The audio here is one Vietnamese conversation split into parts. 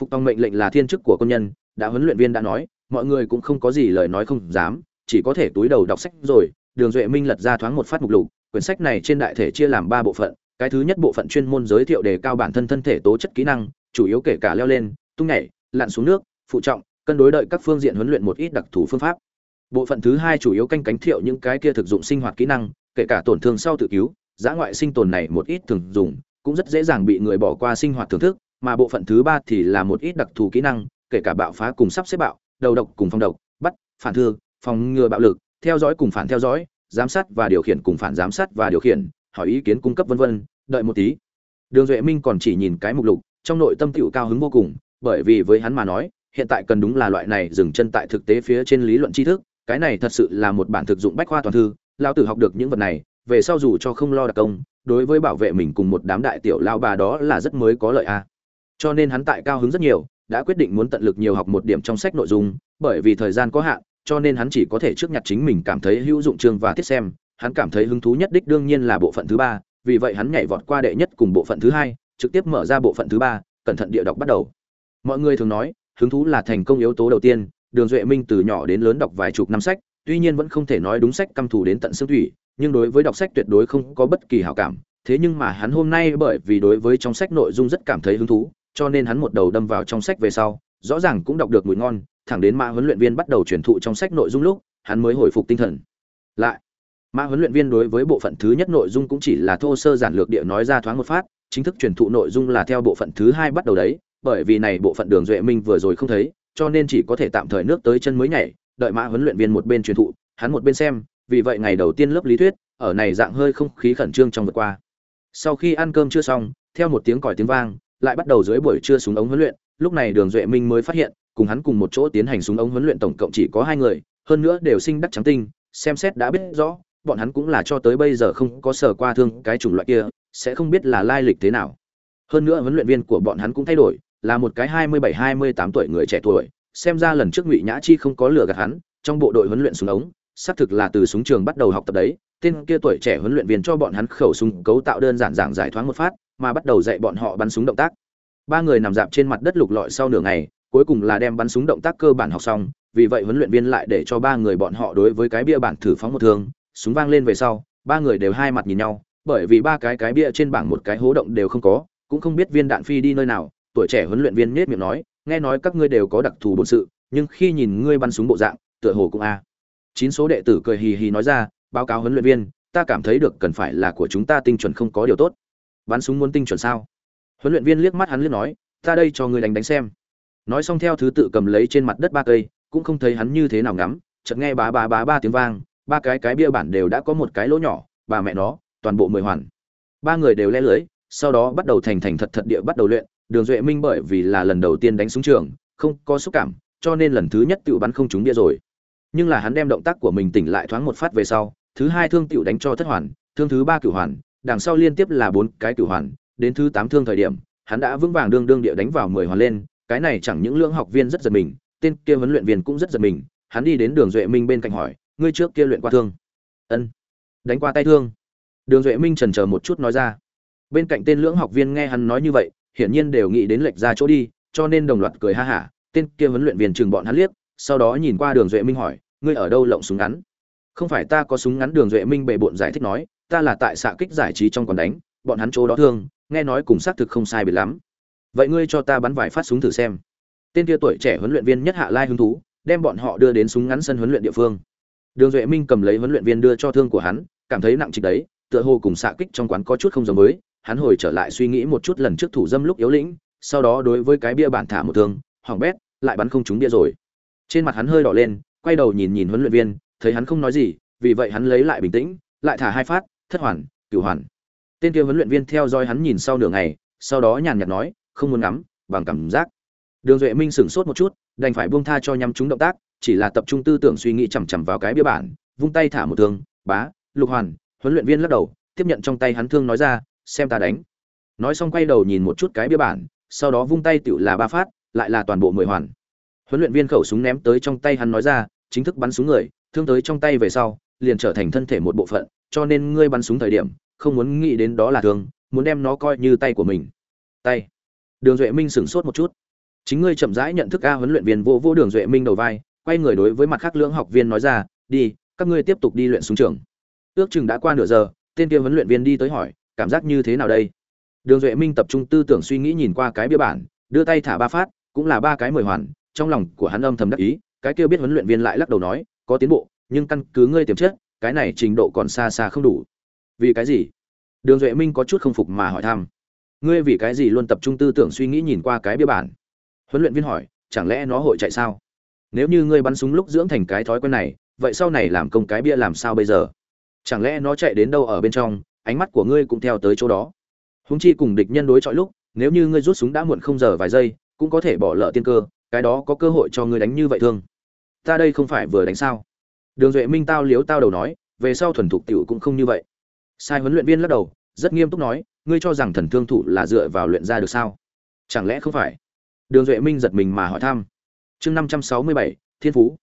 phục tòng mệnh lệnh là thiên chức của công nhân, đã huấn luyện viên đã nói, mọi người cũng không có gì lời nói không dám, chỉ có thể túi đầu đọc sách rồi. Đường duệ minh lật ra thoáng một phát mục lục, quyển sách này trên đại thể chia làm ba bộ phận, cái thứ nhất bộ phận chuyên môn giới thiệu đề cao bản thân thân thể tố chất kỹ năng, chủ yếu kể cả leo lên, tung nhảy, lặn xuống nước, phụ trọng, cân đối đợi các phương diện huấn luyện một ít đặc thù phương pháp. Bộ phận thứ hai chủ yếu canh cánh thiệu những cái kia thực dụng sinh hoạt kỹ năng, kể cả tổn thương sau tự cứu, giã ngoại sinh tồn này một ít thường dùng, cũng rất dễ dàng bị người bỏ qua sinh hoạt thưởng thức mà bộ phận thứ ba thì là một ít đặc thù kỹ năng, kể cả bạo phá cùng sắp xếp bạo, đầu độc cùng phòng độc, bắt, phản thương phòng ngừa bạo lực, theo dõi cùng phản theo dõi, giám sát và điều khiển cùng phản giám sát và điều khiển, hỏi ý kiến cung cấp vân vân, đợi một tí. Đường duệ minh còn chỉ nhìn cái mục lục, trong nội tâm tựu cao hứng vô cùng, bởi vì với hắn mà nói, hiện tại cần đúng là loại này dừng chân tại thực tế phía trên lý luận tri thức, cái này thật sự là một bản thực dụng bách khoa toàn thư lao tử học được những vật này, về sau dù cho không lo đặc công, đối với bảo vệ mình cùng một đám đại tiểu lao bà đó là rất mới có lợi a cho nên hắn tại cao hứng rất nhiều, đã quyết định muốn tận lực nhiều học một điểm trong sách nội dung, bởi vì thời gian có hạn, cho nên hắn chỉ có thể trước nhặt chính mình cảm thấy hữu dụng chương và tiết xem. Hắn cảm thấy hứng thú nhất đích đương nhiên là bộ phận thứ ba, vì vậy hắn nhảy vọt qua đệ nhất cùng bộ phận thứ hai, trực tiếp mở ra bộ phận thứ ba, cẩn thận địa đọc bắt đầu. Mọi người thường nói, hứng thú là thành công yếu tố đầu tiên, đường duệ minh từ nhỏ đến lớn đọc vài chục năm sách, tuy nhiên vẫn không thể nói đúng sách căm thù đến tận xương thủy, nhưng đối với đọc sách tuyệt đối không có bất kỳ hảo cảm. Thế nhưng mà hắn hôm nay bởi vì đối với trong sách nội dung rất cảm thấy hứng thú cho nên hắn một đầu đâm vào trong sách về sau, rõ ràng cũng đọc được mùi ngon, thẳng đến mã huấn luyện viên bắt đầu truyền thụ trong sách nội dung lúc, hắn mới hồi phục tinh thần. Lại, mã huấn luyện viên đối với bộ phận thứ nhất nội dung cũng chỉ là thô sơ giản lược địa nói ra thoáng một phát, chính thức truyền thụ nội dung là theo bộ phận thứ hai bắt đầu đấy, bởi vì này bộ phận đường duệ minh vừa rồi không thấy, cho nên chỉ có thể tạm thời nước tới chân mới nhảy, đợi mã huấn luyện viên một bên truyền thụ, hắn một bên xem, vì vậy ngày đầu tiên lớp lý thuyết, ở này dạng hơi không khí khẩn trương trong vượt qua. Sau khi ăn cơm chưa xong, theo một tiếng còi tiếng vang lại bắt đầu dưới buổi trưa súng ống huấn luyện, lúc này đường duệ minh mới phát hiện, cùng hắn cùng một chỗ tiến hành súng ống huấn luyện tổng cộng chỉ có hai người, hơn nữa đều sinh đắc trắng tinh, xem xét đã biết rõ, bọn hắn cũng là cho tới bây giờ không có sở qua thương cái chủng loại kia, sẽ không biết là lai lịch thế nào. Hơn nữa huấn luyện viên của bọn hắn cũng thay đổi, là một cái hai mươi bảy, hai mươi tám tuổi người trẻ tuổi, xem ra lần trước ngụy nhã chi không có lừa gạt hắn, trong bộ đội huấn luyện súng ống, xác thực là từ súng trường bắt đầu học tập đấy, tên kia tuổi trẻ huấn luyện viên cho bọn hắn khẩu súng cấu tạo đơn giản giảng giải thoáng một phát mà bắt đầu dạy bọn họ bắn súng động tác. Ba người nằm dạp trên mặt đất lục lọi sau nửa ngày, cuối cùng là đem bắn súng động tác cơ bản học xong, vì vậy huấn luyện viên lại để cho ba người bọn họ đối với cái bia bản thử phóng một thương, súng vang lên về sau, ba người đều hai mặt nhìn nhau, bởi vì ba cái cái bia trên bảng một cái hố động đều không có, cũng không biết viên đạn phi đi nơi nào, tuổi trẻ huấn luyện viên nhếch miệng nói, nghe nói các ngươi đều có đặc thù bổn sự, nhưng khi nhìn ngươi bắn súng bộ dạng, tựa hồ cũng a. Chín số đệ tử cười hì hì nói ra, báo cáo huấn luyện viên, ta cảm thấy được cần phải là của chúng ta tinh chuẩn không có điều tốt bắn súng muốn tinh chuẩn sao? Huấn luyện viên liếc mắt hắn liếc nói, ta đây cho ngươi đánh đánh xem. Nói xong theo thứ tự cầm lấy trên mặt đất ba cây, cũng không thấy hắn như thế nào ngắm, chợt nghe bá bá bá ba tiếng vang, ba cái cái bia bản đều đã có một cái lỗ nhỏ, bà mẹ nó, toàn bộ mười hoàn. Ba người đều le lưới, sau đó bắt đầu thành thành thật thật địa bắt đầu luyện, đường duệ minh bởi vì là lần đầu tiên đánh súng trường, không có xúc cảm, cho nên lần thứ nhất tự bắn không trúng bia rồi. Nhưng là hắn đem động tác của mình tỉnh lại thoáng một phát về sau, thứ hai thương tiểu đánh cho thất hoàn, thương thứ ba cửu hoàn đằng sau liên tiếp là bốn cái cửu hoàn, đến thứ tám thương thời điểm, hắn đã vững vàng đương đương địa đánh vào mười hoàn lên, cái này chẳng những lưỡng học viên rất giật mình, tên kia huấn luyện viên cũng rất giật mình, hắn đi đến đường duệ minh bên cạnh hỏi, ngươi trước kia luyện qua thương? Ân, đánh qua tay thương. Đường duệ minh trần chờ một chút nói ra. Bên cạnh tên lưỡng học viên nghe hắn nói như vậy, hiển nhiên đều nghĩ đến lệch ra chỗ đi, cho nên đồng loạt cười ha hả, tên kia huấn luyện viên chừng bọn hắn liếc, sau đó nhìn qua đường duệ minh hỏi, ngươi ở đâu lộng súng ngắn? Không phải ta có súng ngắn, đường duệ minh bệ bộn giải thích nói ta là tại xạ kích giải trí trong còn đánh, bọn hắn chỗ đó thương, nghe nói cùng xác thực không sai biệt lắm. Vậy ngươi cho ta bắn vài phát súng thử xem. Tên kia tuổi trẻ huấn luyện viên nhất hạ lai hứng thú, đem bọn họ đưa đến súng ngắn sân huấn luyện địa phương. Đường duệ minh cầm lấy huấn luyện viên đưa cho thương của hắn, cảm thấy nặng trịch đấy, tựa hồ cùng xạ kích trong quán có chút không giống mới. hắn hồi trở lại suy nghĩ một chút lần trước thủ dâm lúc yếu lĩnh, sau đó đối với cái bia bản thả một thương hỏng bét, lại bắn không trúng bia rồi. Trên mặt hắn hơi đỏ lên, quay đầu nhìn nhìn huấn luyện viên, thấy hắn không nói gì, vì vậy hắn lấy lại bình tĩnh, lại thả hai phát thất hoàn, cửu hoàn. Tên kia huấn luyện viên theo dõi hắn nhìn sau nửa ngày, sau đó nhàn nhạt nói, không muốn ngắm, bằng cảm giác. Đường duệ minh sửng sốt một chút, đành phải buông tha cho nhắm chúng động tác, chỉ là tập trung tư tưởng suy nghĩ chằm chằm vào cái bia bản, vung tay thả một thương, bá, lục hoàn, huấn luyện viên lắc đầu, tiếp nhận trong tay hắn thương nói ra, xem ta đánh. Nói xong quay đầu nhìn một chút cái bia bản, sau đó vung tay tựu là ba phát, lại là toàn bộ mười hoàn. Huấn luyện viên khẩu súng ném tới trong tay hắn nói ra, chính thức bắn súng người, thương tới trong tay về sau, liền trở thành thân thể một bộ phận cho nên ngươi bắn súng thời điểm, không muốn nghĩ đến đó là thương muốn đem nó coi như tay của mình. Tay. Đường duệ minh sửng sốt một chút. Chính ngươi chậm rãi nhận thức a huấn luyện viên vô vô đường duệ minh đầu vai, quay người đối với mặt khác lưỡng học viên nói ra, đi, các ngươi tiếp tục đi luyện súng trường. Ước chừng đã qua nửa giờ, tên kia huấn luyện viên đi tới hỏi, cảm giác như thế nào đây? Đường duệ minh tập trung tư tưởng suy nghĩ nhìn qua cái bia bản, đưa tay thả ba phát, cũng là ba cái mười hoàn, trong lòng của hắn âm thầm đắc ý, cái kia biết huấn luyện viên lại lắc đầu nói, có tiến bộ, nhưng căn cứ ngươi tiềm chất cái này trình độ còn xa xa không đủ. Vì cái gì? Đường duệ minh có chút không phục mà hỏi thăm. Ngươi vì cái gì luôn tập trung tư tưởng suy nghĩ nhìn qua cái bia bản? Huấn luyện viên hỏi, chẳng lẽ nó hội chạy sao? Nếu như ngươi bắn súng lúc dưỡng thành cái thói quen này, vậy sau này làm công cái bia làm sao bây giờ? Chẳng lẽ nó chạy đến đâu ở bên trong, ánh mắt của ngươi cũng theo tới chỗ đó? Húng chi cùng địch nhân đối chọi lúc, nếu như ngươi rút súng đã muộn không giờ vài giây, cũng có thể bỏ lỡ tiên cơ, cái đó có cơ hội cho ngươi đánh như vậy thương. Ta đây không phải vừa đánh sao? Đường duệ minh tao liếu tao đầu nói, về sau thuần thục tiểu cũng không như vậy. Sai huấn luyện viên lắc đầu, rất nghiêm túc nói, ngươi cho rằng thần thương thủ là dựa vào luyện ra được sao? Chẳng lẽ không phải? Đường duệ minh giật mình mà hỏi thăm. Chương năm trăm sáu mươi bảy, thiên phú.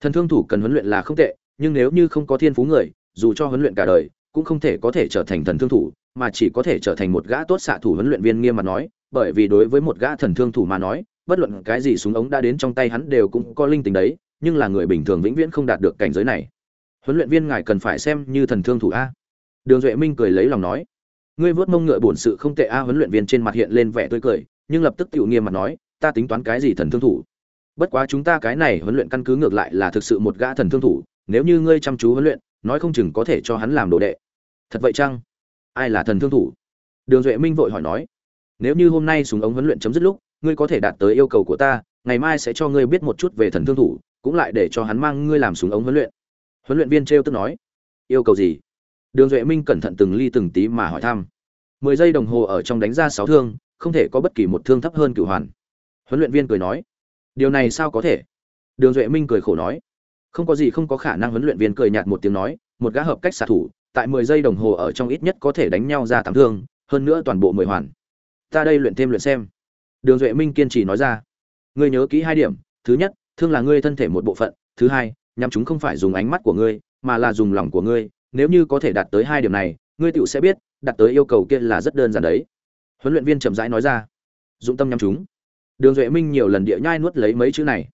Thần thương thủ cần huấn luyện là không tệ, nhưng nếu như không có thiên phú người, dù cho huấn luyện cả đời, cũng không thể có thể trở thành thần thương thủ, mà chỉ có thể trở thành một gã tốt xạ thủ huấn luyện viên nghiêm mặt nói, bởi vì đối với một gã thần thương thủ mà nói, bất luận cái gì súng ống đã đến trong tay hắn đều cũng có linh tính đấy nhưng là người bình thường vĩnh viễn không đạt được cảnh giới này. Huấn luyện viên ngài cần phải xem như thần thương thủ a. Đường duệ minh cười lấy lòng nói. Ngươi vớt mông ngựa bổn sự không tệ a, huấn luyện viên trên mặt hiện lên vẻ tươi cười, nhưng lập tức tự nghiêm mặt nói, ta tính toán cái gì thần thương thủ? Bất quá chúng ta cái này huấn luyện căn cứ ngược lại là thực sự một gã thần thương thủ, nếu như ngươi chăm chú huấn luyện, nói không chừng có thể cho hắn làm đồ đệ. Thật vậy chăng? Ai là thần thương thủ? Đường duệ minh vội hỏi nói. Nếu như hôm nay súng ống huấn luyện chấm dứt lúc, ngươi có thể đạt tới yêu cầu của ta, ngày mai sẽ cho ngươi biết một chút về thần thương thủ cũng lại để cho hắn mang ngươi làm súng ống huấn luyện. Huấn luyện viên trêu tức nói, yêu cầu gì? Đường duệ minh cẩn thận từng ly từng tí mà hỏi thăm. Mười giây đồng hồ ở trong đánh ra sáu thương, không thể có bất kỳ một thương thấp hơn cửu hoàn. Huấn luyện viên cười nói, điều này sao có thể? Đường duệ minh cười khổ nói, không có gì không có khả năng. Huấn luyện viên cười nhạt một tiếng nói, một gã hợp cách xạ thủ, tại mười giây đồng hồ ở trong ít nhất có thể đánh nhau ra tám thương, hơn nữa toàn bộ mười hoàn. Ta đây luyện thêm luyện xem. Đường duệ minh kiên trì nói ra, ngươi nhớ kỹ hai điểm, thứ nhất thương là ngươi thân thể một bộ phận, thứ hai nhằm chúng không phải dùng ánh mắt của ngươi, mà là dùng lòng của ngươi. Nếu như có thể đạt tới hai điểm này, ngươi tựu sẽ biết, đạt tới yêu cầu kia là rất đơn giản đấy. Huấn luyện viên chậm rãi nói ra. Dũng tâm nhắm chúng. Đường duệ minh nhiều lần địa nhai nuốt lấy mấy chữ này.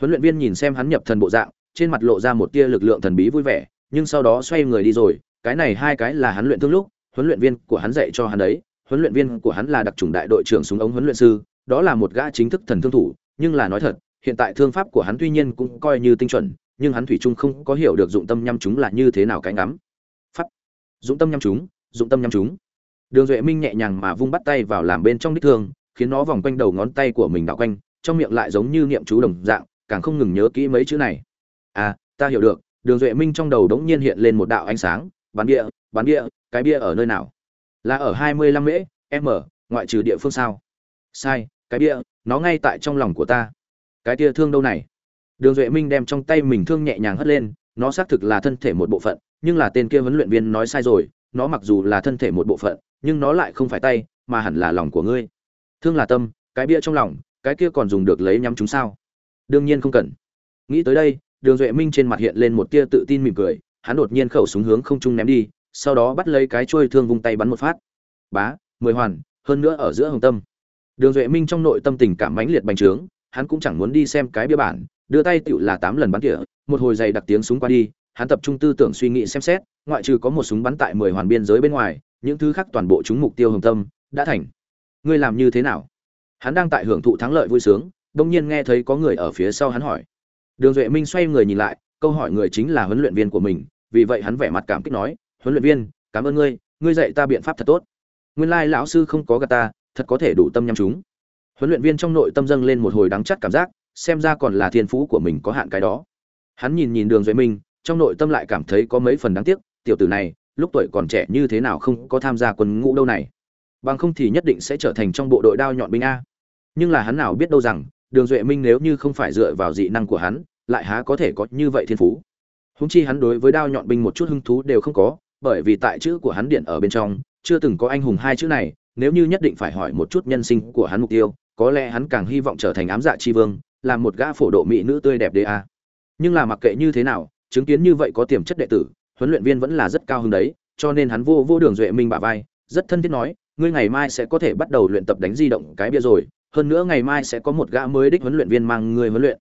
Huấn luyện viên nhìn xem hắn nhập thần bộ dạng, trên mặt lộ ra một tia lực lượng thần bí vui vẻ, nhưng sau đó xoay người đi rồi. Cái này hai cái là hắn luyện thương lúc, huấn luyện viên của hắn dạy cho hắn đấy. Huấn luyện viên của hắn là đặc trùng đại đội trưởng súng ống huấn luyện sư, đó là một gã chính thức thần thương thủ, nhưng là nói thật hiện tại thương pháp của hắn tuy nhiên cũng coi như tinh chuẩn, nhưng hắn thủy chung không có hiểu được dụng tâm nhắm chúng là như thế nào cái ngắm. Pháp. Dụng tâm nhắm chúng, dụng tâm nhắm chúng. Đường duệ minh nhẹ nhàng mà vung bắt tay vào làm bên trong đích thương, khiến nó vòng quanh đầu ngón tay của mình đảo quanh, trong miệng lại giống như niệm chú đồng dạng, càng không ngừng nhớ kỹ mấy chữ này. À ta hiểu được, đường duệ minh trong đầu đống nhiên hiện lên một đạo ánh sáng, bán bia bán bia cái bia ở nơi nào? Là ở hai mươi lăm mễ m ngoại trừ địa phương sao? Sai, cái bia, nó ngay tại trong lòng của ta cái tia thương đâu này? Đường duệ minh đem trong tay mình thương nhẹ nhàng hất lên, nó xác thực là thân thể một bộ phận, nhưng là tên kia huấn luyện viên nói sai rồi, nó mặc dù là thân thể một bộ phận, nhưng nó lại không phải tay, mà hẳn là lòng của ngươi. Thương là tâm, cái bia trong lòng, cái kia còn dùng được lấy nhắm chúng sao? Đương nhiên không cần. Nghĩ tới đây, đường duệ minh trên mặt hiện lên một tia tự tin mỉm cười, hắn đột nhiên khẩu súng hướng không trung ném đi, sau đó bắt lấy cái trôi thương vung tay bắn một phát. Bá, mười hoàn, hơn nữa ở giữa hồng tâm. Đường duệ minh trong nội tâm tình cảm mãnh liệt bành trướng hắn cũng chẳng muốn đi xem cái bia bản, đưa tay tựu là tám lần bắn tỉa, một hồi dày đặc tiếng súng qua đi, hắn tập trung tư tưởng suy nghĩ xem xét, ngoại trừ có một súng bắn tại mười hoàn biên giới bên ngoài, những thứ khác toàn bộ chúng mục tiêu hồng tâm, đã thành. Ngươi làm như thế nào? Hắn đang tại hưởng thụ thắng lợi vui sướng, đông nhiên nghe thấy có người ở phía sau hắn hỏi. Đường duệ minh xoay người nhìn lại, câu hỏi người chính là huấn luyện viên của mình, vì vậy hắn vẻ mặt cảm kích nói, huấn luyện viên, cảm ơn ngươi ngươi dạy ta biện pháp thật tốt. Nguyên lai lão sư không có gà ta, thật có thể đủ tâm nhắm chúng huấn luyện viên trong nội tâm dâng lên một hồi đắng chắt cảm giác, xem ra còn là thiên phú của mình có hạn cái đó. Hắn nhìn nhìn đường duệ minh, trong nội tâm lại cảm thấy có mấy phần đáng tiếc, tiểu tử này, lúc tuổi còn trẻ như thế nào không có tham gia quân ngũ đâu này. Bằng không thì nhất định sẽ trở thành trong bộ đội đao nhọn binh a. Nhưng là hắn nào biết đâu rằng, đường duệ minh nếu như không phải dựa vào dị năng của hắn, lại há có thể có như vậy thiên phú. Húng chi hắn đối với đao nhọn binh một chút hứng thú đều không có, bởi vì tại chữ của hắn điện ở bên trong, chưa từng có anh hùng hai chữ này, nếu như nhất định phải hỏi một chút nhân sinh của hắn mục tiêu có lẽ hắn càng hy vọng trở thành ám dạ chi vương làm một gã phổ độ mỹ nữ tươi đẹp đê a. Nhưng là mặc kệ như thế nào, chứng kiến như vậy có tiềm chất đệ tử, huấn luyện viên vẫn là rất cao hứng đấy, cho nên hắn vô vô đường duệ minh bả vai, rất thân thiết nói, ngươi ngày mai sẽ có thể bắt đầu luyện tập đánh di động cái bia rồi, hơn nữa ngày mai sẽ có một gã mới đích huấn luyện viên mang người huấn luyện.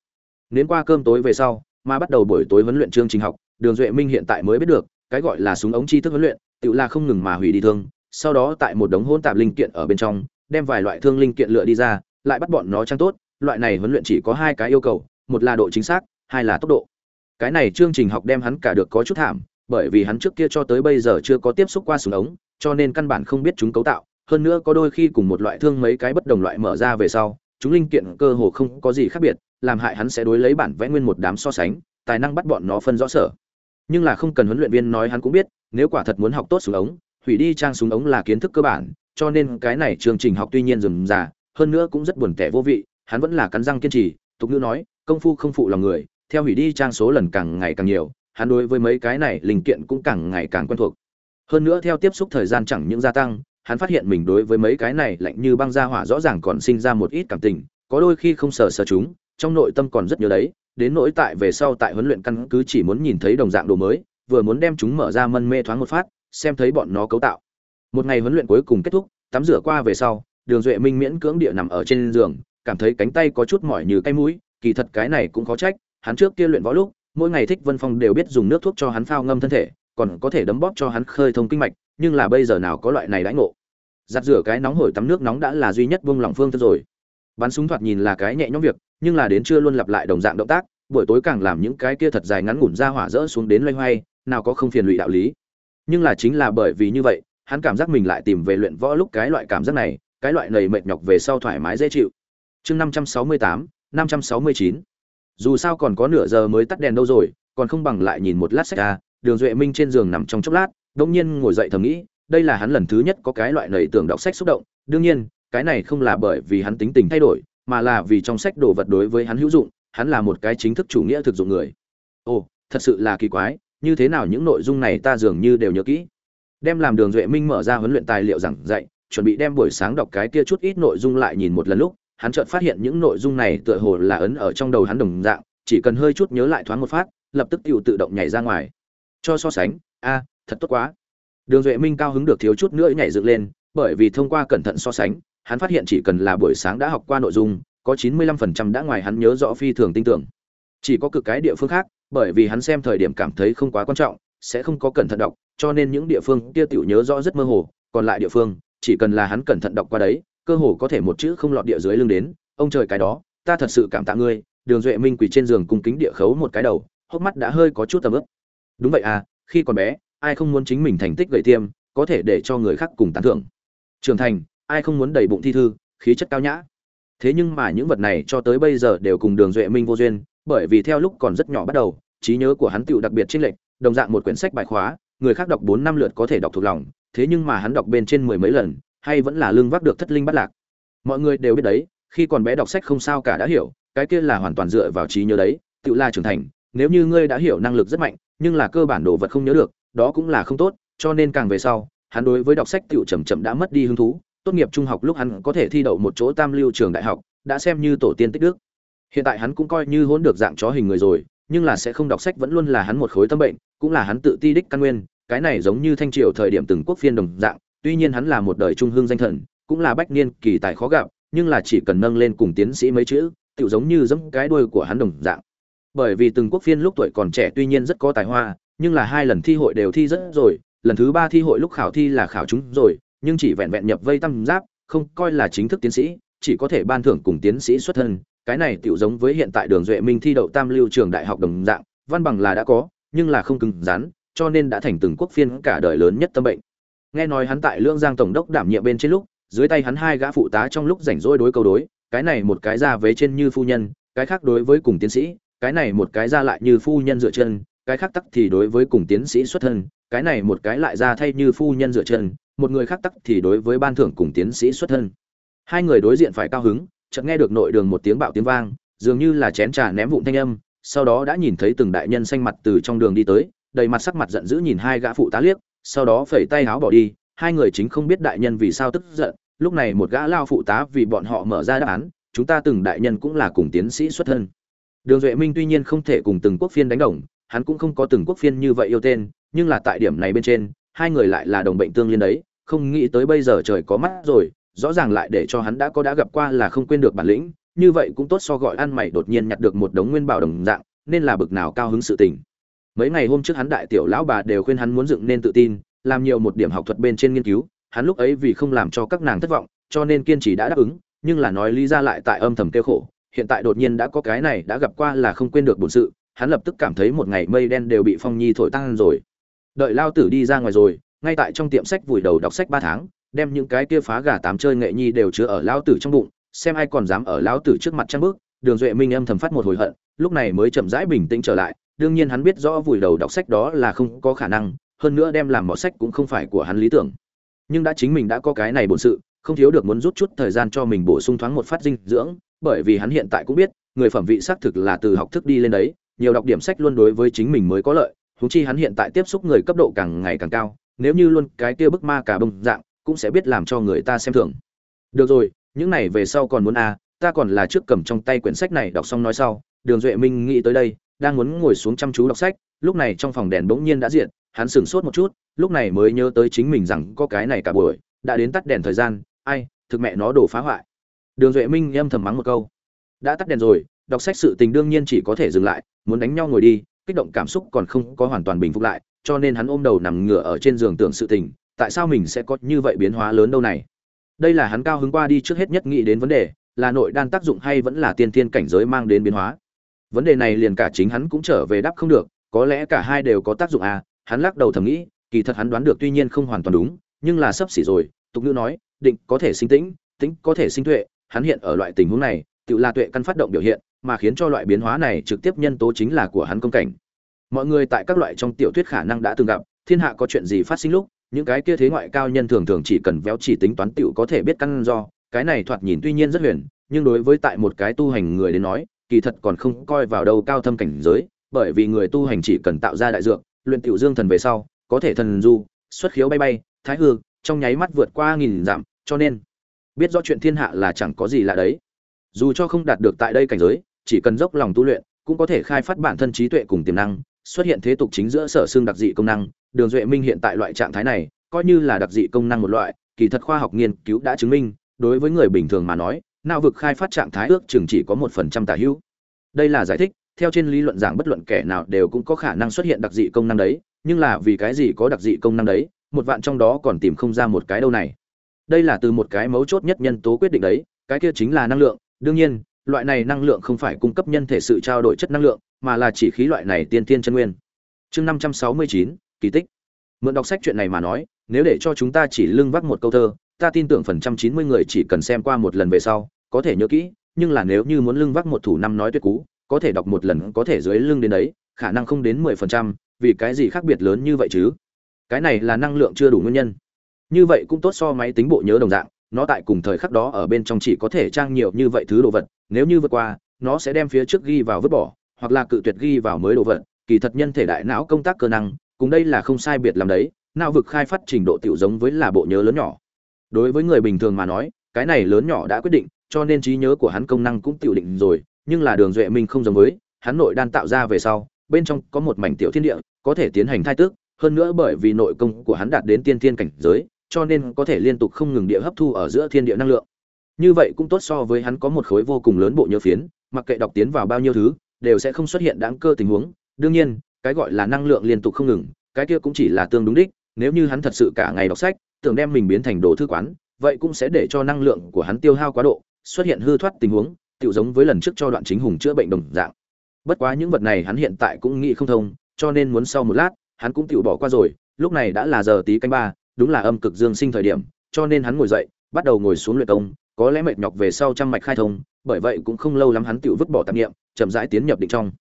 Đến qua cơm tối về sau, mà bắt đầu buổi tối huấn luyện chương trình học, đường duệ minh hiện tại mới biết được, cái gọi là súng ống chi thức huấn luyện, tự là không ngừng mà hủy đi thương, sau đó tại một đống hôn tạp linh kiện ở bên trong, đem vài loại thương linh kiện lựa đi ra lại bắt bọn nó trang tốt, loại này huấn luyện chỉ có hai cái yêu cầu, một là độ chính xác, hai là tốc độ. Cái này chương trình học đem hắn cả được có chút thảm, bởi vì hắn trước kia cho tới bây giờ chưa có tiếp xúc qua súng ống, cho nên căn bản không biết chúng cấu tạo. Hơn nữa có đôi khi cùng một loại thương mấy cái bất đồng loại mở ra về sau, chúng linh kiện cơ hồ không có gì khác biệt, làm hại hắn sẽ đối lấy bản vẽ nguyên một đám so sánh, tài năng bắt bọn nó phân rõ sở. Nhưng là không cần huấn luyện viên nói hắn cũng biết, nếu quả thật muốn học tốt súng ống, hủy đi trang súng ống là kiến thức cơ bản, cho nên cái này chương trình học tuy nhiên rườm rà hơn nữa cũng rất buồn tẻ vô vị, hắn vẫn là cắn răng kiên trì, tục ngữ nói, công phu không phụ lòng người, theo hủy đi trang số lần càng ngày càng nhiều, hắn đối với mấy cái này linh kiện cũng càng ngày càng quen thuộc. Hơn nữa theo tiếp xúc thời gian chẳng những gia tăng, hắn phát hiện mình đối với mấy cái này lạnh như băng ra hỏa rõ ràng còn sinh ra một ít cảm tình, có đôi khi không sờ sờ chúng, trong nội tâm còn rất nhớ đấy, đến nỗi tại về sau tại huấn luyện căn cứ chỉ muốn nhìn thấy đồng dạng đồ mới, vừa muốn đem chúng mở ra mân mê thoáng một phát, xem thấy bọn nó cấu tạo. Một ngày huấn luyện cuối cùng kết thúc, tắm rửa qua về sau đường duệ minh miễn cưỡng địa nằm ở trên giường, cảm thấy cánh tay có chút mỏi như cái mũi, kỳ thật cái này cũng khó trách, hắn trước kia luyện võ lúc, mỗi ngày thích vân phong đều biết dùng nước thuốc cho hắn phao ngâm thân thể, còn có thể đấm bóp cho hắn khơi thông kinh mạch, nhưng là bây giờ nào có loại này đãi ngộ. Giặt rửa cái nóng hổi tắm nước nóng đã là duy nhất buông lỏng phương thức rồi. Bắn súng thoạt nhìn là cái nhẹ nhõm việc, nhưng là đến trưa luôn lặp lại đồng dạng động tác, buổi tối càng làm những cái kia thật dài ngắn ngủn ra hỏa rỡ xuống đến loay hoay, nào có không phiền lụy đạo lý. Nhưng là chính là bởi vì như vậy, hắn cảm giác mình lại tìm về luyện võ lúc cái loại cảm giác này cái loại nầy mệt nhọc về sau thoải mái dễ chịu. Chương năm trăm sáu mươi tám, năm trăm sáu mươi chín. Dù sao còn có nửa giờ mới tắt đèn đâu rồi, còn không bằng lại nhìn một lát sách ra đường duệ minh trên giường nằm trong chốc lát đông nhiên ngồi dậy thầm nghĩ, đây là hắn lần thứ nhất có cái loại nầy tưởng đọc sách xúc động. Đương nhiên, cái này không là bởi vì hắn tính tình thay đổi, mà là vì trong sách đồ vật đối với hắn hữu dụng, hắn là một cái chính thức chủ nghĩa thực dụng người. Ồ, thật sự là kỳ quái, như thế nào những nội dung này ta dường như đều nhớ kỹ. Đem làm đường duệ minh mở ra huấn luyện tài liệu giảng dạy chuẩn bị đem buổi sáng đọc cái kia chút ít nội dung lại nhìn một lần lúc, hắn chợt phát hiện những nội dung này tựa hồ là ấn ở trong đầu hắn đồng dạng, chỉ cần hơi chút nhớ lại thoáng một phát, lập tức tiểu tự động nhảy ra ngoài. Cho so sánh, a, thật tốt quá. Đường duệ minh cao hứng được thiếu chút nữa nhảy dựng lên, bởi vì thông qua cẩn thận so sánh, hắn phát hiện chỉ cần là buổi sáng đã học qua nội dung, có 95% đã ngoài hắn nhớ rõ phi thường tinh tưởng. Chỉ có cực cái địa phương khác, bởi vì hắn xem thời điểm cảm thấy không quá quan trọng, sẽ không có cẩn thận đọc, cho nên những địa phương kia tiểu nhớ rõ rất mơ hồ, còn lại địa phương chỉ cần là hắn cẩn thận đọc qua đấy, cơ hồ có thể một chữ không lọt địa dưới lưng đến, ông trời, cái đó, ta thật sự cảm tạ ngươi. Đường duệ minh quỳ trên giường cung kính địa khấu một cái đầu, hốc mắt đã hơi có chút tầm ướp đúng vậy à khi còn bé, ai không muốn chính mình thành tích gậy tiêm, có thể để cho người khác cùng tán thưởng. Trưởng thành, ai không muốn đầy bụng thi thư, khí chất cao nhã. Thế nhưng mà những vật này cho tới bây giờ đều cùng đường duệ minh vô duyên, bởi vì theo lúc còn rất nhỏ bắt đầu, trí nhớ của hắn tựu đặc biệt trên lệch, đồng dạng một quyển sách bài khóa, người khác đọc bốn năm lượt có thể đọc thuộc lòng thế nhưng mà hắn đọc bên trên mười mấy lần, hay vẫn là lương vác được thất linh bắt lạc. Mọi người đều biết đấy, khi còn bé đọc sách không sao cả đã hiểu, cái kia là hoàn toàn dựa vào trí nhớ đấy, tự la trưởng thành, nếu như ngươi đã hiểu năng lực rất mạnh, nhưng là cơ bản đồ vật không nhớ được, đó cũng là không tốt, cho nên càng về sau, hắn đối với đọc sách tựu chậm chậm đã mất đi hứng thú, tốt nghiệp trung học lúc hắn có thể thi đậu một chỗ tam lưu trường đại học, đã xem như tổ tiên tích đức. Hiện tại hắn cũng coi như hỗn được dạng chó hình người rồi, nhưng là sẽ không đọc sách vẫn luôn là hắn một khối tâm bệnh, cũng là hắn tự ti đích căn nguyên cái này giống như thanh triều thời điểm từng quốc phiên đồng dạng, tuy nhiên hắn là một đời trung hương danh thần, cũng là bách niên kỳ tài khó gặp, nhưng là chỉ cần nâng lên cùng tiến sĩ mấy chữ, tựu giống như giống cái đuôi của hắn đồng dạng. Bởi vì từng quốc phiên lúc tuổi còn trẻ tuy nhiên rất có tài hoa, nhưng là hai lần thi hội đều thi rất rồi, lần thứ ba thi hội lúc khảo thi là khảo chúng rồi, nhưng chỉ vẹn vẹn nhập vây tam giáp, không coi là chính thức tiến sĩ, chỉ có thể ban thưởng cùng tiến sĩ xuất thân. Cái này tựu giống với hiện tại đường duệ minh thi đậu tam lưu trường đại học đồng dạng, văn bằng là đã có, nhưng là không cứng rắn cho nên đã thành từng quốc phiên cả đời lớn nhất tâm bệnh. Nghe nói hắn tại lương giang tổng đốc đảm nhiệm bên trên lúc, dưới tay hắn hai gã phụ tá trong lúc rảnh rỗi đối câu đối, cái này một cái ra vế trên như phu nhân, cái khác đối với cùng tiến sĩ, cái này một cái ra lại như phu nhân dựa chân, cái khác tắc thì đối với cùng tiến sĩ xuất thân, cái này một cái lại ra thay như phu nhân dựa chân, một người khác tắc thì đối với ban thưởng cùng tiến sĩ xuất thân. Hai người đối diện phải cao hứng, chợt nghe được nội đường một tiếng bạo tiếng vang, dường như là chén trà ném vụn thanh âm, sau đó đã nhìn thấy từng đại nhân xanh mặt từ trong đường đi tới đầy mặt sắc mặt giận dữ nhìn hai gã phụ tá liếc, sau đó phẩy tay áo bỏ đi, hai người chính không biết đại nhân vì sao tức giận, lúc này một gã lao phụ tá vì bọn họ mở ra đáp án, chúng ta từng đại nhân cũng là cùng tiến sĩ xuất thân. Đường duệ minh tuy nhiên không thể cùng từng quốc phiên đánh đồng, hắn cũng không có từng quốc phiên như vậy yêu tên, nhưng là tại điểm này bên trên, hai người lại là đồng bệnh tương liên đấy, không nghĩ tới bây giờ trời có mắt rồi, rõ ràng lại để cho hắn đã có đã gặp qua là không quên được bản lĩnh, như vậy cũng tốt so gọi ăn mày đột nhiên nhặt được một đống nguyên bảo đồng dạng, nên là bực nào cao hứng sự tình mấy ngày hôm trước hắn đại tiểu lão bà đều khuyên hắn muốn dựng nên tự tin, làm nhiều một điểm học thuật bên trên nghiên cứu, hắn lúc ấy vì không làm cho các nàng thất vọng, cho nên kiên trì đã đáp ứng, nhưng là nói lý ra lại tại âm thầm kêu khổ, hiện tại đột nhiên đã có cái này đã gặp qua là không quên được bổn sự, hắn lập tức cảm thấy một ngày mây đen đều bị phong nhi thổi tăng rồi. Đợi lao tử đi ra ngoài rồi, ngay tại trong tiệm sách vùi đầu đọc sách ba tháng, đem những cái kia phá gà tám chơi nghệ nhi đều chứa ở lao tử trong bụng, xem ai còn dám ở lao tử trước mặt trăng bước, đường duệ minh âm thầm phát một hồi hận, lúc này mới chậm rãi bình tĩnh trở lại đương nhiên hắn biết rõ vùi đầu đọc sách đó là không có khả năng, hơn nữa đem làm mỏ sách cũng không phải của hắn lý tưởng. Nhưng đã chính mình đã có cái này bổn sự, không thiếu được muốn rút chút thời gian cho mình bổ sung thoáng một phát dinh dưỡng, bởi vì hắn hiện tại cũng biết, người phẩm vị xác thực là từ học thức đi lên đấy, nhiều đọc điểm sách luôn đối với chính mình mới có lợi, huống chi hắn hiện tại tiếp xúc người cấp độ càng ngày càng cao, nếu như luôn cái kia bức ma cả bông dạng, cũng sẽ biết làm cho người ta xem thường. Được rồi, những này về sau còn muốn à ta còn là trước cầm trong tay quyển sách này đọc xong nói sau, đường duệ minh nghĩ tới đây đang muốn ngồi xuống chăm chú đọc sách lúc này trong phòng đèn bỗng nhiên đã diệt, hắn sửng sốt một chút lúc này mới nhớ tới chính mình rằng có cái này cả buổi đã đến tắt đèn thời gian ai thực mẹ nó đổ phá hoại. Đường duệ minh âm thầm mắng một câu. Đã tắt đèn rồi đọc sách sự tình đương nhiên chỉ có thể dừng lại muốn đánh nhau ngồi đi kích động cảm xúc còn không có hoàn toàn bình phục lại cho nên hắn ôm đầu nằm ngửa ở trên giường tưởng sự tình tại sao mình sẽ có như vậy biến hóa lớn đâu này? Đây là hắn cao hứng qua đi trước hết nhất nghĩ đến vấn đề là nội đan tác dụng hay vẫn là tiên thiên cảnh giới mang đến biến hóa? Vấn đề này liền cả chính hắn cũng trở về đáp không được, có lẽ cả hai đều có tác dụng à hắn lắc đầu thầm nghĩ, kỳ thật hắn đoán được tuy nhiên không hoàn toàn đúng, nhưng là sắp xỉ rồi, tục ngữ nói, định có thể sinh tĩnh tĩnh có thể sinh tuệ, hắn hiện ở loại tình huống này, tự là tuệ căn phát động biểu hiện, mà khiến cho loại biến hóa này trực tiếp nhân tố chính là của hắn công cảnh. Mọi người tại các loại trong tiểu thuyết khả năng đã từng gặp, thiên hạ có chuyện gì phát sinh lúc, những cái kia thế ngoại cao nhân thường thường chỉ cần véo chỉ tính toán tiểu có thể biết căn do, cái này thoạt nhìn tuy nhiên rất huyền, nhưng đối với tại một cái tu hành người đến nói kỳ thật còn không coi vào đâu cao thâm cảnh giới, bởi vì người tu hành chỉ cần tạo ra đại dược, luyện tiểu dương thần về sau, có thể thần du, xuất khiếu bay bay, thái hư, trong nháy mắt vượt qua nghìn dặm, cho nên biết rõ chuyện thiên hạ là chẳng có gì lạ đấy. Dù cho không đạt được tại đây cảnh giới, chỉ cần dốc lòng tu luyện, cũng có thể khai phát bản thân trí tuệ cùng tiềm năng, xuất hiện thế tục chính giữa sở xương đặc dị công năng. Đường duệ minh hiện tại loại trạng thái này, coi như là đặc dị công năng một loại, kỳ thật khoa học nghiên cứu đã chứng minh, đối với người bình thường mà nói, não vực khai phát trạng thái ước chừng chỉ có một phần trăm tả hữu đây là giải thích, theo trên lý luận giảng bất luận kẻ nào đều cũng có khả năng xuất hiện đặc dị công năng đấy, nhưng là vì cái gì có đặc dị công năng đấy, một vạn trong đó còn tìm không ra một cái đâu này. Đây là từ một cái mấu chốt nhất nhân tố quyết định đấy, cái kia chính là năng lượng. Đương nhiên, loại này năng lượng không phải cung cấp nhân thể sự trao đổi chất năng lượng, mà là chỉ khí loại này tiên tiên chân nguyên. Chương năm trăm sáu mươi chín, kỳ tích. Mượn đọc sách chuyện này mà nói, nếu để cho chúng ta chỉ lưng vác một câu thơ, ta tin tưởng phần trăm chín mươi người chỉ cần xem qua một lần về sau, có thể nhớ kỹ nhưng là nếu như muốn lưng vác một thủ năm nói tuyệt cú, có thể đọc một lần có thể dưới lưng đến đấy, khả năng không đến mười phần trăm, vì cái gì khác biệt lớn như vậy chứ? Cái này là năng lượng chưa đủ nguyên nhân. Như vậy cũng tốt so máy tính bộ nhớ đồng dạng, nó tại cùng thời khắc đó ở bên trong chỉ có thể trang nhiều như vậy thứ đồ vật, nếu như vượt qua, nó sẽ đem phía trước ghi vào vứt bỏ, hoặc là cự tuyệt ghi vào mới đồ vật, kỳ thật nhân thể đại não công tác cơ năng, cùng đây là không sai biệt làm đấy, não vực khai phát trình độ tiểu giống với là bộ nhớ lớn nhỏ. Đối với người bình thường mà nói, cái này lớn nhỏ đã quyết định cho nên trí nhớ của hắn công năng cũng tiểu định rồi, nhưng là đường duệ minh không giống với, hắn nội đan tạo ra về sau, bên trong có một mảnh tiểu thiên địa, có thể tiến hành thai tước, hơn nữa bởi vì nội công của hắn đạt đến tiên thiên cảnh giới, cho nên có thể liên tục không ngừng địa hấp thu ở giữa thiên địa năng lượng. Như vậy cũng tốt so với hắn có một khối vô cùng lớn bộ nhớ phiến, mặc kệ đọc tiến vào bao nhiêu thứ, đều sẽ không xuất hiện đáng cơ tình huống. Đương nhiên, cái gọi là năng lượng liên tục không ngừng, cái kia cũng chỉ là tương đúng đích, nếu như hắn thật sự cả ngày đọc sách, tưởng đem mình biến thành đồ thư quán, vậy cũng sẽ để cho năng lượng của hắn tiêu hao quá độ xuất hiện hư thoát tình huống tự giống với lần trước cho đoạn chính hùng chữa bệnh đồng dạng. Bất quá những vật này hắn hiện tại cũng nghĩ không thông, cho nên muốn sau một lát, hắn cũng tự bỏ qua rồi, lúc này đã là giờ tí canh ba, đúng là âm cực dương sinh thời điểm, cho nên hắn ngồi dậy, bắt đầu ngồi xuống luyện công, có lẽ mệt nhọc về sau trăm mạch khai thông, bởi vậy cũng không lâu lắm hắn tự vứt bỏ tạp niệm, chậm rãi tiến nhập định trong.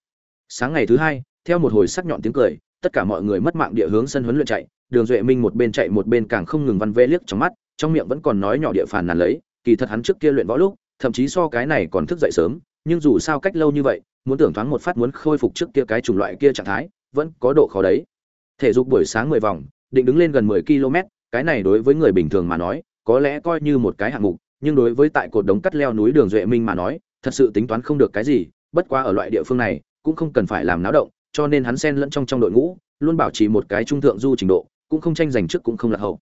Sáng ngày thứ hai, theo một hồi sắc nhọn tiếng cười, tất cả mọi người mất mạng địa hướng sân huấn luyện chạy, đường duệ minh một bên chạy một bên càng không ngừng văn vẽ liếc trong mắt, trong miệng vẫn còn nói nhỏ địa phàn nàn lấy kỳ thật hắn trước kia luyện võ lúc, thậm chí so cái này còn thức dậy sớm, nhưng dù sao cách lâu như vậy, muốn tưởng thoáng một phát muốn khôi phục trước kia cái chủng loại kia trạng thái, vẫn có độ khó đấy. Thể dục buổi sáng mười vòng, định đứng lên gần mười km cái này đối với người bình thường mà nói, có lẽ coi như một cái hạng mục, nhưng đối với tại cột đống cắt leo núi đường duệ minh mà nói, thật sự tính toán không được cái gì, bất quá ở loại địa phương này, cũng không cần phải làm náo động, cho nên hắn xen lẫn trong trong đội ngũ, luôn bảo trì một cái trung thượng du trình độ, cũng không tranh giành trước cũng không lạc hậu.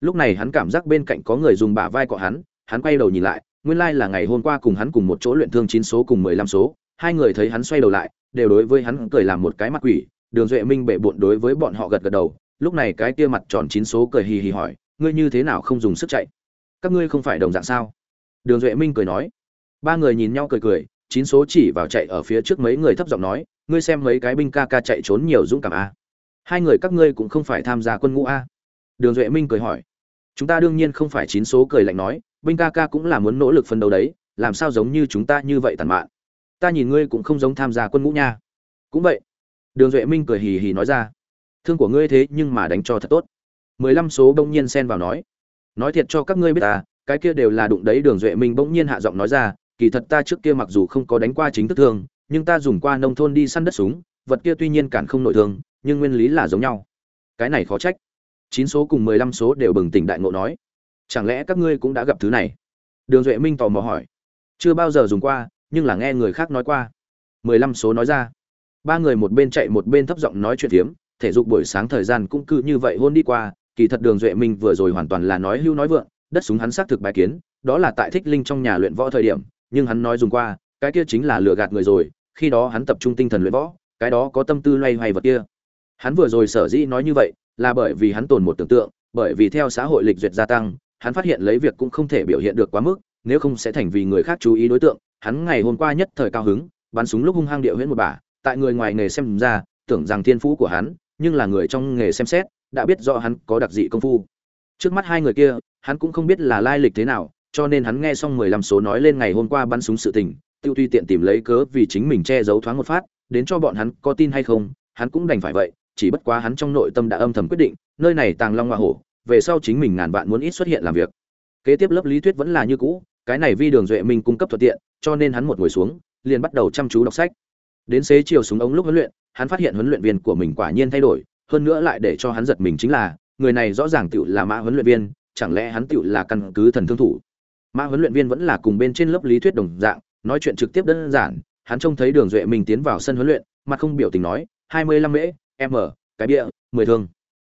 Lúc này hắn cảm giác bên cạnh có người dùng bả vai của hắn hắn quay đầu nhìn lại, nguyên lai là ngày hôm qua cùng hắn cùng một chỗ luyện thương chín số cùng mười lăm số, hai người thấy hắn xoay đầu lại, đều đối với hắn cười làm một cái mặt quỷ, đường duệ minh bệ bội đối với bọn họ gật gật đầu, lúc này cái kia mặt tròn chín số cười hì hì hỏi, ngươi như thế nào không dùng sức chạy? Các ngươi không phải đồng dạng sao? Đường duệ minh cười nói. Ba người nhìn nhau cười cười, chín số chỉ vào chạy ở phía trước mấy người thấp giọng nói, ngươi xem mấy cái binh ca ca chạy trốn nhiều dũng cảm a. Hai người các ngươi cũng không phải tham gia quân ngũ a. Đường duệ minh cười hỏi. Chúng ta đương nhiên không phải chín số cười lạnh nói binh ca ca cũng là muốn nỗ lực phân đấu đấy, làm sao giống như chúng ta như vậy tàn mạn? Ta nhìn ngươi cũng không giống tham gia quân ngũ nha. Cũng vậy. Đường duệ minh cười hì hì nói ra. Thương của ngươi thế nhưng mà đánh cho thật tốt. Mười lăm số bỗng nhiên xen vào nói. Nói thiệt cho các ngươi biết ta cái kia đều là đụng đấy, đường duệ minh bỗng nhiên hạ giọng nói ra. Kỳ thật ta trước kia mặc dù không có đánh qua chính thức thương, nhưng ta dùng qua nông thôn đi săn đất súng, vật kia tuy nhiên cản không nội thương, nhưng nguyên lý là giống nhau. Cái này khó trách. Chín số cùng mười lăm số đều bừng tỉnh đại ngộ nói chẳng lẽ các ngươi cũng đã gặp thứ này? Đường duệ minh tò mò hỏi. Chưa bao giờ dùng qua, nhưng là nghe người khác nói qua. Mười lăm số nói ra. Ba người một bên chạy một bên thấp giọng nói chuyện phiếm, thể dục buổi sáng thời gian cũng cứ như vậy hôn đi qua, kỳ thật đường duệ minh vừa rồi hoàn toàn là nói hưu nói vượng, đất súng hắn xác thực bài kiến, đó là tại thích linh trong nhà luyện võ thời điểm, nhưng hắn nói dùng qua, cái kia chính là lừa gạt người rồi, khi đó hắn tập trung tinh thần luyện võ, cái đó có tâm tư loay hoay vật kia. Hắn vừa rồi sở dĩ nói như vậy, là bởi vì hắn tồn một tưởng tượng, bởi vì theo xã hội lịch duyệt gia tăng hắn phát hiện lấy việc cũng không thể biểu hiện được quá mức, nếu không sẽ thành vì người khác chú ý đối tượng. Hắn ngày hôm qua nhất thời cao hứng, bắn súng lúc hung hăng địa huyễn một bà. Tại người ngoài nghề xem ra, tưởng rằng thiên phú của hắn, nhưng là người trong nghề xem xét, đã biết rõ hắn có đặc dị công phu. Trước mắt hai người kia, hắn cũng không biết là lai lịch thế nào, cho nên hắn nghe xong mười lăm số nói lên ngày hôm qua bắn súng sự tình, tiêu tuy tiện tìm lấy cớ vì chính mình che giấu thoáng một phát, đến cho bọn hắn có tin hay không, hắn cũng đành phải vậy, chỉ bất quá hắn trong nội tâm đã âm thầm quyết định, nơi này tàng long hoa hổ về sau chính mình ngàn vạn muốn ít xuất hiện làm việc. Kế tiếp lớp lý thuyết vẫn là như cũ, cái này vi đường duệ minh cung cấp thuận tiện, cho nên hắn một ngồi xuống, liền bắt đầu chăm chú đọc sách. Đến xế chiều súng ống lúc huấn luyện, hắn phát hiện huấn luyện viên của mình quả nhiên thay đổi, hơn nữa lại để cho hắn giật mình chính là, người này rõ ràng tựu là mã huấn luyện viên, chẳng lẽ hắn tựu là căn cứ thần thương thủ? Mã huấn luyện viên vẫn là cùng bên trên lớp lý thuyết đồng dạng, nói chuyện trực tiếp đơn giản, hắn trông thấy đường duệ minh tiến vào sân huấn luyện mà không biểu tình nói, hai mươi lăm mễ m cái bia, mười thương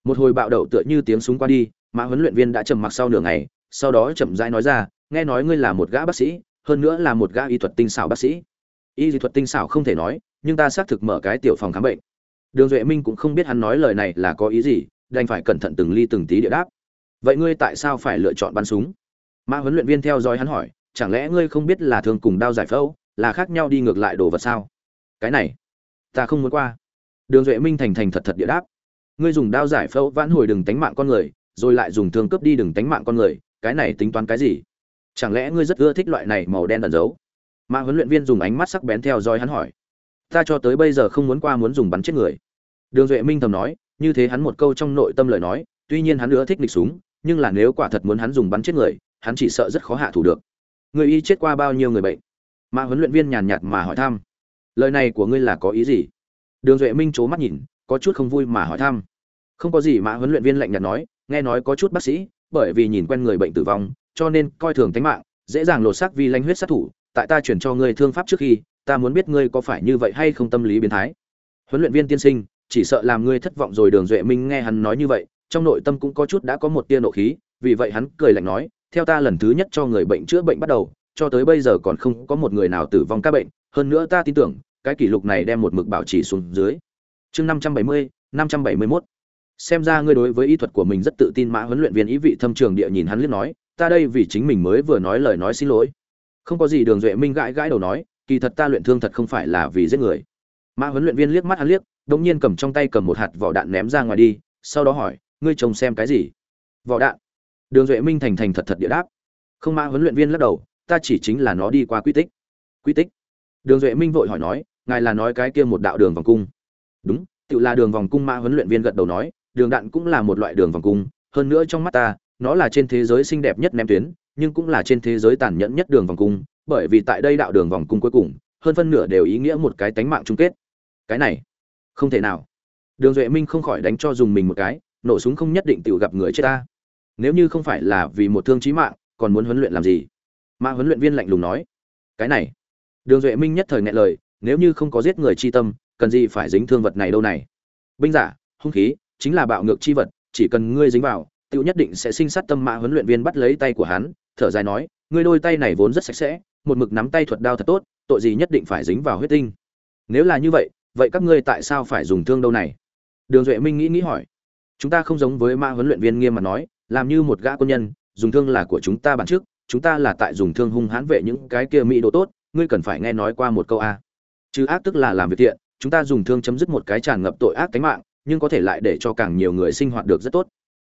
một hồi bạo đậu tựa như tiếng súng qua đi, mã huấn luyện viên đã trầm mặc sau nửa ngày, sau đó chậm rãi nói ra, nghe nói ngươi là một gã bác sĩ, hơn nữa là một gã y thuật tinh xảo bác sĩ. Y dị thuật tinh xảo không thể nói, nhưng ta xác thực mở cái tiểu phòng khám bệnh. Đường duệ minh cũng không biết hắn nói lời này là có ý gì, đành phải cẩn thận từng ly từng tí địa đáp. Vậy ngươi tại sao phải lựa chọn bắn súng? Mã huấn luyện viên theo dõi hắn hỏi, chẳng lẽ ngươi không biết là thường cùng đao giải phẫu, là khác nhau đi ngược lại đồ vật sao? Cái này, ta không muốn qua. Đường duệ minh thành thành thật thật địa đáp ngươi dùng đao giải phẫu vãn hồi đừng tánh mạng con người, rồi lại dùng thương cướp đi đừng tánh mạng con người, cái này tính toán cái gì? Chẳng lẽ ngươi rất ưa thích loại này màu đen ẩn giấu? Mà huấn luyện viên dùng ánh mắt sắc bén theo dõi hắn hỏi. Ta cho tới bây giờ không muốn qua muốn dùng bắn chết người. Đường duệ minh thầm nói, như thế hắn một câu trong nội tâm lời nói, tuy nhiên hắn ưa thích địch súng, nhưng là nếu quả thật muốn hắn dùng bắn chết người, hắn chỉ sợ rất khó hạ thủ được. Người y chết qua bao nhiêu người bệnh? Mà huấn luyện viên nhàn nhạt mà hỏi thăm. Lời này của ngươi là có ý gì? Đường duệ minh c mắt nhìn có chút không vui mà hỏi thăm. Không có gì mà huấn luyện viên lạnh nhạt nói, nghe nói có chút bác sĩ, bởi vì nhìn quen người bệnh tử vong, cho nên coi thường tính mạng, dễ dàng lột xác vì lanh huyết sát thủ, tại ta chuyển cho ngươi thương pháp trước khi, ta muốn biết ngươi có phải như vậy hay không tâm lý biến thái. Huấn luyện viên tiên sinh, chỉ sợ làm ngươi thất vọng rồi đường duệ minh nghe hắn nói như vậy, trong nội tâm cũng có chút đã có một tia nộ khí, vì vậy hắn cười lạnh nói, theo ta lần thứ nhất cho người bệnh chữa bệnh bắt đầu, cho tới bây giờ còn không có một người nào tử vong các bệnh, hơn nữa ta tin tưởng, cái kỷ lục này đem một mực bảo trì xuống dưới chương năm trăm bảy mươi, năm trăm bảy mươi mốt. Xem ra ngươi đối với y thuật của mình rất tự tin mã huấn luyện viên ý vị thâm trường địa nhìn hắn liếc nói, ta đây vì chính mình mới vừa nói lời nói xin lỗi. Không có gì đường duệ minh gãi gãi đầu nói, kỳ thật ta luyện thương thật không phải là vì giết người. Mã huấn luyện viên liếc mắt hắn liếc đống nhiên cầm trong tay cầm một hạt vỏ đạn ném ra ngoài đi, sau đó hỏi, ngươi trông xem cái gì? Vỏ đạn. Đường duệ minh thành thành thật thật địa đáp. Không mã huấn luyện viên lắc đầu, ta chỉ chính là nó đi qua quy tích. Quy tích? Đường duệ minh vội hỏi nói, ngài là nói cái kia một đạo đường vòng cung đúng tự là đường vòng cung mã huấn luyện viên gật đầu nói, đường đạn cũng là một loại đường vòng cung, hơn nữa trong mắt ta, nó là trên thế giới xinh đẹp nhất ném tuyến, nhưng cũng là trên thế giới tàn nhẫn nhất đường vòng cung, bởi vì tại đây đạo đường vòng cung cuối cùng, hơn phân nửa đều ý nghĩa một cái tánh mạng chung kết. Cái này, không thể nào. Đường duệ minh không khỏi đánh cho dùng mình một cái, nổ súng không nhất định tự gặp người chết ta. Nếu như không phải là vì một thương chí mạng, còn muốn huấn luyện làm gì? Mà huấn luyện viên lạnh lùng nói. Cái này, đường duệ minh nhất thời ngại lời, nếu như không có giết người chi tâm cần gì phải dính thương vật này đâu này? Binh giả, hung khí, chính là bạo ngược chi vật, chỉ cần ngươi dính vào tự nhất định sẽ sinh sát tâm mã huấn luyện viên bắt lấy tay của hắn, thở dài nói, ngươi đôi tay này vốn rất sạch sẽ, một mực nắm tay thuật đao thật tốt, tội gì nhất định phải dính vào huyết tinh. Nếu là như vậy vậy các ngươi tại sao phải dùng thương đâu này? Đường duệ minh nghĩ nghĩ hỏi. Chúng ta không giống với ma huấn luyện viên nghiêm mà nói, làm như một gã quân nhân, dùng thương là của chúng ta bản trước, chúng ta là tại dùng thương hung hãn vệ những cái kia mỹ đồ tốt, ngươi cần phải nghe nói qua một câu a. Chứ ác tức là làm việc thiện chúng ta dùng thương chấm dứt một cái tràn ngập tội ác cánh mạng, nhưng có thể lại để cho càng nhiều người sinh hoạt được rất tốt.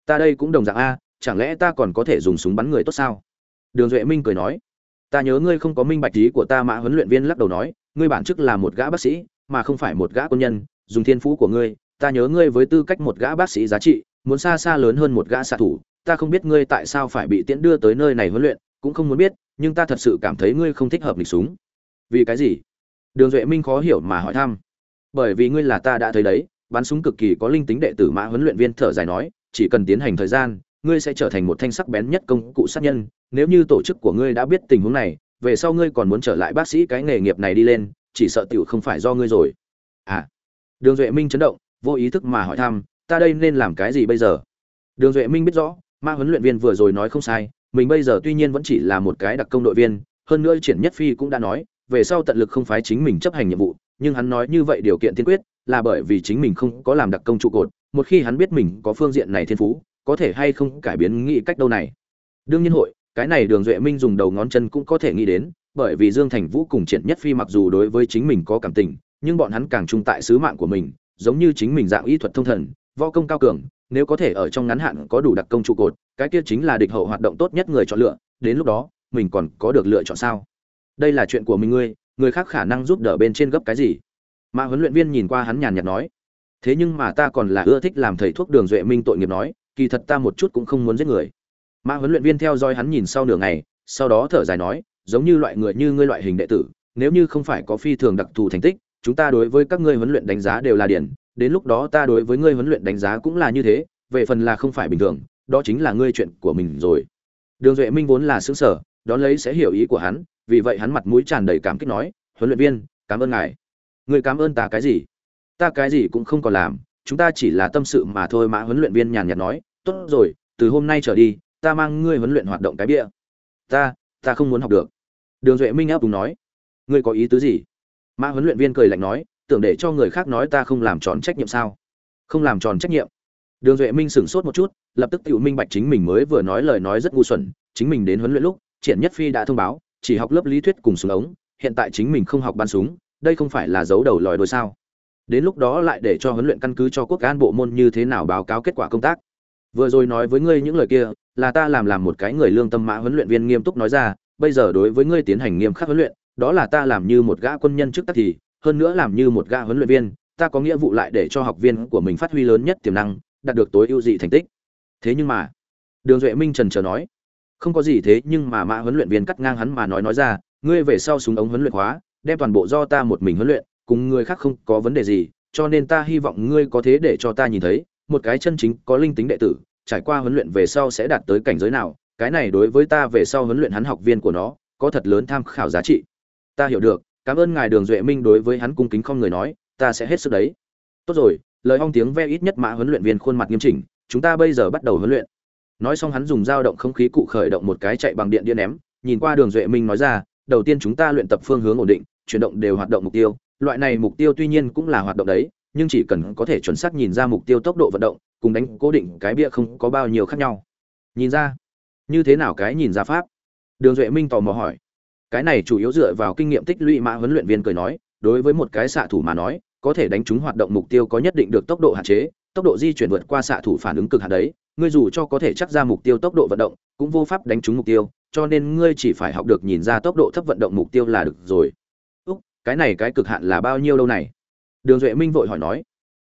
Ta đây cũng đồng dạng a, chẳng lẽ ta còn có thể dùng súng bắn người tốt sao? Đường duệ minh cười nói. Ta nhớ ngươi không có minh bạch ý của ta mã huấn luyện viên lắc đầu nói, ngươi bản chức là một gã bác sĩ, mà không phải một gã quân nhân, dùng thiên phú của ngươi, ta nhớ ngươi với tư cách một gã bác sĩ giá trị, muốn xa xa lớn hơn một gã xạ thủ, ta không biết ngươi tại sao phải bị tiễn đưa tới nơi này huấn luyện, cũng không muốn biết, nhưng ta thật sự cảm thấy ngươi không thích hợp lịch súng. Vì cái gì? Đường duệ minh khó hiểu mà hỏi thăm bởi vì ngươi là ta đã thấy đấy, bắn súng cực kỳ có linh tính đệ tử mã huấn luyện viên thở dài nói, chỉ cần tiến hành thời gian, ngươi sẽ trở thành một thanh sắc bén nhất công cụ sát nhân. Nếu như tổ chức của ngươi đã biết tình huống này, về sau ngươi còn muốn trở lại bác sĩ cái nghề nghiệp này đi lên, chỉ sợ tiểu không phải do ngươi rồi. À đường duệ minh chấn động, vô ý thức mà hỏi thăm, ta đây nên làm cái gì bây giờ? Đường duệ minh biết rõ ma huấn luyện viên vừa rồi nói không sai, mình bây giờ tuy nhiên vẫn chỉ là một cái đặc công đội viên, hơn nữa triển nhất phi cũng đã nói, về sau tận lực không phái chính mình chấp hành nhiệm vụ nhưng hắn nói như vậy điều kiện tiên quyết là bởi vì chính mình không có làm đặc công trụ cột, một khi hắn biết mình có phương diện này thiên phú, có thể hay không cải biến nghĩ cách đâu này. Đương nhiên hội, cái này đường duệ minh dùng đầu ngón chân cũng có thể nghĩ đến, bởi vì dương thành vũ cùng triển nhất phi mặc dù đối với chính mình có cảm tình, nhưng bọn hắn càng trung tại sứ mạng của mình, giống như chính mình dạng y thuật thông thần, võ công cao cường, nếu có thể ở trong ngắn hạn có đủ đặc công trụ cột, cái kia chính là địch hậu hoạt động tốt nhất người chọn lựa, đến lúc đó, mình còn có được lựa chọn sao? Đây là chuyện của mình ngươi người khác khả năng giúp đỡ bên trên gấp cái gì? Mà huấn luyện viên nhìn qua hắn nhàn nhạt nói, thế nhưng mà ta còn là ưa thích làm thầy thuốc đường duệ minh tội nghiệp nói, kỳ thật ta một chút cũng không muốn giết người. Mà huấn luyện viên theo dõi hắn nhìn sau nửa ngày, sau đó thở dài nói, giống như loại người như ngươi loại hình đệ tử, nếu như không phải có phi thường đặc thù thành tích, chúng ta đối với các ngươi huấn luyện đánh giá đều là điển, đến lúc đó ta đối với ngươi huấn luyện đánh giá cũng là như thế, về phần là không phải bình thường, đó chính là ngươi chuyện của mình rồi. Đường duệ minh vốn là xứng sở đón lấy sẽ hiểu ý của hắn vì vậy hắn mặt mũi tràn đầy cảm kích nói, huấn luyện viên, cảm ơn ngài. Người cảm ơn ta cái gì? Ta cái gì cũng không còn làm, chúng ta chỉ là tâm sự mà thôi. Mà huấn luyện viên nhàn nhạt nói, tốt rồi, từ hôm nay trở đi, ta mang ngươi huấn luyện hoạt động cái bia. Ta ta không muốn học được. Đường duệ minh áp đúng nói, ngươi có ý tứ gì? Mã huấn luyện viên cười lạnh nói, tưởng để cho người khác nói ta không làm tròn trách nhiệm sao? Không làm tròn trách nhiệm. Đường duệ minh sửng sốt một chút, lập tức tự minh bạch chính mình mới vừa nói lời nói rất ngu xuẩn, chính mình đến huấn luyện lúc, triển nhất phi đã thông báo chỉ học lớp lý thuyết cùng súng ống, hiện tại chính mình không học bắn súng, đây không phải là dấu đầu lòi đôi sao? Đến lúc đó lại để cho huấn luyện căn cứ cho quốc an bộ môn như thế nào báo cáo kết quả công tác. Vừa rồi nói với ngươi những lời kia, là ta làm làm một cái người lương tâm mã huấn luyện viên nghiêm túc nói ra, bây giờ đối với ngươi tiến hành nghiêm khắc huấn luyện, đó là ta làm như một gã quân nhân trước tắc thì, hơn nữa làm như một gã huấn luyện viên, ta có nghĩa vụ lại để cho học viên của mình phát huy lớn nhất tiềm năng, đạt được tối ưu dị thành tích. Thế nhưng mà, đường duệ minh trần chờ nói không có gì thế nhưng mà mã huấn luyện viên cắt ngang hắn mà nói nói ra, ngươi về sau súng ống huấn luyện hóa, đem toàn bộ do ta một mình huấn luyện, cùng người khác không có vấn đề gì, cho nên ta hy vọng ngươi có thế để cho ta nhìn thấy, một cái chân chính có linh tính đệ tử, trải qua huấn luyện về sau sẽ đạt tới cảnh giới nào, cái này đối với ta về sau huấn luyện hắn học viên của nó, có thật lớn tham khảo giá trị. Ta hiểu được, cảm ơn ngài đường duệ minh đối với hắn cung kính không người nói, ta sẽ hết sức đấy. Tốt rồi, lời hong tiếng ve ít nhất mã huấn luyện viên khuôn mặt nghiêm chỉnh, chúng ta bây giờ bắt đầu huấn luyện nói xong hắn dùng dao động không khí cụ khởi động một cái chạy bằng điện điện ném, nhìn qua đường duệ minh nói ra, đầu tiên chúng ta luyện tập phương hướng ổn định, chuyển động đều hoạt động mục tiêu. Loại này mục tiêu tuy nhiên cũng là hoạt động đấy, nhưng chỉ cần có thể chuẩn xác nhìn ra mục tiêu tốc độ vận động, cùng đánh cố định cái bia không có bao nhiêu khác nhau. Nhìn ra? Như thế nào cái nhìn ra pháp? Đường duệ minh tò mò hỏi. Cái này chủ yếu dựa vào kinh nghiệm tích lũy mã huấn luyện viên cười nói, đối với một cái xạ thủ mà nói, có thể đánh trúng hoạt động mục tiêu có nhất định được tốc độ hạn chế tốc độ di chuyển vượt qua xạ thủ phản ứng cực hạn đấy, ngươi dù cho có thể chắc ra mục tiêu tốc độ vận động, cũng vô pháp đánh trúng mục tiêu, cho nên ngươi chỉ phải học được nhìn ra tốc độ thấp vận động mục tiêu là được rồi. Úc, cái này cái cực hạn là bao nhiêu lâu này? Đường duệ minh vội hỏi nói.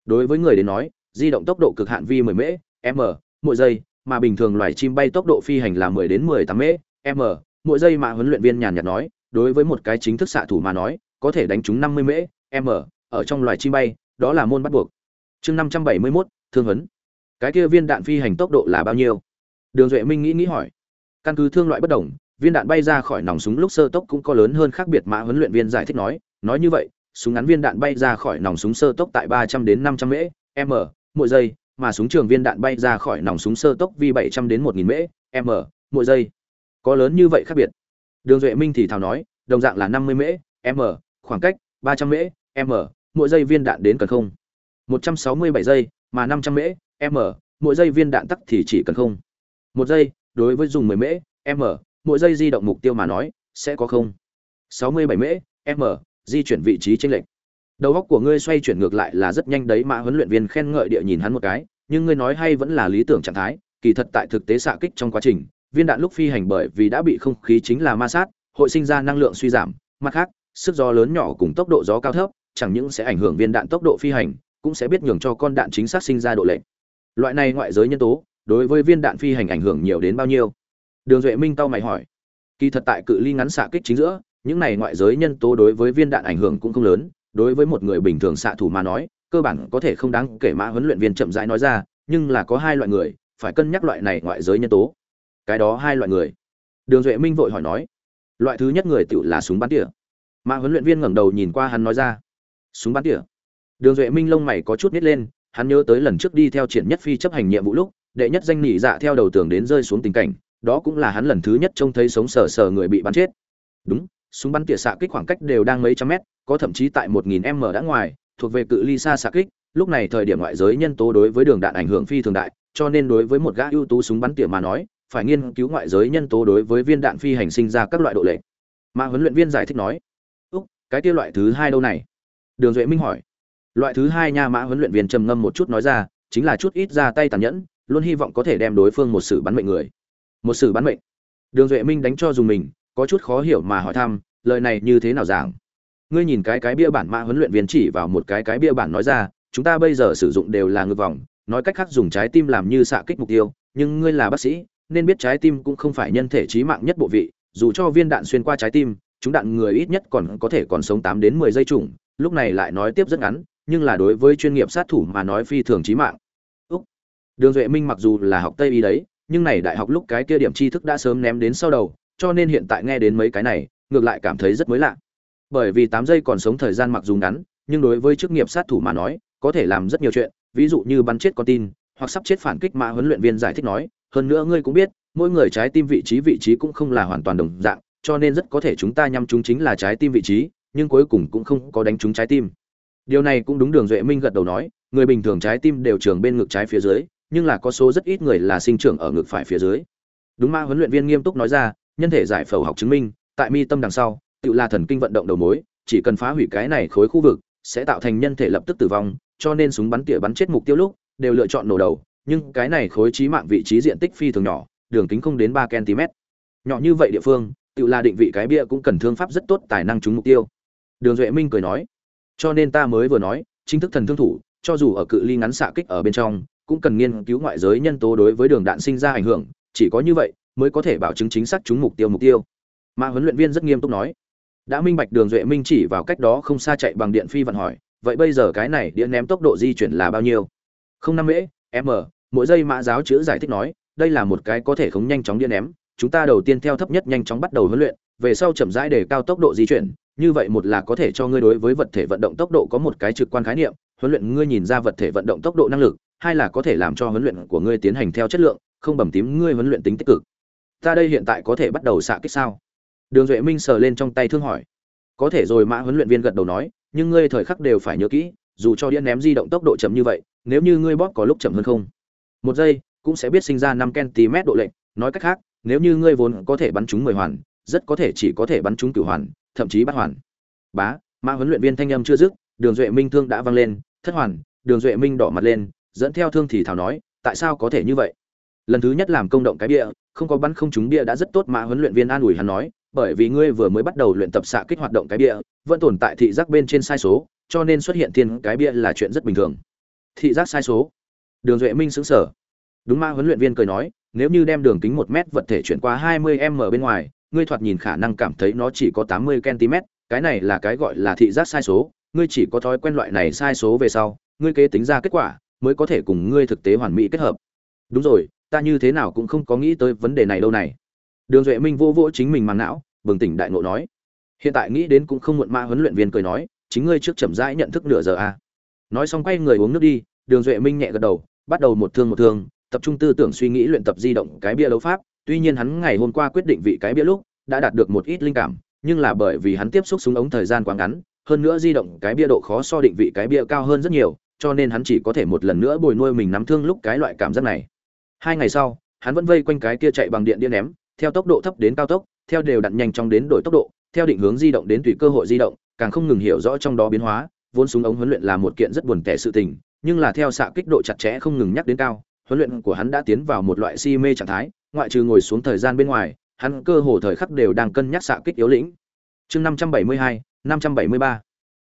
Đối với người đến nói, di động tốc độ cực hạn vi 10 mễ, m, mỗi giây, mà bình thường loài chim bay tốc độ phi hành là 10 đến 18 mễ, m, mỗi giây mà huấn luyện viên nhàn nhạt nói, đối với một cái chính thức xạ thủ mà nói, có thể đánh trúng 50 mễ, m, ở trong loài chim bay, đó là môn bắt buộc chương 571, thương vấn cái kia viên đạn phi hành tốc độ là bao nhiêu? Đường duệ minh nghĩ nghĩ hỏi. Căn cứ thương loại bất đồng viên đạn bay ra khỏi nòng súng lúc sơ tốc cũng có lớn hơn khác biệt mã huấn luyện viên giải thích nói nói như vậy súng ngắn viên đạn bay ra khỏi nòng súng sơ tốc tại 300 đến 500 mễ m mỗi giây mà súng trường viên đạn bay ra khỏi nòng súng sơ tốc vi 700 đến 1000 mễ m mỗi giây. Có lớn như vậy khác biệt? Đường duệ minh thì thào nói đồng dạng là năm mươi mễ m khoảng cách ba trăm mễ m mỗi giây viên đạn đến cần không? Một trăm sáu mươi bảy giây, mà năm trăm mễ, m, mỗi giây viên đạn tắc thì chỉ cần không. Một giây, đối với dùng mười mễ, m, mỗi giây di động mục tiêu mà nói, sẽ có không. sáu mươi bảy mễ, m, di chuyển vị trí chênh lệch. Đầu óc của ngươi xoay chuyển ngược lại là rất nhanh đấy mà huấn luyện viên khen ngợi địa nhìn hắn một cái, nhưng ngươi nói hay vẫn là lý tưởng trạng thái, kỳ thật tại thực tế xạ kích trong quá trình, viên đạn lúc phi hành bởi vì đã bị không khí chính là ma sát, hội sinh ra năng lượng suy giảm, mặt khác, sức gió lớn nhỏ cùng tốc độ gió cao thấp, chẳng những sẽ ảnh hưởng viên đạn tốc độ phi hành cũng sẽ biết nhường cho con đạn chính xác sinh ra độ lệch. Loại này ngoại giới nhân tố, đối với viên đạn phi hành ảnh hưởng nhiều đến bao nhiêu? Đường duệ minh tao mày hỏi. Kỳ thật tại cự ly ngắn xạ kích chính giữa, những này ngoại giới nhân tố đối với viên đạn ảnh hưởng cũng không lớn. Đối với một người bình thường xạ thủ mà nói, cơ bản có thể không đáng kể mã huấn luyện viên chậm rãi nói ra, nhưng là có hai loại người, phải cân nhắc loại này ngoại giới nhân tố. Cái đó hai loại người. Đường duệ minh vội hỏi nói. Loại thứ nhất người tự là súng bắn tỉa. Mã huấn luyện viên ngẩng đầu nhìn qua hắn nói ra. Súng bắn tỉa đường duệ minh lông mày có chút nít lên, hắn nhớ tới lần trước đi theo triển nhất phi chấp hành nhiệm vụ lúc, đệ nhất danh nhị dạ theo đầu tường đến rơi xuống tình cảnh, đó cũng là hắn lần thứ nhất trông thấy sống sờ sờ người bị bắn chết. Đúng, súng bắn tỉa xạ kích khoảng cách đều đang mấy trăm mét, có thậm chí tại một nghìn m đã ngoài, thuộc về cự ly xa xạ kích, lúc này thời điểm ngoại giới nhân tố đối với đường đạn ảnh hưởng phi thường đại, cho nên đối với một gã ưu tú súng bắn tỉa mà nói, phải nghiên cứu ngoại giới nhân tố đối với viên đạn phi hành sinh ra các loại độ lệ mà huấn luyện viên giải thích nói, úc, cái kia loại thứ hai đâu này? Đường duệ minh hỏi loại thứ hai nha mã huấn luyện viên trầm ngâm một chút nói ra, chính là chút ít ra tay tàn nhẫn, luôn hy vọng có thể đem đối phương một sự bắn mệnh người. Một sự bắn mệnh. Đường duệ minh đánh cho dùng mình, có chút khó hiểu mà hỏi thăm, lời này như thế nào giảng? Ngươi nhìn cái cái bia bản mã huấn luyện viên chỉ vào một cái cái bia bản nói ra, chúng ta bây giờ sử dụng đều là ngược vòng, nói cách khác dùng trái tim làm như xạ kích mục tiêu, nhưng ngươi là bác sĩ, nên biết trái tim cũng không phải nhân thể trí mạng nhất bộ vị, dù cho viên đạn xuyên qua trái tim, chúng đạn người ít nhất còn có thể còn sống tám đến mười giây trùng, lúc này lại nói tiếp rất ngắn nhưng là đối với chuyên nghiệp sát thủ mà nói phi thường chí mạng. Úc. đường duệ minh mặc dù là học tây y đấy, nhưng này đại học lúc cái kia điểm tri thức đã sớm ném đến sau đầu, cho nên hiện tại nghe đến mấy cái này, ngược lại cảm thấy rất mới lạ. Bởi vì tám giây còn sống thời gian mặc dù ngắn, nhưng đối với chức nghiệp sát thủ mà nói, có thể làm rất nhiều chuyện, ví dụ như bắn chết con tin, hoặc sắp chết phản kích mà huấn luyện viên giải thích nói, hơn nữa ngươi cũng biết, mỗi người trái tim vị trí vị trí cũng không là hoàn toàn đồng dạng, cho nên rất có thể chúng ta nhắm chúng chính là trái tim vị trí, nhưng cuối cùng cũng không có đánh trúng trái tim điều này cũng đúng đường duệ minh gật đầu nói, người bình thường trái tim đều trường bên ngực trái phía dưới, nhưng là có số rất ít người là sinh trưởng ở ngực phải phía dưới. Đúng ma huấn luyện viên nghiêm túc nói ra, nhân thể giải phẫu học chứng minh, tại mi tâm đằng sau, tự là thần kinh vận động đầu mối, chỉ cần phá hủy cái này khối khu vực, sẽ tạo thành nhân thể lập tức tử vong, cho nên súng bắn tỉa bắn chết mục tiêu lúc, đều lựa chọn nổ đầu, nhưng cái này khối trí mạng vị trí diện tích phi thường nhỏ, đường kính không đến ba cm nhỏ như vậy địa phương, tự là định vị cái bia cũng cần thương pháp rất tốt tài năng trúng mục tiêu. Đường duệ minh cười nói cho nên ta mới vừa nói, chính thức thần thương thủ, cho dù ở cự ly ngắn xạ kích ở bên trong, cũng cần nghiên cứu ngoại giới nhân tố đối với đường đạn sinh ra ảnh hưởng, chỉ có như vậy mới có thể bảo chứng chính xác chúng mục tiêu mục tiêu. Mà huấn luyện viên rất nghiêm túc nói. Đã minh bạch đường duệ minh chỉ vào cách đó không xa chạy bằng điện phi vận hỏi, vậy bây giờ cái này điện ném tốc độ di chuyển là bao nhiêu? Không năm mễ m mỗi giây mã giáo chữ giải thích nói, đây là một cái có thể không nhanh chóng điện ném, chúng ta đầu tiên theo thấp nhất nhanh chóng bắt đầu huấn luyện, về sau chậm rãi để cao tốc độ di chuyển như vậy một là có thể cho ngươi đối với vật thể vận động tốc độ có một cái trực quan khái niệm, huấn luyện ngươi nhìn ra vật thể vận động tốc độ năng lực, hai là có thể làm cho huấn luyện của ngươi tiến hành theo chất lượng, không bẩm tím ngươi huấn luyện tính tích cực. Ta đây hiện tại có thể bắt đầu xạ kích sao? Đường duệ minh sờ lên trong tay thương hỏi. Có thể rồi mã huấn luyện viên gật đầu nói, nhưng ngươi thời khắc đều phải nhớ kỹ, dù cho đĩa ném di động tốc độ chậm như vậy, nếu như ngươi bóp có lúc chậm hơn không? Một giây, cũng sẽ biết sinh ra năm cm độ lệnh nói cách khác, nếu như ngươi vốn có thể bắn trúng mười hoàn, rất có thể chỉ có thể bắn trúng cửu hoàn thậm chí bắt hoàn. Bá mã huấn luyện viên thanh âm chưa dứt, đường duệ minh thương đã vang lên, thất hoàn, đường duệ minh đỏ mặt lên, dẫn theo thương thì thảo nói, tại sao có thể như vậy? Lần thứ nhất làm công động cái bia không có bắn không trúng bia đã rất tốt mà huấn luyện viên an ủi hắn nói, bởi vì ngươi vừa mới bắt đầu luyện tập xạ kích hoạt động cái bia vẫn tồn tại thị giác bên trên sai số, cho nên xuất hiện thiên cái bia là chuyện rất bình thường. Thị giác sai số. Đường duệ minh xứng sở đúng, ma huấn luyện viên cười nói, nếu như đem đường kính một mét vật thể chuyển qua 20 m bên ngoài ngươi thoạt nhìn khả năng cảm thấy nó chỉ có 80 cm cái này là cái gọi là thị giác sai số, ngươi chỉ có thói quen loại này sai số về sau, ngươi kế tính ra kết quả, mới có thể cùng ngươi thực tế hoàn mỹ kết hợp. Đúng rồi, ta như thế nào cũng không có nghĩ tới vấn đề này đâu này. Đường duệ minh vô vỗ chính mình màng não, bừng tỉnh đại ngộ nói. Hiện tại nghĩ đến cũng không muộn ma huấn luyện viên cười nói, chính ngươi trước chậm rãi nhận thức nửa giờ a à. nói xong quay người uống nước đi, đường duệ minh nhẹ gật đầu, bắt đầu một thương một thương, tập trung tư tưởng suy nghĩ luyện tập di động cái bia đấu pháp tuy nhiên hắn ngày hôm qua quyết định vị cái bia lúc, đã đạt được một ít linh cảm, nhưng là bởi vì hắn tiếp xúc súng ống thời gian quá ngắn, hơn nữa di động cái bia độ khó so định vị cái bia cao hơn rất nhiều, cho nên hắn chỉ có thể một lần nữa bồi nuôi mình nắm thương lúc cái loại cảm giác này. Hai ngày sau, hắn vẫn vây quanh cái kia chạy bằng điện điện ném, theo tốc độ thấp đến cao tốc, theo đều đặn nhanh chóng đến đổi tốc độ, theo định hướng di động đến tùy cơ hội di động, càng không ngừng hiểu rõ trong đó biến hóa, vốn súng ống huấn luyện là một kiện rất buồn tẻ sự tình, nhưng là theo xạ kích độ chặt chẽ không ngừng nhắc đến cao, huấn luyện của hắn đã tiến vào một loại si mê trạng thái ngoại trừ ngồi xuống thời gian bên ngoài, hắn cơ hồ thời khắc đều đang cân nhắc xạ kích yếu lĩnh. Chương năm trăm bảy mươi hai, năm trăm bảy mươi ba.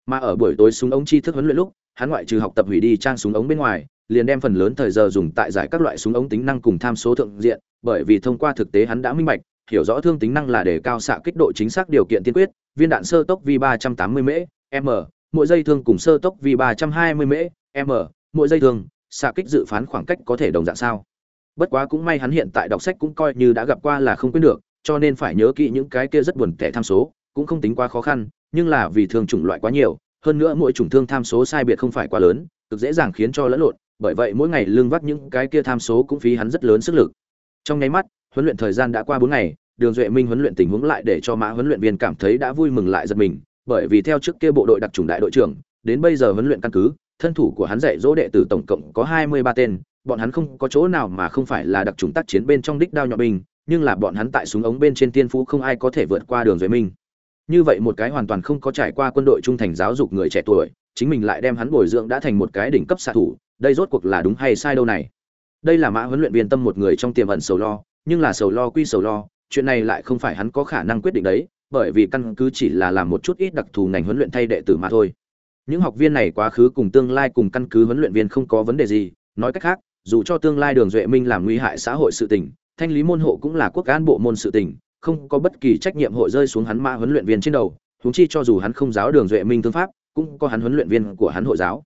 Mà ở buổi tối súng ống chi thức huấn luyện lúc, hắn ngoại trừ học tập hủy đi trang súng ống bên ngoài, liền đem phần lớn thời giờ dùng tại giải các loại súng ống tính năng cùng tham số thượng diện, bởi vì thông qua thực tế hắn đã minh bạch, hiểu rõ thương tính năng là để cao xạ kích độ chính xác điều kiện tiên quyết, viên đạn sơ tốc v 380 m m, mỗi giây thương cùng sơ tốc v 320 m m, mỗi giây thương, xạ kích dự phán khoảng cách có thể đồng dạng sao? Bất quá cũng may hắn hiện tại đọc sách cũng coi như đã gặp qua là không quên được, cho nên phải nhớ kỹ những cái kia rất buồn tẻ tham số, cũng không tính quá khó khăn, nhưng là vì thường chủng loại quá nhiều, hơn nữa mỗi chủng thương tham số sai biệt không phải quá lớn, cực dễ dàng khiến cho lẫn lộn, bởi vậy mỗi ngày lương vắt những cái kia tham số cũng phí hắn rất lớn sức lực. Trong nháy mắt, huấn luyện thời gian đã qua bốn ngày, đường duệ minh huấn luyện tình huống lại để cho mã huấn luyện viên cảm thấy đã vui mừng lại giật mình, bởi vì theo trước kia bộ đội đặc trùng đại đội trưởng, đến bây giờ huấn luyện căn cứ, thân thủ của hắn dạy dỗ đệ tử tổng cộng có hai mươi ba tên bọn hắn không có chỗ nào mà không phải là đặc trùng tác chiến bên trong đích đao nhọn binh nhưng là bọn hắn tại súng ống bên trên tiên phú không ai có thể vượt qua đường dưới mình. như vậy một cái hoàn toàn không có trải qua quân đội trung thành giáo dục người trẻ tuổi, chính mình lại đem hắn bồi dưỡng đã thành một cái đỉnh cấp xạ thủ, đây rốt cuộc là đúng hay sai đâu này đây là mã huấn luyện viên tâm một người trong tiềm ẩn sầu lo, nhưng là sầu lo quy sầu lo, chuyện này lại không phải hắn có khả năng quyết định đấy, bởi vì căn cứ chỉ là làm một chút ít đặc thù ngành huấn luyện thay đệ tử mà thôi những học viên này quá khứ cùng tương lai cùng căn cứ huấn luyện viên không có vấn đề gì, nói cách khác dù cho tương lai đường duệ minh làm nguy hại xã hội sự tình, thanh lý môn hộ cũng là quốc cán bộ môn sự tình, không có bất kỳ trách nhiệm hội rơi xuống hắn mã huấn luyện viên trên đầu, huống chi cho dù hắn không giáo đường duệ minh thương pháp, cũng có hắn huấn luyện viên của hắn hội giáo.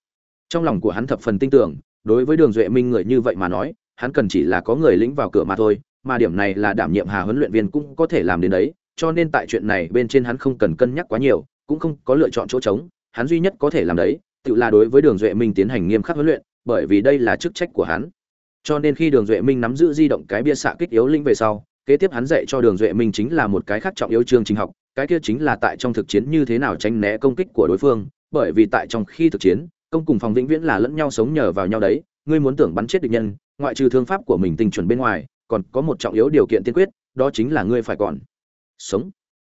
Trong lòng của hắn thập phần tin tưởng, đối với đường duệ minh người như vậy mà nói, hắn cần chỉ là có người lĩnh vào cửa mà thôi, mà điểm này là đảm nhiệm hà huấn luyện viên cũng có thể làm đến đấy, cho nên tại chuyện này bên trên hắn không cần cân nhắc quá nhiều, cũng không có lựa chọn chỗ trống, hắn duy nhất có thể làm đấy, tự là đối với đường duệ minh tiến hành nghiêm khắc huấn luyện bởi vì đây là chức trách của hắn. Cho nên khi đường duệ minh nắm giữ di động cái bia xạ kích yếu linh về sau, kế tiếp hắn dạy cho đường duệ minh chính là một cái khác trọng yếu chương trình học, cái kia chính là tại trong thực chiến như thế nào tránh né công kích của đối phương, bởi vì tại trong khi thực chiến, công cùng phòng vĩnh viễn là lẫn nhau sống nhờ vào nhau đấy, ngươi muốn tưởng bắn chết địch nhân, ngoại trừ thương pháp của mình tinh chuẩn bên ngoài, còn có một trọng yếu điều kiện tiên quyết, đó chính là ngươi phải còn sống.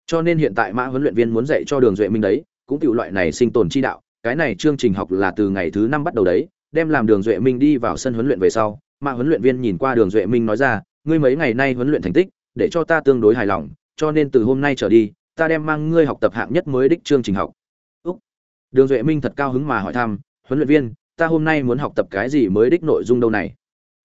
Cho nên hiện tại mã huấn luyện viên muốn dạy cho đường duệ minh đấy, cũng tiểu loại này sinh tồn chi đạo, cái này chương trình học là từ ngày thứ năm bắt đầu đấy đem làm đường duệ minh đi vào sân huấn luyện về sau, mà huấn luyện viên nhìn qua đường duệ minh nói ra, ngươi mấy ngày nay huấn luyện thành tích, để cho ta tương đối hài lòng, cho nên từ hôm nay trở đi, ta đem mang ngươi học tập hạng nhất mới đích chương trình học. Úc. đường duệ minh thật cao hứng mà hỏi thăm, huấn luyện viên, ta hôm nay muốn học tập cái gì mới đích nội dung đâu này?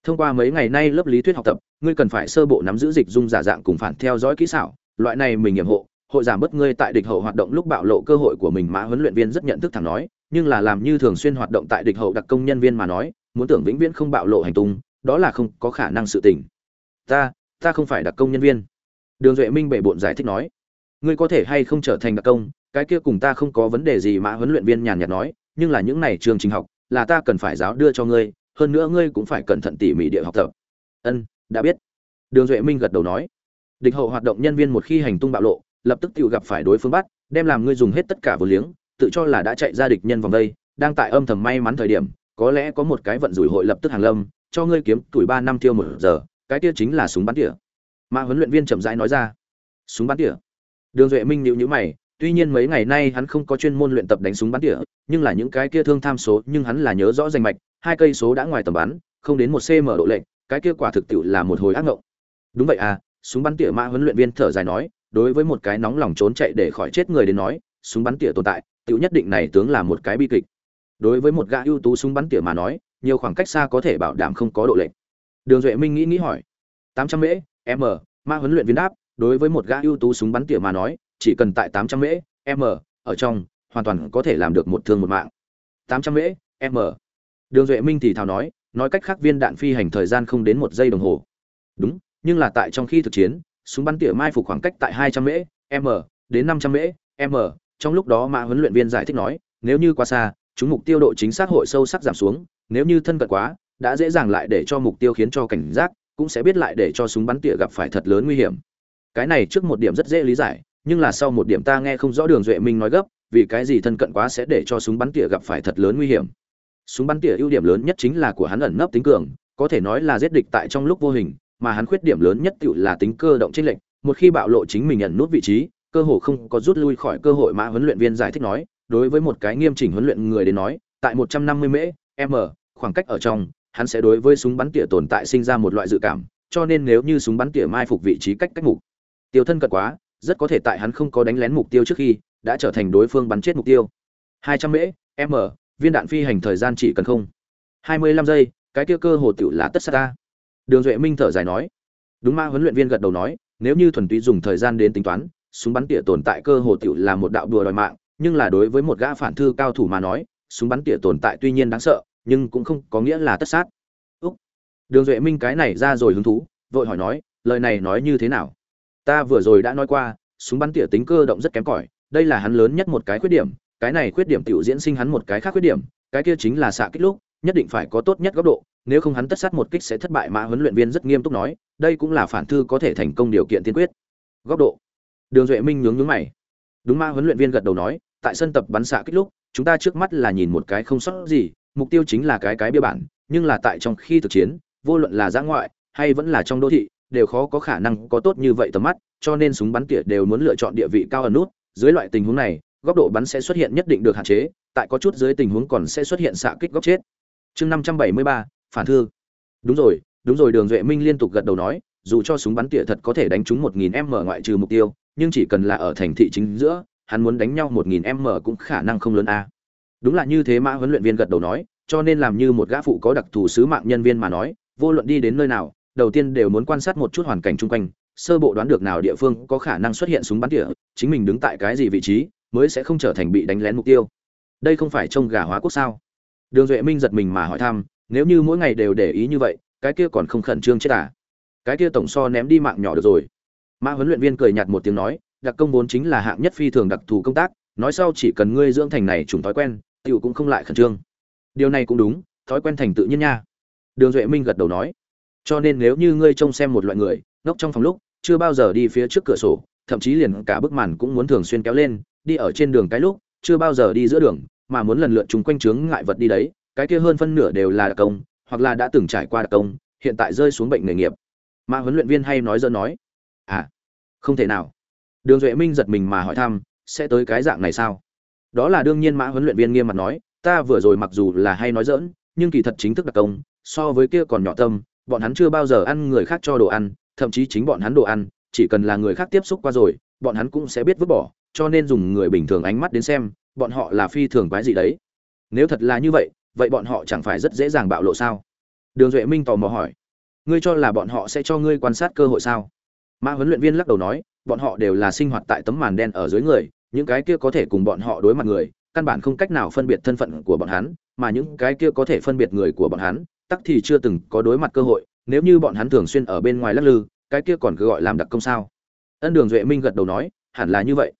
Thông qua mấy ngày nay lớp lý thuyết học tập, ngươi cần phải sơ bộ nắm giữ dịch dung giả dạng cùng phản theo dõi kỹ xảo, loại này mình nghiệm hộ, hội giảm bớt ngươi tại địch hậu hoạt động lúc bạo lộ cơ hội của mình. Mà huấn luyện viên rất nhận thức thẳng nói nhưng là làm như thường xuyên hoạt động tại địch hậu đặc công nhân viên mà nói, muốn tưởng vĩnh viễn không bạo lộ hành tung, đó là không có khả năng sự tình. Ta ta không phải đặc công nhân viên. Đường duệ minh bệ bộn giải thích nói. Ngươi có thể hay không trở thành đặc công, cái kia cùng ta không có vấn đề gì mà huấn luyện viên nhàn nhạt nói, nhưng là những này trường trình học, là ta cần phải giáo đưa cho ngươi, hơn nữa ngươi cũng phải cẩn thận tỉ mỉ địa học tập. Ân, đã biết. Đường duệ minh gật đầu nói. Địch hậu hoạt động nhân viên một khi hành tung bạo lộ, lập tức tự gặp phải đối phương bắt, đem làm ngươi dùng hết tất cả vô liếng tự cho là đã chạy ra địch nhân vòng đây, đang tại âm thầm may mắn thời điểm, có lẽ có một cái vận rủi hội lập tức hàng lâm, cho ngươi kiếm tuổi ba năm tiêu một giờ, cái kia chính là súng bắn tỉa. Mà huấn luyện viên chậm rãi nói ra. Súng bắn tỉa. Đường duệ minh nhíu nhíu mày, tuy nhiên mấy ngày nay hắn không có chuyên môn luyện tập đánh súng bắn tỉa, nhưng là những cái kia thương tham số, nhưng hắn là nhớ rõ danh mạch, hai cây số đã ngoài tầm bắn, không đến một cm độ lệnh cái kia quả thực tiệu là một hồi ác ngộng. Đúng vậy à súng bắn tỉa mã huấn luyện viên thở dài nói, đối với một cái nóng lòng trốn chạy để khỏi chết người đến nói, súng bắn tỉa tồn tại tiểu nhất định này tướng là một cái bi kịch. Đối với một gã ưu tú súng bắn tỉa mà nói, nhiều khoảng cách xa có thể bảo đảm không có độ lệch. Đường duệ minh nghĩ nghĩ hỏi. Tám trăm mễ m ma huấn luyện viên đáp, đối với một gã ưu tú súng bắn tỉa mà nói, chỉ cần tại tám trăm mễ m ở trong, hoàn toàn có thể làm được một thương một mạng. Tám trăm mễ m đường duệ minh thì thào nói nói cách khác viên đạn phi hành thời gian không đến một giây đồng hồ. Đúng, nhưng là tại trong khi thực chiến, súng bắn tỉa mai phục khoảng cách tại hai trăm mễ m đến năm trăm mễ m trong lúc đó mã huấn luyện viên giải thích nói, nếu như quá xa, chúng mục tiêu độ chính xác hội sâu sắc giảm xuống, nếu như thân cận quá, đã dễ dàng lại để cho mục tiêu khiến cho cảnh giác, cũng sẽ biết lại để cho súng bắn tỉa gặp phải thật lớn nguy hiểm. Cái này trước một điểm rất dễ lý giải, nhưng là sau một điểm ta nghe không rõ đường duệ minh nói gấp, vì cái gì thân cận quá sẽ để cho súng bắn tỉa gặp phải thật lớn nguy hiểm. Súng bắn tỉa ưu điểm lớn nhất chính là của hắn ẩn nấp tính cường, có thể nói là giết địch tại trong lúc vô hình, mà hắn khuyết điểm lớn nhất tự là tính cơ động chênh lệch, một khi bạo lộ chính mình nhận nút vị trí cơ hồ không có rút lui khỏi cơ hội mà huấn luyện viên giải thích nói đối với một cái nghiêm chỉnh huấn luyện người đến nói tại 150 m, m khoảng cách ở trong hắn sẽ đối với súng bắn tỉa tồn tại sinh ra một loại dự cảm cho nên nếu như súng bắn tỉa mai phục vị trí cách cách mục tiêu thân cận quá rất có thể tại hắn không có đánh lén mục tiêu trước khi đã trở thành đối phương bắn chết mục tiêu. 200 m, m viên đạn phi hành thời gian chỉ cần không. 25 giây cái kia cơ hồ tiểu là tất sát ta. Đường duệ minh thở dài nói. Đúng ma huấn luyện viên gật đầu nói nếu như thuần túy dùng thời gian đến tính toán súng bắn tỉa tồn tại cơ hồ tiểu là một đạo đùa đòi mạng, nhưng là đối với một gã phản thư cao thủ mà nói, súng bắn tỉa tồn tại tuy nhiên đáng sợ, nhưng cũng không có nghĩa là tất sát. Úc. Đường duệ minh cái này ra rồi hứng thú, vội hỏi nói, lời này nói như thế nào? Ta vừa rồi đã nói qua, súng bắn tỉa tính cơ động rất kém cỏi, đây là hắn lớn nhất một cái khuyết điểm, cái này khuyết điểm tiểu diễn sinh hắn một cái khác khuyết điểm, cái kia chính là xạ kích lúc, nhất định phải có tốt nhất góc độ, nếu không hắn tất sát một kích sẽ thất bại mà huấn luyện viên rất nghiêm túc nói, đây cũng là phản thư có thể thành công điều kiện tiên quyết. Góc độ đường duệ minh nhướng nhướng mày. Đúng ma huấn luyện viên gật đầu nói, tại sân tập bắn xạ kích lúc, chúng ta trước mắt là nhìn một cái không sót gì, mục tiêu chính là cái cái bia bản, nhưng là tại trong khi thực chiến, vô luận là giã ngoại hay vẫn là trong đô thị, đều khó có khả năng có tốt như vậy tầm mắt, cho nên súng bắn tỉa đều muốn lựa chọn địa vị cao ở nút. Dưới loại tình huống này, góc độ bắn sẽ xuất hiện nhất định được hạn chế, tại có chút dưới tình huống còn sẽ xuất hiện xạ kích góc chết. Chương năm trăm bảy mươi ba, phản thư. Đúng rồi đúng rồi, đường duệ minh liên tục gật đầu nói dù cho súng bắn tỉa thật có thể đánh trúng một nghìn m ngoại trừ mục tiêu, nhưng chỉ cần là ở thành thị chính giữa, hắn muốn đánh nhau một nghìn m cũng khả năng không lớn a. Đúng là như thế mã huấn luyện viên gật đầu nói, cho nên làm như một gã phụ có đặc thù sứ mạng nhân viên mà nói, vô luận đi đến nơi nào, đầu tiên đều muốn quan sát một chút hoàn cảnh chung quanh, sơ bộ đoán được nào địa phương có khả năng xuất hiện súng bắn tỉa, chính mình đứng tại cái gì vị trí, mới sẽ không trở thành bị đánh lén mục tiêu. Đây không phải trông gà hóa quốc sao? Đường duệ minh giật mình mà hỏi thăm, nếu như mỗi ngày đều để ý như vậy, cái kia còn không khẩn trương chết à? Cái kia tổng so ném đi mạng nhỏ được rồi. Mã huấn luyện viên cười nhạt một tiếng nói, đặc công vốn chính là hạng nhất phi thường đặc thù công tác, nói sau chỉ cần ngươi dưỡng thành này trùng thói quen, tiểu cũng không lại khẩn trương. Điều này cũng đúng, thói quen thành tự nhiên nha. Đường duệ minh gật đầu nói. Cho nên nếu như ngươi trông xem một loại người, ngốc trong phòng lúc, chưa bao giờ đi phía trước cửa sổ, thậm chí liền cả bức màn cũng muốn thường xuyên kéo lên, đi ở trên đường cái lúc, chưa bao giờ đi giữa đường, mà muốn lần lượt chúng quanh chướng ngại vật đi đấy, cái kia hơn phân nửa đều là đặc công, hoặc là đã từng trải qua đặc công, hiện tại rơi xuống bệnh nghề nghiệp mà huấn luyện viên hay nói dỡ nói. À không thể nào. Đường duệ minh giật mình mà hỏi thăm, sẽ tới cái dạng này sao? Đó là đương nhiên mã huấn luyện viên nghiêm mặt nói, ta vừa rồi mặc dù là hay nói dỡn nhưng kỳ thật chính thức đặc công, so với kia còn nhỏ tâm, bọn hắn chưa bao giờ ăn người khác cho đồ ăn, thậm chí chính bọn hắn đồ ăn, chỉ cần là người khác tiếp xúc qua rồi, bọn hắn cũng sẽ biết vứt bỏ, cho nên dùng người bình thường ánh mắt đến xem, bọn họ là phi thường quái gì đấy. Nếu thật là như vậy vậy bọn họ chẳng phải rất dễ dàng bạo lộ sao? Đường duệ minh tò mò hỏi ngươi cho là bọn họ sẽ cho ngươi quan sát cơ hội sao? Mã huấn luyện viên lắc đầu nói, bọn họ đều là sinh hoạt tại tấm màn đen ở dưới người, những cái kia có thể cùng bọn họ đối mặt người, căn bản không cách nào phân biệt thân phận của bọn hắn, mà những cái kia có thể phân biệt người của bọn hắn, tắc thì chưa từng có đối mặt cơ hội, nếu như bọn hắn thường xuyên ở bên ngoài lắc lư, cái kia còn cứ gọi làm đặc công sao? Ân đường duệ minh gật đầu nói, hẳn là như vậy.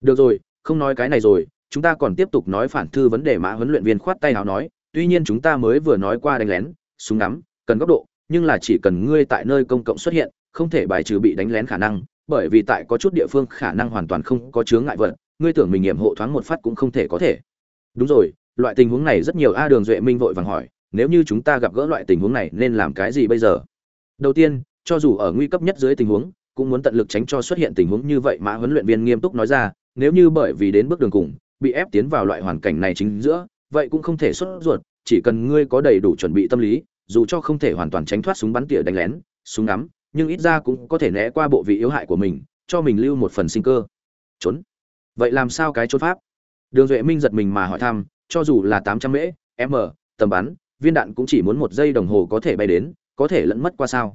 Được rồi, không nói cái này rồi, chúng ta còn tiếp tục nói phản thư vấn đề mã huấn luyện viên khoát tay nào nói, tuy nhiên chúng ta mới vừa nói qua đánh lén, súng ngắm, cần góc độ nhưng là chỉ cần ngươi tại nơi công cộng xuất hiện, không thể bài trừ bị đánh lén khả năng, bởi vì tại có chút địa phương khả năng hoàn toàn không có chướng ngại vật, ngươi tưởng mình nghiệm hộ thoáng một phát cũng không thể có thể. Đúng rồi, loại tình huống này rất nhiều a đường duệ minh vội vàng hỏi, nếu như chúng ta gặp gỡ loại tình huống này nên làm cái gì bây giờ? Đầu tiên, cho dù ở nguy cấp nhất dưới tình huống, cũng muốn tận lực tránh cho xuất hiện tình huống như vậy mà huấn luyện viên nghiêm túc nói ra, nếu như bởi vì đến bước đường cùng, bị ép tiến vào loại hoàn cảnh này chính giữa, vậy cũng không thể xuất ruột, chỉ cần ngươi có đầy đủ chuẩn bị tâm lý dù cho không thể hoàn toàn tránh thoát súng bắn tỉa đánh lén, súng ngắm, nhưng ít ra cũng có thể né qua bộ vị yếu hại của mình, cho mình lưu một phần sinh cơ. Trốn. Vậy làm sao cái trốn pháp? Đường duệ minh giật mình mà hỏi thăm, cho dù là tám trăm mễ, m, tầm bắn, viên đạn cũng chỉ muốn một giây đồng hồ có thể bay đến, có thể lẫn mất qua sao?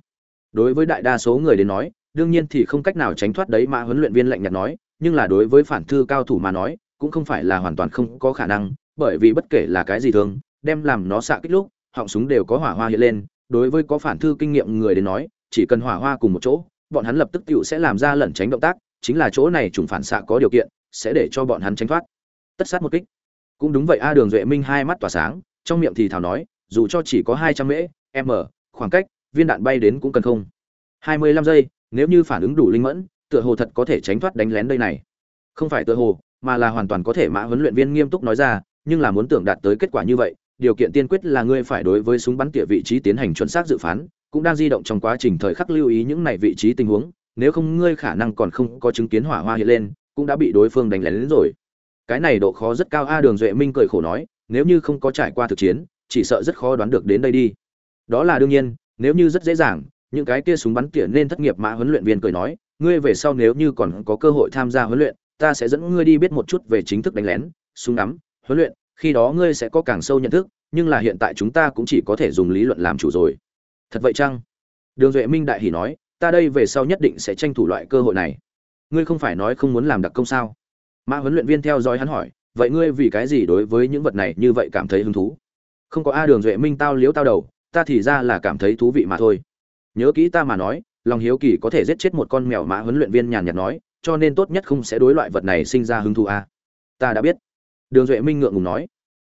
Đối với đại đa số người đến nói, đương nhiên thì không cách nào tránh thoát đấy mà huấn luyện viên lạnh nhạt nói, nhưng là đối với phản thư cao thủ mà nói, cũng không phải là hoàn toàn không có khả năng, bởi vì bất kể là cái gì thường, đem làm nó xạ kích lúc họng súng đều có hỏa hoa hiện lên, đối với có phản thư kinh nghiệm người đến nói, chỉ cần hỏa hoa cùng một chỗ, bọn hắn lập tức tựu sẽ làm ra lẩn tránh động tác, chính là chỗ này trùng phản xạ có điều kiện, sẽ để cho bọn hắn tránh thoát. Tất sát một kích. Cũng đúng vậy a đường duệ minh hai mắt tỏa sáng, trong miệng thì thảo nói, dù cho chỉ có hai trăm mễ m khoảng cách, viên đạn bay đến cũng cần không. Hai mươi lăm giây, nếu như phản ứng đủ linh mẫn, tựa hồ thật có thể tránh thoát đánh lén đây này. Không phải tựa hồ, mà là hoàn toàn có thể mã huấn luyện viên nghiêm túc nói ra, nhưng là muốn tưởng đạt tới kết quả như vậy điều kiện tiên quyết là ngươi phải đối với súng bắn tỉa vị trí tiến hành chuẩn xác dự phán, cũng đang di động trong quá trình thời khắc lưu ý những này vị trí tình huống, nếu không ngươi khả năng còn không có chứng kiến hỏa hoa hiện lên, cũng đã bị đối phương đánh lén đến rồi. Cái này độ khó rất cao, a đường duệ minh cười khổ nói, nếu như không có trải qua thực chiến, chỉ sợ rất khó đoán được đến đây đi. Đó là đương nhiên, nếu như rất dễ dàng, những cái kia súng bắn tỉa nên thất nghiệp mã huấn luyện viên cười nói, ngươi về sau nếu như còn có cơ hội tham gia huấn luyện, ta sẽ dẫn ngươi đi biết một chút về chính thức đánh lén, súng ngắm, huấn luyện khi đó ngươi sẽ có càng sâu nhận thức, nhưng là hiện tại chúng ta cũng chỉ có thể dùng lý luận làm chủ rồi. Thật vậy chăng? Đường duệ minh đại hỉ nói, ta đây về sau nhất định sẽ tranh thủ loại cơ hội này. Ngươi không phải nói không muốn làm đặc công sao? Mã huấn luyện viên theo dõi hắn hỏi, vậy ngươi vì cái gì đối với những vật này như vậy cảm thấy hứng thú? Không có a đường duệ minh tao liếu tao đầu, ta thì ra là cảm thấy thú vị mà thôi. Nhớ kỹ ta mà nói, lòng hiếu kỳ có thể giết chết một con mèo mã huấn luyện viên nhàn nhạt nói, cho nên tốt nhất không sẽ đối loại vật này sinh ra hứng thú a. Ta đã biết đường duệ minh ngượng ngùng nói.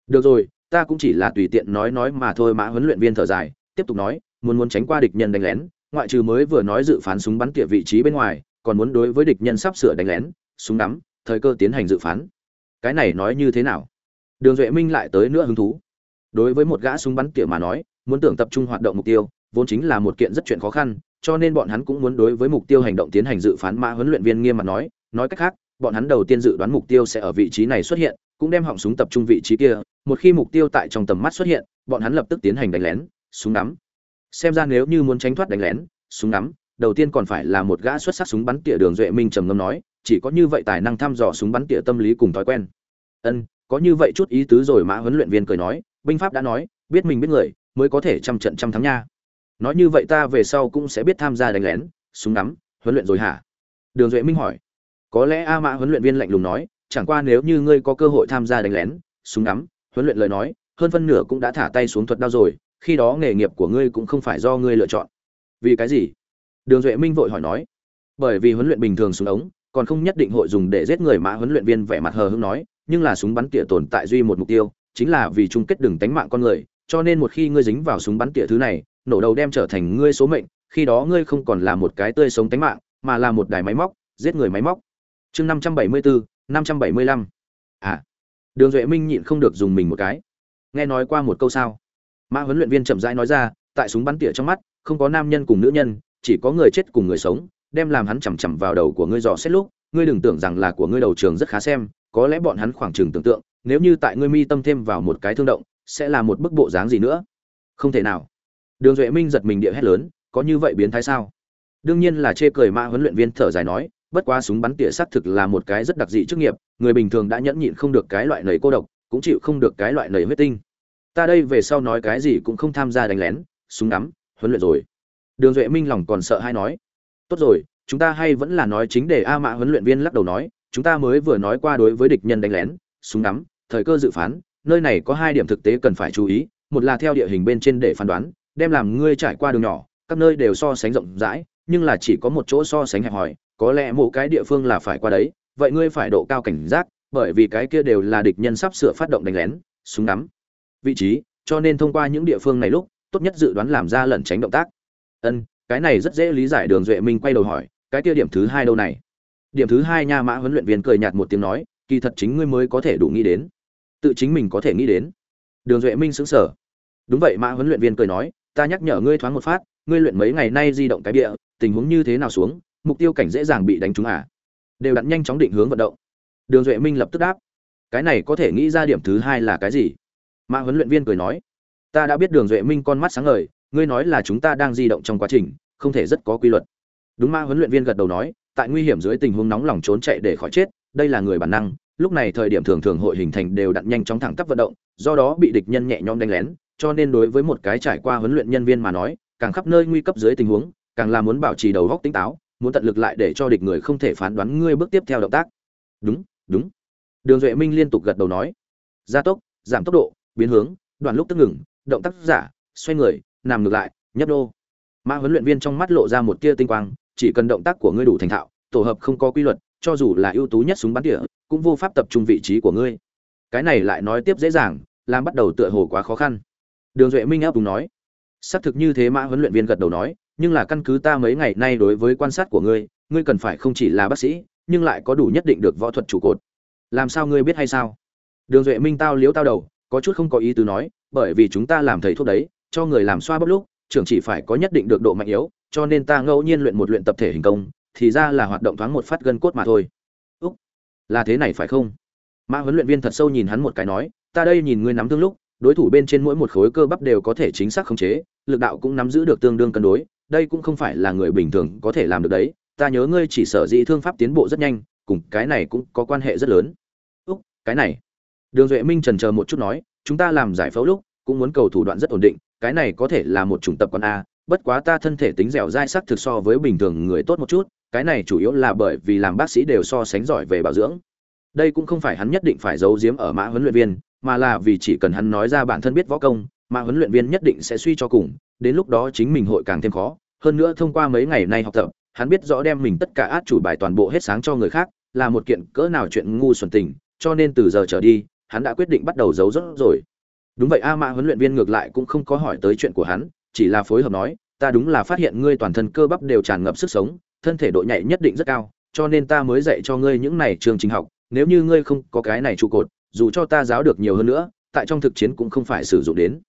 Được rồi, ta cũng chỉ là tùy tiện nói nói mà thôi mã huấn luyện viên thở dài, tiếp tục nói, muốn muốn tránh qua địch nhân đánh lén, ngoại trừ mới vừa nói dự phán súng bắn tỉa vị trí bên ngoài, còn muốn đối với địch nhân sắp sửa đánh lén, súng đắm thời cơ tiến hành dự phán. Cái này nói như thế nào? Đường duệ minh lại tới nữa hứng thú. Đối với một gã súng bắn tỉa mà nói, muốn tưởng tập trung hoạt động mục tiêu, vốn chính là một kiện rất chuyện khó khăn, cho nên bọn hắn cũng muốn đối với mục tiêu hành động tiến hành dự phán mã huấn luyện viên nghiêm mặt nói nói cách khác bọn hắn đầu tiên dự đoán mục tiêu sẽ ở vị trí này xuất hiện, cũng đem họng súng tập trung vị trí kia, một khi mục tiêu tại trong tầm mắt xuất hiện, bọn hắn lập tức tiến hành đánh lén, súng nắm xem ra nếu như muốn tránh thoát đánh lén, súng nắm đầu tiên còn phải là một gã xuất sắc súng bắn tỉa đường duệ minh trầm ngâm nói, chỉ có như vậy tài năng thăm dò súng bắn tỉa tâm lý cùng thói quen. Ân, có như vậy chút ý tứ rồi mã huấn luyện viên cười nói, binh pháp đã nói, biết mình biết người, mới có thể trăm trận trăm thắng nha. Nói như vậy ta về sau cũng sẽ biết tham gia đánh lén, súng nắm huấn luyện rồi hả? Đường duệ minh hỏi có lẽ a mã huấn luyện viên lạnh lùng nói chẳng qua nếu như ngươi có cơ hội tham gia đánh lén súng ngắm, huấn luyện lời nói hơn phân nửa cũng đã thả tay xuống thuật đao rồi khi đó nghề nghiệp của ngươi cũng không phải do ngươi lựa chọn. Vì cái gì? Đường duệ minh vội hỏi nói. Bởi vì huấn luyện bình thường súng ống còn không nhất định hội dùng để giết người mã huấn luyện viên vẻ mặt hờ hững nói nhưng là súng bắn tỉa tồn tại duy một mục tiêu chính là vì chung kết đường tánh mạng con người cho nên một khi ngươi dính vào súng bắn tỉa thứ này nổ đầu đem trở thành ngươi số mệnh khi đó ngươi không còn là một cái tươi sống tánh mạng mà là một đài máy móc giết người máy móc chương năm trăm bảy mươi bốn năm trăm bảy mươi lăm. À đường duệ minh nhịn không được dùng mình một cái. Nghe nói qua một câu sao? Mã huấn luyện viên chậm rãi nói ra, tại súng bắn tỉa trong mắt, không có nam nhân cùng nữ nhân, chỉ có người chết cùng người sống, đem làm hắn chằm chằm vào đầu của ngươi dò xét lúc, ngươi đừng tưởng rằng là của ngươi đầu trường rất khá xem, có lẽ bọn hắn khoảng chừng tưởng tượng, nếu như tại ngươi mi tâm thêm vào một cái thương động, sẽ là một bức bộ dáng gì nữa? Không thể nào. Đường duệ minh giật mình địa hét lớn, có như vậy biến thái sao? Đương nhiên là chê cười mã huấn luyện viên thở dài nói bất quá súng bắn tỉa xác thực là một cái rất đặc dị chức nghiệp, người bình thường đã nhẫn nhịn không được cái loại nầy cô độc, cũng chịu không được cái loại nầy huyết tinh. Ta đây về sau nói cái gì cũng không tham gia đánh lén, súng ngắm, huấn luyện rồi. Đường duệ minh lòng còn sợ hay nói. Tốt rồi, chúng ta hay vẫn là nói chính để a mã huấn luyện viên lắc đầu nói, chúng ta mới vừa nói qua đối với địch nhân đánh lén, súng ngắm, thời cơ dự phán, nơi này có hai điểm thực tế cần phải chú ý, một là theo địa hình bên trên để phán đoán, đem làm ngươi trải qua đường nhỏ, các nơi đều so sánh rộng rãi, nhưng là chỉ có một chỗ so sánh hẹp hòi có lẽ một cái địa phương là phải qua đấy, vậy ngươi phải độ cao cảnh giác, bởi vì cái kia đều là địch nhân sắp sửa phát động đánh lén, súng đắm vị trí, cho nên thông qua những địa phương này lúc, tốt nhất dự đoán làm ra lẩn tránh động tác. Ân, cái này rất dễ lý giải đường duệ minh quay đầu hỏi, cái kia điểm thứ hai đâu này? Điểm thứ hai nha mã huấn luyện viên cười nhạt một tiếng nói, kỳ thật chính ngươi mới có thể đủ nghĩ đến. Tự chính mình có thể nghĩ đến. Đường duệ minh xứng sở đúng vậy mã huấn luyện viên cười nói, ta nhắc nhở ngươi thoáng một phát, ngươi luyện mấy ngày nay di động cái bịa, tình huống như thế nào xuống mục tiêu cảnh dễ dàng bị đánh trúng à. Đều đặn nhanh chóng định hướng vận động. Đường duệ minh lập tức đáp. Cái này có thể nghĩ ra điểm thứ hai là cái gì? Mã huấn luyện viên cười nói. Ta đã biết đường duệ minh con mắt sáng ngời, ngươi nói là chúng ta đang di động trong quá trình, không thể rất có quy luật. Đúng mã huấn luyện viên gật đầu nói, tại nguy hiểm dưới tình huống nóng lòng trốn chạy để khỏi chết, đây là người bản năng, lúc này thời điểm thường thường hội hình thành đều đặn nhanh chóng thẳng tắp vận động, do đó bị địch nhân nhẹ nhõm đánh lén, cho nên đối với một cái trải qua huấn luyện nhân viên mà nói, càng khắp nơi nguy cấp dưới tình huống, càng là muốn bảo trì đầu góc tỉnh táo muốn tận lực lại để cho địch người không thể phán đoán ngươi bước tiếp theo động tác. Đúng đúng. Đường duệ minh liên tục gật đầu nói. Gia tốc, giảm tốc độ, biến hướng, đoạn lúc tức ngừng, động tác giả, xoay người, nằm ngược lại, nhấp đô. Mã huấn luyện viên trong mắt lộ ra một tia tinh quang, chỉ cần động tác của ngươi đủ thành thạo, tổ hợp không có quy luật, cho dù là ưu tú nhất súng bắn tỉa, cũng vô pháp tập trung vị trí của ngươi. Cái này lại nói tiếp dễ dàng, làm bắt đầu tựa hồ quá khó khăn. Đường duệ minh áp đúng nói. Xác thực như thế, mã huấn luyện viên gật đầu nói nhưng là căn cứ ta mấy ngày nay đối với quan sát của ngươi ngươi cần phải không chỉ là bác sĩ, nhưng lại có đủ nhất định được võ thuật trụ cột. Làm sao ngươi biết hay sao? Đường duệ minh tao liếu tao đầu, có chút không có ý tứ nói, bởi vì chúng ta làm thầy thuốc đấy, cho người làm xoa bóp lúc, trưởng chỉ phải có nhất định được độ mạnh yếu, cho nên ta ngẫu nhiên luyện một luyện tập thể hình công, thì ra là hoạt động thoáng một phát gân cốt mà thôi. Úc, là thế này phải không? Mã huấn luyện viên thật sâu nhìn hắn một cái nói, ta đây nhìn ngươi nắm thương lúc, đối thủ bên trên mỗi một khối cơ bắp đều có thể chính xác khống chế, lực đạo cũng nắm giữ được tương đương cân đối đây cũng không phải là người bình thường có thể làm được đấy, ta nhớ ngươi chỉ sở dĩ thương pháp tiến bộ rất nhanh, cùng cái này cũng có quan hệ rất lớn. Úc, cái này. Đường duệ minh trần chờ một chút nói, chúng ta làm giải phẫu lúc, cũng muốn cầu thủ đoạn rất ổn định, cái này có thể là một chủng tập con a, bất quá ta thân thể tính dẻo dai sắc thực so với bình thường người tốt một chút, cái này chủ yếu là bởi vì làm bác sĩ đều so sánh giỏi về bảo dưỡng. Đây cũng không phải hắn nhất định phải giấu giếm ở mã huấn luyện viên, mà là vì chỉ cần hắn nói ra bản thân biết võ công, mã huấn luyện viên nhất định sẽ suy cho cùng, đến lúc đó chính mình hội càng thêm khó hơn nữa thông qua mấy ngày nay học tập, hắn biết rõ đem mình tất cả át chủ bài toàn bộ hết sáng cho người khác, là một kiện cỡ nào chuyện ngu xuẩn tình, cho nên từ giờ trở đi, hắn đã quyết định bắt đầu giấu rốt rồi. Đúng vậy, a mã huấn luyện viên ngược lại cũng không có hỏi tới chuyện của hắn, chỉ là phối hợp nói, ta đúng là phát hiện ngươi toàn thân cơ bắp đều tràn ngập sức sống, thân thể độ nhạy nhất định rất cao, cho nên ta mới dạy cho ngươi những này trường trình học, nếu như ngươi không có cái này trụ cột, dù cho ta giáo được nhiều hơn nữa, tại trong thực chiến cũng không phải sử dụng đến.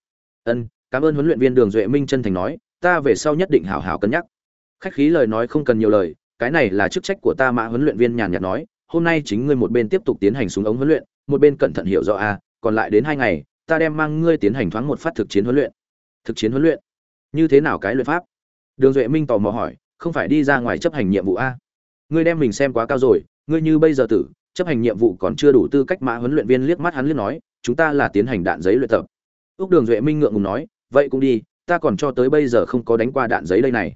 Ân, cảm ơn huấn luyện viên đường duệ minh chân thành nói ta về sau nhất định hảo hảo cân nhắc. Khách khí lời nói không cần nhiều lời, cái này là chức trách của ta mã huấn luyện viên nhàn nhạt nói, hôm nay chính ngươi một bên tiếp tục tiến hành súng ống huấn luyện, một bên cẩn thận hiểu rõ a còn lại đến hai ngày, ta đem mang ngươi tiến hành thoáng một phát thực chiến huấn luyện. Thực chiến huấn luyện? Như thế nào cái luyện pháp? Đường duệ minh tò mò hỏi, không phải đi ra ngoài chấp hành nhiệm vụ a ngươi đem mình xem quá cao rồi, ngươi như bây giờ tử, chấp hành nhiệm vụ còn chưa đủ tư cách mã huấn luyện viên liếc mắt hắn liếc nói, chúng ta là tiến hành đạn giấy luyện tập. Ước đường duệ minh ngượng ngùng nói, vậy cũng đi ta còn cho tới bây giờ không có đánh qua đạn giấy đây này.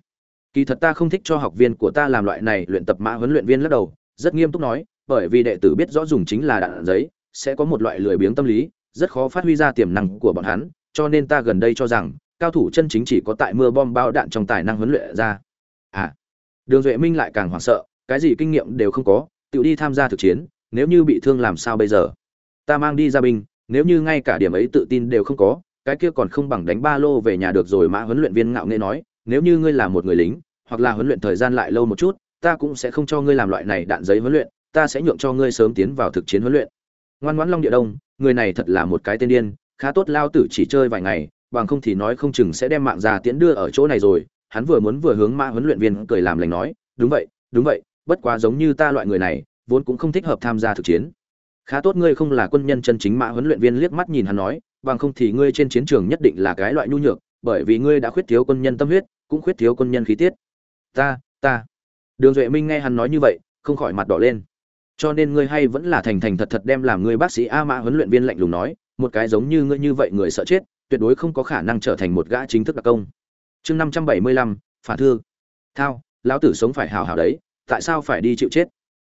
Kỳ thật ta không thích cho học viên của ta làm loại này luyện tập mã huấn luyện viên lắc đầu, rất nghiêm túc nói, bởi vì đệ tử biết rõ dùng chính là đạn giấy, sẽ có một loại lười biếng tâm lý, rất khó phát huy ra tiềm năng của bọn hắn, cho nên ta gần đây cho rằng, cao thủ chân chính chỉ có tại mưa bom bao đạn trong tài năng huấn luyện ra. À đường duệ minh lại càng hoảng sợ, cái gì kinh nghiệm đều không có, tự đi tham gia thực chiến, nếu như bị thương làm sao bây giờ? Ta mang đi ra binh, nếu như ngay cả điểm ấy tự tin đều không có cái kia còn không bằng đánh ba lô về nhà được rồi mã huấn luyện viên ngạo nghễ nói, nếu như ngươi là một người lính, hoặc là huấn luyện thời gian lại lâu một chút, ta cũng sẽ không cho ngươi làm loại này đạn giấy huấn luyện, ta sẽ nhượng cho ngươi sớm tiến vào thực chiến huấn luyện. Ngoan ngoãn long địa đông, người này thật là một cái tên điên, khá tốt lao tử chỉ chơi vài ngày, bằng không thì nói không chừng sẽ đem mạng già tiễn đưa ở chỗ này rồi. Hắn vừa muốn vừa hướng mã huấn luyện viên cười làm lành nói, đúng vậy đúng vậy, bất quá giống như ta loại người này, vốn cũng không thích hợp tham gia thực chiến. Khá tốt ngươi không là quân nhân chân chính mã huấn luyện viên liếc mắt nhìn hắn nói bằng không thì ngươi trên chiến trường nhất định là cái loại nhu nhược, bởi vì ngươi đã khuyết thiếu quân nhân tâm huyết, cũng khuyết thiếu quân nhân khí tiết. Ta ta. Đường duệ minh nghe hắn nói như vậy, không khỏi mặt đỏ lên. Cho nên ngươi hay vẫn là thành thành thật thật đem làm ngươi bác sĩ a mã huấn luyện viên lạnh lùng nói, một cái giống như ngươi như vậy người sợ chết, tuyệt đối không có khả năng trở thành một gã chính thức đặc công. Chương năm trăm bảy mươi lăm, phản thương thao, lão tử sống phải hào hào đấy, tại sao phải đi chịu chết?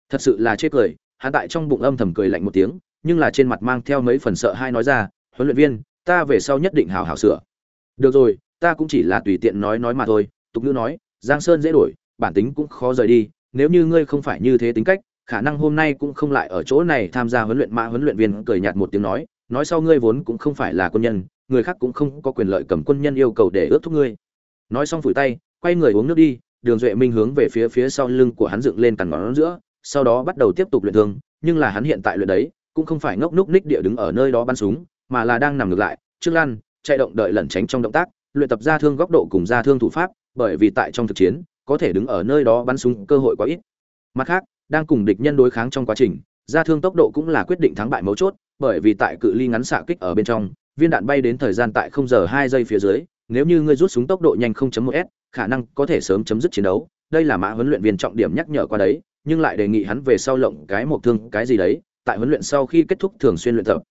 Thật sự là chết cười, hắn tại trong bụng âm thầm cười lạnh một tiếng, nhưng là trên mặt mang theo mấy phần sợ hai nói ra huấn luyện viên, ta về sau nhất định hào hào sửa. Được rồi, ta cũng chỉ là tùy tiện nói nói mà thôi. Tục ngữ nói, giang sơn dễ đổi, bản tính cũng khó rời đi. Nếu như ngươi không phải như thế tính cách, khả năng hôm nay cũng không lại ở chỗ này tham gia huấn luyện mã huấn luyện viên. Cười nhạt một tiếng nói nói sau ngươi vốn cũng không phải là quân nhân, người khác cũng không có quyền lợi cầm quân nhân yêu cầu để ước thúc ngươi. Nói xong phủi tay, quay người uống nước đi. Đường duệ minh hướng về phía phía sau lưng của hắn dựng lên cằn ngón giữa, sau đó bắt đầu tiếp tục luyện thương. Nhưng là hắn hiện tại luyện đấy, cũng không phải ngốc núc ních địa đứng ở nơi đó bắn súng mà là đang nằm ngược lại trước lan, chạy động đợi lẩn tránh trong động tác, luyện tập ra thương góc độ cùng ra thương thủ pháp, bởi vì tại trong thực chiến, có thể đứng ở nơi đó bắn súng cơ hội quá ít. Mặt khác, đang cùng địch nhân đối kháng trong quá trình, ra thương tốc độ cũng là quyết định thắng bại mấu chốt, bởi vì tại cự ly ngắn xạ kích ở bên trong, viên đạn bay đến thời gian tại không giờ hai giây phía dưới, nếu như ngươi rút súng tốc độ nhanh 0.1 s, khả năng có thể sớm chấm dứt chiến đấu. Đây là mã huấn luyện viên trọng điểm nhắc nhở qua đấy, nhưng lại đề nghị hắn về sau lộng cái một thương, cái gì đấy, tại huấn luyện sau khi kết thúc thường xuyên luyện tập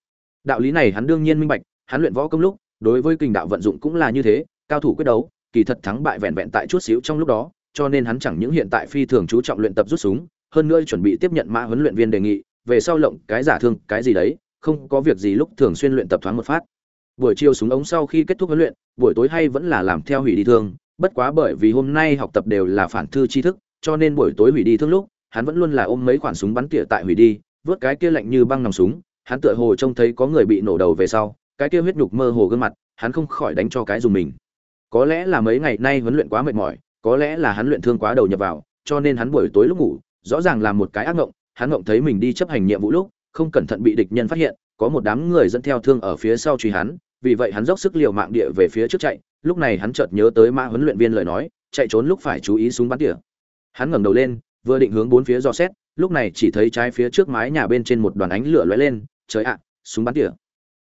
đạo lý này hắn đương nhiên minh bạch, hắn luyện võ công lúc, đối với kình đạo vận dụng cũng là như thế, cao thủ quyết đấu, kỳ thật thắng bại vẹn vẹn tại chút xíu trong lúc đó, cho nên hắn chẳng những hiện tại phi thường chú trọng luyện tập rút súng, hơn nữa chuẩn bị tiếp nhận mã huấn luyện viên đề nghị, về sau lộng cái giả thương, cái gì đấy, không có việc gì lúc thường xuyên luyện tập thoáng một phát. Buổi chiều súng ống sau khi kết thúc huấn luyện, buổi tối hay vẫn là làm theo hủy đi thương, bất quá bởi vì hôm nay học tập đều là phản thư tri thức, cho nên buổi tối hủy đi thương lúc, hắn vẫn luôn là ôm mấy khoản súng bắn tỉa tại hủy đi, vớt cái kia lạnh như băng nòng súng hắn tựa hồ trông thấy có người bị nổ đầu về sau, cái kia huyết nhục mơ hồ gương mặt, hắn không khỏi đánh cho cái dùng mình. Có lẽ là mấy ngày nay huấn luyện quá mệt mỏi, có lẽ là hắn luyện thương quá đầu nhập vào, cho nên hắn buổi tối lúc ngủ, rõ ràng là một cái ác ngộng, hắn ngộng thấy mình đi chấp hành nhiệm vụ lúc, không cẩn thận bị địch nhân phát hiện, có một đám người dẫn theo thương ở phía sau truy hắn, vì vậy hắn dốc sức liều mạng địa về phía trước chạy, lúc này hắn chợt nhớ tới mã huấn luyện viên lời nói, chạy trốn lúc phải chú ý súng bắn tỉa. Hắn ngẩng đầu lên, vừa định hướng bốn phía dò xét, lúc này chỉ thấy trái phía trước mái nhà bên trên một đoàn ánh lửa lóe lên trời ạ, súng bắn tỉa.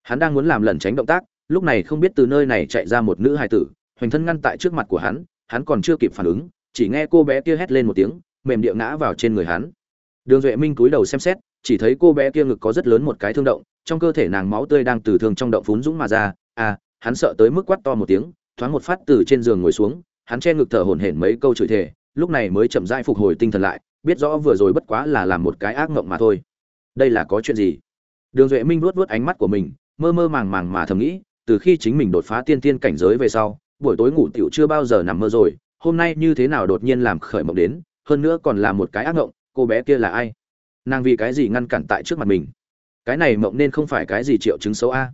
Hắn đang muốn làm lẩn tránh động tác, lúc này không biết từ nơi này chạy ra một nữ hài tử, hoành thân ngăn tại trước mặt của hắn hắn còn chưa kịp phản ứng, chỉ nghe cô bé kia hét lên một tiếng, mềm địa ngã vào trên người hắn. Đường duệ minh cúi đầu xem xét, chỉ thấy cô bé kia ngực có rất lớn một cái thương động, trong cơ thể nàng máu tươi đang từ thương trong động phún dũng mà ra. À hắn sợ tới mức quát to một tiếng, thoáng một phát từ trên giường ngồi xuống, hắn che ngực thở hổn hển mấy câu chửi thề, lúc này mới chậm rãi phục hồi tinh thần lại, biết rõ vừa rồi bất quá là làm một cái ác mộng mà thôi. Đây là có chuyện gì? Đường duệ minh vuốt vuốt ánh mắt của mình, mơ mơ màng màng mà thầm nghĩ, từ khi chính mình đột phá tiên tiên cảnh giới về sau, buổi tối ngủ tiểu chưa bao giờ nằm mơ rồi, hôm nay như thế nào đột nhiên làm khởi mộng đến, hơn nữa còn là một cái ác mộng, cô bé kia là ai? Nàng vì cái gì ngăn cản tại trước mặt mình? Cái này mộng nên không phải cái gì triệu chứng xấu a.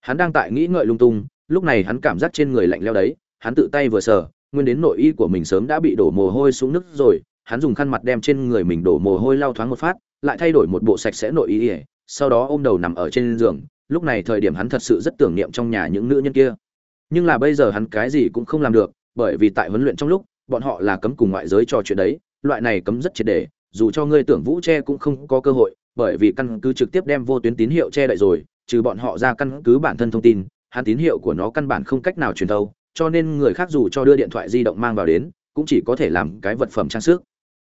Hắn đang tại nghĩ ngợi lung tung, lúc này hắn cảm giác trên người lạnh leo đấy, hắn tự tay vừa sờ, nguyên đến nội y của mình sớm đã bị đổ mồ hôi xuống nước rồi, hắn dùng khăn mặt đem trên người mình đổ mồ hôi lau thoáng một phát, lại thay đổi một bộ sạch sẽ nội y sau đó ôm đầu nằm ở trên giường, lúc này thời điểm hắn thật sự rất tưởng niệm trong nhà những nữ nhân kia. Nhưng là bây giờ hắn cái gì cũng không làm được, bởi vì tại huấn luyện trong lúc, bọn họ là cấm cùng ngoại giới trò chuyện đấy, loại này cấm rất triệt để dù cho ngươi tưởng vũ tre cũng không có cơ hội, bởi vì căn cứ trực tiếp đem vô tuyến tín hiệu che đậy rồi, trừ bọn họ ra căn cứ bản thân thông tin, hắn tín hiệu của nó căn bản không cách nào truyền thâu, cho nên người khác dù cho đưa điện thoại di động mang vào đến, cũng chỉ có thể làm cái vật phẩm trang sức.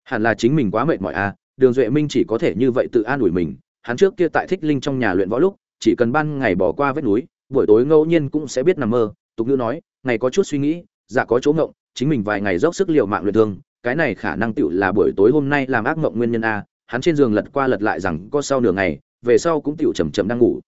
Hẳn là chính mình quá mệt mỏi à đường duệ minh chỉ có thể như vậy tự an ủi mình hắn trước kia tại thích linh trong nhà luyện võ lúc, chỉ cần ban ngày bỏ qua vết núi, buổi tối ngẫu nhiên cũng sẽ biết nằm mơ, tục ngữ nói, ngày có chút suy nghĩ dạ có chỗ ngộng, chính mình vài ngày dốc sức liều mạng luyện thương, cái này khả năng tựu là buổi tối hôm nay làm ác ngộng nguyên nhân a, hắn trên giường lật qua lật lại rằng có sau nửa ngày, về sau cũng tựu chầm chậm đang ngủ.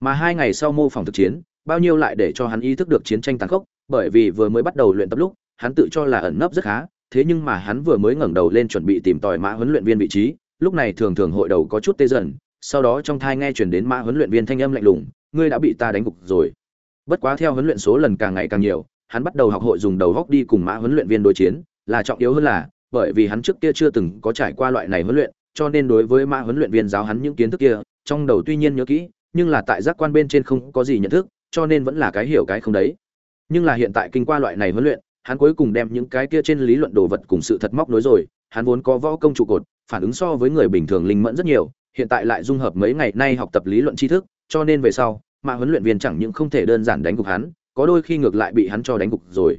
Mà hai ngày sau mô phỏng thực chiến, bao nhiêu lại để cho hắn ý thức được chiến tranh tàn khốc, bởi vì vừa mới bắt đầu luyện tập lúc, hắn tự cho là ẩn nấp rất khá, thế nhưng mà hắn vừa mới ngẩng đầu lên chuẩn bị tìm tòi mã huấn luyện viên vị trí, lúc này thường thường hội đầu có chút tê dần sau đó trong thai nghe chuyển đến mã huấn luyện viên thanh âm lạnh lùng, ngươi đã bị ta đánh gục rồi. Bất quá theo huấn luyện số lần càng ngày càng nhiều, hắn bắt đầu học hội dùng đầu góc đi cùng mã huấn luyện viên đối chiến, là trọng yếu hơn là, bởi vì hắn trước kia chưa từng có trải qua loại này huấn luyện, cho nên đối với mã huấn luyện viên giáo hắn những kiến thức kia, trong đầu tuy nhiên nhớ kỹ, nhưng là tại giác quan bên trên không có gì nhận thức, cho nên vẫn là cái hiểu cái không đấy. Nhưng là hiện tại kinh qua loại này huấn luyện, hắn cuối cùng đem những cái kia trên lý luận đồ vật cùng sự thật móc nối rồi, hắn vốn có võ công trụ cột, phản ứng so với người bình thường linh mẫn rất nhiều hiện tại lại dung hợp mấy ngày nay học tập lý luận tri thức, cho nên về sau mà huấn luyện viên chẳng những không thể đơn giản đánh gục hắn, có đôi khi ngược lại bị hắn cho đánh gục rồi.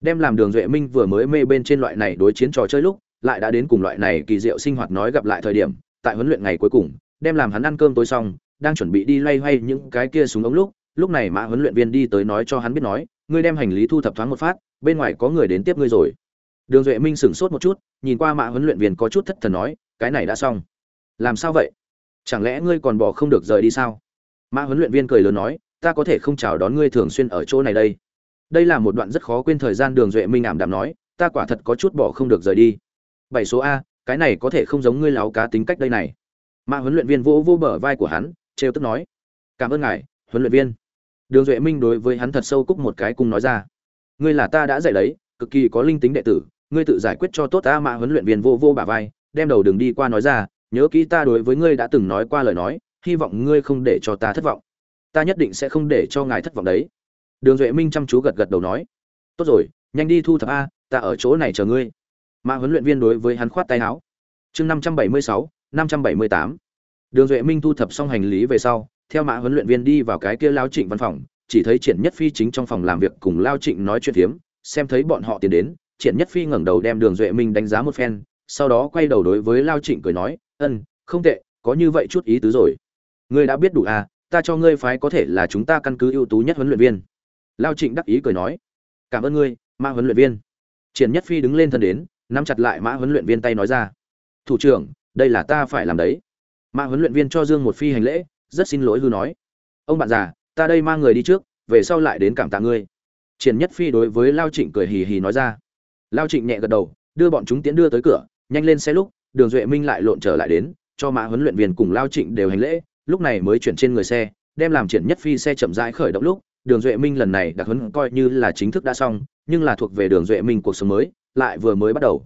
Đem làm đường duệ minh vừa mới mê bên trên loại này đối chiến trò chơi lúc, lại đã đến cùng loại này kỳ diệu sinh hoạt nói gặp lại thời điểm, tại huấn luyện ngày cuối cùng, đem làm hắn ăn cơm tối xong, đang chuẩn bị đi loay hoay những cái kia xuống ống lúc lúc này mã huấn luyện viên đi tới nói cho hắn biết nói, ngươi đem hành lý thu thập thoáng một phát, bên ngoài có người đến tiếp ngươi rồi. Đường duệ minh sửng sốt một chút, nhìn qua mã huấn luyện viên có chút thất thần nói, cái này đã xong làm sao vậy? Chẳng lẽ ngươi còn bỏ không được rời đi sao? Mã huấn luyện viên cười lớn nói, ta có thể không chào đón ngươi thường xuyên ở chỗ này đây. Đây là một đoạn rất khó quên thời gian đường duệ minh ảm đạm nói, ta quả thật có chút bỏ không được rời đi. Bảy số a, cái này có thể không giống ngươi láo cá tính cách đây này. Mã huấn luyện viên vỗ vỗ bờ vai của hắn, trêu tức nói, cảm ơn ngài, huấn luyện viên. Đường duệ minh đối với hắn thật sâu cúc một cái cùng nói ra, ngươi là ta đã dạy đấy, cực kỳ có linh tính đệ tử, ngươi tự giải quyết cho tốt ta mã huấn luyện viên vô vô bả vai, đem đầu đường đi qua nói ra nhớ kỹ ta đối với ngươi đã từng nói qua lời nói, hy vọng ngươi không để cho ta thất vọng. Ta nhất định sẽ không để cho ngài thất vọng đấy. Đường duệ minh chăm chú gật gật đầu nói. Tốt rồi, nhanh đi thu thập a, ta ở chỗ này chờ ngươi. Mã huấn luyện viên đối với hắn khoát tay áo. Chương năm trăm bảy mươi sáu, năm trăm bảy mươi tám. Đường duệ minh thu thập xong hành lý về sau, theo mã huấn luyện viên đi vào cái kia lao trịnh văn phòng, chỉ thấy triển nhất phi chính trong phòng làm việc cùng lao trịnh nói chuyện phiếm, xem thấy bọn họ tiến đến, triển nhất phi ngẩng đầu đem đường duệ minh đánh giá một phen, sau đó quay đầu đối với lao trịnh cười nói ân, không tệ, có như vậy chút ý tứ rồi. Ngươi đã biết đủ à ta cho ngươi phái có thể là chúng ta căn cứ ưu tú nhất huấn luyện viên. Lao trịnh đắc ý cười nói. Cảm ơn ngươi, mã huấn luyện viên. Triển nhất phi đứng lên thân đến, nắm chặt lại mã huấn luyện viên tay nói ra. Thủ trưởng, đây là ta phải làm đấy. Mã huấn luyện viên cho dương một phi hành lễ, rất xin lỗi hư nói. Ông bạn già, ta đây mang người đi trước, về sau lại đến cảm tạ ngươi. Triển nhất phi đối với lao trịnh cười hì hì nói ra. Lao trịnh nhẹ gật đầu, đưa bọn chúng tiến đưa tới cửa, nhanh lên xe lúc đường duệ minh lại lộn trở lại đến, cho mã huấn luyện viên cùng lao trịnh đều hành lễ, lúc này mới chuyển trên người xe, đem làm triển nhất phi xe chậm rãi khởi động lúc, đường duệ minh lần này đặc huấn coi như là chính thức đã xong, nhưng là thuộc về đường duệ minh cuộc sống mới, lại vừa mới bắt đầu.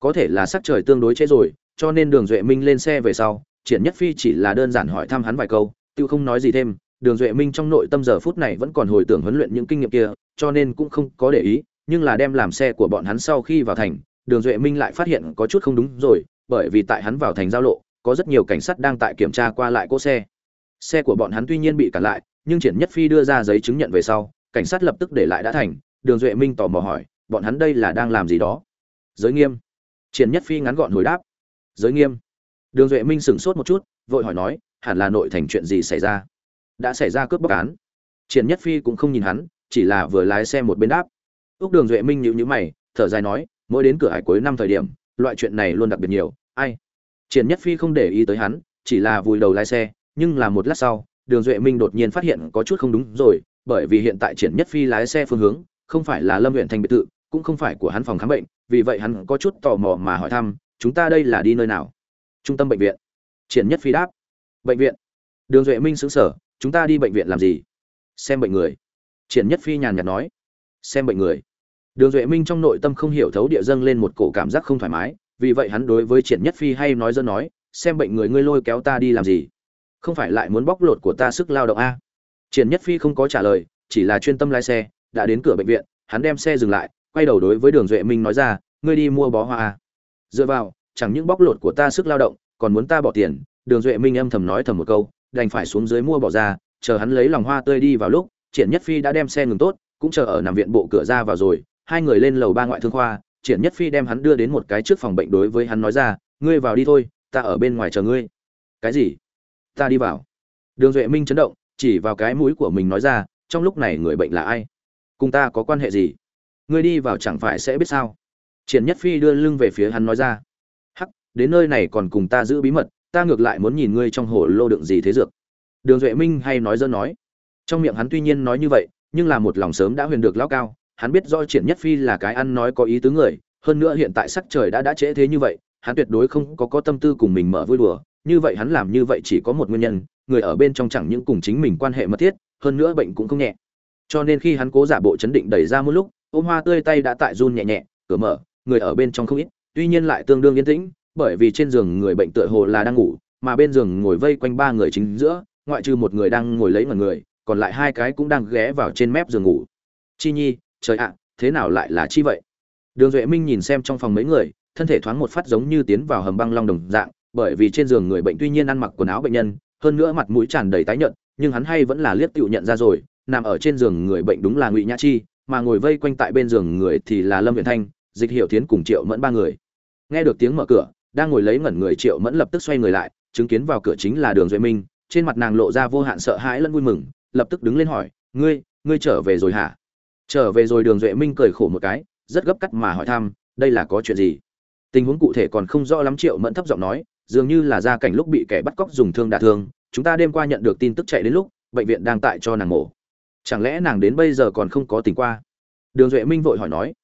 Có thể là sắc trời tương đối trễ rồi, cho nên đường duệ minh lên xe về sau, triển nhất phi chỉ là đơn giản hỏi thăm hắn vài câu, tự không nói gì thêm, đường duệ minh trong nội tâm giờ phút này vẫn còn hồi tưởng huấn luyện những kinh nghiệm kia, cho nên cũng không có để ý, nhưng là đem làm xe của bọn hắn sau khi vào thành, đường duệ minh lại phát hiện có chút không đúng rồi bởi vì tại hắn vào thành giao lộ, có rất nhiều cảnh sát đang tại kiểm tra qua lại cỗ xe. Xe của bọn hắn tuy nhiên bị cản lại, nhưng triển nhất phi đưa ra giấy chứng nhận về sau, cảnh sát lập tức để lại đã thành. Đường duệ minh tò mò hỏi, bọn hắn đây là đang làm gì đó? Giới nghiêm. Triển nhất phi ngắn gọn hồi đáp, giới nghiêm. Đường duệ minh sửng sốt một chút, vội hỏi nói, hẳn là nội thành chuyện gì xảy ra? Đã xảy ra cướp bóc án. Triển nhất phi cũng không nhìn hắn, chỉ là vừa lái xe một bên đáp. Úc đường duệ minh nhíu nhíu mày, thở dài nói, mỗi đến cửa hải cuối năm thời điểm, loại chuyện này luôn đặc biệt nhiều ai? Triển nhất phi không để ý tới hắn, chỉ là vùi đầu lái xe, nhưng là một lát sau, đường duệ minh đột nhiên phát hiện có chút không đúng rồi, bởi vì hiện tại triển nhất phi lái xe phương hướng, không phải là lâm huyện thành biệt thự, cũng không phải của hắn phòng khám bệnh, vì vậy hắn có chút tò mò mà hỏi thăm, chúng ta đây là đi nơi nào? Trung tâm bệnh viện. Triển nhất phi đáp. Bệnh viện. Đường duệ minh xứng sở chúng ta đi bệnh viện làm gì? Xem bệnh người. Triển nhất phi nhàn nhạt nói. Xem bệnh người. Đường duệ minh trong nội tâm không hiểu thấu địa dâng lên một cổ cảm giác không thoải mái vì vậy hắn đối với triển nhất phi hay nói dân nói, xem bệnh người ngươi lôi kéo ta đi làm gì? Không phải lại muốn bóc lột của ta sức lao động a? Triển nhất phi không có trả lời, chỉ là chuyên tâm lái xe, đã đến cửa bệnh viện, hắn đem xe dừng lại, quay đầu đối với đường duệ minh nói ra, ngươi đi mua bó hoa a. Dựa vào, chẳng những bóc lột của ta sức lao động, còn muốn ta bỏ tiền, đường duệ minh âm thầm nói thầm một câu, đành phải xuống dưới mua bỏ ra, chờ hắn lấy lòng hoa tươi đi vào lúc, triển nhất phi đã đem xe ngừng tốt, cũng chờ ở nằm viện bộ cửa ra vào rồi, hai người lên lầu ba ngoại thương khoa triển nhất phi đem hắn đưa đến một cái trước phòng bệnh đối với hắn nói ra, ngươi vào đi thôi, ta ở bên ngoài chờ ngươi. Cái gì? Ta đi vào. Đường duệ minh chấn động, chỉ vào cái mũi của mình nói ra, trong lúc này người bệnh là ai? Cùng ta có quan hệ gì? Ngươi đi vào chẳng phải sẽ biết sao? Triển nhất phi đưa lưng về phía hắn nói ra, hắc, đến nơi này còn cùng ta giữ bí mật, ta ngược lại muốn nhìn ngươi trong hồ lô đựng gì thế dược. Đường duệ minh hay nói dơ nói. Trong miệng hắn tuy nhiên nói như vậy, nhưng là một lòng sớm đã huyền được lao cao hắn biết rõ triển nhất phi là cái ăn nói có ý tứ người, hơn nữa hiện tại sắc trời đã đã trễ thế như vậy, hắn tuyệt đối không có có tâm tư cùng mình mở vui đùa, như vậy hắn làm như vậy chỉ có một nguyên nhân, người ở bên trong chẳng những cùng chính mình quan hệ mật thiết, hơn nữa bệnh cũng không nhẹ. Cho nên khi hắn cố giả bộ chấn định đẩy ra một lúc, ôm hoa tươi tay đã tại run nhẹ nhẹ, cửa mở, người ở bên trong không ít, tuy nhiên lại tương đương yên tĩnh, bởi vì trên giường người bệnh tựa hồ là đang ngủ, mà bên giường ngồi vây quanh ba người chính giữa, ngoại trừ một người đang ngồi lấy ngẩn người, còn lại hai cái cũng đang ghé vào trên mép giường ngủ. Chi nhi trời ạ, thế nào lại là chi vậy? Đường duệ minh nhìn xem trong phòng mấy người, thân thể thoáng một phát giống như tiến vào hầm băng long đồng dạng, bởi vì trên giường người bệnh tuy nhiên ăn mặc quần áo bệnh nhân, hơn nữa mặt mũi tràn đầy tái nhợt, nhưng hắn hay vẫn là liếc tựu nhận ra rồi, nằm ở trên giường người bệnh đúng là ngụy nhã chi, mà ngồi vây quanh tại bên giường người thì là lâm viện thanh, dịch hiệu tiến cùng triệu mẫn ba người. Nghe được tiếng mở cửa, đang ngồi lấy ngẩn người triệu mẫn lập tức xoay người lại, chứng kiến vào cửa chính là đường duệ minh, trên mặt nàng lộ ra vô hạn sợ hãi lẫn vui mừng, lập tức đứng lên hỏi, ngươi ngươi trở về rồi hả? Trở về rồi đường duệ minh cười khổ một cái, rất gấp cắt mà hỏi thăm, đây là có chuyện gì? Tình huống cụ thể còn không rõ lắm, triệu mẫn thấp giọng nói, dường như là gia cảnh lúc bị kẻ bắt cóc dùng thương đả thương, chúng ta đêm qua nhận được tin tức chạy đến lúc, bệnh viện đang tại cho nàng mổ. Chẳng lẽ nàng đến bây giờ còn không có tỉnh qua? Đường duệ minh vội hỏi nói.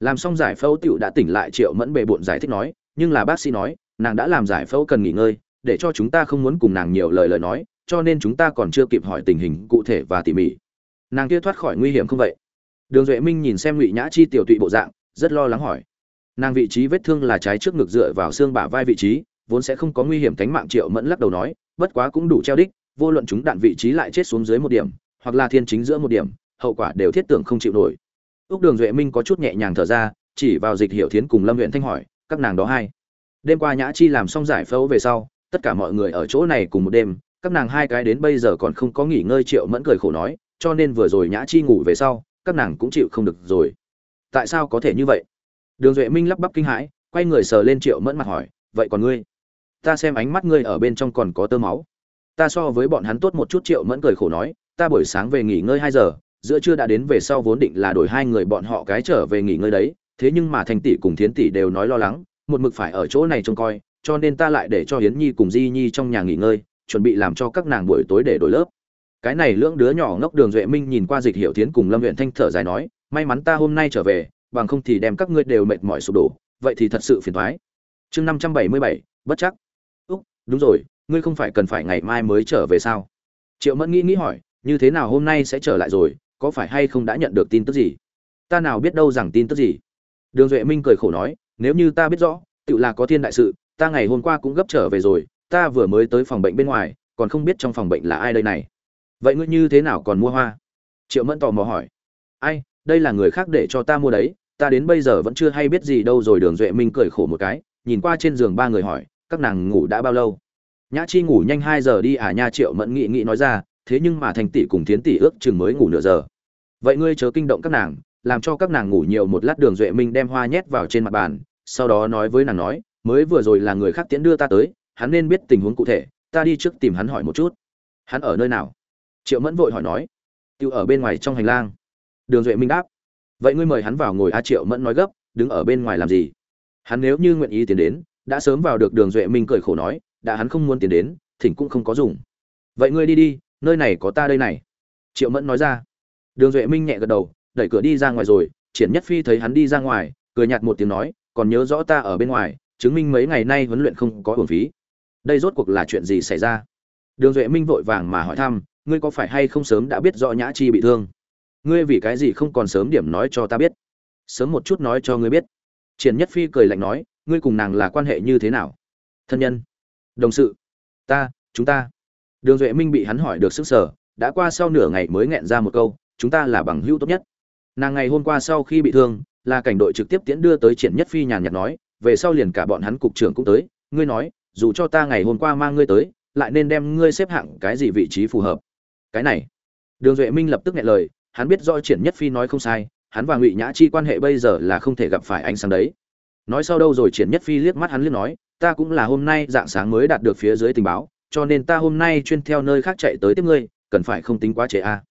Làm xong giải phẫu tựu đã tỉnh lại, triệu mẫn bề bộn giải thích nói, nhưng là bác sĩ nói, nàng đã làm giải phẫu cần nghỉ ngơi, để cho chúng ta không muốn cùng nàng nhiều lời lời nói, cho nên chúng ta còn chưa kịp hỏi tình hình cụ thể và tỉ mỉ. Nàng kia thoát khỏi nguy hiểm không vậy? Đường duệ minh nhìn xem ngụy nhã chi tiểu tụy bộ dạng, rất lo lắng hỏi. Nàng vị trí vết thương là trái trước ngực dựa vào xương bả vai vị trí, vốn sẽ không có nguy hiểm tính mạng triệu mẫn lắc đầu nói, bất quá cũng đủ treo đích, vô luận chúng đạn vị trí lại chết xuống dưới một điểm, hoặc là thiên chính giữa một điểm, hậu quả đều thiết tưởng không chịu nổi. Úc đường duệ minh có chút nhẹ nhàng thở ra, chỉ vào dịch hiệu thiến cùng lâm huyện thanh hỏi, các nàng đó hai đêm qua nhã chi làm xong giải phẫu về sau, tất cả mọi người ở chỗ này cùng một đêm, các nàng hai cái đến bây giờ còn không có nghỉ ngơi triệu mẫn cười khổ nói, cho nên vừa rồi nhã chi ngủ về sau các nàng cũng chịu không được rồi. Tại sao có thể như vậy? Đường duệ minh lắp bắp kinh hãi, quay người sờ lên triệu mẫn mặt hỏi, vậy còn ngươi? Ta xem ánh mắt ngươi ở bên trong còn có tơ máu. Ta so với bọn hắn tốt một chút, triệu mẫn cười khổ nói, ta buổi sáng về nghỉ ngơi hai giờ, giữa trưa đã đến về sau vốn định là đổi hai người bọn họ cái trở về nghỉ ngơi đấy, thế nhưng mà thành tỷ cùng thiến tỷ đều nói lo lắng, một mực phải ở chỗ này trông coi, cho nên ta lại để cho hiến nhi cùng di nhi trong nhà nghỉ ngơi, chuẩn bị làm cho các nàng buổi tối để đổi lớp cái này lưỡng đứa nhỏ ngốc đường duệ minh nhìn qua dịch hiểu tiến cùng lâm huyện thanh thở dài nói, may mắn ta hôm nay trở về, bằng không thì đem các ngươi đều mệt mỏi sụp đổ, vậy thì thật sự phiền thoái chương năm trăm bảy mươi bảy, bất chắc. Úc, đúng rồi, ngươi không phải cần phải ngày mai mới trở về sao? Triệu mẫn nghĩ nghĩ hỏi, như thế nào hôm nay sẽ trở lại rồi, có phải hay không đã nhận được tin tức gì? Ta nào biết đâu rằng tin tức gì. Đường duệ minh cười khổ nói, nếu như ta biết rõ tự là có thiên đại sự, ta ngày hôm qua cũng gấp trở về rồi, ta vừa mới tới phòng bệnh bên ngoài, còn không biết trong phòng bệnh là ai đây này vậy ngươi như thế nào còn mua hoa? Triệu mẫn tò mò hỏi. Ai, đây là người khác để cho ta mua đấy, ta đến bây giờ vẫn chưa hay biết gì đâu rồi, đường duệ minh cười khổ một cái, nhìn qua trên giường ba người hỏi, các nàng ngủ đã bao lâu? Nhã chi ngủ nhanh hai giờ đi à nha triệu mẫn nghị nghị nói ra, thế nhưng mà thành tỷ cùng thiến tỷ ước chừng mới ngủ nửa giờ. Vậy ngươi chớ kinh động các nàng, làm cho các nàng ngủ nhiều một lát, đường duệ minh đem hoa nhét vào trên mặt bàn, sau đó nói với nàng nói, mới vừa rồi là người khác tiễn đưa ta tới, hắn nên biết tình huống cụ thể, ta đi trước tìm hắn hỏi một chút. Hắn ở nơi nào? Triệu mẫn vội hỏi nói tiêu ở bên ngoài trong hành lang. Đường duệ minh đáp, vậy ngươi mời hắn vào ngồi a. Triệu mẫn nói gấp, đứng ở bên ngoài làm gì? Hắn nếu như nguyện ý tiến đến, đã sớm vào được đường duệ minh cười khổ nói, đã hắn không muốn tiến đến, thỉnh cũng không có dùng. Vậy ngươi đi đi, nơi này có ta đây này. Triệu mẫn nói ra. Đường duệ minh nhẹ gật đầu, đẩy cửa đi ra ngoài rồi, triển nhất phi thấy hắn đi ra ngoài, cười nhạt một tiếng nói, còn nhớ rõ ta ở bên ngoài, chứng minh mấy ngày nay huấn luyện không có hồn phí. Đây rốt cuộc là chuyện gì xảy ra? Đường duệ minh vội vàng mà hỏi thăm ngươi có phải hay không sớm đã biết rõ nhã chi bị thương? Ngươi vì cái gì không còn sớm điểm nói cho ta biết? Sớm một chút nói cho ngươi biết. Triển nhất phi cười lạnh nói, ngươi cùng nàng là quan hệ như thế nào? Thân nhân. Đồng sự. Ta, chúng ta. Đường duệ minh bị hắn hỏi được sức sở đã qua sau nửa ngày mới nghẹn ra một câu, chúng ta là bằng hữu tốt nhất. Nàng ngày hôm qua sau khi bị thương, là cảnh đội trực tiếp tiễn đưa tới triển nhất phi nhàn nhạt nói, về sau liền cả bọn hắn cục trưởng cũng tới, ngươi nói, dù cho ta ngày hôm qua mang ngươi tới, lại nên đem ngươi xếp hạng cái gì vị trí phù hợp? Cái này. Đường duệ minh lập tức nghe lời, hắn biết rõ triển nhất phi nói không sai, hắn và ngụy nhã chi quan hệ bây giờ là không thể gặp phải ánh sáng đấy. Nói sau đâu rồi triển nhất phi liếc mắt hắn liếc nói, ta cũng là hôm nay dạng sáng mới đạt được phía dưới tình báo, cho nên ta hôm nay chuyên theo nơi khác chạy tới tiếp ngươi, cần phải không tính quá trễ a à.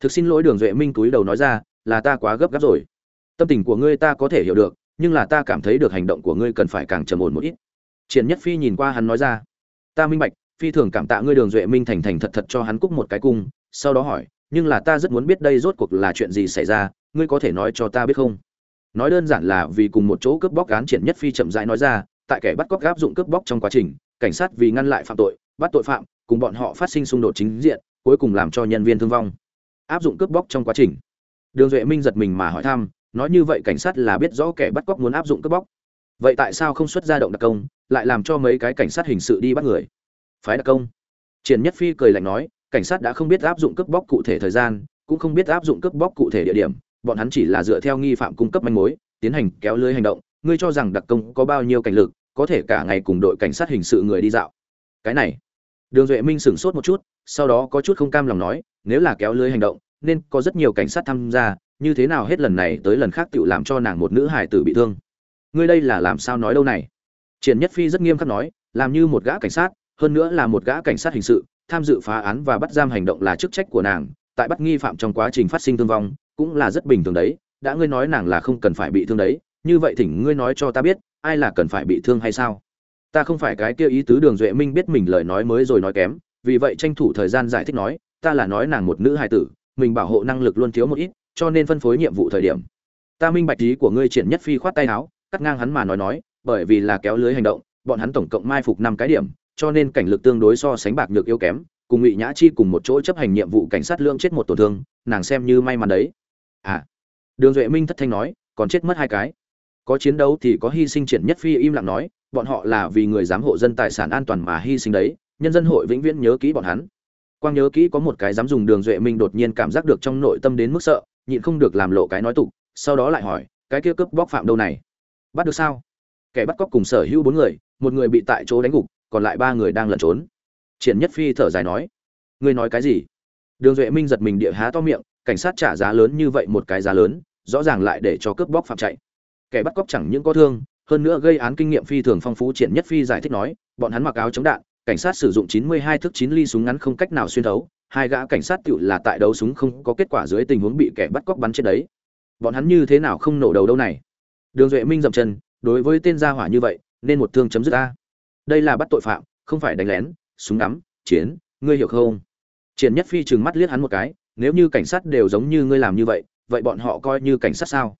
thực xin lỗi đường duệ minh túi đầu nói ra, là ta quá gấp gáp rồi. Tâm tình của ngươi ta có thể hiểu được, nhưng là ta cảm thấy được hành động của ngươi cần phải càng trầm ổn một ít. Triển nhất phi nhìn qua hắn nói ra, ta minh bạch phi thường cảm tạ ngươi đường duệ minh thành thành thật thật cho hắn cúc một cái cung, sau đó hỏi, nhưng là ta rất muốn biết đây rốt cuộc là chuyện gì xảy ra, ngươi có thể nói cho ta biết không? Nói đơn giản là vì cùng một chỗ cướp bóc gán triển nhất phi chậm rãi nói ra, tại kẻ bắt cóc gáp dụng cướp bóc trong quá trình, cảnh sát vì ngăn lại phạm tội, bắt tội phạm, cùng bọn họ phát sinh xung đột chính diện, cuối cùng làm cho nhân viên thương vong. Áp dụng cướp bóc trong quá trình. Đường duệ minh giật mình mà hỏi thăm, nói như vậy cảnh sát là biết rõ kẻ bắt cóc muốn áp dụng cướp bóc. Vậy tại sao không xuất ra động đặc công, lại làm cho mấy cái cảnh sát hình sự đi bắt người? Phái đặc công. Triển nhất phi cười lạnh nói, cảnh sát đã không biết áp dụng cướp bóc cụ thể thời gian, cũng không biết áp dụng cướp bóc cụ thể địa điểm, bọn hắn chỉ là dựa theo nghi phạm cung cấp manh mối, tiến hành kéo lưới hành động, ngươi cho rằng đặc công có bao nhiêu cảnh lực, có thể cả ngày cùng đội cảnh sát hình sự người đi dạo. Cái này, đường duệ minh sửng sốt một chút, sau đó có chút không cam lòng nói, nếu là kéo lưới hành động, nên có rất nhiều cảnh sát tham gia, như thế nào hết lần này tới lần khác tự làm cho nàng một nữ hải tử bị thương? Ngươi đây là làm sao nói đâu này? Triển nhất phi rất nghiêm khắc nói, làm như một gã cảnh sát hơn nữa là một gã cảnh sát hình sự, tham dự phá án và bắt giam hành động là chức trách của nàng, tại bắt nghi phạm trong quá trình phát sinh thương vong, cũng là rất bình thường đấy. Đã ngươi nói nàng là không cần phải bị thương đấy, như vậy thỉnh ngươi nói cho ta biết, ai là cần phải bị thương hay sao? Ta không phải cái kia ý tứ đường duệ minh biết mình lời nói mới rồi nói kém, vì vậy tranh thủ thời gian giải thích nói, ta là nói nàng một nữ hài tử, mình bảo hộ năng lực luôn thiếu một ít, cho nên phân phối nhiệm vụ thời điểm. Ta minh bạch ý của ngươi triển nhất phi khoát tay áo, cắt ngang hắn mà nói nói, bởi vì là kéo lưới hành động, bọn hắn tổng cộng mai phục năm cái điểm cho nên cảnh lực tương đối so sánh bạc nhược yếu kém, cùng ngụy nhã chi cùng một chỗ chấp hành nhiệm vụ cảnh sát lương chết một tổn thương, nàng xem như may mắn đấy. À đường duệ minh thất thanh nói, còn chết mất hai cái. Có chiến đấu thì có hy sinh triển nhất phi im lặng nói, bọn họ là vì người giám hộ dân tài sản an toàn mà hy sinh đấy, nhân dân hội vĩnh viễn nhớ kỹ bọn hắn. Quang nhớ kỹ có một cái dám dùng đường duệ minh đột nhiên cảm giác được trong nội tâm đến mức sợ, nhịn không được làm lộ cái nói tục, sau đó lại hỏi, cái kia cướp bóc phạm đâu này? Bắt được sao? Kẻ bắt cóc cùng sở hữu bốn người, một người bị tại chỗ đánh gục còn lại ba người đang lẩn trốn. Triển nhất phi thở dài nói, ngươi nói cái gì? Đường duệ minh giật mình địa há to miệng, cảnh sát trả giá lớn như vậy một cái giá lớn, rõ ràng lại để cho cướp bóc phạm chạy. Kẻ bắt cóc chẳng những có thương, hơn nữa gây án kinh nghiệm phi thường phong phú, triển nhất phi giải thích nói, bọn hắn mặc áo chống đạn, cảnh sát sử dụng 92 thước 9 ly súng ngắn không cách nào xuyên thấu, hai gã cảnh sát tựu là tại đấu súng không có kết quả dưới tình huống bị kẻ bắt cóc bắn chết đấy. Bọn hắn như thế nào không nổ đầu đâu này? Đường duệ minh dậm chân, đối với tên gia hỏa như vậy, nên một thương chấm dứt a đây là bắt tội phạm, không phải đánh lén, súng ngắm, chiến, ngươi hiểu không? Triển nhất phi trừng mắt liếc hắn một cái, nếu như cảnh sát đều giống như ngươi làm như vậy vậy bọn họ coi như cảnh sát sao?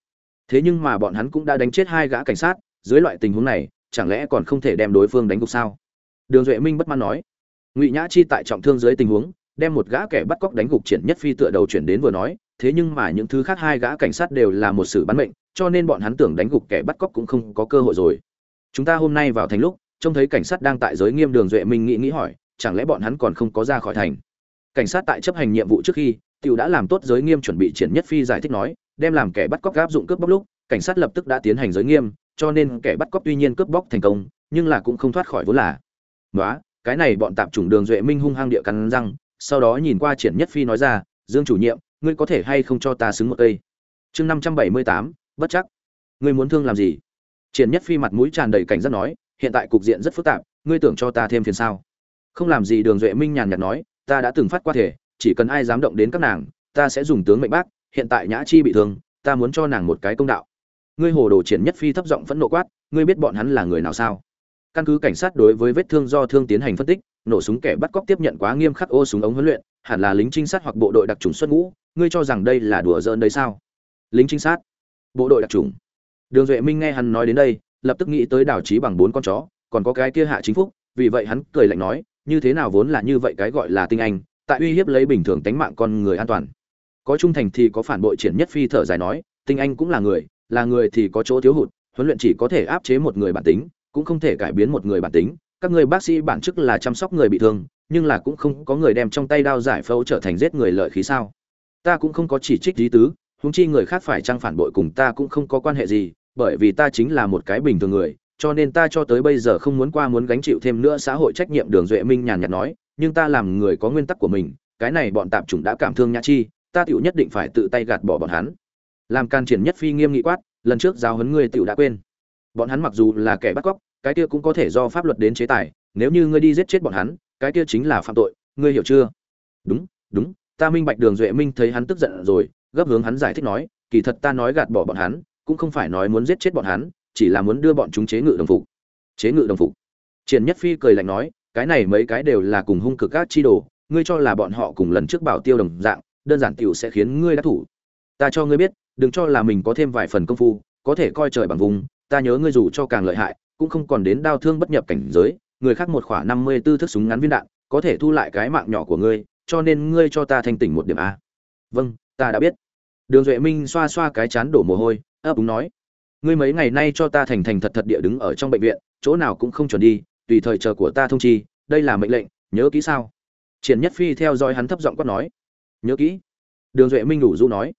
Thế nhưng mà bọn hắn cũng đã đánh chết hai gã cảnh sát, dưới loại tình huống này, chẳng lẽ còn không thể đem đối phương đánh gục sao? Đường duệ minh bất mãn nói. Ngụy nhã chi tại trọng thương dưới tình huống, đem một gã kẻ bắt cóc đánh gục triển nhất phi tựa đầu chuyển đến vừa nói, thế nhưng mà những thứ khác hai gã cảnh sát đều là một sự bắn mệnh, cho nên bọn hắn tưởng đánh gục kẻ bắt cóc cũng không có cơ hội rồi. Chúng ta hôm nay vào thành lúc trông thấy cảnh sát đang tại giới nghiêm đường duệ minh nghĩ nghĩ hỏi, chẳng lẽ bọn hắn còn không có ra khỏi thành? Cảnh sát tại chấp hành nhiệm vụ trước khi, tiểu đã làm tốt giới nghiêm chuẩn bị triển nhất phi giải thích nói, đem làm kẻ bắt cóc áp dụng cướp bóc lúc, cảnh sát lập tức đã tiến hành giới nghiêm, cho nên kẻ bắt cóc tuy nhiên cướp bóc thành công, nhưng là cũng không thoát khỏi vốn là. Nói cái này bọn tạp chủng đường duệ minh hung hăng địa cắn răng, sau đó nhìn qua triển nhất phi nói ra, dương chủ nhiệm, ngươi có thể hay không cho ta xứng một cây? Chương năm trăm bảy mươi tám, bất chắc. Ngươi muốn thương làm gì? Triển nhất phi mặt mũi tràn đầy cảnh giác nói hiện tại cục diện rất phức tạp, ngươi tưởng cho ta thêm phiền sao? Không làm gì, đường duệ minh nhàn nhạt nói, ta đã từng phát qua thể, chỉ cần ai dám động đến các nàng, ta sẽ dùng tướng mệnh bác, hiện tại nhã chi bị thương, ta muốn cho nàng một cái công đạo. Ngươi hồ đồ triển nhất phi thấp giọng phẫn nộ quát, ngươi biết bọn hắn là người nào sao? Căn cứ cảnh sát đối với vết thương do thương tiến hành phân tích, nổ súng kẻ bắt cóc tiếp nhận quá nghiêm khắc ô súng ống huấn luyện, hẳn là lính trinh sát hoặc bộ đội đặc trùng xuất ngũ, ngươi cho rằng đây là đùa giỡn đấy sao? Lính trinh sát, bộ đội đặc trùng đường duệ minh nghe hắn nói đến đây lập tức nghĩ tới đào trí bằng bốn con chó, còn có cái kia hạ chính phúc, vì vậy hắn cười lạnh nói, như thế nào vốn là như vậy cái gọi là tinh anh, tại uy hiếp lấy bình thường tánh mạng con người an toàn. Có trung thành thì có phản bội triển nhất phi thở dài nói, tinh anh cũng là người là người thì có chỗ thiếu hụt, huấn luyện chỉ có thể áp chế một người bản tính, cũng không thể cải biến một người bản tính. Các người bác sĩ bản chức là chăm sóc người bị thương, nhưng là cũng không có người đem trong tay đao giải phẫu trở thành giết người lợi khí sao? Ta cũng không có chỉ trích lý tứ, huống chi người khác phải trang phản bội cùng ta cũng không có quan hệ gì bởi vì ta chính là một cái bình thường người, cho nên ta cho tới bây giờ không muốn qua muốn gánh chịu thêm nữa xã hội trách nhiệm đường duệ minh nhàn nhạt nói, nhưng ta làm người có nguyên tắc của mình, cái này bọn tạp chủng đã cảm thương nhã chi, ta tựu nhất định phải tự tay gạt bỏ bọn hắn. Làm can triển nhất phi nghiêm nghị quát, lần trước giáo huấn ngươi tựu đã quên. Bọn hắn mặc dù là kẻ bắt cóc, cái kia cũng có thể do pháp luật đến chế tài, nếu như ngươi đi giết chết bọn hắn, cái kia chính là phạm tội, ngươi hiểu chưa? Đúng đúng, ta minh bạch đường duệ minh thấy hắn tức giận rồi, gấp hướng hắn giải thích nói, kỳ thật ta nói gạt bỏ bọn hắn cũng không phải nói muốn giết chết bọn hắn, chỉ là muốn đưa bọn chúng chế ngự đồng phục. Chế ngự đồng phục. Triển nhất phi cười lạnh nói, cái này mấy cái đều là cùng hung cực các chi đồ, ngươi cho là bọn họ cùng lần trước bảo tiêu đồng dạng, đơn giản tiểu sẽ khiến ngươi đã thủ. Ta cho ngươi biết, đừng cho là mình có thêm vài phần công phu, có thể coi trời bằng vùng, ta nhớ ngươi dù cho càng lợi hại, cũng không còn đến đau thương bất nhập cảnh giới, người khác một khỏa năm mươi tư thước súng ngắn viên đạn, có thể thu lại cái mạng nhỏ của ngươi, cho nên ngươi cho ta thanh tỉnh một điểm a. Vâng ta đã biết. Đường duệ minh xoa xoa cái chán đổ mồ hôi ấp úng nói, ngươi mấy ngày nay cho ta thành thành thật thật địa đứng ở trong bệnh viện, chỗ nào cũng không chuẩn đi, tùy thời chờ của ta thông chi, đây là mệnh lệnh, nhớ kỹ sao? Triển nhất phi theo dõi hắn thấp giọng quát nói, nhớ kỹ. Đường duệ minh đủ du nói,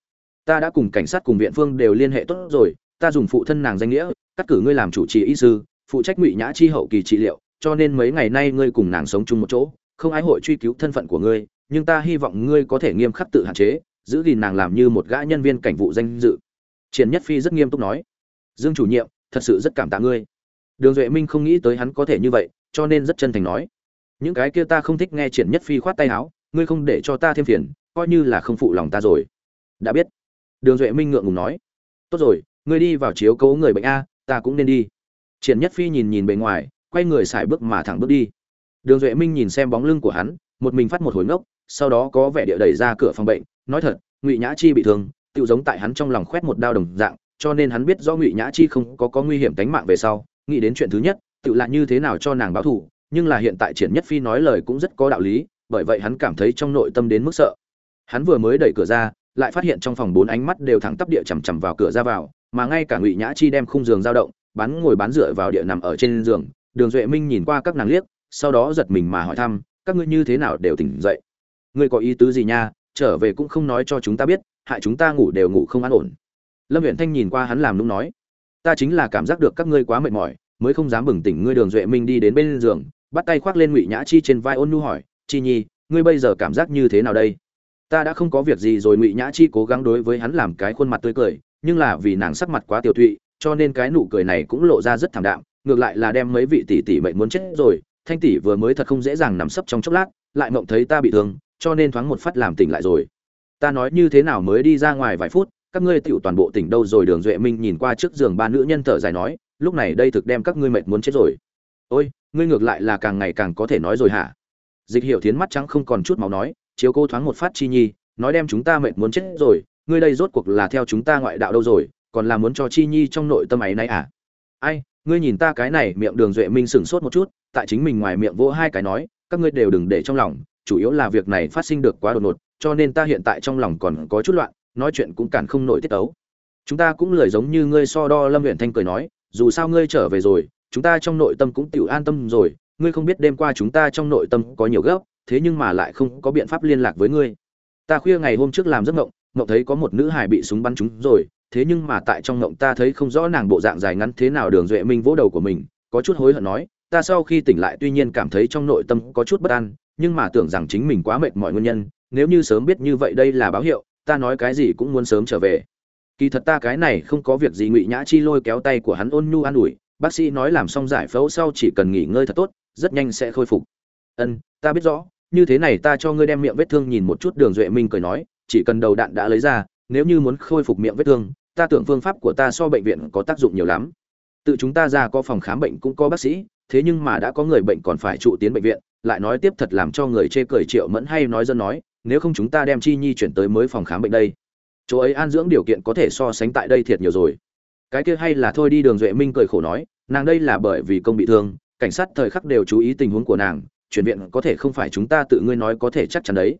ta đã cùng cảnh sát cùng viện phương đều liên hệ tốt rồi, ta dùng phụ thân nàng danh nghĩa, cắt cử ngươi làm chủ trì y sư, phụ trách ngụy nhã chi hậu kỳ trị liệu, cho nên mấy ngày nay ngươi cùng nàng sống chung một chỗ, không ai hội truy cứu thân phận của ngươi, nhưng ta hy vọng ngươi có thể nghiêm khắc tự hạn chế, giữ gìn nàng làm như một gã nhân viên cảnh vụ danh dự triển nhất phi rất nghiêm túc nói, dương chủ nhiệm, thật sự rất cảm tạ ngươi. Đường duệ minh không nghĩ tới hắn có thể như vậy, cho nên rất chân thành nói, những cái kia ta không thích nghe triển nhất phi khoát tay áo, ngươi không để cho ta thêm phiền, coi như là không phụ lòng ta rồi. Đã biết, đường duệ minh ngượng ngùng nói, tốt rồi, ngươi đi vào chiếu cố người bệnh a, ta cũng nên đi. Triển nhất phi nhìn nhìn bề ngoài, quay người xài bước mà thẳng bước đi. Đường duệ minh nhìn xem bóng lưng của hắn, một mình phát một hồi ngốc, sau đó có vẻ địa đẩy ra cửa phòng bệnh, nói thật, ngụy nhã chi bị thương tự giống tại hắn trong lòng khoét một đao đồng dạng, cho nên hắn biết do ngụy nhã chi không có có nguy hiểm tính mạng về sau, nghĩ đến chuyện thứ nhất tự là như thế nào cho nàng báo thù, nhưng là hiện tại triển nhất phi nói lời cũng rất có đạo lý, bởi vậy hắn cảm thấy trong nội tâm đến mức sợ. Hắn vừa mới đẩy cửa ra, lại phát hiện trong phòng bốn ánh mắt đều thẳng tắp địa chằm chằm vào cửa ra vào, mà ngay cả ngụy nhã chi đem khung giường dao động bán ngồi bán dựa vào địa nằm ở trên giường, đường duệ minh nhìn qua các nàng liếc, sau đó giật mình mà hỏi thăm, các ngươi như thế nào đều tỉnh dậy? Ngươi có ý tứ gì nha? Trở về cũng không nói cho chúng ta biết, hại chúng ta ngủ đều ngủ không an ổn. Lâm huyện thanh nhìn qua hắn làm lúc nói, ta chính là cảm giác được các ngươi quá mệt mỏi, mới không dám bừng tỉnh ngươi đường duệ minh đi đến bên giường. Bắt tay khoác lên ngụy nhã chi trên vai ôn nhu hỏi, chi nhi, ngươi bây giờ cảm giác như thế nào đây? Ta đã không có việc gì rồi. Ngụy nhã chi cố gắng đối với hắn làm cái khuôn mặt tươi cười, nhưng là vì nàng sắc mặt quá tiểu thụy cho nên cái nụ cười này cũng lộ ra rất thảm đạm, ngược lại là đem mấy vị tỷ tỷ mệnh muốn chết rồi, thanh tỷ vừa mới thật không dễ dàng nằm sấp trong chốc lát, lại mộng thấy ta bị thương cho nên thoáng một phát làm tỉnh lại rồi. Ta nói như thế nào mới đi ra ngoài vài phút, các ngươi tựu toàn bộ tỉnh đâu rồi? Đường duệ minh nhìn qua trước giường ba nữ nhân thở dài nói, lúc này đây thực đem các ngươi mệt muốn chết rồi. Ôi, ngươi ngược lại là càng ngày càng có thể nói rồi hả? Dịch hiểu thiến mắt trắng không còn chút máu nói, chiếu cô thoáng một phát chi nhi, nói đem chúng ta mệt muốn chết rồi, ngươi đây rốt cuộc là theo chúng ta ngoại đạo đâu rồi, còn là muốn cho chi nhi trong nội tâm ấy nay à? Ai, ngươi nhìn ta cái này, miệng đường duệ minh sửng sốt một chút, tại chính mình ngoài miệng vỗ hai cái nói, các ngươi đều đừng để trong lòng chủ yếu là việc này phát sinh được quá đột ngột, cho nên ta hiện tại trong lòng còn có chút loạn, nói chuyện cũng cản không nổi tiết tấu. chúng ta cũng lười giống như ngươi so đo lâm Uyển thanh cười nói, dù sao ngươi trở về rồi, chúng ta trong nội tâm cũng tiểu an tâm rồi, ngươi không biết đêm qua chúng ta trong nội tâm có nhiều gấp, thế nhưng mà lại không có biện pháp liên lạc với ngươi ta khuya ngày hôm trước làm giấc mộng mộng thấy có một nữ hài bị súng bắn trúng rồi, thế nhưng mà tại trong mộng ta thấy không rõ nàng bộ dạng dài ngắn thế nào đường duệ minh vỗ đầu của mình, có chút hối hận nói, ta sau khi tỉnh lại tuy nhiên cảm thấy trong nội tâm có chút bất an nhưng mà tưởng rằng chính mình quá mệt mọi nguyên nhân, nếu như sớm biết như vậy đây là báo hiệu, ta nói cái gì cũng muốn sớm trở về. Kỳ thật ta cái này không có việc gì ngụy nhã chi lôi kéo tay của hắn ôn nhu an ủi, bác sĩ nói làm xong giải phẫu sau chỉ cần nghỉ ngơi thật tốt, rất nhanh sẽ khôi phục. Ân, ta biết rõ, như thế này ta cho ngươi đem miệng vết thương nhìn một chút đường duệ minh cười nói, chỉ cần đầu đạn đã lấy ra, nếu như muốn khôi phục miệng vết thương, ta tưởng phương pháp của ta so bệnh viện có tác dụng nhiều lắm. Tự chúng ta ra có phòng khám bệnh cũng có bác sĩ thế nhưng mà đã có người bệnh còn phải trụ tiến bệnh viện, lại nói tiếp thật làm cho người chê cười triệu mẫn hay nói dân nói, nếu không chúng ta đem chi nhi chuyển tới mới phòng khám bệnh đây. Chỗ ấy an dưỡng điều kiện có thể so sánh tại đây thiệt nhiều rồi. Cái kia hay là thôi đi đường duệ minh cười khổ nói, nàng đây là bởi vì công bị thương, cảnh sát thời khắc đều chú ý tình huống của nàng, chuyển viện có thể không phải chúng ta tự ngươi nói có thể chắc chắn đấy.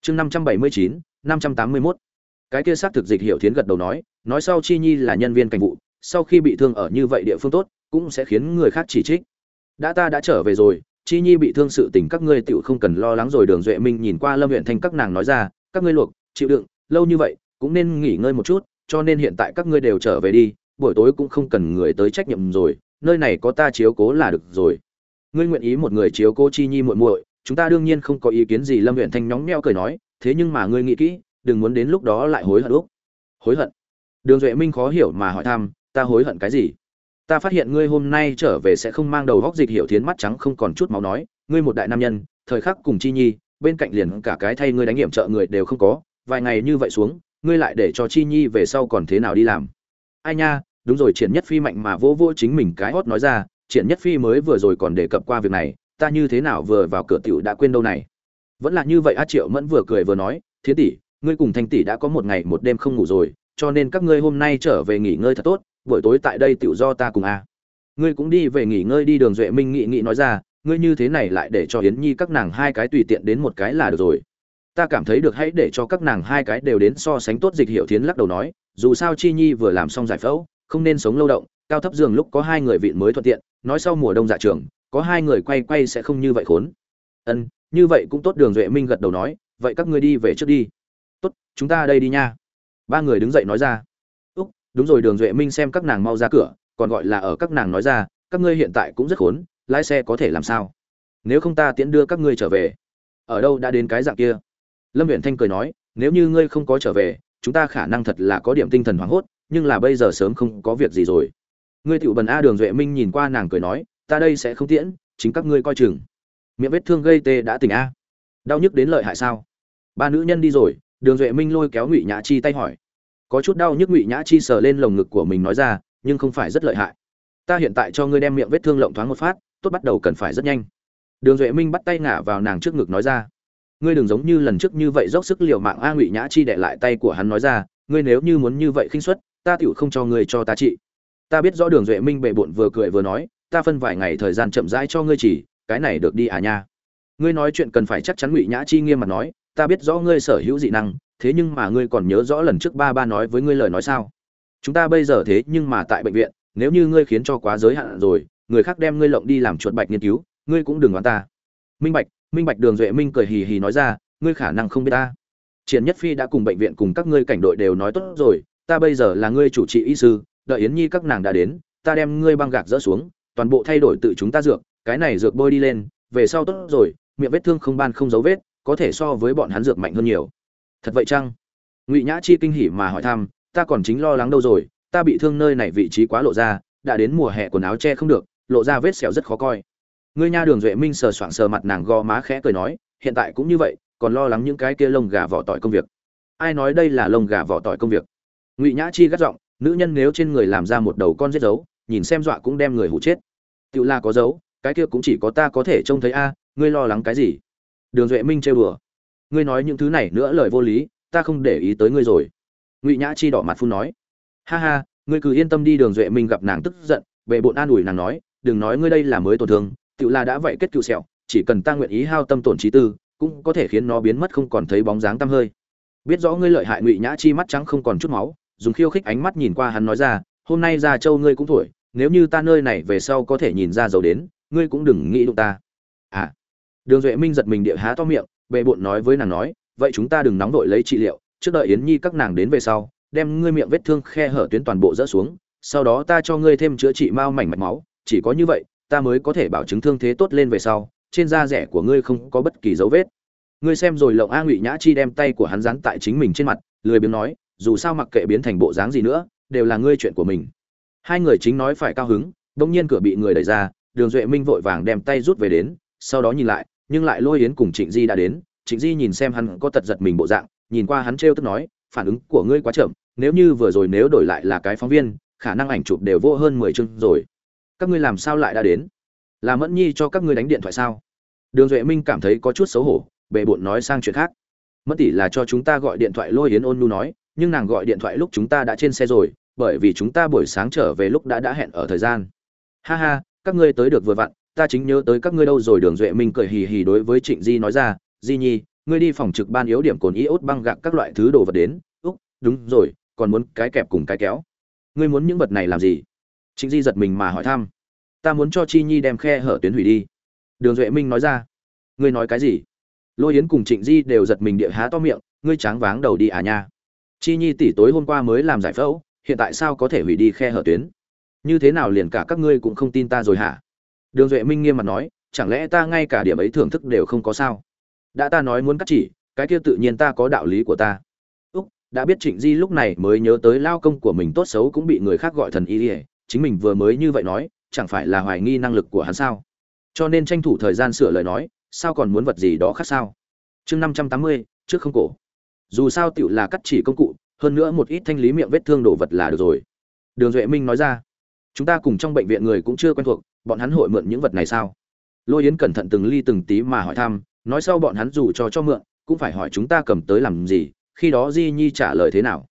Chương năm trăm bảy mươi chín, năm trăm tám mươi mốt. Cái kia xác thực dịch hiểu thiến gật đầu nói nói sau chi nhi là nhân viên cảnh vụ, sau khi bị thương ở như vậy địa phương tốt, cũng sẽ khiến người khác chỉ trích đã ta đã trở về rồi, chi nhi bị thương sự tình các ngươi tựu không cần lo lắng rồi, đường duệ minh nhìn qua lâm huyện thanh các nàng nói ra, các ngươi luộc, chịu đựng, lâu như vậy, cũng nên nghỉ ngơi một chút, cho nên hiện tại các ngươi đều trở về đi, buổi tối cũng không cần người tới trách nhiệm rồi, nơi này có ta chiếu cố là được rồi. Ngươi nguyện ý một người chiếu cố chi nhi muội muội, chúng ta đương nhiên không có ý kiến gì, lâm huyện thanh nhóng meo cười nói, thế nhưng mà ngươi nghĩ kỹ, đừng muốn đến lúc đó lại hối hận úc. Hối hận? Đường duệ minh khó hiểu mà hỏi thăm, ta hối hận cái gì? Ta phát hiện ngươi hôm nay trở về sẽ không mang đầu góc dịch hiểu thiến mắt trắng không còn chút máu nói, ngươi một đại nam nhân, thời khắc cùng chi nhi, bên cạnh liền cả cái thay ngươi đánh nghiệm trợ người đều không có, vài ngày như vậy xuống, ngươi lại để cho chi nhi về sau còn thế nào đi làm? Ai nha, đúng rồi, triển nhất phi mạnh mà vô vô chính mình cái hót nói ra, triển nhất phi mới vừa rồi còn đề cập qua việc này, ta như thế nào vừa vào cửa tiểu đã quên đâu này? Vẫn là như vậy, a triệu mẫn vừa cười vừa nói, thiến tỷ, ngươi cùng thanh tỷ đã có một ngày một đêm không ngủ rồi, cho nên các ngươi hôm nay trở về nghỉ ngơi thật tốt buổi tối tại đây tự do ta cùng a. Ngươi cũng đi về nghỉ ngơi đi, đường duệ minh nghị nghị nói ra, ngươi như thế này lại để cho yến nhi các nàng hai cái tùy tiện đến một cái là được rồi. Ta cảm thấy được, hãy để cho các nàng hai cái đều đến so sánh tốt dịch hiệu thiến lắc đầu nói, dù sao chi nhi vừa làm xong giải phẫu, không nên sống lâu động, cao thấp giường lúc có hai người vịn mới thuận tiện, nói sau mùa đông dạ trường, có hai người quay quay sẽ không như vậy khốn. Ân, như vậy cũng tốt, đường duệ minh gật đầu nói, vậy các ngươi đi về trước đi. Tốt, chúng ta đây đi nha. Ba người đứng dậy nói ra đúng rồi, đường duệ minh xem các nàng mau ra cửa, còn gọi là ở các nàng nói ra, các ngươi hiện tại cũng rất khốn, lái xe có thể làm sao? Nếu không ta tiễn đưa các ngươi trở về. Ở đâu đã đến cái dạng kia? Lâm huyện thanh cười nói, nếu như ngươi không có trở về, chúng ta khả năng thật là có điểm tinh thần hoảng hốt, nhưng là bây giờ sớm không có việc gì rồi. Ngươi tiểu bần a đường duệ minh nhìn qua nàng cười nói, ta đây sẽ không tiễn, chính các ngươi coi chừng. Miệng vết thương gây tê đã tỉnh a. Đau nhức đến lợi hại sao? Ba nữ nhân đi rồi, đường duệ minh lôi kéo ngụy nhã chi tay hỏi có chút đau nhức ngụy nhã chi sờ lên lồng ngực của mình nói ra, nhưng không phải rất lợi hại. Ta hiện tại cho ngươi đem miệng vết thương lộng thoáng một phát, tốt bắt đầu cần phải rất nhanh. Đường duệ minh bắt tay ngả vào nàng trước ngực nói ra, ngươi đừng giống như lần trước như vậy dốc sức liều mạng a ngụy nhã chi đệ lại tay của hắn nói ra, ngươi nếu như muốn như vậy khinh suất, ta tựu không cho ngươi cho ta trị. Ta biết rõ đường duệ minh bệ bộn vừa cười vừa nói, ta phân vài ngày thời gian chậm rãi cho ngươi chỉ, cái này được đi à nha. Ngươi nói chuyện cần phải chắc chắn ngụy nhã chi nghiêm mặt nói, ta biết rõ ngươi sở hữu dị năng thế nhưng mà ngươi còn nhớ rõ lần trước ba ba nói với ngươi lời nói sao? Chúng ta bây giờ thế nhưng mà tại bệnh viện, nếu như ngươi khiến cho quá giới hạn rồi, người khác đem ngươi lộng đi làm chuột bạch nghiên cứu, ngươi cũng đừng đoán ta. Minh bạch minh bạch đường duệ minh cười hì hì nói ra, ngươi khả năng không biết ta. Triển nhất phi đã cùng bệnh viện cùng các ngươi cảnh đội đều nói tốt rồi, ta bây giờ là ngươi chủ trị y sư, đợi yến nhi các nàng đã đến, ta đem ngươi băng gạc dỡ xuống, toàn bộ thay đổi tự chúng ta dược, cái này dược bôi đi lên, về sau tốt rồi, miệng vết thương không ban không dấu vết, có thể so với bọn hắn dược mạnh hơn nhiều thật vậy chăng? Ngụy nhã chi kinh hỉ mà hỏi thăm, ta còn chính lo lắng đâu rồi, ta bị thương nơi này vị trí quá lộ ra, đã đến mùa hè quần áo che không được, lộ ra vết sẹo rất khó coi. Ngươi nha đường duệ minh sờ soạng sờ mặt nàng gò má khẽ cười nói, hiện tại cũng như vậy, còn lo lắng những cái kia lông gà vỏ tỏi công việc. Ai nói đây là lông gà vỏ tỏi công việc? Ngụy nhã chi gắt giọng, nữ nhân nếu trên người làm ra một đầu con giết dấu, nhìn xem dọa cũng đem người hụ chết. Tự la có dấu, cái kia cũng chỉ có ta có thể trông thấy a, ngươi lo lắng cái gì? Đường duệ minh trêu đùa ngươi nói những thứ này nữa lời vô lý, ta không để ý tới ngươi rồi. Ngụy nhã chi đỏ mặt phun nói. Ha ha, ngươi cứ yên tâm đi, đường duệ minh gặp nàng tức giận bệ bộn an ủi nàng nói, đừng nói ngươi đây là mới tổn thương tự là đã vậy kết cựu sẹo, chỉ cần ta nguyện ý hao tâm tổn trí tư, cũng có thể khiến nó biến mất không còn thấy bóng dáng tăm hơi. Biết rõ ngươi lợi hại, ngụy nhã chi mắt trắng không còn chút máu, dùng khiêu khích ánh mắt nhìn qua hắn nói ra, hôm nay ra châu ngươi cũng thổi, nếu như ta nơi này về sau có thể nhìn ra dầu đến, ngươi cũng đừng nghĩ đụng ta. À. Đường duệ minh giật mình địa há to miệng bệ bộn nói với nàng nói, vậy chúng ta đừng nóng vội lấy trị liệu, trước đợi yến nhi các nàng đến về sau, đem ngươi miệng vết thương khe hở tuyến toàn bộ rỡ xuống, sau đó ta cho ngươi thêm chữa trị mao mảnh mạch máu, chỉ có như vậy, ta mới có thể bảo chứng thương thế tốt lên về sau, trên da rẻ của ngươi không có bất kỳ dấu vết. Ngươi xem rồi lộng a ngụy nhã chi đem tay của hắn dán tại chính mình trên mặt, lười biếng nói, dù sao mặc kệ biến thành bộ dáng gì nữa, đều là ngươi chuyện của mình. Hai người chính nói phải cao hứng bỗng nhiên cửa bị người đẩy ra, đường duệ minh vội vàng đem tay rút về đến, sau đó nhìn lại nhưng lại lôi yến cùng trịnh di đã đến, trịnh di nhìn xem hắn có tật giật mình bộ dạng, nhìn qua hắn trêu tức nói, phản ứng của ngươi quá chậm, nếu như vừa rồi nếu đổi lại là cái phóng viên, khả năng ảnh chụp đều vô hơn mười chương rồi. Các ngươi làm sao lại đã đến? Là mẫn nhi cho các ngươi đánh điện thoại sao? Đường duệ minh cảm thấy có chút xấu hổ bệ bộn nói sang chuyện khác. Mất tỷ là cho chúng ta gọi điện thoại lôi yến ôn nu nói, nhưng nàng gọi điện thoại lúc chúng ta đã trên xe rồi, bởi vì chúng ta buổi sáng trở về lúc đã đã hẹn ở thời gian. Ha ha, các ngươi tới được vừa vặn ta chính nhớ tới các ngươi đâu rồi, đường duệ minh cười hì hì đối với trịnh di nói ra, di nhi, ngươi đi phòng trực ban yếu điểm cồn iốt băng gạc các loại thứ đồ vật đến. Úc, đúng rồi, còn muốn cái kẹp cùng cái kéo. Ngươi muốn những vật này làm gì? Trịnh di giật mình mà hỏi thăm. Ta muốn cho chi nhi đem khe hở tuyến hủy đi. Đường duệ minh nói ra. Ngươi nói cái gì? Lôi yến cùng trịnh di đều giật mình địa há to miệng, ngươi tráng váng đầu đi à nha. Chi nhi tỷ tối hôm qua mới làm giải phẫu, hiện tại sao có thể hủy đi khe hở tuyến? Như thế nào liền cả các ngươi cũng không tin ta rồi hả? Đường duệ minh nghiêm mặt nói, chẳng lẽ ta ngay cả điểm ấy thưởng thức đều không có sao? Đã ta nói muốn cắt chỉ, cái kia tự nhiên ta có đạo lý của ta. Úc, đã biết trịnh di lúc này mới nhớ tới lao công của mình tốt xấu cũng bị người khác gọi thần y ỉa chính mình vừa mới như vậy nói, chẳng phải là hoài nghi năng lực của hắn sao? Cho nên tranh thủ thời gian sửa lời nói, sao còn muốn vật gì đó khác sao? Chương năm trăm tám mươi, trước không cổ. Dù sao tựu là cắt chỉ công cụ, hơn nữa một ít thanh lý miệng vết thương đồ vật là được rồi. Đường duệ minh nói ra, chúng ta cùng trong bệnh viện người cũng chưa quen thuộc bọn hắn hội mượn những vật này sao? Lôi yến cẩn thận từng ly từng tí mà hỏi thăm, nói sau bọn hắn dù cho cho mượn, cũng phải hỏi chúng ta cầm tới làm gì, khi đó di nhi trả lời thế nào?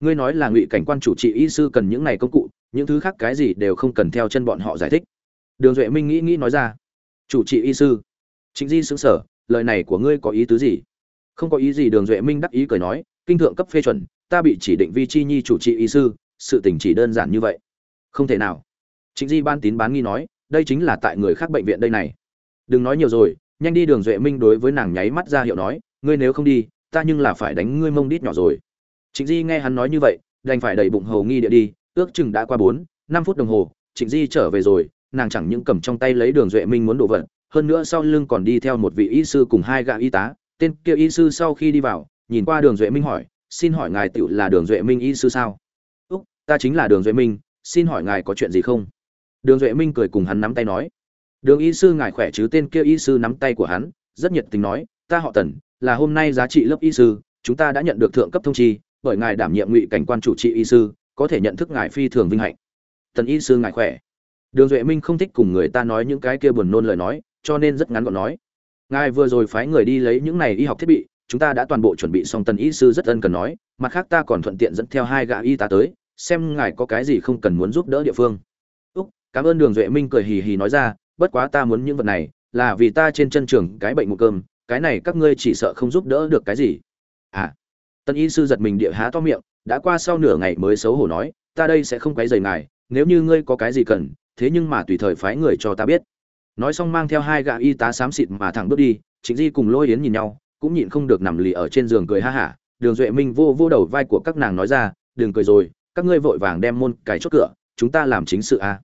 Ngươi nói là ngụy cảnh quan chủ trị y sư cần những này công cụ, những thứ khác cái gì đều không cần theo chân bọn họ giải thích. Đường duệ minh nghĩ nghĩ nói ra, chủ trị y sư. Chính di xứng sở lời này của ngươi có ý tứ gì? Không có ý gì, đường duệ minh đắc ý cười nói, kinh thượng cấp phê chuẩn, ta bị chỉ định vi chi nhi chủ trị y sư, sự tình chỉ đơn giản như vậy. Không thể nào. Chính di ban tín bán nghi nói đây chính là tại người khác bệnh viện đây này. Đừng nói nhiều rồi, nhanh đi đường duệ minh đối với nàng nháy mắt ra hiệu nói, ngươi nếu không đi, ta nhưng là phải đánh ngươi mông đít nhỏ rồi. Trịnh di nghe hắn nói như vậy, đành phải đẩy bụng hầu nghi địa đi, ước chừng đã qua bốn, năm phút đồng hồ, trịnh di trở về rồi, nàng chẳng những cầm trong tay lấy đường duệ minh muốn đổ vật, hơn nữa sau lưng còn đi theo một vị y sư cùng hai gã y tá, tên kia y sư sau khi đi vào, nhìn qua đường duệ minh hỏi, xin hỏi ngài tựu là đường duệ minh y sư sao? Úc, ta chính là đường duệ minh, xin hỏi ngài có chuyện gì không? Đường duệ minh cười cùng hắn nắm tay nói, đường y sư ngài khỏe chứ? Tên kia y sư nắm tay của hắn, rất nhiệt tình nói, ta họ tần, là hôm nay giá trị lớp y sư, chúng ta đã nhận được thượng cấp thông chi bởi ngài đảm nhiệm ngụy cảnh quan chủ trị y sư, có thể nhận thức ngài phi thường vinh hạnh. Tần y sư ngài khỏe? Đường duệ minh không thích cùng người ta nói những cái kia buồn nôn lời nói, cho nên rất ngắn gọn nói, ngài vừa rồi phái người đi lấy những này y học thiết bị, chúng ta đã toàn bộ chuẩn bị xong tần y sư rất ân cần nói, mặt khác ta còn thuận tiện dẫn theo hai gã y tá tới, xem ngài có cái gì không cần muốn giúp đỡ địa phương cảm ơn đường duệ minh cười hì hì nói ra, bất quá ta muốn những vật này, là vì ta trên chân trường cái bệnh một cơm, cái này các ngươi chỉ sợ không giúp đỡ được cái gì. À tân y sư giật mình địa há to miệng, đã qua sau nửa ngày mới xấu hổ nói, ta đây sẽ không quấy rầy ngài, nếu như ngươi có cái gì cần, thế nhưng mà tùy thời phái người cho ta biết. Nói xong mang theo hai gã y tá xám xịt mà thẳng bước đi chính di cùng lôi yến nhìn nhau, cũng nhịn không được nằm lì ở trên giường cười ha hả. Đường duệ minh vô vô đầu vai của các nàng nói ra, đừng cười rồi, các ngươi vội vàng đem môn cài chốt cửa, chúng ta làm chính sự à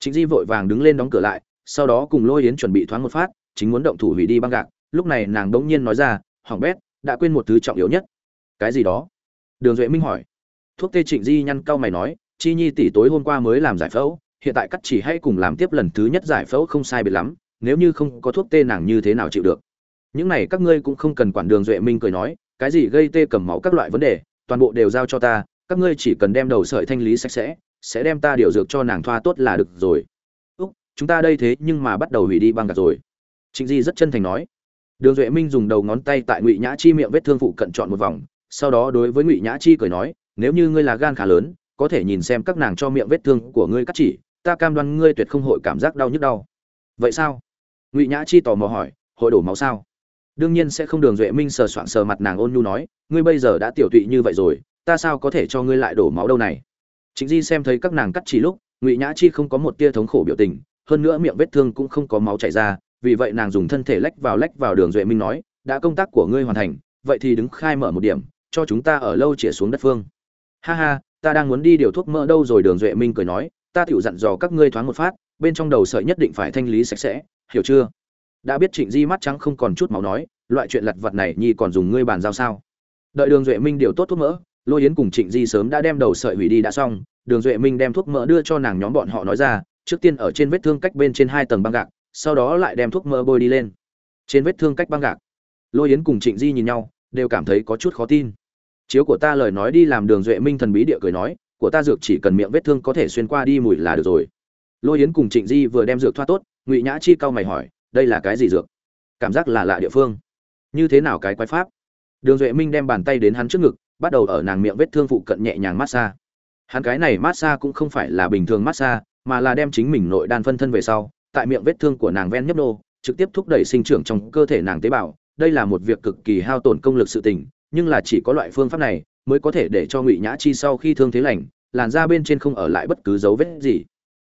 chính di vội vàng đứng lên đóng cửa lại, sau đó cùng lôi yến chuẩn bị thoáng một phát, chính muốn động thủ hủy đi băng gạc. Lúc này nàng đống nhiên nói ra hỏng bét, đã quên một thứ trọng yếu nhất. Cái gì đó? Đường duệ minh hỏi. Thuốc tê trịnh di nhăn cau mày nói, chi nhi tỷ tối hôm qua mới làm giải phẫu, hiện tại cắt chỉ hay cùng làm tiếp lần thứ nhất giải phẫu không sai biệt lắm, nếu như không có thuốc tê nàng như thế nào chịu được? Những này các ngươi cũng không cần quản, đường duệ minh cười nói, cái gì gây tê cầm máu các loại vấn đề, toàn bộ đều giao cho ta, các ngươi chỉ cần đem đầu sợi thanh lý sạch sẽ sẽ đem ta điều dược cho nàng thoa tốt là được rồi. Úc, chúng ta đây thế nhưng mà bắt đầu hủy đi băng gạc rồi. Trịnh di rất chân thành nói. Đường duệ minh dùng đầu ngón tay tại ngụy nhã chi miệng vết thương phụ cận chọn một vòng, sau đó đối với ngụy nhã chi cười nói, nếu như ngươi là gan khá lớn, có thể nhìn xem các nàng cho miệng vết thương của ngươi cắt chỉ, ta cam đoan ngươi tuyệt không hội cảm giác đau nhức đau. Vậy sao? Ngụy nhã chi tò mò hỏi, hội đổ máu sao? Đương nhiên sẽ không. Đường duệ minh sờ soạng sờ mặt nàng ôn nhu nói, ngươi bây giờ đã tiểu tụy như vậy rồi, ta sao có thể cho ngươi lại đổ máu đâu này? Trịnh di xem thấy các nàng cắt chỉ lúc, ngụy nhã chi không có một tia thống khổ biểu tình, hơn nữa miệng vết thương cũng không có máu chảy ra, vì vậy nàng dùng thân thể lách vào lách vào đường duệ minh nói, đã công tác của ngươi hoàn thành, vậy thì đứng khai mở một điểm, cho chúng ta ở lâu chĩa xuống đất phương. Ha ha, ta đang muốn đi điều thuốc mỡ đâu rồi? Đường duệ minh cười nói, ta tiểu dặn dò các ngươi thoáng một phát, bên trong đầu sợi nhất định phải thanh lý sạch sẽ, hiểu chưa? Đã biết trịnh di mắt trắng không còn chút máu nói, loại chuyện lặt vặt này nhi còn dùng ngươi bàn giao sao? Đợi đường duệ minh điều tốt thuốc mỡ lôi yến cùng trịnh di sớm đã đem đầu sợi hủy đi đã xong, đường duệ minh đem thuốc mỡ đưa cho nàng nhóm bọn họ nói ra, trước tiên ở trên vết thương cách bên trên hai tầng băng gạc, sau đó lại đem thuốc mỡ bôi đi lên. Trên vết thương cách băng gạc lôi yến cùng trịnh di nhìn nhau, đều cảm thấy có chút khó tin. Chiếu của ta lời nói đi làm đường duệ minh thần bí địa cười nói, của ta dược chỉ cần miệng vết thương có thể xuyên qua đi mùi là được rồi. Lôi yến cùng trịnh di vừa đem dược thoa tốt, ngụy nhã chi cau mày hỏi, đây là cái gì dược? Cảm giác là lạ địa phương. Như thế nào cái quái pháp? Đường duệ minh đem bàn tay đến hắn trước ngực bắt đầu ở nàng miệng vết thương phụ cận nhẹ nhàng massage hắn cái này massage cũng không phải là bình thường massage mà là đem chính mình nội đan phân thân về sau, tại miệng vết thương của nàng ven nhấp nô, trực tiếp thúc đẩy sinh trưởng trong cơ thể nàng tế bào. Đây là một việc cực kỳ hao tổn công lực sự tình, nhưng là chỉ có loại phương pháp này mới có thể để cho ngụy nhã chi sau khi thương thế lành, làn da bên trên không ở lại bất cứ dấu vết gì.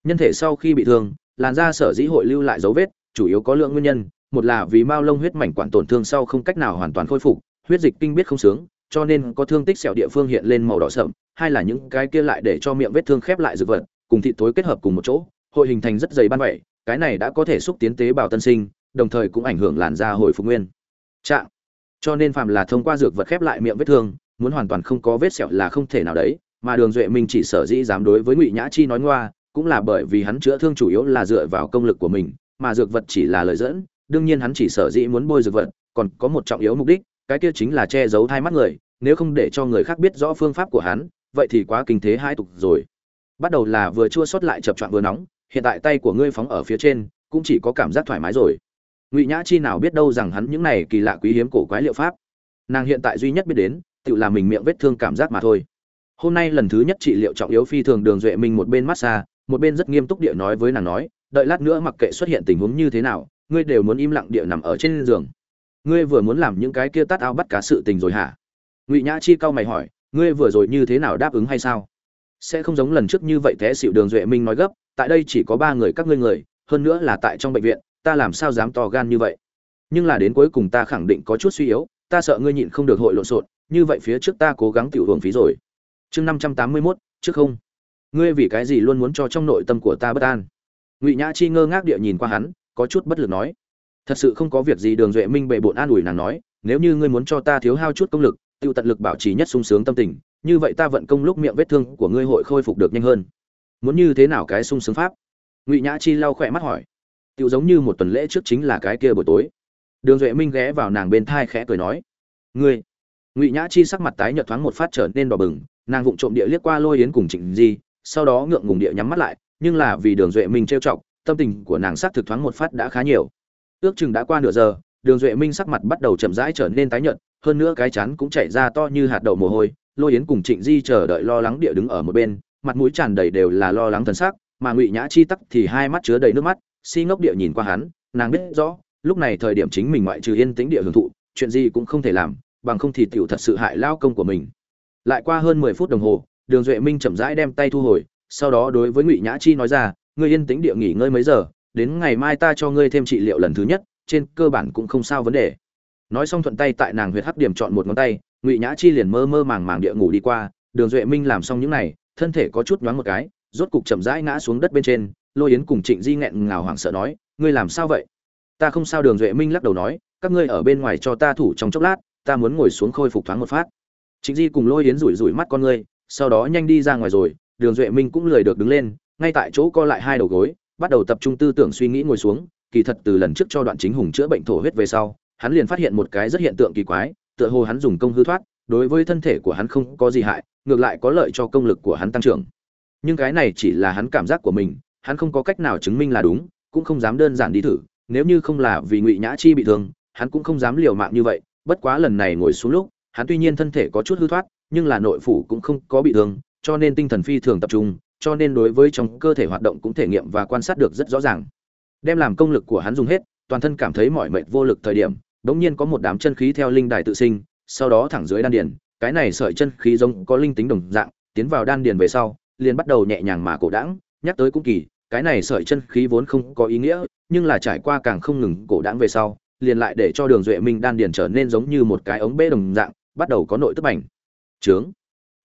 Nhân thể sau khi bị thương, làn da sở dĩ hội lưu lại dấu vết, chủ yếu có lượng nguyên nhân. Một là vì mao lông huyết mảnh quản tổn thương sau không cách nào hoàn toàn khôi phục, huyết dịch kinh biết không sướng cho nên có thương tích sẹo địa phương hiện lên màu đỏ sậm, hai là những cái kia lại để cho miệng vết thương khép lại dược vật, cùng thịt thối kết hợp cùng một chỗ, hội hình thành rất dày ban vậy cái này đã có thể xúc tiến tế bào tân sinh, đồng thời cũng ảnh hưởng làn da hồi phục nguyên. Trạng. Cho nên phàm là thông qua dược vật khép lại miệng vết thương, muốn hoàn toàn không có vết sẹo là không thể nào đấy, mà đường duệ minh chỉ sở dĩ dám đối với ngụy nhã chi nói ngoa, cũng là bởi vì hắn chữa thương chủ yếu là dựa vào công lực của mình, mà dược vật chỉ là lời dẫn, đương nhiên hắn chỉ sở dĩ muốn bôi dược vật, còn có một trọng yếu mục đích, cái kia chính là che giấu thai mắt người nếu không để cho người khác biết rõ phương pháp của hắn, vậy thì quá kinh thế hai tục rồi. Bắt đầu là vừa chua xót lại chập choạng vừa nóng, hiện tại tay của ngươi phóng ở phía trên, cũng chỉ có cảm giác thoải mái rồi. Ngụy nhã chi nào biết đâu rằng hắn những này kỳ lạ quý hiếm cổ quái liệu pháp. Nàng hiện tại duy nhất biết đến, tự là mình miệng vết thương cảm giác mà thôi. Hôm nay lần thứ nhất trị liệu trọng yếu phi thường đường duệ minh một bên massage, một bên rất nghiêm túc địa nói với nàng nói, đợi lát nữa mặc kệ xuất hiện tình huống như thế nào, ngươi đều muốn im lặng địa nằm ở trên giường. Ngươi vừa muốn làm những cái kia tát ao bắt cá sự tình rồi hả? Ngụy nhã chi cau mày hỏi, ngươi vừa rồi như thế nào đáp ứng hay sao? Sẽ không giống lần trước như vậy thế xịu đường duệ minh nói gấp, tại đây chỉ có ba người các ngươi người, hơn nữa là tại trong bệnh viện, ta làm sao dám to gan như vậy? Nhưng là đến cuối cùng ta khẳng định có chút suy yếu, ta sợ ngươi nhịn không được hội lộn xộn, như vậy phía trước ta cố gắng tiểu hưởng phí rồi. Chương năm trăm tám mươi mốt, trước không. Ngươi vì cái gì luôn muốn cho trong nội tâm của ta bất an? Ngụy nhã chi ngơ ngác địa nhìn qua hắn, có chút bất lực nói, thật sự không có việc gì đường duệ minh bệ bộn an ủi nàng nói, nếu như ngươi muốn cho ta thiếu hao chút công lực tiêu tận lực bảo trì nhất sung sướng tâm tình, như vậy ta vận công lúc miệng vết thương của ngươi hội khôi phục được nhanh hơn. Muốn như thế nào cái sung sướng pháp? Ngụy nhã chi lau khỏe mắt hỏi. Tiêu giống như một tuần lễ trước chính là cái kia buổi tối. Đường duệ minh ghé vào nàng bên thai khẽ cười nói. Ngươi. Ngụy nhã chi sắc mặt tái nhợt thoáng một phát trở nên đỏ bừng, nàng vụng trộm địa liếc qua lôi yến cùng trịnh di, sau đó ngượng ngùng địa nhắm mắt lại, nhưng là vì đường duệ minh trêu chọc, tâm tình của nàng sắc thực thoáng một phát đã khá nhiều. Ước chừng đã qua nửa giờ đường duệ minh sắc mặt bắt đầu chậm rãi trở nên tái nhợt, hơn nữa cái chán cũng chảy ra to như hạt đậu mồ hôi, lôi yến cùng trịnh di chờ đợi lo lắng địa đứng ở một bên, mặt mũi tràn đầy đều là lo lắng thần sắc, mà ngụy nhã chi tắc thì hai mắt chứa đầy nước mắt, si ngốc địa nhìn qua hắn, nàng biết rõ, lúc này thời điểm chính mình ngoại trừ yên tĩnh địa hưởng thụ, chuyện gì cũng không thể làm, bằng không thì tiểu thật sự hại lao công của mình. Lại qua hơn mười phút đồng hồ, đường duệ minh chậm rãi đem tay thu hồi, sau đó đối với ngụy nhã chi nói ra, ngươi yên tĩnh địa nghỉ ngơi mấy giờ, đến ngày mai ta cho ngươi thêm trị liệu lần thứ nhất trên cơ bản cũng không sao vấn đề. Nói xong thuận tay tại nàng huyệt hắc điểm chọn một ngón tay, ngụy nhã chi liền mơ mơ màng màng địa ngủ đi qua, đường duệ minh làm xong những này, thân thể có chút nhoáng một cái, rốt cục chậm rãi ngã xuống đất bên trên, lôi yến cùng trịnh di nghẹn ngào hoảng sợ nói, ngươi làm sao vậy? Ta không sao, đường duệ minh lắc đầu nói, các ngươi ở bên ngoài cho ta thủ trong chốc lát, ta muốn ngồi xuống khôi phục thoáng một phát. Trịnh di cùng lôi yến rủi rủi mắt con ngươi, sau đó nhanh đi ra ngoài rồi, đường duệ minh cũng lười được đứng lên, ngay tại chỗ co lại hai đầu gối, bắt đầu tập trung tư tưởng suy nghĩ ngồi xuống kỳ thật từ lần trước cho đoạn chính hùng chữa bệnh thổ huyết về sau, hắn liền phát hiện một cái rất hiện tượng kỳ quái, tựa hồ hắn dùng công hư thoát, đối với thân thể của hắn không có gì hại, ngược lại có lợi cho công lực của hắn tăng trưởng. Nhưng cái này chỉ là hắn cảm giác của mình, hắn không có cách nào chứng minh là đúng, cũng không dám đơn giản đi thử, nếu như không là vì ngụy nhã chi bị thương, hắn cũng không dám liều mạng như vậy, bất quá lần này ngồi xuống lúc, hắn tuy nhiên thân thể có chút hư thoát, nhưng là nội phủ cũng không có bị thương, cho nên tinh thần phi thường tập trung, cho nên đối với trong cơ thể hoạt động cũng thể nghiệm và quan sát được rất rõ ràng đem làm công lực của hắn dùng hết, toàn thân cảm thấy mỏi mệt vô lực thời điểm, bỗng nhiên có một đám chân khí theo linh đài tự sinh, sau đó thẳng dưới đan điền, cái này sợi chân khí giống có linh tính đồng dạng, tiến vào đan điền về sau, liền bắt đầu nhẹ nhàng mà cổ đãng, nhắc tới cũng kỳ, cái này sợi chân khí vốn không có ý nghĩa, nhưng là trải qua càng không ngừng cổ đãng về sau, liền lại để cho đường duệ minh đan điền trở nên giống như một cái ống bê đồng dạng, bắt đầu có nội tức ảnh trướng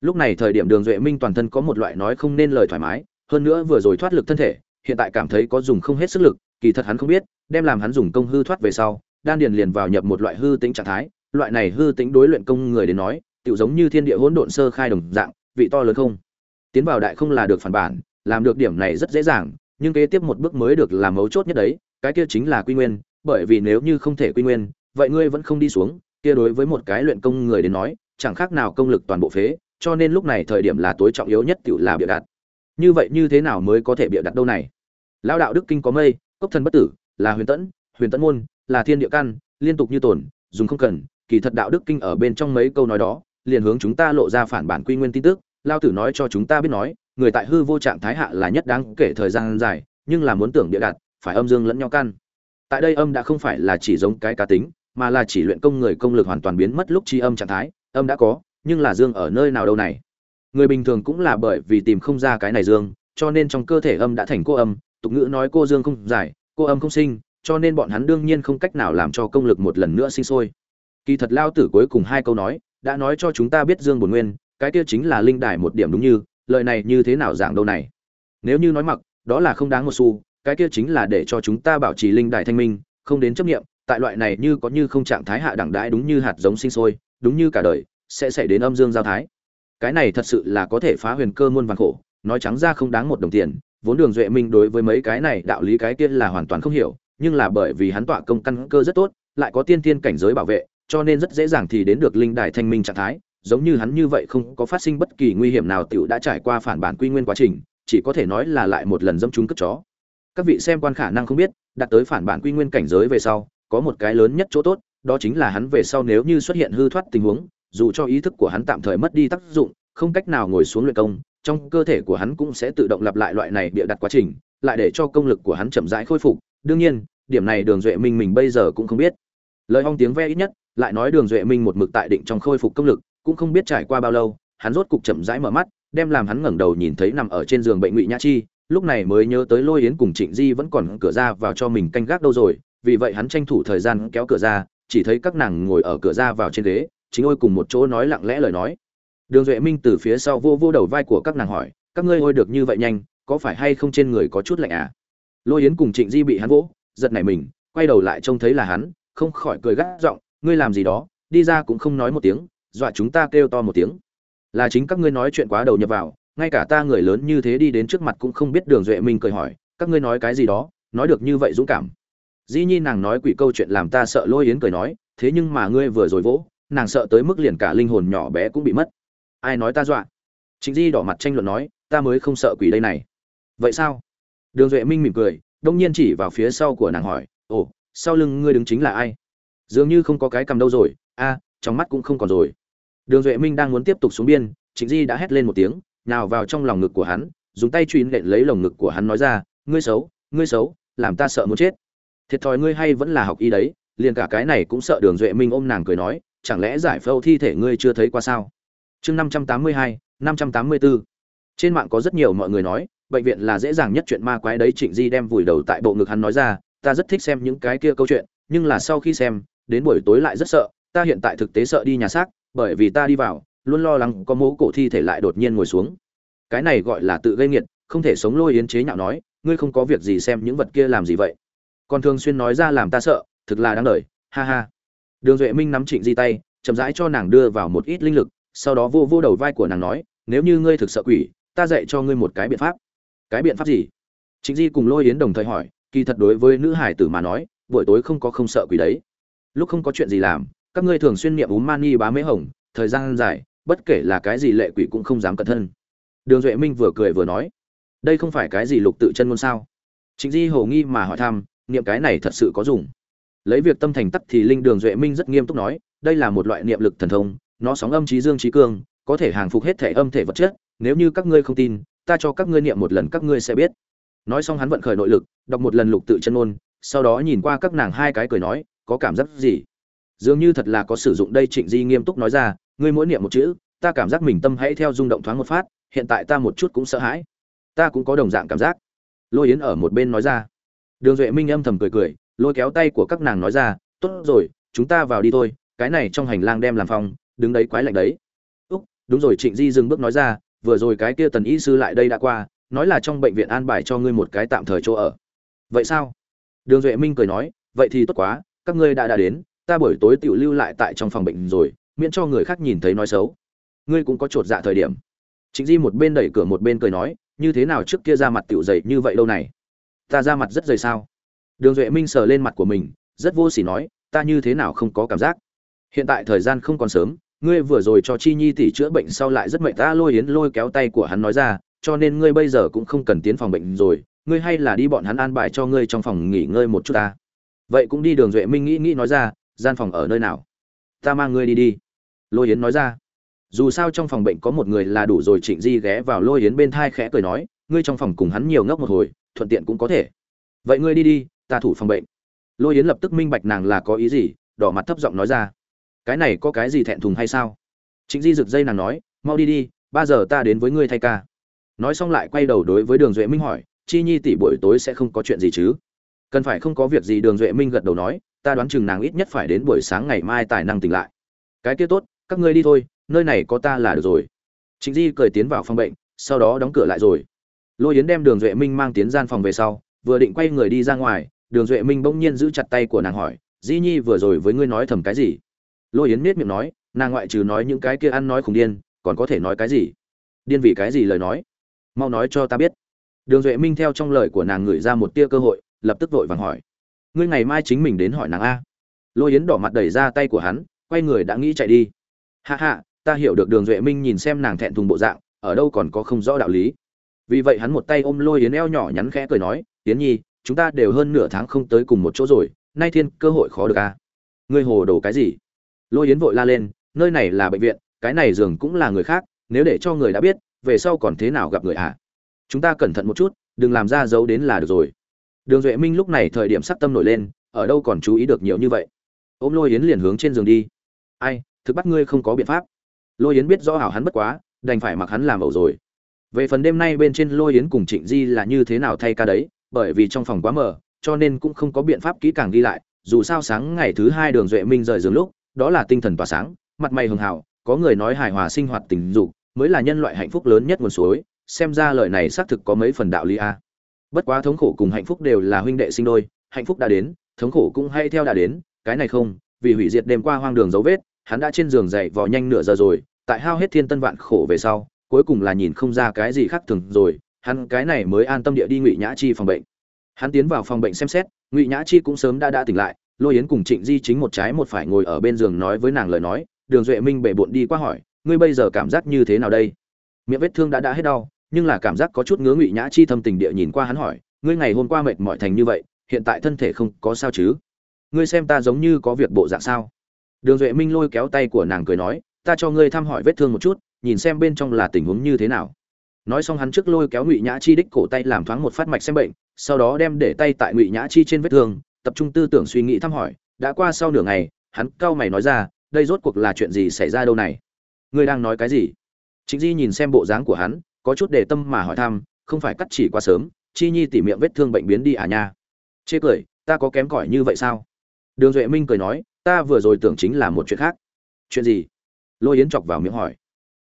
lúc này thời điểm đường duệ minh toàn thân có một loại nói không nên lời thoải mái, hơn nữa vừa rồi thoát lực thân thể, hiện tại cảm thấy có dùng không hết sức lực kỳ thật hắn không biết, đem làm hắn dùng công hư thoát về sau, đan điền liền vào nhập một loại hư tính trạng thái. Loại này hư tính đối luyện công người đến nói, tựu giống như thiên địa hỗn độn sơ khai đồng dạng, vị to lớn không. Tiến vào đại không là được phản bản, làm được điểm này rất dễ dàng, nhưng kế tiếp một bước mới được làm mấu chốt nhất đấy, cái kia chính là quy nguyên, bởi vì nếu như không thể quy nguyên, vậy ngươi vẫn không đi xuống, kia đối với một cái luyện công người đến nói, chẳng khác nào công lực toàn bộ phế, cho nên lúc này thời điểm là tối trọng yếu nhất tiểu là bịa đặt. Như vậy như thế nào mới có thể bịa đặt đâu này? Lão đạo đức kinh có mây cốc thần bất tử, là huyền tẫn huyền tẫn môn, là thiên địa căn, liên tục như tổn dùng không cần, kỳ thật đạo đức kinh ở bên trong mấy câu nói đó, liền hướng chúng ta lộ ra phản bản quy nguyên tin tức, lao tử nói cho chúng ta biết nói, người tại hư vô trạng thái hạ là nhất đáng kể thời gian dài, nhưng là muốn tưởng địa đạt, phải âm dương lẫn nhau căn. Tại đây âm đã không phải là chỉ giống cái cá tính, mà là chỉ luyện công người công lực hoàn toàn biến mất lúc chi âm trạng thái, âm đã có, nhưng là dương ở nơi nào đâu này. Người bình thường cũng là bởi vì tìm không ra cái này dương, cho nên trong cơ thể âm đã thành cô âm tục ngữ nói cô dương không giải, cô âm không sinh, cho nên bọn hắn đương nhiên không cách nào làm cho công lực một lần nữa sinh sôi. Kỳ thật lao tử cuối cùng hai câu nói, đã nói cho chúng ta biết dương bồn nguyên, cái kia chính là linh đài một điểm đúng như, lời này như thế nào dạng đâu này. Nếu như nói mặc, đó là không đáng một xu, cái kia chính là để cho chúng ta bảo trì linh đài thanh minh, không đến chấp nghiệm tại loại này như có như không trạng thái hạ đẳng đãi đúng như hạt giống sinh sôi, đúng như cả đời, sẽ xảy đến âm dương giao thái. Cái này thật sự là có thể phá huyền cơ muôn vàng khổ, nói trắng ra không đáng một đồng tiền vốn đường duệ minh đối với mấy cái này đạo lý cái kia là hoàn toàn không hiểu, nhưng là bởi vì hắn tọa công căn cơ rất tốt, lại có tiên tiên cảnh giới bảo vệ, cho nên rất dễ dàng thì đến được linh đài thanh minh trạng thái, giống như hắn như vậy không có phát sinh bất kỳ nguy hiểm nào tiểu đã trải qua phản bản quy nguyên quá trình, chỉ có thể nói là lại một lần dâm chúng cất chó. Các vị xem quan khả năng không biết đạt tới phản bản quy nguyên cảnh giới về sau, có một cái lớn nhất chỗ tốt, đó chính là hắn về sau nếu như xuất hiện hư thoát tình huống, dù cho ý thức của hắn tạm thời mất đi tác dụng, không cách nào ngồi xuống luyện công trong cơ thể của hắn cũng sẽ tự động lặp lại loại này bịa đặt quá trình, lại để cho công lực của hắn chậm rãi khôi phục. Đương nhiên, điểm này đường duệ minh mình bây giờ cũng không biết. Lời hong tiếng ve ít nhất, lại nói đường duệ minh một mực tại định trong khôi phục công lực, cũng không biết trải qua bao lâu, hắn rốt cục chậm rãi mở mắt, đem làm hắn ngẩng đầu nhìn thấy nằm ở trên giường bệnh ngụy nhã chi, lúc này mới nhớ tới lôi yến cùng trịnh di vẫn còn cửa ra vào cho mình canh gác đâu rồi, vì vậy hắn tranh thủ thời gian kéo cửa ra, chỉ thấy các nàng ngồi ở cửa ra vào trên ghế chính ôi cùng một chỗ nói lặng lẽ lời nói đường duệ minh từ phía sau vô vô đầu vai của các nàng hỏi, các ngươi hôi được như vậy nhanh, có phải hay không trên người có chút lạnh à? Lôi yến cùng trịnh di bị hắn vỗ, giật nảy mình, quay đầu lại trông thấy là hắn, không khỏi cười gắt giọng, ngươi làm gì đó, đi ra cũng không nói một tiếng, dọa chúng ta kêu to một tiếng. Là chính các ngươi nói chuyện quá đầu nhập vào, ngay cả ta người lớn như thế đi đến trước mặt cũng không biết. Đường duệ minh cười hỏi, các ngươi nói cái gì đó, nói được như vậy dũng cảm. Dĩ nhi nàng nói quỷ câu chuyện làm ta sợ lôi yến cười nói, thế nhưng mà ngươi vừa rồi vỗ, nàng sợ tới mức liền cả linh hồn nhỏ bé cũng bị mất ai nói ta dọa? Chính di đỏ mặt tranh luận nói, ta mới không sợ quỷ đây này. Vậy sao? Đường duệ minh mỉm cười, đông nhiên chỉ vào phía sau của nàng hỏi, ồ, sau lưng ngươi đứng chính là ai? Dường như không có cái cầm đâu rồi, a, trong mắt cũng không còn rồi. Đường duệ minh đang muốn tiếp tục xuống biên, trịnh di đã hét lên một tiếng, nào vào trong lòng ngực của hắn, dùng tay truy nện lấy lồng ngực của hắn nói ra, ngươi xấu ngươi xấu, làm ta sợ muốn chết. Thiệt thòi ngươi hay vẫn là học y đấy, liền cả cái này cũng sợ. Đường duệ minh ôm nàng cười nói, chẳng lẽ giải phẫu thi thể ngươi chưa thấy qua sao? Chương năm trăm tám mươi hai, năm trăm tám mươi bốn trên mạng có rất nhiều mọi người nói, bệnh viện là dễ dàng nhất chuyện ma quái đấy, trịnh di đem vùi đầu tại bộ ngực hắn nói ra, ta rất thích xem những cái kia câu chuyện, nhưng là sau khi xem, đến buổi tối lại rất sợ, ta hiện tại thực tế sợ đi nhà xác, bởi vì ta đi vào, luôn lo lắng có mũ cổ thi thể lại đột nhiên ngồi xuống. Cái này gọi là tự gây nghiệt không thể sống lôi yến chế nhạo nói, ngươi không có việc gì xem những vật kia làm gì vậy? Còn thường xuyên nói ra làm ta sợ, thực là đáng đời, ha ha. Đường duệ minh nắm trịnh di tay, chậm rãi cho nàng đưa vào một ít linh lực sau đó vô vô đầu vai của nàng nói, nếu như ngươi thực sợ quỷ, ta dạy cho ngươi một cái biện pháp. Cái biện pháp gì? Chính di cùng lôi yến đồng thời hỏi, kỳ thật đối với nữ hải tử mà nói, buổi tối không có không sợ quỷ đấy. Lúc không có chuyện gì làm, các ngươi thường xuyên niệm uống mani bá mễ hồng, thời gian dài, bất kể là cái gì lệ quỷ cũng không dám cẩn thân. Đường duệ minh vừa cười vừa nói, đây không phải cái gì lục tự chân ngôn sao? Chính di hồ nghi mà hỏi thăm, niệm cái này thật sự có dùng? Lấy việc tâm thành tắc thì linh đường duệ minh rất nghiêm túc nói, đây là một loại niệm lực thần thông nó sóng âm trí dương trí cương, có thể hàng phục hết thể âm thể vật chất, nếu như các ngươi không tin, ta cho các ngươi niệm một lần các ngươi sẽ biết. Nói xong hắn vận khởi nội lực, đọc một lần lục tự chân ngôn, sau đó nhìn qua các nàng hai cái cười nói, có cảm giác gì? Dường như thật là có sử dụng đây trịnh di nghiêm túc nói ra, ngươi mỗi niệm một chữ, ta cảm giác mình tâm hãy theo rung động thoáng một phát, hiện tại ta một chút cũng sợ hãi. Ta cũng có đồng dạng cảm giác. Lôi yến ở một bên nói ra. Đường duệ minh âm thầm cười cười, lôi kéo tay của các nàng nói ra, tốt rồi, chúng ta vào đi thôi, cái này trong hành lang đem làm phòng đứng đấy quái lạnh đấy. Úc, đúng rồi, trịnh di dừng bước nói ra, vừa rồi cái kia tần y sư lại đây đã qua, nói là trong bệnh viện an bài cho ngươi một cái tạm thời chỗ ở. Vậy sao? Đường duệ minh cười nói, vậy thì tốt quá, các ngươi đã đã đến, ta buổi tối tiểu lưu lại tại trong phòng bệnh rồi, miễn cho người khác nhìn thấy nói xấu. Ngươi cũng có chột dạ thời điểm. Trịnh di một bên đẩy cửa một bên cười nói, như thế nào trước kia ra mặt tiểu dày như vậy lâu này? Ta ra mặt rất dày sao? Đường duệ minh sờ lên mặt của mình, rất vô s ỉ nói, ta như thế nào không có cảm giác? Hiện tại thời gian không còn sớm ngươi vừa rồi cho chi nhi tỷ chữa bệnh sau lại rất mệnh ta lôi yến lôi kéo tay của hắn nói ra, cho nên ngươi bây giờ cũng không cần tiến phòng bệnh rồi, ngươi hay là đi bọn hắn an bài cho ngươi trong phòng nghỉ ngơi một chút ta. Vậy cũng đi đường duệ minh nghĩ nghĩ nói ra, gian phòng ở nơi nào? Ta mang ngươi đi đi. Lôi yến nói ra. Dù sao trong phòng bệnh có một người là đủ rồi, trịnh di ghé vào lôi yến bên thai khẽ cười nói, ngươi trong phòng cùng hắn nhiều ngốc một hồi, thuận tiện cũng có thể. Vậy ngươi đi đi, ta thủ phòng bệnh. Lôi yến lập tức minh bạch nàng là có ý gì, đỏ mặt thấp giọng nói ra cái này có cái gì thẹn thùng hay sao? Trịnh di rực dây nàng nói, mau đi đi, ba giờ ta đến với ngươi thay ca. Nói xong lại quay đầu đối với đường duệ minh hỏi, chi nhi tỷ buổi tối sẽ không có chuyện gì chứ? Cần phải không có việc gì, đường duệ minh gật đầu nói, ta đoán chừng nàng ít nhất phải đến buổi sáng ngày mai tài năng tỉnh lại. Cái kia tốt, các ngươi đi thôi, nơi này có ta là được rồi. Trịnh di cười tiến vào phòng bệnh, sau đó đóng cửa lại rồi. Lôi yến đem đường duệ minh mang tiến gian phòng về sau, vừa định quay người đi ra ngoài, đường duệ minh bỗng nhiên giữ chặt tay của nàng hỏi, di nhi vừa rồi với ngươi nói thầm cái gì? Lôi yến miết miệng nói, nàng ngoại trừ nói những cái kia ăn nói khủng điên, còn có thể nói cái gì? Điên vì cái gì? lời nói. Mau nói cho ta biết. Đường duệ minh theo trong lời của nàng gửi ra một tia cơ hội, lập tức vội vàng hỏi, ngươi ngày mai chính mình đến hỏi nàng a? Lôi yến đỏ mặt đẩy ra tay của hắn, quay người đã nghĩ chạy đi. Hạ hạ ta hiểu được đường duệ minh nhìn xem nàng thẹn thùng bộ dạng, ở đâu còn có không rõ đạo lý. Vì vậy hắn một tay ôm lôi yến eo nhỏ nhắn khẽ cười nói, yến nhi, chúng ta đều hơn nửa tháng không tới cùng một chỗ rồi, nay thiên cơ hội khó được a. Ngươi hồ đồ cái gì? Lôi yến vội la lên, nơi này là bệnh viện, cái này giường cũng là người khác, nếu để cho người đã biết, về sau còn thế nào gặp người ạ chúng ta cẩn thận một chút, đừng làm ra dấu đến là được rồi. Đường duệ minh lúc này thời điểm sắc tâm nổi lên, ở đâu còn chú ý được nhiều như vậy? Ôm lôi yến liền hướng trên giường đi. Ai, thực bắt ngươi không có biện pháp. Lôi yến biết rõ hảo hắn bất quá, đành phải mặc hắn làm ẩu rồi. Về phần đêm nay bên trên lôi yến cùng trịnh di là như thế nào thay ca đấy, bởi vì trong phòng quá mờ, cho nên cũng không có biện pháp kỹ càng ghi lại, dù sao sáng ngày thứ hai đường duệ minh rời giường lúc đó là tinh thần tỏa sáng, mặt mày hường hào, có người nói hài hòa sinh hoạt tình dục mới là nhân loại hạnh phúc lớn nhất nguồn suối, xem ra lời này xác thực có mấy phần đạo lý a. Bất quá thống khổ cùng hạnh phúc đều là huynh đệ sinh đôi, hạnh phúc đã đến, thống khổ cũng hay theo đã đến, cái này không, vì hủy diệt đêm qua hoang đường dấu vết, hắn đã trên giường dậy vò nhanh nửa giờ rồi, tại hao hết thiên tân vạn khổ về sau, cuối cùng là nhìn không ra cái gì khác thường rồi, hắn cái này mới an tâm địa đi ngụy nhã chi phòng bệnh. Hắn tiến vào phòng bệnh xem xét, ngụy nhã chi cũng sớm đã đã tỉnh lại lôi yến cùng trịnh di chính một trái một phải ngồi ở bên giường nói với nàng lời nói, đường duệ minh bệ bộn đi qua hỏi, ngươi bây giờ cảm giác như thế nào đây? Miệng vết thương đã đã hết đau, nhưng là cảm giác có chút ngứa ngụy nhã chi thâm tình địa nhìn qua hắn hỏi, ngươi ngày hôm qua mệt mỏi thành như vậy, hiện tại thân thể không có sao chứ? Ngươi xem ta giống như có việc bộ dạng sao? Đường duệ minh lôi kéo tay của nàng cười nói, ta cho ngươi thăm hỏi vết thương một chút, nhìn xem bên trong là tình huống như thế nào. Nói xong hắn trước lôi kéo ngụy nhã chi đích cổ tay làm thoáng một phát mạch xem bệnh, sau đó đem để tay tại ngụy nhã chi trên vết thương tập trung tư tưởng suy nghĩ thăm hỏi, đã qua sau nửa ngày, hắn cau mày nói ra, đây rốt cuộc là chuyện gì xảy ra đâu này? Ngươi đang nói cái gì? Chính di nhìn xem bộ dáng của hắn, có chút để tâm mà hỏi thăm, không phải cắt chỉ quá sớm, chi nhi tỉ miệng vết thương bệnh biến đi à nha? Chê cười, ta có kém cỏi như vậy sao? Đường duệ minh cười nói, ta vừa rồi tưởng chính là một chuyện khác. Chuyện gì? Lôi yến chọc vào miệng hỏi.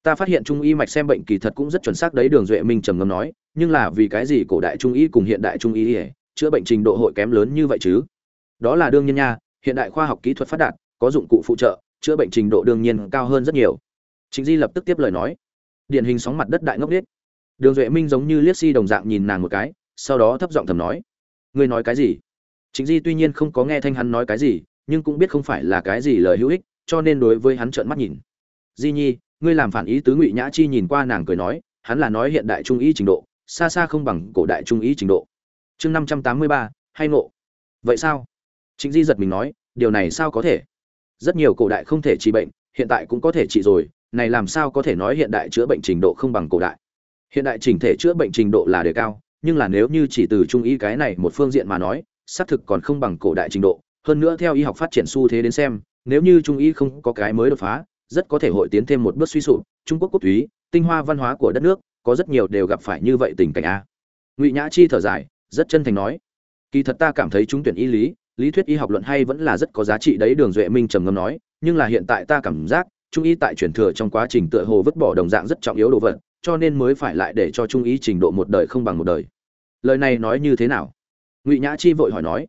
Ta phát hiện trung y mạch xem bệnh kỳ thật cũng rất chuẩn xác đấy, đường duệ minh trầm ngâm nói, nhưng là vì cái gì cổ đại trung y cùng hiện đại trung y chữa bệnh trình độ hội kém lớn như vậy chứ? Đó là đương nhiên nha, hiện đại khoa học kỹ thuật phát đạt, có dụng cụ phụ trợ, chữa bệnh trình độ đương nhiên cao hơn rất nhiều. Chính di lập tức tiếp lời nói. Điển hình sóng mặt đất đại ngốc điếc. đường duệ minh giống như liếc si đồng dạng nhìn nàng một cái, sau đó thấp giọng thầm nói. Ngươi nói cái gì? Chính di tuy nhiên không có nghe thanh hắn nói cái gì, nhưng cũng biết không phải là cái gì lời hữu ích, cho nên đối với hắn trợn mắt nhìn. Di nhi, ngươi làm phản ý tứ ngụy nhã chi nhìn qua nàng cười nói, hắn là nói hiện đại trung ý trình độ, xa xa không bằng cổ đại trung ý trình độ chương năm trăm tám mươi ba, hay ngộ. Vậy sao? Chính di giật mình nói, điều này sao có thể? Rất nhiều cổ đại không thể trị bệnh, hiện tại cũng có thể trị rồi, này làm sao có thể nói hiện đại chữa bệnh trình độ không bằng cổ đại? Hiện đại chỉnh thể chữa bệnh trình độ là đề cao, nhưng là nếu như chỉ từ trung y cái này một phương diện mà nói, xác thực còn không bằng cổ đại trình độ. Hơn nữa theo y học phát triển xu thế đến xem, nếu như trung y không có cái mới đột phá, rất có thể hội tiến thêm một bước suy sụp. Trung quốc quốc túy tinh hoa văn hóa của đất nước, có rất nhiều đều gặp phải như vậy tình cảnh a. Ngụy nhã chi thở dài rất chân thành nói. Kỳ thật ta cảm thấy chúng tuyển y lý lý thuyết y học luận hay vẫn là rất có giá trị đấy, đường duệ minh trầm ngâm nói. Nhưng là hiện tại ta cảm giác, trung y tại truyền thừa trong quá trình tựa hồ vứt bỏ đồng dạng rất trọng yếu đồ vật, cho nên mới phải lại để cho trung y trình độ một đời không bằng một đời. Lời này nói như thế nào? Ngụy nhã chi vội hỏi nói.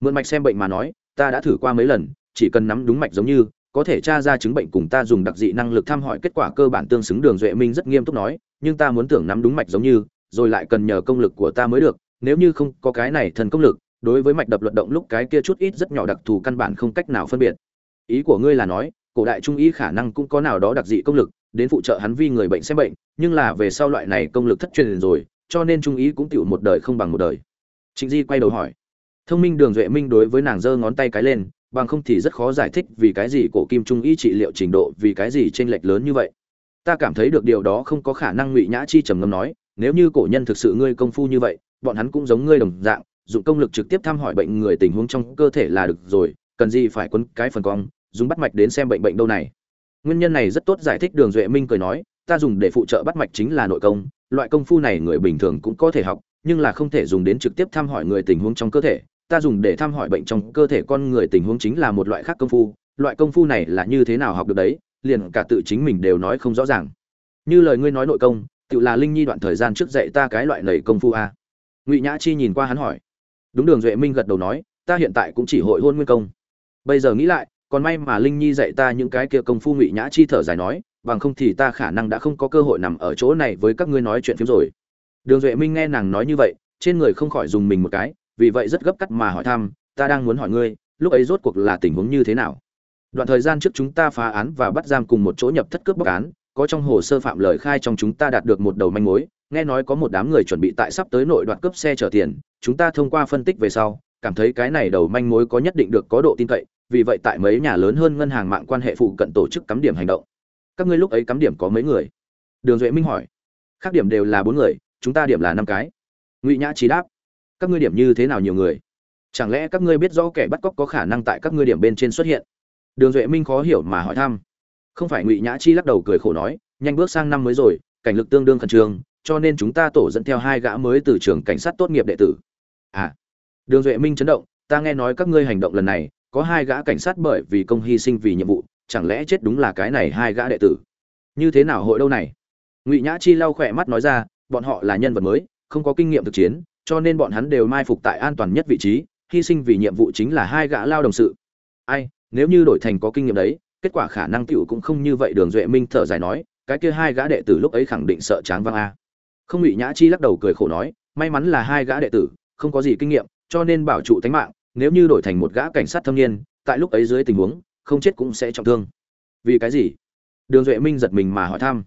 Mượn mạch xem bệnh mà nói, ta đã thử qua mấy lần, chỉ cần nắm đúng mạch giống như, có thể tra ra chứng bệnh cùng ta dùng đặc dị năng lực thăm hỏi kết quả cơ bản tương xứng, đường duệ minh rất nghiêm túc nói. Nhưng ta muốn tưởng nắm đúng mạch giống như, rồi lại cần nhờ công lực của ta mới được nếu như không có cái này thần công lực, đối với mạch đập luận động lúc cái kia chút ít rất nhỏ đặc thù căn bản không cách nào phân biệt. Ý của ngươi là nói, cổ đại trung y khả năng cũng có nào đó đặc dị công lực, đến phụ trợ hắn vi người bệnh xem bệnh, nhưng là về sau loại này công lực thất truyền rồi, cho nên trung ý cũng tựu một đời không bằng một đời. Trịnh di quay đầu hỏi. Thông minh đường duệ minh đối với nàng giơ ngón tay cái lên, bằng không thì rất khó giải thích vì cái gì cổ kim trung ý trị liệu trình độ, vì cái gì t r ê n lệch lớn như vậy. Ta cảm thấy được điều đó không có khả năng ngụy nhã chi trầm ngâm nói, nếu như cổ nhân thực sự ngươi công phu như vậy bọn hắn cũng giống ngươi đồng dạng dụng công lực trực tiếp thăm hỏi bệnh người tình huống trong cơ thể là được rồi, cần gì phải quấn cái phần cong, dùng bắt mạch đến xem bệnh bệnh đâu này. Nguyên nhân này rất tốt giải thích đường duệ minh cười nói, ta dùng để phụ trợ bắt mạch chính là nội công, loại công phu này người bình thường cũng có thể học, nhưng là không thể dùng đến trực tiếp thăm hỏi người tình huống trong cơ thể. Ta dùng để thăm hỏi bệnh trong cơ thể con người tình huống chính là một loại khác công phu, loại công phu này là như thế nào học được đấy, liền cả tự chính mình đều nói không rõ ràng. Như lời ngươi nói nội công, tự là linh nhi đoạn thời gian trước dạy ta cái loại lầy công phu a ngụy nhã chi nhìn qua hắn hỏi đúng đường duệ minh gật đầu nói ta hiện tại cũng chỉ hội hôn nguyên công bây giờ nghĩ lại còn may mà linh nhi dạy ta những cái kia công phu ngụy nhã chi thở dài nói bằng không thì ta khả năng đã không có cơ hội nằm ở chỗ này với các ngươi nói chuyện phiếm rồi đường duệ minh nghe nàng nói như vậy trên người không khỏi dùng mình một cái vì vậy rất gấp cắt mà hỏi thăm ta đang muốn hỏi ngươi lúc ấy rốt cuộc là tình huống như thế nào đoạn thời gian trước chúng ta phá án và bắt giam cùng một chỗ nhập thất cướp bóc án có trong hồ sơ phạm lời khai trong chúng ta đạt được một đầu manh mối nghe nói có một đám người chuẩn bị tại sắp tới nội đoạn cướp xe chở tiền, chúng ta thông qua phân tích về sau, cảm thấy cái này đầu manh mối có nhất định được có độ tin cậy, vì vậy tại mấy nhà lớn hơn ngân hàng mạng quan hệ phụ cận tổ chức cắm điểm hành động. Các ngươi lúc ấy cắm điểm có mấy người? Đường duệ minh hỏi. Khác điểm đều là bốn người, chúng ta điểm là năm cái. Ngụy nhã trí đáp. Các ngươi điểm như thế nào nhiều người? Chẳng lẽ các ngươi biết rõ kẻ bắt cóc có khả năng tại các ngươi điểm bên trên xuất hiện? Đường duệ minh khó hiểu mà hỏi thăm. Không phải ngụy nhã chi lắc đầu cười khổ nói, nhanh bước sang năm mới rồi, cảnh lực tương đương khẩn trương cho nên chúng ta tổ dẫn theo hai gã mới từ trường cảnh sát tốt nghiệp đệ tử. À đường duệ minh chấn động, ta nghe nói các ngươi hành động lần này, có hai gã cảnh sát bởi vì công hy sinh vì nhiệm vụ, chẳng lẽ chết đúng là cái này hai gã đệ tử? Như thế nào hội đâu này? Ngụy nhã chi lau khỏe mắt nói ra, bọn họ là nhân vật mới, không có kinh nghiệm thực chiến, cho nên bọn hắn đều mai phục tại an toàn nhất vị trí, hy sinh vì nhiệm vụ chính là hai gã lao đồng sự. Ai, nếu như đổi thành có kinh nghiệm đấy, kết quả khả năng tựu cũng không như vậy, đường duệ minh thở dài nói, cái kia hai gã đệ tử lúc ấy khẳng định sợ tráng văng a không ngụy nhã chi lắc đầu cười khổ nói, may mắn là hai gã đệ tử, không có gì kinh nghiệm, cho nên bảo trụ tánh mạng, nếu như đổi thành một gã cảnh sát thâm niên, tại lúc ấy dưới tình huống, không chết cũng sẽ trọng thương. Vì cái gì? Đường duệ minh giật mình mà hỏi thăm.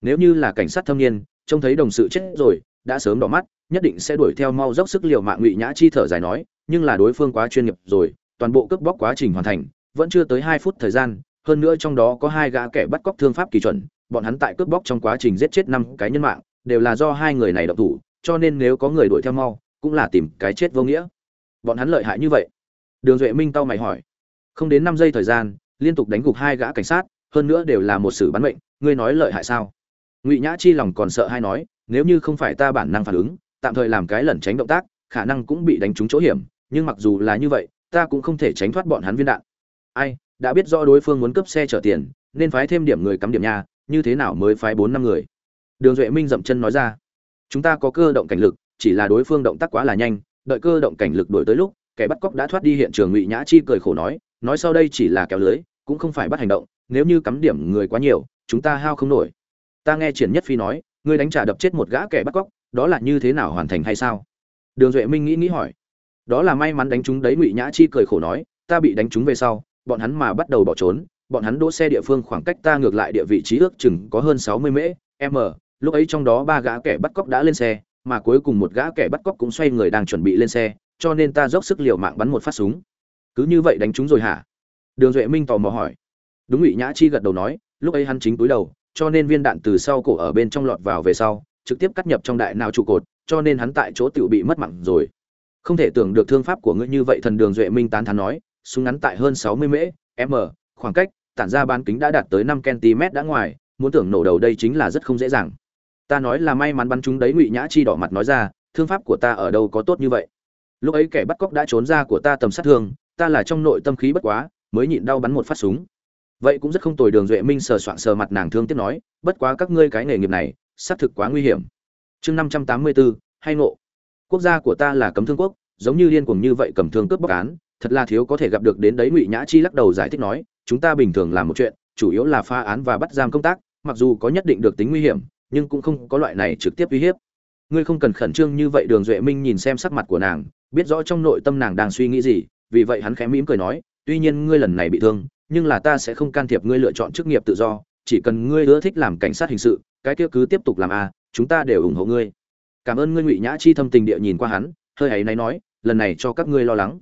Nếu như là cảnh sát thâm niên, trông thấy đồng sự chết rồi, đã sớm đỏ mắt, nhất định sẽ đuổi theo mau dốc sức liều mạng. Ngụy nhã chi thở dài nói, nhưng là đối phương quá chuyên nghiệp rồi, toàn bộ cướp bóc quá trình hoàn thành, vẫn chưa tới hai phút thời gian, hơn nữa trong đó có hai gã kẻ bắt cóc thương pháp kỳ chuẩn, bọn hắn tại cướp bóc trong quá trình giết chết năm cái nhân mạng đều là do hai người này động thủ, cho nên nếu có người đuổi theo mau, cũng là tìm cái chết vô nghĩa. Bọn hắn lợi hại như vậy? Đường duệ minh tao mày hỏi. Không đến năm giây thời gian, liên tục đánh gục hai gã cảnh sát, hơn nữa đều là một sự bắn mệnh, ngươi nói lợi hại sao? Ngụy nhã chi lòng còn sợ hai nói, nếu như không phải ta bản năng phản ứng, tạm thời làm cái lẩn tránh động tác, khả năng cũng bị đánh trúng chỗ hiểm, nhưng mặc dù là như vậy, ta cũng không thể tránh thoát bọn hắn viên đạn. Ai, đã biết rõ đối phương muốn cướp xe chở tiền, nên phái thêm điểm người cắm điểm nhà, như thế nào mới phái bốn năm người? Đường duệ minh dậm chân nói ra. Chúng ta có cơ động cảnh lực, chỉ là đối phương động tác quá là nhanh, đợi cơ động cảnh lực đổi tới lúc, kẻ bắt cóc đã thoát đi hiện trường ngụy nhã chi cười khổ nói nói sau đây chỉ là kéo lưới, cũng không phải bắt hành động, nếu như cắm điểm người quá nhiều, chúng ta hao không nổi. Ta nghe triển nhất phi nói, ngươi đánh trả đập chết một gã kẻ bắt cóc, đó là như thế nào hoàn thành hay sao? Đường duệ minh nghĩ nghĩ hỏi. Đó là may mắn đánh chúng đấy, ngụy nhã chi cười khổ nói, ta bị đánh chúng về sau, bọn hắn mà bắt đầu bỏ trốn, bọn hắn đỗ xe địa phương khoảng cách ta ngược lại địa vị trí ước chừng có hơn sáu mươi mễ m lúc ấy trong đó ba gã kẻ bắt cóc đã lên xe, mà cuối cùng một gã kẻ bắt cóc cũng xoay người đang chuẩn bị lên xe, cho nên ta dốc sức liều mạng bắn một phát súng. Cứ như vậy đánh chúng rồi hả? Đường duệ minh tò mò hỏi. Đúng ngụy nhã chi gật đầu nói, lúc ấy hắn chính túi đầu, cho nên viên đạn từ sau cổ ở bên trong lọt vào về sau, trực tiếp cắt nhập trong đại não trụ cột, cho nên hắn tại chỗ tự bị mất mạng rồi. Không thể tưởng được thương pháp của ngươi như vậy, thần đường duệ minh tán thán nói, súng ngắn tại hơn sáu mươi mễ, m, khoảng cách, tản ra bán kính đã đạt tới năm cm đã ngoài, muốn tưởng nổ đầu đây chính là rất không dễ dàng ta nói là may mắn bắn chúng đấy ngụy nhã chi đỏ mặt nói ra, thương pháp của ta ở đâu có tốt như vậy? Lúc ấy kẻ bắt cóc đã trốn ra của ta tầm sát thương, ta là trong nội tâm khí bất quá, mới nhịn đau bắn một phát súng. Vậy cũng rất không tồi đường duệ minh sờ soạng sờ mặt nàng thương tiếc nói, bất quá các ngươi cái nghề nghiệp này, xác thực quá nguy hiểm. Chương năm trăm tám mươi bốn hay ngộ. Quốc gia của ta là cấm thương quốc, giống như liên cuồng như vậy cầm thương cướp bóc án, thật là thiếu có thể gặp được đến đấy ngụy nhã chi lắc đầu giải thích nói, chúng ta bình thường làm một chuyện, chủ yếu là pha án và bắt giam công tác, mặc dù có nhất định được tính nguy hiểm nhưng cũng không có loại này trực tiếp uy hiếp. Ngươi không cần khẩn trương như vậy, đường duệ minh nhìn xem sắc mặt của nàng, biết rõ trong nội tâm nàng đang suy nghĩ gì, vì vậy hắn khẽ mỉm cười nói, tuy nhiên ngươi lần này bị thương, nhưng là ta sẽ không can thiệp ngươi lựa chọn chức nghiệp tự do, chỉ cần ngươi ưa thích làm cảnh sát hình sự, cái kia cứ tiếp tục làm a chúng ta đều ủng hộ ngươi. Cảm ơn ngươi ngụy nhã chi thâm tình địa nhìn qua hắn, hơi ấy náy nói, lần này cho các ngươi lo lắng.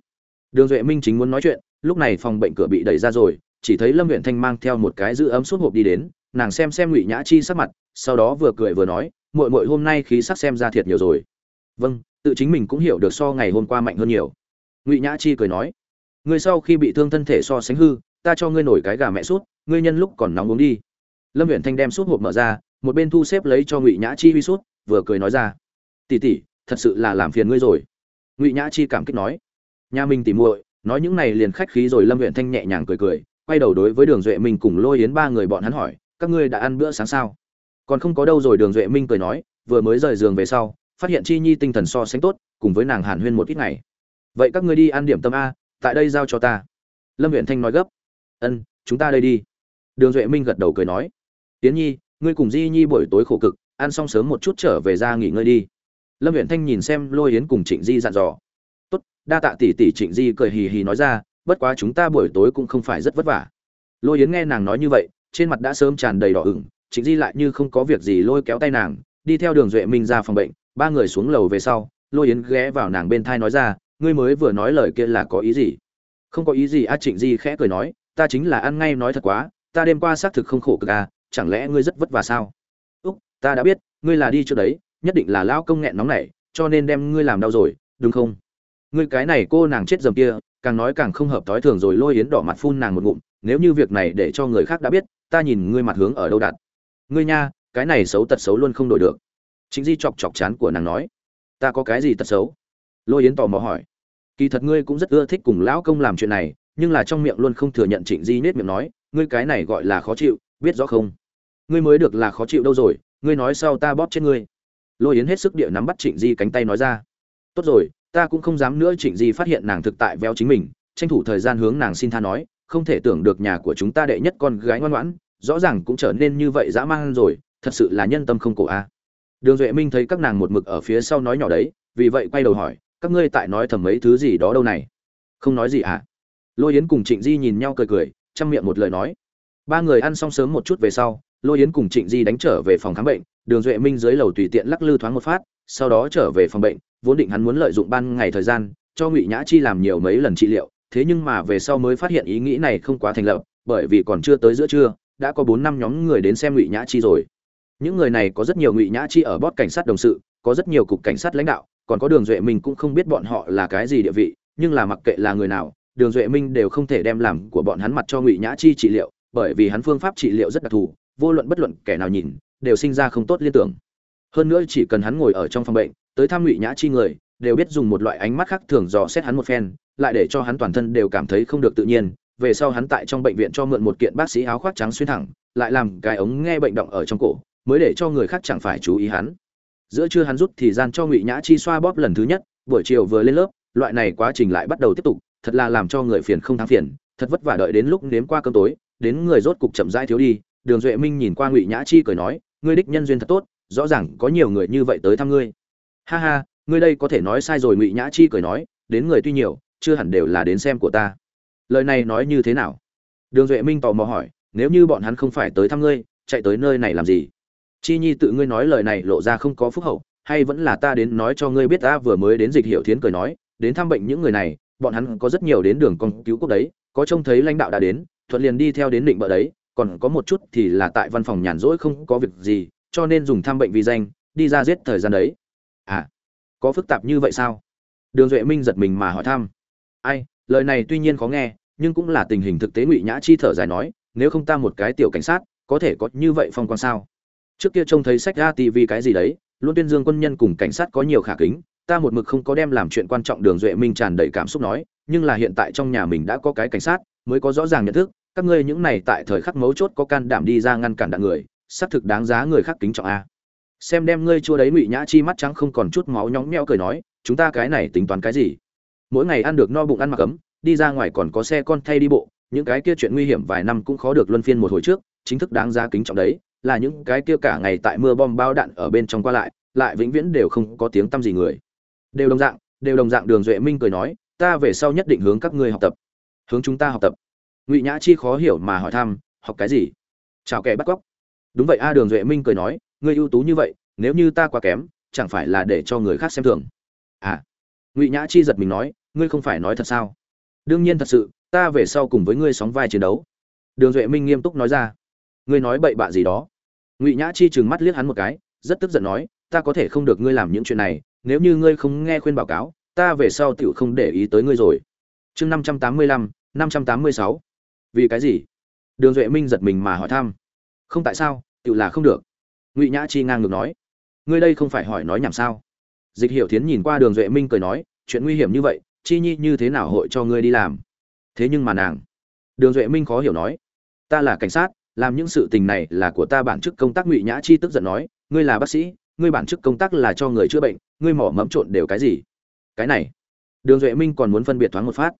Đường duệ minh chính muốn nói chuyện, lúc này phòng bệnh cửa bị đẩy ra rồi, chỉ thấy lâm huyện thanh mang theo một cái giữ ấm suốt hộp đi đến nàng xem xem ngụy nhã chi sắc mặt, sau đó vừa cười vừa nói, muội muội, hôm nay khí sắc xem ra thiệt nhiều rồi. Vâng tự chính mình cũng hiểu được so ngày hôm qua mạnh hơn nhiều. Ngụy nhã chi cười nói, ngươi sau khi bị thương thân thể so sánh hư, ta cho ngươi nổi cái gà mẹ sút, ngươi nhân lúc còn nóng uống đi. Lâm huyện thanh đem sút hộp mở ra, một bên thu xếp lấy cho ngụy nhã chi huy sút, vừa cười nói ra tỉ tỉ thật sự là làm phiền ngươi rồi. Ngụy nhã chi cảm kích nói, nhà mình tỉ muội, nói những này liền khách khí rồi. Lâm huyện thanh nhẹ nhàng cười cười, quay đầu đối với đường duệ minh cùng lôi yến ba người bọn hắn hỏi các ngươi đã ăn bữa sáng sao? Còn không có đâu rồi, đường duệ minh cười nói, vừa mới rời giường về sau, phát hiện chi nhi tinh thần so sánh tốt, cùng với nàng hàn huyên một ít ngày. Vậy các ngươi đi ăn điểm tâm a, tại đây giao cho ta. Lâm huyện thanh nói gấp. Ân, chúng ta đây đi. Đường duệ minh gật đầu cười nói. Tiến nhi, ngươi cùng di nhi buổi tối khổ cực, ăn xong sớm một chút trở về ra nghỉ ngơi đi. Lâm huyện thanh nhìn xem lôi yến cùng trịnh di dặn dò. Tốt, đa tạ tỷ tỷ, trịnh di cười hì hì nói ra, bất quá chúng ta buổi tối cũng không phải rất vất vả. Lôi yến nghe nàng nói như vậy trên mặt đã sớm tràn đầy đỏ ửng, trịnh di lại như không có việc gì lôi kéo tay nàng, đi theo đường duệ minh ra phòng bệnh, ba người xuống lầu về sau, lôi yến ghé vào nàng bên thai nói ra, ngươi mới vừa nói lời kia là có ý gì? Không có ý gì a. Trịnh di khẽ cười nói, ta chính là ăn ngay nói thật quá, ta đêm qua xác thực không khổ cực à chẳng lẽ ngươi rất vất vả sao? Úc, ta đã biết, ngươi là đi trước đấy, nhất định là lão công nghẹn nóng này, cho nên đem ngươi làm đau rồi, đúng không? Ngươi cái này cô nàng chết dầm kia, càng nói càng không hợp thói thường rồi. Lôi yến đỏ mặt phun nàng một ngụm, nếu như việc này để cho người khác đã biết ta nhìn ngươi mặt hướng ở đâu đặt. Ngươi nha, cái này xấu tật xấu luôn không đổi được. Chính di chọc chọc chán của nàng nói. Ta có cái gì tật xấu? Lôi yến tò mò hỏi. Kỳ thật ngươi cũng rất ưa thích cùng lão công làm chuyện này, nhưng là trong miệng luôn không thừa nhận trịnh di nết miệng nói, ngươi cái này gọi là khó chịu, biết rõ không? Ngươi mới được là khó chịu đâu rồi, ngươi nói sau ta bóp chết ngươi. Lôi yến hết sức địa nắm bắt trịnh di cánh tay nói ra. Tốt rồi, ta cũng không dám nữa trịnh di phát hiện nàng thực tại véo chính mình, tranh thủ thời gian hướng nàng xin tha nói không thể tưởng được nhà của chúng ta đệ nhất con gái ngoan ngoãn, rõ ràng cũng trở nên như vậy dã man rồi, thật sự là nhân tâm không cổ a. Đường duệ minh thấy các nàng một mực ở phía sau nói nhỏ đấy, vì vậy quay đầu hỏi, các ngươi tại nói thầm mấy thứ gì đó đâu này? Không nói gì à? Lôi yến cùng trịnh di nhìn nhau cười cười, chăm miệng một lời nói. Ba người ăn xong sớm một chút về sau, lôi yến cùng trịnh di đánh trở về phòng khám bệnh, đường duệ minh dưới lầu tùy tiện lắc lư thoáng một phát, sau đó trở về phòng bệnh, vốn định hắn muốn lợi dụng ban ngày thời gian, cho ngụy nhã chi làm nhiều mấy lần trị liệu thế nhưng mà về sau mới phát hiện ý nghĩ này không quá thành lập, bởi vì còn chưa tới giữa trưa, đã có bốn năm nhóm người đến xem ngụy nhã chi rồi. Những người này có rất nhiều ngụy nhã chi ở bót cảnh sát đồng sự, có rất nhiều cục cảnh sát lãnh đạo, còn có đường duệ minh cũng không biết bọn họ là cái gì địa vị, nhưng là mặc kệ là người nào, đường duệ minh đều không thể đem làm của bọn hắn mặt cho ngụy nhã chi trị liệu, bởi vì hắn phương pháp trị liệu rất đặc thù, vô luận bất luận kẻ nào nhìn, đều sinh ra không tốt liên tưởng. Hơn nữa chỉ cần hắn ngồi ở trong phòng bệnh, tới thăm ngụy nhã chi người, đều biết dùng một loại ánh mắt khác thường dò xét hắn một phen lại để cho hắn toàn thân đều cảm thấy không được tự nhiên. Về sau hắn tại trong bệnh viện cho mượn một kiện bác sĩ áo khoác trắng xuyên thẳng, lại làm cái ống nghe bệnh động ở trong cổ, mới để cho người khác chẳng phải chú ý hắn. Giữa trưa hắn rút thì gian cho ngụy nhã chi xoa bóp lần thứ nhất, buổi chiều vừa lên lớp, loại này quá trình lại bắt đầu tiếp tục, thật là làm cho người phiền không thắng phiền, thật vất vả đợi đến lúc nếm qua cơm tối, đến người rốt cục chậm rãi thiếu đi, đường duệ minh nhìn qua ngụy nhã chi cười nói, ngươi đích nhân duyên thật tốt, rõ ràng có nhiều người như vậy tới thăm ngươi. Ha ha, ngươi đây có thể nói sai rồi, ngụy nhã chi cười nói, đến người tuy nhiều chưa hẳn đều là đến xem của ta. Lời này nói như thế nào? Đường duệ minh tò mò hỏi, nếu như bọn hắn không phải tới thăm ngươi, chạy tới nơi này làm gì? Chi nhi tự ngươi nói lời này lộ ra không có phúc hậu, hay vẫn là ta đến nói cho ngươi biết ta vừa mới đến dịch hiệu thiến cười nói, đến thăm bệnh những người này, bọn hắn có rất nhiều đến đường con cứu quốc đấy, có trông thấy lãnh đạo đã đến, thuận liền đi theo đến định bợ đấy, còn có một chút thì là tại văn phòng nhàn rỗi không có việc gì, cho nên dùng thăm bệnh vì danh, đi ra giết thời gian đấy. À có phức tạp như vậy sao? Đường duệ minh giật mình mà hỏi thăm ai, lời này tuy nhiên khó nghe, nhưng cũng là tình hình thực tế ngụy nhã chi thở dài nói, nếu không ta một cái tiểu cảnh sát, có thể có như vậy phong quan sao? Trước kia trông thấy sách ra tv cái gì đấy, luôn tuyên dương quân nhân cùng cảnh sát có nhiều khả kính, ta một mực không có đem làm chuyện quan trọng đường duệ minh tràn đầy cảm xúc nói, nhưng là hiện tại trong nhà mình đã có cái cảnh sát, mới có rõ ràng nhận thức, các ngươi những này tại thời khắc mấu chốt có can đảm đi ra ngăn cản đạn người, xác thực đáng giá người khác kính trọng a. Xem đem ngươi chua đấy ngụy nhã chi mắt trắng không còn chút máu nhóng meo cười nói, chúng ta cái này tính toán cái gì? Mỗi ngày ăn được no bụng ăn mặc ấm, đi ra ngoài còn có xe con thay đi bộ, những cái kia chuyện nguy hiểm vài năm cũng khó được luân phiên một hồi trước, chính thức đáng giá kính trọng đấy, là những cái kia cả ngày tại mưa bom bao đạn ở bên trong qua lại lại vĩnh viễn đều không có tiếng tăm gì người. Đều đồng dạng, đều đồng dạng đường duệ minh cười nói, ta về sau nhất định hướng các ngươi học tập, hướng chúng ta học tập. Ngụy nhã chi khó hiểu mà hỏi thăm, học cái gì? Chào kẻ bắt cóc. Đúng vậy a, đường duệ minh cười nói, ngươi ưu tú như vậy, nếu như ta quá kém, chẳng phải là để cho người khác xem thường. À ngụy nhã chi giật mình nói, ngươi không phải nói thật sao? Đương nhiên thật sự, ta về sau cùng với ngươi sóng vai chiến đấu. Đường duệ minh nghiêm túc nói ra. Ngươi nói bậy bạ gì đó? Ngụy nhã chi trừng mắt liếc hắn một cái, rất tức giận nói, ta có thể không được ngươi làm những chuyện này, nếu như ngươi không nghe khuyên báo cáo, ta về sau tựu không để ý tới ngươi rồi. Chương năm trăm tám mươi lăm, năm trăm tám mươi sáu. Vì cái gì? Đường duệ minh giật mình mà hỏi thăm. Không tại sao tựu là không được. Ngụy nhã chi ngang ngược nói. Ngươi đây không phải hỏi nói nhảm sao? Dịch hiểu thiến nhìn qua đường duệ minh cười nói, chuyện nguy hiểm như vậy, chi nhi như thế nào hội cho ngươi đi làm? Thế nhưng mà nàng, đường duệ minh khó hiểu nói, ta là cảnh sát, làm những sự tình này là của ta bản chức công tác ngụy nhã chi tức giận nói, ngươi là bác sĩ, ngươi bản chức công tác là cho người chữa bệnh, ngươi mỏ mẫm trộn đều cái gì? Cái này, đường duệ minh còn muốn phân biệt thoáng một phát.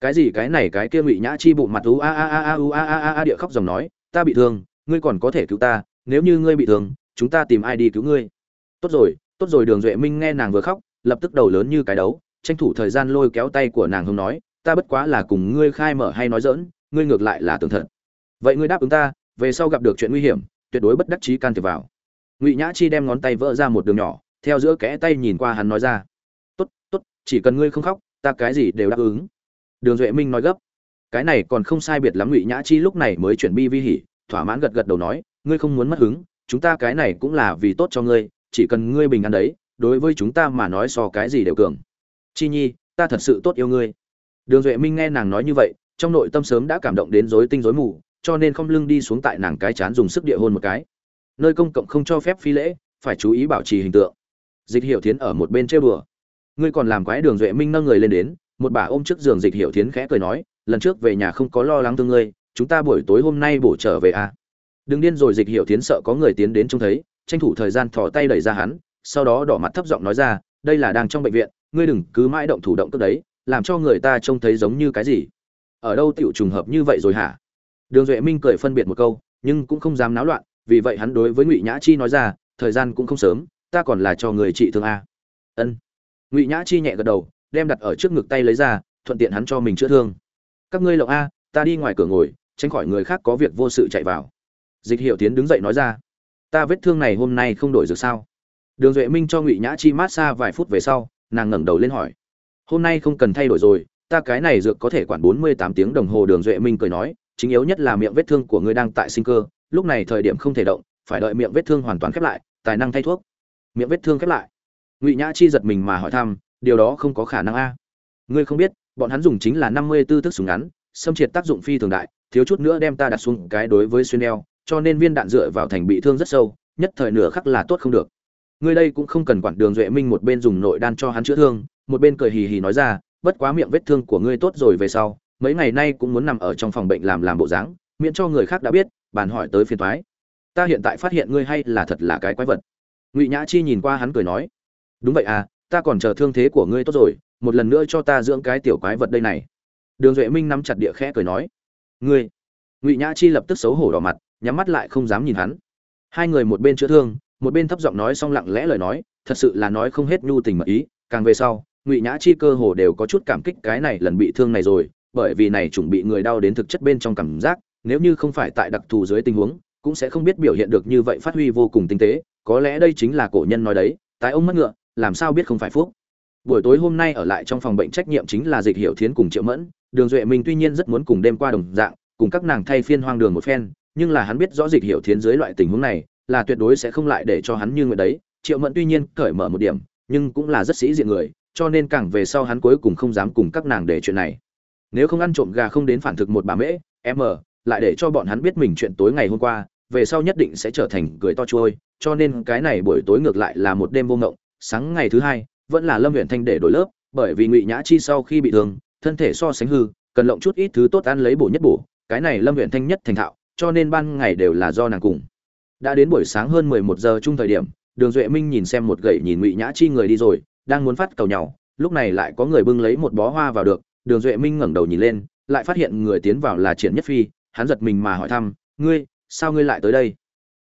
Cái gì cái này, cái kia ngụy nhã chi bụng mặt u a a a a u a a a a địa khóc dòng nói, ta bị thương, ngươi còn có thể cứu ta, nếu như ngươi bị thương, chúng ta tìm ai đi cứu ngươi? Tốt rồi tốt rồi, đường duệ minh nghe nàng vừa khóc, lập tức đầu lớn như cái đấu, tranh thủ thời gian lôi kéo tay của nàng hông nói, ta bất quá là cùng ngươi khai mở hay nói dỡn ngươi ngược lại là tường thật. Vậy ngươi đáp ứng ta, về sau gặp được chuyện nguy hiểm, tuyệt đối bất đắc chí can thiệp vào. Ngụy nhã chi đem ngón tay vỡ ra một đường nhỏ, theo giữa kẽ tay nhìn qua hắn nói ra, tốt tốt, chỉ cần ngươi không khóc, ta cái gì đều đáp ứng. Đường duệ minh nói gấp, cái này còn không sai biệt lắm. Ngụy nhã chi lúc này mới chuyển bi vi hỉ, thỏa mãn gật gật đầu nói, ngươi không muốn mất hứng, chúng ta cái này cũng là vì tốt cho ngươi chỉ cần ngươi bình an đấy, đối với chúng ta mà nói so cái gì đều cường. Chi nhi, ta thật sự tốt yêu ngươi. Đường duệ minh nghe nàng nói như vậy, trong nội tâm sớm đã cảm động đến rối tinh rối mù, cho nên không lưng đi xuống tại nàng cái chán dùng sức địa hôn một cái. Nơi công cộng không cho phép phi lễ, phải chú ý bảo trì hình tượng. Dịch hiệu thiến ở một bên chơi bừa ngươi còn làm quái đường duệ minh nâng người lên đến, một bà ôm trước giường dịch hiệu thiến khẽ cười nói, lần trước về nhà không có lo lắng thương ngươi, chúng ta buổi tối hôm nay bổ trở về à. đừng điên rồi dịch hiệu thiến sợ có người tiến đến trông thấy tranh thủ thời gian thò tay đẩy ra hắn, sau đó đỏ mặt thấp giọng nói ra, đây là đang trong bệnh viện, ngươi đừng cứ mãi động thủ động tức đấy, làm cho người ta trông thấy giống như cái gì? Ở đâu tiểu trùng hợp như vậy rồi hả? Đường duệ minh cười phân biệt một câu, nhưng cũng không dám náo loạn, vì vậy hắn đối với ngụy nhã chi nói ra, thời gian cũng không sớm, ta còn là cho người trị thương a. Ân. Ngụy nhã chi nhẹ gật đầu, đem đặt ở trước ngực tay lấy ra, thuận tiện hắn cho mình chữa thương. Các ngươi lộng a, ta đi ngoài cửa ngồi, tránh khỏi người khác có việc vô sự chạy vào. Dịch hiệu tiến đứng dậy nói ra ta vết thương này hôm nay không đổi được sao? Đường duệ minh cho ngụy nhã chi mát xa vài phút về sau, nàng ngẩng đầu lên hỏi. Hôm nay không cần thay đổi rồi, ta cái này dược có thể quản bốn mươi tám tiếng đồng hồ, đường duệ minh cười nói, chính yếu nhất là miệng vết thương của ngươi đang tại sinh cơ, lúc này thời điểm không thể động, phải đợi miệng vết thương hoàn toàn khép lại, tài năng thay thuốc. Miệng vết thương khép lại. Ngụy nhã chi giật mình mà hỏi thăm, điều đó không có khả năng a. Ngươi không biết, bọn hắn dùng chính là năm mươi tư thức súng ngắn, xâm triệt tác dụng phi thường đại, thiếu chút nữa đem ta đặt xuống cái đối với xuyên đeo cho nên viên đạn dựa vào thành bị thương rất sâu, nhất thời nửa khắc là tốt không được. Ngươi đây cũng không cần quản đường duệ minh một bên dùng nội đan cho hắn chữa thương, một bên cười hì hì nói ra, bất quá miệng vết thương của ngươi tốt rồi về sau, mấy ngày nay cũng muốn nằm ở trong phòng bệnh làm làm bộ dáng, miễn cho người khác đã biết, bàn hỏi tới phiền thoái ta hiện tại phát hiện ngươi hay là thật là cái quái vật. Ngụy nhã chi nhìn qua hắn cười nói, đúng vậy à ta còn chờ thương thế của ngươi tốt rồi, một lần nữa cho ta dưỡng cái tiểu quái vật đây này. Đường duệ minh nắm chặt địa khẽ cười nói, ngươi. Ngụy nhã chi lập tức xấu hổ đỏ mặt nhắm mắt lại không dám nhìn hắn. Hai người một bên chữa thương, một bên thấp giọng nói xong lặng lẽ lời nói, thật sự là nói không hết nhu tình mật ý, càng về sau, ngụy nhã chi cơ hồ đều có chút cảm kích cái này lần bị thương này rồi, bởi vì này chuẩn bị người đau đến thực chất bên trong cảm giác, nếu như không phải tại đặc thù dưới tình huống, cũng sẽ không biết biểu hiện được như vậy phát huy vô cùng tinh tế, có lẽ đây chính là cổ nhân nói đấy tại ông mất ngựa, làm sao biết không phải phúc. Buổi tối hôm nay ở lại trong phòng bệnh trách nhiệm chính là dịch Hiểu thiến cùng triệu mẫn, đường duệ minh tuy nhiên rất muốn cùng đêm qua đồng dạng, cùng các nàng thay phiên hoang đường một phen nhưng là hắn biết rõ dịch hiểu thiến dưới loại tình huống này, là tuyệt đối sẽ không lại để cho hắn như người đấy. Triệu mẫn tuy nhiên cởi mở một điểm, nhưng cũng là rất sĩ diện người, cho nên càng về sau hắn cuối cùng không dám cùng các nàng để chuyện này. Nếu không ăn trộm gà không đến phản thực một bà mễ m lại để cho bọn hắn biết mình chuyện tối ngày hôm qua, về sau nhất định sẽ trở thành cười to trôi cho nên cái này buổi tối ngược lại là một đêm vô ngộng. Sáng ngày thứ hai, vẫn là lâm huyện thanh để đổi lớp, bởi vì ngụy nhã chi sau khi bị thương, thân thể so sánh hư, cần lộng chút ít thứ tốt ăn lấy bổ nhất bổ. Cái này lâm huyện thanh nhất thành thạo cho nên ban ngày đều là do nàng cùng. Đã đến buổi sáng hơn mười một giờ chung thời điểm, đường duệ minh nhìn xem một gậy nhìn ngụy nhã chi người đi rồi, đang muốn phát cầu nhau, lúc này lại có người bưng lấy một bó hoa vào được, đường duệ minh ngẩng đầu nhìn lên, lại phát hiện người tiến vào là triển nhất phi, hắn giật mình mà hỏi thăm, ngươi, sao ngươi lại tới đây?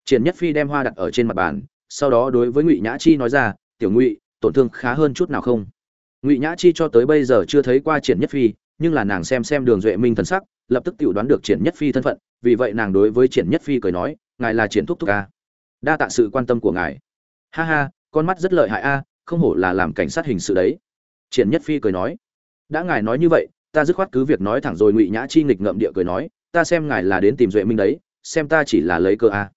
Triển nhất phi đem hoa đặt ở trên mặt bàn, sau đó đối với ngụy nhã chi nói ra, tiểu ngụy, tổn thương khá hơn chút nào không? Ngụy nhã chi cho tới bây giờ chưa thấy qua triển nhất phi, nhưng là nàng xem xem đường duệ minh thần sắc lập tức tiểu đoán được triển nhất phi thân phận, vì vậy nàng đối với triển nhất phi cười nói, ngài là triển thúc thúc ca. Đa tạ sự quan tâm của ngài. Ha ha, con mắt rất lợi hại a, không hổ là làm cảnh sát hình sự đấy. Triển nhất phi cười nói. Đã ngài nói như vậy, ta dứt khoát cứ việc nói thẳng rồi ngụy nhã chi nghịch ngậm địa cười nói, ta xem ngài là đến tìm duệ minh đấy, xem ta chỉ là lấy cơ a.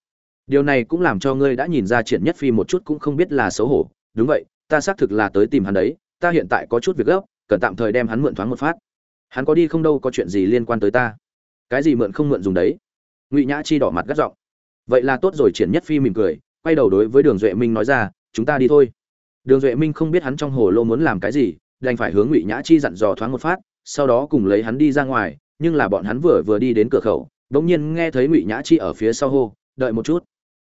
Điều này cũng làm cho ngươi đã nhìn ra triển nhất phi một chút cũng không biết là xấu hổ. Đúng vậy, ta xác thực là tới tìm hắn đấy, ta hiện tại có chút việc gấp, cần tạm thời đem hắn mượn thoáng một phát hắn có đi không đâu, có chuyện gì liên quan tới ta? Cái gì mượn không mượn dùng đấy? Ngụy nhã chi đỏ mặt gắt giọng. Vậy là tốt rồi, triển nhất phi mỉm cười, quay đầu đối với đường duệ minh nói ra, chúng ta đi thôi. Đường duệ minh không biết hắn trong hồ lô muốn làm cái gì, đành phải hướng ngụy nhã chi dặn dò thoáng một phát, sau đó cùng lấy hắn đi ra ngoài, nhưng là bọn hắn vừa vừa đi đến cửa khẩu đ ỗ n g nhiên nghe thấy ngụy nhã chi ở phía sau hô, đợi một chút.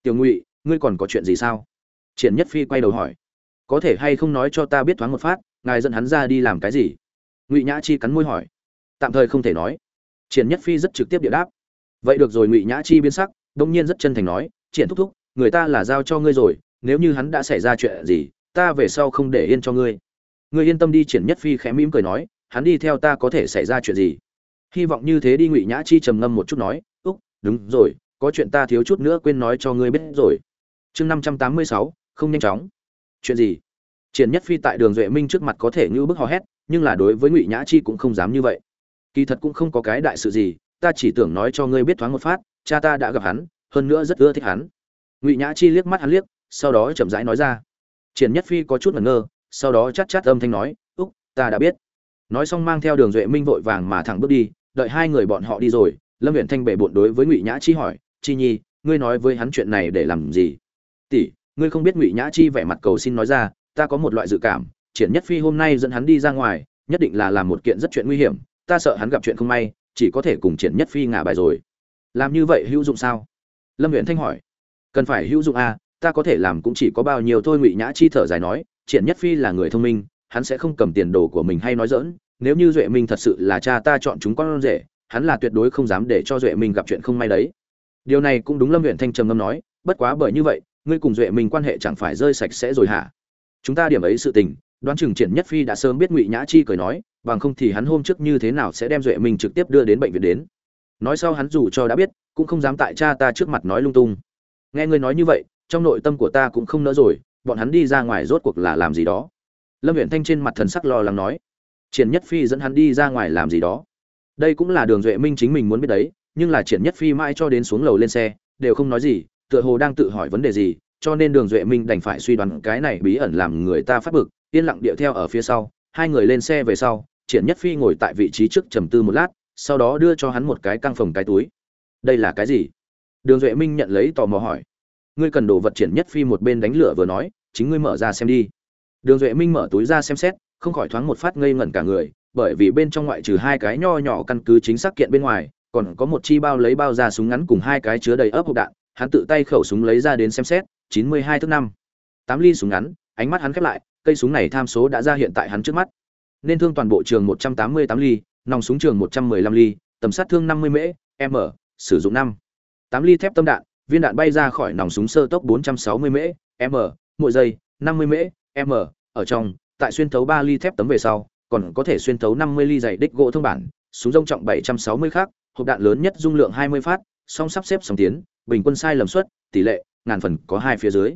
Tiểu ngụy, ngươi còn có chuyện gì sao? Triển nhất phi quay đầu hỏi. Có thể hay không nói cho ta biết thoáng một phát, ngài dẫn hắn ra đi làm cái gì? Ngụy nhã chi cắn môi hỏi. Tạm thời không thể nói. Triển nhất phi rất trực tiếp địa đáp. Vậy được rồi, ngụy nhã chi biến sắc, đông nhiên rất chân thành nói, triển thúc thúc, người ta là giao cho ngươi rồi, nếu như hắn đã xảy ra chuyện gì, ta về sau không để yên cho ngươi. Ngươi yên tâm đi, triển nhất phi khẽ mỉm cười nói, hắn đi theo ta có thể xảy ra chuyện gì? Hy vọng như thế đi, ngụy nhã chi trầm ngâm một chút nói, úc, đúng rồi, có chuyện ta thiếu chút nữa quên nói cho ngươi biết rồi. Chương năm trăm tám mươi sáu, không nhanh chóng. Chuyện gì? Triển nhất phi tại đường duệ minh trước mặt có thể như bức hò hét nhưng là đối với ngụy nhã chi cũng không dám như vậy kỳ thật cũng không có cái đại sự gì ta chỉ tưởng nói cho ngươi biết thoáng một phát cha ta đã gặp hắn hơn nữa rất ưa thích hắn ngụy nhã chi liếc mắt hắn liếc sau đó chậm rãi nói ra triển nhất phi có chút ngẩn ngơ sau đó chát chát âm thanh nói úc ta đã biết nói xong mang theo đường duệ minh vội vàng mà thẳng bước đi đợi hai người bọn họ đi rồi lâm huyện thanh bể bộn đối với ngụy nhã chi hỏi chi nhi ngươi nói với hắn chuyện này để làm gì tỷ ngươi không biết ngụy nhã chi vẻ mặt cầu xin nói ra ta có một loại dự cảm triển nhất phi hôm nay dẫn hắn đi ra ngoài, nhất định là làm một kiện rất chuyện nguy hiểm, ta sợ hắn gặp chuyện không may, chỉ có thể cùng triển nhất phi ngả bài rồi. Làm như vậy hữu dụng sao? Lâm nguyễn thanh hỏi. Cần phải hữu dụng à ta có thể làm cũng chỉ có bao nhiêu thôi ngụy nhã chi thở dài nói, triển nhất phi là người thông minh, hắn sẽ không cầm tiền đồ của mình hay nói dỡn nếu như duệ minh thật sự là cha ta chọn chúng con rể, hắn là tuyệt đối không dám để cho duệ minh gặp chuyện không may đấy. Điều này cũng đúng lâm huyện thanh trầm ngâm nói, bất quá bởi như vậy, ngươi cùng duệ minh quan hệ chẳng phải rơi sạch sẽ rồi hả? Chúng ta điểm ấy sự tình đoán chừng triển nhất phi đã sớm biết ngụy nhã chi cười nói, bằng không thì hắn hôm trước như thế nào sẽ đem duệ minh trực tiếp đưa đến bệnh viện đến. Nói sau hắn dù cho đã biết, cũng không dám tại cha ta trước mặt nói lung tung. Nghe ngươi nói như vậy, trong nội tâm của ta cũng không nỡ rồi, bọn hắn đi ra ngoài rốt cuộc là làm gì đó. Lâm huyện thanh trên mặt thần sắc lo lắng nói, triển nhất phi dẫn hắn đi ra ngoài làm gì đó. Đây cũng là đường duệ minh chính mình muốn biết đấy, nhưng là triển nhất phi mãi cho đến xuống lầu lên xe, đều không nói gì, tựa hồ đang tự hỏi vấn đề gì, cho nên đường duệ minh đành phải suy đoán cái này bí ẩn làm người ta phát bực yên lặng điệu theo ở phía sau, hai người lên xe về sau, triển nhất phi ngồi tại vị trí trước trầm tư một lát, sau đó đưa cho hắn một cái căng phòng cái túi. Đây là cái gì? Đường duệ minh nhận lấy tò mò hỏi. Ngươi cần đồ vật? Triển nhất phi một bên đánh lửa vừa nói, chính ngươi mở ra xem đi. Đường duệ minh mở túi ra xem xét, không khỏi thoáng một phát ngây ngẩn cả người, bởi vì bên trong ngoại trừ hai cái nho nhỏ căn cứ chính xác kiện bên ngoài, còn có một chi bao lấy bao ra súng ngắn cùng hai cái chứa đầy ấp hộp đạn, hắn tự tay khẩu súng lấy ra đến xem xét, chín mươi hai thước năm. Tám ly súng ngắn, ánh mắt hắn khép lại cây súng này tham số đã ra hiện tại hắn trước mắt nên thương toàn bộ trường một trăm tám mươi tám ly nòng súng trường một trăm mười lăm ly tầm sát thương năm mươi mễ m sử dụng năm tám ly thép tâm đạn viên đạn bay ra khỏi nòng súng sơ tốc 460 mễ, m, mỗi giây 50 mễ, m, ở trong, tại xuyên thấu 3 ly thép tấm về sau, còn có thể xuyên thấu 50 ly dày đích gỗ thông bản, súng rông trọng 760 khác, hộp đạn lớn nhất dung lượng 20 phát, song sắp xếp song tiến, bình quân sai lầm suất, tỷ lệ, ngàn phần có hai phía dưới.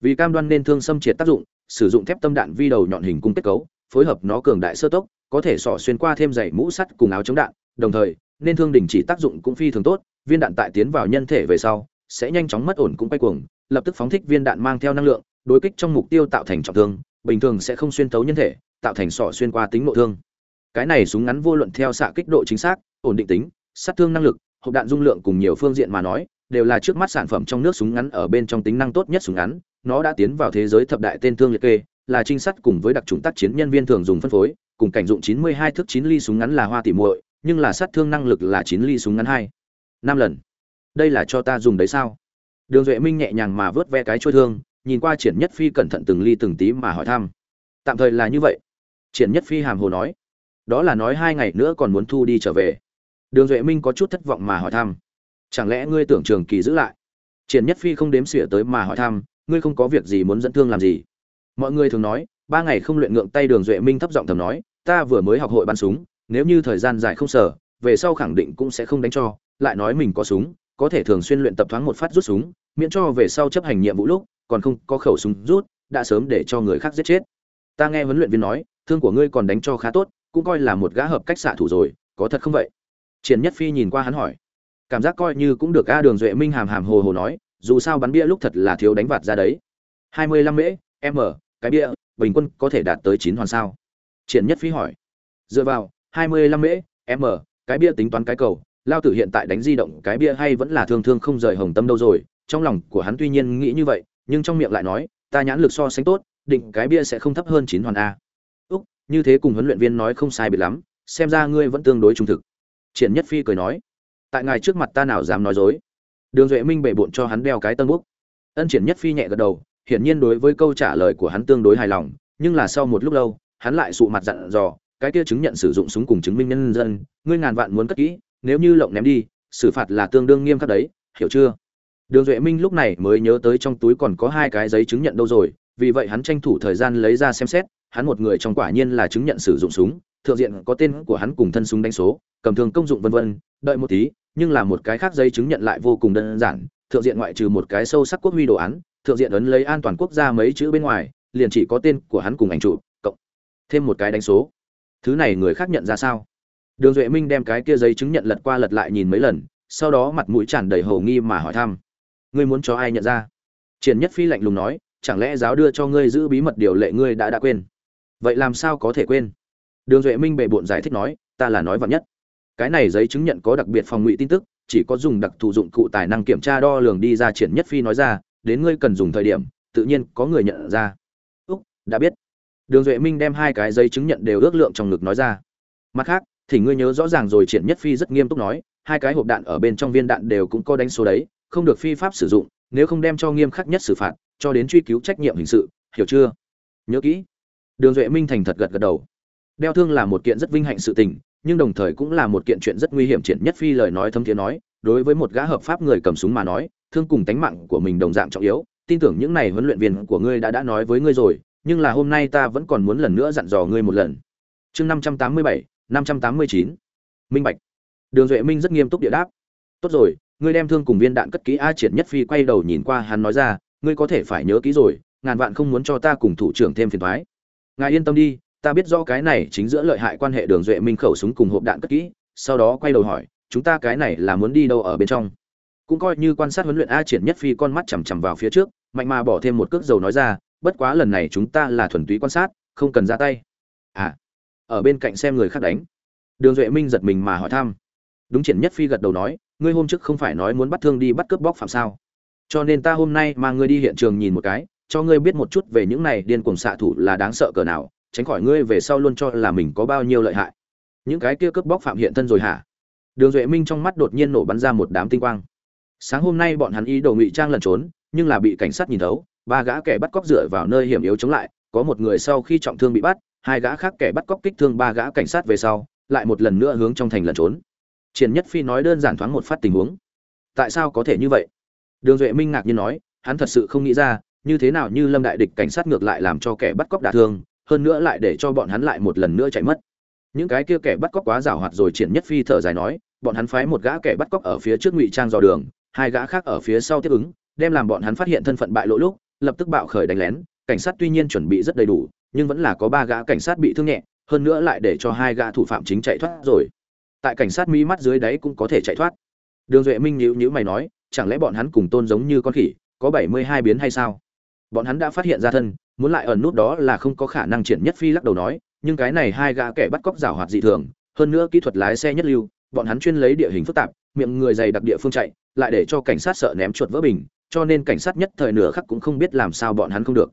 Vì cam đoan nên thương xâm triệt tác dụng, sử dụng thép tâm đạn vi đầu nhọn hình cung kết cấu, phối hợp nó cường đại sơ tốc, có thể sọ xuyên qua thêm dày mũ sắt cùng áo chống đạn, đồng thời, nên thương đỉnh chỉ tác dụng cũng phi thường tốt, viên đạn tại tiến vào nhân thể về sau, sẽ nhanh chóng mất ổn cũng quay cuồng, lập tức phóng thích viên đạn mang theo năng lượng, đối kích trong mục tiêu tạo thành trọng thương, bình thường sẽ không xuyên tấu nhân thể, tạo thành sọ xuyên qua tính nội thương. cái này súng ngắn vô luận theo xạ kích độ chính xác ổn định tính sát thương năng lực hộp đạn dung lượng cùng nhiều phương diện mà nói đều là trước mắt sản phẩm trong nước súng ngắn ở bên trong tính năng tốt nhất súng ngắn nó đã tiến vào thế giới thập đại tên thương liệt kê, là trinh sát cùng với đặc trùng tác chiến nhân viên thường dùng phân phối, cùng cảnh dụng 92 thước 9 ly súng ngắn là hoa tỉ muội, nhưng là sát thương năng lực là 9 ly súng ngắn hai. Năm lần. Đây là cho ta dùng đấy sao? Đường duệ minh nhẹ nhàng mà vớt ve cái trôi thương, nhìn qua triển nhất phi cẩn thận từng ly từng tí mà hỏi thăm. Tạm thời là như vậy. Triển nhất phi hàm hồ nói. Đó là nói hai ngày nữa còn muốn thu đi trở về. Đường duệ minh có chút thất vọng mà hỏi thăm. Chẳng lẽ ngươi tưởng trường kỳ giữ lại? Triển nhất phi không đếm xỉa tới mà hỏi thăm ngươi không có việc gì muốn dẫn thương làm gì? Mọi người thường nói, ba ngày không luyện ngượng tay đường duệ minh thấp giọng thầm nói, ta vừa mới học hội bắn súng, nếu như thời gian dài không sở về sau khẳng định cũng sẽ không đánh cho, lại nói mình có súng, có thể thường xuyên luyện tập thoáng một phát rút súng, miễn cho về sau chấp hành nhiệm vụ lúc, còn không có khẩu súng rút, đã sớm để cho người khác giết chết. Ta nghe huấn luyện viên nói, thương của ngươi còn đánh cho khá tốt, cũng coi là một gã hợp cách xạ thủ rồi, có thật không vậy? Triển nhất phi nhìn qua hắn hỏi. Cảm giác coi như cũng được a đường duệ minh hàm hàm hồ hồ nói dù sao bắn bia lúc thật là thiếu đánh vạt ra đấy. Hai mươi lăm mễ, m, cái bia, bình quân có thể đạt tới chín hoàn sao? Triển nhất phi hỏi. Dựa vào, hai mươi lăm mễ, m, cái bia tính toán cái cầu, lao tử hiện tại đánh di động cái bia hay vẫn là thương thương không rời hồng tâm đâu rồi? Trong lòng của hắn tuy nhiên nghĩ như vậy, nhưng trong miệng lại nói, ta nhãn lực so sánh tốt, định cái bia sẽ không thấp hơn chín hoàn a. Úc, như thế cùng huấn luyện viên nói không sai biệt lắm, xem ra ngươi vẫn tương đối trung thực. Triển nhất phi cười nói. Tại ngài trước mặt ta nào dám nói dối? Đường duệ minh bệ bộn cho hắn đeo cái tân búc ân triển nhất phi nhẹ gật đầu, hiển nhiên đối với câu trả lời của hắn tương đối hài lòng, nhưng là sau một lúc lâu, hắn lại sụ mặt dặn dò, cái kia chứng nhận sử dụng súng cùng chứng minh nhân dân, ngươi ngàn vạn muốn cất kỹ, nếu như lộng ném đi, xử phạt là tương đương nghiêm khắc đấy, hiểu chưa? Đường duệ minh lúc này mới nhớ tới trong túi còn có hai cái giấy chứng nhận đâu rồi, vì vậy hắn tranh thủ thời gian lấy ra xem xét, hắn một người trong quả nhiên là chứng nhận sử dụng súng, thượng diện có tên của hắn cùng thân súng đánh số, cầm thường công dụng vân vân, đợi một tí nhưng là một cái khác giấy chứng nhận lại vô cùng đơn giản, thượng diện ngoại trừ một cái sâu sắc quốc huy đồ án, thượng diện ấn lấy an toàn quốc gia mấy chữ bên ngoài, liền chỉ có tên của hắn cùng ảnh trụ cộng. Thêm một cái đánh số. Thứ này người khác nhận ra sao? Đường duệ minh đem cái kia giấy chứng nhận lật qua lật lại nhìn mấy lần, sau đó mặt mũi tràn đầy hầu nghi mà hỏi thăm. Ngươi muốn cho ai nhận ra? Triển nhất phi lạnh lùng nói, chẳng lẽ giáo đưa cho ngươi giữ bí mật điều lệ ngươi đã đã quên? Vậy làm sao có thể quên? Đường duệ minh bệ bộn giải thích nói, ta là nói vặn nhất cái này giấy chứng nhận có đặc biệt phòng ngụy tin tức, chỉ có dùng đặc thù dụng cụ tài năng kiểm tra đo lường đi ra triển nhất phi nói ra, đến ngươi cần dùng thời điểm, tự nhiên có người nhận ra. Úc, đã biết. Đường duệ minh đem hai cái giấy chứng nhận đều ước lượng trong ngực nói ra. Mặt khác, thì ngươi nhớ rõ ràng rồi, triển nhất phi rất nghiêm túc nói, hai cái hộp đạn ở bên trong viên đạn đều cũng có đánh số đấy, không được phi pháp sử dụng, nếu không đem cho nghiêm khắc nhất xử phạt, cho đến truy cứu trách nhiệm hình sự, hiểu chưa? Nhớ kỹ. Đường duệ minh thành thật gật gật đầu. Đeo thương là một kiện rất vinh hạnh sự tình nhưng đồng thời cũng là một kiện chuyện rất nguy hiểm. Triển nhất phi lời nói thâm thiế nói, đối với một gã hợp pháp người cầm súng mà nói, thương cùng tánh mạng của mình đồng dạng trọng yếu. Tin tưởng những này huấn luyện viên của ngươi đã đã nói với ngươi rồi, nhưng là hôm nay ta vẫn còn muốn lần nữa dặn dò ngươi một lần. Chương năm trăm tám mươi bảy, năm trăm tám mươi chín. Minh bạch. Đường duệ minh rất nghiêm túc địa đáp. Tốt rồi, ngươi đem thương cùng viên đạn cất kỹ. A, triển nhất phi quay đầu nhìn qua hắn nói ra, ngươi có thể phải nhớ kỹ rồi, ngàn vạn không muốn cho ta cùng thủ trưởng thêm phiền thoái ngài yên tâm đi ta biết rõ cái này chính giữa lợi hại quan hệ đường duệ minh khẩu súng cùng hộp đạn cất kỹ, sau đó quay đầu hỏi, chúng ta cái này là muốn đi đâu ở bên trong? Cũng coi như quan sát huấn luyện a triển nhất phi con mắt chằm chằm vào phía trước, mạnh mà bỏ thêm một cước dầu nói ra, bất quá lần này chúng ta là thuần túy quan sát, không cần ra tay. À ở bên cạnh xem người khác đánh. Đường duệ minh giật mình mà hỏi thăm. Đúng triển nhất phi gật đầu nói, ngươi hôm trước không phải nói muốn bắt thương đi bắt cướp bóc phạm sao? Cho nên ta hôm nay mang ngươi đi hiện trường nhìn một cái, cho ngươi biết một chút về những này điên cuồng xạ thủ là đáng sợ cỡ nào tránh khỏi ngươi về sau luôn cho là mình có bao nhiêu lợi hại. Những cái kia cướp bóc phạm hiện thân rồi hả? Đường duệ minh trong mắt đột nhiên nổ bắn ra một đám tinh quang. Sáng hôm nay bọn hắn ý đồ ngụy trang lẩn trốn, nhưng là bị cảnh sát nhìn thấu, ba gã kẻ bắt cóc dựa vào nơi hiểm yếu chống lại, có một người sau khi trọng thương bị bắt, hai gã khác kẻ bắt cóc kích thương ba gã cảnh sát về sau, lại một lần nữa hướng trong thành lẩn trốn. Triển nhất phi nói đơn giản thoáng một phát tình huống. Tại sao có thể như vậy? Đường duệ minh ngạc nhiên nói, hắn thật sự không nghĩ ra, như thế nào như lâm đại địch cảnh sát ngược lại làm cho kẻ bắt cóc đả thương hơn nữa lại để cho bọn hắn lại một lần nữa chạy mất. Những cái kia kẻ bắt cóc quá giảo hoạt rồi triển nhất phi thở dài nói, bọn hắn phái một gã kẻ bắt cóc ở phía trước ngụy trang dò đường, hai gã khác ở phía sau tiếp ứng, đem làm bọn hắn phát hiện thân phận bại lộ lúc, lập tức bạo khởi đánh lén, cảnh sát tuy nhiên chuẩn bị rất đầy đủ, nhưng vẫn là có ba gã cảnh sát bị thương nhẹ, hơn nữa lại để cho hai gã thủ phạm chính chạy thoát rồi. Tại cảnh sát mỹ mắt dưới đáy cũng có thể chạy thoát. Đường duệ minh nhíu nhíu mày nói, chẳng lẽ bọn hắn cùng tôn giống như con khỉ, có bảy mươi hai biến hay sao? Bọn hắn đã phát hiện ra thân muốn lại ẩn nút đó là không có khả năng triển nhất phi lắc đầu nói, nhưng cái này hai gã kẻ bắt cóc giảo hoạt dị thường, hơn nữa kỹ thuật lái xe nhất lưu, bọn hắn chuyên lấy địa hình phức tạp, miệng người dày đặc địa phương chạy, lại để cho cảnh sát sợ ném chuột vỡ bình, cho nên cảnh sát nhất thời nửa khắc cũng không biết làm sao bọn hắn không được.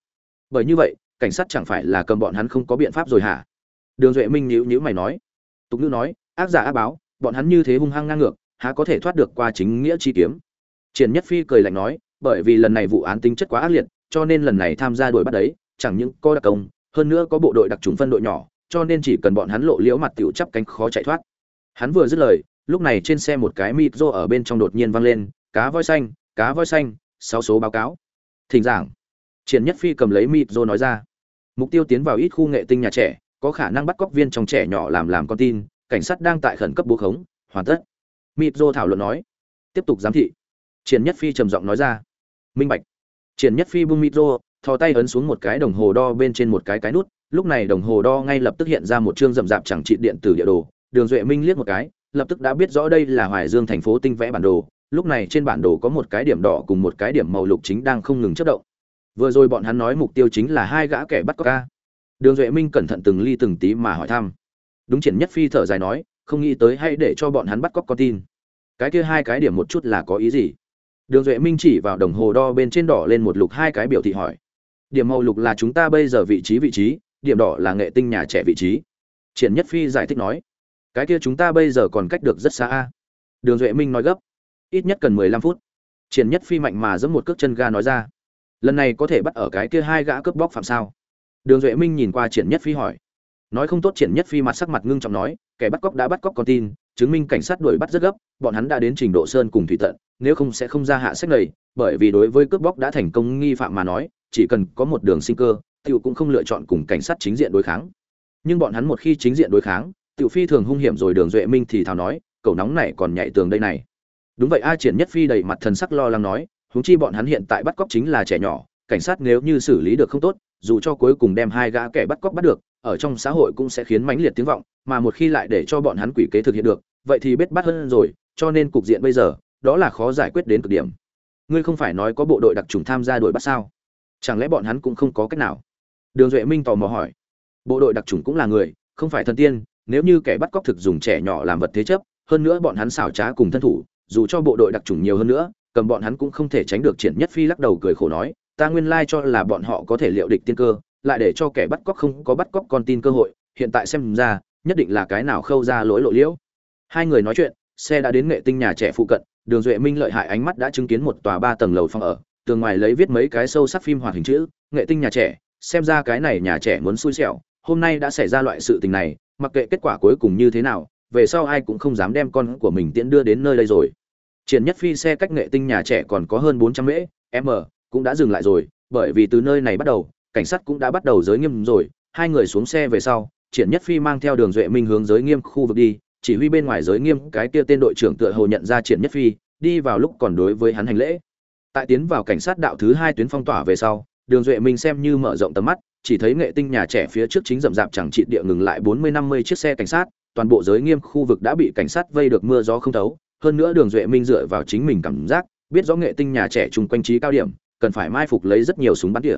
Bởi như vậy, cảnh sát chẳng phải là cầm bọn hắn không có biện pháp rồi hả? Đường duệ minh nhíu nhíu mày nói. Tục ngữ nói, ác giả ác báo, bọn hắn như thế hung hăng ngang ngược, há có thể thoát được qua chính nghĩa chi kiếm? Triển nhất phi cười lạnh nói, bởi vì lần này vụ án tính chất quá ác liệt cho nên lần này tham gia đuổi bắt đấy, chẳng những có đặc công, hơn nữa có bộ đội đặc trùng phân đội nhỏ, cho nên chỉ cần bọn hắn lộ liễu mặt tiểu chắp cánh khó chạy thoát. Hắn vừa dứt lời, lúc này trên xe một cái mịt rô ở bên trong đột nhiên vang lên, cá voi xanh, cá voi xanh, sáu số báo cáo. Thỉnh giảng. Triển nhất phi cầm lấy mịt rô nói ra, mục tiêu tiến vào ít khu nghệ tinh nhà trẻ, có khả năng bắt cóc viên trong trẻ nhỏ làm làm con tin, cảnh sát đang tại khẩn cấp bố khống, hoàn tất. Mịt rô thảo luận nói, tiếp tục giám thị. Triển nhất phi trầm giọng nói ra, minh bạch triển nhất phi bung micro thò tay ấn xuống một cái đồng hồ đo bên trên một cái cái nút, lúc này đồng hồ đo ngay lập tức hiện ra một chương rậm rạp chẳng trị điện tử địa đồ. Đường duệ minh liếc một cái, lập tức đã biết rõ đây là hoài dương thành phố tinh vẽ bản đồ. Lúc này trên bản đồ có một cái điểm đỏ cùng một cái điểm màu lục chính đang không ngừng chất động. Vừa rồi bọn hắn nói mục tiêu chính là hai gã kẻ bắt cóc ca. Đường duệ minh cẩn thận từng ly từng tí mà hỏi thăm. Đúng triển nhất phi thở dài nói, không nghĩ tới hay để cho bọn hắn bắt cóc con tin. Cái kia hai cái điểm một chút là có ý gì? Đường duệ minh chỉ vào đồng hồ đo bên trên đỏ lên một lục hai cái biểu thị hỏi. Điểm màu lục là chúng ta bây giờ vị trí vị trí, điểm đỏ là nghệ tinh nhà trẻ vị trí. Triển nhất phi giải thích nói. Cái kia chúng ta bây giờ còn cách được rất xa a. Đường duệ minh nói gấp. Ít nhất cần mười lăm phút. Triển nhất phi mạnh mà giẫm một cước chân ga nói ra. Lần này có thể bắt ở cái kia hai gã cướp bóc phạm sao? Đường duệ minh nhìn qua triển nhất phi hỏi. Nói không tốt triển nhất phi mặt sắc mặt ngưng trọng nói, kẻ bắt cóc đã bắt cóc con tin, chứng minh cảnh sát đuổi bắt rất gấp, bọn hắn đã đến trình độ sơn cùng thủy tận nếu không sẽ không ra hạ sách này, bởi vì đối với cướp bóc đã thành công nghi phạm mà nói, chỉ cần có một đường sinh cơ, tiểu cũng không lựa chọn cùng cảnh sát chính diện đối kháng. Nhưng bọn hắn một khi chính diện đối kháng, tiểu phi thường hung hiểm rồi đường duệ minh thì thào nói, cậu nóng này còn nhảy tường đây này. Đúng vậy, a triển nhất phi đầy mặt thần sắc lo lắng nói, huống chi bọn hắn hiện tại bắt cóc chính là trẻ nhỏ, cảnh sát nếu như xử lý được không tốt, dù cho cuối cùng đem hai gã kẻ bắt cóc bắt được, ở trong xã hội cũng sẽ khiến mãnh liệt tiếng vọng, mà một khi lại để cho bọn hắn quỷ kế thực hiện được, vậy thì biết bắt hơn rồi, cho nên cục diện bây giờ đó là khó giải quyết đến cực điểm. Ngươi không phải nói có bộ đội đặc trùng tham gia đuổi bắt sao? Chẳng lẽ bọn hắn cũng không có cách nào? Đường duệ minh tò mò hỏi. Bộ đội đặc trùng cũng là người, không phải thần tiên, nếu như kẻ bắt cóc thực dùng trẻ nhỏ làm vật thế chấp, hơn nữa bọn hắn xảo trá cùng thân thủ, dù cho bộ đội đặc trùng nhiều hơn nữa, cầm bọn hắn cũng không thể tránh được triển nhất phi lắc đầu cười khổ nói, ta nguyên lai cho là bọn họ có thể liệu địch tiên cơ, lại để cho kẻ bắt cóc không có bắt cóc con tin cơ hội, hiện tại xem ra, nhất định là cái nào khâu ra lỗi lộ liễu. Hai người nói chuyện, xe đã đến nghệ tinh nhà trẻ phụ cận đường duệ minh lợi hại ánh mắt đã chứng kiến một tòa ba tầng lầu phòng ở, tường ngoài lấy viết mấy cái sâu sắc phim hoạt hình chữ, nghệ tinh nhà trẻ, xem ra cái này nhà trẻ muốn xui xẻo, hôm nay đã xảy ra loại sự tình này, mặc kệ kết quả cuối cùng như thế nào, về sau ai cũng không dám đem con của mình tiễn đưa đến nơi đây rồi. Triển nhất phi xe cách nghệ tinh nhà trẻ còn có hơn bốn trăm mễ m cũng đã dừng lại rồi, bởi vì từ nơi này bắt đầu, cảnh sát cũng đã bắt đầu giới nghiêm rồi, hai người xuống xe về sau, triển nhất phi mang theo đường duệ minh hướng giới nghiêm khu vực đi chỉ huy bên ngoài giới nghiêm cái kia tên đội trưởng tựa hồ nhận ra triển nhất phi, đi vào lúc còn đối với hắn hành lễ. Tại tiến vào cảnh sát đạo thứ hai tuyến phong tỏa về sau, đường duệ minh xem như mở rộng tầm mắt, chỉ thấy nghệ tinh nhà trẻ phía trước chính rậm rạp chẳng trị địa ngừng lại bốn mươi năm mươi chiếc xe cảnh sát, toàn bộ giới nghiêm khu vực đã bị cảnh sát vây được mưa gió không thấu. Hơn nữa đường duệ minh dựa vào chính mình cảm giác, biết rõ nghệ tinh nhà trẻ chung quanh trí cao điểm, cần phải mai phục lấy rất nhiều súng bắn tỉa.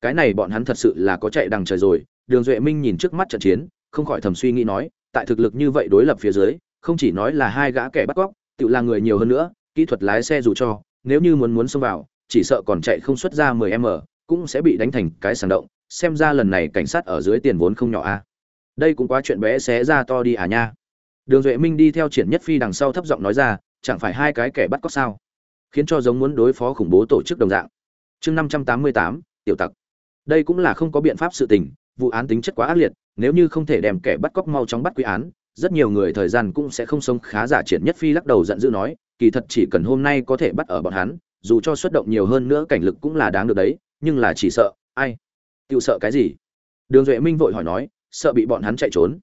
Cái này bọn hắn thật sự là có chạy đằng trời rồi. Đường duệ minh nhìn trước mắt trận chiến, không khỏi thầm suy nghĩ nói tại thực lực như vậy đối lập phía dưới, không chỉ nói là hai gã kẻ bắt cóc tự là người nhiều hơn nữa, kỹ thuật lái xe dù cho, nếu như muốn muốn xông vào, chỉ sợ còn chạy không xuất ra 10 m cũng sẽ bị đánh thành cái sàng động, xem ra lần này cảnh sát ở dưới tiền vốn không nhỏ a. Đây cũng quá chuyện bé xé ra to đi à nha. Đường duệ minh đi theo triển nhất phi đằng sau thấp giọng nói ra, chẳng phải hai cái kẻ bắt cóc sao? Khiến cho giống muốn đối phó khủng bố tổ chức đồng dạng. Chương năm trăm tám mươi tám, tiểu tặc. Đây cũng là không có biện pháp sự tình, vụ án tính chất quá ác liệt nếu như không thể đem kẻ bắt cóc mau chóng bắt quy án, rất nhiều người thời gian cũng sẽ không sống khá giả triển nhất phi lắc đầu giận dữ nói, kỳ thật chỉ cần hôm nay có thể bắt ở bọn hắn, dù cho xuất động nhiều hơn nữa cảnh lực cũng là đáng được đấy, nhưng là chỉ sợ, ai? Tự sợ cái gì? Đường duệ minh vội hỏi nói, sợ bị bọn hắn chạy trốn.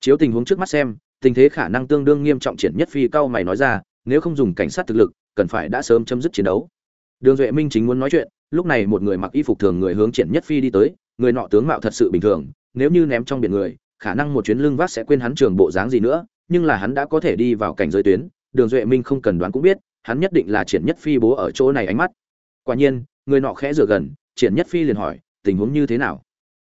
Chiếu tình huống trước mắt xem, tình thế khả năng tương đương nghiêm trọng triển nhất phi cao mày nói ra, nếu không dùng cảnh sát thực lực, cần phải đã sớm chấm dứt chiến đấu. Đường duệ minh chính muốn nói chuyện, lúc này một người mặc y phục thường người hướng triển nhất phi đi tới, người nọ tướng mạo thật sự bình thường nếu như ném trong biển người, khả năng một chuyến lưng vác sẽ quên hắn trường bộ dáng gì nữa, nhưng là hắn đã có thể đi vào cảnh giới tuyến, đường duệ minh không cần đoán cũng biết, hắn nhất định là triển nhất phi bố ở chỗ này ánh mắt. Quả nhiên, người nọ khẽ rửa gần, triển nhất phi liền hỏi, tình huống như thế nào?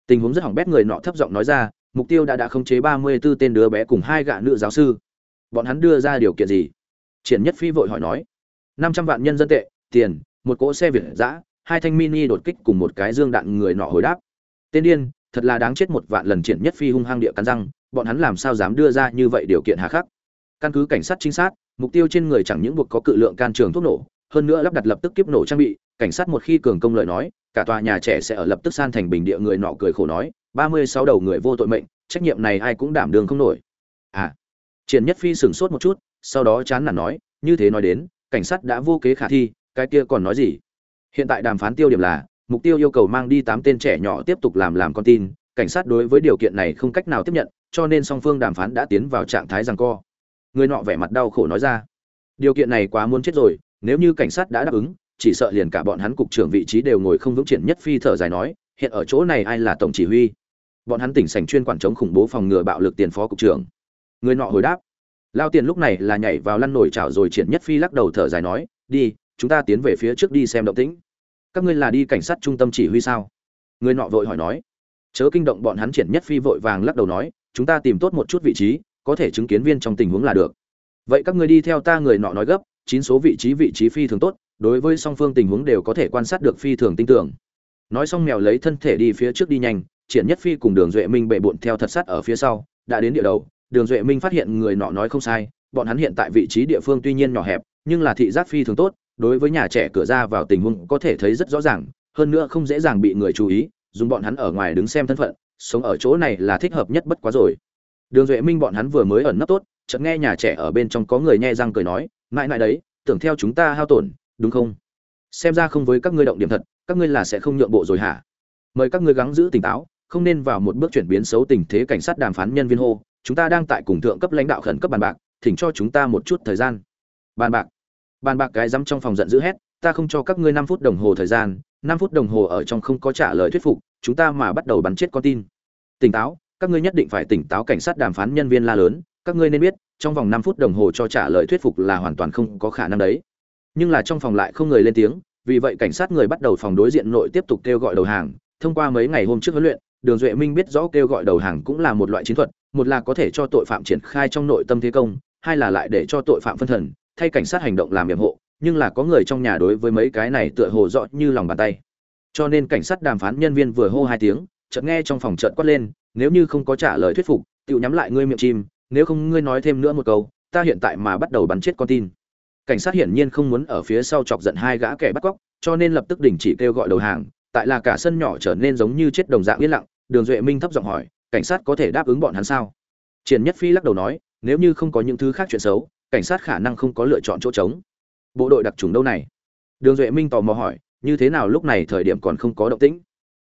Tình huống rất hỏng bét người nọ thấp giọng nói ra, mục tiêu đã đã khống chế ba mươi 34 tên đứa bé cùng hai gã nữ giáo sư. Bọn hắn đưa ra điều kiện gì? Triển nhất phi vội hỏi nói, năm trăm vạn nhân dân tệ, tiền, một cỗ xe việt giã hai thanh mini đột kích cùng một cái dương đạn người nọ hồi đáp. Tên điên thật là đáng chết một vạn lần triển nhất phi hung hăng địa cắn răng, bọn hắn làm sao dám đưa ra như vậy điều kiện hà khắc? Căn cứ cảnh sát trinh sát, mục tiêu trên người chẳng những buộc có cự lượng can trường thuốc nổ, hơn nữa lắp đặt lập tức kiếp nổ trang bị, cảnh sát một khi cường công lợi nói, cả tòa nhà trẻ sẽ ở lập tức san thành bình địa người nọ cười khổ nói, ba mươi sáu đầu người vô tội mệnh, trách nhiệm này ai cũng đảm đường không nổi. À triển nhất phi sửng sốt một chút, sau đó chán nản nói, như thế nói đến, cảnh sát đã vô kế khả thi, cái kia còn nói gì? Hiện tại đàm phán tiêu điểm là mục tiêu yêu cầu mang đi tám tên trẻ nhỏ tiếp tục làm làm con tin, cảnh sát đối với điều kiện này không cách nào tiếp nhận, cho nên song phương đàm phán đã tiến vào trạng thái giằng co. Người nọ vẻ mặt đau khổ nói ra, điều kiện này quá muốn chết rồi, nếu như cảnh sát đã đáp ứng, chỉ sợ liền cả bọn hắn cục trưởng vị trí đều ngồi không vững triển nhất phi thở dài nói, hiện ở chỗ này ai là tổng chỉ huy? Bọn hắn tỉnh sành chuyên quản chống khủng bố phòng ngừa bạo lực tiền phó cục trưởng. Người nọ hồi đáp, lao tiền lúc này là nhảy vào lăn nổi chảo rồi triển nhất phi lắc đầu thở dài nói, đi, chúng ta tiến về phía trước đi xem động tĩnh các ngươi là đi cảnh sát trung tâm chỉ huy sao? Người nọ vội hỏi nói. Chớ kinh động bọn hắn triển nhất phi vội vàng lắc đầu nói, chúng ta tìm tốt một chút vị trí, có thể chứng kiến viên trong tình huống là được. Vậy các ngươi đi theo ta người nọ nói gấp, chín số vị trí vị trí phi thường tốt, đối với song phương tình huống đều có thể quan sát được phi thường tin tưởng. Nói xong mèo lấy thân thể đi phía trước đi nhanh, triển nhất phi cùng đường duệ minh bệ bụn theo thật sát ở phía sau, đã đến địa đầu. Đường duệ minh phát hiện người nọ nói không sai, bọn hắn hiện tại vị trí địa phương tuy nhiên nhỏ hẹp, nhưng là thị giác phi thường tốt đối với nhà trẻ cửa ra vào tình huống có thể thấy rất rõ ràng, hơn nữa không dễ dàng bị người chú ý, dùng bọn hắn ở ngoài đứng xem thân phận, sống ở chỗ này là thích hợp nhất bất quá rồi. Đường duệ minh bọn hắn vừa mới ẩn nấp tốt, chợt nghe nhà trẻ ở bên trong có người nhe răng cười nói, mãi mãi đấy, tưởng theo chúng ta hao tổn, đúng không? Xem ra không với các ngươi động điểm thật, các ngươi là sẽ không nhượng bộ rồi hả? Mời các ngươi gắng giữ tỉnh táo, không nên vào một bước chuyển biến xấu tình thế cảnh sát đàm phán nhân viên hô, chúng ta đang tại cùng thượng cấp lãnh đạo khẩn cấp bàn bạc, thỉnh cho chúng ta một chút thời gian. Bàn bạc? Bàn bạc cái dám trong phòng giận dữ hét, ta không cho các ngươi năm phút đồng hồ thời gian, năm phút đồng hồ ở trong không có trả lời thuyết phục, chúng ta mà bắt đầu bắn chết con tin. Tỉnh táo, các ngươi nhất định phải tỉnh táo cảnh sát đàm phán nhân viên la lớn, các ngươi nên biết, trong vòng năm phút đồng hồ cho trả lời thuyết phục là hoàn toàn không có khả năng đấy. Nhưng là trong phòng lại không người lên tiếng, vì vậy cảnh sát người bắt đầu phòng đối diện nội tiếp tục kêu gọi đầu hàng. Thông qua mấy ngày hôm trước huấn luyện, đường duệ minh biết rõ kêu gọi đầu hàng cũng là một loại chiến thuật, một là có thể cho tội phạm triển khai trong nội tâm thế công, hai là lại để cho tội phạm phân thần thay cảnh sát hành động làm nhiệm hộ, nhưng là có người trong nhà đối với mấy cái này tựa hồ rõ như lòng bàn tay. Cho nên cảnh sát đàm phán nhân viên vừa hô hai tiếng, chợt nghe trong phòng chợt quát lên, nếu như không có trả lời thuyết phục tự nhắm lại ngươi miệng chim, nếu không ngươi nói thêm nữa một câu, ta hiện tại mà bắt đầu bắn chết con tin. Cảnh sát hiển nhiên không muốn ở phía sau chọc giận hai gã kẻ bắt cóc, cho nên lập tức đình chỉ kêu gọi đầu hàng, tại là cả sân nhỏ trở nên giống như chết đồng dạng yên lặng, đường duệ minh thấp giọng hỏi, cảnh sát có thể đáp ứng bọn hắn sao? Triển nhất phi lắc đầu nói, nếu như không có những thứ khác chuyện xấu cảnh sát khả năng không có lựa chọn chỗ trống. Bộ đội đặc trùng đâu này? Đường duệ minh tò mò hỏi, như thế nào lúc này thời điểm còn không có động tĩnh?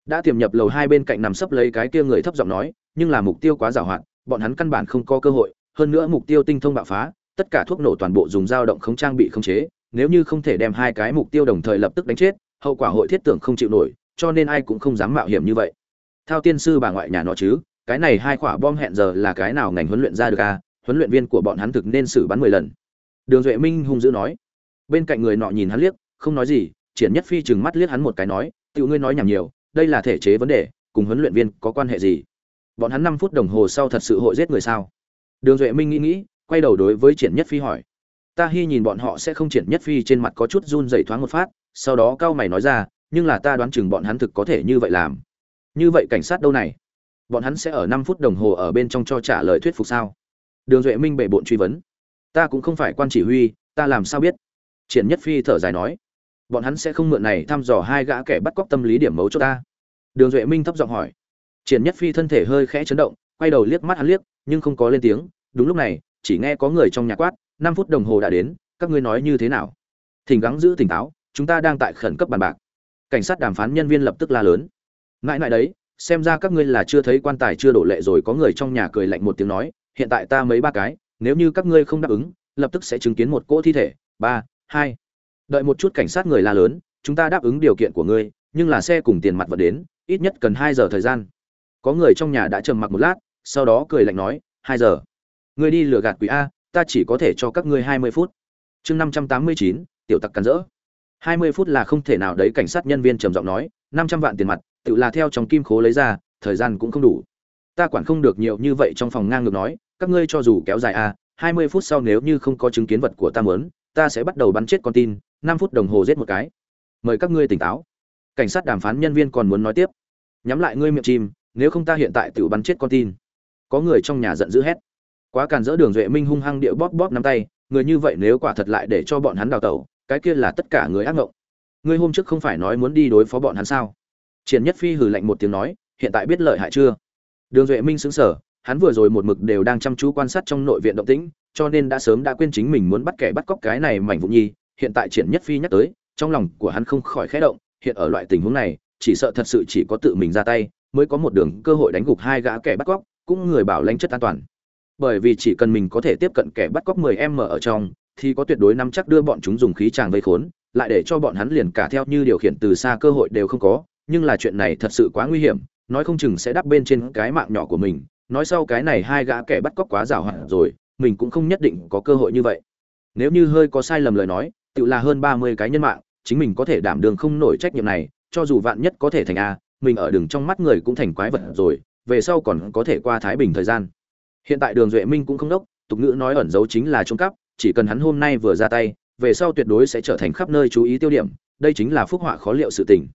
Đã tiềm nhập lầu hai bên cạnh nằm sấp lấy cái kia người thấp giọng nói, nhưng là mục tiêu quá giàu hạn bọn hắn căn bản không có cơ hội, hơn nữa mục tiêu tinh thông bạo phá, tất cả thuốc nổ toàn bộ dùng dao động không trang bị không chế, nếu như không thể đem hai cái mục tiêu đồng thời lập tức đánh chết, hậu quả hội thiết tưởng không chịu nổi, cho nên ai cũng không dám mạo hiểm như vậy. Theo tiên sư bà ngoại nhà nó chứ, cái này hai quả bom hẹn giờ là cái nào ngành huấn luyện ra được à? Huấn luyện viên của bọn hắn thực nên xử bắn mười lần. Đường duệ minh hung dữ nói. Bên cạnh người nọ nhìn hắn liếc, không nói gì, triển nhất phi chừng mắt liếc hắn một cái nói tự ngươi nói nhảm nhiều, đây là thể chế vấn đề, cùng huấn luyện viên có quan hệ gì? Bọn hắn năm phút đồng hồ sau thật sự hội giết người sao? Đường duệ minh nghĩ nghĩ, quay đầu đối với triển nhất phi hỏi. Ta hy nhìn bọn họ sẽ không triển nhất phi trên mặt có chút run dày thoáng một phát, sau đó cao mày nói ra, nhưng là ta đoán chừng bọn hắn thực có thể như vậy làm. Như vậy cảnh sát đâu này? Bọn hắn sẽ ở năm phút đồng hồ ở bên trong cho trả lời thuyết phục sao? Đường duệ minh bệ bộn truy vấn. Ta cũng không phải quan chỉ huy, ta làm sao biết? Triển nhất phi thở dài nói. Bọn hắn sẽ không mượn này thăm dò hai gã kẻ bắt cóc tâm lý điểm mấu cho ta. Đường duệ minh thấp giọng hỏi. Triển nhất phi thân thể hơi khẽ chấn động, quay đầu liếc mắt hắn liếc, nhưng không có lên tiếng. Đúng lúc này, chỉ nghe có người trong nhà quát, năm phút đồng hồ đã đến, các ngươi nói như thế nào? Thỉnh gắng giữ tỉnh táo, chúng ta đang tại khẩn cấp bàn bạc. Cảnh sát đàm phán nhân viên lập tức la lớn. Ngại ngại đấy, xem ra các ngươi là chưa thấy quan tài chưa đổ lệ rồi, có người trong nhà cười lạnh một tiếng nói hiện tại ta mấy ba cái, nếu như các ngươi không đáp ứng, lập tức sẽ chứng kiến một cỗ thi thể. Ba, hai. Đợi một chút cảnh sát người la lớn, chúng ta đáp ứng điều kiện của ngươi, nhưng là xe cùng tiền mặt vật đến, ít nhất cần hai giờ thời gian. Có người trong nhà đã trầm mặc một lát, sau đó cười lạnh nói, hai giờ. Ngươi đi lừa gạt quỷ a, ta chỉ có thể cho các ngươi hai mươi phút. Chương năm trăm tám mươi chín, tiểu tặc cắn rỡ. hai mươi phút là không thể nào đấy, cảnh sát nhân viên trầm giọng nói, năm trăm vạn tiền mặt, tự là theo trong kim khố lấy ra, thời gian cũng không đủ. Ta quản không được nhiều như vậy trong phòng ngang ngược nói các ngươi cho dù kéo dài a hai mươi phút sau nếu như không có chứng kiến vật của ta muốn, ta sẽ bắt đầu bắn chết con tin, năm phút đồng hồ giết một cái. Mời các ngươi tỉnh táo. Cảnh sát đàm phán nhân viên còn muốn nói tiếp. Nhắm lại ngươi miệng chim nếu không ta hiện tại tự bắn chết con tin. Có người trong nhà giận dữ hét. Quá càn dỡ đường duệ minh hung hăng điệu bóp bóp nắm tay, người như vậy nếu quả thật lại để cho bọn hắn đào tẩu, cái kia là tất cả người ác ngộng. Ngươi hôm trước không phải nói muốn đi đối phó bọn hắn sao? Triển nhất phi hừ lạnh một tiếng nói, hiện tại biết lợi hại chưa? Đường duệ minh sững sờ hắn vừa rồi một mực đều đang chăm chú quan sát trong nội viện động tĩnh, cho nên đã sớm đã quên chính mình muốn bắt kẻ bắt cóc cái này mảnh vụn nhi, hiện tại triển nhất phi nhắc tới, trong lòng của hắn không khỏi khẽ động, hiện ở loại tình huống này, chỉ sợ thật sự chỉ có tự mình ra tay, mới có một đường cơ hội đánh gục hai gã kẻ bắt cóc, cũng người bảo lãnh chất an toàn. Bởi vì chỉ cần mình có thể tiếp cận kẻ bắt cóc 10 m ở trong, thì có tuyệt đối nắm chắc đưa bọn chúng dùng khí tràng vây khốn, lại để cho bọn hắn liền cả theo như điều khiển từ xa cơ hội đều không có, nhưng là chuyện này thật sự quá nguy hiểm, nói không chừng sẽ đắp bên trên cái mạng nhỏ của mình nói sau cái này hai gã kẻ bắt cóc quá giàu hạn rồi, mình cũng không nhất định có cơ hội như vậy. Nếu như hơi có sai lầm lời nói tự là hơn 30 cái nhân mạng, chính mình có thể đảm đường không nổi trách nhiệm này, cho dù vạn nhất có thể thành a, mình ở đường trong mắt người cũng thành quái vật rồi, về sau còn có thể qua thái bình thời gian. Hiện tại đường duệ minh cũng không đốc, tục ngữ nói ẩn giấu chính là trộm cắp, chỉ cần hắn hôm nay vừa ra tay, về sau tuyệt đối sẽ trở thành khắp nơi chú ý tiêu điểm, đây chính là phúc họa khó liệu sự tình.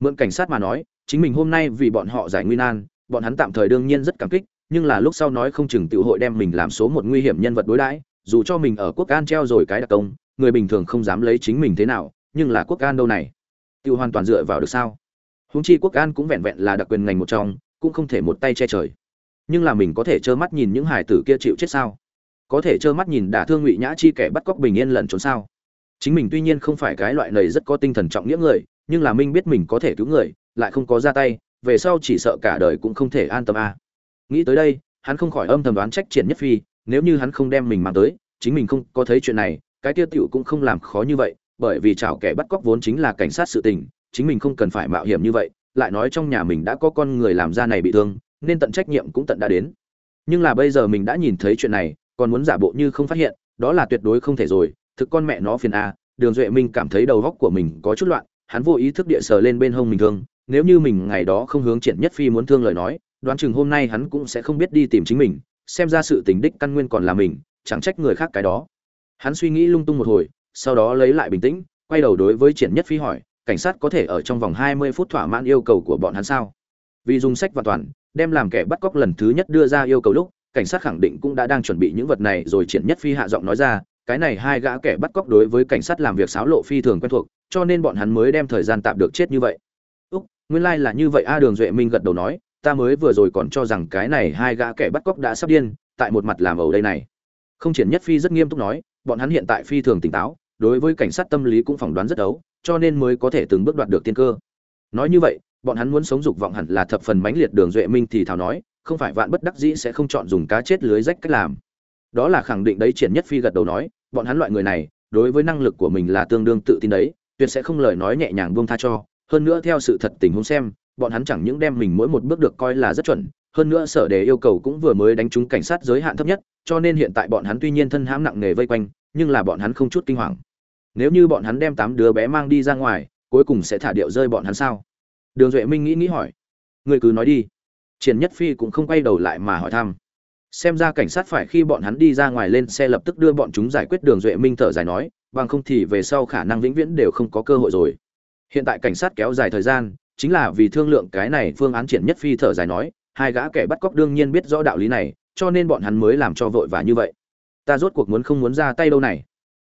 Mượn cảnh sát mà nói, chính mình hôm nay vì bọn họ giải nguy nan bọn hắn tạm thời đương nhiên rất cảm kích, nhưng là lúc sau nói không chừng tự hội đem mình làm số một nguy hiểm nhân vật đối đãi, dù cho mình ở quốc an treo rồi cái đặc công, người bình thường không dám lấy chính mình thế nào, nhưng là quốc an đâu này? Tự hoàn toàn dựa vào được sao? Húng chi quốc an cũng vẹn vẹn là đặc quyền ngành một trong, cũng không thể một tay che trời. Nhưng là mình có thể trơ mắt nhìn những hải tử kia chịu chết sao? Có thể trơ mắt nhìn đả thương ngụy nhã chi kẻ bắt cóc bình yên lẩn trốn sao? Chính mình tuy nhiên không phải cái loại này rất có tinh thần trọng nghĩa người, nhưng là minh biết mình có thể cứu người, lại không có ra tay về sau chỉ sợ cả đời cũng không thể an tâm a à. nghĩ tới đây, hắn không khỏi âm thầm đoán trách triển nhất phi, nếu như hắn không đem mình mang tới, chính mình không có thấy chuyện này, cái tiêu tiểu cũng không làm khó như vậy, bởi vì chảo kẻ bắt cóc vốn chính là cảnh sát sự tình, chính mình không cần phải mạo hiểm như vậy, lại nói trong nhà mình đã có con người làm ra này bị thương, nên tận trách nhiệm cũng tận đã đến nhưng là bây giờ mình đã nhìn thấy chuyện này, còn muốn giả bộ như không phát hiện, đó là tuyệt đối không thể rồi, thực con mẹ nó phiền a, đường duệ minh cảm thấy đầu góc của mình có chút loạn, hắn vô ý thức địa sờ lên bên hông mình thương nếu như mình ngày đó không hướng triển nhất phi muốn thương lời nói, đoán chừng hôm nay hắn cũng sẽ không biết đi tìm chính mình, xem ra sự tình đích căn nguyên còn là mình, chẳng trách người khác cái đó. Hắn suy nghĩ lung tung một hồi, sau đó lấy lại bình tĩnh, quay đầu đối với triển nhất phi hỏi, cảnh sát có thể ở trong vòng hai mươi phút thỏa mãn yêu cầu của bọn hắn sao? Vì dùng sách và toàn, đem làm kẻ bắt cóc lần thứ nhất đưa ra yêu cầu lúc, cảnh sát khẳng định cũng đã đang chuẩn bị những vật này rồi triển nhất phi hạ giọng nói ra, cái này hai gã kẻ bắt cóc đối với cảnh sát làm việc xáo lộ phi thường quen thuộc, cho nên bọn hắn mới đem thời gian tạm được chết như vậy nguyên lai là như vậy a đường duệ minh gật đầu nói ta mới vừa rồi còn cho rằng cái này hai gã kẻ bắt cóc đã sắp điên tại một mặt làm ẩu đây này. Không triển nhất phi rất nghiêm túc nói bọn hắn hiện tại phi thường tỉnh táo đối với cảnh sát tâm lý cũng phỏng đoán rất đấu, cho nên mới có thể từng bước đoạt được tiên cơ. Nói như vậy bọn hắn muốn sống dục vọng hẳn là thập phần mãnh liệt đường duệ minh thì thào nói không phải vạn bất đắc dĩ sẽ không chọn dùng cá chết lưới rách cách làm. Đó là khẳng định đấy triển nhất phi gật đầu nói bọn hắn loại người này đối với năng lực của mình là tương đương tự tin đấy tuyệt sẽ không lời nói nhẹ nhàng buông tha cho hơn nữa theo sự thật tình huống xem, bọn hắn chẳng những đem mình mỗi một bước được coi là rất chuẩn, hơn nữa sở đề yêu cầu cũng vừa mới đánh trúng cảnh sát giới hạn thấp nhất, cho nên hiện tại bọn hắn tuy nhiên thân hãm nặng nề vây quanh, nhưng là bọn hắn không chút kinh hoàng. Nếu như bọn hắn đem tám đứa bé mang đi ra ngoài, cuối cùng sẽ thả điệu rơi bọn hắn sao? Đường duệ minh nghĩ nghĩ hỏi. Người cứ nói đi. Triển nhất phi cũng không quay đầu lại mà hỏi thăm. Xem ra cảnh sát phải khi bọn hắn đi ra ngoài lên xe lập tức đưa bọn chúng giải quyết, đường duệ minh thở dài nói, bằng không thì về sau khả năng vĩnh viễn đều không có cơ hội rồi hiện tại cảnh sát kéo dài thời gian, chính là vì thương lượng cái này phương án triển nhất phi thở dài nói, hai gã kẻ bắt cóc đương nhiên biết rõ đạo lý này, cho nên bọn hắn mới làm cho vội và như vậy. Ta rốt cuộc muốn không muốn ra tay đâu này?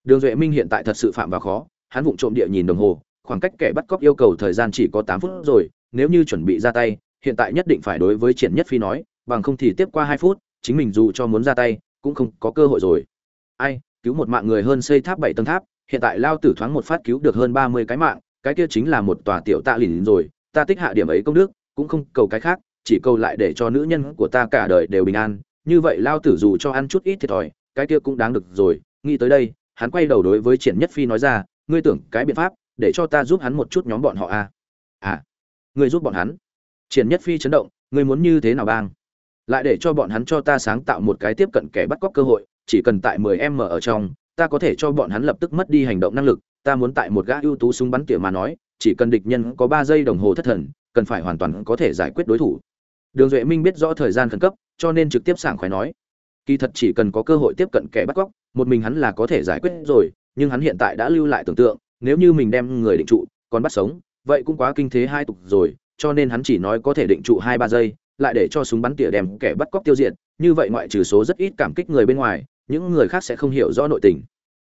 Đường duệ minh hiện tại thật sự phạm vào khó, hắn vụng trộm địa nhìn đồng hồ, khoảng cách kẻ bắt cóc yêu cầu thời gian chỉ có tám phút rồi, nếu như chuẩn bị ra tay, hiện tại nhất định phải đối với triển nhất phi nói, bằng không thì tiếp qua hai phút, chính mình dù cho muốn ra tay, cũng không có cơ hội rồi. Ai, cứu một mạng người hơn xây tháp bảy tầng tháp, hiện tại lao tử thoáng một phát cứu được hơn ba mươi cái mạng cái kia chính là một tòa tiểu tạ lìn rồi, ta tích hạ điểm ấy công đức, cũng không cầu cái khác, chỉ cầu lại để cho nữ nhân của ta cả đời đều bình an, như vậy lao tử dù cho ăn chút ít thiệt thòi, cái kia cũng đáng được rồi, nghĩ tới đây, hắn quay đầu đối với triển nhất phi nói ra, ngươi tưởng cái biện pháp, để cho ta giúp hắn một chút nhóm bọn họ à? À ngươi giúp bọn hắn? Triển nhất phi chấn động, ngươi muốn như thế nào bang? Lại để cho bọn hắn cho ta sáng tạo một cái tiếp cận kẻ bắt cóc cơ hội, chỉ cần tại 10 m ở trong, ta có thể cho bọn hắn lập tức mất đi hành động năng lực ta muốn tại một gã ưu tú súng bắn tỉa mà nói, chỉ cần địch nhân có ba giây đồng hồ thất thần, cần phải hoàn toàn có thể giải quyết đối thủ. Đường duệ minh biết rõ thời gian khẩn cấp, cho nên trực tiếp sảng khoái nói, kỳ thật chỉ cần có cơ hội tiếp cận kẻ bắt cóc, một mình hắn là có thể giải quyết rồi, nhưng hắn hiện tại đã lưu lại tưởng tượng, nếu như mình đem người định trụ, còn bắt sống, vậy cũng quá kinh thế hai tục rồi, cho nên hắn chỉ nói có thể định trụ hai ba giây, lại để cho súng bắn tỉa đem kẻ bắt cóc tiêu diệt, như vậy ngoại trừ số rất ít cảm kích người bên ngoài, những người khác sẽ không hiểu rõ nội tình.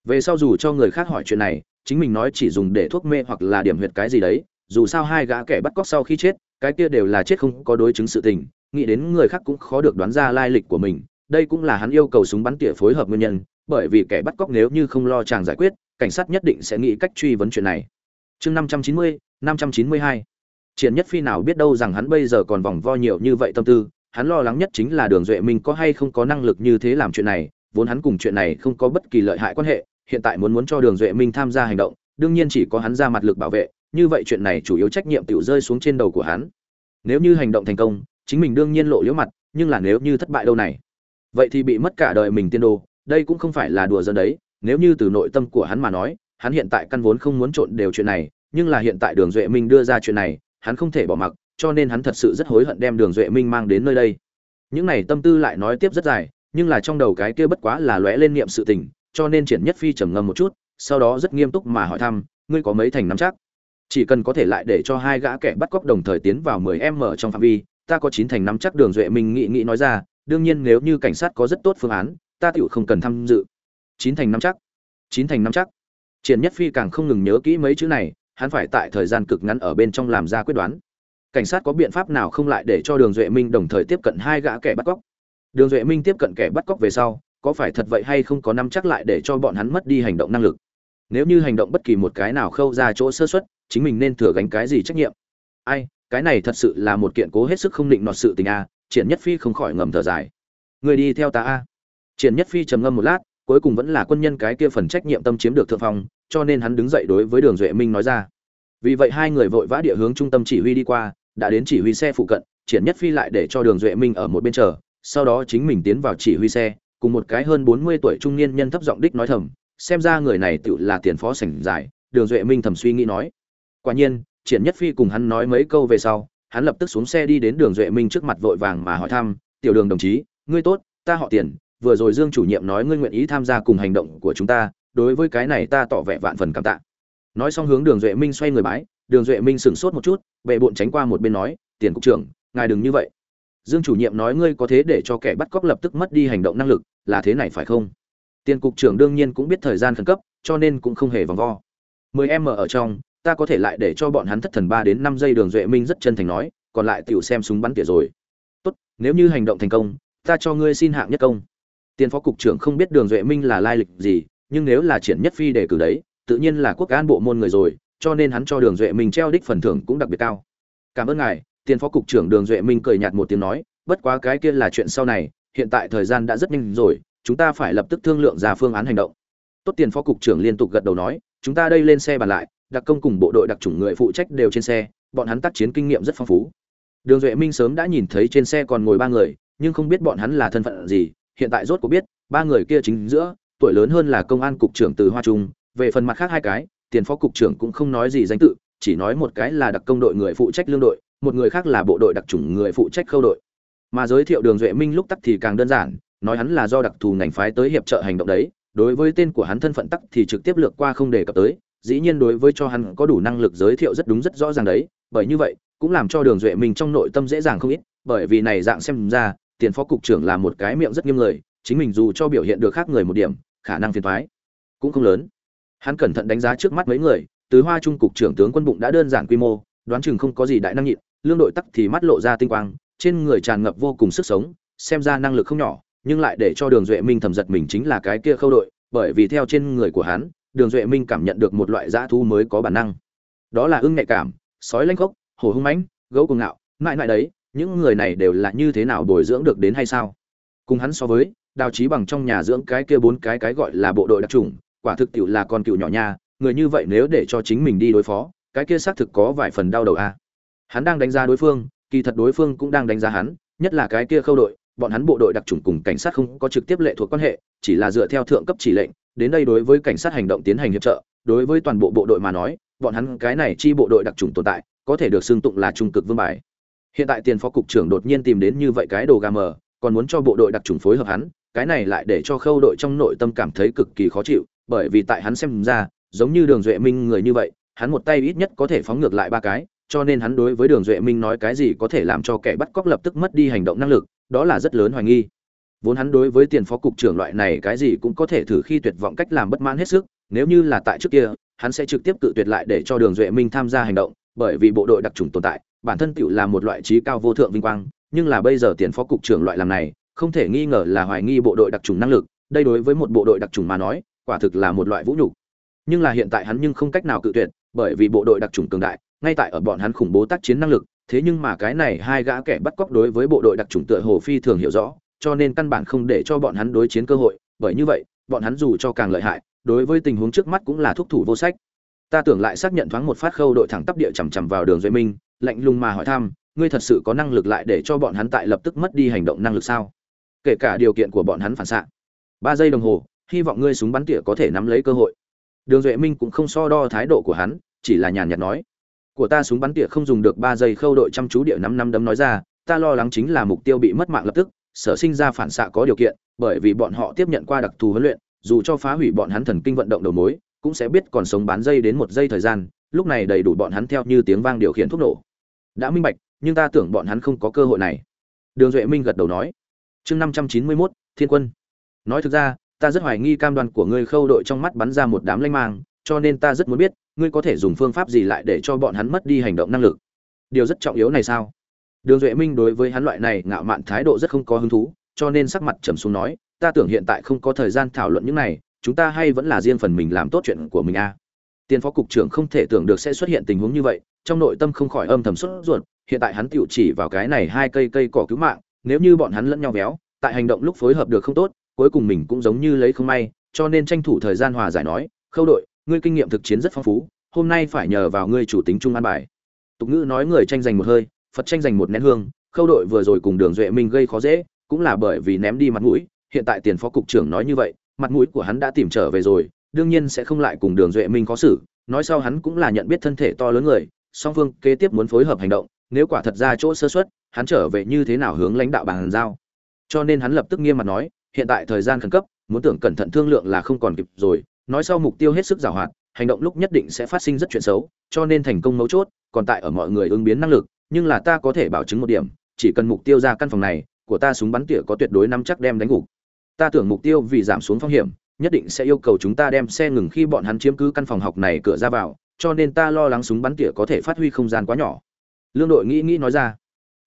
Về sau dù cho người khác hỏi chuyện này chính mình nói chỉ dùng để thuốc mê hoặc là điểm huyệt cái gì đấy, dù sao hai gã kẻ bắt cóc sau khi chết, cái kia đều là chết không có đối chứng sự tình, nghĩ đến người khác cũng khó được đoán ra lai lịch của mình, đây cũng là hắn yêu cầu súng bắn tỉa phối hợp nguyên nhân, bởi vì kẻ bắt cóc nếu như không lo chàng giải quyết, cảnh sát nhất định sẽ nghĩ cách truy vấn chuyện này. Chương năm trăm chín mươi, năm trăm chín mươi hai. Triển nhất phi nào biết đâu rằng hắn bây giờ còn vòng vo nhiều như vậy tâm tư, hắn lo lắng nhất chính là đường duệ minh có hay không có năng lực như thế làm chuyện này, vốn hắn cùng chuyện này không có bất kỳ lợi hại quan hệ hiện tại muốn muốn cho đường duệ minh tham gia hành động, đương nhiên chỉ có hắn ra mặt lực bảo vệ, như vậy chuyện này chủ yếu trách nhiệm tiểu rơi xuống trên đầu của hắn. Nếu như hành động thành công, chính mình đương nhiên lộ liễu mặt, nhưng là nếu như thất bại đâu này? Vậy thì bị mất cả đời mình tiên đồ, đây cũng không phải là đùa giỡn đấy, nếu như từ nội tâm của hắn mà nói, hắn hiện tại căn vốn không muốn trộn đều chuyện này, nhưng là hiện tại đường duệ minh đưa ra chuyện này, hắn không thể bỏ mặc, cho nên hắn thật sự rất hối hận đem đường duệ minh mang đến nơi đây. Những này tâm tư lại nói tiếp rất dài, nhưng là trong đầu cái kia bất quá là lóe lên niệm sự tình cho nên triển nhất phi trầm ngâm một chút, sau đó rất nghiêm túc mà hỏi thăm, ngươi có mấy thành nắm chắc? Chỉ cần có thể lại để cho hai gã kẻ bắt cóc đồng thời tiến vào 10 m trong phạm vi, ta có chín thành nắm chắc đường duệ minh nghĩ nghĩ nói ra, đương nhiên nếu như cảnh sát có rất tốt phương án, ta tựu không cần tham dự. Chín thành nắm chắc? Chín thành nắm chắc. Triển nhất phi càng không ngừng nhớ kỹ mấy chữ này, hắn phải tại thời gian cực ngắn ở bên trong làm ra quyết đoán. Cảnh sát có biện pháp nào không lại để cho đường duệ minh đồng thời tiếp cận hai gã kẻ bắt cóc? Đường duệ minh tiếp cận kẻ bắt cóc về sau có phải thật vậy hay không có nắm chắc lại để cho bọn hắn mất đi hành động năng lực. Nếu như hành động bất kỳ một cái nào khâu ra chỗ sơ xuất chính mình nên thừa gánh cái gì trách nhiệm? Ai, cái này thật sự là một kiện cố hết sức không định nọt sự tình a, triển nhất phi không khỏi ngầm thở dài. Người đi theo ta a. Triển nhất phi trầm ngâm một lát, cuối cùng vẫn là quân nhân cái kia phần trách nhiệm tâm chiếm được thượng phong, cho nên hắn đứng dậy đối với đường duệ minh nói ra. Vì vậy hai người vội vã địa hướng trung tâm chỉ huy đi qua, đã đến chỉ huy xe phụ cận, triển nhất phi lại để cho đường duệ minh ở một bên chờ, sau đó chính mình tiến vào chỉ huy xe cùng một cái hơn bốn mươi tuổi trung niên nhân thấp giọng đích nói thầm, xem ra người này tựu là tiền phó sảnh giải, đường duệ minh thầm suy nghĩ nói. Quả nhiên, triển nhất phi cùng hắn nói mấy câu về sau, hắn lập tức xuống xe đi đến đường duệ minh trước mặt vội vàng mà hỏi thăm, tiểu đường đồng chí, ngươi tốt, ta họ tiền, vừa rồi dương chủ nhiệm nói ngươi nguyện ý tham gia cùng hành động của chúng ta, đối với cái này ta tỏ vẻ vạn phần cảm tạ. Nói xong hướng đường duệ minh xoay người bái, đường duệ minh sửng sốt một chút, bệ bộn tránh qua một bên nói, tiền cục trưởng, ngài đừng như vậy dương chủ nhiệm nói ngươi có thế để cho kẻ bắt cóc lập tức mất đi hành động năng lực, là thế này phải không? Tiền cục trưởng đương nhiên cũng biết thời gian khẩn cấp, cho nên cũng không hề vòng vo. Mười em ở trong, ta có thể lại để cho bọn hắn thất thần ba đến năm giây đường duệ minh rất chân thành nói, còn lại tiểu xem súng bắn tỉa rồi. Tốt, nếu như hành động thành công, ta cho ngươi xin hạng nhất công. Tiền phó cục trưởng không biết đường duệ minh là lai lịch gì, nhưng nếu là triển nhất phi đề cử đấy, tự nhiên là quốc an bộ môn người rồi, cho nên hắn cho đường duệ minh treo đích phần thưởng cũng đặc biệt cao. Cảm ơn ngài tiền phó cục trưởng đường duệ minh cười nhạt một tiếng nói, bất quá cái kia là chuyện sau này, hiện tại thời gian đã rất nhanh rồi, chúng ta phải lập tức thương lượng ra phương án hành động. Tốt, tiền phó cục trưởng liên tục gật đầu nói, chúng ta đây lên xe bàn lại, đặc công cùng bộ đội đặc chủng người phụ trách đều trên xe, bọn hắn tác chiến kinh nghiệm rất phong phú. Đường duệ minh sớm đã nhìn thấy trên xe còn ngồi ba người, nhưng không biết bọn hắn là thân phận gì, hiện tại rốt cuộc biết, ba người kia chính giữa, tuổi lớn hơn là công an cục trưởng từ hoa trung, về phần mặt khác hai cái, tiền phó cục trưởng cũng không nói gì danh tự, chỉ nói một cái là đặc công đội người phụ trách lương đội một người khác là bộ đội đặc chủng người phụ trách khâu đội. Mà giới thiệu đường duệ minh lúc tắc thì càng đơn giản, nói hắn là do đặc thù ngành phái tới hiệp trợ hành động đấy, đối với tên của hắn thân phận tắc thì trực tiếp lược qua không đề cập tới, dĩ nhiên đối với cho hắn có đủ năng lực giới thiệu rất đúng rất rõ ràng đấy, bởi như vậy, cũng làm cho đường duệ minh trong nội tâm dễ dàng không ít, bởi vì này dạng xem ra, tiền phó cục trưởng là một cái miệng rất nghiêm người, chính mình dù cho biểu hiện được khác người một điểm, khả năng phiền thoái cũng không lớn. Hắn cẩn thận đánh giá trước mắt mấy người tứ hoa trung cục trưởng tướng quân bụng đã đơn giản quy mô, đoán chừng không có gì đại năng nhịn lương đội tắc thì mắt lộ ra tinh quang, trên người tràn ngập vô cùng sức sống, xem ra năng lực không nhỏ, nhưng lại để cho đường duệ minh thầm giật mình chính là cái kia khâu đội, bởi vì theo trên người của hắn, đường duệ minh cảm nhận được một loại dã thu mới có bản năng đó là ưng nhạy cảm, sói lanh khốc, hổ hung mãnh, gấu cuồng ngạo, mãi mãi đấy, những người này đều là như thế nào bồi dưỡng được đến hay sao cùng hắn so với, đào trí bằng trong nhà dưỡng cái kia bốn cái cái gọi là bộ đội đặc trùng, quả thực tiệu là con cựu nhỏ nha, người như vậy nếu để cho chính mình đi đối phó, cái kia xác thực có vài phần đau đầu a à hắn đang đánh giá đối phương, kỳ thật đối phương cũng đang đánh giá hắn, nhất là cái kia khâu đội, bọn hắn bộ đội đặc trùng cùng cảnh sát không có trực tiếp lệ thuộc quan hệ, chỉ là dựa theo thượng cấp chỉ lệnh, đến đây đối với cảnh sát hành động tiến hành hiệp trợ, đối với toàn bộ bộ đội mà nói, bọn hắn cái này chi bộ đội đặc trùng tồn tại, có thể được xưng tụng là trung cực vương bài. Hiện tại tiền phó cục trưởng đột nhiên tìm đến như vậy cái đồ gà mờ, còn muốn cho bộ đội đặc trùng phối hợp hắn, cái này lại để cho khâu đội trong nội tâm cảm thấy cực kỳ khó chịu, bởi vì tại hắn xem ra, giống như đường duệ minh người như vậy, hắn một tay ít nhất có thể phóng ngược lại ba cái cho nên hắn đối với đường duệ minh nói cái gì có thể làm cho kẻ bắt cóc lập tức mất đi hành động năng lực, đó là rất lớn hoài nghi. Vốn hắn đối với tiền phó cục trưởng loại này cái gì cũng có thể thử khi tuyệt vọng cách làm bất mãn hết sức, nếu như là tại trước kia, hắn sẽ trực tiếp cự tuyệt lại để cho đường duệ minh tham gia hành động, bởi vì bộ đội đặc trùng tồn tại, bản thân tựu là một loại trí cao vô thượng vinh quang, nhưng là bây giờ tiền phó cục trưởng loại làm này, không thể nghi ngờ là hoài nghi bộ đội đặc trùng năng lực, đây đối với một bộ đội đặc trùng mà nói, quả thực là một loại vũ nhục. Nhưng là hiện tại hắn nhưng không cách nào cự tuyệt, bởi vì bộ đội đặc trùng cường đại ngay tại ở bọn hắn khủng bố tác chiến năng lực, thế nhưng mà cái này hai gã kẻ bắt cóc đối với bộ đội đặc trùng tựa hồ phi thường hiểu rõ, cho nên căn bản không để cho bọn hắn đối chiến cơ hội, bởi như vậy, bọn hắn dù cho càng lợi hại, đối với tình huống trước mắt cũng là thúc thủ vô sách. Ta tưởng lại xác nhận thoáng một phát khâu đội thẳng tắp địa chằm chằm vào đường duy minh, lạnh lùng mà hỏi thăm, ngươi thật sự có năng lực lại để cho bọn hắn tại lập tức mất đi hành động năng lực sao? Kể cả điều kiện của bọn hắn phản xạ. Ba giây đồng hồ, hy vọng ngươi súng bắn tỉa có thể nắm lấy cơ hội. Đường duệ minh cũng không so đo thái độ của hắn, chỉ là nhàn nhạt nói của ta súng bắn tỉa không dùng được ba giây khâu đội chăm chú địa năm năm đấm nói ra, ta lo lắng chính là mục tiêu bị mất mạng lập tức, sở sinh ra phản xạ có điều kiện, bởi vì bọn họ tiếp nhận qua đặc thù huấn luyện, dù cho phá hủy bọn hắn thần kinh vận động đầu mối, cũng sẽ biết còn sống bán dây đến một giây thời gian, lúc này đầy đủ bọn hắn theo như tiếng vang điều khiển thuốc nổ. Đã minh bạch, nhưng ta tưởng bọn hắn không có cơ hội này. Đường duệ minh gật đầu nói. Chương năm trăm chín mươi mốt, thiên quân. Nói thực ra, ta rất hoài nghi cam đoan của ngươi khâu đội trong mắt bắn ra một đám lanh mang cho nên ta rất muốn biết, ngươi có thể dùng phương pháp gì lại để cho bọn hắn mất đi hành động năng lực điều rất trọng yếu này sao đường duệ minh đối với hắn loại này ngạo mạn thái độ rất không có hứng thú, cho nên sắc mặt trầm xuống nói, ta tưởng hiện tại không có thời gian thảo luận những này, chúng ta hay vẫn là riêng phần mình làm tốt chuyện của mình a à. tiền phó cục trưởng không thể tưởng được sẽ xuất hiện tình huống như vậy, trong nội tâm không khỏi âm thầm sốt ruột, hiện tại hắn tựu chỉ vào cái này hai cây cây cỏ cứu mạng, nếu như bọn hắn lẫn nhau béo tại hành động lúc phối hợp được không tốt, cuối cùng mình cũng giống như lấy không may, cho nên tranh thủ thời gian hòa giải nói, khâu đội ngươi kinh nghiệm thực chiến rất phong phú, hôm nay phải nhờ vào ngươi chủ tính trung an bài. Tục ngữ nói người tranh giành một hơi, phật tranh giành một nén hương, khâu đội vừa rồi cùng đường duệ minh gây khó dễ, cũng là bởi vì ném đi mặt mũi, hiện tại tiền phó cục trưởng nói như vậy, mặt mũi của hắn đã tìm trở về rồi, đương nhiên sẽ không lại cùng đường duệ minh có xử, nói sau hắn cũng là nhận biết thân thể to lớn người, song phương kế tiếp muốn phối hợp hành động, nếu quả thật ra chỗ sơ xuất hắn trở về như thế nào hướng lãnh đạo bàn giao. Cho nên hắn lập tức nghiêm mặt nói, hiện tại thời gian khẩn cấp, muốn tưởng cẩn thận thương lượng là không còn kịp rồi nói sau mục tiêu hết sức giàu hoạt, hành động lúc nhất định sẽ phát sinh rất chuyện xấu, cho nên thành công mấu chốt, còn tại ở mọi người ứng biến năng lực, nhưng là ta có thể bảo chứng một điểm, chỉ cần mục tiêu ra căn phòng này, của ta súng bắn tỉa có tuyệt đối nắm chắc đem đánh gục ta tưởng mục tiêu vì giảm xuống phong hiểm, nhất định sẽ yêu cầu chúng ta đem xe ngừng khi bọn hắn chiếm cứ căn phòng học này cửa ra vào, cho nên ta lo lắng súng bắn tỉa có thể phát huy không gian quá nhỏ lương đội nghĩ nghĩ nói ra,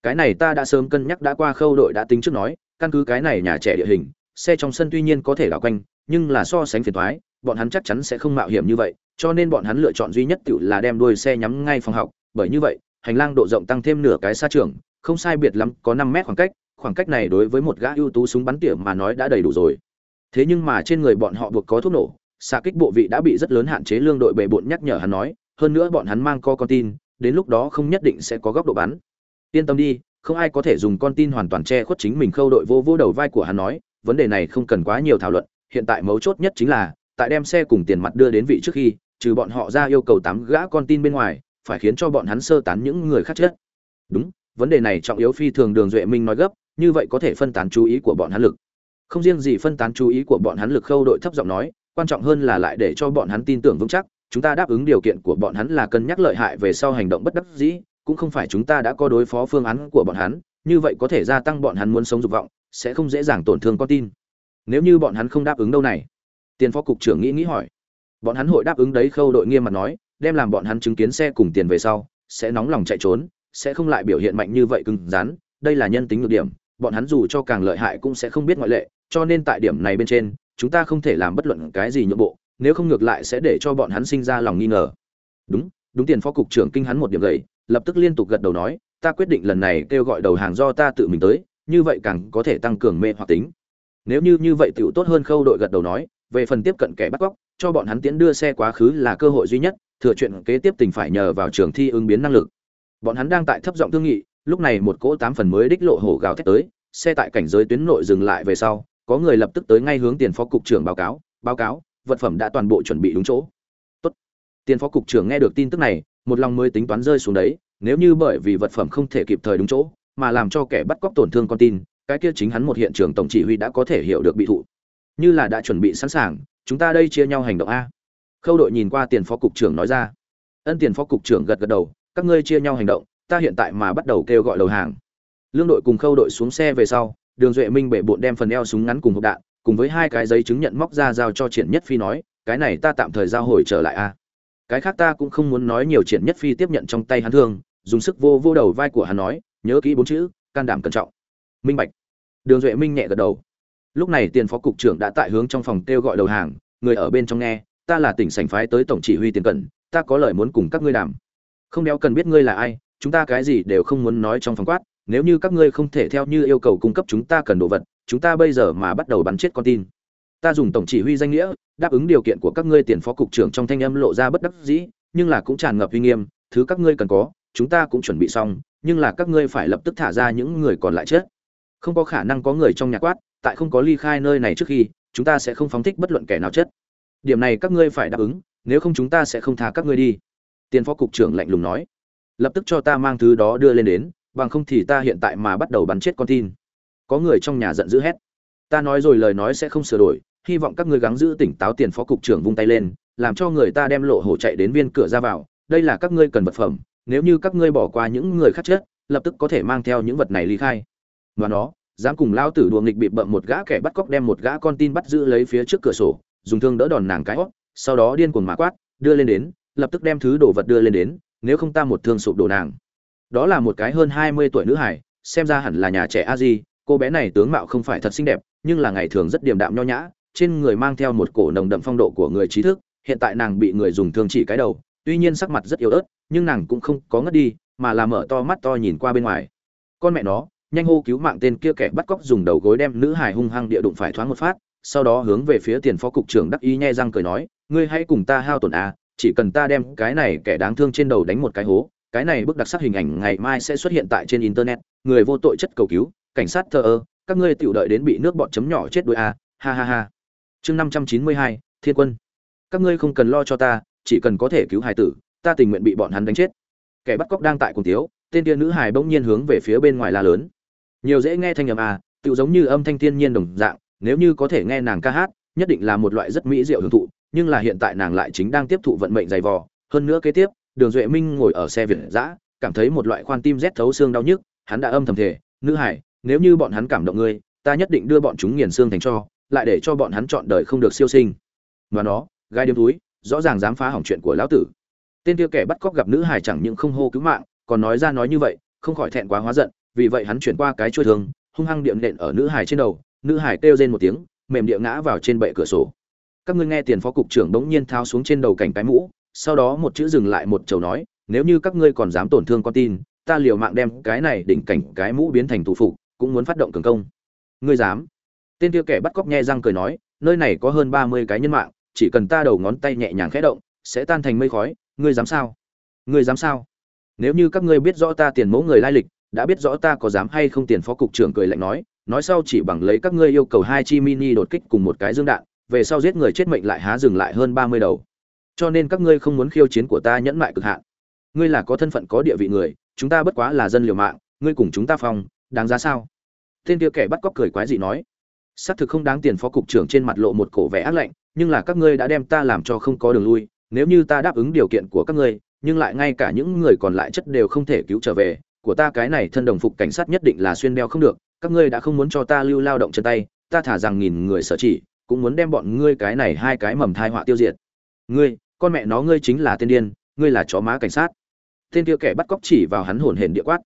cái này ta đã sớm cân nhắc đã qua khâu đội đã tính trước nói, căn cứ cái này nhà trẻ địa hình, xe trong sân tuy nhiên có thể đảo quanh, nhưng là so sánh phiền toái bọn hắn chắc chắn sẽ không mạo hiểm như vậy, cho nên bọn hắn lựa chọn duy nhất tự là đem đuôi xe nhắm ngay phòng học. Bởi như vậy, hành lang độ rộng tăng thêm nửa cái xa trường, không sai biệt lắm có năm mét khoảng cách khoảng cách này đối với một gã ưu tú súng bắn tỉa mà nói đã đầy đủ rồi. Thế nhưng mà trên người bọn họ buộc có thuốc nổ, xạ kích bộ vị đã bị rất lớn hạn chế lương đội bệ bộn nhắc nhở hắn nói, hơn nữa bọn hắn mang co con tin, đến lúc đó không nhất định sẽ có góc độ bắn. Yên tâm đi, không ai có thể dùng con tin hoàn toàn che khuất chính mình khâu đội vô vô đầu vai của hắn nói, vấn đề này không cần quá nhiều thảo luận, hiện tại mấu chốt nhất chính là tại đem xe cùng tiền mặt đưa đến vị trước khi, trừ bọn họ ra yêu cầu tám gã con tin bên ngoài, phải khiến cho bọn hắn sơ tán những người khác chết. Đúng, vấn đề này trọng yếu phi thường đường duệ minh nói gấp, như vậy có thể phân tán chú ý của bọn hắn lực. Không riêng gì phân tán chú ý của bọn hắn lực khâu đội thấp giọng nói, quan trọng hơn là lại để cho bọn hắn tin tưởng vững chắc, chúng ta đáp ứng điều kiện của bọn hắn là cân nhắc lợi hại về sau hành động bất đắc dĩ, cũng không phải chúng ta đã có đối phó phương án của bọn hắn, như vậy có thể gia tăng bọn hắn muốn sống dục vọng, sẽ không dễ dàng tổn thương con tin. Nếu như bọn hắn không đáp ứng đâu này tiền phó cục trưởng nghĩ nghĩ hỏi. Bọn hắn hội đáp ứng đấy, khâu đội nghiêm mặt nói, đem làm bọn hắn chứng kiến xe cùng tiền về sau, sẽ nóng lòng chạy trốn, sẽ không lại biểu hiện mạnh như vậy cứng rắn, đây là nhân tính ngược điểm, bọn hắn dù cho càng lợi hại cũng sẽ không biết ngoại lệ, cho nên tại điểm này bên trên, chúng ta không thể làm bất luận cái gì nhượng bộ, nếu không ngược lại sẽ để cho bọn hắn sinh ra lòng nghi ngờ. Đúng đúng tiền phó cục trưởng kinh hắn một điểm gầy, lập tức liên tục gật đầu nói, ta quyết định lần này kêu gọi đầu hàng do ta tự mình tới, như vậy càng có thể tăng cường mê hoặc tính. Nếu như như vậy tựu tốt hơn, khâu đội gật đầu nói về phần tiếp cận kẻ bắt cóc, cho bọn hắn tiến đưa xe quá khứ là cơ hội duy nhất, thừa chuyện kế tiếp tình phải nhờ vào trường thi ứng biến năng lực. Bọn hắn đang tại thấp giọng thương nghị, lúc này một cỗ tám phần mới đích lộ hổ gào thét tới, xe tại cảnh giới tuyến nội dừng lại về sau, có người lập tức tới ngay hướng tiền phó cục trưởng báo cáo báo cáo, vật phẩm đã toàn bộ chuẩn bị đúng chỗ. Tốt. Tiền phó cục trưởng nghe được tin tức này, một lòng mới tính toán rơi xuống đấy, nếu như bởi vì vật phẩm không thể kịp thời đúng chỗ, mà làm cho kẻ bắt cóc tổn thương con tin, cái kia chính hắn một hiện trường tổng chỉ huy đã có thể hiểu được bị thụ như là đã chuẩn bị sẵn sàng, chúng ta đây chia nhau hành động a. Khâu đội nhìn qua tiền phó cục trưởng nói ra. Ân tiền phó cục trưởng gật gật đầu, các ngươi chia nhau hành động, ta hiện tại mà bắt đầu kêu gọi đầu hàng. Lương đội cùng khâu đội xuống xe về sau, đường duệ minh bể bộn đem phần eo súng ngắn cùng hộp đạn, cùng với hai cái giấy chứng nhận móc ra giao cho triển nhất phi nói, cái này ta tạm thời giao hồi trở lại a. Cái khác ta cũng không muốn nói nhiều. Triển nhất phi tiếp nhận trong tay hắn thương, dùng sức vô vô đầu vai của hắn nói, nhớ kỹ bốn chữ, can đảm cẩn trọng. Minh bạch. Đường duệ minh nhẹ gật đầu lúc này tiền phó cục trưởng đã tại hướng trong phòng kêu gọi đầu hàng, người ở bên trong nghe, ta là tỉnh sành phái tới tổng chỉ huy tiền cẩn ta có lời muốn cùng các ngươi đàm. Không đéo cần biết ngươi là ai, chúng ta cái gì đều không muốn nói trong phòng quát, nếu như các ngươi không thể theo như yêu cầu cung cấp chúng ta cần đồ vật, chúng ta bây giờ mà bắt đầu bắn chết con tin. Ta dùng tổng chỉ huy danh nghĩa, đáp ứng điều kiện của các ngươi tiền phó cục trưởng trong thanh âm lộ ra bất đắc dĩ, nhưng là cũng tràn ngập uy nghiêm, thứ các ngươi cần có, chúng ta cũng chuẩn bị xong, nhưng là các ngươi phải lập tức thả ra những người còn lại chết. Không có khả năng có người trong nhà quát tại không có ly khai nơi này trước khi, chúng ta sẽ không phóng thích bất luận kẻ nào chết. Điểm này các ngươi phải đáp ứng, nếu không chúng ta sẽ không thả các ngươi đi. Tiền phó cục trưởng lạnh lùng nói. Lập tức cho ta mang thứ đó đưa lên đến, bằng không thì ta hiện tại mà bắt đầu bắn chết con tin. Có người trong nhà giận dữ hét. Ta nói rồi lời nói sẽ không sửa đổi, hy vọng các ngươi gắng giữ tỉnh táo. Tiền phó cục trưởng vung tay lên, làm cho người ta đem lộ hổ chạy đến viên cửa ra vào. Đây là các ngươi cần vật phẩm, nếu như các ngươi bỏ qua những người khác chết, lập tức có thể mang theo những vật này ly khai. Và nó dám cùng lao tử đùa nghịch bị bậm một gã kẻ bắt cóc đem một gã con tin bắt giữ lấy phía trước cửa sổ, dùng thương đỡ đòn nàng cái hót, sau đó điên cuồng mã quát, đưa lên đến, lập tức đem thứ đồ vật đưa lên đến, nếu không ta một thương sụp đổ nàng. Đó là một cái hơn hai mươi tuổi nữ hải xem ra hẳn là nhà trẻ a di cô bé này tướng mạo không phải thật xinh đẹp, nhưng là ngày thường rất điềm đạm nho nhã, trên người mang theo một cổ nồng đậm phong độ của người trí thức, hiện tại nàng bị người dùng thương chỉ cái đầu, tuy nhiên sắc mặt rất yếu ớt, nhưng nàng cũng không có ngất đi, mà là mở to mắt to nhìn qua bên ngoài. Con mẹ nó nhanh hô cứu mạng tên kia kẻ bắt cóc dùng đầu gối đem nữ hài hung hăng địa đụng phải thoáng một phát, sau đó hướng về phía tiền phó cục trưởng đắc ý nhe răng cười nói, ngươi hãy cùng ta hao tổn a chỉ cần ta đem cái này kẻ đáng thương trên đầu đánh một cái hố, cái này bức đặc sắc hình ảnh ngày mai sẽ xuất hiện tại trên internet, người vô tội chất cầu cứu, cảnh sát thờ ơ, các ngươi tiểu đợi đến bị nước bọt chấm nhỏ chết đuôi a à, ha ha ha. Chương năm trăm chín mươi hai, thiên quân. Các ngươi không cần lo cho ta, chỉ cần có thể cứu hài tử, ta tình nguyện bị bọn hắn đánh chết. Kẻ bắt cóc đang tại cùng tiếu, tên kia nữ hài bỗng nhiên hướng về phía bên ngoài la lớn nhiều dễ nghe thanh âm à tự giống như âm thanh thiên nhiên đồng dạng, nếu như có thể nghe nàng ca hát, nhất định là một loại rất mỹ diệu hưởng thụ, nhưng là hiện tại nàng lại chính đang tiếp thụ vận mệnh dày vò. Hơn nữa kế tiếp, đường duệ minh ngồi ở xe việt giã cảm thấy một loại khoan tim rét thấu xương đau nhức, hắn đã âm thầm thể nữ hải, nếu như bọn hắn cảm động ngươi, ta nhất định đưa bọn chúng nghiền xương thành cho, lại để cho bọn hắn chọn đời không được siêu sinh. Và nó gai điếm túi, rõ ràng dám phá hỏng chuyện của lão tử. Tên kia kẻ bắt cóc gặp nữ hải chẳng những không hô cứu mạng, còn nói ra nói như vậy, không khỏi thẹn quá hóa giận vì vậy hắn chuyển qua cái chuôi thương, hung hăng điện nện ở nữ hải trên đầu, nữ hải kêu rên một tiếng, mềm địa ngã vào trên bệ cửa sổ. Các ngươi nghe tiền phó cục trưởng bỗng nhiên tháo xuống trên đầu cảnh cái mũ, sau đó một chữ dừng lại một chầu nói, nếu như các ngươi còn dám tổn thương con tin, ta liều mạng đem cái này đỉnh cảnh cái mũ biến thành tù phục, cũng muốn phát động cường công. Ngươi dám? Tên kia kẻ bắt cóc nhe răng cười nói, nơi này có hơn ba mươi cái nhân mạng, chỉ cần ta đầu ngón tay nhẹ nhàng khẽ động, sẽ tan thành mây khói. Ngươi dám sao? Ngươi dám sao? Nếu như các ngươi biết rõ ta tiền mẫu người lai lịch đã biết rõ ta có dám hay không, tiền phó cục trưởng cười lạnh nói nói sau chỉ bằng lấy các ngươi yêu cầu hai chi mini đột kích cùng một cái dương đạn, về sau giết người chết mệnh lại há dừng lại hơn ba mươi đầu. Cho nên các ngươi không muốn khiêu chiến của ta nhẫn mại cực hạn. Ngươi là có thân phận có địa vị người, chúng ta bất quá là dân liều mạng, ngươi cùng chúng ta phòng đáng giá sao? Tên kia kẻ bắt cóc cười quái dị nói. Xác thực không đáng tiền phó cục trưởng trên mặt lộ một cổ vẻ ác lạnh, nhưng là các ngươi đã đem ta làm cho không có đường lui, nếu như ta đáp ứng điều kiện của các ngươi, nhưng lại ngay cả những người còn lại chất đều không thể cứu trở về của ta cái này thân đồng phục cảnh sát nhất định là xuyên đeo không được, các ngươi đã không muốn cho ta lưu lao động chân tay, ta thả rằng nghìn người sở chỉ, cũng muốn đem bọn ngươi cái này hai cái mầm thai họa tiêu diệt. Ngươi, con mẹ nó ngươi chính là tên điên, ngươi là chó má cảnh sát. Tên kia kẻ bắt cóc chỉ vào hắn hồn hển địa quát.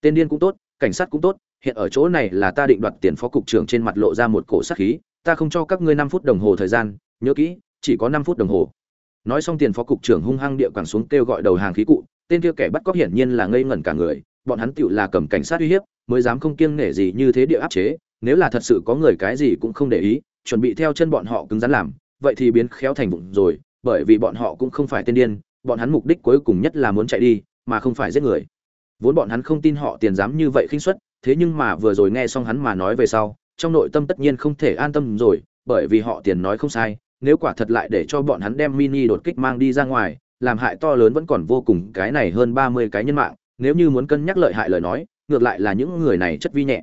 Tên điên cũng tốt, cảnh sát cũng tốt, hiện ở chỗ này là ta định đoạt tiền phó cục trưởng trên mặt lộ ra một cổ sát khí, ta không cho các ngươi năm phút đồng hồ thời gian, nhớ kỹ, chỉ có năm phút đồng hồ. Nói xong tiền phó cục trưởng hung hăng địa quẳng xuống kêu gọi đầu hàng khí cụ, tên kia kẻ bắt cóc hiển nhiên là ngây ngẩn cả người bọn hắn tựu là cầm cảnh sát uy hiếp, mới dám không kiêng nể gì như thế địa áp chế, nếu là thật sự có người cái gì cũng không để ý, chuẩn bị theo chân bọn họ cứng rắn làm, vậy thì biến khéo thành vụng rồi, bởi vì bọn họ cũng không phải tên điên, bọn hắn mục đích cuối cùng nhất là muốn chạy đi, mà không phải giết người. Vốn bọn hắn không tin họ tiền dám như vậy khinh suất, thế nhưng mà vừa rồi nghe xong hắn mà nói về sau, trong nội tâm tất nhiên không thể an tâm rồi, bởi vì họ tiền nói không sai, nếu quả thật lại để cho bọn hắn đem mini đột kích mang đi ra ngoài, làm hại to lớn vẫn còn vô cùng cái này hơn ba mươi cái nhân mạng nếu như muốn cân nhắc lợi hại lời nói, ngược lại là những người này chất vi nhẹ.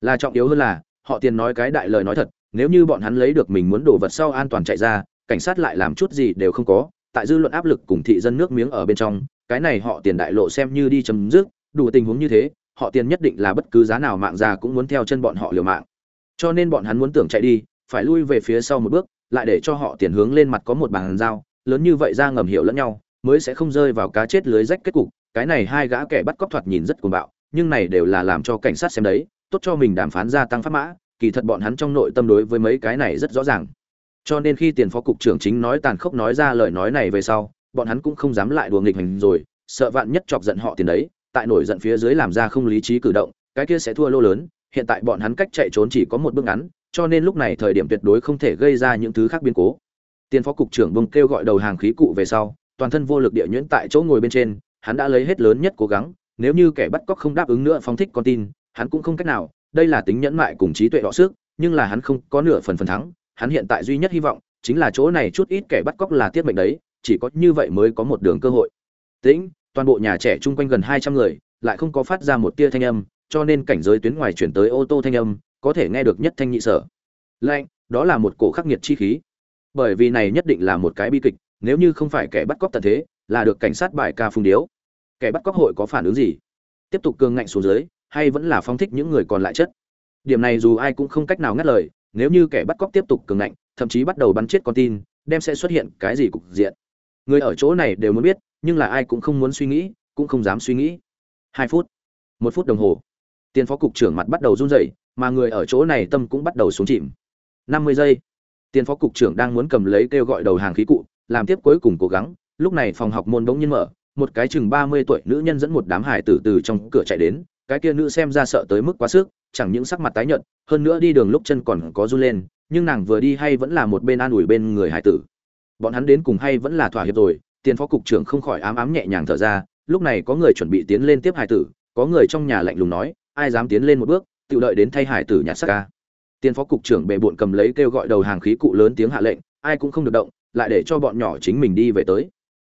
Là trọng yếu hơn là, họ tiền nói cái đại lời nói thật, nếu như bọn hắn lấy được mình muốn đồ vật sau an toàn chạy ra, cảnh sát lại làm chút gì đều không có, tại dư luận áp lực cùng thị dân nước miếng ở bên trong, cái này họ tiền đại lộ xem như đi chấm dứt, đủ tình huống như thế, họ tiền nhất định là bất cứ giá nào mạng già cũng muốn theo chân bọn họ liều mạng. Cho nên bọn hắn muốn tưởng chạy đi, phải lui về phía sau một bước, lại để cho họ tiền hướng lên mặt có một bàn dao lớn như vậy ra ngầm hiểu lẫn nhau, mới sẽ không rơi vào cá chết lưới rách kết cục cái này hai gã kẻ bắt cóc thoạt nhìn rất cuồng bạo, nhưng này đều là làm cho cảnh sát xem đấy, tốt cho mình đàm phán gia tăng pháp mã, kỳ thật bọn hắn trong nội tâm đối với mấy cái này rất rõ ràng. Cho nên khi tiền phó cục trưởng chính nói tàn khốc nói ra lời nói này về sau, bọn hắn cũng không dám lại đùa nghịch hành rồi, sợ vạn nhất chọc giận họ tiền đấy, tại nổi giận phía dưới làm ra không lý trí cử động, cái kia sẽ thua lô lớn, hiện tại bọn hắn cách chạy trốn chỉ có một bước ngắn, cho nên lúc này thời điểm tuyệt đối không thể gây ra những thứ khác biến cố. Tiền phó cục trưởng bông kêu gọi đầu hàng khí cụ về sau, toàn thân vô lực địa nhuyễn tại chỗ ngồi bên trên hắn đã lấy hết lớn nhất cố gắng, nếu như kẻ bắt cóc không đáp ứng nữa phóng thích con tin, hắn cũng không cách nào, đây là tính nhẫn mại cùng trí tuệ đọ sức, nhưng là hắn không có nửa phần phần thắng, hắn hiện tại duy nhất hy vọng, chính là chỗ này chút ít kẻ bắt cóc là tiết mệnh đấy, chỉ có như vậy mới có một đường cơ hội. Tĩnh, toàn bộ nhà trẻ chung quanh gần hai trăm người, lại không có phát ra một tia thanh âm, cho nên cảnh giới tuyến ngoài chuyển tới ô tô thanh âm, có thể nghe được nhất thanh nhị sở. Lạnh, đó là một cổ khắc nghiệt chi khí. Bởi vì này nhất định là một cái bi kịch, nếu như không phải kẻ bắt cóc tận thế, là được cảnh sát bài ca phung điếu kẻ bắt cóc hội có phản ứng gì? Tiếp tục cường ngạnh xuống dưới, hay vẫn là phong thích những người còn lại chất? Điểm này dù ai cũng không cách nào ngắt lời, nếu như kẻ bắt cóc tiếp tục cường ngạnh, thậm chí bắt đầu bắn chết con tin, đem sẽ xuất hiện cái gì cục diện? Người ở chỗ này đều muốn biết, nhưng là ai cũng không muốn suy nghĩ, cũng không dám suy nghĩ. Hai phút, một phút đồng hồ. Tiền phó cục trưởng mặt bắt đầu run rẩy, mà người ở chỗ này tâm cũng bắt đầu xuống chìm. Năm mươi giây, tiền phó cục trưởng đang muốn cầm lấy kêu gọi đầu hàng khí cụ, làm tiếp cuối cùng cố gắng, lúc này phòng học môn bỗng nhiên mở một cái chừng ba mươi tuổi nữ nhân dẫn một đám hải tử từ trong cửa chạy đến, cái kia nữ xem ra sợ tới mức quá sức, chẳng những sắc mặt tái nhợt, hơn nữa đi đường lúc chân còn có run lên, nhưng nàng vừa đi hay vẫn là một bên an ủi bên người hải tử. Bọn hắn đến cùng hay vẫn là thỏa hiệp rồi, tiền phó cục trưởng không khỏi ám ám nhẹ nhàng thở ra, lúc này có người chuẩn bị tiến lên tiếp hải tử, có người trong nhà lạnh lùng nói, ai dám tiến lên một bước tự đợi đến thay hải tử nhặt xác ca. Tiền phó cục trưởng bệ bộn cầm lấy kêu gọi đầu hàng khí cụ lớn tiếng hạ lệnh, ai cũng không được động, lại để cho bọn nhỏ chính mình đi về tới.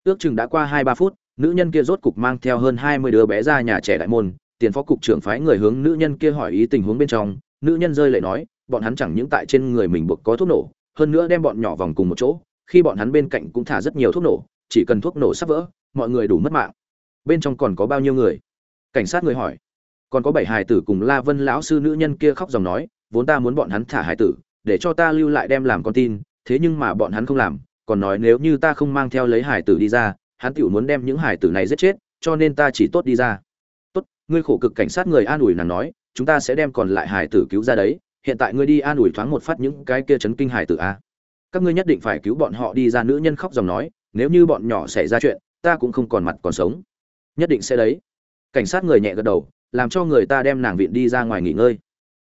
Ước chừng đã qua hai ba phút nữ nhân kia rốt cục mang theo hơn hai mươi đứa bé ra nhà trẻ đại môn, tiền phó cục trưởng phái người hướng nữ nhân kia hỏi ý tình huống bên trong, nữ nhân rơi lệ nói, bọn hắn chẳng những tại trên người mình buộc có thuốc nổ, hơn nữa đem bọn nhỏ vòng cùng một chỗ, khi bọn hắn bên cạnh cũng thả rất nhiều thuốc nổ, chỉ cần thuốc nổ sắp vỡ, mọi người đủ mất mạng. Bên trong còn có bao nhiêu người? Cảnh sát người hỏi. Còn có bảy hài tử cùng la vân lão sư nữ nhân kia khóc dòng nói, vốn ta muốn bọn hắn thả hài tử, để cho ta lưu lại đem làm con tin, thế nhưng mà bọn hắn không làm, còn nói nếu như ta không mang theo lấy hài tử đi ra hắn tiểu muốn đem những hải tử này giết chết, cho nên ta chỉ tốt đi ra. Tốt, ngươi khổ cực cảnh sát người an ủi nàng nói, chúng ta sẽ đem còn lại hải tử cứu ra đấy, hiện tại ngươi đi an ủi thoáng một phát những cái kia chấn kinh hải tử a. Các ngươi nhất định phải cứu bọn họ đi ra, nữ nhân khóc dòng nói, nếu như bọn nhỏ xảy ra chuyện, ta cũng không còn mặt còn sống. Nhất định sẽ đấy. Cảnh sát người nhẹ gật đầu, làm cho người ta đem nàng viện đi ra ngoài nghỉ ngơi.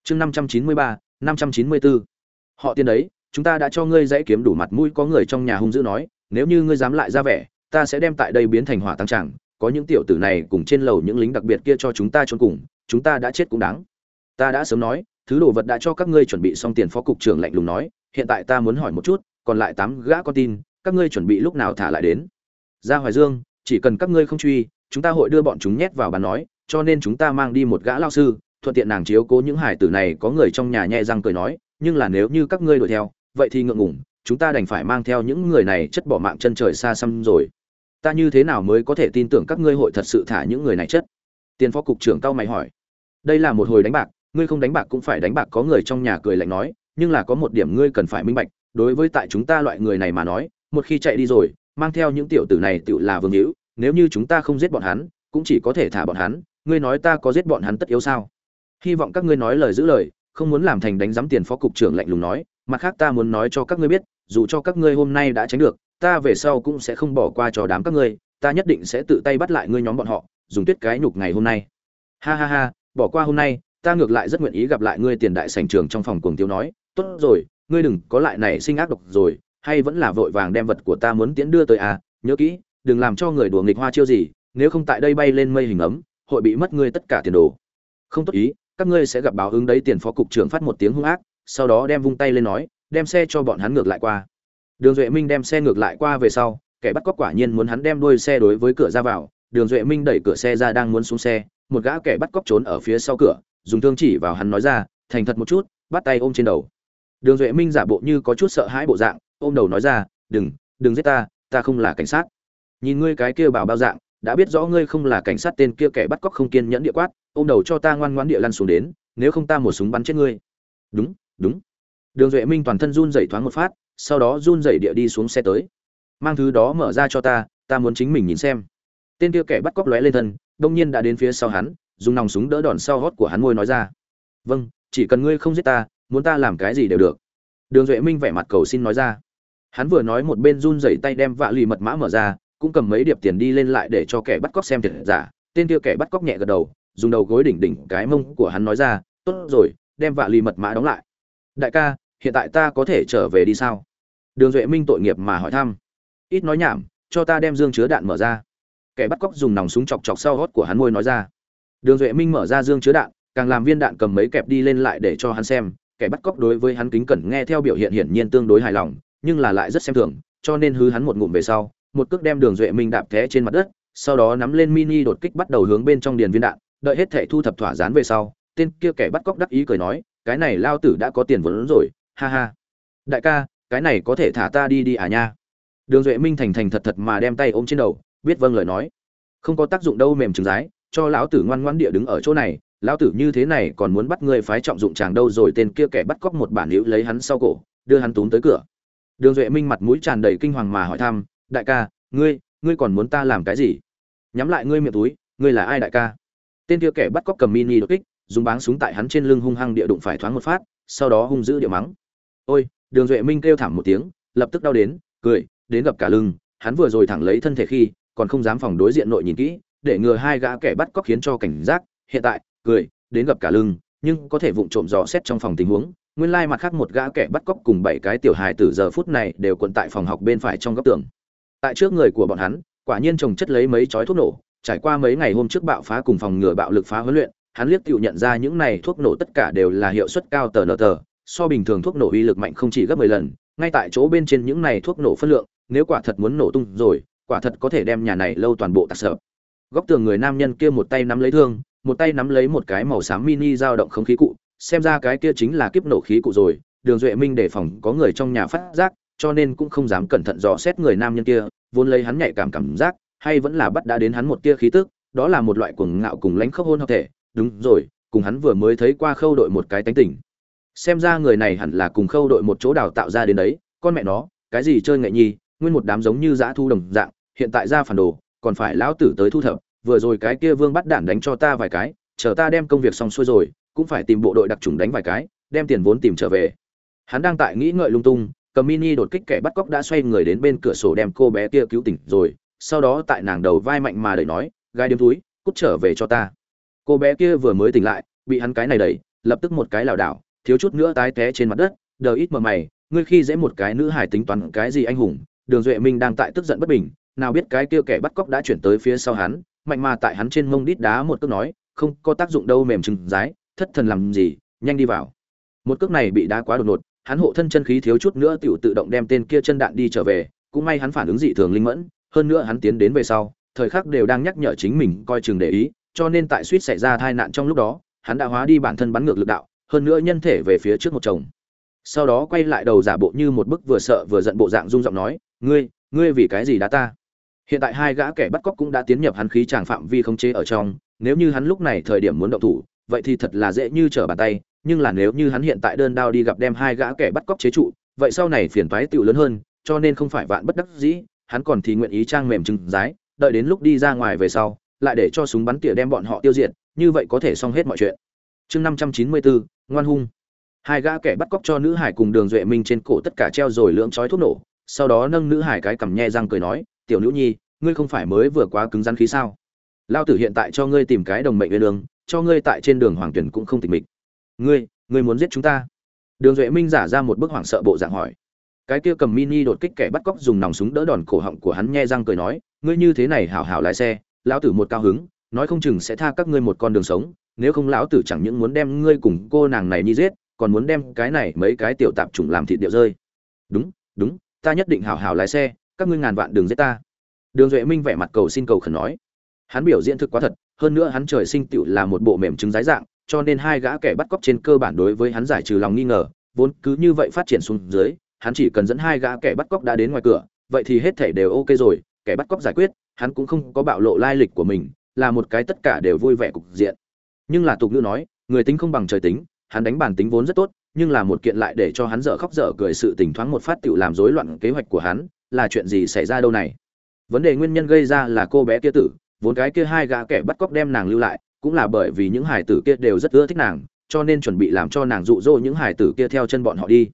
Chương năm trăm chín mươi ba, năm trăm chín mươi bốn họ tiên đấy, chúng ta đã cho ngươi dãy kiếm đủ mặt mũi, có người trong nhà hung dữ nói, nếu như ngươi dám lại ra vẻ ta sẽ đem tại đây biến thành hỏa tăng tràng, có những tiểu tử này cùng trên lầu những lính đặc biệt kia cho chúng ta trốn cùng, chúng ta đã chết cũng đáng. Ta đã sớm nói, thứ đồ vật đã cho các ngươi chuẩn bị xong tiền phó cục trưởng lạnh lùng nói, hiện tại ta muốn hỏi một chút, còn lại tám gã con tin, các ngươi chuẩn bị lúc nào thả lại đến? Ra hoài dương, chỉ cần các ngươi không truy, chúng ta hội đưa bọn chúng nhét vào bàn nói, cho nên chúng ta mang đi một gã lao sư, thuận tiện nàng chiếu cố những hải tử này, có người trong nhà nhẹ răng cười nói, nhưng là nếu như các ngươi đuổi theo, vậy thì ngượng ngủng chúng ta đành phải mang theo những người này chất bỏ mạng chân trời xa xăm rồi ta như thế nào mới có thể tin tưởng các ngươi hội thật sự thả những người này chất tiền phó cục trưởng cao mày hỏi. Đây là một hồi đánh bạc, ngươi không đánh bạc cũng phải đánh bạc, có người trong nhà cười lạnh nói, nhưng là có một điểm ngươi cần phải minh bạch, đối với tại chúng ta loại người này mà nói, một khi chạy đi rồi, mang theo những tiểu tử này tự là vương hữu, nếu như chúng ta không giết bọn hắn, cũng chỉ có thể thả bọn hắn, ngươi nói ta có giết bọn hắn tất yếu sao? Hy vọng các ngươi nói lời giữ lời, không muốn làm thành đánh giám tiền phó cục trưởng lạnh lùng nói, mặt khác ta muốn nói cho các ngươi biết, dù cho các ngươi hôm nay đã tránh được ta về sau cũng sẽ không bỏ qua cho đám các ngươi, ta nhất định sẽ tự tay bắt lại ngươi nhóm bọn họ, dùng tuyết cái nhục ngày hôm nay. Ha ha ha, bỏ qua hôm nay, ta ngược lại rất nguyện ý gặp lại ngươi tiền đại sảnh trường trong phòng cuồng tiêu nói, tốt rồi, ngươi đừng có lại này sinh ác độc rồi, hay vẫn là vội vàng đem vật của ta muốn tiến đưa tới à nhớ kỹ, đừng làm cho người đùa nghịch hoa chiêu gì, nếu không tại đây bay lên mây hình ấm, hội bị mất ngươi tất cả tiền đồ. Không tốt ý, các ngươi sẽ gặp báo ứng đấy, tiền phó cục trưởng phát một tiếng hung ác, sau đó đem vung tay lên nói, đem xe cho bọn hắn ngược lại qua đường duệ minh đem xe ngược lại qua về sau, kẻ bắt cóc quả nhiên muốn hắn đem đuôi xe đối với cửa ra vào. Đường duệ minh đẩy cửa xe ra đang muốn xuống xe, một gã kẻ bắt cóc trốn ở phía sau cửa, dùng thương chỉ vào hắn nói ra, thành thật một chút, bắt tay ôm trên đầu. Đường duệ minh giả bộ như có chút sợ hãi bộ dạng, ôm đầu nói ra, đừng đừng giết ta ta không là cảnh sát. Nhìn ngươi cái kia bảo bao dạng, đã biết rõ ngươi không là cảnh sát tên kia kẻ bắt cóc không kiên nhẫn địa quát, ôm đầu cho ta ngoan ngoãn địa lăn xuống đến, nếu không ta một súng bắn chết ngươi. Đúng đúng. Đường duệ minh toàn thân run rẩy thoáng một phát sau đó run rẩy địa đi xuống xe tới. Mang thứ đó mở ra cho ta ta muốn chính mình nhìn xem. Tên kia kẻ bắt cóc lóe lên thân, đông nhiên đã đến phía sau hắn, dùng nòng súng đỡ đòn sau hót của hắn môi nói ra. Vâng chỉ cần ngươi không giết ta, muốn ta làm cái gì đều được. Đường duệ minh vẻ mặt cầu xin nói ra. Hắn vừa nói một bên run rẩy tay đem vạ lì mật mã mở ra, cũng cầm mấy điệp tiền đi lên lại để cho kẻ bắt cóc xem thiệt giả. Tên kia kẻ bắt cóc nhẹ gật đầu, dùng đầu gối đỉnh đỉnh cái mông của hắn nói ra, tốt rồi, đem vạ lì mật mã đóng lại. Đại ca hiện tại ta có thể trở về đi sao? Đường duệ minh tội nghiệp mà hỏi thăm. Ít nói nhảm, cho ta đem dương chứa đạn mở ra. Kẻ bắt cóc dùng nòng súng chọc chọc sau hót của hắn môi nói ra. Đường duệ minh mở ra dương chứa đạn, càng làm viên đạn cầm mấy kẹp đi lên lại để cho hắn xem. Kẻ bắt cóc đối với hắn kính cẩn, nghe theo biểu hiện hiển nhiên tương đối hài lòng, nhưng là lại rất xem thường, cho nên hư hắn một ngụm về sau, một cước đem đường duệ minh đạp té trên mặt đất, sau đó nắm lên mini đột kích bắt đầu hướng bên trong điền viên đạn, đợi hết thể thu thập thỏa dán về sau, tên kia kẻ bắt cóc đắc ý cười nói, cái này lao tử đã có tiền vốn rồi ha ha. Đại ca, cái này có thể thả ta đi đi à nha. Đường duệ minh thành thành thật thật mà đem tay ôm trên đầu, biết vâng lời nói. Không có tác dụng đâu mềm trứng rái, cho lão tử ngoan ngoãn địa đứng ở chỗ này, lão tử như thế này còn muốn bắt người phái trọng dụng chàng đâu rồi, tên kia kẻ bắt cóc một bản hữu lấy hắn sau cổ, đưa hắn túm tới cửa. Đường duệ minh mặt mũi tràn đầy kinh hoàng mà hỏi thăm, đại ca, ngươi ngươi còn muốn ta làm cái gì? Nhắm lại ngươi miệng túi, ngươi là ai đại ca? Tên kia kẻ bắt cóc cầm mini đột kích, dùng báng súng tại hắn trên lưng hung hăng địa đụng phải thoáng một phát, sau đó hung dữ địa mắng ôi, đường duệ minh kêu thảm một tiếng, lập tức đau đến, cười, đến gặp cả lưng, hắn vừa rồi thẳng lấy thân thể khi, còn không dám phòng đối diện nội nhìn kỹ, để ngừa hai gã kẻ bắt cóc khiến cho cảnh giác, hiện tại, cười, đến gặp cả lưng, nhưng có thể vụng trộm dò xét trong phòng tình huống, nguyên lai mặt khác một gã kẻ bắt cóc cùng bảy cái tiểu hài từ giờ phút này đều quận tại phòng học bên phải trong góc tường. Tại trước người của bọn hắn, quả nhiên trồng chất lấy mấy chói thuốc nổ, trải qua mấy ngày hôm trước bạo phá cùng phòng ngừa bạo lực phá huấn luyện, hắn liếc tự nhận ra những này thuốc nổ tất cả đều là hiệu suất cao tờ nờ tờ so bình thường thuốc nổ uy lực mạnh không chỉ gấp 10 lần, ngay tại chỗ bên trên những này thuốc nổ phân lượng, nếu quả thật muốn nổ tung rồi, quả thật có thể đem nhà này lâu toàn bộ tạc sập. Góc tường người nam nhân kia một tay nắm lấy thương, một tay nắm lấy một cái màu xám mini dao động không khí cụ, xem ra cái kia chính là kiếp nổ khí cụ rồi, đường duệ minh đề phòng có người trong nhà phát giác, cho nên cũng không dám cẩn thận dò xét người nam nhân kia, vốn lấy hắn nhạy cảm cảm giác, hay vẫn là bắt đã đến hắn một tia khí tức, đó là một loại cuồng ngạo cùng lãnh khốc hôn hợp thể. Đúng rồi, cùng hắn vừa mới thấy qua khâu đội một cái tánh tỉnh xem ra người này hẳn là cùng khâu đội một chỗ đào tạo ra đến đấy, con mẹ nó, cái gì chơi nghệ nhi, nguyên một đám giống như dã thu đồng dạng, hiện tại ra phản đồ, còn phải lão tử tới thu thập, vừa rồi cái kia vương bắt đản đánh cho ta vài cái, chờ ta đem công việc xong xuôi rồi, cũng phải tìm bộ đội đặc trùng đánh vài cái, đem tiền vốn tìm trở về. Hắn đang tại nghĩ ngợi lung tung, cầm mini đột kích kẻ bắt cóc đã xoay người đến bên cửa sổ đem cô bé kia cứu tỉnh rồi, sau đó tại nàng đầu vai mạnh mà đẩy nói gai đêm túi, cút trở về cho ta. Cô bé kia vừa mới tỉnh lại, bị hắn cái này đẩy, lập tức một cái lảo đảo thiếu chút nữa tái té trên mặt đất, đờ ít mờ mày, ngươi khi dễ một cái nữ hải tính toán cái gì anh hùng, đường duệ minh đang tại tức giận bất bình, nào biết cái kia kẻ bắt cóc đã chuyển tới phía sau hắn, mạnh mà tại hắn trên mông đít đá một cước nói, không có tác dụng đâu mềm chừng rái, thất thần làm gì, nhanh đi vào. Một cước này bị đá quá đột ngột, hắn hộ thân chân khí thiếu chút nữa tiểu tự động đem tên kia chân đạn đi trở về, cũng may hắn phản ứng dị thường linh mẫn, hơn nữa hắn tiến đến về sau, thời khắc đều đang nhắc nhở chính mình coi chừng để ý, cho nên tại suýt xảy ra tai nạn trong lúc đó, hắn đã hóa đi bản thân bắn ngược lực đạo hơn nữa nhân thể về phía trước một chồng. Sau đó quay lại đầu giả bộ như một bức vừa sợ vừa giận bộ dạng rung giọng nói, ngươi ngươi vì cái gì đã ta? Hiện tại hai gã kẻ bắt cóc cũng đã tiến nhập hắn khí tràng phạm vi không chế ở trong, nếu như hắn lúc này thời điểm muốn động thủ, vậy thì thật là dễ như trở bàn tay, nhưng là nếu như hắn hiện tại đơn đao đi gặp đem hai gã kẻ bắt cóc chế trụ, vậy sau này phiền toái tựu lớn hơn, cho nên không phải vạn bất đắc dĩ, hắn còn thì nguyện ý trang mềm chừng rái, đợi đến lúc đi ra ngoài về sau, lại để cho súng bắn tỉa đem bọn họ tiêu diệt, như vậy có thể xong hết mọi chuyện. Chương năm trăm chín mươi bốn ngoan hung. Hai gã kẻ bắt cóc cho nữ hải cùng đường duệ minh trên cổ tất cả treo rồi lưỡng chói thuốc nổ, sau đó nâng nữ hải cái cằm nhe răng cười nói, tiểu nữ nhi, ngươi không phải mới vừa quá cứng rắn khí sao? Lao tử hiện tại cho ngươi tìm cái đồng mệnh nguyên đường cho ngươi tại trên đường hoàng tuyển cũng không tịch mịch. Ngươi ngươi muốn giết chúng ta? Đường duệ minh giả ra một bức hoảng sợ bộ dạng hỏi. Cái kia cầm mini đột kích kẻ bắt cóc dùng nòng súng đỡ đòn cổ họng của hắn nhe răng cười nói, ngươi như thế này hảo hảo lái xe, lão tử một cao hứng, nói không chừng sẽ tha các ngươi một con đường sống nếu không lão tử chẳng những muốn đem ngươi cùng cô nàng này nhi giết, còn muốn đem cái này mấy cái tiểu tạp chủng làm thịt điệu rơi. Đúng đúng, ta nhất định hảo hảo lái xe, các ngươi ngàn vạn đường giết ta. Đường duệ minh vẻ mặt cầu xin cầu khẩn nói. Hắn biểu diễn thực quá thật, hơn nữa hắn trời sinh tựu là một bộ mềm trứng dái dạng, cho nên hai gã kẻ bắt cóc trên cơ bản đối với hắn giải trừ lòng nghi ngờ, vốn cứ như vậy phát triển xuống dưới, hắn chỉ cần dẫn hai gã kẻ bắt cóc đã đến ngoài cửa, vậy thì hết thể đều ok rồi, kẻ bắt cóc giải quyết, hắn cũng không có bạo lộ lai lịch của mình, là một cái tất cả đều vui vẻ cục diện nhưng là tục ngữ nói, người tính không bằng trời tính, hắn đánh bản tính vốn rất tốt, nhưng là một kiện lại để cho hắn dở khóc dở cười sự tình thoáng một phát tựu làm rối loạn kế hoạch của hắn, là chuyện gì xảy ra đâu này? Vấn đề nguyên nhân gây ra là cô bé kia tử, vốn cái kia hai gã kẻ bắt cóc đem nàng lưu lại, cũng là bởi vì những hải tử kia đều rất ưa thích nàng, cho nên chuẩn bị làm cho nàng dụ dỗ những hải tử kia theo chân bọn họ đi.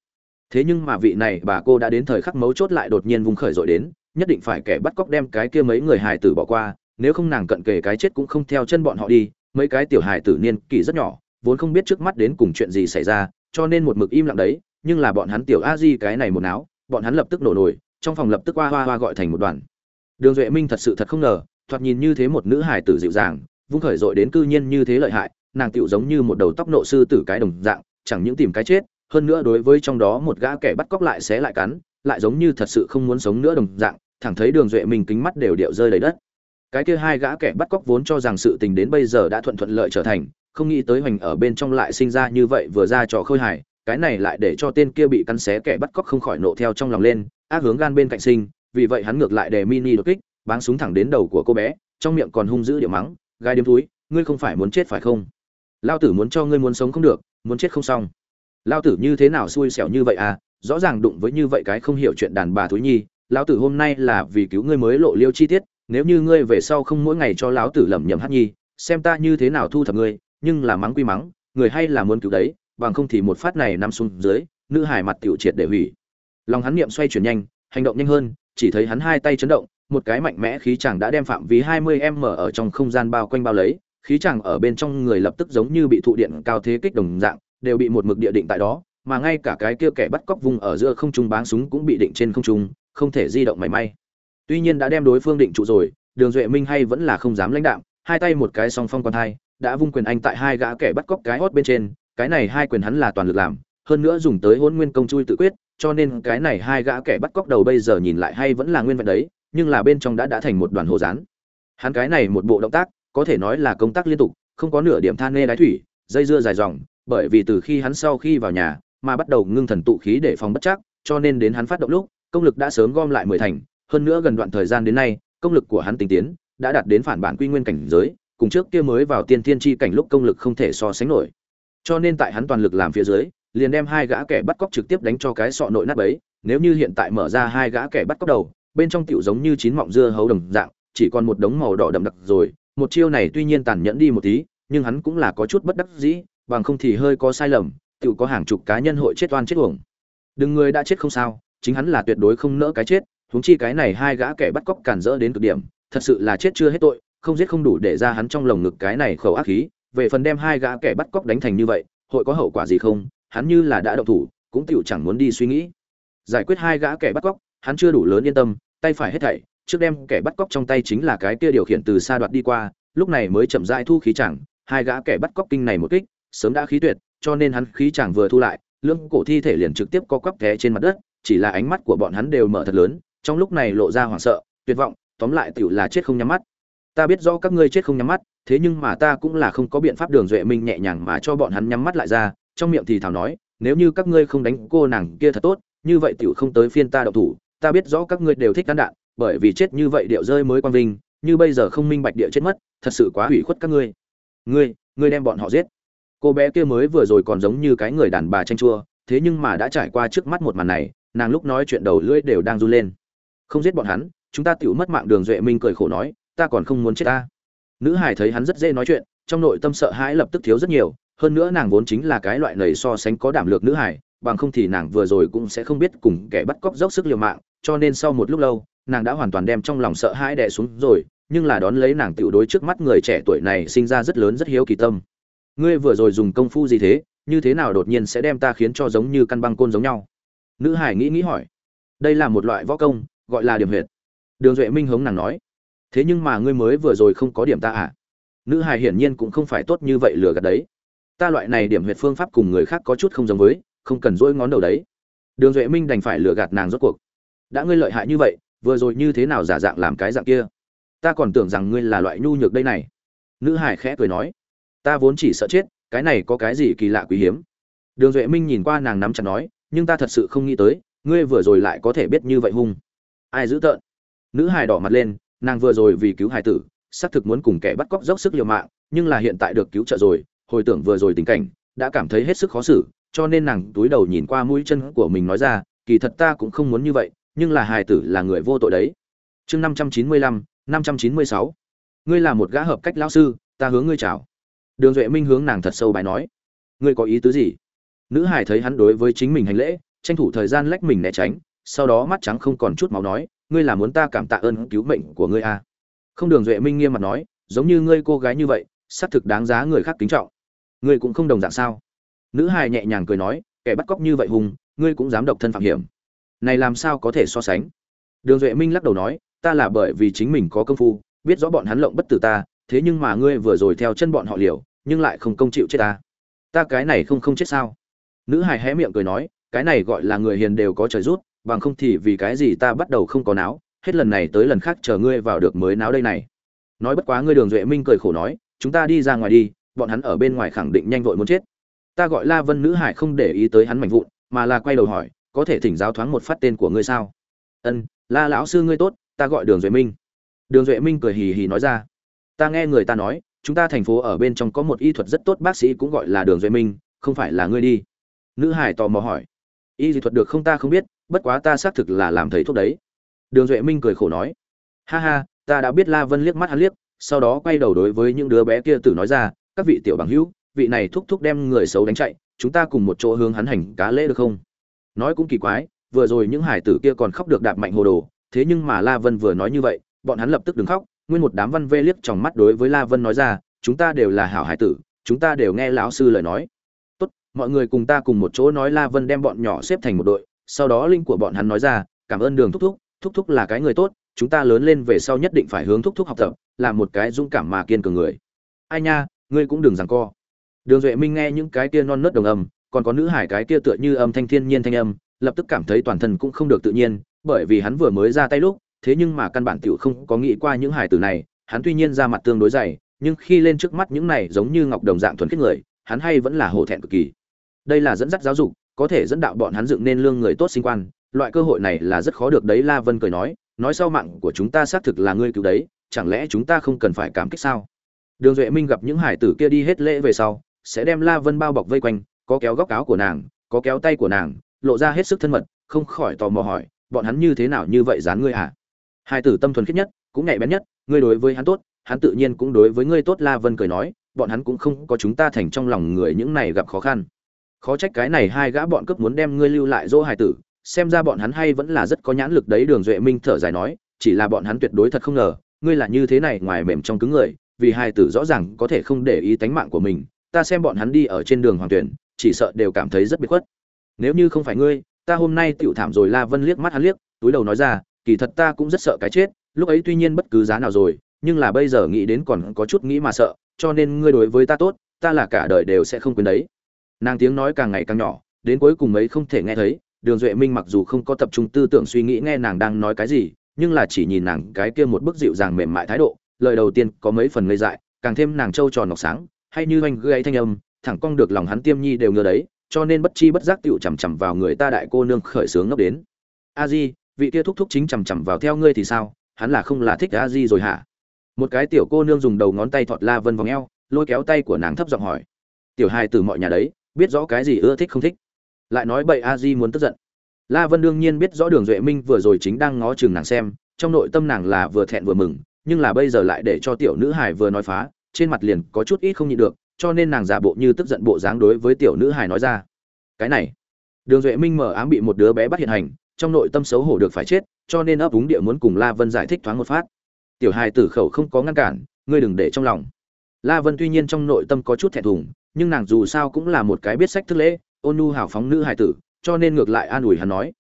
Thế nhưng mà vị này bà cô đã đến thời khắc mấu chốt lại đột nhiên vùng khởi dội đến, nhất định phải kẻ bắt cóc đem cái kia mấy người hải tử bỏ qua, nếu không nàng cận kề cái chết cũng không theo chân bọn họ đi mấy cái tiểu hài tử niên kỷ rất nhỏ, vốn không biết trước mắt đến cùng chuyện gì xảy ra, cho nên một mực im lặng đấy, nhưng là bọn hắn tiểu a di cái này một náo, bọn hắn lập tức nổ nổi trong phòng lập tức hoa hoa hoa gọi thành một đoàn. Đường duệ minh thật sự thật không ngờ, thoạt nhìn như thế một nữ hài tử dịu dàng, vung khởi dội đến cư nhiên như thế lợi hại, nàng tựu giống như một đầu tóc nộ sư tử cái đồng dạng, chẳng những tìm cái chết, hơn nữa đối với trong đó một gã kẻ bắt cóc lại xé lại cắn, lại giống như thật sự không muốn sống nữa đồng dạng, thẳng thấy đường duệ minh kính mắt đều điệu rơi đầy đất cái kia hai gã kẻ bắt cóc vốn cho rằng sự tình đến bây giờ đã thuận thuận lợi trở thành, không nghĩ tới hoành ở bên trong lại sinh ra như vậy vừa ra trò khơi hài, cái này lại để cho tên kia bị cắn xé kẻ bắt cóc không khỏi nộ theo trong lòng lên, ác hướng gan bên cạnh sinh, vì vậy hắn ngược lại để mini đột kích, báng súng thẳng đến đầu của cô bé, trong miệng còn hung dữ điệu mắng gai điếm túi ngươi không phải muốn chết phải không? Lao tử muốn cho ngươi muốn sống không được, muốn chết không xong. Lao tử như thế nào xui xẻo như vậy à? Rõ ràng đụng với như vậy cái không hiểu chuyện đàn bà thúi nhi, lão tử hôm nay là vì cứu ngươi mới lộ liêu chi tiết nếu như ngươi về sau không mỗi ngày cho lão tử lẩm nhẩm hát nhi xem ta như thế nào thu thập ngươi nhưng là mắng quy mắng người hay là muốn cứu đấy bằng không thì một phát này nằm xuống dưới nữ hải mặt tiểu triệt để hủy lòng hắn niệm xoay chuyển nhanh hành động nhanh hơn chỉ thấy hắn hai tay chấn động một cái mạnh mẽ khí chàng đã đem phạm vi 20m ở trong không gian bao quanh bao lấy, khí chàng ở bên trong người lập tức giống như bị thụ điện cao thế kích đồng dạng, đều bị một mực địa định tại đó, mà ngay cả cái kia kẻ bắt cóc vùng ở giữa không trung báng súng cũng bị định trên không trung, không thể di động mảy may. Tuy nhiên đã đem đối phương định trụ rồi, Đường Duệ Minh hay vẫn là không dám lãnh đạm, hai tay một cái song phong quan hai, đã vung quyền anh tại hai gã kẻ bắt cóc cái hót bên trên, cái này hai quyền hắn là toàn lực làm, hơn nữa dùng tới Hỗn Nguyên công chui tự quyết, cho nên cái này hai gã kẻ bắt cóc đầu bây giờ nhìn lại hay vẫn là nguyên vẹn đấy, nhưng là bên trong đã đã thành một đoàn hồ rán hắn cái này một bộ động tác có thể nói là công tác liên tục không có nửa điểm than nê đái thủy dây dưa dài dòng bởi vì từ khi hắn sau khi vào nhà mà bắt đầu ngưng thần tụ khí để phòng bất chắc cho nên đến hắn phát động lúc công lực đã sớm gom lại mười thành hơn nữa gần đoạn thời gian đến nay công lực của hắn tinh tiến đã đạt đến phản bản quy nguyên cảnh giới cùng trước kia mới vào tiên thiên chi cảnh lúc công lực không thể so sánh nổi cho nên tại hắn toàn lực làm phía dưới liền đem hai gã kẻ bắt cóc trực tiếp đánh cho cái sọ nội nát bấy nếu như hiện tại mở ra hai gã kẻ bắt cóc đầu bên trong tiểu giống như chín mọng dưa hấu đồng dạng, chỉ còn một đống màu đỏ đậm đặc rồi, một chiêu này tuy nhiên tàn nhẫn đi một tí, nhưng hắn cũng là có chút bất đắc dĩ, bằng không thì hơi có sai lầm, tiểu có hàng chục cá nhân hội chết oan chết uổng. Đừng người đã chết không sao, chính hắn là tuyệt đối không nỡ cái chết, huống chi cái này hai gã kẻ bắt cóc cản rỡ đến cực điểm, thật sự là chết chưa hết tội, không giết không đủ để ra hắn trong lồng ngực cái này khẩu ác khí, về phần đem hai gã kẻ bắt cóc đánh thành như vậy, hội có hậu quả gì không? Hắn như là đã động thủ, cũng tiểu chẳng muốn đi suy nghĩ. Giải quyết hai gã kẻ bắt cóc, hắn chưa đủ lớn yên tâm, tay phải hết thảy trước đem kẻ bắt cóc trong tay chính là cái kia điều khiển từ xa đoạt đi qua lúc này mới chậm rãi thu khí chẳng hai gã kẻ bắt cóc kinh này một kích sớm đã khí tuyệt cho nên hắn khí chẳng vừa thu lại lưỡng cổ thi thể liền trực tiếp co quắp té trên mặt đất chỉ là ánh mắt của bọn hắn đều mở thật lớn trong lúc này lộ ra hoảng sợ, tuyệt vọng, tóm lại tiểu là chết không nhắm mắt. Ta biết rõ các ngươi chết không nhắm mắt, thế nhưng mà ta cũng là không có biện pháp đường duệ minh nhẹ nhàng mà cho bọn hắn nhắm mắt lại ra, trong miệng thì thảo nói, nếu như các ngươi không đánh cô nàng kia thật tốt, như vậy tiểu không tới phiên ta đậu thủ, ta biết rõ các ngươi đều thích cán đạn, bởi vì chết như vậy điệu rơi mới quang vinh, như bây giờ không minh bạch địa chết mất, thật sự quá hủy khuất các ngươi. Ngươi ngươi đem bọn họ giết. Cô bé kia mới vừa rồi còn giống như cái người đàn bà tranh chua, thế nhưng mà đã trải qua trước mắt một màn này, nàng lúc nói chuyện đầu lưỡi đều đang run lên không giết bọn hắn, chúng ta tựu mất mạng đường duệ minh cười khổ nói, ta còn không muốn chết ta. Nữ hải thấy hắn rất dễ nói chuyện, trong nội tâm sợ hãi lập tức thiếu rất nhiều, hơn nữa nàng vốn chính là cái loại nầy so sánh có đảm lược nữ hải bằng không thì nàng vừa rồi cũng sẽ không biết cùng kẻ bắt cóc dốc sức liều mạng, cho nên sau một lúc lâu, nàng đã hoàn toàn đem trong lòng sợ hãi đè xuống rồi, nhưng là đón lấy nàng tựu đối trước mắt người trẻ tuổi này sinh ra rất lớn rất hiếu kỳ tâm. Ngươi vừa rồi dùng công phu gì thế, như thế nào đột nhiên sẽ đem ta khiến cho giống như căn băng côn giống nhau? Nữ hải nghĩ nghĩ hỏi. Đây là một loại võ công gọi là điểm huyệt. Đường duệ minh hống nàng nói, thế nhưng mà ngươi mới vừa rồi không có điểm ta à? Nữ hải hiển nhiên cũng không phải tốt như vậy lừa gạt đấy. Ta loại này điểm huyệt phương pháp cùng người khác có chút không giống với, không cần dỗi ngón đầu đấy. Đường duệ minh đành phải lừa gạt nàng rốt cuộc, đã ngươi lợi hại như vậy, vừa rồi như thế nào giả dạng làm cái dạng kia? Ta còn tưởng rằng ngươi là loại nhu nhược đây này. Nữ hải khẽ cười nói, ta vốn chỉ sợ chết, cái này có cái gì kỳ lạ quý hiếm? Đường duệ minh nhìn qua nàng nắm chặt nói, nhưng ta thật sự không nghĩ tới, ngươi vừa rồi lại có thể biết như vậy hung ai giữ tợn. Nữ hải đỏ mặt lên, nàng vừa rồi vì cứu hải tử, xác thực muốn cùng kẻ bắt cóc dốc sức liều mạng, nhưng là hiện tại được cứu trợ rồi, hồi tưởng vừa rồi tình cảnh, đã cảm thấy hết sức khó xử, cho nên nàng túi đầu nhìn qua mũi chân của mình nói ra, kỳ thật ta cũng không muốn như vậy, nhưng là hài tử là người vô tội đấy. Chương năm trăm chín mươi lăm, năm trăm chín mươi sáu. Ngươi là một gã hợp cách lão sư, ta hướng ngươi chào. Đường duệ minh hướng nàng thật sâu bài nói. Ngươi có ý tứ gì? Nữ hải thấy hắn đối với chính mình hành lễ, tranh thủ thời gian lách mình né tránh sau đó mắt trắng không còn chút máu nói, ngươi là muốn ta cảm tạ ơn cứu mệnh của ngươi à. không đường duệ minh nghiêm mặt nói, giống như ngươi cô gái như vậy, xác thực đáng giá người khác kính trọng. Ngươi cũng không đồng dạng sao? Nữ hài nhẹ nhàng cười nói, kẻ bắt cóc như vậy hùng, ngươi cũng dám độc thân phạm hiểm. Này làm sao có thể so sánh? Đường duệ minh lắc đầu nói, ta là bởi vì chính mình có công phu, biết rõ bọn hắn lộng bất tử ta, thế nhưng mà ngươi vừa rồi theo chân bọn họ liều, nhưng lại không công chịu chết ta. Ta cái này không không chết sao? Nữ hài hé miệng cười nói, cái này gọi là người hiền đều có trời rút bằng không thì vì cái gì ta bắt đầu không có náo, hết lần này tới lần khác chờ ngươi vào được mới náo đây này. Nói bất quá ngươi đường duệ minh cười khổ nói, chúng ta đi ra ngoài đi, bọn hắn ở bên ngoài khẳng định nhanh vội muốn chết. Ta gọi la vân nữ hải không để ý tới hắn mảnh vụn, mà là quay đầu hỏi, có thể thỉnh giáo thoáng một phát tên của ngươi sao? Ân, la lão sư ngươi tốt, ta gọi đường duệ minh. Đường duệ minh cười hì hì nói ra. Ta nghe người ta nói, chúng ta thành phố ở bên trong có một y thuật rất tốt, bác sĩ cũng gọi là đường duệ minh, không phải là ngươi đi. Nữ hải tò mò hỏi. Y dị thuật được không ta không biết bất quá ta xác thực là làm thầy thuốc đấy. Đường duệ minh cười khổ nói. Ha ha, ta đã biết la vân liếc mắt hắn liếc, sau đó quay đầu đối với những đứa bé kia tử nói ra, các vị tiểu bằng hữu, vị này thúc thúc đem người xấu đánh chạy, chúng ta cùng một chỗ hướng hắn hành cá lễ được không? Nói cũng kỳ quái, vừa rồi những hải tử kia còn khóc được đạp mạnh hồ đồ, thế nhưng mà la vân vừa nói như vậy, bọn hắn lập tức đứng khóc, nguyên một đám văn vê liếc trong mắt đối với la vân nói ra, chúng ta đều là hảo hải tử, chúng ta đều nghe lão sư lời nói. Tốt, mọi người cùng ta cùng một chỗ nói la vân đem bọn nhỏ xếp thành một đội sau đó linh của bọn hắn nói ra, cảm ơn đường thúc thúc thúc thúc là cái người tốt, chúng ta lớn lên về sau nhất định phải hướng thúc thúc học tập, là một cái dũng cảm mà kiên cường người. Ai nha, ngươi cũng đừng rằng co. Đường duệ minh nghe những cái kia non nớt đồng âm, còn có nữ hải cái kia tựa như âm thanh thiên nhiên thanh âm, lập tức cảm thấy toàn thân cũng không được tự nhiên, bởi vì hắn vừa mới ra tay lúc, thế nhưng mà căn bản tiểu không có nghĩ qua những hải tử này, hắn tuy nhiên ra mặt tương đối dày, nhưng khi lên trước mắt những này giống như ngọc đồng dạng thuần khiết người, hắn hay vẫn là hổ thẹn cực kỳ. Đây là dẫn dắt giáo dục có thể dẫn đạo bọn hắn dựng nên lương người tốt sinh quan, loại cơ hội này là rất khó được đấy, la vân cười nói nói sau mạng của chúng ta xác thực là ngươi cứu đấy, chẳng lẽ chúng ta không cần phải cảm kích sao? Đường duệ minh gặp những hải tử kia đi hết lễ về sau, sẽ đem la vân bao bọc vây quanh, có kéo góc áo của nàng, có kéo tay của nàng, lộ ra hết sức thân mật, không khỏi tò mò hỏi, bọn hắn như thế nào như vậy dán ngươi à hải tử tâm thuần khiết nhất, cũng nhạy bén nhất, ngươi đối với hắn tốt, hắn tự nhiên cũng đối với ngươi tốt, la vân cười nói, bọn hắn cũng không có chúng ta thành trong lòng người những này gặp khó khăn khó trách cái này hai gã bọn cướp muốn đem ngươi lưu lại dỗ hải tử, xem ra bọn hắn hay vẫn là rất có nhãn lực đấy, đường duệ minh thở dài nói, chỉ là bọn hắn tuyệt đối thật không ngờ, ngươi là như thế này ngoài mềm trong cứng người, vì hai tử rõ ràng có thể không để ý tánh mạng của mình, ta xem bọn hắn đi ở trên đường hoàng tuyển, chỉ sợ đều cảm thấy rất biệt khuất. Nếu như không phải ngươi, ta hôm nay tựu thảm rồi, la vân liếc mắt hắn liếc, túi đầu nói ra, kỳ thật ta cũng rất sợ cái chết, lúc ấy tuy nhiên bất cứ giá nào rồi, nhưng là bây giờ nghĩ đến còn có chút nghĩ mà sợ, cho nên ngươi đối với ta tốt, ta là cả đời đều sẽ không quên đấy nàng tiếng nói càng ngày càng nhỏ, đến cuối cùng ấy không thể nghe thấy, đường duệ minh mặc dù không có tập trung tư tưởng suy nghĩ nghe nàng đang nói cái gì, nhưng là chỉ nhìn nàng cái kia một bức dịu dàng mềm mại thái độ, lời đầu tiên có mấy phần ngây dại, càng thêm nàng trâu tròn ngọc sáng, hay như anh gây thanh âm, thẳng cong được lòng hắn tiêm nhi đều ngờ đấy, cho nên bất chi bất giác tựu chằm chằm vào người ta đại cô nương khởi sướng ngốc đến. A di, vị kia thúc thúc chính chằm chằm vào theo ngươi thì sao? Hắn là không là thích a di rồi hả? Một cái tiểu cô nương dùng đầu ngón tay thọt la vân vòng eo, lôi kéo tay của nàng thấp giọng hỏi. Tiểu hai từ mọi nhà đấy biết rõ cái gì ưa thích không thích. Lại nói bậy a di muốn tức giận. La vân đương nhiên biết rõ đường duệ minh vừa rồi chính đang ngó chừng nàng xem, trong nội tâm nàng là vừa thẹn vừa mừng, nhưng là bây giờ lại để cho tiểu nữ hải vừa nói phá, trên mặt liền có chút ít không nhịn được, cho nên nàng giả bộ như tức giận bộ dáng đối với tiểu nữ hải nói ra. Cái này, đường duệ minh mở ám bị một đứa bé bắt hiện hành, trong nội tâm xấu hổ được phải chết, cho nên ấp úng địa muốn cùng la vân giải thích thoáng một phát. Tiểu hài tử khẩu không có ngăn cản, ngươi đừng để trong lòng. La vân tuy nhiên trong nội tâm có chút thẹn thùng nhưng nàng dù sao cũng là một cái biết sách thức lễ, ôn nhu hào phóng nữ hài tử, cho nên ngược lại an ủi hắn nói,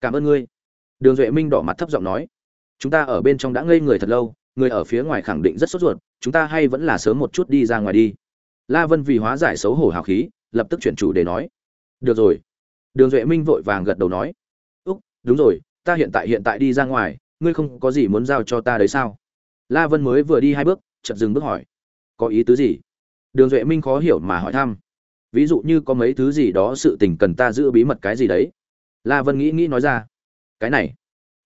cảm ơn ngươi. Đường duệ minh đỏ mặt thấp giọng nói, chúng ta ở bên trong đã ngây người thật lâu, người ở phía ngoài khẳng định rất sốt ruột, chúng ta hay vẫn là sớm một chút đi ra ngoài đi. La vân vì hóa giải xấu hổ hào khí, lập tức chuyển chủ để nói, được rồi. Đường duệ minh vội vàng gật đầu nói, úc, đúng rồi, ta hiện tại hiện tại đi ra ngoài, ngươi không có gì muốn giao cho ta đấy sao? La vân mới vừa đi hai bước, chợt dừng bước hỏi, có ý tứ gì? Đường duệ minh khó hiểu mà hỏi thăm. Ví dụ như có mấy thứ gì đó sự tình cần ta giữ bí mật cái gì đấy? La vân nghĩ nghĩ nói ra. Cái này.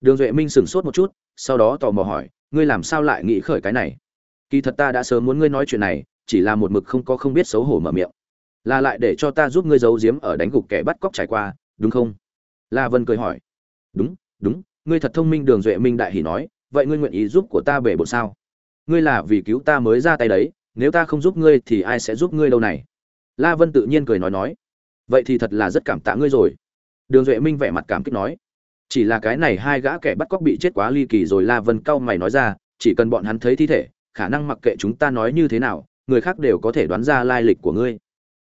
Đường duệ minh sửng sốt một chút, sau đó tò mò hỏi, ngươi làm sao lại nghĩ khởi cái này? Kỳ thật ta đã sớm muốn ngươi nói chuyện này, chỉ là một mực không có không biết xấu hổ mở miệng. Là lại để cho ta giúp ngươi giấu giếm ở đánh gục kẻ bắt cóc trải qua, đúng không? La vân cười hỏi. Đúng đúng, ngươi thật thông minh, đường duệ minh đại hỉ nói, vậy ngươi nguyện ý giúp của ta bể bộ sao? Ngươi là vì cứu ta mới ra tay đấy nếu ta không giúp ngươi thì ai sẽ giúp ngươi đâu này? La vân tự nhiên cười nói nói. Vậy thì thật là rất cảm tạ ngươi rồi. Đường duệ minh vẻ mặt cảm kích nói. Chỉ là cái này hai gã kẻ bắt cóc bị chết quá ly kỳ rồi la vân cau mày nói ra, chỉ cần bọn hắn thấy thi thể, khả năng mặc kệ chúng ta nói như thế nào, người khác đều có thể đoán ra lai lịch của ngươi.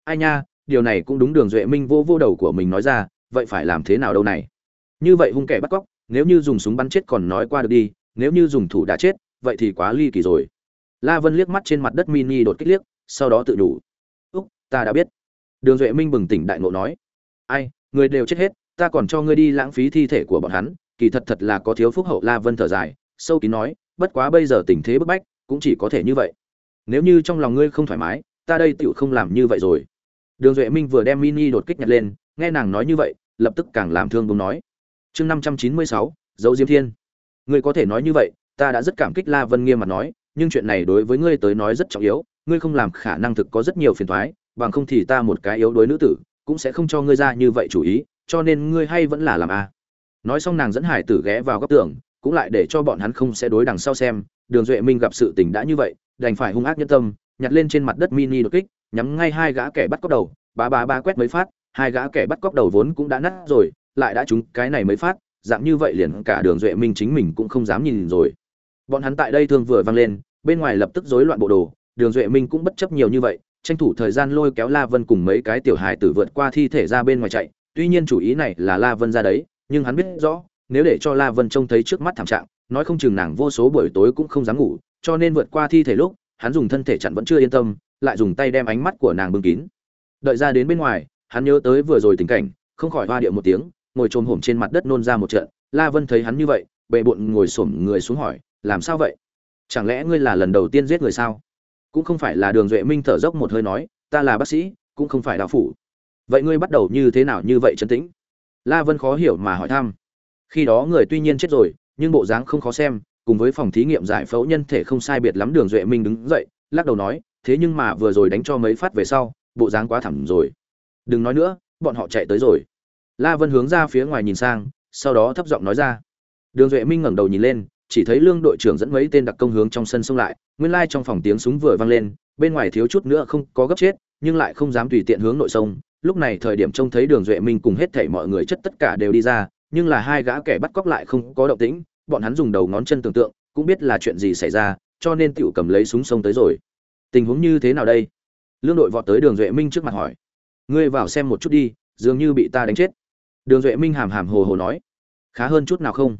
Ai nha, điều này cũng đúng đường duệ minh vô vô đầu của mình nói ra, vậy phải làm thế nào đâu này? Như vậy hung kẻ bắt cóc, nếu như dùng súng bắn chết còn nói qua được đi, nếu như dùng thủ đã chết, vậy thì quá ly kỳ rồi la vân liếc mắt trên mặt đất mini đột kích liếc, sau đó tự đủ. Úc, ta đã biết. Đường duệ minh bừng tỉnh đại ngộ nói. Ai, người đều chết hết, ta còn cho ngươi đi lãng phí thi thể của bọn hắn, kỳ thật thật là có thiếu phúc hậu. La vân thở dài, sâu kín nói, bất quá bây giờ tình thế bức bách, cũng chỉ có thể như vậy. Nếu như trong lòng ngươi không thoải mái, ta đây tựu không làm như vậy rồi. Đường duệ minh vừa đem mini đột kích nhặt lên, nghe nàng nói như vậy, lập tức càng làm thương bông nói. Chương năm trăm chín mươi sáu, dấu diêm thiên. Ngươi có thể nói như vậy, ta đã rất cảm kích la vân nghiêm mặt nói nhưng chuyện này đối với ngươi tới nói rất trọng yếu, ngươi không làm khả năng thực có rất nhiều phiền thoái bằng không thì ta một cái yếu đuối nữ tử, cũng sẽ không cho ngươi ra như vậy chủ ý, cho nên ngươi hay vẫn là làm a. Nói xong nàng dẫn hải tử ghé vào góc tường, cũng lại để cho bọn hắn không sẽ đối đằng sau xem, đường duệ minh gặp sự tình đã như vậy, đành phải hung ác nhân tâm, nhặt lên trên mặt đất mini đột kích, nhắm ngay hai gã kẻ bắt cóc đầu, ba ba ba quét mấy phát, hai gã kẻ bắt cóc đầu vốn cũng đã nát rồi, lại đã trúng cái này mới phát, dạng như vậy liền cả đường duệ minh chính mình cũng không dám nhìn rồi bọn hắn tại đây thường vừa vang lên, bên ngoài lập tức rối loạn bộ đồ, đường duệ minh cũng bất chấp nhiều như vậy, tranh thủ thời gian lôi kéo la vân cùng mấy cái tiểu hài tử vượt qua thi thể ra bên ngoài chạy. Tuy nhiên chủ ý này là la vân ra đấy, nhưng hắn biết rõ, nếu để cho la vân trông thấy trước mắt thảm trạng, nói không chừng nàng vô số buổi tối cũng không dám ngủ, cho nên vượt qua thi thể lúc, hắn dùng thân thể chặn vẫn chưa yên tâm, lại dùng tay đem ánh mắt của nàng bưng kín. Đợi ra đến bên ngoài, hắn nhớ tới vừa rồi tình cảnh, không khỏi hoa điệu một tiếng, ngồi trồm hổm trên mặt đất nôn ra một trận. La vân thấy hắn như vậy bệ bụng ngồi xổm người xuống hỏi làm sao vậy? Chẳng lẽ ngươi là lần đầu tiên giết người sao? Cũng không phải là đường duệ minh thở dốc một hơi nói, ta là bác sĩ, cũng không phải đạo phủ. Vậy ngươi bắt đầu như thế nào như vậy trấn tĩnh? La vân khó hiểu mà hỏi thăm. Khi đó người tuy nhiên chết rồi, nhưng bộ dáng không khó xem, cùng với phòng thí nghiệm giải phẫu nhân thể không sai biệt lắm đường duệ minh đứng dậy, lắc đầu nói, thế nhưng mà vừa rồi đánh cho mấy phát về sau, bộ dáng quá thẳm rồi. Đừng nói nữa, bọn họ chạy tới rồi. La vân hướng ra phía ngoài nhìn sang, sau đó thấp giọng nói ra. Đường duệ minh ngẩng đầu nhìn lên chỉ thấy lương đội trưởng dẫn mấy tên đặc công hướng trong sân xông lại, nguyên lai trong phòng tiếng súng vừa vang lên, bên ngoài thiếu chút nữa không có gấp chết, nhưng lại không dám tùy tiện hướng nội sông. Lúc này thời điểm trông thấy đường duệ minh cùng hết thảy mọi người chất tất cả đều đi ra, nhưng là hai gã kẻ bắt cóc lại không có động tĩnh, bọn hắn dùng đầu ngón chân tưởng tượng, cũng biết là chuyện gì xảy ra, cho nên tiểu cầm lấy súng sông tới rồi. Tình huống như thế nào đây? Lương đội vọt tới đường duệ minh trước mặt hỏi. Ngươi vào xem một chút đi, dường như bị ta đánh chết. Đường duệ minh hàm hàm hồ hồ nói. Khá hơn chút nào không?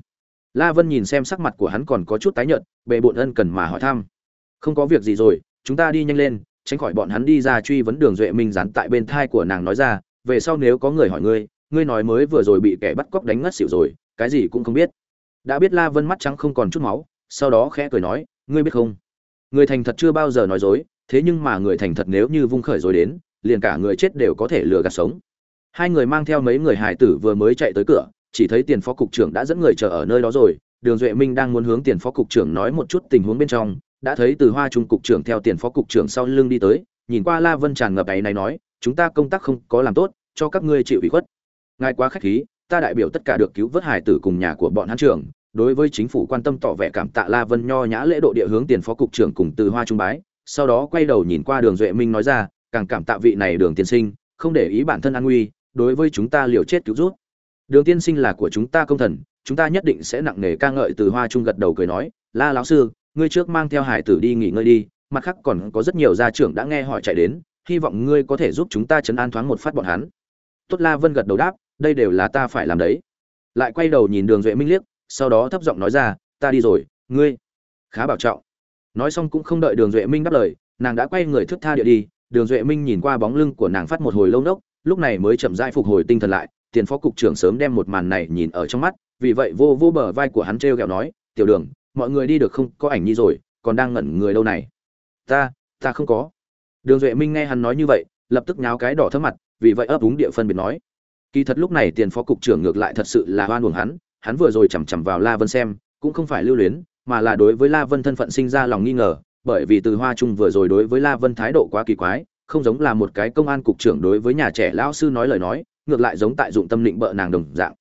La vân nhìn xem sắc mặt của hắn còn có chút tái nhợt bệ bộn ân cần mà hỏi thăm. Không có việc gì rồi, chúng ta đi nhanh lên, tránh khỏi bọn hắn đi ra truy vấn đường duệ minh dán tại bên thai của nàng nói ra, về sau nếu có người hỏi ngươi ngươi nói mới vừa rồi bị kẻ bắt cóc đánh ngất xỉu rồi, cái gì cũng không biết. Đã biết la vân mắt trắng không còn chút máu, sau đó khẽ cười nói, ngươi biết không? Người thành thật chưa bao giờ nói dối, thế nhưng mà người thành thật nếu như vung khởi rồi đến, liền cả người chết đều có thể lừa gạt sống. Hai người mang theo mấy người hải tử vừa mới chạy tới cửa chỉ thấy tiền phó cục trưởng đã dẫn người chờ ở nơi đó rồi. Đường duệ minh đang muốn hướng tiền phó cục trưởng nói một chút tình huống bên trong, đã thấy từ hoa trung cục trưởng theo tiền phó cục trưởng sau lưng đi tới, nhìn qua la vân tràn ngập ấy này nói, chúng ta công tác không có làm tốt, cho các ngươi chịu ủy khuất. Ngài quá khách khí, ta đại biểu tất cả được cứu vớt hải tử cùng nhà của bọn hắn trưởng, đối với chính phủ quan tâm tỏ vẻ cảm tạ la vân nho nhã lễ độ địa hướng tiền phó cục trưởng cùng từ hoa trung bái. Sau đó quay đầu nhìn qua đường duệ minh nói ra, càng cảm tạ vị này đường tiên sinh, không để ý bản thân an nguy, đối với chúng ta liều chết cứu rút đường tiên sinh là của chúng ta công thần, chúng ta nhất định sẽ nặng nề ca ngợi từ hoa trung gật đầu cười nói, la lão sư, ngươi trước mang theo hải tử đi nghỉ ngơi đi, mặt khác còn có rất nhiều gia trưởng đã nghe hỏi chạy đến, hy vọng ngươi có thể giúp chúng ta chấn an thoáng một phát bọn hắn. Tốt la vân gật đầu đáp, đây đều là ta phải làm đấy. Lại quay đầu nhìn đường duệ minh liếc, sau đó thấp giọng nói ra, ta đi rồi, ngươi. Khá bảo trọng. Nói xong cũng không đợi đường duệ minh đáp lời, nàng đã quay người thước tha địa đi, đường duệ minh nhìn qua bóng lưng của nàng phát một hồi lâu nốc, lúc này mới chậm rãi phục hồi tinh thần lại tiền phó cục trưởng sớm đem một màn này nhìn ở trong mắt, vì vậy vô vô bờ vai của hắn treo r nói, tiểu đường, mọi người đi được không? Có ảnh nhi rồi, còn đang ngẩn người đâu này? Ta ta không có. Đường duệ minh nghe hắn nói như vậy, lập tức nháo cái đỏ thấp mặt, vì vậy ấp úng địa phân biệt nói, kỳ thật lúc này tiền phó cục trưởng ngược lại thật sự là hoan uổng hắn hắn vừa rồi chằm chằm vào la vân xem, cũng không phải lưu luyến, mà là đối với la vân thân phận sinh ra lòng nghi ngờ, bởi vì từ hoa trung vừa rồi đối với la vân thái độ quá kỳ quái, không giống là một cái công an cục trưởng đối với nhà trẻ lão sư nói lời nói ngược lại giống tại dụng tâm định bợ nàng đồng dạng.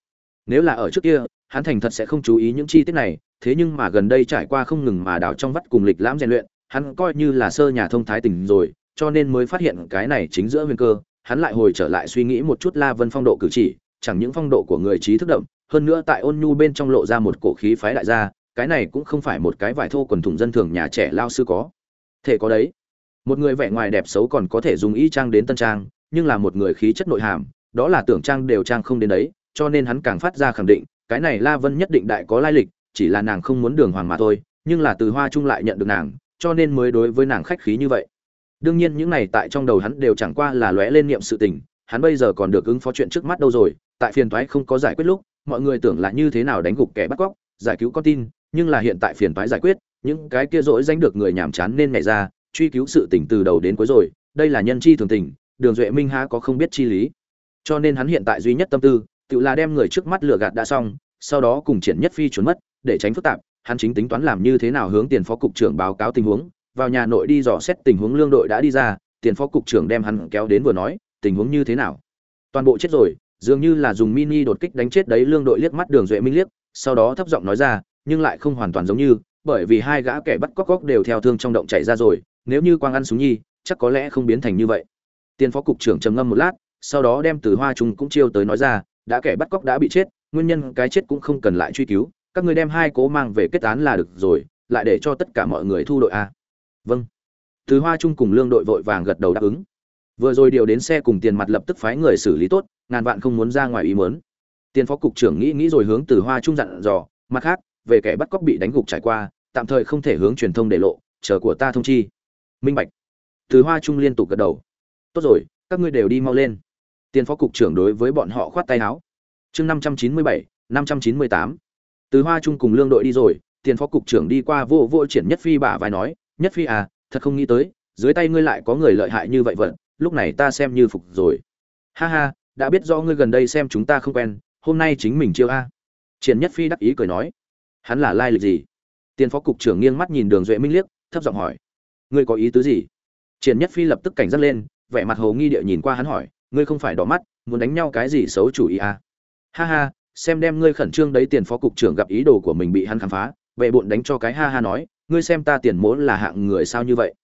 Nếu là ở trước kia, hắn thành thật sẽ không chú ý những chi tiết này, thế nhưng mà gần đây trải qua không ngừng mà đào trong vắt cùng lịch lãm rèn luyện, hắn coi như là sơ nhà thông thái tình rồi, cho nên mới phát hiện cái này chính giữa nguyên cơ, hắn lại hồi trở lại suy nghĩ một chút la vân phong độ cử chỉ, chẳng những phong độ của người trí thức đậm, hơn nữa tại ôn nhu bên trong lộ ra một cổ khí phái đại gia, cái này cũng không phải một cái vải thô quần thủng dân thường nhà trẻ lao sư có. Thể có đấy. Một người vẻ ngoài đẹp xấu còn có thể dùng y trang đến tân trang, nhưng là một người khí chất nội hàm đó là tưởng trang đều trang không đến đấy, cho nên hắn càng phát ra khẳng định, cái này la vân nhất định đại có lai lịch, chỉ là nàng không muốn đường hoàng mà thôi, nhưng là từ hoa trung lại nhận được nàng, cho nên mới đối với nàng khách khí như vậy. Đương nhiên những này tại trong đầu hắn đều chẳng qua là lóe lên niệm sự tình, hắn bây giờ còn được ứng phó chuyện trước mắt đâu rồi, tại phiền toái không có giải quyết lúc, mọi người tưởng là như thế nào đánh gục kẻ bắt cóc, giải cứu con tin, nhưng là hiện tại phiền toái giải quyết, những cái kia dỗi danh được người nhàm chán nên nhảy ra, truy cứu sự tình từ đầu đến cuối rồi, đây là nhân chi thường tình, đường duệ minh há có không biết chi lý cho nên hắn hiện tại duy nhất tâm tư, tự là đem người trước mắt lừa gạt đã xong, sau đó cùng triển nhất phi trốn mất, để tránh phức tạp, hắn chính tính toán làm như thế nào hướng tiền phó cục trưởng báo cáo tình huống, vào nhà nội đi dò xét tình huống lương đội đã đi ra, tiền phó cục trưởng đem hắn kéo đến vừa nói, tình huống như thế nào? Toàn bộ chết rồi, dường như là dùng mini đột kích đánh chết đấy lương đội liếc mắt đường duệ minh liếc, sau đó thấp giọng nói ra, nhưng lại không hoàn toàn giống như, bởi vì hai gã kẻ bắt cóc cóc đều theo thương trong động chạy ra rồi, nếu như quang ăn súng nhi, chắc có lẽ không biến thành như vậy. Tiền phó cục trưởng trầm ngâm một lát sau đó đem từ hoa trung cũng chiêu tới nói ra, đã kẻ bắt cóc đã bị chết, nguyên nhân cái chết cũng không cần lại truy cứu, các người đem hai cố mang về kết án là được rồi, lại để cho tất cả mọi người thu đội a. Vâng. Từ hoa trung cùng lương đội vội vàng gật đầu đáp ứng. Vừa rồi điều đến xe cùng tiền mặt lập tức phái người xử lý tốt, ngàn vạn không muốn ra ngoài ý muốn. Tiền phó cục trưởng nghĩ nghĩ rồi hướng từ hoa trung dặn dò, mặt khác, về kẻ bắt cóc bị đánh gục trải qua, tạm thời không thể hướng truyền thông để lộ, chờ của ta thông chi. Minh bạch. Từ hoa trung liên tục gật đầu. Tốt rồi, các ngươi đều đi mau lên tiền phó cục trưởng đối với bọn họ khoát tay áo. Chương năm trăm chín mươi bảy, năm trăm chín mươi tám. Từ hoa trung cùng lương đội đi rồi, tiền phó cục trưởng đi qua vô vô triển nhất phi bả vai nói, nhất phi à thật không nghĩ tới, dưới tay ngươi lại có người lợi hại như vậy vận lúc này ta xem như phục rồi. Ha ha, đã biết rõ ngươi gần đây xem chúng ta không quen, hôm nay chính mình chiêu a. Triển nhất phi đắc ý cười nói, hắn là lai lịch gì? Tiền phó cục trưởng nghiêng mắt nhìn đường duệ minh liếc, thấp giọng hỏi, ngươi có ý tứ gì? Triển nhất phi lập tức cảnh giác lên, vẻ mặt hồ nghi địa nhìn qua hắn hỏi ngươi không phải đỏ mắt, muốn đánh nhau cái gì xấu chủ ý à? ha ha, xem đem ngươi khẩn trương đấy tiền phó cục trưởng gặp ý đồ của mình bị hắn khám phá vệ bộn đánh cho cái ha ha nói, ngươi xem ta tiền muốn là hạng người sao như vậy?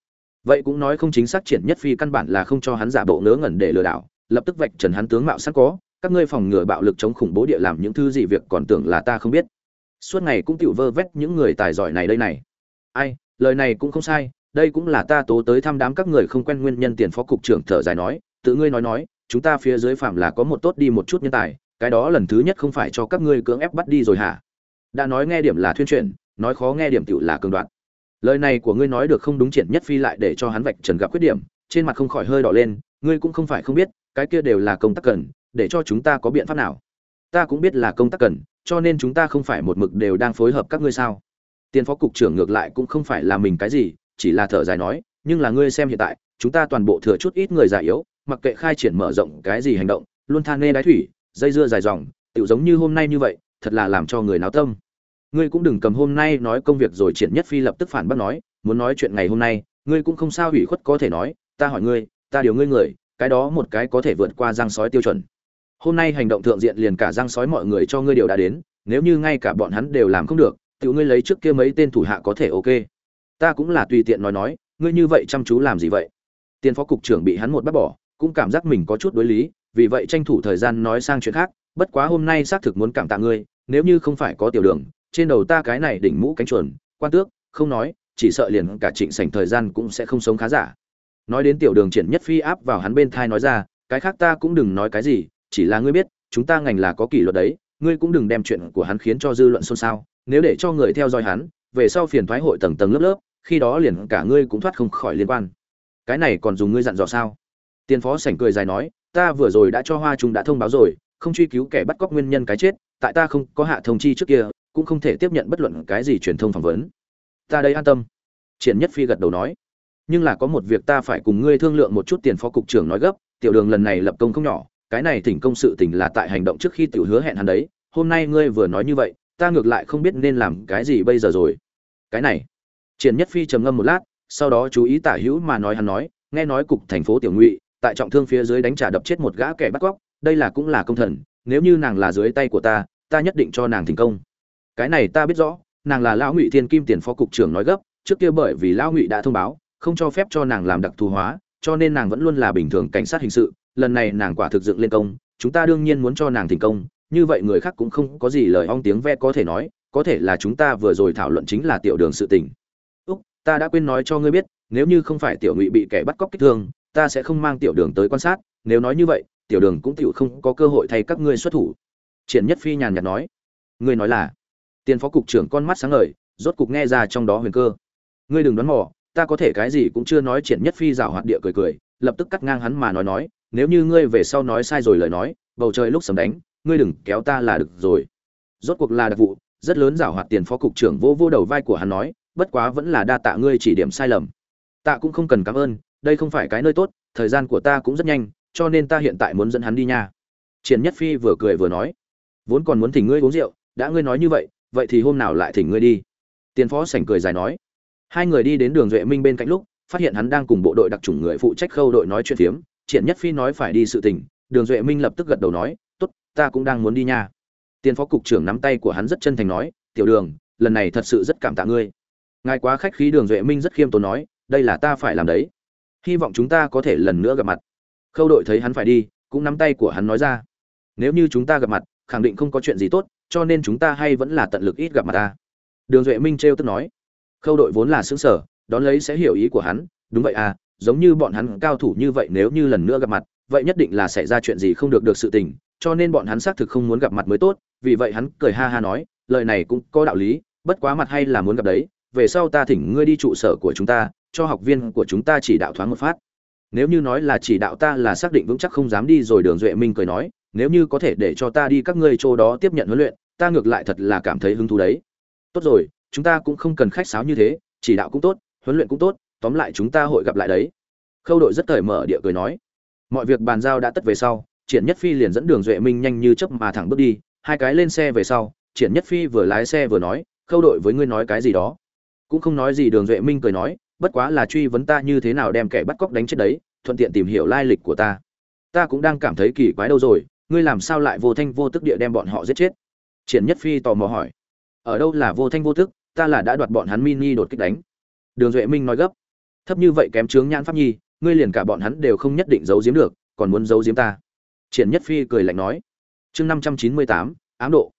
Vậy cũng nói không chính xác triển nhất phi căn bản là không cho hắn giả bộ ngớ ngẩn để lừa đảo, lập tức vạch trần hắn tướng mạo sẵn có, các ngươi phòng ngừa bạo lực chống khủng bố địa làm những thứ gì việc còn tưởng là ta không biết. Suốt ngày cũng tiểu vơ vét những người tài giỏi này đây này. Ai, lời này cũng không sai, đây cũng là ta tố tới thăm đám các người không quen nguyên nhân tiền phó cục trưởng thở dài nói, tự ngươi nói nói chúng ta phía dưới phạm là có một tốt đi một chút nhân tài, cái đó lần thứ nhất không phải cho các ngươi cưỡng ép bắt đi rồi hả? Đã nói nghe điểm là thuyên truyền nói khó nghe điểm tựu là cường đoạn lời này của ngươi nói được không đúng triển nhất phi lại để cho hắn vạch trần gặp khuyết điểm, trên mặt không khỏi hơi đỏ lên, ngươi cũng không phải không biết, cái kia đều là công tác cần, để cho chúng ta có biện pháp nào? Ta cũng biết là công tác cần, cho nên chúng ta không phải một mực đều đang phối hợp các ngươi sao? Tiền phó cục trưởng ngược lại cũng không phải là mình cái gì, chỉ là thở dài nói, nhưng là ngươi xem hiện tại, chúng ta toàn bộ thừa chút ít người già yếu mặc kệ khai triển mở rộng cái gì hành động, luôn than nê đái thủy, dây dưa dài dòng, tựu giống như hôm nay như vậy, thật là làm cho người náo tâm. Ngươi cũng đừng cầm hôm nay nói công việc rồi triển nhất phi lập tức phản bác nói, muốn nói chuyện ngày hôm nay, ngươi cũng không sao hủy khuất có thể nói, ta hỏi ngươi, ta điều ngươi người, cái đó một cái có thể vượt qua răng sói tiêu chuẩn. Hôm nay hành động thượng diện liền cả răng sói mọi người cho ngươi đều đã đến, nếu như ngay cả bọn hắn đều làm không được tự ngươi lấy trước kia mấy tên thủ hạ có thể ok. Ta cũng là tùy tiện nói nói, ngươi như vậy chăm chú làm gì vậy? Tiền phó cục trưởng bị hắn một bắt bỏ cũng cảm giác mình có chút đối lý, vì vậy tranh thủ thời gian nói sang chuyện khác, bất quá hôm nay xác thực muốn cảm tạ ngươi, nếu như không phải có tiểu đường, trên đầu ta cái này đỉnh mũ cánh chuồn, quan tước, không nói, chỉ sợ liền cả trịnh sảnh thời gian cũng sẽ không sống khá giả. Nói đến tiểu đường triển nhất phi áp vào hắn bên thai nói ra, cái khác ta cũng đừng nói cái gì, chỉ là ngươi biết, chúng ta ngành là có kỷ luật đấy, ngươi cũng đừng đem chuyện của hắn khiến cho dư luận xôn xao, nếu để cho người theo dõi hắn, về sau phiền thoái hội tầng tầng lớp lớp, khi đó liền cả ngươi cũng thoát không khỏi liên quan. Cái này còn dùng ngươi dặn dò sao? Tiền phó sảnh cười dài nói, ta vừa rồi đã cho hoa trung đã thông báo rồi, không truy cứu kẻ bắt cóc nguyên nhân cái chết, tại ta không có hạ thông chi trước kia, cũng không thể tiếp nhận bất luận cái gì truyền thông phỏng vấn. Ta đây an tâm. Triển nhất phi gật đầu nói, nhưng là có một việc ta phải cùng ngươi thương lượng một chút. Tiền phó cục trưởng nói gấp, tiểu đường lần này lập công không nhỏ, cái này thỉnh công sự tình là tại hành động trước khi tiểu hứa hẹn hắn đấy, hôm nay ngươi vừa nói như vậy, ta ngược lại không biết nên làm cái gì bây giờ rồi. Cái này. Triển nhất phi trầm ngâm một lát, sau đó chú ý tả hữu mà nói hắn nói, nghe nói cục thành phố tiểu ngụy tại trọng thương phía dưới đánh trả đập chết một gã kẻ bắt cóc, đây là cũng là công thần, nếu như nàng là dưới tay của ta ta nhất định cho nàng thành công. Cái này ta biết rõ, nàng là lão ngụy thiên kim tiền phó cục trưởng nói gấp, trước kia bởi vì lão ngụy đã thông báo, không cho phép cho nàng làm đặc thù hóa, cho nên nàng vẫn luôn là bình thường cảnh sát hình sự, lần này nàng quả thực dựng lên công, chúng ta đương nhiên muốn cho nàng thành công, như vậy người khác cũng không có gì lời ong tiếng ve có thể nói, có thể là chúng ta vừa rồi thảo luận chính là tiểu đường sự tình. Úc, ta đã quên nói cho ngươi biết, nếu như không phải tiểu ngụy bị kẻ bắt cóc kích thương ta sẽ không mang tiểu đường tới quan sát, nếu nói như vậy, tiểu đường cũng tựu không có cơ hội thay các ngươi xuất thủ. Triển nhất phi nhàn nhạt nói. Ngươi nói là? Tiền phó cục trưởng con mắt sáng ngời, rốt cục nghe ra trong đó huyền cơ. Ngươi đừng đoán mò, ta có thể cái gì cũng chưa nói. Triển nhất phi rào hoạt địa cười cười, lập tức cắt ngang hắn mà nói nói, nếu như ngươi về sau nói sai rồi lời nói, bầu trời lúc sầm đánh, ngươi đừng kéo ta là được rồi. Rốt cuộc là đặc vụ, rất lớn giảo hoạt tiền phó cục trưởng vô vô đầu vai của hắn nói, bất quá vẫn là đa tạ ngươi chỉ điểm sai lầm. Tạ cũng không cần cảm ơn đây không phải cái nơi tốt, thời gian của ta cũng rất nhanh, cho nên ta hiện tại muốn dẫn hắn đi nha. Triển nhất phi vừa cười vừa nói, vốn còn muốn thỉnh ngươi uống rượu, đã ngươi nói như vậy vậy thì hôm nào lại thỉnh ngươi đi? Tiền phó sảnh cười dài nói, hai người đi đến đường duệ minh bên cạnh lúc, phát hiện hắn đang cùng bộ đội đặc trùng người phụ trách khâu đội nói chuyện phiếm, triển nhất phi nói phải đi sự tình, đường duệ minh lập tức gật đầu nói, tốt, ta cũng đang muốn đi nha. Tiền phó cục trưởng nắm tay của hắn rất chân thành nói, tiểu đường, lần này thật sự rất cảm tạ ngươi. Ngài quá khách khí, đường duệ minh rất khiêm tốn nói, đây là ta phải làm đấy hy vọng chúng ta có thể lần nữa gặp mặt. Khâu đội thấy hắn phải đi, cũng nắm tay của hắn nói ra. Nếu như chúng ta gặp mặt, khẳng định không có chuyện gì tốt, cho nên chúng ta hay vẫn là tận lực ít gặp mặt ta. Đường duệ minh trêu tức nói. Khâu đội vốn là xứng sở đón lấy sẽ hiểu ý của hắn. Đúng vậy à giống như bọn hắn cao thủ như vậy nếu như lần nữa gặp mặt, vậy nhất định là xảy ra chuyện gì không được được sự tình, cho nên bọn hắn xác thực không muốn gặp mặt mới tốt. Vì vậy hắn cười ha ha nói, lời này cũng có đạo lý, bất quá mặt hay là muốn gặp đấy, về sau ta thỉnh ngươi đi trụ sở của chúng ta cho học viên của chúng ta chỉ đạo thoáng một phát. Nếu như nói là chỉ đạo ta là xác định vững chắc không dám đi rồi đường duệ minh cười nói, nếu như có thể để cho ta đi các ngươi chỗ đó tiếp nhận huấn luyện, ta ngược lại thật là cảm thấy hứng thú đấy. Tốt rồi, chúng ta cũng không cần khách sáo như thế, chỉ đạo cũng tốt, huấn luyện cũng tốt, tóm lại chúng ta hội gặp lại đấy. Khâu đội rất cởi mở địa cười nói. Mọi việc bàn giao đã tất về sau, triển nhất phi liền dẫn đường duệ minh nhanh như chớp mà thẳng bước đi, hai cái lên xe về sau, triển nhất phi vừa lái xe vừa nói, khâu đội với ngươi nói cái gì đó? Cũng không nói gì, đường duệ minh cười nói bất quá là truy vấn ta như thế nào đem kẻ bắt cóc đánh chết đấy, thuận tiện tìm hiểu lai lịch của ta. Ta cũng đang cảm thấy kỳ quái đâu rồi, ngươi làm sao lại vô thanh vô tức địa đem bọn họ giết chết? Triển nhất phi tò mò hỏi. Ở đâu là vô thanh vô tức, ta là đã đoạt bọn hắn mini đột kích đánh. Đường duệ minh nói gấp. Thấp như vậy kém chướng nhãn pháp nhi, ngươi liền cả bọn hắn đều không nhất định giấu giếm được, còn muốn giấu giếm ta? Triển nhất phi cười lạnh nói. Chương năm trăm chín mươi tám, ám độ.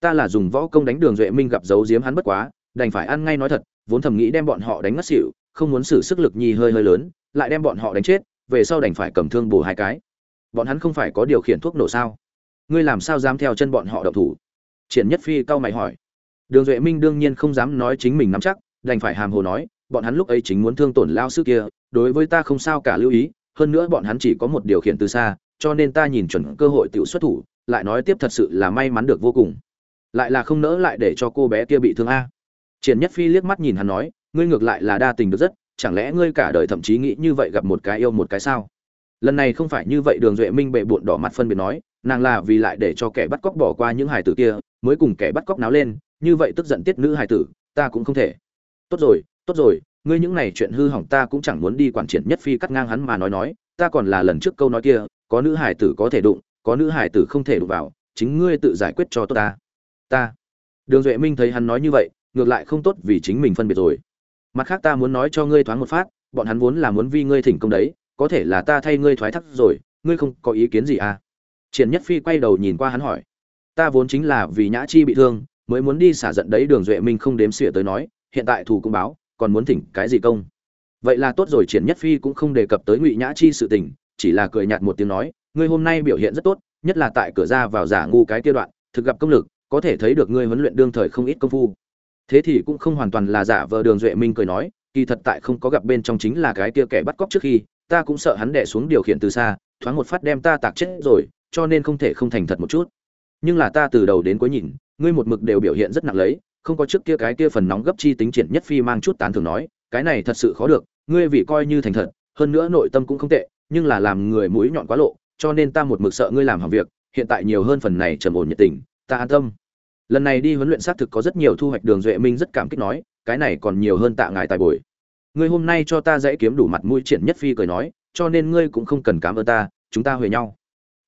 Ta là dùng võ công đánh đường duệ minh gặp giấu giếm hắn bất quá, đành phải ăn ngay nói thật vốn thầm nghĩ đem bọn họ đánh ngất xỉu, không muốn sử sức lực nhi hơi hơi lớn, lại đem bọn họ đánh chết, về sau đành phải cầm thương bổ hai cái. Bọn hắn không phải có điều khiển thuốc nổ sao? Ngươi làm sao dám theo chân bọn họ động thủ? Triển nhất phi cau mày hỏi. Đường duệ minh đương nhiên không dám nói chính mình nắm chắc, đành phải hàm hồ nói, bọn hắn lúc ấy chính muốn thương tổn lao sư kia, đối với ta không sao cả lưu ý, hơn nữa bọn hắn chỉ có một điều khiển từ xa, cho nên ta nhìn chuẩn cơ hội tự xuất thủ, lại nói tiếp thật sự là may mắn được vô cùng. Lại là không nỡ lại để cho cô bé kia bị thương a triển nhất phi liếc mắt nhìn hắn nói, ngươi ngược lại là đa tình được rất, chẳng lẽ ngươi cả đời thậm chí nghĩ như vậy gặp một cái yêu một cái sao? Lần này không phải như vậy, đường duệ minh bệ bụn đỏ mặt phân biệt nói, nàng là vì lại để cho kẻ bắt cóc bỏ qua những hài tử kia, mới cùng kẻ bắt cóc náo lên, như vậy tức giận tiết nữ hài tử, ta cũng không thể. Tốt rồi tốt rồi, ngươi những này chuyện hư hỏng ta cũng chẳng muốn đi quản triển nhất phi cắt ngang hắn mà nói nói, ta còn là lần trước câu nói kia, có nữ hài tử có thể đụng, có nữ hài tử không thể đụng vào, chính ngươi tự giải quyết cho tốt ta. Ta. Đường duệ minh thấy hắn nói như vậy ngược lại không tốt vì chính mình phân biệt rồi. Mặt khác ta muốn nói cho ngươi thoáng một phát, bọn hắn vốn là muốn vi ngươi thỉnh công đấy, có thể là ta thay ngươi thoái thác rồi, ngươi không có ý kiến gì à? Triển nhất phi quay đầu nhìn qua hắn hỏi. Ta vốn chính là vì nhã chi bị thương, mới muốn đi xả giận đấy đường duệ minh không đếm xỉa tới nói, hiện tại thủ cũng báo, còn muốn thỉnh cái gì công? Vậy là tốt rồi, triển nhất phi cũng không đề cập tới ngụy nhã chi sự tình, chỉ là cười nhạt một tiếng nói, ngươi hôm nay biểu hiện rất tốt, nhất là tại cửa ra vào giả ngu cái kia đoạn, thực gặp công lực, có thể thấy được ngươi huấn luyện đương thời không ít công phu thế thì cũng không hoàn toàn là giả vờ đường duệ minh cười nói, kỳ thật tại không có gặp bên trong chính là cái kia kẻ bắt cóc trước khi, ta cũng sợ hắn đẻ xuống điều khiển từ xa, thoáng một phát đem ta tạc chết rồi, cho nên không thể không thành thật một chút. Nhưng là ta từ đầu đến cuối nhìn, ngươi một mực đều biểu hiện rất nặng lấy, không có trước kia cái kia phần nóng gấp chi tính triển nhất phi mang chút tán thường nói, cái này thật sự khó được, ngươi vì coi như thành thật, hơn nữa nội tâm cũng không tệ, nhưng là làm người mũi nhọn quá lộ, cho nên ta một mực sợ ngươi làm hỏng việc, hiện tại nhiều hơn phần này trầm ổn nhiệt tình, ta an tâm lần này đi huấn luyện xác thực có rất nhiều thu hoạch, đường duệ minh rất cảm kích nói, cái này còn nhiều hơn tạ ngài tài bồi. Ngươi hôm nay cho ta dễ kiếm đủ mặt mũi triển nhất phi cười nói, cho nên ngươi cũng không cần cảm ơn ta, chúng ta huề nhau.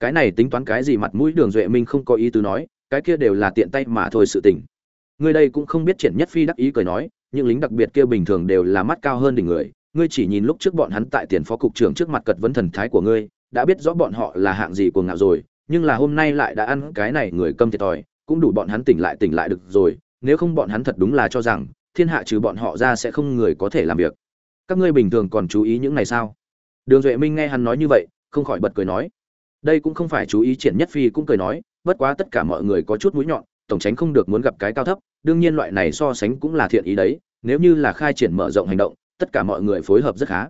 Cái này tính toán cái gì mặt mũi, đường duệ minh không có ý tứ nói, cái kia đều là tiện tay mà thôi sự tình. Ngươi đây cũng không biết triển nhất phi đắc ý cười nói, những lính đặc biệt kia bình thường đều là mắt cao hơn đỉnh người, ngươi chỉ nhìn lúc trước bọn hắn tại tiền phó cục trưởng trước mặt cật vấn thần thái của ngươi, đã biết rõ bọn họ là hạng gì của ngạo rồi, nhưng là hôm nay lại đã ăn cái này người câm thiệt thòi cũng đủ bọn hắn tỉnh lại tỉnh lại được rồi, nếu không bọn hắn thật đúng là cho rằng, thiên hạ trừ bọn họ ra sẽ không người có thể làm việc. Các ngươi bình thường còn chú ý những này sao? Đường duệ minh nghe hắn nói như vậy, không khỏi bật cười nói. Đây cũng không phải chú ý triển nhất phi cũng cười nói, bất quá tất cả mọi người có chút mũi nhọn, tổng tránh không được muốn gặp cái cao thấp, đương nhiên loại này so sánh cũng là thiện ý đấy, nếu như là khai triển mở rộng hành động, tất cả mọi người phối hợp rất khá.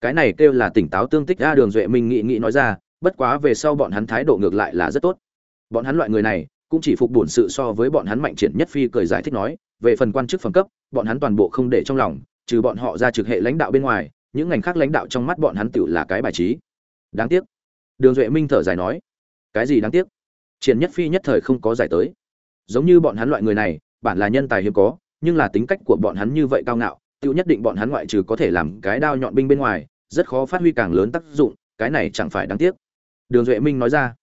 Cái này kêu là tỉnh táo tương tích ra, đường duệ minh nghị nghị nói ra, bất quá về sau bọn hắn thái độ ngược lại là rất tốt. Bọn hắn loại người này cũng chỉ phục bổn sự so với bọn hắn mạnh triển nhất phi cười giải thích nói, về phần quan chức phẩm cấp, bọn hắn toàn bộ không để trong lòng, trừ bọn họ ra trực hệ lãnh đạo bên ngoài, những ngành khác lãnh đạo trong mắt bọn hắn tự là cái bài trí. Đáng tiếc. Đường duệ minh thở dài nói. Cái gì đáng tiếc? Triển nhất phi nhất thời không có giải tới. Giống như bọn hắn loại người này, bản là nhân tài hiếm có, nhưng là tính cách của bọn hắn như vậy cao ngạo tự nhất định bọn hắn ngoại trừ có thể làm cái đao nhọn binh bên ngoài, rất khó phát huy càng lớn tác dụng, cái này chẳng phải đáng tiếc. Đường duệ minh nói ra.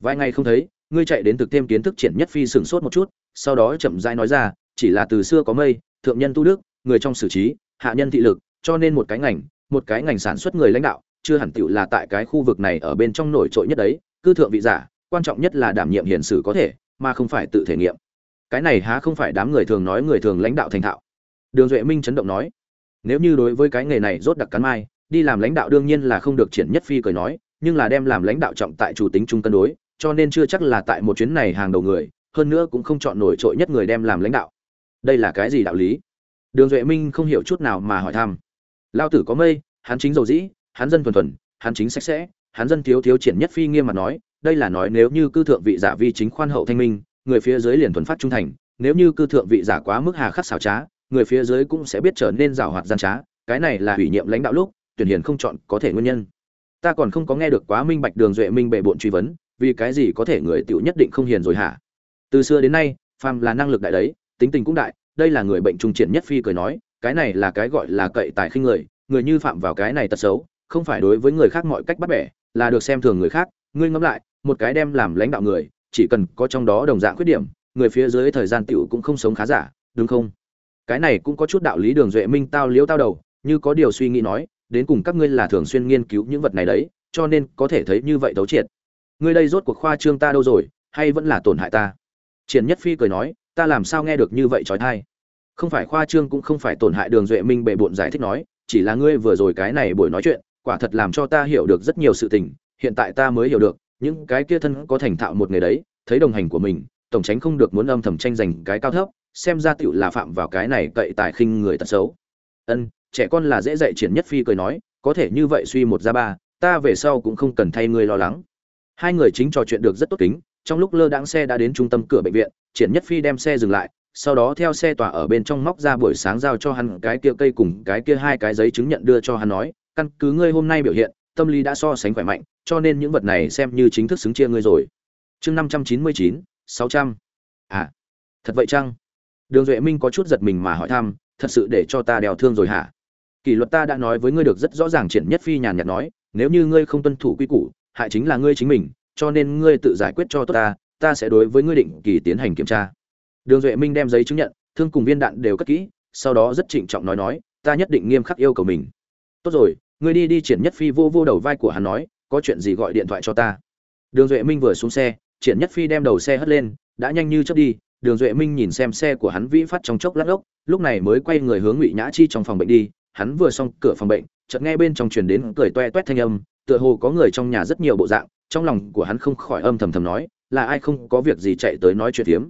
Vài ngày không thấy ngươi chạy đến thực thêm kiến thức triển nhất phi sửng sốt một chút, sau đó chậm rãi nói ra, chỉ là từ xưa có mây, thượng nhân tu đức, người trong xử trí, hạ nhân thị lực, cho nên một cái ngành, một cái ngành sản xuất người lãnh đạo, chưa hẳn tựu là tại cái khu vực này ở bên trong nổi trội nhất đấy cư thượng vị giả, quan trọng nhất là đảm nhiệm hiền sử có thể, mà không phải tự thể nghiệm. Cái này há không phải đám người thường nói người thường lãnh đạo thành thạo. Đường duệ minh chấn động nói, nếu như đối với cái nghề này rốt đặc cắn mai, đi làm lãnh đạo đương nhiên là không được triển nhất phi cười nói, nhưng là đem làm lãnh đạo trọng tại chủ tính trung cân đối cho nên chưa chắc là tại một chuyến này hàng đầu người, hơn nữa cũng không chọn nổi trội nhất người đem làm lãnh đạo. Đây là cái gì đạo lý? Đường duệ minh không hiểu chút nào mà hỏi thăm. Lao tử có mây, hắn chính dầu dĩ, hắn dân thuần thuần, hắn chính sạch sẽ, hắn dân thiếu thiếu triển nhất phi nghiêm mà nói, đây là nói nếu như cư thượng vị giả vi chính khoan hậu thanh minh, người phía dưới liền thuần phát trung thành, nếu như cư thượng vị giả quá mức hà khắc xảo trá, người phía dưới cũng sẽ biết trở nên rào hoạt gian trá, cái này là ủy nhiệm lãnh đạo lúc, tuyển hiền không chọn có thể nguyên nhân. Ta còn không có nghe được quá minh bạch đường duệ minh bệ bộn truy vấn vì cái gì có thể người tiểu nhất định không hiền rồi hả? Từ xưa đến nay, phàm là năng lực đại đấy, tính tình cũng đại, đây là người bệnh trung triển nhất phi cười nói, cái này là cái gọi là cậy tài khinh người người như phạm vào cái này tật xấu, không phải đối với người khác mọi cách bắt bẻ, là được xem thường người khác, ngươi ngẫm lại, một cái đem làm lãnh đạo người, chỉ cần có trong đó đồng dạng khuyết điểm, người phía dưới thời gian tiểu cũng không sống khá giả, đúng không? Cái này cũng có chút đạo lý đường duệ minh tao liếu tao đầu, như có điều suy nghĩ nói, đến cùng các ngươi là thường xuyên nghiên cứu những vật này đấy, cho nên có thể thấy như vậy tấu triệt ngươi đây rốt cuộc khoa trương ta đâu rồi, hay vẫn là tổn hại ta? Triển nhất phi cười nói, ta làm sao nghe được như vậy trói thai? Không phải khoa trương cũng không phải tổn hại đường duệ minh bệ bộn giải thích nói, chỉ là ngươi vừa rồi cái này buổi nói chuyện, quả thật làm cho ta hiểu được rất nhiều sự tình, hiện tại ta mới hiểu được, những cái kia thân có thành thạo một người đấy, thấy đồng hành của mình, tổng tránh không được muốn âm thầm tranh giành cái cao thấp, xem ra tựu là phạm vào cái này cậy tài khinh người tật xấu. Ân, trẻ con là dễ dạy, triển nhất phi cười nói, có thể như vậy suy một ra ba, ta về sau cũng không cần thay ngươi lo lắng hai người chính trò chuyện được rất tốt kính, trong lúc lơ đãng xe đã đến trung tâm cửa bệnh viện, triển nhất phi đem xe dừng lại, sau đó theo xe tỏa ở bên trong móc ra buổi sáng giao cho hắn cái kia cây cùng cái kia hai cái giấy chứng nhận đưa cho hắn nói, căn cứ ngươi hôm nay biểu hiện, tâm lý đã so sánh khỏe mạnh, cho nên những vật này xem như chính thức xứng chia ngươi rồi. Chương năm trăm chín mươi chín, sáu trăm. À thật vậy chăng? Đường duệ minh có chút giật mình mà hỏi thăm, thật sự để cho ta đèo thương rồi hả? Kỷ luật ta đã nói với ngươi được rất rõ ràng, triển nhất phi nhàn nhạt nói, nếu như ngươi không tuân thủ quy củ hại chính là ngươi chính mình, cho nên ngươi tự giải quyết cho tốt ta ta sẽ đối với ngươi định kỳ tiến hành kiểm tra. Đường duệ minh đem giấy chứng nhận, thương cùng viên đạn đều cất kỹ, sau đó rất trịnh trọng nói nói, ta nhất định nghiêm khắc yêu cầu mình. Tốt rồi, ngươi đi đi triển nhất phi vô vô đầu vai của hắn nói, có chuyện gì gọi điện thoại cho ta. Đường duệ minh vừa xuống xe, triển nhất phi đem đầu xe hất lên, đã nhanh như chớp đi, đường duệ minh nhìn xem xe của hắn vĩ phát trong chốc lát ốc, lúc này mới quay người hướng ngụy nhã chi trong phòng bệnh đi, hắn vừa xong cửa phòng bệnh, chợt nghe bên trong truyền đến cười toe toét thanh âm tựa hồ có người trong nhà rất nhiều bộ dạng, trong lòng của hắn không khỏi âm thầm thầm nói, là ai không có việc gì chạy tới nói chuyện tiếm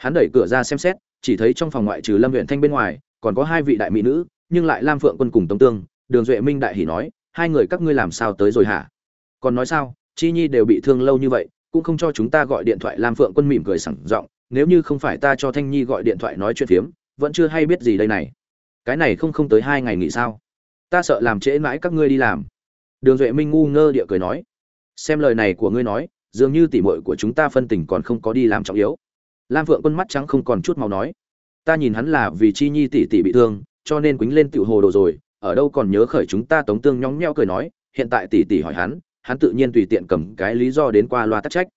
hắn đẩy cửa ra xem xét, chỉ thấy trong phòng ngoại trừ lâm huyện thanh bên ngoài, còn có hai vị đại mỹ nữ, nhưng lại lam phượng quân cùng tống tương, đường duệ minh đại hỉ nói, hai người các ngươi làm sao tới rồi hả? Còn nói sao, chi nhi đều bị thương lâu như vậy, cũng không cho chúng ta gọi điện thoại. Lam phượng quân mỉm cười sẳng giọng, nếu như không phải ta cho thanh nhi gọi điện thoại nói chuyện phiếm, vẫn chưa hay biết gì đây này. Cái này không không tới hai ngày nghỉ sao? Ta sợ làm trễ mãi các ngươi đi làm đường duệ minh ngu ngơ địa cười nói, xem lời này của ngươi nói, dường như tỉ mội của chúng ta phân tình còn không có đi làm trọng yếu. Lam phượng quân mắt trắng không còn chút màu nói, ta nhìn hắn là vì chi nhi tỷ tỷ bị thương, cho nên quýnh lên tiểu hồ đồ rồi, ở đâu còn nhớ khởi chúng ta tống tương nhóng nhẽo cười nói, hiện tại tỷ tỷ hỏi hắn hắn tự nhiên tùy tiện cầm cái lý do đến qua loa tắc trách.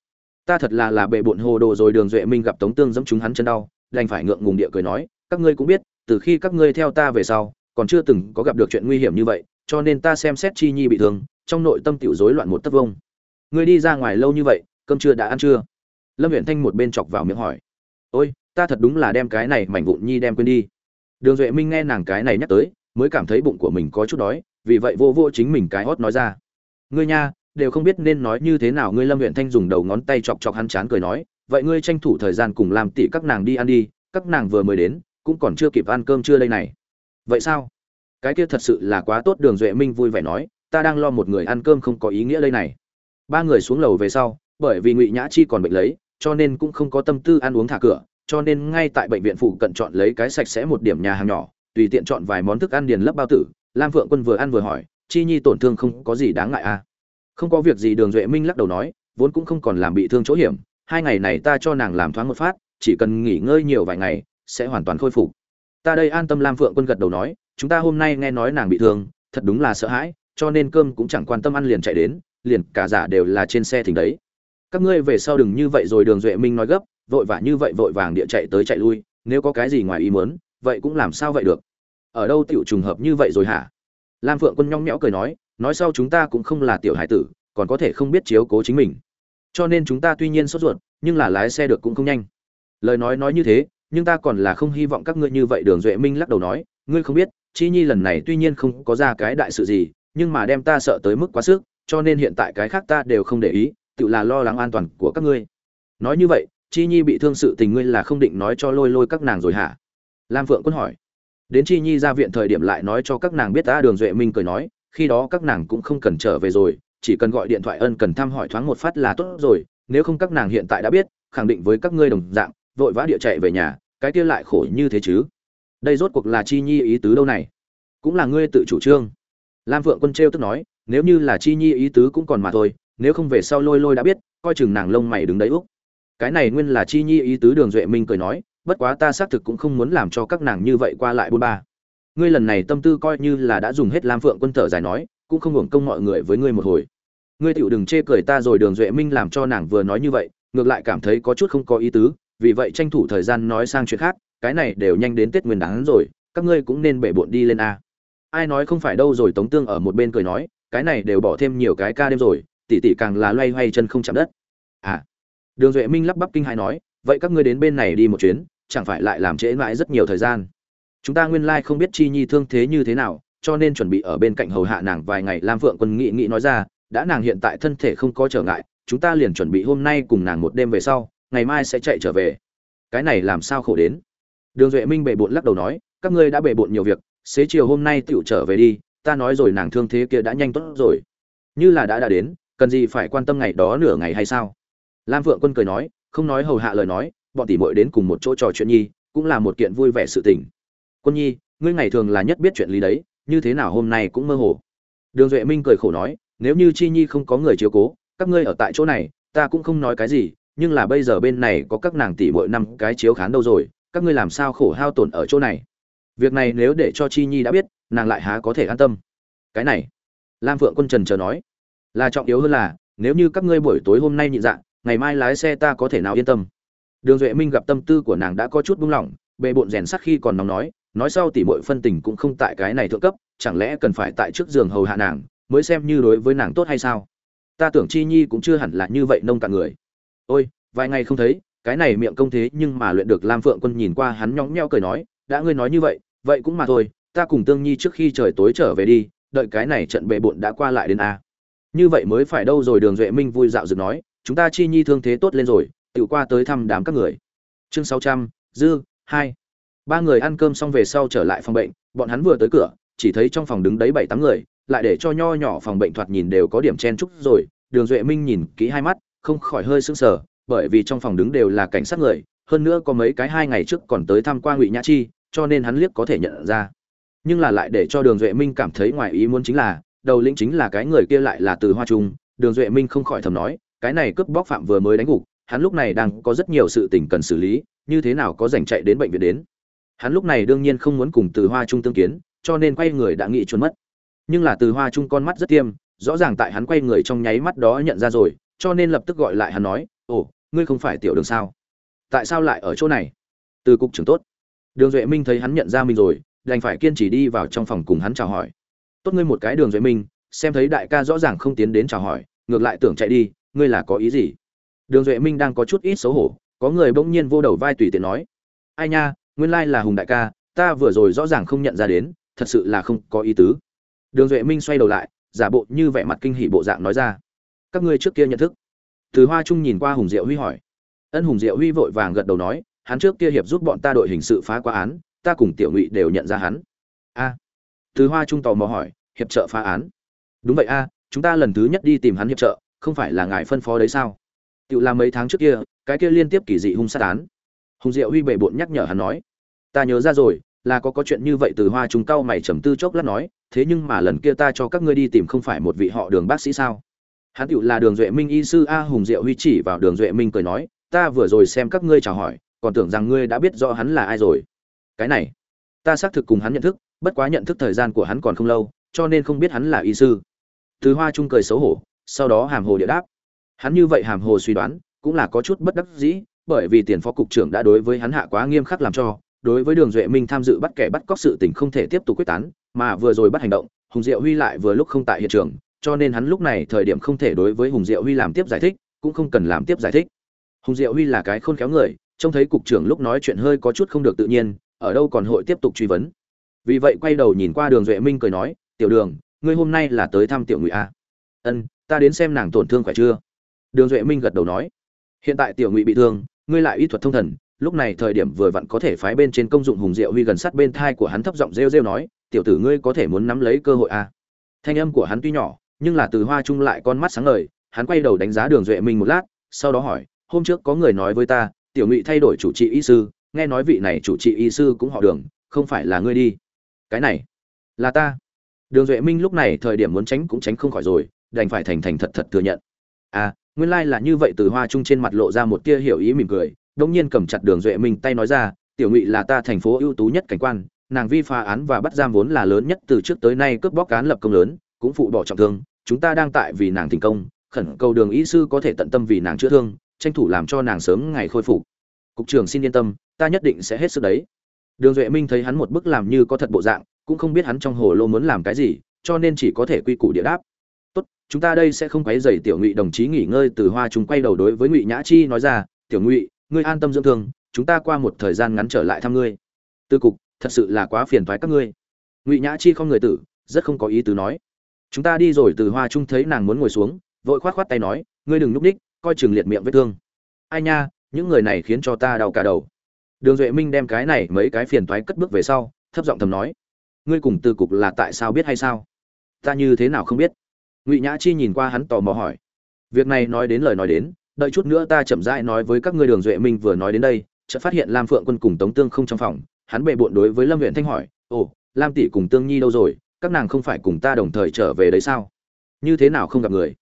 Ta thật là là bệ bộn hồ đồ rồi, đường duệ minh gặp tống tương dẫm chúng hắn chân đau, đành phải ngượng ngùng địa cười nói, các ngươi cũng biết, từ khi các ngươi theo ta về sau, còn chưa từng có gặp được chuyện nguy hiểm như vậy cho nên ta xem xét chi nhi bị thương, trong nội tâm tiểu rối loạn một tấc vông. Ngươi đi ra ngoài lâu như vậy, cơm chưa đã ăn chưa lâm huyện thanh một bên chọc vào miệng hỏi. Ôi, ta thật đúng là đem cái này mảnh vụn nhi đem quên đi. Đường duệ minh nghe nàng cái này nhắc tới, mới cảm thấy bụng của mình có chút đói, vì vậy vô vô chính mình cái hót nói ra. Ngươi nha, đều không biết nên nói như thế nào, ngươi lâm huyện thanh dùng đầu ngón tay chọc chọc hắn chán cười nói, vậy ngươi tranh thủ thời gian cùng làm tỉ các nàng đi ăn đi, các nàng vừa mới đến, cũng còn chưa kịp ăn cơm trưa đây này. Vậy sao? Cái kia thật sự là quá tốt, đường duệ minh vui vẻ nói, ta đang lo một người ăn cơm không có ý nghĩa đây này. Ba người xuống lầu về sau, bởi vì ngụy nhã chi còn bệnh lấy, cho nên cũng không có tâm tư ăn uống thả cửa, cho nên ngay tại bệnh viện phụ cận chọn lấy cái sạch sẽ một điểm nhà hàng nhỏ, tùy tiện chọn vài món thức ăn điền lấp bao tử. Lam phượng quân vừa ăn vừa hỏi, chi nhi tổn thương không có gì đáng ngại à? Không có việc gì, đường duệ minh lắc đầu nói, vốn cũng không còn làm bị thương chỗ hiểm, hai ngày này ta cho nàng làm thoáng một phát, chỉ cần nghỉ ngơi nhiều vài ngày, sẽ hoàn toàn khôi phục. Ta đây an tâm, lam phượng quân gật đầu nói chúng ta hôm nay nghe nói nàng bị thương, thật đúng là sợ hãi, cho nên cơm cũng chẳng quan tâm ăn liền chạy đến, liền cả giả đều là trên xe thỉnh đấy. Các ngươi về sau đừng như vậy rồi đường duệ minh nói gấp, vội vã như vậy vội vàng địa chạy tới chạy lui, nếu có cái gì ngoài ý muốn, vậy cũng làm sao vậy được? Ở đâu tiểu trùng hợp như vậy rồi hả? Lam phượng quân nhong nhẽo cười nói nói sau chúng ta cũng không là tiểu hải tử, còn có thể không biết chiếu cố chính mình. Cho nên chúng ta tuy nhiên sốt ruột, nhưng là lái xe được cũng không nhanh. Lời nói nói như thế, nhưng ta còn là không hy vọng các ngươi như vậy, đường duệ minh lắc đầu nói, ngươi không biết chi nhi lần này tuy nhiên không có ra cái đại sự gì, nhưng mà đem ta sợ tới mức quá sức, cho nên hiện tại cái khác ta đều không để ý, tự là lo lắng an toàn của các ngươi. Nói như vậy chi nhi bị thương sự tình ngươi là không định nói cho lôi lôi các nàng rồi hả? Lam phượng quân hỏi. Đến chi nhi ra viện thời điểm lại nói cho các nàng biết ta đường duệ minh cười nói, khi đó các nàng cũng không cần trở về rồi, chỉ cần gọi điện thoại ân cần thăm hỏi thoáng một phát là tốt rồi, nếu không các nàng hiện tại đã biết, khẳng định với các ngươi đồng dạng, vội vã địa chạy về nhà, cái kia lại khổ như thế chứ? Đây rốt cuộc là chi nhi ý tứ đâu này? Cũng là ngươi tự chủ trương. Lam phượng quân trêu tức nói, nếu như là chi nhi ý tứ cũng còn mà thôi, nếu không về sau lôi lôi đã biết, coi chừng nàng lông mày đứng đấy úc. Cái này nguyên là chi nhi ý tứ đường duệ minh cười nói, bất quá ta xác thực cũng không muốn làm cho các nàng như vậy qua lại bôn ba. Ngươi lần này tâm tư coi như là đã dùng hết lam phượng quân thở dài nói, cũng không hưởng công mọi người với ngươi một hồi. Ngươi tựu đừng chê cười ta rồi đường duệ minh làm cho nàng vừa nói như vậy, ngược lại cảm thấy có chút không có ý tứ, vì vậy tranh thủ thời gian nói sang chuyện khác cái này đều nhanh đến tết nguyên Đán rồi, các ngươi cũng nên bể bộn đi lên a. Ai nói không phải đâu rồi, tống tương ở một bên cười nói, cái này đều bỏ thêm nhiều cái ca đêm rồi, tỷ tỷ càng là loay hoay chân không chạm đất. À. Đường duệ minh lắp bắp kinh hãi nói, vậy các ngươi đến bên này đi một chuyến, chẳng phải lại làm trễ mãi rất nhiều thời gian. Chúng ta nguyên lai không biết chi nhi thương thế như thế nào, cho nên chuẩn bị ở bên cạnh hầu hạ nàng vài ngày, lam phượng quân nghị nghị nói ra, đã nàng hiện tại thân thể không có trở ngại, chúng ta liền chuẩn bị hôm nay cùng nàng một đêm về sau, ngày mai sẽ chạy trở về. Cái này làm sao khổ đến? Đường duệ minh bệ bộn lắc đầu nói, các ngươi đã bệ bộn nhiều việc, xế chiều hôm nay tựu trở về đi, ta nói rồi nàng thương thế kia đã nhanh tốt rồi. Như là đã đã đến, cần gì phải quan tâm ngày đó nửa ngày hay sao? Lam phượng quân cười nói, không nói hầu hạ lời nói, bọn tỷ muội đến cùng một chỗ trò chuyện nhi, cũng là một kiện vui vẻ sự tình. Quân nhi, ngươi ngày thường là nhất biết chuyện lý đấy, như thế nào hôm nay cũng mơ hồ. Đường duệ minh cười khổ nói, nếu như chi nhi không có người chiếu cố, các ngươi ở tại chỗ này, ta cũng không nói cái gì, nhưng là bây giờ bên này có các nàng tỷ muội năm cái chiếu khán đâu rồi các ngươi làm sao khổ hao tổn ở chỗ này? Việc này nếu để cho chi nhi đã biết, nàng lại há có thể an tâm. Cái này, lam phượng quân trần chờ nói, là trọng yếu hơn là, nếu như các ngươi buổi tối hôm nay nhịn dạ ngày mai lái xe ta có thể nào yên tâm? Đường duệ minh gặp tâm tư của nàng đã có chút buông lỏng, bề bộn rèn sắc khi còn nóng nói nói sau tỉ mội phân tình cũng không tại cái này thượng cấp, chẳng lẽ cần phải tại trước giường hầu hạ nàng, mới xem như đối với nàng tốt hay sao? Ta tưởng chi nhi cũng chưa hẳn là như vậy nông cạn người. Ôi, vài ngày không thấy cái này miệng công thế nhưng mà luyện được lam phượng quân nhìn qua hắn nhõng nhẽo cười nói, đã ngươi nói như vậy vậy cũng mà thôi, ta cùng tương nhi trước khi trời tối trở về đi, đợi cái này trận bệ bộn đã qua lại đến a. Như vậy mới phải đâu rồi, đường duệ minh vui dạo dựng nói, chúng ta chi nhi thương thế tốt lên rồi tự qua tới thăm đám các người. Chương sáu trăm, dư, hai. Ba người ăn cơm xong về sau trở lại phòng bệnh, bọn hắn vừa tới cửa, chỉ thấy trong phòng đứng đấy bảy tám người, lại để cho nho nhỏ phòng bệnh thoạt nhìn đều có điểm chen trúc rồi. Đường duệ minh nhìn kỹ hai mắt, không khỏi hơi sững sờ bởi vì trong phòng đứng đều là cảnh sát người, hơn nữa có mấy cái hai ngày trước còn tới thăm qua ngụy nhã chi, cho nên hắn liếc có thể nhận ra. Nhưng là lại để cho đường duệ minh cảm thấy ngoài ý muốn chính là, đầu lĩnh chính là cái người kia lại là từ hoa trung. Đường duệ minh không khỏi thầm nói, cái này cướp bóc phạm vừa mới đánh gục, hắn lúc này đang có rất nhiều sự tình cần xử lý, như thế nào có dành chạy đến bệnh viện đến. Hắn lúc này đương nhiên không muốn cùng từ hoa trung tương kiến, cho nên quay người đã nghĩ trốn mất. Nhưng là từ hoa trung con mắt rất tiêm, rõ ràng tại hắn quay người trong nháy mắt đó nhận ra rồi, cho nên lập tức gọi lại hắn nói ồ, ngươi không phải tiểu đường sao? Tại sao lại ở chỗ này? Từ cục trưởng tốt. Đường duệ minh thấy hắn nhận ra mình rồi, đành phải kiên trì đi vào trong phòng cùng hắn chào hỏi. Tốt ngươi một cái đường duệ minh, xem thấy đại ca rõ ràng không tiến đến chào hỏi, ngược lại tưởng chạy đi, ngươi là có ý gì? Đường duệ minh đang có chút ít xấu hổ, có người bỗng nhiên vô đầu vai tùy tiện nói. Ai nha, nguyên lai là hùng đại ca, ta vừa rồi rõ ràng không nhận ra đến, thật sự là không có ý tứ. Đường duệ minh xoay đầu lại, giả bộ như vẻ mặt kinh hỉ bộ dạng nói ra. Các ngươi trước kia nhận thức từ hoa trung nhìn qua hùng diệu huy hỏi. Ân hùng diệu huy vội vàng gật đầu nói, hắn trước kia hiệp giúp bọn ta đội hình sự phá quá án, ta cùng tiểu ngụy đều nhận ra hắn. A. Từ hoa trung tò mò hỏi, hiệp trợ phá án? Đúng vậy a, chúng ta lần thứ nhất đi tìm hắn hiệp trợ, không phải là ngài phân phó đấy sao? Tự làm mấy tháng trước kia, cái kia liên tiếp kỳ dị hung sát án. Hùng diệu huy bệ bộn nhắc nhở hắn nói, ta nhớ ra rồi, là có có chuyện như vậy từ hoa trung cao mày trầm tư chốc lát nói, thế nhưng mà lần kia ta cho các ngươi đi tìm không phải một vị họ đường bác sĩ sao? Hắn tựu là đường duệ minh y sư a hùng diệu huy chỉ vào đường duệ minh cười nói, ta vừa rồi xem các ngươi chào hỏi, còn tưởng rằng ngươi đã biết rõ hắn là ai rồi. Cái này, ta xác thực cùng hắn nhận thức, bất quá nhận thức thời gian của hắn còn không lâu, cho nên không biết hắn là y sư. Từ hoa trung cười xấu hổ, sau đó hàm hồ địa đáp. Hắn như vậy hàm hồ suy đoán, cũng là có chút bất đắc dĩ, bởi vì tiền phó cục trưởng đã đối với hắn hạ quá nghiêm khắc làm cho, đối với đường duệ minh tham dự bắt kẻ bắt cóc sự tình không thể tiếp tục quyết tán, mà vừa rồi bắt hành động, hùng diệu huy lại vừa lúc không tại hiện trường cho nên hắn lúc này thời điểm không thể đối với hùng diệu huy làm tiếp giải thích, cũng không cần làm tiếp giải thích. Hùng diệu huy là cái khôn khéo người, trông thấy cục trưởng lúc nói chuyện hơi có chút không được tự nhiên, ở đâu còn hội tiếp tục truy vấn. Vì vậy quay đầu nhìn qua đường duệ minh cười nói, tiểu đường, ngươi hôm nay là tới thăm tiểu ngụy a. Ân, ta đến xem nàng tổn thương khỏe chưa? Đường duệ minh gật đầu nói, hiện tại tiểu ngụy bị thương, ngươi lại y thuật thông thần, lúc này thời điểm vừa vặn có thể phái bên trên công dụng hùng diệu huy gần sát bên thai của hắn thấp giọng rêu rêu nói, tiểu tử ngươi có thể muốn nắm lấy cơ hội a à? thanh âm của hắn tuy nhỏ nhưng là từ hoa trung lại con mắt sáng ngời, hắn quay đầu đánh giá đường duệ minh một lát, sau đó hỏi, hôm trước có người nói với ta, tiểu ngụy thay đổi chủ trị y sư, nghe nói vị này chủ trị y sư cũng họ đường, không phải là ngươi đi. Cái này, là ta. Đường duệ minh lúc này thời điểm muốn tránh cũng tránh không khỏi rồi, đành phải thành thành thật thật thừa nhận. À nguyên lai là như vậy. Từ hoa trung trên mặt lộ ra một tia hiểu ý mỉm cười đông nhiên cầm chặt đường duệ minh tay nói ra, tiểu ngụy là ta thành phố ưu tú nhất cảnh quan, nàng vi phá án và bắt giam vốn là lớn nhất từ trước tới nay cướp bóc cán lập công lớn, cũng phụ bỏ trọng thương chúng ta đang tại vì nàng thành công, khẩn cầu đường y sư có thể tận tâm vì nàng chữa thương, tranh thủ làm cho nàng sớm ngày khôi phục. Cục trưởng xin yên tâm, ta nhất định sẽ hết sức đấy. Đường duệ minh thấy hắn một bức làm như có thật bộ dạng, cũng không biết hắn trong hồ lô muốn làm cái gì, cho nên chỉ có thể quy củ địa đáp. Tốt, chúng ta đây sẽ không quấy dày tiểu ngụy đồng chí nghỉ ngơi từ hoa chúng quay đầu đối với ngụy nhã chi nói ra, tiểu ngụy, ngươi an tâm dưỡng thương, chúng ta qua một thời gian ngắn trở lại thăm ngươi. Tư cục, thật sự là quá phiền thoái các ngươi. Ngụy nhã chi không người tử, rất không có ý tứ nói chúng ta đi rồi từ hoa trung thấy nàng muốn ngồi xuống, vội khoát khoát tay nói, ngươi đừng núp ních coi chừng liệt miệng vết thương. Ai nha, những người này khiến cho ta đau cả đầu. Đường duệ minh đem cái này mấy cái phiền toái cất bước về sau, thấp giọng thầm nói, ngươi cùng từ cục là tại sao biết hay sao? Ta như thế nào không biết? Ngụy nhã chi nhìn qua hắn tò mò hỏi, việc này nói đến lời nói đến, đợi chút nữa ta chậm rãi nói với các ngươi đường duệ minh vừa nói đến đây. Chợt phát hiện lam phượng quân cùng tống tương không trong phòng, hắn bệ bộn đối với lâm huyện thanh hỏi, ồ, lam tỷ cùng tương nhi đâu rồi? Các nàng không phải cùng ta đồng thời trở về đấy sao? Như thế nào không gặp người?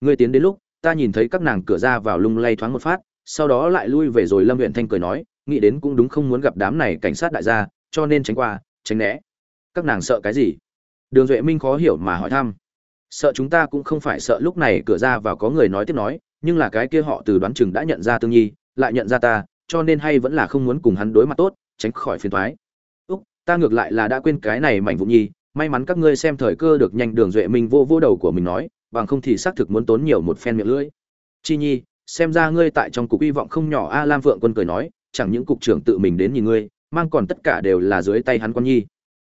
Ngươi tiến đến lúc, ta nhìn thấy các nàng cửa ra vào lung lay thoáng một phát, sau đó lại lui về rồi lâm huyện thanh cười nói, nghĩ đến cũng đúng không muốn gặp đám này cảnh sát đại gia, cho nên tránh qua, tránh né. Các nàng sợ cái gì? Đường duệ minh khó hiểu mà hỏi thăm. Sợ chúng ta cũng không phải sợ lúc này cửa ra vào có người nói tiếp nói, nhưng là cái kia họ từ đoán chừng đã nhận ra tương nhi, lại nhận ra ta, cho nên hay vẫn là không muốn cùng hắn đối mặt tốt, tránh khỏi phiền thoái úc, ta ngược lại là đã quên cái này mảnh vụn nhi may mắn các ngươi xem thời cơ được nhanh đường duệ minh vô vô đầu của mình nói, bằng không thì xác thực muốn tốn nhiều một phen miệng lưỡi. Chi nhi, xem ra ngươi tại trong cục hy vọng không nhỏ, a lam phượng quân cười nói, chẳng những cục trưởng tự mình đến nhìn ngươi, mang còn tất cả đều là dưới tay hắn con nhi.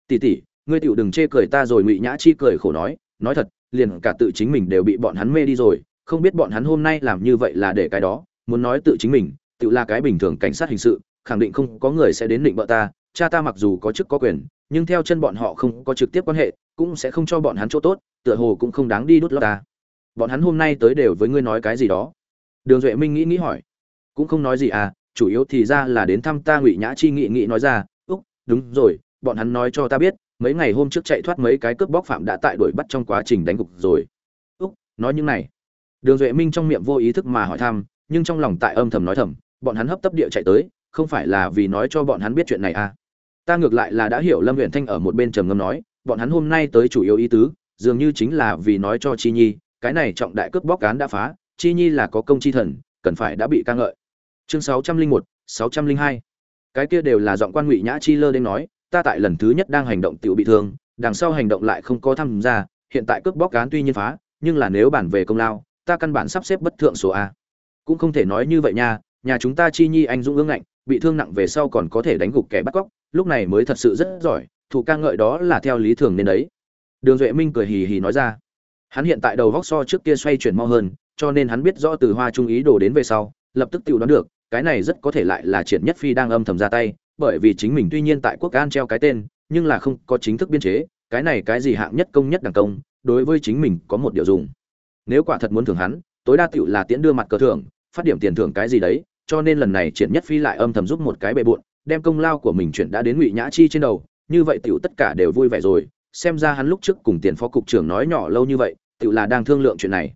Tỷ tỷ, ngươi tựu đừng chê cười ta rồi, ngụy nhã chi cười khổ nói nói thật, liền cả tự chính mình đều bị bọn hắn mê đi rồi, không biết bọn hắn hôm nay làm như vậy là để cái đó, muốn nói tự chính mình, tự là cái bình thường cảnh sát hình sự, khẳng định không có người sẽ đến định bợ ta, cha ta mặc dù có chức có quyền nhưng theo chân bọn họ không có trực tiếp quan hệ, cũng sẽ không cho bọn hắn chỗ tốt, tựa hồ cũng không đáng đi đút lót ta. Bọn hắn hôm nay tới đều với ngươi nói cái gì đó. Đường duệ minh nghĩ nghĩ hỏi. Cũng không nói gì à chủ yếu thì ra là đến thăm ta ngụy nhã chi nghị nghị nói ra, úc, đúng rồi, bọn hắn nói cho ta biết, mấy ngày hôm trước chạy thoát mấy cái cướp bóc phạm đã tại đuổi bắt trong quá trình đánh gục rồi. Úc, nói những này. Đường duệ minh trong miệng vô ý thức mà hỏi thăm, nhưng trong lòng tại âm thầm nói thầm, bọn hắn hấp tấp địa chạy tới, không phải là vì nói cho bọn hắn biết chuyện này à? Ta ngược lại là đã hiểu lâm huyện thanh ở một bên trầm ngâm nói, bọn hắn hôm nay tới chủ yếu ý tứ, dường như chính là vì nói cho chi nhi, cái này trọng đại cướp bóc cán đã phá, chi nhi là có công chi thần, cần phải đã bị ca ngợi. Chương sáu trăm linh một, sáu trăm linh hai. Cái kia đều là giọng quan ngụy nhã chi lơ đ nói, ta tại lần thứ nhất đang hành động tiểu bị thương, đằng sau hành động lại không có tham gia, hiện tại cướp bóc cán tuy nhiên phá, nhưng là nếu bản về công lao, ta căn bản sắp xếp bất thượng số a. Cũng không thể nói như vậy nha, nhà chúng ta chi nhi anh dũng ương ngạnh, bị thương nặng về sau còn có thể đánh gục kẻ bắt cóc lúc này mới thật sự rất giỏi, thủ ca ngợi đó là theo lý thường nên đấy. Đường duệ minh cười hì hì nói ra, hắn hiện tại đầu vóc so trước kia xoay chuyển mau hơn, cho nên hắn biết rõ từ hoa trung ý đồ đến về sau, lập tức tự đoán được, cái này rất có thể lại là triển nhất phi đang âm thầm ra tay, bởi vì chính mình tuy nhiên tại quốc an treo cái tên, nhưng là không có chính thức biên chế, cái này cái gì hạng nhất công nhất đẳng công, đối với chính mình có một điều dùng. Nếu quả thật muốn thưởng hắn, tối đa tựu là tiễn đưa mặt cờ thưởng, phát điểm tiền thưởng cái gì đấy, cho nên lần này triển nhất phi lại âm thầm giúp một cái bệ bụn đem công lao của mình chuyển đã đến ngụy nhã chi trên đầu, như vậy tiểu tất cả đều vui vẻ rồi, xem ra hắn lúc trước cùng tiền phó cục trưởng nói nhỏ lâu như vậy tựu là đang thương lượng chuyện này.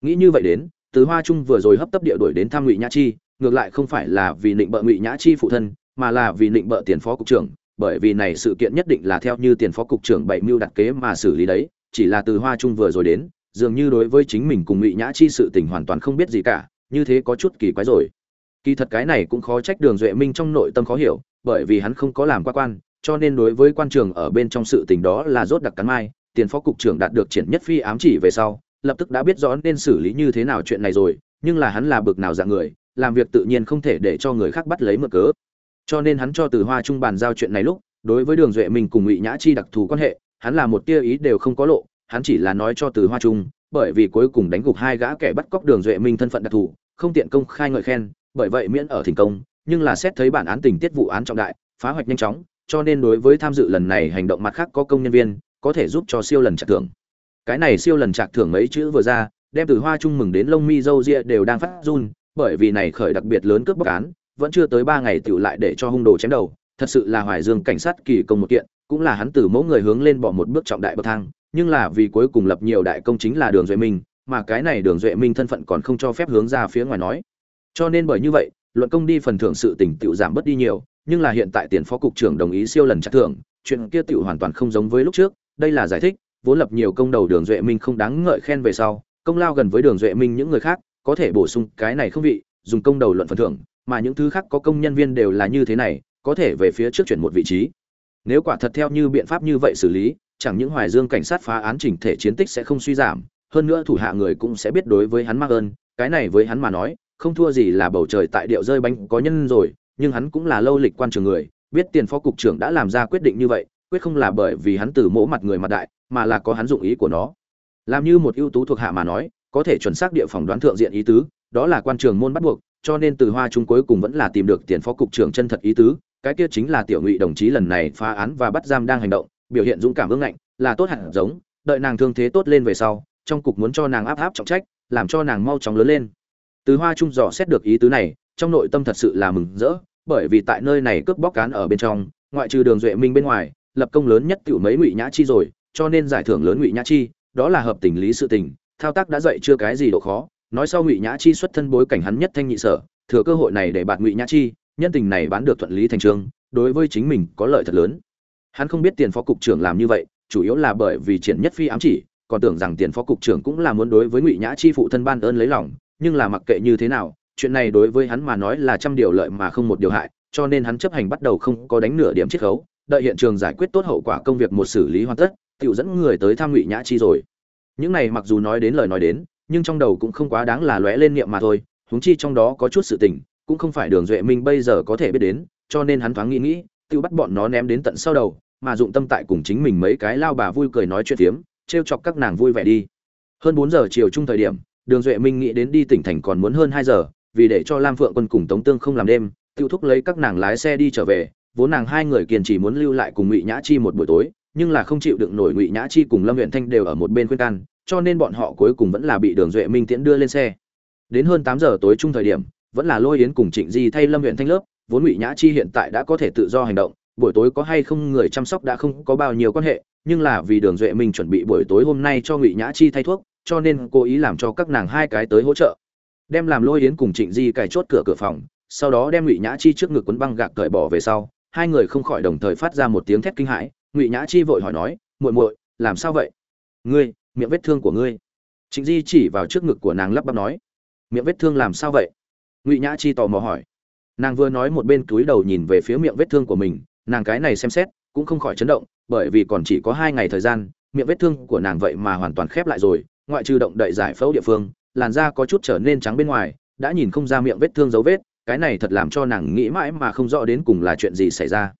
Nghĩ như vậy đến, từ hoa trung vừa rồi hấp tấp địa đuổi đến thăm ngụy nhã chi, ngược lại không phải là vì định bợ ngụy nhã chi phụ thân, mà là vì định bợ tiền phó cục trưởng, bởi vì này sự kiện nhất định là theo như tiền phó cục trưởng bảy mưu đặt kế mà xử lý đấy, chỉ là từ hoa trung vừa rồi đến, dường như đối với chính mình cùng ngụy nhã chi sự tình hoàn toàn không biết gì cả, như thế có chút kỳ quái rồi kỳ thật cái này cũng khó trách đường duệ minh trong nội tâm khó hiểu, bởi vì hắn không có làm qua quan, cho nên đối với quan trường ở bên trong sự tình đó là rốt đặc cắn mai, tiền phó cục trưởng đạt được triển nhất phi ám chỉ về sau, lập tức đã biết rõ nên xử lý như thế nào chuyện này rồi, nhưng là hắn là bực nào dạng người, làm việc tự nhiên không thể để cho người khác bắt lấy mượn cớ. Cho nên hắn cho từ hoa trung bàn giao chuyện này lúc, đối với đường duệ minh cùng ngụy nhã chi đặc thù quan hệ, hắn là một tia ý đều không có lộ, hắn chỉ là nói cho từ hoa trung, bởi vì cuối cùng đánh gục hai gã kẻ bắt cóc đường duệ minh thân phận đặc thù không tiện công khai ngợi khen, bởi vậy miễn ở thành công, nhưng là xét thấy bản án tình tiết vụ án trọng đại, phá hoạch nhanh chóng, cho nên đối với tham dự lần này hành động mặt khác có công nhân viên, có thể giúp cho siêu lần trạc thưởng. Cái này siêu lần trạc thưởng mấy chữ vừa ra, đem từ hoa trung mừng đến lông mi dâu ria đều đang phát run, bởi vì này khởi đặc biệt lớn cướp bóc án, vẫn chưa tới ba ngày tựu lại để cho hung đồ chém đầu, thật sự là hoài dương cảnh sát kỳ công một kiện, cũng là hắn từ mẫu người hướng lên bỏ một bước trọng đại bậc thang, nhưng là vì cuối cùng lập nhiều đại công chính là đường duệ minh mà cái này đường duệ minh thân phận còn không cho phép hướng ra phía ngoài nói. Cho nên bởi như vậy, luận công đi phần thưởng sự tỉnh tự giảm bớt đi nhiều, nhưng là hiện tại tiền phó cục trưởng đồng ý siêu lần trả thưởng, chuyện kia tự hoàn toàn không giống với lúc trước, đây là giải thích, vốn lập nhiều công đầu đường duệ minh không đáng ngợi khen về sau, công lao gần với đường duệ minh những người khác, có thể bổ sung cái này không vị, dùng công đầu luận phần thưởng, mà những thứ khác có công nhân viên đều là như thế này, có thể về phía trước chuyển một vị trí. Nếu quả thật theo như biện pháp như vậy xử lý, chẳng những hoài dương cảnh sát phá án chỉnh thể chiến tích sẽ không suy giảm hơn nữa thủ hạ người cũng sẽ biết đối với hắn mắc ơn, cái này với hắn mà nói, không thua gì là bầu trời tại điệu rơi bánh có nhân rồi, nhưng hắn cũng là lâu lịch quan trường người, biết tiền phó cục trưởng đã làm ra quyết định như vậy, quyết không là bởi vì hắn từ mỗ mặt người mặt đại, mà là có hắn dụng ý của nó. Làm như một ưu tú thuộc hạ mà nói, có thể chuẩn xác địa phòng đoán thượng diện ý tứ, đó là quan trường môn bắt buộc, cho nên từ hoa trung cuối cùng vẫn là tìm được tiền phó cục trưởng chân thật ý tứ, cái kia chính là tiểu ngụy đồng chí lần này phá án và bắt giam đang hành động, biểu hiện dũng cảm ương ngạnh, là tốt hẳn giống, đợi nàng thương thế tốt lên về sau trong cục muốn cho nàng áp áp trọng trách, làm cho nàng mau chóng lớn lên. Từ hoa trung dò xét được ý tứ này, trong nội tâm thật sự là mừng rỡ, bởi vì tại nơi này cướp bóc cán ở bên trong, ngoại trừ đường duệ minh bên ngoài, lập công lớn nhất tiểu mấy ngụy nhã chi rồi, cho nên giải thưởng lớn ngụy nhã chi, đó là hợp tình lý sự tình, thao tác đã dậy chưa cái gì độ khó. Nói sau ngụy nhã chi xuất thân bối cảnh hắn nhất thanh nhị sở, thừa cơ hội này để bạt ngụy nhã chi, nhân tình này bán được thuận lý thành trương, đối với chính mình có lợi thật lớn. Hắn không biết tiền phó cục trưởng làm như vậy, chủ yếu là bởi vì triển nhất phi ám chỉ còn tưởng rằng tiền phó cục trưởng cũng là muốn đối với ngụy nhã chi phụ thân ban ơn lấy lòng, nhưng là mặc kệ như thế nào, chuyện này đối với hắn mà nói là trăm điều lợi mà không một điều hại, cho nên hắn chấp hành bắt đầu không có đánh nửa điểm chiết khấu, đợi hiện trường giải quyết tốt hậu quả công việc một xử lý hoàn tất tự dẫn người tới tham ngụy nhã chi rồi những này mặc dù nói đến lời nói đến, nhưng trong đầu cũng không quá đáng là lóe lên niệm mà thôi, huống chi trong đó có chút sự tình, cũng không phải đường duệ minh bây giờ có thể biết đến, cho nên hắn thoáng nghĩ nghĩ tự bắt bọn nó ném đến tận sau đầu, mà dụng tâm tại cùng chính mình mấy cái lao bà vui cười nói chuyện tiếm trêu chọc các nàng vui vẻ đi. Hơn bốn giờ chiều chung thời điểm, đường duệ minh nghĩ đến đi tỉnh thành còn muốn hơn hai giờ, vì để cho lam phượng quân cùng tống tương không làm đêm, tiêu thúc lấy các nàng lái xe đi trở về, vốn nàng hai người kiên trì muốn lưu lại cùng ngụy nhã chi một buổi tối, nhưng là không chịu đựng nổi ngụy nhã chi cùng lâm Uyển thanh đều ở một bên khuyên can, cho nên bọn họ cuối cùng vẫn là bị đường duệ minh tiễn đưa lên xe. Đến hơn tám giờ tối chung thời điểm, vẫn là lôi yến cùng trịnh di thay lâm Uyển thanh lớp, vốn ngụy nhã chi hiện tại đã có thể tự do hành động, buổi tối có hay không người chăm sóc đã không có bao nhiêu quan hệ nhưng là vì đường duệ minh chuẩn bị buổi tối hôm nay cho ngụy nhã chi thay thuốc, cho nên cố ý làm cho các nàng hai cái tới hỗ trợ. Đem làm lôi yến cùng trịnh di cài chốt cửa cửa phòng, sau đó đem ngụy nhã chi trước ngực quấn băng gạc cởi bỏ về sau, hai người không khỏi đồng thời phát ra một tiếng thét kinh hãi, ngụy nhã chi vội hỏi nói, muội muội, làm sao vậy? Ngươi, miệng vết thương của ngươi. Trịnh di chỉ vào trước ngực của nàng lắp bắp nói, miệng vết thương làm sao vậy? Ngụy nhã chi tò mò hỏi. Nàng vừa nói một bên túi đầu nhìn về phía miệng vết thương của mình, nàng cái này xem xét cũng không khỏi chấn động, bởi vì còn chỉ có hai ngày thời gian, miệng vết thương của nàng vậy mà hoàn toàn khép lại rồi, ngoại trừ động đậy giải phẫu địa phương, làn da có chút trở nên trắng bên ngoài, đã nhìn không ra miệng vết thương dấu vết, cái này thật làm cho nàng nghĩ mãi mà không rõ đến cùng là chuyện gì xảy ra.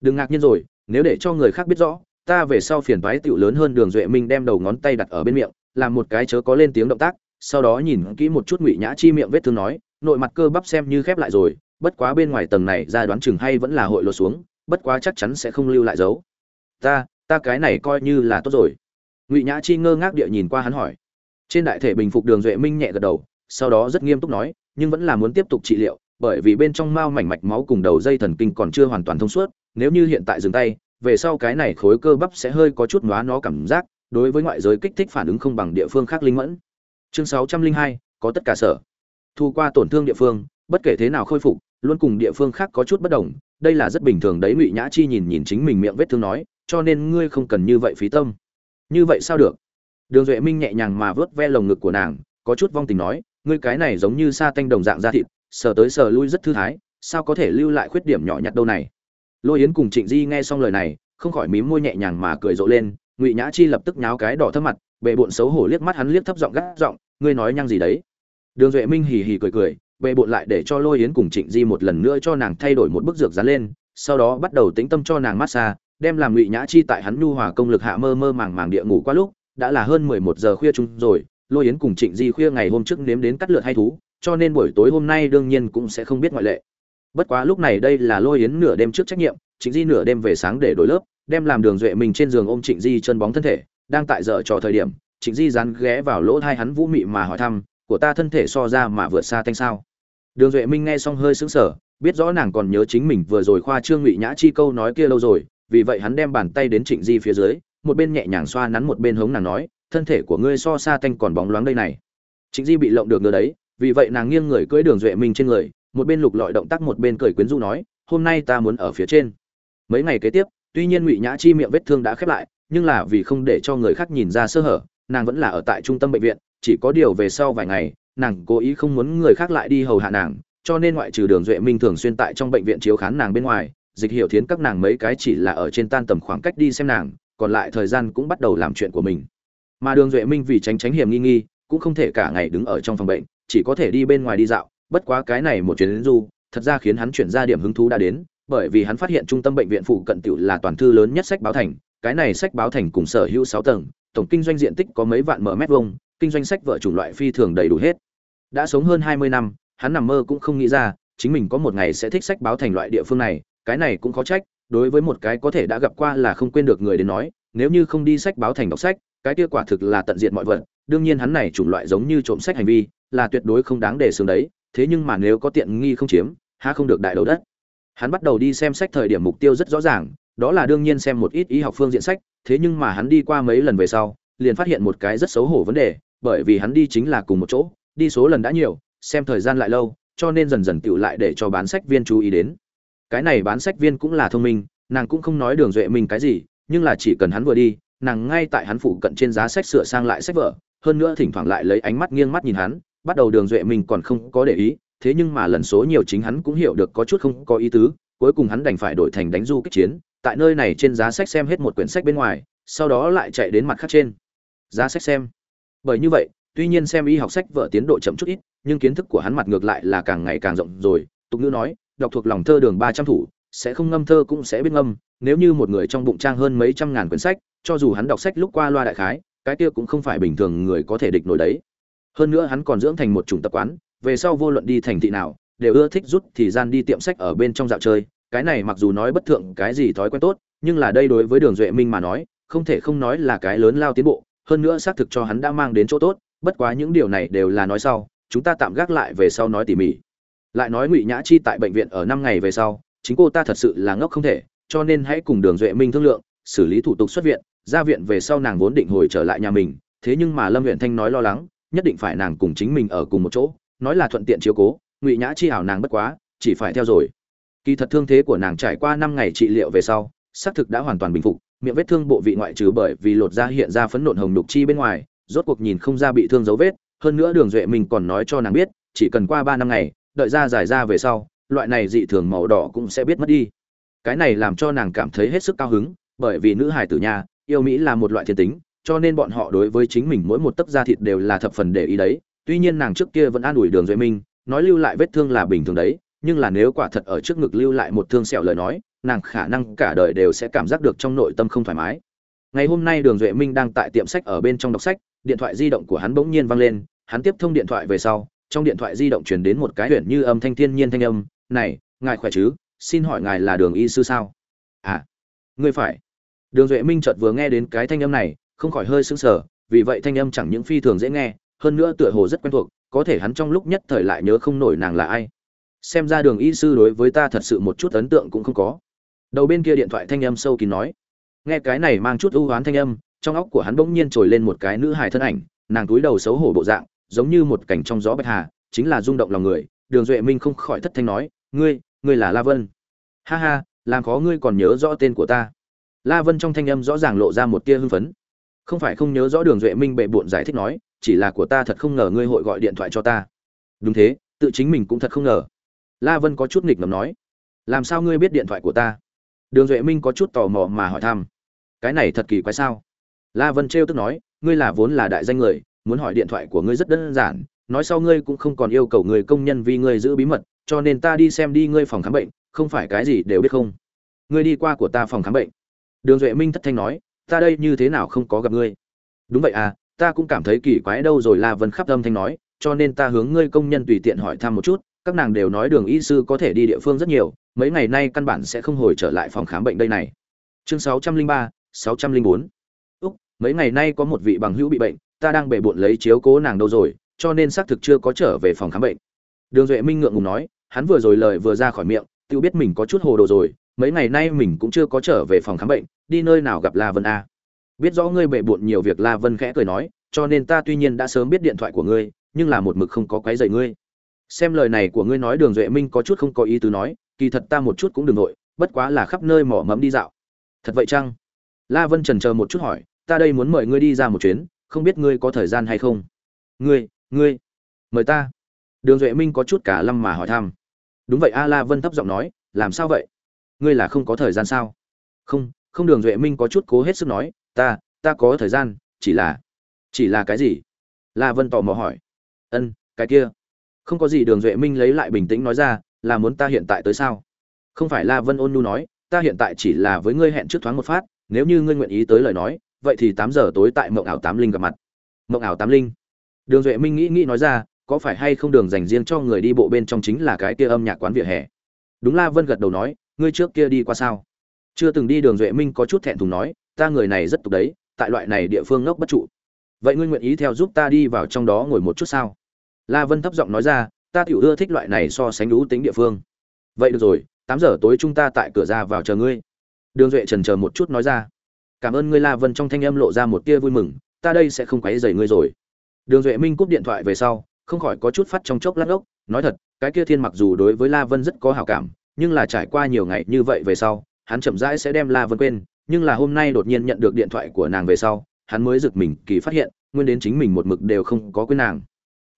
Đừng ngạc nhiên rồi, nếu để cho người khác biết rõ, ta về sau phiền toái tựu lớn hơn đường duệ minh đem đầu ngón tay đặt ở bên miệng, làm một cái chớ có lên tiếng động tác, sau đó nhìn kỹ một chút ngụy nhã chi miệng vết thương nói, nội mặt cơ bắp xem như khép lại rồi, bất quá bên ngoài tầng này ra đoán chừng hay vẫn là hội lột xuống bất quá chắc chắn sẽ không lưu lại dấu. Ta ta cái này coi như là tốt rồi. Ngụy nhã chi ngơ ngác địa nhìn qua hắn hỏi. Trên đại thể bình phục đường duệ minh nhẹ gật đầu, sau đó rất nghiêm túc nói, nhưng vẫn là muốn tiếp tục trị liệu, bởi vì bên trong mao mảnh mạch máu cùng đầu dây thần kinh còn chưa hoàn toàn thông suốt, nếu như hiện tại dừng tay, về sau cái này khối cơ bắp sẽ hơi có chút nóa nó cảm giác, đối với ngoại giới kích thích phản ứng không bằng địa phương khác linh mẫn. Chương sáu trăm linh hai, có tất cả sở. Thu qua tổn thương địa phương, bất kể thế nào khôi phục, luôn cùng địa phương khác có chút bất đồng đây là rất bình thường đấy ngụy nhã chi nhìn nhìn chính mình miệng vết thương nói cho nên ngươi không cần như vậy phí tâm như vậy sao được đường duệ minh nhẹ nhàng mà vớt ve lồng ngực của nàng có chút vong tình nói ngươi cái này giống như sa tanh đồng dạng da thịt sờ tới sờ lui rất thư thái sao có thể lưu lại khuyết điểm nhỏ nhặt đâu này lôi yến cùng trịnh di nghe xong lời này không khỏi mím môi nhẹ nhàng mà cười rộ lên ngụy nhã chi lập tức nháo cái đỏ thấp mặt bệ bộn xấu hổ liếc mắt hắn liếc thấp giọng gắt giọng ngươi nói nhăng gì đấy đường duệ minh hì hì cười cười bệ bộn lại để cho lôi yến cùng trịnh di một lần nữa cho nàng thay đổi một bức dược dán lên, sau đó bắt đầu tĩnh tâm cho nàng massage, đem làm ngụy nhã chi tại hắn nhu hòa công lực hạ mơ mơ màng màng địa ngủ qua lúc, đã là hơn mười một giờ khuya chung rồi, lôi yến cùng trịnh di khuya ngày hôm trước nếm đến cắt lượt hay thú, cho nên buổi tối hôm nay đương nhiên cũng sẽ không biết ngoại lệ. Bất quá lúc này đây là lôi yến nửa đêm trước trách nhiệm, trịnh di nửa đêm về sáng để đổi lớp, đem làm đường duệ mình trên giường ôm trịnh di chân bóng thân thể, đang tại giờ trò thời điểm, trịnh di dán ghé vào lỗ thai hắn vũ mị mà hỏi thăm của ta thân thể so ra mà vượt xa thanh sao? Đường duệ minh nghe xong hơi sững sờ, biết rõ nàng còn nhớ chính mình vừa rồi khoa trương ngụy nhã chi câu nói kia lâu rồi, vì vậy hắn đem bàn tay đến trịnh di phía dưới, một bên nhẹ nhàng xoa nắn một bên hống nàng nói, thân thể của ngươi so xa thanh còn bóng loáng đây này. Trịnh di bị lộng được ngờ đấy, vì vậy nàng nghiêng người cưỡi đường duệ minh trên người, một bên lục lọi động tác một bên cười quyến rũ nói, hôm nay ta muốn ở phía trên. Mấy ngày kế tiếp, tuy nhiên ngụy nhã chi miệng vết thương đã khép lại, nhưng là vì không để cho người khác nhìn ra sơ hở, nàng vẫn là ở tại trung tâm bệnh viện chỉ có điều về sau vài ngày, nàng cố ý không muốn người khác lại đi hầu hạ nàng, cho nên ngoại trừ đường duệ minh thường xuyên tại trong bệnh viện chiếu khán nàng bên ngoài, dịch hiểu thiến các nàng mấy cái chỉ là ở trên tan tầm khoảng cách đi xem nàng, còn lại thời gian cũng bắt đầu làm chuyện của mình. Mà đường duệ minh vì tránh tránh hiểm nghi nghi, cũng không thể cả ngày đứng ở trong phòng bệnh, chỉ có thể đi bên ngoài đi dạo, bất quá cái này một chuyến đến du, thật ra khiến hắn chuyển ra điểm hứng thú đã đến, bởi vì hắn phát hiện trung tâm bệnh viện phụ cận tiểu là toàn thư lớn nhất sách báo thành, cái này sách báo thành cùng sở hữu sáu tầng, tổng kinh doanh diện tích có mấy vạn mở mét vuông kinh doanh sách vợ chủng loại phi thường đầy đủ hết. Đã sống hơn hai mươi năm, hắn nằm mơ cũng không nghĩ ra, chính mình có một ngày sẽ thích sách báo thành loại địa phương này, cái này cũng khó trách, đối với một cái có thể đã gặp qua là không quên được người đến nói, nếu như không đi sách báo thành đọc sách, cái kia quả thực là tận diện mọi vật, đương nhiên hắn này chủng loại giống như trộm sách hành vi, là tuyệt đối không đáng để xương đấy, thế nhưng mà nếu có tiện nghi không chiếm, há không được đại đấu đất. Hắn bắt đầu đi xem sách thời điểm mục tiêu rất rõ ràng, đó là đương nhiên xem một ít y học phương diện sách, thế nhưng mà hắn đi qua mấy lần về sau, liền phát hiện một cái rất xấu hổ vấn đề bởi vì hắn đi chính là cùng một chỗ, đi số lần đã nhiều, xem thời gian lại lâu, cho nên dần dần tựu lại để cho bán sách viên chú ý đến. Cái này bán sách viên cũng là thông minh, nàng cũng không nói đường duệ mình cái gì, nhưng là chỉ cần hắn vừa đi, nàng ngay tại hắn phụ cận trên giá sách sửa sang lại sách vở, hơn nữa thỉnh thoảng lại lấy ánh mắt nghiêng mắt nhìn hắn, bắt đầu đường duệ mình còn không có để ý, thế nhưng mà lần số nhiều chính hắn cũng hiểu được có chút không có ý tứ, cuối cùng hắn đành phải đổi thành đánh du kích chiến, tại nơi này trên giá sách xem hết một quyển sách bên ngoài, sau đó lại chạy đến mặt khác trên. Giá sách xem bởi như vậy, tuy nhiên xem y học sách vở tiến độ chậm chút ít, nhưng kiến thức của hắn mặt ngược lại là càng ngày càng rộng rồi. Tục ngữ nói, đọc thuộc lòng thơ đường ba trăm thủ, sẽ không ngâm thơ cũng sẽ biết ngâm. Nếu như một người trong bụng trang hơn mấy trăm ngàn quyển sách, cho dù hắn đọc sách lúc qua loa đại khái, cái kia cũng không phải bình thường người có thể địch nổi đấy. Hơn nữa hắn còn dưỡng thành một chủng tập quán, về sau vô luận đi thành thị nào, đều ưa thích rút thì gian đi tiệm sách ở bên trong dạo chơi. Cái này mặc dù nói bất thượng cái gì thói quen tốt, nhưng là đây đối với đường duệ minh mà nói, không thể không nói là cái lớn lao tiến bộ hơn nữa xác thực cho hắn đã mang đến chỗ tốt, bất quá những điều này đều là nói sau, chúng ta tạm gác lại về sau nói tỉ mỉ. Lại nói ngụy nhã chi tại bệnh viện ở năm ngày về sau, chính cô ta thật sự là ngốc không thể, cho nên hãy cùng đường duệ minh thương lượng, xử lý thủ tục xuất viện, ra viện về sau nàng vốn định hồi trở lại nhà mình, thế nhưng mà lâm huyện thanh nói lo lắng, nhất định phải nàng cùng chính mình ở cùng một chỗ, nói là thuận tiện chiếu cố, ngụy nhã chi hảo nàng bất quá, chỉ phải theo rồi. Kỳ thật thương thế của nàng trải qua năm ngày trị liệu về sau, xác thực đã hoàn toàn bình phục miệng vết thương bộ vị ngoại trừ bởi vì lột da hiện ra phấn nộn hồng nhục chi bên ngoài, rốt cuộc nhìn không ra bị thương dấu vết, hơn nữa đường duệ mình còn nói cho nàng biết, chỉ cần qua ba năm ngày, đợi da dài ra về sau, loại này dị thường màu đỏ cũng sẽ biết mất đi. Cái này làm cho nàng cảm thấy hết sức cao hứng, bởi vì nữ hài tử nhà, yêu mỹ là một loại thiên tính, cho nên bọn họ đối với chính mình mỗi một tấc da thịt đều là thập phần để ý đấy. Tuy nhiên nàng trước kia vẫn an ủi đường duệ minh nói lưu lại vết thương là bình thường đấy, nhưng là nếu quả thật ở trước ngực lưu lại một thương sẹo lời nói nàng khả năng cả đời đều sẽ cảm giác được trong nội tâm không thoải mái. Ngày hôm nay đường duệ minh đang tại tiệm sách ở bên trong đọc sách, điện thoại di động của hắn bỗng nhiên vang lên, hắn tiếp thông điện thoại về sau, trong điện thoại di động truyền đến một cái huyện như âm thanh thiên nhiên thanh âm, này, ngài khỏe chứ? Xin hỏi ngài là đường y sư sao? À ngươi phải. Đường duệ minh chợt vừa nghe đến cái thanh âm này, không khỏi hơi sững sờ, vì vậy thanh âm chẳng những phi thường dễ nghe, hơn nữa tựa hồ rất quen thuộc, có thể hắn trong lúc nhất thời lại nhớ không nổi nàng là ai. Xem ra đường y sư đối với ta thật sự một chút ấn tượng cũng không có đầu bên kia điện thoại thanh âm sâu kín nói. Nghe cái này mang chút ưu oán thanh âm, trong óc của hắn bỗng nhiên trồi lên một cái nữ hài thân ảnh, nàng túi đầu xấu hổ bộ dạng, giống như một cảnh trong gió bạch hà, chính là rung động lòng người. Đường duệ minh không khỏi thất thanh nói, ngươi ngươi là la vân. Ha ha, làm khó ngươi còn nhớ rõ tên của ta. La vân trong thanh âm rõ ràng lộ ra một tia hưng phấn. Không phải không nhớ rõ đường duệ minh bệ bộn giải thích nói, chỉ là của ta thật không ngờ ngươi hội gọi điện thoại cho ta. Đúng thế, tự chính mình cũng thật không ngờ. La vân có chút nghịch ngầm nói. Làm sao ngươi biết điện thoại của ta? Đường duệ minh có chút tò mò mà hỏi thăm. Cái này thật kỳ quái sao? La vân trêu tức nói, ngươi là vốn là đại danh người, muốn hỏi điện thoại của ngươi rất đơn giản, nói sau ngươi cũng không còn yêu cầu người công nhân vì ngươi giữ bí mật, cho nên ta đi xem đi ngươi phòng khám bệnh, không phải cái gì đều biết không? Ngươi đi qua của ta phòng khám bệnh. Đường duệ minh thất thanh nói, ta đây như thế nào không có gặp ngươi? Đúng vậy à ta cũng cảm thấy kỳ quái đâu rồi, la vân khắp âm thanh nói, cho nên ta hướng ngươi công nhân tùy tiện hỏi thăm một chút các nàng đều nói đường y sư có thể đi địa phương rất nhiều, mấy ngày nay căn bản sẽ không hồi trở lại phòng khám bệnh đây này. Chương sáu trăm linh ba, sáu trăm linh bốn. Úc, mấy ngày nay có một vị bằng hữu bị bệnh, ta đang bể bộn lấy chiếu cố nàng đâu rồi, cho nên xác thực chưa có trở về phòng khám bệnh. Đường duệ minh ngượng ngùng nói, hắn vừa rồi lời vừa ra khỏi miệng, tự biết mình có chút hồ đồ rồi, mấy ngày nay mình cũng chưa có trở về phòng khám bệnh, đi nơi nào gặp la vân a. Biết rõ ngươi bệ bộn nhiều việc la vân khẽ cười nói, cho nên ta tuy nhiên đã sớm biết điện thoại của ngươi, nhưng là một mực không có quấy rầy ngươi xem lời này của ngươi nói đường duệ minh có chút không có ý tứ nói, kỳ thật ta một chút cũng đừng nội, bất quá là khắp nơi mỏ mẫm đi dạo. Thật vậy chăng? La vân trần chờ một chút hỏi, ta đây muốn mời ngươi đi ra một chuyến, không biết ngươi có thời gian hay không? Ngươi ngươi, mời ta. Đường duệ minh có chút cả lâm mà hỏi thăm. Đúng vậy a, la vân thấp giọng nói, làm sao vậy? Ngươi là không có thời gian sao? Không không đường duệ minh có chút cố hết sức nói, ta ta có thời gian, chỉ là chỉ là cái gì? La vân tò mò hỏi. Ân, cái kia không có gì đường duệ minh lấy lại bình tĩnh nói ra, là muốn ta hiện tại tới sao? Không phải la vân ôn nhu nói, ta hiện tại chỉ là với ngươi hẹn trước thoáng một phát, nếu như ngươi nguyện ý tới lời nói, vậy thì tám giờ tối tại mộng ảo tám linh gặp mặt. Mộng ảo tám linh. Đường duệ minh nghĩ nghĩ nói ra, có phải hay không đường dành riêng cho người đi bộ bên trong chính là cái kia âm nhạc quán vỉa hè? Đúng la vân gật đầu nói, ngươi trước kia đi qua sao? Chưa từng đi đường duệ minh có chút thẹn thùng nói, ta người này rất tục đấy, tại loại này địa phương ngốc bất trụ. Vậy ngươi nguyện ý theo giúp ta đi vào trong đó ngồi một chút sao? La vân thấp giọng nói ra, ta tiểu ưa thích loại này so sánh đủ tính địa phương. Vậy được rồi, tám giờ tối chúng ta tại cửa ra vào chờ ngươi. Đường duệ trần chờ một chút nói ra. Cảm ơn ngươi, la vân. Trong thanh âm lộ ra một tia vui mừng, ta đây sẽ không quấy rầy ngươi rồi. Đường duệ minh cúp điện thoại về sau, không khỏi có chút phát trong chốc lát ốc, nói thật, cái kia thiên mặc dù đối với la vân rất có hảo cảm, nhưng là trải qua nhiều ngày như vậy về sau, hắn chậm rãi sẽ đem la vân quên, nhưng là hôm nay đột nhiên nhận được điện thoại của nàng về sau, hắn mới giật mình, kỳ phát hiện, nguyên đến chính mình một mực đều không có quên nàng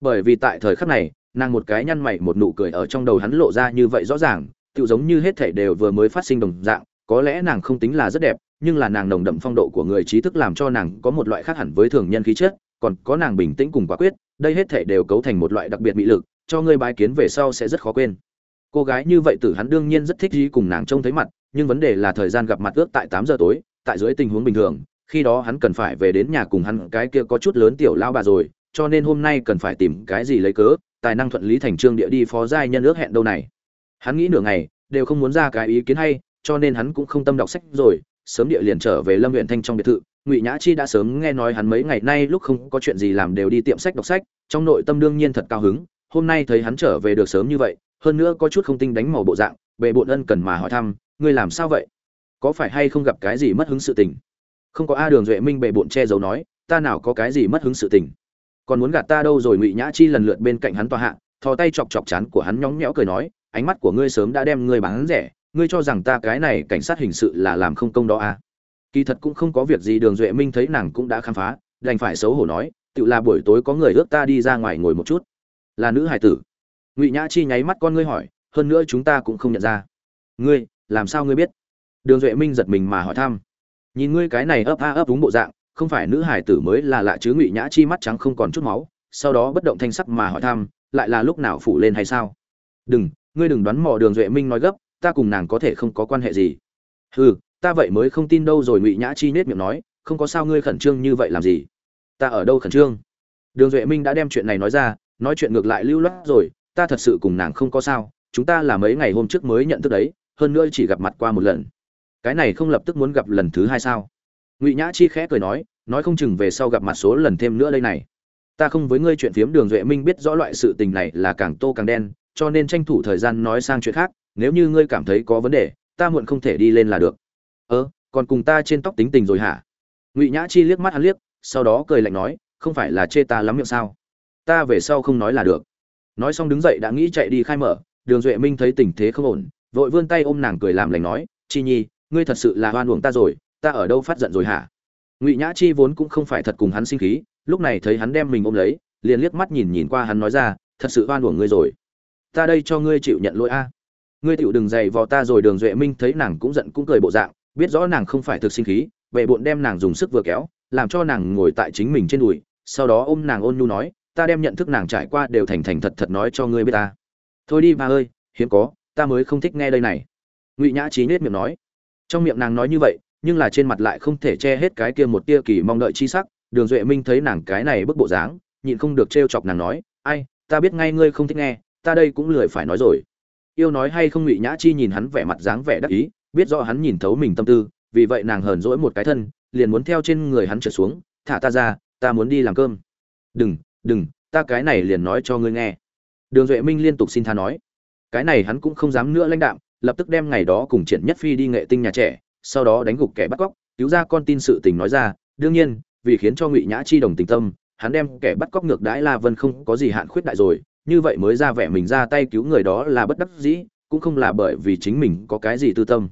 bởi vì tại thời khắc này, nàng một cái nhăn mày một nụ cười ở trong đầu hắn lộ ra như vậy rõ ràng tự giống như hết thảy đều vừa mới phát sinh đồng dạng, có lẽ nàng không tính là rất đẹp, nhưng là nàng nồng đậm phong độ của người trí thức làm cho nàng có một loại khác hẳn với thường nhân khí chất, còn có nàng bình tĩnh cùng quả quyết, đây hết thảy đều cấu thành một loại đặc biệt mỹ lực, cho ngươi bái kiến về sau sẽ rất khó quên. Cô gái như vậy tử hắn đương nhiên rất thích gì cùng nàng trông thấy mặt, nhưng vấn đề là thời gian gặp mặt ước tại tám giờ tối, tại dưới tình huống bình thường, khi đó hắn cần phải về đến nhà cùng hắn, cái kia có chút lớn tiểu lao bà rồi cho nên hôm nay cần phải tìm cái gì lấy cớ, tài năng thuận lý thành trương địa đi phó giai nhân ước hẹn đâu này. Hắn nghĩ nửa ngày, đều không muốn ra cái ý kiến hay, cho nên hắn cũng không tâm đọc sách rồi, sớm địa liền trở về lâm huyện thanh trong biệt thự. Ngụy nhã chi đã sớm nghe nói hắn mấy ngày nay lúc không có chuyện gì làm đều đi tiệm sách đọc sách, trong nội tâm đương nhiên thật cao hứng, hôm nay thấy hắn trở về được sớm như vậy, hơn nữa có chút không tinh đánh màu bộ dạng bệ bộn ân cần mà hỏi thăm, ngươi làm sao vậy? Có phải hay không gặp cái gì mất hứng sự tình? Không có a đường duệ minh bệ bộn che giấu nói, ta nào có cái gì mất hứng sự tình? Còn muốn gạt ta đâu rồi ngụy nhã chi lần lượt bên cạnh hắn tòa hạ thò tay chọc chọc chán của hắn nhóng nhẽo cười nói ánh mắt của ngươi sớm đã đem ngươi bán rẻ ngươi cho rằng ta cái này cảnh sát hình sự là làm không công đó à? Kỳ thật cũng không có việc gì, đường duệ minh thấy nàng cũng đã khám phá, đành phải xấu hổ nói, tự là buổi tối có người ước ta đi ra ngoài ngồi một chút. Là nữ hải tử? Ngụy nhã chi nháy mắt con ngươi hỏi, hơn nữa chúng ta cũng không nhận ra. Ngươi, làm sao ngươi biết? Đường duệ minh giật mình mà hỏi thăm, nhìn ngươi cái này ấp a ấp đúng bộ dạng không phải nữ hải tử mới là lạ chứ ngụy nhã chi mắt trắng không còn chút máu, sau đó bất động thanh sắc mà hỏi thăm, lại là lúc nào phủ lên hay sao? Đừng, ngươi đừng đoán mò đường duệ minh nói gấp, ta cùng nàng có thể không có quan hệ gì. Hừ, ta vậy mới không tin đâu rồi ngụy nhã chi nết miệng nói, không có sao ngươi khẩn trương như vậy làm gì? Ta ở đâu khẩn trương? Đường duệ minh đã đem chuyện này nói ra, nói chuyện ngược lại lưu loát rồi, ta thật sự cùng nàng không có sao, chúng ta là mấy ngày hôm trước mới nhận thức đấy, hơn nữa chỉ gặp mặt qua một lần. Cái này không lập tức muốn gặp lần thứ hai sao? Ngụy nhã chi khẽ cười nói nói không chừng về sau gặp mặt số lần thêm nữa đây này. Ta không với ngươi chuyện phiếm đường duệ minh biết rõ loại sự tình này là càng tô càng đen, cho nên tranh thủ thời gian nói sang chuyện khác, nếu như ngươi cảm thấy có vấn đề, ta muộn không thể đi lên là được. Ơ, còn cùng ta trên tóc tính tình rồi hả? Ngụy nhã chi liếc mắt hắn liếc, sau đó cười lạnh nói, không phải là chê ta lắm miệng sao? Ta về sau không nói là được. Nói xong đứng dậy đã nghĩ chạy đi khai mở, đường duệ minh thấy tình thế không ổn, vội vươn tay ôm nàng cười làm lành nói, chi nhi, ngươi thật sự là hoan uổng ta rồi ta ở đâu phát giận rồi hả? Ngụy nhã chi vốn cũng không phải thật cùng hắn sinh khí, lúc này thấy hắn đem mình ôm lấy, liền liếc mắt nhìn nhìn qua hắn nói ra, thật sự oan uổng ngươi rồi. Ta đây cho ngươi chịu nhận lỗi a. Ngươi tựu đừng dày vò ta rồi. Đường duệ minh thấy nàng cũng giận cũng cười bộ dạng, biết rõ nàng không phải thực sinh khí vậy bộn đem nàng dùng sức vừa kéo, làm cho nàng ngồi tại chính mình trên đùi, sau đó ôm nàng ôn nhu nói, ta đem nhận thức nàng trải qua đều thành thành thật thật nói cho ngươi biết ta. Thôi đi ba ơi, hiếm có, ta mới không thích nghe đây này. Ngụy nhã trí nết miệng nói. Trong miệng nàng nói như vậy nhưng là trên mặt lại không thể che hết cái kia một tia kỳ mong đợi chi sắc. Đường duệ minh thấy nàng cái này bức bộ dáng, nhịn không được trêu chọc nàng nói, ai, ta biết ngay ngươi không thích nghe, ta đây cũng lười phải nói rồi. Yêu nói hay không ngụy nhã chi nhìn hắn vẻ mặt dáng vẻ đắc ý, biết rõ hắn nhìn thấu mình tâm tư, vì vậy nàng hờn dỗi một cái thân, liền muốn theo trên người hắn trở xuống, thả ta ra, ta muốn đi làm cơm. Đừng đừng, ta cái này liền nói cho ngươi nghe. Đường duệ minh liên tục xin tha nói. Cái này hắn cũng không dám nữa lãnh đạm, lập tức đem ngày đó cùng triển nhất phi đi nghệ tinh nhà trẻ sau đó đánh gục kẻ bắt cóc, cứu ra con tin sự tình nói ra. Đương nhiên, vì khiến cho ngụy nhã chi đồng tình tâm, hắn đem kẻ bắt cóc ngược đãi la vân không có gì hạn khuyết đại rồi. Như vậy mới ra vẻ mình ra tay cứu người đó là bất đắc dĩ, cũng không là bởi vì chính mình có cái gì tư tâm.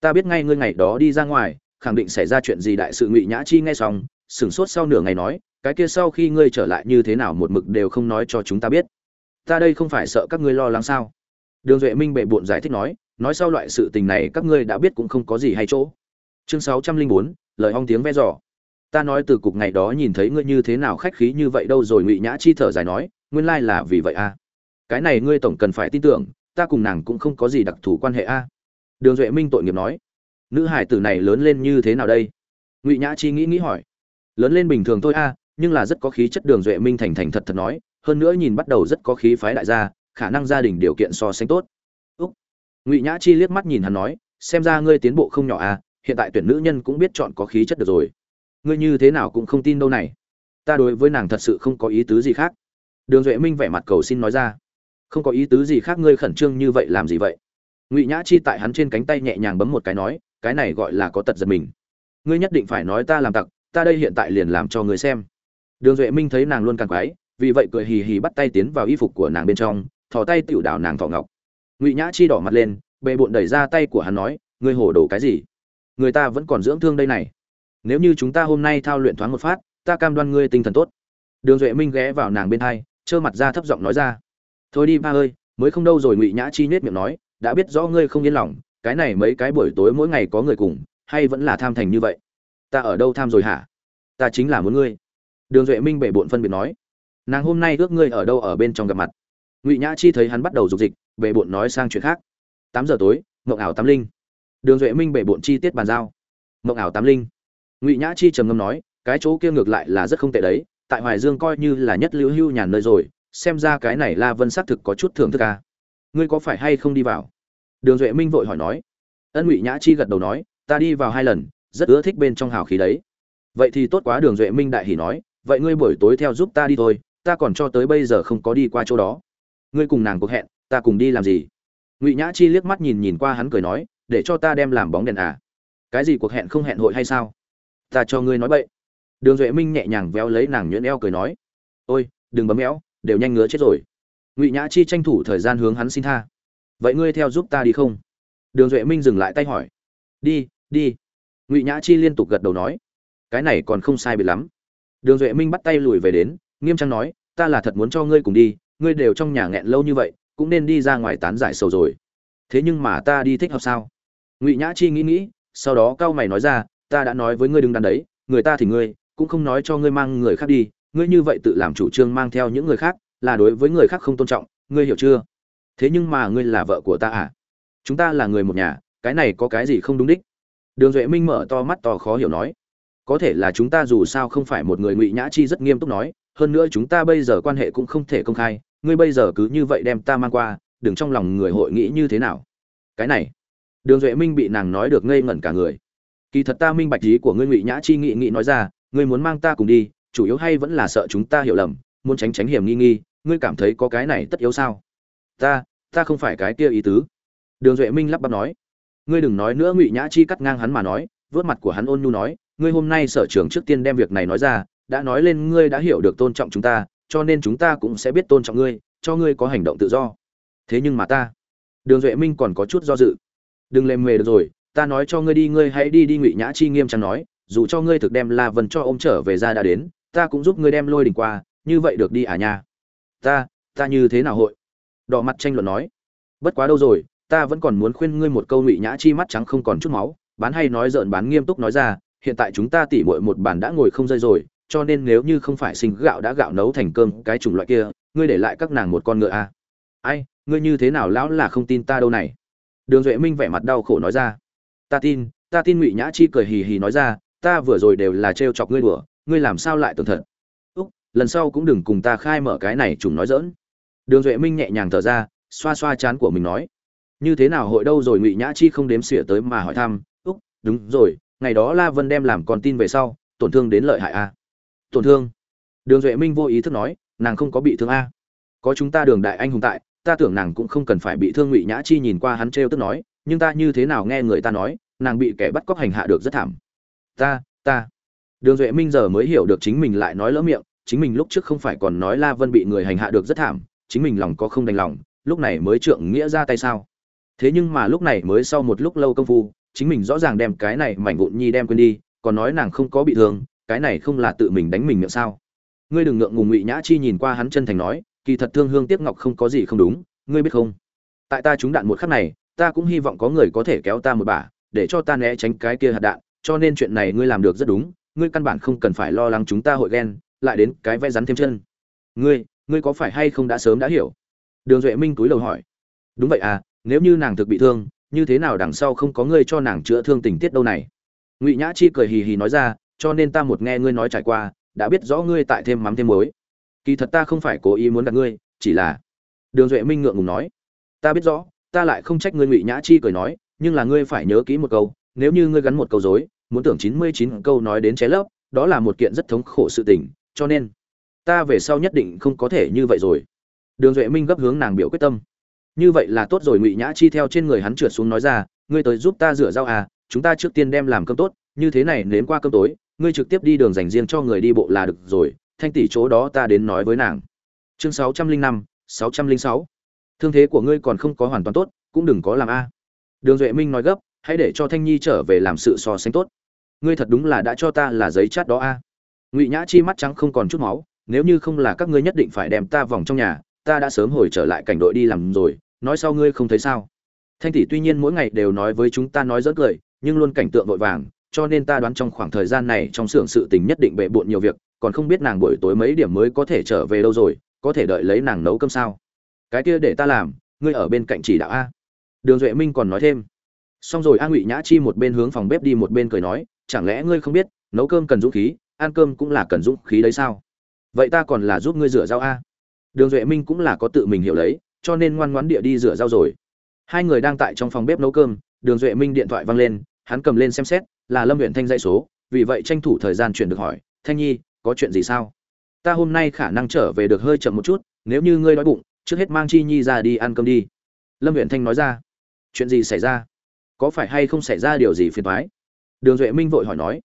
Ta biết ngay ngươi ngày đó đi ra ngoài, khẳng định xảy ra chuyện gì đại sự. Ngụy nhã chi nghe xong, sửng sốt sau nửa ngày nói, cái kia sau khi ngươi trở lại như thế nào một mực đều không nói cho chúng ta biết. Ta đây không phải sợ các ngươi lo lắng sao? Đường duệ minh bệ bộn giải thích nói nói sau loại sự tình này các ngươi đã biết cũng không có gì hay chỗ. Chương sáu trăm linh bốn, lời hong tiếng ve dò ta nói từ cục ngày đó nhìn thấy ngươi như thế nào khách khí như vậy đâu rồi ngụy nhã chi thở dài nói, nguyên lai là vì vậy a à. cái này ngươi tổng cần phải tin tưởng, ta cùng nàng cũng không có gì đặc thù quan hệ a đường duệ minh tội nghiệp nói, nữ hải tử này lớn lên như thế nào đây? Ngụy nhã chi nghĩ nghĩ hỏi, lớn lên bình thường thôi a nhưng là rất có khí chất đường duệ minh thành thành thật thật nói, hơn nữa nhìn bắt đầu rất có khí phái đại gia, khả năng gia đình điều kiện so sánh tốt ngụy nhã chi liếc mắt nhìn hắn nói, xem ra ngươi tiến bộ không nhỏ à? hiện tại tuyển nữ nhân cũng biết chọn có khí chất được rồi. Ngươi như thế nào cũng không tin đâu này. Ta đối với nàng thật sự không có ý tứ gì khác. Đường duệ minh vẻ mặt cầu xin nói ra. Không có ý tứ gì khác, ngươi khẩn trương như vậy làm gì vậy? Ngụy nhã chi tại hắn trên cánh tay nhẹ nhàng bấm một cái nói, cái này gọi là có tật giật mình. Ngươi nhất định phải nói ta làm tặc, ta đây hiện tại liền làm cho ngươi xem. Đường duệ minh thấy nàng luôn càng quái, vì vậy cười hì hì bắt tay tiến vào y phục của nàng bên trong, thò tay tựu đảo nàng thọ ngọc ngụy nhã chi đỏ mặt lên bệ bộn đẩy ra tay của hắn nói, ngươi hồ đồ cái gì? Người ta vẫn còn dưỡng thương đây này. Nếu như chúng ta hôm nay thao luyện thoáng một phát, ta cam đoan ngươi tinh thần tốt. Đường duệ minh ghé vào nàng bên hai, trơ mặt ra thấp giọng nói ra, thôi đi ba ơi, mới không đâu rồi ngụy nhã chi nết miệng nói, đã biết rõ ngươi không yên lòng, cái này mấy cái buổi tối mỗi ngày có người cùng, hay vẫn là tham thành như vậy? Ta ở đâu tham rồi hả? Ta chính là muốn ngươi. Đường duệ minh bể bộn phân biệt nói, nàng hôm nay ước ngươi ở đâu ở bên trong gặp mặt? Ngụy nhã chi thấy hắn bắt đầu dục dịch bệ bộn nói sang chuyện khác tám giờ tối mộng ảo tám linh đường duệ minh bể bộn chi tiết bàn giao mộng ảo tám linh ngụy nhã chi trầm ngâm nói cái chỗ kia ngược lại là rất không tệ đấy tại hoài dương coi như là nhất lưu hưu nhàn nơi rồi xem ra cái này la vân xác thực có chút thưởng thức à. ngươi có phải hay không đi vào đường duệ minh vội hỏi nói ân ngụy nhã chi gật đầu nói ta đi vào hai lần rất ưa thích bên trong hào khí đấy vậy thì tốt quá đường duệ minh đại hỉ nói vậy ngươi buổi tối theo giúp ta đi thôi ta còn cho tới bây giờ không có đi qua chỗ đó ngươi cùng nàng cuộc hẹn, ta cùng đi làm gì? Ngụy nhã chi liếc mắt nhìn nhìn qua hắn cười nói, để cho ta đem làm bóng đèn à? Cái gì cuộc hẹn không hẹn hội hay sao? Ta cho ngươi nói bậy. Đường duệ minh nhẹ nhàng véo lấy nàng nhuyễn eo cười nói, ôi, đừng bấm méo, đều nhanh ngứa chết rồi. Ngụy nhã chi tranh thủ thời gian hướng hắn xin tha. Vậy ngươi theo giúp ta đi không? Đường duệ minh dừng lại tay hỏi. Đi đi. Ngụy nhã chi liên tục gật đầu nói. Cái này còn không sai biệt lắm. Đường duệ minh bắt tay lùi về đến, nghiêm trang nói, ta là thật muốn cho ngươi cùng đi ngươi đều trong nhà nghẹn lâu như vậy, cũng nên đi ra ngoài tán giải sầu rồi. Thế nhưng mà ta đi thích hợp sao? Ngụy nhã chi nghĩ nghĩ, sau đó cao mày nói ra, ta đã nói với ngươi đừng đắn đấy, người ta thì ngươi, cũng không nói cho ngươi mang người khác đi, ngươi như vậy tự làm chủ trương mang theo những người khác, là đối với người khác không tôn trọng, ngươi hiểu chưa? Thế nhưng mà ngươi là vợ của ta à? Chúng ta là người một nhà, cái này có cái gì không đúng đích? Đường duệ minh mở to mắt to khó hiểu nói có thể là chúng ta dù sao không phải một người ngụy nhã chi rất nghiêm túc nói, hơn nữa chúng ta bây giờ quan hệ cũng không thể công khai, ngươi bây giờ cứ như vậy đem ta mang qua, đừng trong lòng người hội nghĩ như thế nào. Cái này, đường duệ minh bị nàng nói được ngây ngẩn cả người. Kỳ thật ta minh bạch ý của ngươi ngụy nhã chi nghị nghị nói ra, ngươi muốn mang ta cùng đi, chủ yếu hay vẫn là sợ chúng ta hiểu lầm, muốn tránh tránh hiểm nghi nghi, ngươi cảm thấy có cái này tất yếu sao? Ta ta không phải cái kia ý tứ. Đường duệ minh lắp bắp nói. Ngươi đừng nói nữa ngụy nhã chi cắt ngang hắn mà nói, vớt mặt của hắn ôn nhu nói ngươi hôm nay sở trường trước tiên đem việc này nói ra, đã nói lên ngươi đã hiểu được tôn trọng chúng ta, cho nên chúng ta cũng sẽ biết tôn trọng ngươi, cho ngươi có hành động tự do. Thế nhưng mà ta, đường duệ minh còn có chút do dự. Đừng lề mề được rồi, ta nói cho ngươi đi, ngươi hãy đi đi ngụy nhã chi nghiêm trang nói, dù cho ngươi thực đem la vân cho ôm trở về ra đã đến, ta cũng giúp ngươi đem lôi đỉnh qua, như vậy được đi à nha. Ta ta như thế nào hội? Đỏ mặt tranh luận nói. Bất quá đâu rồi, ta vẫn còn muốn khuyên ngươi một câu ngụy nhã chi mắt trắng không còn chút máu, bán hay nói dợn bán nghiêm túc nói ra hiện tại chúng ta tỉ muội một bàn đã ngồi không rơi rồi, cho nên nếu như không phải sinh gạo đã gạo nấu thành cơm cái chủng loại kia, ngươi để lại các nàng một con ngựa à. ai, ngươi như thế nào lão là không tin ta đâu này? Đường duệ minh vẻ mặt đau khổ nói ra. Ta tin ta tin ngụy nhã chi cười hì hì nói ra, ta vừa rồi đều là trêu chọc ngươi đùa, ngươi làm sao lại tưởng thật? Úc, lần sau cũng đừng cùng ta khai mở cái này chủng nói dỡn đường duệ minh nhẹ nhàng thở ra, xoa xoa chán của mình nói. Như thế nào hội đâu rồi ngụy nhã chi không đếm xỉa tới mà hỏi thăm. Úc, đúng rồi ngày đó la vân đem làm con tin về sau, tổn thương đến lợi hại a. Tổn thương? Đường duệ minh vô ý thức nói, nàng không có bị thương a. Có chúng ta đường đại anh hùng tại, ta tưởng nàng cũng không cần phải bị thương ngụy nhã chi nhìn qua hắn trêu tức nói, nhưng ta như thế nào nghe người ta nói, nàng bị kẻ bắt cóc hành hạ được rất thảm. Ta ta. Đường duệ minh giờ mới hiểu được chính mình lại nói lỡ miệng, chính mình lúc trước không phải còn nói la vân bị người hành hạ được rất thảm, chính mình lòng có không đành lòng, lúc này mới trượng nghĩa ra tay sao? Thế nhưng mà lúc này mới sau một lúc lâu công phu chính mình rõ ràng đem cái này mảnh vụn nhi đem quên đi, còn nói nàng không có bị thương, cái này không là tự mình đánh mình miệng sao? Ngươi đừng ngượng ngùng ngụy nhã chi nhìn qua hắn chân thành nói, kỳ thật thương hương tiếc ngọc không có gì không đúng, ngươi biết không? Tại ta trúng đạn một khắc này, ta cũng hy vọng có người có thể kéo ta một bả, để cho ta né tránh cái kia hạt đạn, cho nên chuyện này ngươi làm được rất đúng, ngươi căn bản không cần phải lo lắng chúng ta hội ghen, lại đến cái vẽ rắn thêm chân. Ngươi ngươi có phải hay không đã sớm đã hiểu? Đường duệ minh túi lầu hỏi. Đúng vậy à nếu như nàng thực bị thương như thế nào đằng sau không có ngươi cho nàng chữa thương tình tiết đâu này? Ngụy nhã chi cười hì hì nói ra, cho nên ta một nghe ngươi nói trải qua, đã biết rõ ngươi tại thêm mắm thêm muối. Kỳ thật ta không phải cố ý muốn gặp ngươi, chỉ là, đường duệ minh ngượng ngùng nói, ta biết rõ, ta lại không trách ngươi, ngụy nhã chi cười nói, nhưng là ngươi phải nhớ kỹ một câu, nếu như ngươi gắn một câu dối, muốn tưởng chín mươi chín câu nói đến ché lớp đó là một kiện rất thống khổ sự tình, cho nên, ta về sau nhất định không có thể như vậy rồi. Đường duệ minh gấp hướng nàng biểu quyết tâm như vậy là tốt rồi, ngụy nhã chi theo trên người hắn trượt xuống nói ra, ngươi tới giúp ta rửa rau à chúng ta trước tiên đem làm cơm tốt, như thế này nếm qua cơm tối, ngươi trực tiếp đi đường dành riêng cho người đi bộ là được rồi, thanh tỷ chỗ đó ta đến nói với nàng. Chương sáu trăm linh năm, sáu trăm linh sáu. Thương thế của ngươi còn không có hoàn toàn tốt, cũng đừng có làm a. Đường duệ minh nói gấp, hãy để cho thanh nhi trở về làm sự so sánh tốt. Ngươi thật đúng là đã cho ta là giấy chát đó a. Ngụy nhã chi mắt trắng không còn chút máu, nếu như không là các ngươi nhất định phải đem ta vòng trong nhà ta đã sớm hồi trở lại cảnh đội đi làm rồi, nói sau ngươi không thấy sao? Thanh tỷ tuy nhiên mỗi ngày đều nói với chúng ta nói rất cười, nhưng luôn cảnh tượng vội vàng, cho nên ta đoán trong khoảng thời gian này trong xưởng sự tình nhất định bệ bộn nhiều việc, còn không biết nàng buổi tối mấy điểm mới có thể trở về đâu rồi, có thể đợi lấy nàng nấu cơm sao? Cái kia để ta làm, ngươi ở bên cạnh chỉ đạo a. Đường duệ minh còn nói thêm. Xong rồi a ngụy nhã chi một bên hướng phòng bếp đi một bên cười nói, chẳng lẽ ngươi không biết, nấu cơm cần dũng khí, ăn cơm cũng là cần dũng khí đấy sao? Vậy ta còn là giúp ngươi rửa rau a đường duệ minh cũng là có tự mình hiểu lấy, cho nên ngoan ngoãn địa đi rửa rau rồi. Hai người đang tại trong phòng bếp nấu cơm, đường duệ minh điện thoại văng lên, hắn cầm lên xem xét, là lâm huyện thanh dạy số, vì vậy tranh thủ thời gian chuyển được hỏi, thanh nhi, có chuyện gì sao? Ta hôm nay khả năng trở về được hơi chậm một chút, nếu như ngươi đói bụng, trước hết mang chi nhi ra đi ăn cơm đi. Lâm huyện thanh nói ra. Chuyện gì xảy ra? Có phải hay không xảy ra điều gì phiền thoái đường duệ minh vội hỏi nói.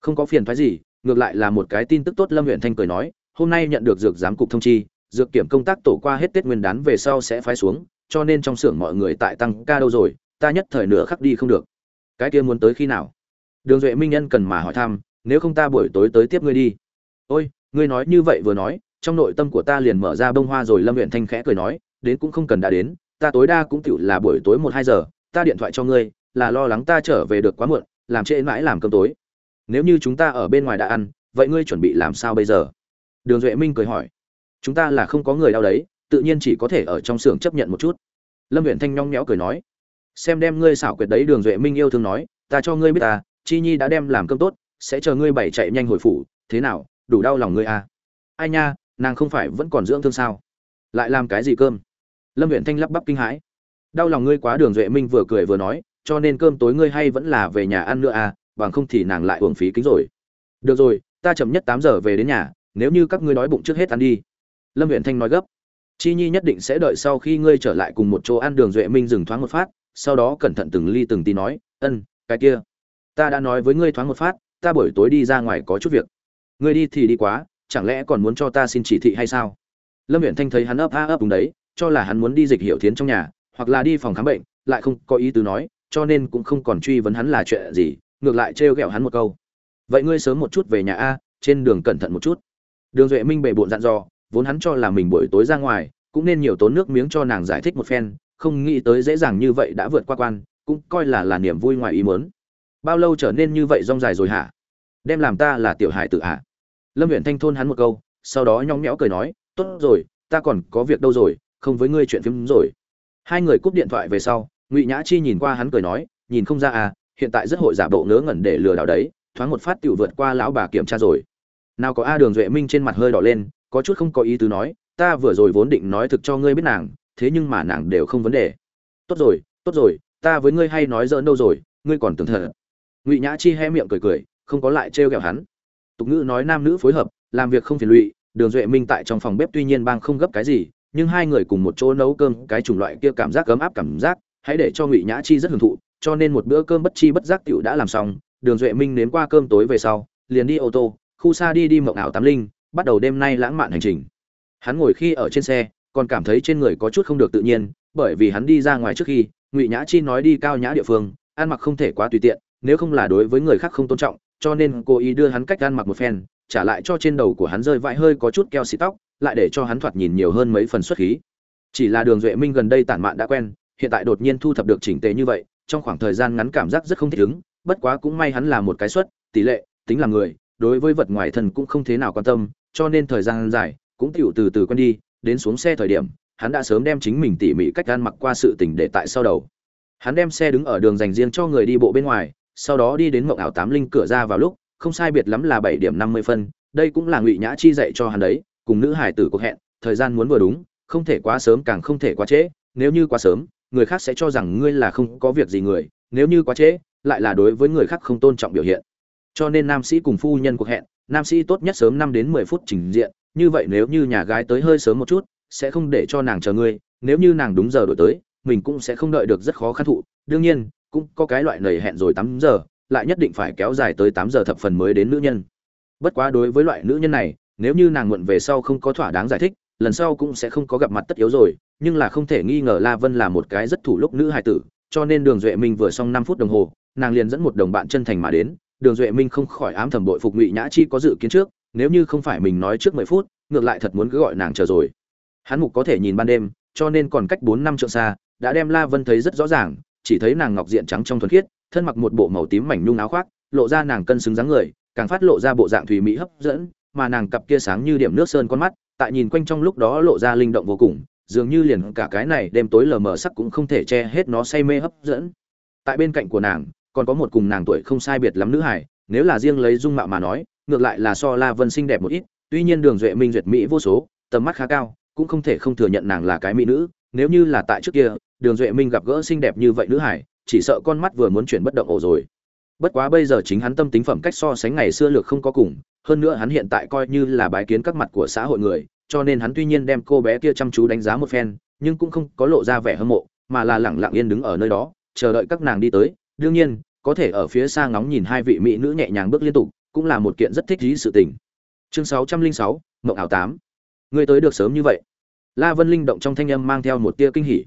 Không có phiền thoái gì, ngược lại là một cái tin tức tốt. Lâm huyện thanh cười nói. Hôm nay nhận được dược giám cục thông chi dược kiểm công tác tổ qua hết tết nguyên đán về sau sẽ phái xuống, cho nên trong xưởng mọi người tại tăng ca đâu rồi, ta nhất thời nửa khắc đi không được. Cái kia muốn tới khi nào? Đường duệ minh nhân cần mà hỏi thăm, nếu không ta buổi tối tới tiếp ngươi đi. Ôi, ngươi nói như vậy vừa nói, trong nội tâm của ta liền mở ra bông hoa rồi lâm huyện thanh khẽ cười nói, đến cũng không cần đã đến, ta tối đa cũng tựu là buổi tối một hai giờ, ta điện thoại cho ngươi, là lo lắng ta trở về được quá muộn, làm trễ mãi làm cơm tối. Nếu như chúng ta ở bên ngoài đã ăn, vậy ngươi chuẩn bị làm sao bây giờ? Đường duệ minh cười hỏi chúng ta là không có người đau đấy, tự nhiên chỉ có thể ở trong xưởng chấp nhận một chút. Lâm huyện thanh nhong nhéo cười nói. Xem đem ngươi xảo quyệt đấy đường duệ minh yêu thương nói, ta cho ngươi biết ta, chi nhi đã đem làm cơm tốt, sẽ chờ ngươi bảy chạy nhanh hồi phủ, thế nào, đủ đau lòng ngươi à? Ai nha, nàng không phải vẫn còn dưỡng thương sao? Lại làm cái gì cơm? Lâm huyện thanh lắp bắp kinh hãi. Đau lòng ngươi quá đường duệ minh vừa cười vừa nói, cho nên cơm tối ngươi hay vẫn là về nhà ăn nữa à bằng không thì nàng lại uổng phí kính rồi. Được rồi, ta chậm nhất tám giờ về đến nhà, nếu như các ngươi đói bụng trước hết ăn đi lâm huyện thanh nói gấp. Chi nhi nhất định sẽ đợi sau khi ngươi trở lại cùng một chỗ ăn đường duệ minh dừng thoáng một phát, sau đó cẩn thận từng ly từng tí nói, ân, cái kia, ta đã nói với ngươi thoáng một phát, ta buổi tối đi ra ngoài có chút việc. Ngươi đi thì đi quá, chẳng lẽ còn muốn cho ta xin chỉ thị hay sao? Lâm huyện thanh thấy hắn ấp a ấp đúng đấy, cho là hắn muốn đi dịch hiệu thiến trong nhà, hoặc là đi phòng khám bệnh, lại không có ý tứ nói, cho nên cũng không còn truy vấn hắn là chuyện gì, ngược lại trêu ghẹo hắn một câu. Vậy ngươi sớm một chút về nhà a, trên đường cẩn thận một chút. Đường duệ minh bệ bộn dặn dò vốn hắn cho là mình buổi tối ra ngoài, cũng nên nhiều tốn nước miếng cho nàng giải thích một phen, không nghĩ tới dễ dàng như vậy đã vượt qua quan, cũng coi là là niềm vui ngoài ý muốn. Bao lâu trở nên như vậy rong dài rồi hả? Đem làm ta là tiểu hải tự hả? Lâm huyện thanh thôn hắn một câu, sau đó nhóng nhẽo cười nói, tốt rồi, ta còn có việc đâu rồi, không với ngươi chuyện phim rồi. Hai người cúp điện thoại về sau, ngụy nhã chi nhìn qua hắn cười nói, nhìn không ra à hiện tại rất hội giả bộ ngớ ngẩn để lừa đảo đấy, thoáng một phát tiểu vượt qua lão bà kiểm tra rồi. Nào có a đường duệ minh trên mặt hơi đỏ lên có chút không có ý tứ nói, ta vừa rồi vốn định nói thực cho ngươi biết nàng, thế nhưng mà nàng đều không vấn đề. Tốt rồi tốt rồi, ta với ngươi hay nói dỡn đâu rồi, ngươi còn tưởng thật. Ngụy nhã chi hé miệng cười cười, không có lại trêu ghẹo hắn. Tục ngữ nói nam nữ phối hợp, làm việc không phiền lụy, đường duệ minh tại trong phòng bếp tuy nhiên bang không gấp cái gì, nhưng hai người cùng một chỗ nấu cơm, cái chủng loại kia cảm giác ấm áp cảm giác, hãy để cho ngụy nhã chi rất hưởng thụ, cho nên một bữa cơm bất chi bất giác tiểu đã làm xong, đường duệ minh nếm qua cơm tối về sau, liền đi ô tô, khu xa đi đi mộng ảo tám linh bắt đầu đêm nay lãng mạn hành trình. Hắn ngồi khi ở trên xe, còn cảm thấy trên người có chút không được tự nhiên, bởi vì hắn đi ra ngoài trước khi, ngụy nhã chi nói đi cao nhã địa phương, ăn mặc không thể quá tùy tiện, nếu không là đối với người khác không tôn trọng, cho nên cô ý đưa hắn cách ăn mặc một phen, trả lại cho trên đầu của hắn rơi vãi hơi có chút keo xịt tóc, lại để cho hắn thoạt nhìn nhiều hơn mấy phần xuất khí. Chỉ là đường duệ minh gần đây tản mạn đã quen, hiện tại đột nhiên thu thập được chỉnh tề như vậy, trong khoảng thời gian ngắn cảm giác rất không thích ứng, bất quá cũng may hắn là một cái suất tỷ lệ, tính là người, đối với vật ngoài thân cũng không thế nào quan tâm cho nên thời gian dài, cũng tựu từ từ quen đi, đến xuống xe thời điểm, hắn đã sớm đem chính mình tỉ mỉ cách ăn mặc qua sự tình để tại sau đầu. Hắn đem xe đứng ở đường dành riêng cho người đi bộ bên ngoài, sau đó đi đến mộng ảo tám linh cửa ra vào lúc, không sai biệt lắm là bảy điểm năm mươi phân, đây cũng là ngụy nhã chi dạy cho hắn đấy, cùng nữ hải tử cuộc hẹn, thời gian muốn vừa đúng, không thể quá sớm càng không thể quá trễ, nếu như quá sớm, người khác sẽ cho rằng ngươi là không có việc gì người, nếu như quá trễ, lại là đối với người khác không tôn trọng biểu hiện. Cho nên nam sĩ cùng phu nhân cuộc hẹn nam sĩ tốt nhất sớm năm đến mười phút trình diện, như vậy nếu như nhà gái tới hơi sớm một chút, sẽ không để cho nàng chờ ngươi, nếu như nàng đúng giờ đổi tới, mình cũng sẽ không đợi được rất khó khăn thụ. Đương nhiên, cũng có cái loại nầy hẹn rồi tám giờ, lại nhất định phải kéo dài tới tám giờ thập phần mới đến nữ nhân. Bất quá đối với loại nữ nhân này, nếu như nàng muộn về sau không có thỏa đáng giải thích, lần sau cũng sẽ không có gặp mặt tất yếu rồi, nhưng là không thể nghi ngờ la vân là một cái rất thủ lúc nữ hài tử, cho nên đường duệ minh vừa xong năm phút đồng hồ, nàng liền dẫn một đồng bạn chân thành mà đến đường duệ minh không khỏi ám thầm bội phục ngụy nhã chi có dự kiến trước, nếu như không phải mình nói trước mười phút, ngược lại thật muốn cứ gọi nàng chờ rồi. Hắn mục có thể nhìn ban đêm, cho nên còn cách bốn năm trượng xa, đã đem la vân thấy rất rõ ràng, chỉ thấy nàng ngọc diện trắng trong thuần khiết, thân mặc một bộ màu tím mảnh nhung áo khoác, lộ ra nàng cân xứng dáng người, càng phát lộ ra bộ dạng thùy mỹ hấp dẫn, mà nàng cặp kia sáng như điểm nước sơn con mắt, tại nhìn quanh trong lúc đó lộ ra linh động vô cùng, dường như liền cả cái này đêm tối lờ mờ sắc cũng không thể che hết nó say mê hấp dẫn. Tại bên cạnh của nàng còn có một cùng nàng tuổi không sai biệt lắm nữ hải nếu là riêng lấy dung mạo mà nói, ngược lại là so la vân xinh đẹp một ít, tuy nhiên đường duệ minh duyệt mỹ vô số, tầm mắt khá cao, cũng không thể không thừa nhận nàng là cái mỹ nữ, nếu như là tại trước kia, đường duệ minh gặp gỡ xinh đẹp như vậy nữ hải chỉ sợ con mắt vừa muốn chuyển bất động ổ rồi. Bất quá bây giờ chính hắn tâm tính phẩm cách so sánh ngày xưa lược không có cùng, hơn nữa hắn hiện tại coi như là bái kiến các mặt của xã hội người, cho nên hắn tuy nhiên đem cô bé kia chăm chú đánh giá một phen, nhưng cũng không có lộ ra vẻ hâm mộ, mà là lẳng lặng yên đứng ở nơi đó, chờ đợi các nàng đi tới đương nhiên, có thể ở phía xa ngóng nhìn hai vị mỹ nữ nhẹ nhàng bước liên tục, cũng là một kiện rất thích lý sự tình. Chương sáu trăm linh sáu, mộng ảo tám. Người tới được sớm như vậy. La vân linh động trong thanh âm mang theo một tia kinh hỉ.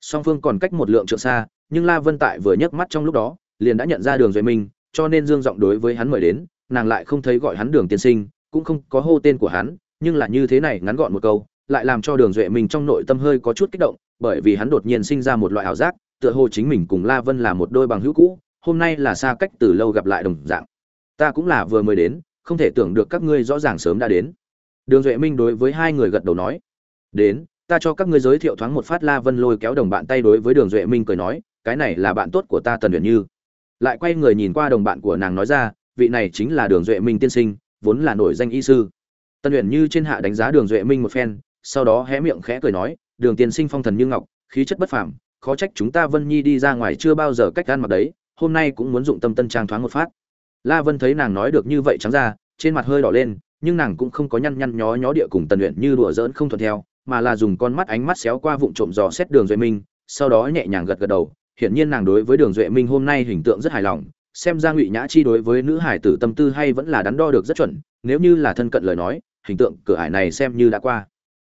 Song phương còn cách một lượng trượng xa, nhưng la vân tại vừa nhấc mắt trong lúc đó, liền đã nhận ra đường duệ minh cho nên dương giọng đối với hắn mời đến, nàng lại không thấy gọi hắn đường tiên sinh, cũng không có hô tên của hắn, nhưng là như thế này ngắn gọn một câu, lại làm cho đường duệ minh trong nội tâm hơi có chút kích động, bởi vì hắn đột nhiên sinh ra một loại ảo giác tựa hồ chính mình cùng la vân là một đôi bằng hữu cũ, hôm nay là xa cách từ lâu gặp lại đồng dạng. Ta cũng là vừa mới đến, không thể tưởng được các ngươi rõ ràng sớm đã đến. Đường duệ minh đối với hai người gật đầu nói. Đến, ta cho các ngươi giới thiệu thoáng một phát la vân lôi kéo đồng bạn tay đối với đường duệ minh cười nói, cái này là bạn tốt của ta tần Uyển như. Lại quay người nhìn qua đồng bạn của nàng nói ra, vị này chính là đường duệ minh tiên sinh, vốn là nổi danh y sư. Tần Uyển như trên hạ đánh giá đường duệ minh một phen, sau đó hé miệng khẽ cười nói, đường tiên sinh phong thần như ngọc, khí chất bất phàm khó trách chúng ta vân nhi đi ra ngoài chưa bao giờ cách gan mặc đấy, hôm nay cũng muốn dụng tâm tân trang thoáng một phát. La vân thấy nàng nói được như vậy trắng ra, trên mặt hơi đỏ lên, nhưng nàng cũng không có nhăn nhăn nhó nhó địa cùng tần luyện như đùa giỡn không thuận theo, mà là dùng con mắt ánh mắt xéo qua vụng trộm dò xét đường duệ minh, sau đó nhẹ nhàng gật gật đầu, hiển nhiên nàng đối với đường duệ minh hôm nay hình tượng rất hài lòng, xem ra ngụy nhã chi đối với nữ hải tử tâm tư hay vẫn là đắn đo được rất chuẩn, nếu như là thân cận lời nói, hình tượng cửa ải này xem như đã qua.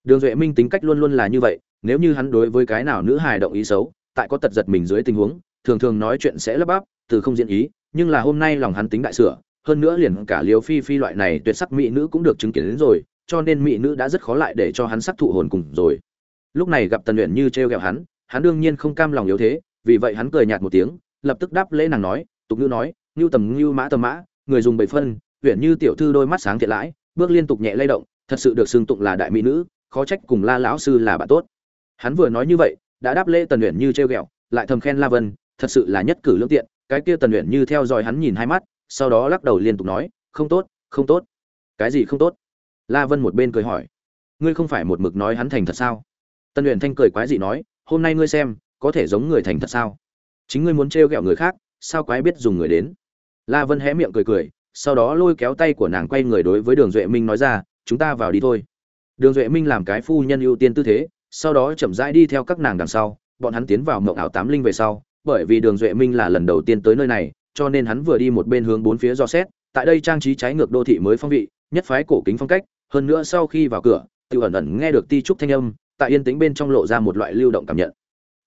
Đường duệ minh tính cách luôn luôn là như vậy nếu như hắn đối với cái nào nữ hài động ý xấu, tại có tật giật mình dưới tình huống, thường thường nói chuyện sẽ lấp bắp, từ không diễn ý, nhưng là hôm nay lòng hắn tính đại sửa, hơn nữa liền cả liều phi phi loại này tuyệt sắc mỹ nữ cũng được chứng kiến đến rồi, cho nên mỹ nữ đã rất khó lại để cho hắn sắc thụ hồn cùng rồi. Lúc này gặp tần luyện như trêu ghẹo hắn hắn đương nhiên không cam lòng yếu thế, vì vậy hắn cười nhạt một tiếng, lập tức đáp lễ nàng nói, tục ngữ nói, ngưu tầm ngưu mã tầm mã, người dùng bảy phân, Uyển như tiểu thư đôi mắt sáng thiện lãi, bước liên tục nhẹ lay động, thật sự được xưng tụng là đại mỹ nữ, khó trách cùng la lão sư là bạn tốt hắn vừa nói như vậy, đã đáp lễ tần luyện như treo ghẹo, lại thầm khen la vân, thật sự là nhất cử lương tiện, cái kia tần luyện như theo dõi hắn nhìn hai mắt, sau đó lắc đầu liên tục nói, không tốt không tốt. Cái gì không tốt? La vân một bên cười hỏi. Ngươi không phải một mực nói hắn thành thật sao? Tần luyện thanh cười quái dị nói, hôm nay ngươi xem, có thể giống người thành thật sao? Chính ngươi muốn trêu ghẹo người khác, sao quái biết dùng người đến? La vân hé miệng cười cười, sau đó lôi kéo tay của nàng quay người đối với đường duệ minh nói ra, chúng ta vào đi thôi. Đường duệ minh làm cái phu nhân ưu tiên tư thế sau đó chậm rãi đi theo các nàng đằng sau bọn hắn tiến vào mộng ảo tám linh về sau bởi vì đường duệ minh là lần đầu tiên tới nơi này cho nên hắn vừa đi một bên hướng bốn phía do xét tại đây trang trí trái ngược đô thị mới phong vị nhất phái cổ kính phong cách hơn nữa sau khi vào cửa tự ẩn ẩn nghe được ti trúc thanh âm tại yên tĩnh bên trong lộ ra một loại lưu động cảm nhận.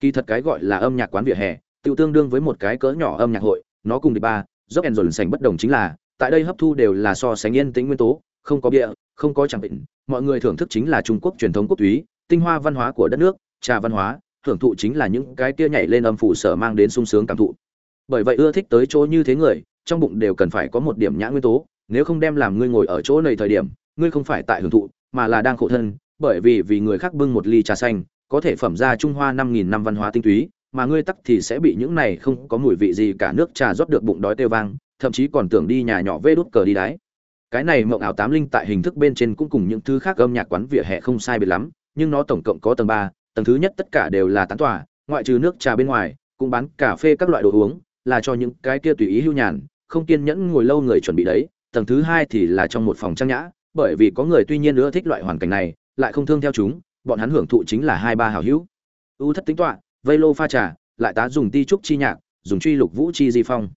Kỳ thật cái gọi là âm nhạc quán vỉa hè tự tương đương với một cái cỡ nhỏ âm nhạc hội nó cùng đi ba dốc ẩn dồn sành bất đồng chính là tại đây hấp thu đều là so sánh yên tĩnh nguyên tố không có bịa, không có chẳng định mọi người thưởng thức chính là trung quốc truyền thống quốc túy tinh hoa văn hóa của đất nước, trà văn hóa, hưởng thụ chính là những cái kia nhảy lên âm phủ sở mang đến sung sướng cảm thụ. Bởi vậy ưa thích tới chỗ như thế người, trong bụng đều cần phải có một điểm nhã nguyên tố, nếu không đem làm ngươi ngồi ở chỗ này thời điểm, ngươi không phải tại hưởng thụ, mà là đang khổ thân, bởi vì vì người khác bưng một ly trà xanh, có thể phẩm ra trung hoa năm nghìn năm văn hóa tinh túy, mà ngươi tắc thì sẽ bị những này không có mùi vị gì cả nước trà rót được bụng đói têu vang, thậm chí còn tưởng đi nhà nhỏ vê đút cờ đi đái. Cái này mộng ảo tám linh tại hình thức bên trên cũng cùng những thứ khác âm nhạc quán vỉa hè không sai biệt lắm nhưng nó tổng cộng có tầng ba tầng thứ nhất tất cả đều là tán tòa, ngoại trừ nước trà bên ngoài cũng bán cà phê các loại đồ uống là cho những cái kia tùy ý hưu nhàn không kiên nhẫn ngồi lâu người chuẩn bị đấy. Tầng thứ hai thì là trong một phòng trang nhã bởi vì có người tuy nhiên nữa thích loại hoàn cảnh này lại không thương theo chúng bọn hắn hưởng thụ chính là hai ba hảo hữu. Ưu thất tính tọa vây lô pha trà lại tá dùng ti trúc chi nhạc dùng truy lục vũ chi di phong.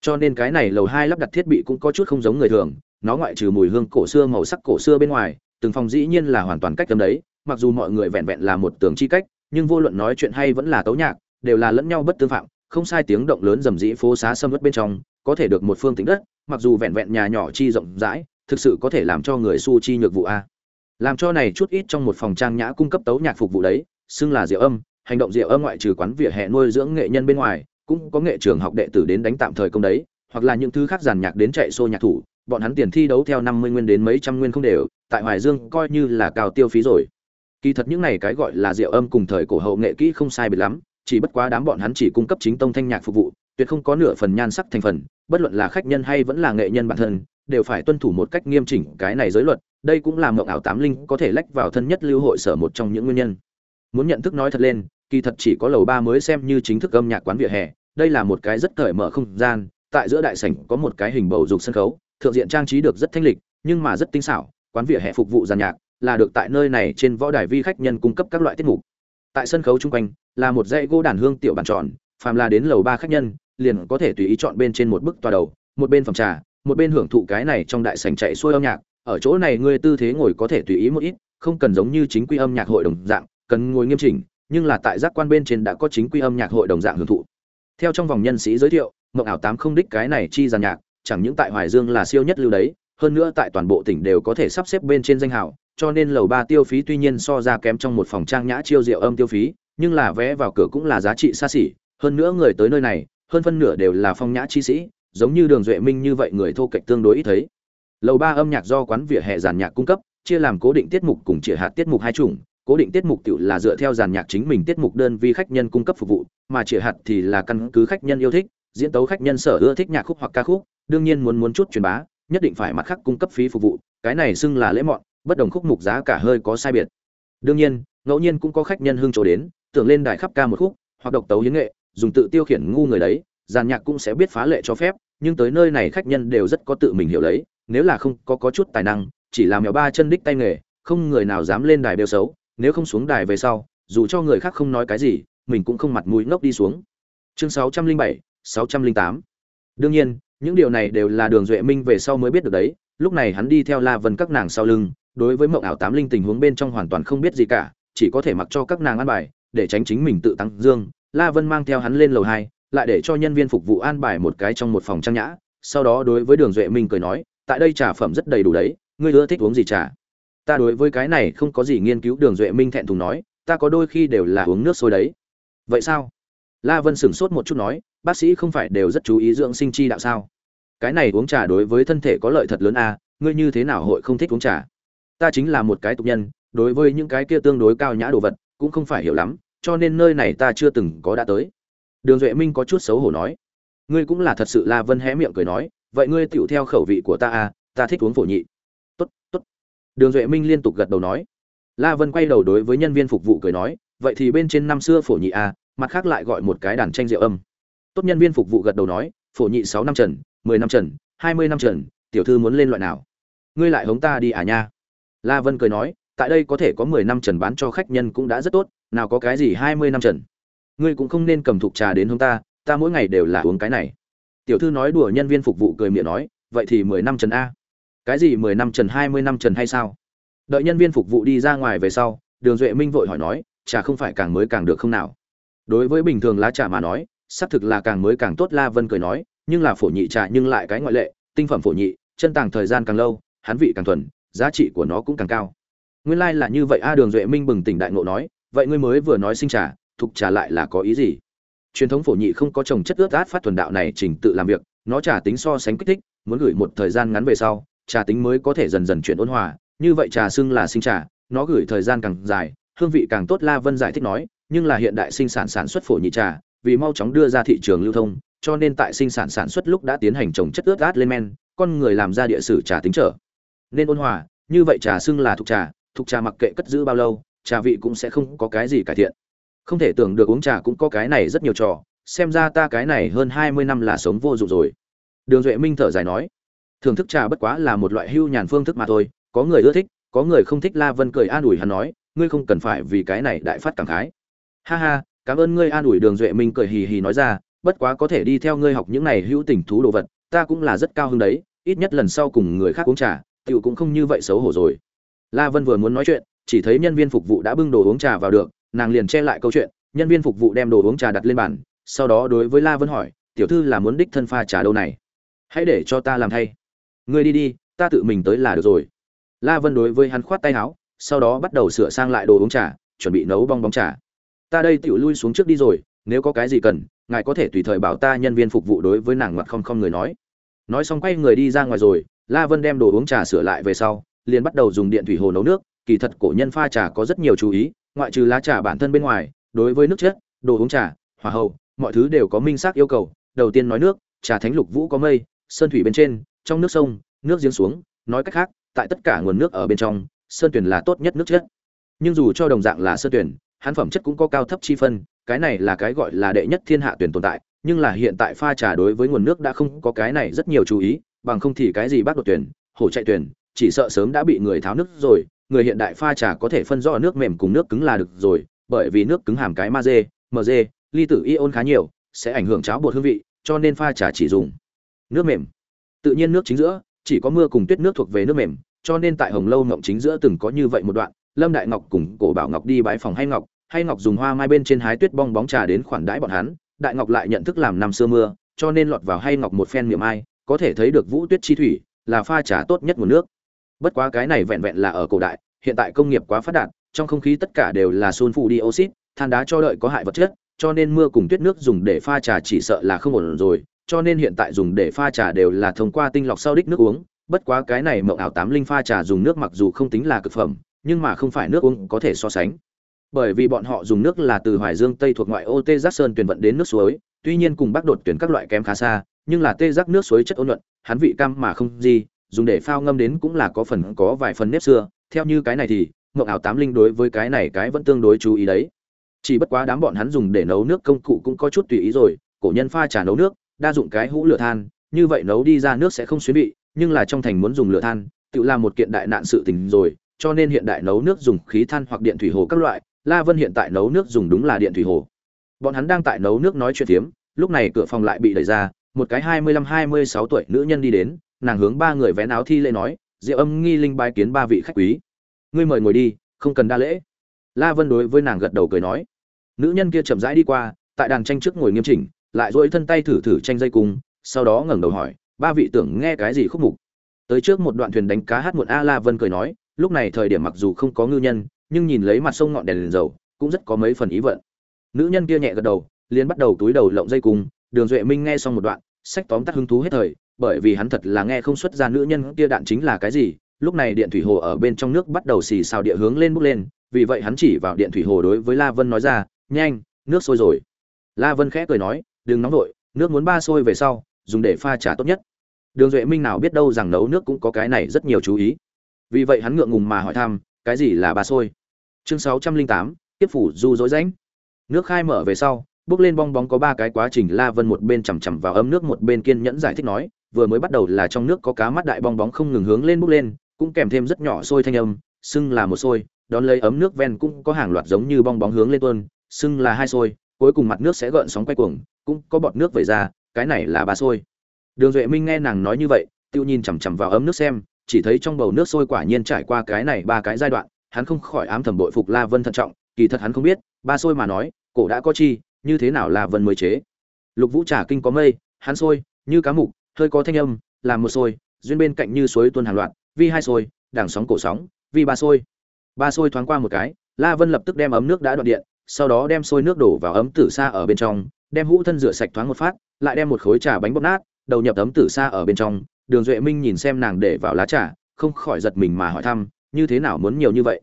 Cho nên cái này lầu hai lắp đặt thiết bị cũng có chút không giống người thường nó ngoại trừ mùi hương cổ xưa màu sắc cổ xưa bên ngoài từng phòng dĩ nhiên là hoàn toàn cách tâm đấy mặc dù mọi người vẹn vẹn là một tường chi cách, nhưng vô luận nói chuyện hay vẫn là tấu nhạc, đều là lẫn nhau bất tương phạm, không sai tiếng động lớn rầm rĩ phố xá sâm ướt bên trong, có thể được một phương tính đất, mặc dù vẹn vẹn nhà nhỏ chi rộng rãi, thực sự có thể làm cho người su chi nhược vụ a. Làm cho này chút ít trong một phòng trang nhã cung cấp tấu nhạc phục vụ đấy, xưng là diệu âm, hành động diệu âm ngoại trừ quán vỉa hè nuôi dưỡng nghệ nhân bên ngoài, cũng có nghệ trường học đệ tử đến đánh tạm thời công đấy, hoặc là những thứ khác giàn nhạc đến chạy xô nhạc thủ, bọn hắn tiền thi đấu theo năm mươi nguyên đến mấy trăm nguyên không đều, tại hoài dương coi như là cao tiêu phí rồi kỳ thật những này cái gọi là diệu âm cùng thời cổ hậu nghệ kỹ không sai biệt lắm, chỉ bất quá đám bọn hắn chỉ cung cấp chính tông thanh nhạc phục vụ, tuyệt không có nửa phần nhan sắc thành phần, bất luận là khách nhân hay vẫn là nghệ nhân bản thân, đều phải tuân thủ một cách nghiêm chỉnh cái này giới luật, đây cũng là mộng ảo tám linh có thể lách vào thân nhất lưu hội sở một trong những nguyên nhân. Muốn nhận thức nói thật lên, kỳ thật chỉ có lầu ba mới xem như chính thức âm nhạc quán vỉa hè, đây là một cái rất cởi mở không gian, tại giữa đại sảnh có một cái hình bầu dục sân khấu, thượng diện trang trí được rất thanh lịch, nhưng mà rất tinh xảo, quán vỉa hè phục vụ giàn nhạc là được tại nơi này trên võ đài vi khách nhân cung cấp các loại tiết mục. Tại sân khấu chung quanh, là một dãy gỗ đàn hương tiểu bàn tròn, phàm là đến lầu ba khách nhân, liền có thể tùy ý chọn bên trên một bức tòa đầu, một bên phòng trà, một bên hưởng thụ cái này trong đại sảnh chạy xuôi âm nhạc. Ở chỗ này ngươi tư thế ngồi có thể tùy ý một ít, không cần giống như chính quy âm nhạc hội đồng dạng, cần ngồi nghiêm chỉnh, nhưng là tại giác quan bên trên đã có chính quy âm nhạc hội đồng dạng hưởng thụ. Theo trong vòng nhân sĩ giới thiệu, mộng ảo tám không đích cái này chi giàn nhạc, chẳng những tại hoài dương là siêu nhất lưu đấy, hơn nữa tại toàn bộ tỉnh đều có thể sắp xếp bên trên danh hào cho nên lầu ba tiêu phí tuy nhiên so ra kém trong một phòng trang nhã chiêu diệu âm tiêu phí, nhưng là vé vào cửa cũng là giá trị xa xỉ. Hơn nữa người tới nơi này, hơn phân nửa đều là phong nhã chi sĩ, giống như đường duệ minh như vậy người thô kệch tương đối ít thấy. Lầu ba âm nhạc do quán vỉa hè giàn nhạc cung cấp, chia làm cố định tiết mục cùng chia hạt tiết mục hai chủng. Cố định tiết mục tự là dựa theo giàn nhạc chính mình tiết mục đơn vi khách nhân cung cấp phục vụ, mà chia hạt thì là căn cứ khách nhân yêu thích, diễn tấu khách nhân sở ưa thích nhạc khúc hoặc ca khúc, đương nhiên muốn muốn chút truyền bá, nhất định phải mặt khác cung cấp phí phục vụ, cái này xưng là lễ mọn bất đồng khúc mục giá cả hơi có sai biệt đương nhiên ngẫu nhiên cũng có khách nhân hưng chỗ đến tưởng lên đài khắp ca một khúc hoặc độc tấu hiến nghệ dùng tự tiêu khiển ngu người đấy giàn nhạc cũng sẽ biết phá lệ cho phép nhưng tới nơi này khách nhân đều rất có tự mình hiểu lấy nếu là không có có chút tài năng chỉ làm mèo ba chân đích tay nghề không người nào dám lên đài đều xấu nếu không xuống đài về sau dù cho người khác không nói cái gì mình cũng không mặt mũi ngốc đi xuống chương 607, 608. đương nhiên những điều này đều là đường duệ minh về sau mới biết được đấy lúc này hắn đi theo la vân các nàng sau lưng đối với mộng ảo tám linh tình huống bên trong hoàn toàn không biết gì cả, chỉ có thể mặc cho các nàng ăn bài, để tránh chính mình tự tăng dương. La vân mang theo hắn lên lầu hai, lại để cho nhân viên phục vụ an bài một cái trong một phòng trang nhã. Sau đó đối với đường duệ minh cười nói, tại đây trà phẩm rất đầy đủ đấy, ngươi ưa thích uống gì trà? Ta đối với cái này không có gì nghiên cứu, đường duệ minh thẹn thùng nói, ta có đôi khi đều là uống nước sôi đấy. Vậy sao? La vân sửng sốt một chút nói, bác sĩ không phải đều rất chú ý dưỡng sinh chi đạo sao? Cái này uống trà đối với thân thể có lợi thật lớn à ngươi như thế nào hội không thích uống trà? Ta chính là một cái tục nhân, đối với những cái kia tương đối cao nhã đồ vật, cũng không phải hiểu lắm, cho nên nơi này ta chưa từng có đã tới. Đường duệ minh có chút xấu hổ nói. Ngươi cũng là thật sự la vân hé miệng cười nói, vậy ngươi tựu theo khẩu vị của ta à ta thích uống phổ nhị. Tốt tốt. Đường duệ minh liên tục gật đầu nói. La vân quay đầu đối với nhân viên phục vụ cười nói, vậy thì bên trên năm xưa phổ nhị à mặt khác lại gọi một cái đàn tranh rượu âm. Tốt nhân viên phục vụ gật đầu nói, phổ nhị sáu năm trần, mười năm trần, hai mươi năm trần, tiểu thư muốn lên loại nào? Ngươi lại hống ta đi à nha la vân cười nói, tại đây có thể có mười năm trần bán cho khách nhân cũng đã rất tốt, nào có cái gì hai mươi năm trần. Ngươi cũng không nên cầm thuộc trà đến hướng ta ta mỗi ngày đều là uống cái này. Tiểu thư nói đùa nhân viên phục vụ cười miệng nói, vậy thì mười năm trần a. Cái gì mười năm trần, hai mươi năm trần hay sao? Đợi nhân viên phục vụ đi ra ngoài về sau, đường duệ minh vội hỏi nói, trà không phải càng mới càng được không nào? Đối với bình thường lá trà mà nói, xác thực là càng mới càng tốt, la vân cười nói, nhưng là phổ nhị trà nhưng lại cái ngoại lệ, tinh phẩm phổ nhị, chân tàng thời gian càng lâu hắn vị càng thuần giá trị của nó cũng càng cao. Nguyên lai là như vậy a, đường duệ minh bừng tỉnh đại ngộ nói, vậy ngươi mới vừa nói sinh trà, thục trà lại là có ý gì? Truyền thống phổ nhị không có trồng chất ướt át phát thuần đạo này trình tự làm việc, nó trà tính so sánh kích thích, muốn gửi một thời gian ngắn về sau, trà tính mới có thể dần dần chuyển ôn hòa, như vậy trà xưng là sinh trà, nó gửi thời gian càng dài, hương vị càng tốt, la vân giải thích nói, nhưng là hiện đại sinh sản sản xuất phổ nhị trà, vì mau chóng đưa ra thị trường lưu thông, cho nên tại sinh sản sản xuất lúc đã tiến hành trồng chất ướt át lên men, con người làm ra địa sử trà tính trở nên ôn hòa, như vậy trà xưng là thục trà thục trà mặc kệ cất giữ bao lâu, trà vị cũng sẽ không có cái gì cải thiện. Không thể tưởng được uống trà cũng có cái này rất nhiều trò, xem ra ta cái này hơn hai mươi năm là sống vô dụng rồi. Đường duệ minh thở dài nói, thưởng thức trà bất quá là một loại hưu nhàn phương thức mà thôi, có người ưa thích, có người không thích. La vân cười an ủi hắn nói, ngươi không cần phải vì cái này đại phát cảm khái. Ha ha, cảm ơn ngươi an ủi, đường duệ minh cười hì hì nói ra, bất quá có thể đi theo ngươi học những này hữu tình thú đồ vật, ta cũng là rất cao hứng đấy, ít nhất lần sau cùng người khác uống trà tiểu cũng không như vậy xấu hổ rồi. La vân vừa muốn nói chuyện, chỉ thấy nhân viên phục vụ đã bưng đồ uống trà vào được, nàng liền che lại câu chuyện, nhân viên phục vụ đem đồ uống trà đặt lên bàn, sau đó đối với la vân hỏi, tiểu thư là muốn đích thân pha trà đâu này? Hãy để cho ta làm thay. Ngươi đi đi, ta tự mình tới là được rồi. La vân đối với hắn khoát tay áo, sau đó bắt đầu sửa sang lại đồ uống trà, chuẩn bị nấu bong bóng trà. Ta đây tiểu lui xuống trước đi rồi, nếu có cái gì cần, ngài có thể tùy thời bảo ta nhân viên phục vụ đối với nàng mặt không không người nói. Nói xong quay người đi ra ngoài rồi la vân đem đồ uống trà sửa lại về sau, liền bắt đầu dùng điện thủy hồ nấu nước, kỳ thật cổ nhân pha trà có rất nhiều chú ý, ngoại trừ lá trà bản thân bên ngoài, đối với nước chất, đồ uống trà hòa hậu, mọi thứ đều có minh xác yêu cầu. Đầu tiên nói nước, trà thánh lục vũ có mây, sơn thủy bên trên, trong nước sông, nước giếng xuống, nói cách khác, tại tất cả nguồn nước ở bên trong, sơn tuyển là tốt nhất nước chất. Nhưng dù cho đồng dạng là sơn tuyển, hắn phẩm chất cũng có cao thấp chi phân, cái này là cái gọi là đệ nhất thiên hạ tuyển tồn tại, nhưng là hiện tại pha trà đối với nguồn nước đã không có cái này rất nhiều chú ý bằng không thì cái gì bác đột tuyển, hổ chạy tuyển, chỉ sợ sớm đã bị người tháo nước rồi, người hiện đại pha trà có thể phân rõ nước mềm cùng nước cứng là được rồi, bởi vì nước cứng hàm cái magie mg ly tử ion khá nhiều, sẽ ảnh hưởng cháo bột hương vị, cho nên pha trà chỉ dùng nước mềm. Tự nhiên nước chính giữa, chỉ có mưa cùng tuyết nước thuộc về nước mềm, cho nên tại hồng lâu ngộng chính giữa từng có như vậy một đoạn, lâm đại ngọc cùng cổ bảo ngọc đi bãi phòng hay ngọc hay ngọc dùng hoa mai bên trên hái tuyết bong bóng trà đến khoản đãi bọn hắn, đại ngọc lại nhận thức làm năm xưa mưa, cho nên lọt vào hay ngọc một phen miệng ai có thể thấy được vũ tuyết chi thủy là pha trà tốt nhất nguồn nước. Bất quá cái này vẹn vẹn là ở cổ đại, hiện tại công nghiệp quá phát đạt, trong không khí tất cả đều là sulfur dioxide than đá cho đợi có hại vật chất, cho nên mưa cùng tuyết nước dùng để pha trà chỉ sợ là không ổn rồi, cho nên hiện tại dùng để pha trà đều là thông qua tinh lọc sau đích nước uống. Bất quá cái này mộng ảo tám linh pha trà dùng nước mặc dù không tính là cực phẩm, nhưng mà không phải nước uống có thể so sánh. Bởi vì bọn họ dùng nước là từ hoài dương, tây thuộc ngoại ô tê giác sơn tuyển vận đến nước suối, tuy nhiên cùng bắc đột tuyển các loại kém khá xa nhưng là tê giác nước suối chất ôn luận hắn vị cam mà không gì dùng để phao ngâm đến cũng là có phần có vài phần nếp xưa. Theo như cái này thì Ngộng ảo tám linh đối với cái này cái vẫn tương đối chú ý đấy. Chỉ bất quá đám bọn hắn dùng để nấu nước công cụ cũng có chút tùy ý rồi cổ nhân pha trà nấu nước đa dụng cái hũ lửa than như vậy nấu đi ra nước sẽ không xuyến bị, nhưng là trong thành muốn dùng lửa than tự làm một kiện đại nạn sự tình rồi cho nên hiện đại nấu nước dùng khí than hoặc điện thủy hồ các loại la vân hiện tại nấu nước dùng đúng là điện thủy hồ. Bọn hắn đang tại nấu nước nói chuyện thiếm, lúc này cửa phòng lại bị đẩy ra một cái hai mươi lăm hai mươi sáu tuổi nữ nhân đi đến nàng hướng ba người vén áo thi lễ nói diệu âm nghi linh bái kiến ba vị khách quý. Ngươi mời ngồi đi không cần đa lễ. La vân đối với nàng gật đầu cười nói. Nữ nhân kia chậm rãi đi qua tại đàn tranh trước ngồi nghiêm chỉnh lại dỗi thân tay thử thử tranh dây cung sau đó ngẩng đầu hỏi ba vị tưởng nghe cái gì khúc mục? Tới trước một đoạn thuyền đánh cá hát muộn a la vân cười nói lúc này thời điểm mặc dù không có ngư nhân nhưng nhìn lấy mặt sông ngọn đèn, đèn dầu cũng rất có mấy phần ý vận. Nữ nhân kia nhẹ gật đầu liền bắt đầu túi đầu lộng dây cung đường duệ minh nghe xong một đoạn sách tóm tắt hứng thú hết thời, bởi vì hắn thật là nghe không xuất ra nữ nhân kia đạn chính là cái gì, lúc này điện thủy hồ ở bên trong nước bắt đầu xì xào địa hướng lên bốc lên, vì vậy hắn chỉ vào điện thủy hồ đối với la vân nói ra, nhanh, nước sôi rồi. La vân khẽ cười nói, đừng nóng vội, nước muốn ba sôi về sau, dùng để pha trà tốt nhất. Đường duệ minh nào biết đâu rằng nấu nước cũng có cái này rất nhiều chú ý. Vì vậy hắn ngượng ngùng mà hỏi thăm, cái gì là ba sôi? Chương sáu trăm linh tám tiếp phủ du dối rãnh. Nước khai mở về sau bước lên bong bóng có ba cái quá trình, la vân một bên chằm chằm vào ấm nước một bên kiên nhẫn giải thích nói, vừa mới bắt đầu là trong nước có cá mắt đại bong bóng không ngừng hướng lên bốc lên, cũng kèm thêm rất nhỏ sôi thanh âm sưng là một sôi đón lấy ấm nước ven cũng có hàng loạt giống như bong bóng hướng lên tuôn sưng là hai sôi cuối cùng mặt nước sẽ gợn sóng quay cuồng, cũng có bọt nước vẩy ra, cái này là ba sôi đường duệ minh nghe nàng nói như vậy, tiêu nhìn chằm chằm vào ấm nước xem, chỉ thấy trong bầu nước sôi quả nhiên trải qua cái này ba cái giai đoạn, hắn không khỏi ám thầm bội phục la vân thận trọng, kỳ thật hắn không biết, ba sôi mà nói, cổ đã có chi như thế nào là vân mới chế? Lục vũ trà kinh có mây, hắn sôi, như cá mục, hơi có thanh âm, làm một sôi, duyên bên cạnh như suối tuôn hàng loạt, vi hai sôi, đảng sóng cổ sóng, vi ba sôi. Ba sôi thoáng qua một cái, la vân lập tức đem ấm nước đã đoạn điện, sau đó đem sôi nước đổ vào ấm tử sa ở bên trong, đem hũ thân rửa sạch thoáng một phát, lại đem một khối trà bánh bóp nát, đầu nhập ấm tử sa ở bên trong. Đường duệ minh nhìn xem nàng để vào lá trà, không khỏi giật mình mà hỏi thăm, như thế nào muốn nhiều như vậy?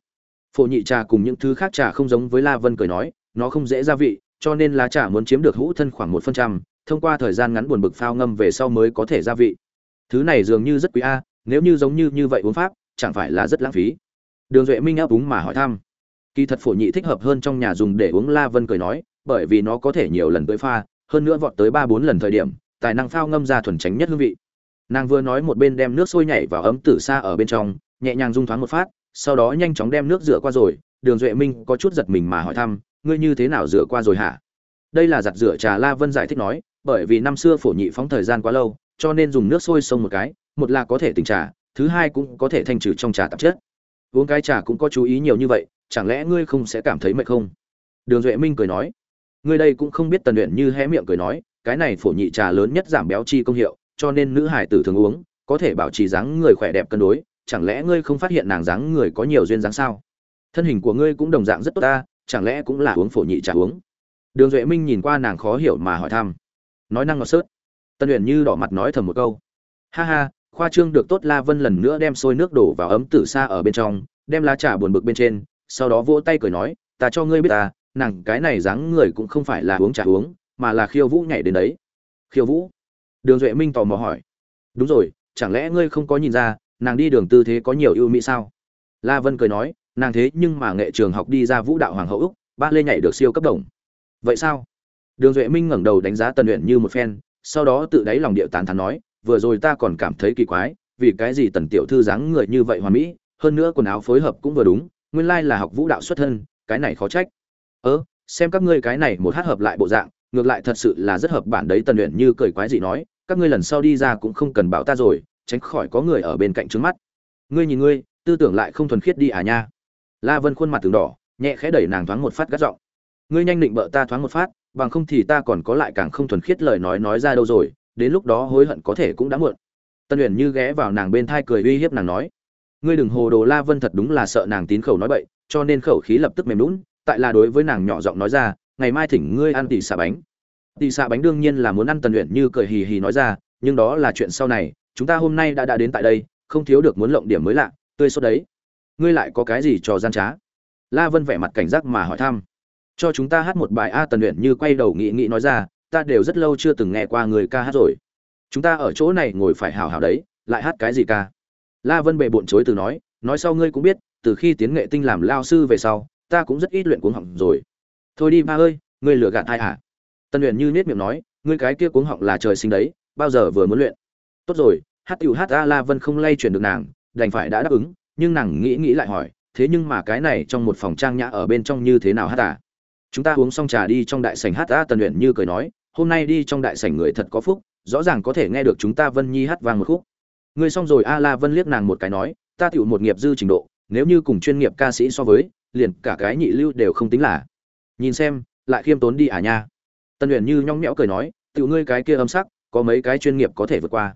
Phổ nhị trà cùng những thứ khác trà không giống với la vân cười nói, nó không dễ gia vị cho nên lá trà muốn chiếm được hũ thân khoảng một phần trăm, thông qua thời gian ngắn buồn bực phao ngâm về sau mới có thể gia vị. Thứ này dường như rất quý a, nếu như giống như như vậy uống pháp, chẳng phải là rất lãng phí. Đường duệ minh áp úng mà hỏi thăm. Kỳ thật phổ nhị thích hợp hơn trong nhà dùng để uống la vân cười nói, bởi vì nó có thể nhiều lần tới pha, hơn nữa vọt tới ba bốn lần thời điểm, tài năng phao ngâm ra thuần tránh nhất hương vị. Nàng vừa nói một bên đem nước sôi nhảy vào ấm tử xa ở bên trong, nhẹ nhàng rung thoáng một phát, sau đó nhanh chóng đem nước rửa qua rồi, đường duệ minh có chút giật mình mà hỏi thăm ngươi như thế nào rửa qua rồi hả? Đây là giặt rửa trà la vân giải thích nói, bởi vì năm xưa phổ nhị phóng thời gian quá lâu, cho nên dùng nước sôi sông một cái, một là có thể tỉnh trà, thứ hai cũng có thể thanh trừ trong trà tạp chất. Uống cái trà cũng có chú ý nhiều như vậy, chẳng lẽ ngươi không sẽ cảm thấy mệt không? Đường duệ minh cười nói, ngươi đây cũng không biết tần luyện như hé miệng cười nói, cái này phổ nhị trà lớn nhất giảm béo chi công hiệu, cho nên nữ hải tử thường uống, có thể bảo trì dáng người khỏe đẹp cân đối, chẳng lẽ ngươi không phát hiện nàng dáng người có nhiều duyên dáng sao? Thân hình của ngươi cũng đồng dạng rất tốt ta chẳng lẽ cũng là uống phổ nhị trà uống? Đường duệ minh nhìn qua nàng khó hiểu mà hỏi thăm. Nói năng ngọt sớt. Tân luyện như đỏ mặt nói thầm một câu. Ha ha, khoa trương được tốt la vân lần nữa đem sôi nước đổ vào ấm tử xa ở bên trong, đem lá trà buồn bực bên trên, sau đó vỗ tay cười nói, ta cho ngươi biết ta, nàng cái này dáng người cũng không phải là uống trà uống, mà là khiêu vũ nhảy đến đấy. Khiêu vũ? Đường duệ minh tò mò hỏi. Đúng rồi, chẳng lẽ ngươi không có nhìn ra, nàng đi đường tư thế có nhiều ưu mỹ sao? La vân cười nói nàng thế nhưng mà nghệ trường học đi ra vũ đạo hoàng hậu úc, ba lê nhảy được siêu cấp đồng. Vậy sao? Đường duệ minh ngẩng đầu đánh giá tần luyện như một phen, sau đó tự đáy lòng điệu tán thán nói, vừa rồi ta còn cảm thấy kỳ quái, vì cái gì tần tiểu thư dáng người như vậy hoàn mỹ, hơn nữa quần áo phối hợp cũng vừa đúng, nguyên lai là học vũ đạo xuất thân, cái này khó trách. Ơ, xem các ngươi cái này một hát hợp lại bộ dạng, ngược lại thật sự là rất hợp bản đấy tần luyện như cười quái gì nói, các ngươi lần sau đi ra cũng không cần bảo ta rồi, tránh khỏi có người ở bên cạnh trước mắt. Ngươi nhìn ngươi, tư tưởng lại không thuần khiết đi à nha la vân khuôn mặt từng đỏ, nhẹ khẽ đẩy nàng thoáng một phát gắt giọng. Ngươi nhanh định bợ ta thoáng một phát, bằng không thì ta còn có lại càng không thuần khiết lời nói nói ra đâu rồi, đến lúc đó hối hận có thể cũng đã muộn. Tân uyển như ghé vào nàng bên thai cười uy hiếp nàng nói, ngươi đừng hồ đồ la vân thật đúng là sợ nàng tín khẩu nói bậy, cho nên khẩu khí lập tức mềm lún tại là đối với nàng nhỏ giọng nói ra, ngày mai thỉnh ngươi ăn tỉ xà bánh. Tỉ xà bánh đương nhiên là muốn ăn tần luyện như cười hì hì nói ra, nhưng đó là chuyện sau này, chúng ta hôm nay đã đã đến tại đây, không thiếu được muốn lộng điểm mới lạ, tươi sốt đấy ngươi lại có cái gì cho gian trá? La vân vẻ mặt cảnh giác mà hỏi thăm. Cho chúng ta hát một bài a tần luyện như quay đầu nghĩ nghĩ nói ra, ta đều rất lâu chưa từng nghe qua người ca hát rồi. Chúng ta ở chỗ này ngồi phải hào hào đấy, lại hát cái gì ca? La vân bệ bộn chối từ nói nói sau ngươi cũng biết, từ khi tiến nghệ tinh làm lao sư về sau, ta cũng rất ít luyện cuống họng rồi. Thôi đi ba ơi, ngươi lừa gạt ai hả? Tân luyện như nết miệng nói, ngươi cái kia cuống họng là trời sinh đấy, bao giờ vừa muốn luyện? Tốt rồi, hát tiểu hát a la vân không lay chuyển được nàng, đành phải đã đáp ứng nhưng nàng nghĩ nghĩ lại hỏi, thế nhưng mà cái này trong một phòng trang nhã ở bên trong như thế nào hát à? Chúng ta uống xong trà đi trong đại sảnh hát ta tần luyện như cười nói, hôm nay đi trong đại sảnh người thật có phúc, rõ ràng có thể nghe được chúng ta vân nhi hát vang một khúc. Ngươi xong rồi a la vân liếc nàng một cái nói, ta tựu một nghiệp dư trình độ, nếu như cùng chuyên nghiệp ca sĩ so với, liền cả cái nhị lưu đều không tính là. Nhìn xem, lại khiêm tốn đi à nha. Tân luyện như nhong nhẽo cười nói, tựu ngươi cái kia âm sắc, có mấy cái chuyên nghiệp có thể vượt qua.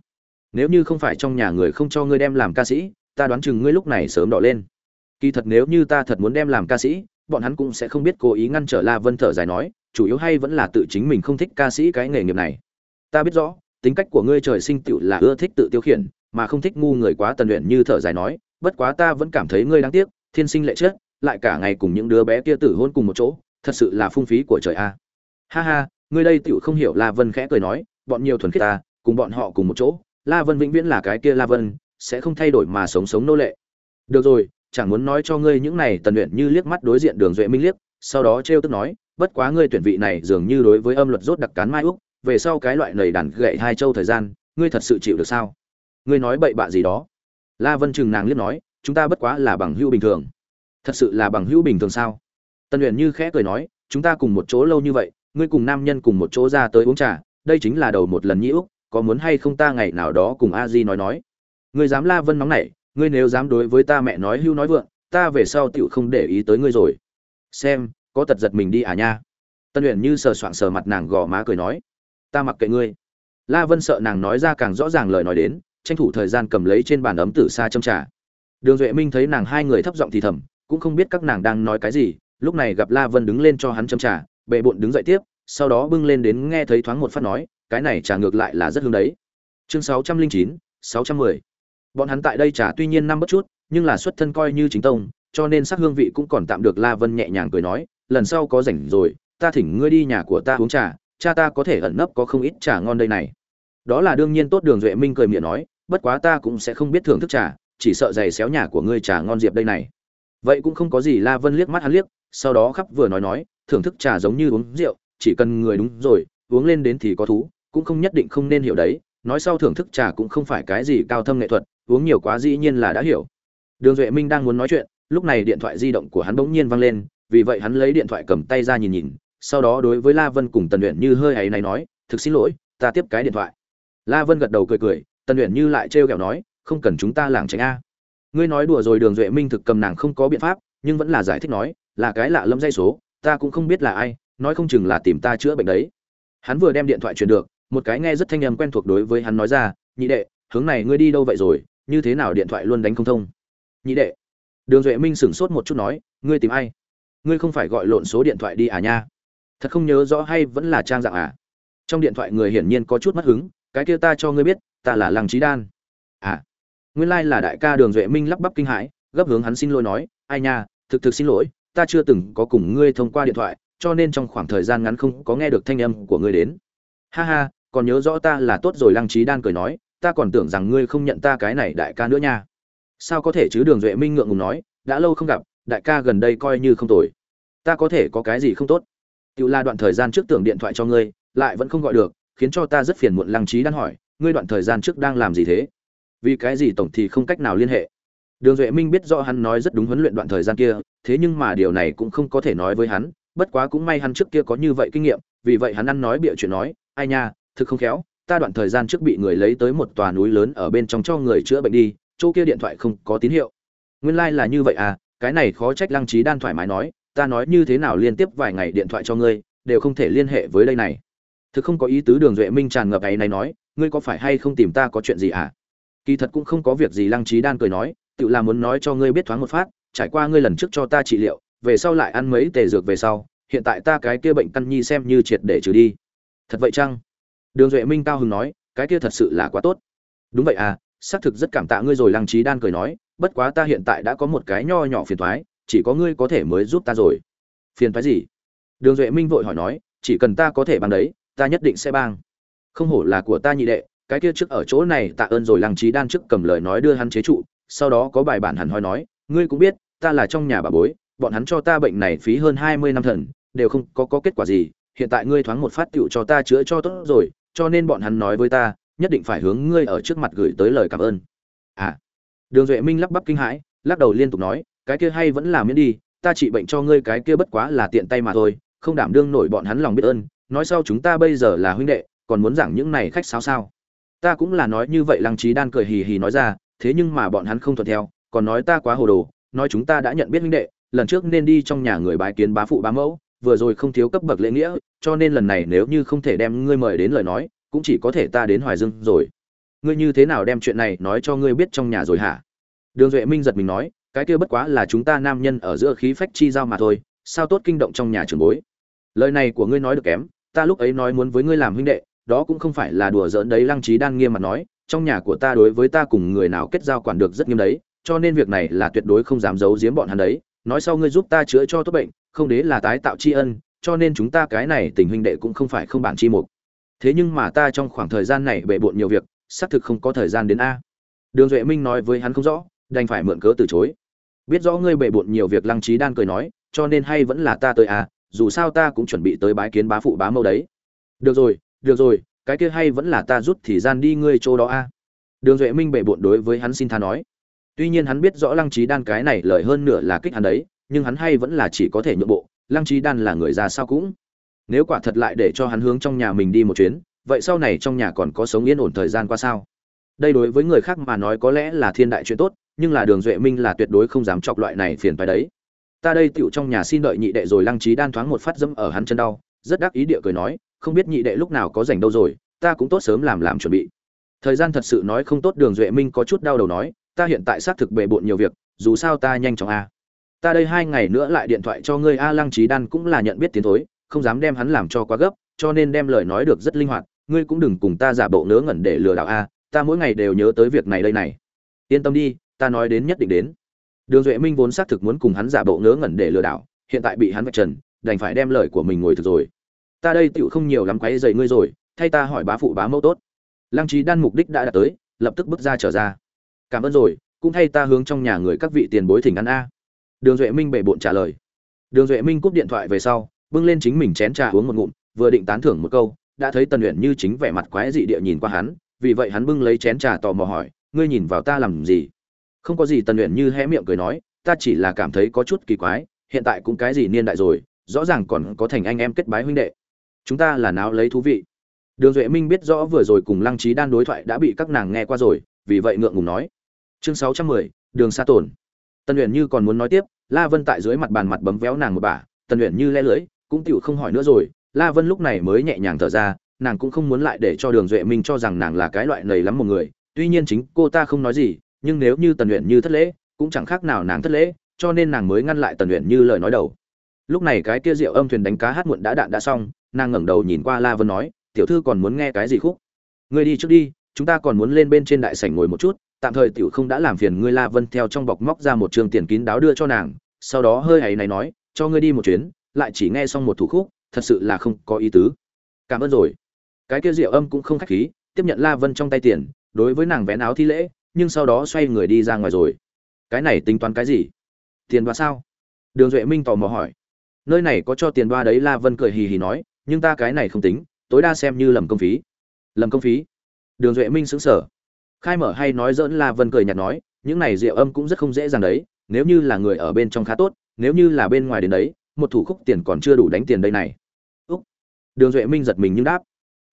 Nếu như không phải trong nhà người không cho ngươi đem làm ca sĩ ta đoán chừng ngươi lúc này sớm đỏ lên. Kỳ thật nếu như ta thật muốn đem làm ca sĩ, bọn hắn cũng sẽ không biết cố ý ngăn trở la vân thở dài nói, chủ yếu hay vẫn là tự chính mình không thích ca sĩ cái nghề nghiệp này. Ta biết rõ, tính cách của ngươi trời sinh tựu là ưa thích tự tiêu khiển, mà không thích ngu người quá tần luyện như thở dài nói, bất quá ta vẫn cảm thấy ngươi đáng tiếc, thiên sinh lệ chết lại cả ngày cùng những đứa bé kia tử hôn cùng một chỗ, thật sự là phung phí của trời a. Ha ha, ngươi đây tựu không hiểu la vân khẽ cười nói, bọn nhiều thuần khiết ta, cùng bọn họ cùng một chỗ, la vân vĩnh viễn là cái kia la vân sẽ không thay đổi mà sống sống nô lệ. Được rồi, chẳng muốn nói cho ngươi những này tần luyện như liếc mắt đối diện đường duệ minh liếc, sau đó trêu tức nói, bất quá ngươi tuyển vị này dường như đối với âm luật rốt đặc cán mai úc, về sau cái loại nầy đàn gậy hai châu thời gian, ngươi thật sự chịu được sao? Ngươi nói bậy bạ gì đó? La vân chừng nàng liếc nói, chúng ta bất quá là bằng hữu bình thường. Thật sự là bằng hữu bình thường sao? Tân luyện như khẽ cười nói, chúng ta cùng một chỗ lâu như vậy, ngươi cùng nam nhân cùng một chỗ ra tới uống trà, đây chính là đầu một lần nhĩ úc, có muốn hay không ta ngày nào đó cùng a di nói nói ngươi dám la vân nóng nảy, ngươi nếu dám đối với ta mẹ nói hưu nói vượng, ta về sau tựu không để ý tới ngươi rồi. Xem, có tật giật mình đi à nha. Tân luyện như sờ soạng sờ mặt nàng gò má cười nói, ta mặc kệ ngươi. La vân sợ nàng nói ra càng rõ ràng lời nói đến, tranh thủ thời gian cầm lấy trên bàn ấm tử xa châm trà. Đường duệ minh thấy nàng hai người thấp giọng thì thầm, cũng không biết các nàng đang nói cái gì, lúc này gặp la vân đứng lên cho hắn châm trà, bệ bộn đứng dậy tiếp, sau đó bưng lên đến nghe thấy thoáng một phát nói, cái này trà ngược lại là rất hương đấy. Chương sáu trăm linh chín, sáu trăm mười bọn hắn tại đây trà tuy nhiên năm bất chút, nhưng là xuất thân coi như chính tông, cho nên sắc hương vị cũng còn tạm được la vân nhẹ nhàng cười nói, lần sau có rảnh rồi, ta thỉnh ngươi đi nhà của ta uống trà, cha ta có thể ẩn nấp có không ít trà ngon đây này. Đó là đương nhiên tốt đường duệ minh cười miệng nói, bất quá ta cũng sẽ không biết thưởng thức trà, chỉ sợ giày xéo nhà của ngươi trà ngon diệp đây này. Vậy cũng không có gì, la vân liếc mắt hắn liếc, sau đó khắp vừa nói nói, thưởng thức trà giống như uống rượu, chỉ cần người đúng rồi, uống lên đến thì có thú, cũng không nhất định không nên hiểu đấy, nói sau thưởng thức trà cũng không phải cái gì cao thâm nghệ thuật uống nhiều quá dĩ nhiên là đã hiểu. Đường duệ minh đang muốn nói chuyện, lúc này điện thoại di động của hắn bỗng nhiên vang lên, vì vậy hắn lấy điện thoại cầm tay ra nhìn nhìn, sau đó đối với la vân cùng tần luyện như hơi ấy này nói, thực xin lỗi, ta tiếp cái điện thoại. La vân gật đầu cười cười, tần luyện như lại trêu ghẹo nói, không cần chúng ta làng tránh a. Ngươi nói đùa rồi, đường duệ minh thực cầm nàng không có biện pháp, nhưng vẫn là giải thích nói, là cái lạ lâm dây số, ta cũng không biết là ai, nói không chừng là tìm ta chữa bệnh đấy. Hắn vừa đem điện thoại truyền được, một cái nghe rất thanh âm quen thuộc đối với hắn nói ra, nhị đệ, hướng này ngươi đi đâu vậy rồi? Như thế nào điện thoại luôn đánh không thông? Nhị đệ, đường duệ minh sửng sốt một chút nói, ngươi tìm ai? Ngươi không phải gọi lộn số điện thoại đi à nha? Thật không nhớ rõ hay vẫn là trang dạng à? Trong điện thoại người hiển nhiên có chút mất hứng, cái kia ta cho ngươi biết, ta là lăng trí đan. À nguyên lai là đại ca đường duệ minh lắp bắp kinh hãi, gấp hướng hắn xin lỗi nói, ai nha, thực thực xin lỗi, ta chưa từng có cùng ngươi thông qua điện thoại, cho nên trong khoảng thời gian ngắn không có nghe được thanh âm của ngươi đến. Ha ha, còn nhớ rõ ta là tốt rồi lăng trí đan cười nói ta còn tưởng rằng ngươi không nhận ta cái này đại ca nữa nha. Sao có thể chứ? Đường duệ minh ngượng ngùng nói, đã lâu không gặp, đại ca gần đây coi như không tồi. Ta có thể có cái gì không tốt? Tự là đoạn thời gian trước tưởng điện thoại cho ngươi, lại vẫn không gọi được, khiến cho ta rất phiền muộn lăng trí đan hỏi, ngươi đoạn thời gian trước đang làm gì thế? Vì cái gì tổng thì không cách nào liên hệ? Đường duệ minh biết rõ hắn nói rất đúng huấn luyện đoạn thời gian kia, thế nhưng mà điều này cũng không có thể nói với hắn, bất quá cũng may hắn trước kia có như vậy kinh nghiệm, vì vậy hắn ăn nói bịa chuyện nói, ai nha, thực không khéo ta đoạn thời gian trước bị người lấy tới một tòa núi lớn ở bên trong cho người chữa bệnh đi, chỗ kia điện thoại không có tín hiệu. Nguyên lai là như vậy à cái này khó trách lăng trí đan thoải mái nói, ta nói như thế nào liên tiếp vài ngày điện thoại cho ngươi, đều không thể liên hệ với đây này. Thực không có ý tứ đường duệ minh tràn ngập ấy này nói, ngươi có phải hay không tìm ta có chuyện gì à? Kỳ thật cũng không có việc gì, lăng trí đan cười nói, tự là muốn nói cho ngươi biết thoáng một phát, trải qua ngươi lần trước cho ta trị liệu, về sau lại ăn mấy tề dược về sau, hiện tại ta cái kia bệnh căn nhi xem như triệt để trừ đi. Thật vậy chăng? Đường duệ minh cao hứng nói cái kia thật sự là quá tốt. Đúng vậy à xác thực rất cảm tạ ngươi rồi lăng trí đan cười nói bất quá ta hiện tại đã có một cái nho nhỏ phiền thoái chỉ có ngươi có thể mới giúp ta rồi. Phiền thoái gì? Đường duệ minh vội hỏi nói chỉ cần ta có thể bằng đấy ta nhất định sẽ bang. Không hổ là của ta nhị đệ cái kia trước ở chỗ này tạ ơn rồi lăng trí đan trước cầm lời nói đưa hắn chế trụ sau đó có bài bản hẳn hoi nói ngươi cũng biết ta là trong nhà bà bối bọn hắn cho ta bệnh này phí hơn hai mươi năm thần đều không có, có kết quả gì hiện tại ngươi thoáng một phát tựu cho ta chữa cho tốt rồi cho nên bọn hắn nói với ta, nhất định phải hướng ngươi ở trước mặt gửi tới lời cảm ơn. À. Đường duệ minh lắp bắp kinh hãi, lắc đầu liên tục nói, cái kia hay vẫn là miễn đi, ta trị bệnh cho ngươi cái kia bất quá là tiện tay mà thôi, không đảm đương nổi bọn hắn lòng biết ơn, nói sau chúng ta bây giờ là huynh đệ, còn muốn giảng những này khách sao sao? Ta cũng là nói như vậy, lăng trí đan cười hì hì nói ra, thế nhưng mà bọn hắn không thuận theo, còn nói ta quá hồ đồ, nói chúng ta đã nhận biết huynh đệ, lần trước nên đi trong nhà người bái kiến bá phụ bá mẫu vừa rồi không thiếu cấp bậc lễ nghĩa, cho nên lần này nếu như không thể đem ngươi mời đến lời nói, cũng chỉ có thể ta đến hoài dương rồi. Ngươi như thế nào đem chuyện này nói cho ngươi biết trong nhà rồi hả? Đường duệ minh giật mình nói, cái kia bất quá là chúng ta nam nhân ở giữa khí phách chi giao mà thôi, sao tốt kinh động trong nhà trường bối? Lời này của ngươi nói được kém, ta lúc ấy nói muốn với ngươi làm huynh đệ, đó cũng không phải là đùa giỡn đấy, lăng trí đang nghiêm mặt nói, trong nhà của ta đối với ta cùng người nào kết giao quản được rất nghiêm đấy, cho nên việc này là tuyệt đối không dám giấu giếm bọn hắn đấy nói sau ngươi giúp ta chữa cho tốt bệnh, không đế là tái tạo tri ân, cho nên chúng ta cái này tình huynh đệ cũng không phải không bản chi mục. Thế nhưng mà ta trong khoảng thời gian này bệ bộn nhiều việc, xác thực không có thời gian đến a. Đường duệ minh nói với hắn không rõ, đành phải mượn cớ từ chối. Biết rõ ngươi bệ bộn nhiều việc lăng trí đan cười nói, cho nên hay vẫn là ta tới a, dù sao ta cũng chuẩn bị tới bái kiến bá phụ bá mâu đấy. Được rồi được rồi, cái kia hay vẫn là ta rút thì gian đi ngươi chỗ đó a. Đường duệ minh bệ bộn đối với hắn xin tha nói tuy nhiên hắn biết rõ lăng Chí đan cái này lời hơn nửa là kích hắn đấy, nhưng hắn hay vẫn là chỉ có thể nhượng bộ, lăng Chí đan là người già sao cũng. Nếu quả thật lại để cho hắn hướng trong nhà mình đi một chuyến, vậy sau này trong nhà còn có sống yên ổn thời gian qua sao? Đây đối với người khác mà nói có lẽ là thiên đại chuyện tốt, nhưng là đường duệ minh là tuyệt đối không dám chọc loại này phiền phải đấy. Ta đây tiểu trong nhà xin đợi nhị đệ rồi lăng Chí đan thoáng một phát dẫm ở hắn chân đau, rất đắc ý địa cười nói, không biết nhị đệ lúc nào có rảnh đâu rồi, ta cũng tốt sớm làm làm chuẩn bị. Thời gian thật sự nói không tốt, đường duệ minh có chút đau đầu nói ta hiện tại xác thực bề bộn nhiều việc, dù sao ta nhanh chóng a. Ta đây hai ngày nữa lại điện thoại cho ngươi a lăng trí đan cũng là nhận biết tiến thối, không dám đem hắn làm cho quá gấp, cho nên đem lời nói được rất linh hoạt, ngươi cũng đừng cùng ta giả bộ ngớ ngẩn để lừa đảo a, ta mỗi ngày đều nhớ tới việc này đây này. Yên tâm đi, ta nói đến nhất định đến. Đường duệ minh vốn xác thực muốn cùng hắn giả bộ ngớ ngẩn để lừa đảo, hiện tại bị hắn vạch trần, đành phải đem lời của mình ngồi thực rồi. Ta đây tựu không nhiều lắm quấy dày ngươi rồi, thay ta hỏi bá phụ bá mẫu tốt. Lăng trí đan mục đích đã đạt tới, lập tức bước ra trở ra cảm ơn rồi, cũng thay ta hướng trong nhà người các vị tiền bối thỉnh ăn a. Đường duệ minh bệ bộn trả lời. Đường duệ minh cúp điện thoại về sau, bưng lên chính mình chén trà uống một ngụm, vừa định tán thưởng một câu, đã thấy tần luyện như chính vẻ mặt quái dị địa nhìn qua hắn, vì vậy hắn bưng lấy chén trà tò mò hỏi, ngươi nhìn vào ta làm gì? Không có gì, tần luyện như hé miệng cười nói, ta chỉ là cảm thấy có chút kỳ quái, hiện tại cũng cái gì niên đại rồi, rõ ràng còn có thành anh em kết bái huynh đệ. Chúng ta là nào lấy thú vị. Đường duệ minh biết rõ vừa rồi cùng lăng trí đan đối thoại đã bị các nàng nghe qua rồi, vì vậy ngượng ngùng nói chương sáu trăm mười, đường xa tổn tần luyện như còn muốn nói tiếp, la vân tại dưới mặt bàn mặt bấm véo nàng một bà tần luyện như le lưỡi cũng tựu không hỏi nữa rồi. La vân lúc này mới nhẹ nhàng thở ra, nàng cũng không muốn lại để cho đường duệ minh cho rằng nàng là cái loại nầy lắm một người. Tuy nhiên chính cô ta không nói gì, nhưng nếu như tần luyện như thất lễ, cũng chẳng khác nào nàng thất lễ, cho nên nàng mới ngăn lại tần luyện như lời nói đầu. Lúc này cái kia rượu âm thuyền đánh cá hát muộn đã đạn đã xong, nàng ngẩng đầu nhìn qua la vân nói, tiểu thư còn muốn nghe cái gì khúc? Ngươi đi trước đi, chúng ta còn muốn lên bên trên đại sảnh ngồi một chút tạm thời tiểu không đã làm phiền ngươi la vân theo trong bọc móc ra một trường tiền kín đáo đưa cho nàng, sau đó hơi hay này nói, cho ngươi đi một chuyến, lại chỉ nghe xong một thủ khúc, thật sự là không có ý tứ. Cảm ơn rồi. Cái kia rượu âm cũng không khách khí, tiếp nhận la vân trong tay tiền, đối với nàng vén áo thi lễ, nhưng sau đó xoay người đi ra ngoài rồi. Cái này tính toán cái gì? Tiền đoa sao? Đường duệ minh tò mò hỏi. Nơi này có cho tiền đoa đấy, la vân cười hì hì nói, nhưng ta cái này không tính, tối đa xem như lầm công phí. Lầm công phí? Đường duệ minh sững sờ khai mở hay nói dỡn la vân cười nhạt nói, những này rượu âm cũng rất không dễ dàng đấy, nếu như là người ở bên trong khá tốt, nếu như là bên ngoài đến đấy, một thủ khúc tiền còn chưa đủ đánh tiền đây này. Úc. Đường duệ minh giật mình nhưng đáp,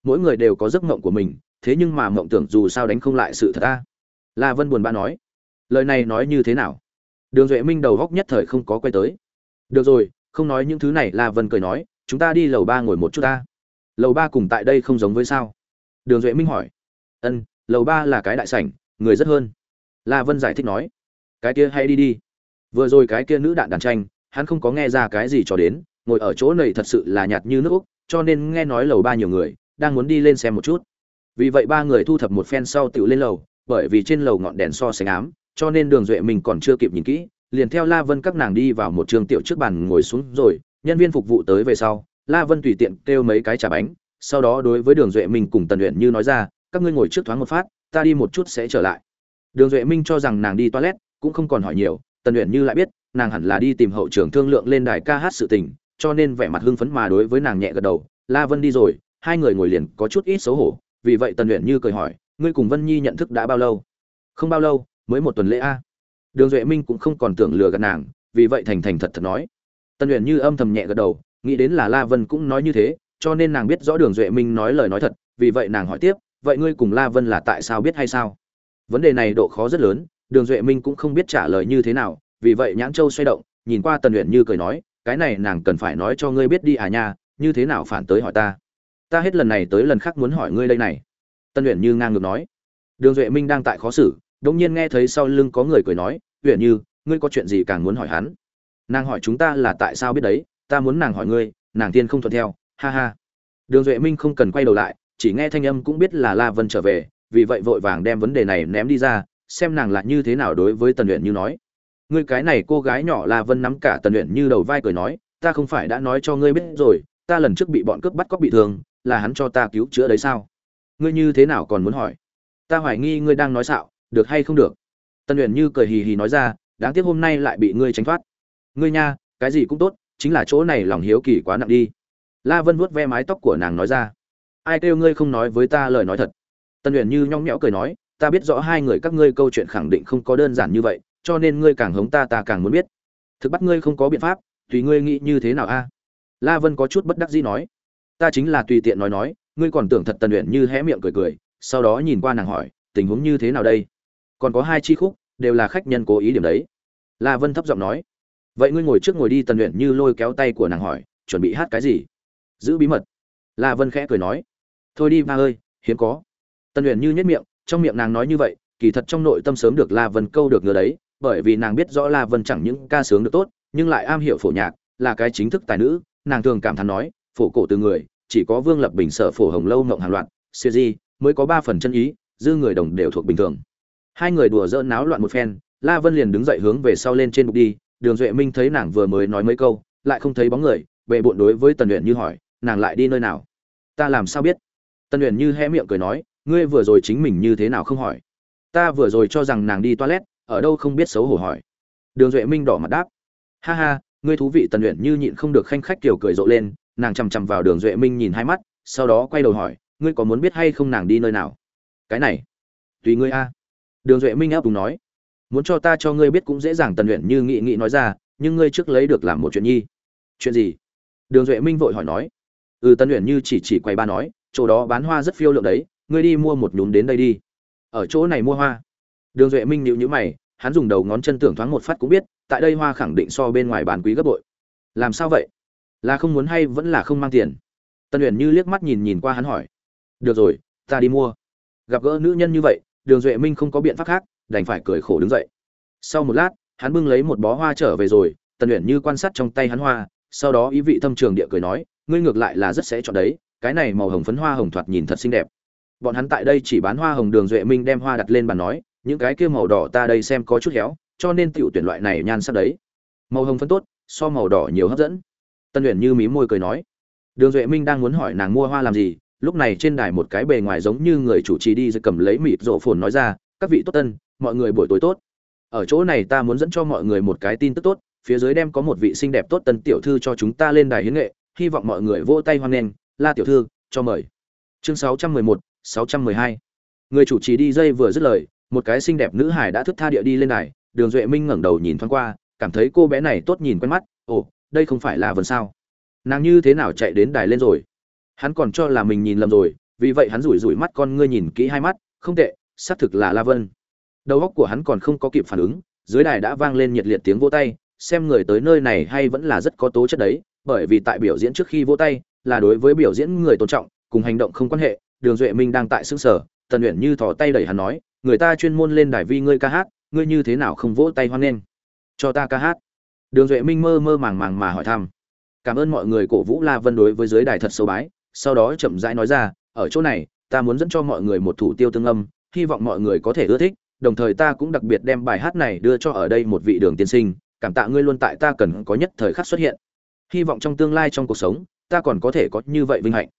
mỗi người đều có giấc mộng của mình, thế nhưng mà mộng tưởng dù sao đánh không lại sự thật ta la vân buồn bã nói, lời này nói như thế nào? Đường duệ minh đầu góc nhất thời không có quay tới. Được rồi, không nói những thứ này, la vân cười nói, chúng ta đi lầu ba ngồi một chút ta. Lầu ba cùng tại đây không giống với sao? Đường duệ minh hỏi, ân lầu ba là cái đại sảnh, người rất hơn. La vân giải thích nói, cái kia hay đi đi. Vừa rồi cái kia nữ đạn đàn tranh, hắn không có nghe ra cái gì cho đến, ngồi ở chỗ này thật sự là nhạt như nước úc, cho nên nghe nói lầu ba nhiều người, đang muốn đi lên xem một chút. Vì vậy ba người thu thập một phen sau tựu lên lầu, bởi vì trên lầu ngọn đèn so sánh ám, cho nên đường duệ mình còn chưa kịp nhìn kỹ, liền theo la vân các nàng đi vào một trường tiểu trước bàn ngồi xuống rồi, nhân viên phục vụ tới về sau, la vân tùy tiện kêu mấy cái trà bánh, sau đó đối với đường duệ mình cùng tần luyện như nói ra các ngươi ngồi trước thoáng một phát, ta đi một chút sẽ trở lại. Đường duệ minh cho rằng nàng đi toilet cũng không còn hỏi nhiều, tần luyện như lại biết, nàng hẳn là đi tìm hậu trưởng thương lượng lên đài ca hát sự tình, cho nên vẻ mặt hưng phấn mà đối với nàng nhẹ gật đầu, la vân đi rồi, hai người ngồi liền có chút ít xấu hổ, vì vậy tần luyện như cười hỏi, ngươi cùng vân nhi nhận thức đã bao lâu? Không bao lâu, mới một tuần lễ a. Đường duệ minh cũng không còn tưởng lừa gạt nàng, vì vậy thành thành thật thật nói. Tần luyện như âm thầm nhẹ gật đầu, nghĩ đến là la vân cũng nói như thế, cho nên nàng biết rõ đường duệ minh nói lời nói thật, vì vậy nàng hỏi tiếp vậy ngươi cùng la vân là tại sao biết hay sao? Vấn đề này độ khó rất lớn, đường duệ minh cũng không biết trả lời như thế nào, vì vậy nhãn châu xoay động, nhìn qua tần luyện như cười nói, cái này nàng cần phải nói cho ngươi biết đi à nha, như thế nào phản tới hỏi ta? Ta hết lần này tới lần khác muốn hỏi ngươi đây này. Tân luyện như ngang ngược nói. Đường duệ minh đang tại khó xử, đống nhiên nghe thấy sau lưng có người cười nói luyện như, ngươi có chuyện gì càng muốn hỏi hắn? Nàng hỏi chúng ta là tại sao biết đấy, ta muốn nàng hỏi ngươi, nàng tiên không thuận theo, ha ha. Đường duệ minh không cần quay đầu lại chỉ nghe thanh âm cũng biết là la vân trở về, vì vậy vội vàng đem vấn đề này ném đi ra, xem nàng lại như thế nào đối với tần luyện như nói. Ngươi cái này cô gái nhỏ la vân nắm cả tần luyện như đầu vai cười nói, ta không phải đã nói cho ngươi biết rồi, ta lần trước bị bọn cướp bắt cóc bị thương, là hắn cho ta cứu chữa đấy sao? Ngươi như thế nào còn muốn hỏi? Ta hoài nghi ngươi đang nói xạo, được hay không được? Tần luyện như cười hì hì nói ra, đáng tiếc hôm nay lại bị ngươi tránh thoát. Ngươi nha, cái gì cũng tốt, chính là chỗ này lòng hiếu kỳ quá nặng đi. La vân vuốt ve mái tóc của nàng nói ra ai kêu ngươi không nói với ta lời nói thật? Tân luyện như nhõng nhẽo cười nói, ta biết rõ hai người các ngươi câu chuyện khẳng định không có đơn giản như vậy, cho nên ngươi càng hống ta ta càng muốn biết. Thực bắt ngươi không có biện pháp, tùy ngươi nghĩ như thế nào a? La vân có chút bất đắc dĩ nói, ta chính là tùy tiện nói nói, ngươi còn tưởng thật tần luyện như hé miệng cười cười, sau đó nhìn qua nàng hỏi, tình huống như thế nào đây? Còn có hai chi khúc, đều là khách nhân cố ý điểm đấy. La vân thấp giọng nói, vậy ngươi ngồi trước ngồi đi, tần luyện như lôi kéo tay của nàng hỏi, chuẩn bị hát cái gì? Giữ bí mật. La vân khẽ cười nói thôi đi ba ơi, hiếm có. Tần luyện như nhất miệng, trong miệng nàng nói như vậy, kỳ thật trong nội tâm sớm được la vân câu được ngứa đấy, bởi vì nàng biết rõ la vân chẳng những ca sướng được tốt, nhưng lại am hiểu phổ nhạc, là cái chính thức tài nữ. Nàng thường cảm thán nói, phổ cổ từ người, chỉ có vương lập bình sở phổ hồng lâu ngộng hàng loạt, siêu di mới có ba phần chân ý, dư người đồng đều thuộc bình thường. Hai người đùa dỡ náo loạn một phen, la vân liền đứng dậy hướng về sau lên trên bục đi, đường duệ minh thấy nàng vừa mới nói mấy câu, lại không thấy bóng người bệ bộn đối với tần luyện như hỏi, nàng lại đi nơi nào? Ta làm sao biết? Tần luyện như hé miệng cười nói, ngươi vừa rồi chính mình như thế nào không hỏi? Ta vừa rồi cho rằng nàng đi toilet, ở đâu không biết xấu hổ hỏi. Đường duệ minh đỏ mặt đáp, ha ha, ngươi thú vị. Tần luyện như nhịn không được khanh khách kiểu cười rộ lên, nàng chằm chằm vào đường duệ minh nhìn hai mắt, sau đó quay đầu hỏi, ngươi có muốn biết hay không nàng đi nơi nào? Cái này, tùy ngươi a. Đường duệ minh áp đúng nói, muốn cho ta cho ngươi biết cũng dễ dàng. Tần luyện như nghị nghị nói ra, nhưng ngươi trước lấy được làm một chuyện nhi. Chuyện gì? Đường duệ minh vội hỏi nói ừ tần luyện như chỉ chỉ quay ba nói chỗ đó bán hoa rất phiêu lượng đấy, ngươi đi mua một nhúm đến đây đi. Ở chỗ này mua hoa. Đường duệ minh nhịu nhữ mày, hắn dùng đầu ngón chân tưởng thoáng một phát cũng biết, tại đây hoa khẳng định so bên ngoài bán quý gấp bội. Làm sao vậy? Là không muốn hay vẫn là không mang tiền? Tân luyện như liếc mắt nhìn nhìn qua hắn hỏi. Được rồi, ta đi mua. Gặp gỡ nữ nhân như vậy, đường duệ minh không có biện pháp khác, đành phải cười khổ đứng dậy. Sau một lát, hắn bưng lấy một bó hoa trở về rồi tần luyện như quan sát trong tay hắn hoa, sau đó ý vị thâm trường địa cười nói, ngươi ngược lại là rất sẽ chọn đấy cái này màu hồng phấn hoa hồng thoạt nhìn thật xinh đẹp. Bọn hắn tại đây chỉ bán hoa hồng đường duệ minh đem hoa đặt lên bàn nói, những cái kia màu đỏ ta đây xem có chút héo, cho nên tiểu tuyển loại này nhan sắc đấy. Màu hồng phấn tốt, so màu đỏ nhiều hấp dẫn. Tân luyện như mí môi cười nói. Đường duệ minh đang muốn hỏi nàng mua hoa làm gì, lúc này trên đài một cái bề ngoài giống như người chủ trì đi rồi cầm lấy mịt rộ phồn nói ra, các vị tốt tân, mọi người buổi tối tốt. Ở chỗ này ta muốn dẫn cho mọi người một cái tin tức tốt, phía dưới đem có một vị xinh đẹp tốt tân tiểu thư cho chúng ta lên đài hiến nghệ, hy vọng mọi người vỗ tay hoan nghênh la tiểu thư cho mời. Chương 611, 612. người chủ trì đi dây vừa dứt lời một cái xinh đẹp nữ hải đã thức tha địa đi lên đài đường duệ minh ngẩng đầu nhìn thoáng qua cảm thấy cô bé này tốt nhìn quen mắt ồ đây không phải là vân sao? Nàng như thế nào chạy đến đài lên rồi? Hắn còn cho là mình nhìn lầm rồi vì vậy hắn rủi rủi mắt con ngươi nhìn kỹ hai mắt không tệ xác thực là la vân. Đầu óc của hắn còn không có kịp phản ứng dưới đài đã vang lên nhiệt liệt tiếng vỗ tay xem người tới nơi này hay vẫn là rất có tố chất đấy bởi vì tại biểu diễn trước khi vỗ tay là đối với biểu diễn người tôn trọng, cùng hành động không quan hệ, đường duệ minh đang tại xương sở tần luyện như thò tay đẩy hắn nói, người ta chuyên môn lên đài vi ngươi ca hát, ngươi như thế nào không vỗ tay hoan nghênh? Cho ta ca hát. Đường duệ minh mơ mơ màng màng mà hỏi thăm. Cảm ơn mọi người cổ vũ la vân đối với giới đài thật sâu bái. Sau đó chậm rãi nói ra, ở chỗ này, ta muốn dẫn cho mọi người một thủ tiêu tương âm, hy vọng mọi người có thể ưa thích, đồng thời ta cũng đặc biệt đem bài hát này đưa cho ở đây một vị đường tiên sinh, cảm tạ ngươi luôn tại ta cần có nhất thời khắc xuất hiện. Hy vọng trong tương lai trong cuộc sống ta còn có thể có như vậy vinh hạnh.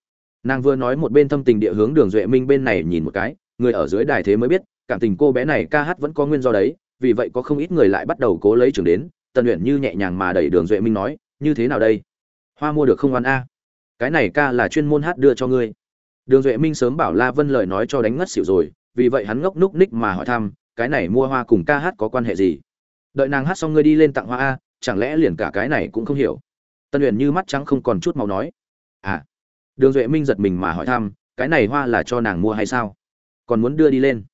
Nàng vừa nói một bên thâm tình địa hướng đường duệ minh bên này nhìn một cái, người ở dưới đài thế mới biết, cảm tình cô bé này ca hát vẫn có nguyên do đấy, vì vậy có không ít người lại bắt đầu cố lấy trường đến, tần luyện như nhẹ nhàng mà đẩy đường duệ minh nói, như thế nào đây? Hoa mua được không oan a? Cái này ca là chuyên môn hát đưa cho ngươi. Đường duệ minh sớm bảo la vân lời nói cho đánh ngất xỉu rồi, vì vậy hắn ngốc núc ních mà hỏi thăm, cái này mua hoa cùng ca hát có quan hệ gì? Đợi nàng hát xong ngươi đi lên tặng hoa a, chẳng lẽ liền cả cái này cũng không hiểu? Tân luyện như mắt trắng không còn chút màu nói. À đường duệ minh giật mình mà hỏi thăm, cái này hoa là cho nàng mua hay sao? Còn muốn đưa đi lên.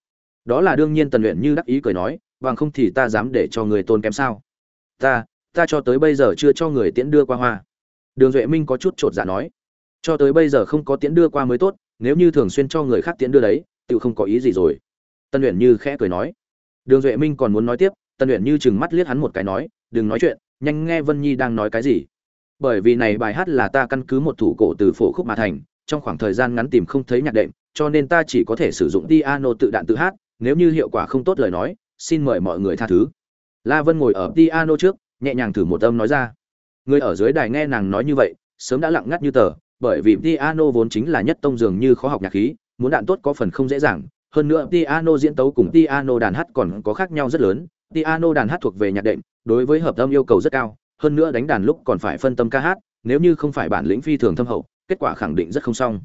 Đó là đương nhiên tần luyện như đắc ý cười nói bằng không thì ta dám để cho người tôn kém sao? Ta ta cho tới bây giờ chưa cho người tiễn đưa qua hoa. Đường duệ minh có chút t r ộ t dạ nói. Cho tới bây giờ không có tiễn đưa qua mới tốt, nếu như thường xuyên cho người khác tiễn đưa đấy, tự không có ý gì rồi. Tân luyện như khẽ cười nói. Đường duệ minh còn muốn nói tiếp, tân luyện như chừng mắt liếc hắn một cái nói, đừng nói chuyện, nhanh nghe vân nhi đang nói cái gì bởi vì này bài hát là ta căn cứ một thủ cổ từ phổ khúc mà thành, trong khoảng thời gian ngắn tìm không thấy nhạc đệm, cho nên ta chỉ có thể sử dụng piano tự đạn tự hát, nếu như hiệu quả không tốt lời nói, xin mời mọi người tha thứ. La vân ngồi ở piano trước, nhẹ nhàng thử một âm nói ra. Người ở dưới đài nghe nàng nói như vậy, sớm đã lặng ngắt như tờ, bởi vì piano vốn chính là nhất tông dường như khó học nhạc khí, muốn đạn tốt có phần không dễ dàng. Hơn nữa piano diễn tấu cùng piano đàn hát còn có khác nhau rất lớn. Piano đàn hát thuộc về nhạc đệm, đối với hợp âm yêu cầu rất cao hơn nữa đánh đàn lúc còn phải phân tâm ca hát, nếu như không phải bản lĩnh phi thường thâm hậu, kết quả khẳng định rất không xong.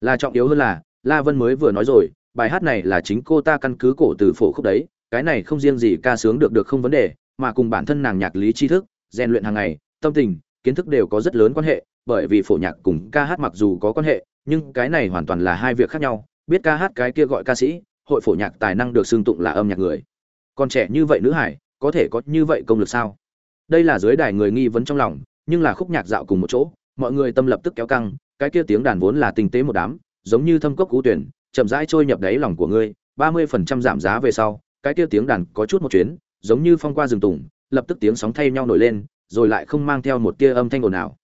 Là trọng yếu hơn là, la vân mới vừa nói rồi, bài hát này là chính cô ta căn cứ cổ từ phổ khúc đấy, cái này không riêng gì ca sướng được được không vấn đề, mà cùng bản thân nàng nhạc lý tri thức, rèn luyện hàng ngày, tâm tình, kiến thức đều có rất lớn quan hệ, bởi vì phổ nhạc cùng ca hát mặc dù có quan hệ, nhưng cái này hoàn toàn là hai việc khác nhau. Biết ca hát cái kia gọi ca sĩ, hội phổ nhạc tài năng được xưng tụng là âm nhạc người. Còn trẻ như vậy nữ hải, có thể có như vậy công lực sao? Đây là dưới đài người nghi vấn trong lòng, nhưng là khúc nhạc dạo cùng một chỗ, mọi người tâm lập tức kéo căng, cái kia tiếng đàn vốn là tinh tế một đám, giống như thâm cốc cú tuyển, chậm rãi trôi nhập đáy lòng của ngươi, ba mươi phần trăm giảm giá về sau, cái kia tiếng đàn có chút một chuyến, giống như phong qua rừng tùng, lập tức tiếng sóng thay nhau nổi lên, rồi lại không mang theo một tia âm thanh ồn nào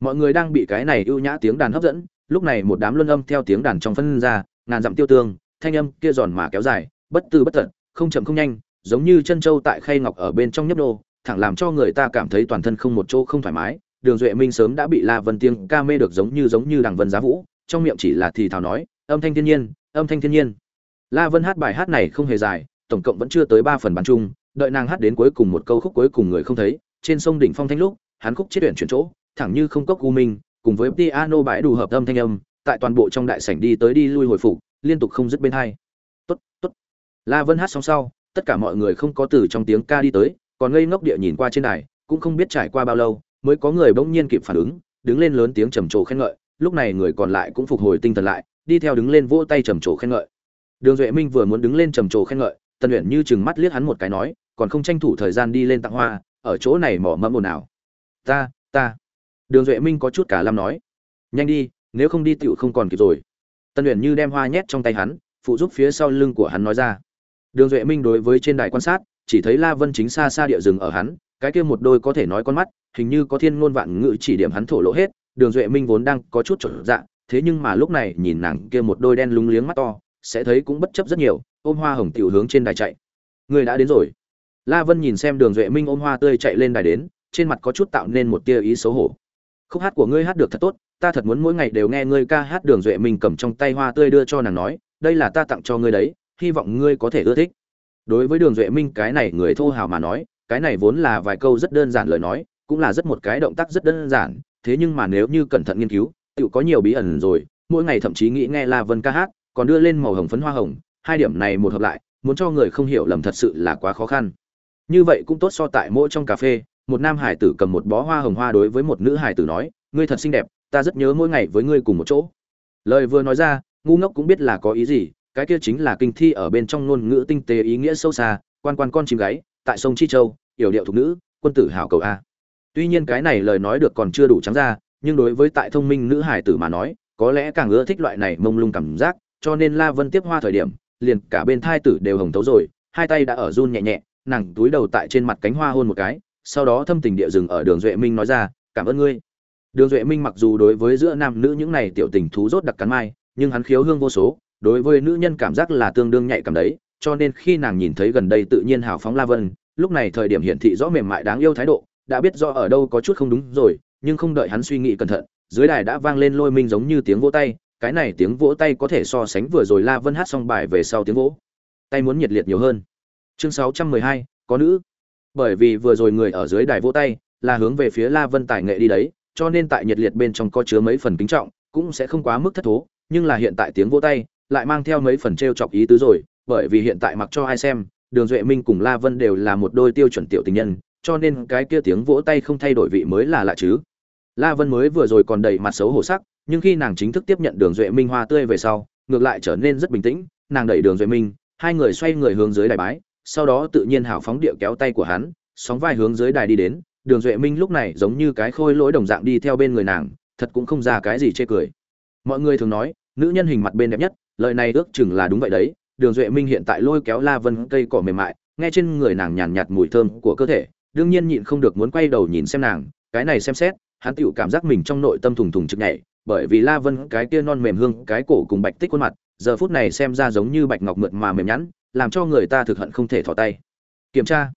mọi người đang bị cái này ưu nhã tiếng đàn hấp dẫn, lúc này một đám luân âm theo tiếng đàn trong phân ra, ngàn dặm tiêu tương, thanh âm kia giòn mà kéo dài, bất tư bất tận, không chậm không nhanh, giống như chân châu tại khay ngọc ở bên trong nhấp nô thẳng làm cho người ta cảm thấy toàn thân không một chỗ không thoải mái. Đường duệ minh sớm đã bị la vân tiếng ca mê được giống như giống như đằng vân giá vũ, trong miệng chỉ là thì thào nói, âm thanh thiên nhiên, âm thanh thiên nhiên. La vân hát bài hát này không hề dài, tổng cộng vẫn chưa tới ba phần bán chung, đợi nàng hát đến cuối cùng một câu khúc cuối cùng người không thấy, trên sông đỉnh phong thanh lúc, hắn khúc chết tuyển chuyển chỗ, thẳng như không cốc u minh, cùng với piano bãi đủ hợp âm thanh âm, tại toàn bộ trong đại sảnh đi tới đi lui hồi phục, liên tục không dứt bên hai. Tốt tốt. La vân hát xong sau, tất cả mọi người không có từ trong tiếng ca đi tới còn ngây ngốc địa nhìn qua trên đài, cũng không biết trải qua bao lâu, mới có người bỗng nhiên kịp phản ứng, đứng lên lớn tiếng trầm trồ khen ngợi, lúc này người còn lại cũng phục hồi tinh thần lại, đi theo đứng lên vỗ tay trầm trồ khen ngợi. Đường duệ minh vừa muốn đứng lên trầm trồ khen ngợi, tần luyện như chừng mắt liếc hắn một cái nói, còn không tranh thủ thời gian đi lên tặng hoa, ở chỗ này mỏ mẫm ồn ào. Ta ta. Đường duệ minh có chút cả lam nói. Nhanh đi, nếu không đi tựu không còn kịp rồi. Tần luyện như đem hoa nhét trong tay hắn, phụ giúp phía sau lưng của hắn nói ra. Đường duệ minh đối với trên đài quan sát chỉ thấy la vân chính xa xa địa rừng ở hắn, cái kia một đôi có thể nói con mắt, hình như có thiên ngôn vạn ngữ chỉ điểm hắn thổ lộ hết, đường duệ minh vốn đang có chút trở dạ thế nhưng mà lúc này nhìn nàng kia một đôi đen lúng liếng mắt to, sẽ thấy cũng bất chấp rất nhiều, ôm hoa hồng tiểu hướng trên đài chạy. Người đã đến rồi. La vân nhìn xem đường duệ minh ôm hoa tươi chạy lên đài đến, trên mặt có chút tạo nên một tia ý xấu hổ. Khúc hát của ngươi hát được thật tốt, ta thật muốn mỗi ngày đều nghe ngươi ca hát đường duệ minh cầm trong tay hoa tươi đưa cho nàng nói, đây là ta tặng cho ngươi đấy, hy vọng ngươi có thể ưa thích đối với đường duệ minh, cái này người thô hào mà nói, cái này vốn là vài câu rất đơn giản lời nói, cũng là rất một cái động tác rất đơn giản. Thế nhưng mà nếu như cẩn thận nghiên cứu tự có nhiều bí ẩn rồi. Mỗi ngày thậm chí nghĩ nghe la vân ca hát, còn đưa lên màu hồng phấn hoa hồng. Hai điểm này một hợp lại, muốn cho người không hiểu lầm thật sự là quá khó khăn. Như vậy cũng tốt so tại mỗi trong cà phê, một nam hải tử cầm một bó hoa hồng hoa đối với một nữ hải tử nói, ngươi thật xinh đẹp, ta rất nhớ mỗi ngày với ngươi cùng một chỗ. Lời vừa nói ra, ngu ngốc cũng biết là có ý gì cái kia chính là kinh thi ở bên trong ngôn ngữ tinh tế ý nghĩa sâu xa, quan quan con chim gáy tại sông chi châu, yểu điệu thục nữ, quân tử hảo cầu a. Tuy nhiên cái này lời nói được còn chưa đủ trắng ra, nhưng đối với tại thông minh nữ hải tử mà nói, có lẽ càng ưa thích loại này mông lung cảm giác, cho nên la vân tiếp hoa thời điểm, liền cả bên thai tử đều hồng thấu rồi, hai tay đã ở run nhẹ nhẹ, nàng túi đầu tại trên mặt cánh hoa hôn một cái, sau đó thâm tình địa dừng ở đường duệ minh nói ra, cảm ơn ngươi. Đường duệ minh mặc dù đối với giữa nam nữ những này tiểu tình thú rốt đặc cắn mai, nhưng hắn khiếu hương vô số đối với nữ nhân cảm giác là tương đương nhạy cảm đấy, cho nên khi nàng nhìn thấy gần đây tự nhiên hào phóng la vân, lúc này thời điểm hiển thị rõ mềm mại đáng yêu thái độ, đã biết rõ ở đâu có chút không đúng rồi, nhưng không đợi hắn suy nghĩ cẩn thận, dưới đài đã vang lên lôi minh giống như tiếng vỗ tay, cái này tiếng vỗ tay có thể so sánh vừa rồi la vân hát xong bài về sau tiếng vỗ. Tay muốn nhiệt liệt nhiều hơn. Chương sáu trăm mười hai, có nữ. Bởi vì vừa rồi người ở dưới đài vỗ tay, là hướng về phía la vân tài nghệ đi đấy, cho nên tại nhiệt liệt bên trong có chứa mấy phần kính trọng, cũng sẽ không quá mức thất thố, nhưng là hiện tại tiếng vỗ tay lại mang theo mấy phần t r e o chọc ý tứ rồi, bởi vì hiện tại mặc cho ai xem, đường duệ minh cùng la vân đều là một đôi tiêu chuẩn tiểu tình nhân, cho nên cái kia tiếng vỗ tay không thay đổi vị mới là lạ chứ. La vân mới vừa rồi còn đầy mặt xấu hổ sắc, nhưng khi nàng chính thức tiếp nhận đường duệ minh hoa tươi về sau, ngược lại trở nên rất bình tĩnh, nàng đẩy đường duệ minh, hai người xoay người hướng dưới đài bái, sau đó tự nhiên hào phóng địa kéo tay của hắn, sóng vai hướng dưới đài đi đến, đường duệ minh lúc này giống như cái khôi lỗi đồng dạng đi theo bên người nàng, thật cũng không ra cái gì chê cười. Mọi người thường nói, nữ nhân hình mặt bên đẹp nhất lời này ước chừng là đúng vậy đấy đường duệ minh hiện tại lôi kéo la vân cây cỏ mềm mại nghe trên người nàng nhàn nhạt, mùi thơm của cơ thể đương nhiên nhịn không được muốn quay đầu nhìn xem nàng cái này xem xét hắn tựu cảm giác mình trong nội tâm thùng thùng chực nhảy bởi vì la vân cái kia non mềm hương cái cổ cùng bạch tích khuôn mặt giờ phút này xem ra giống như bạch ngọc mượt mà mềm nhẵn làm cho người ta thực hận không thể thò tay. Kiểm tra.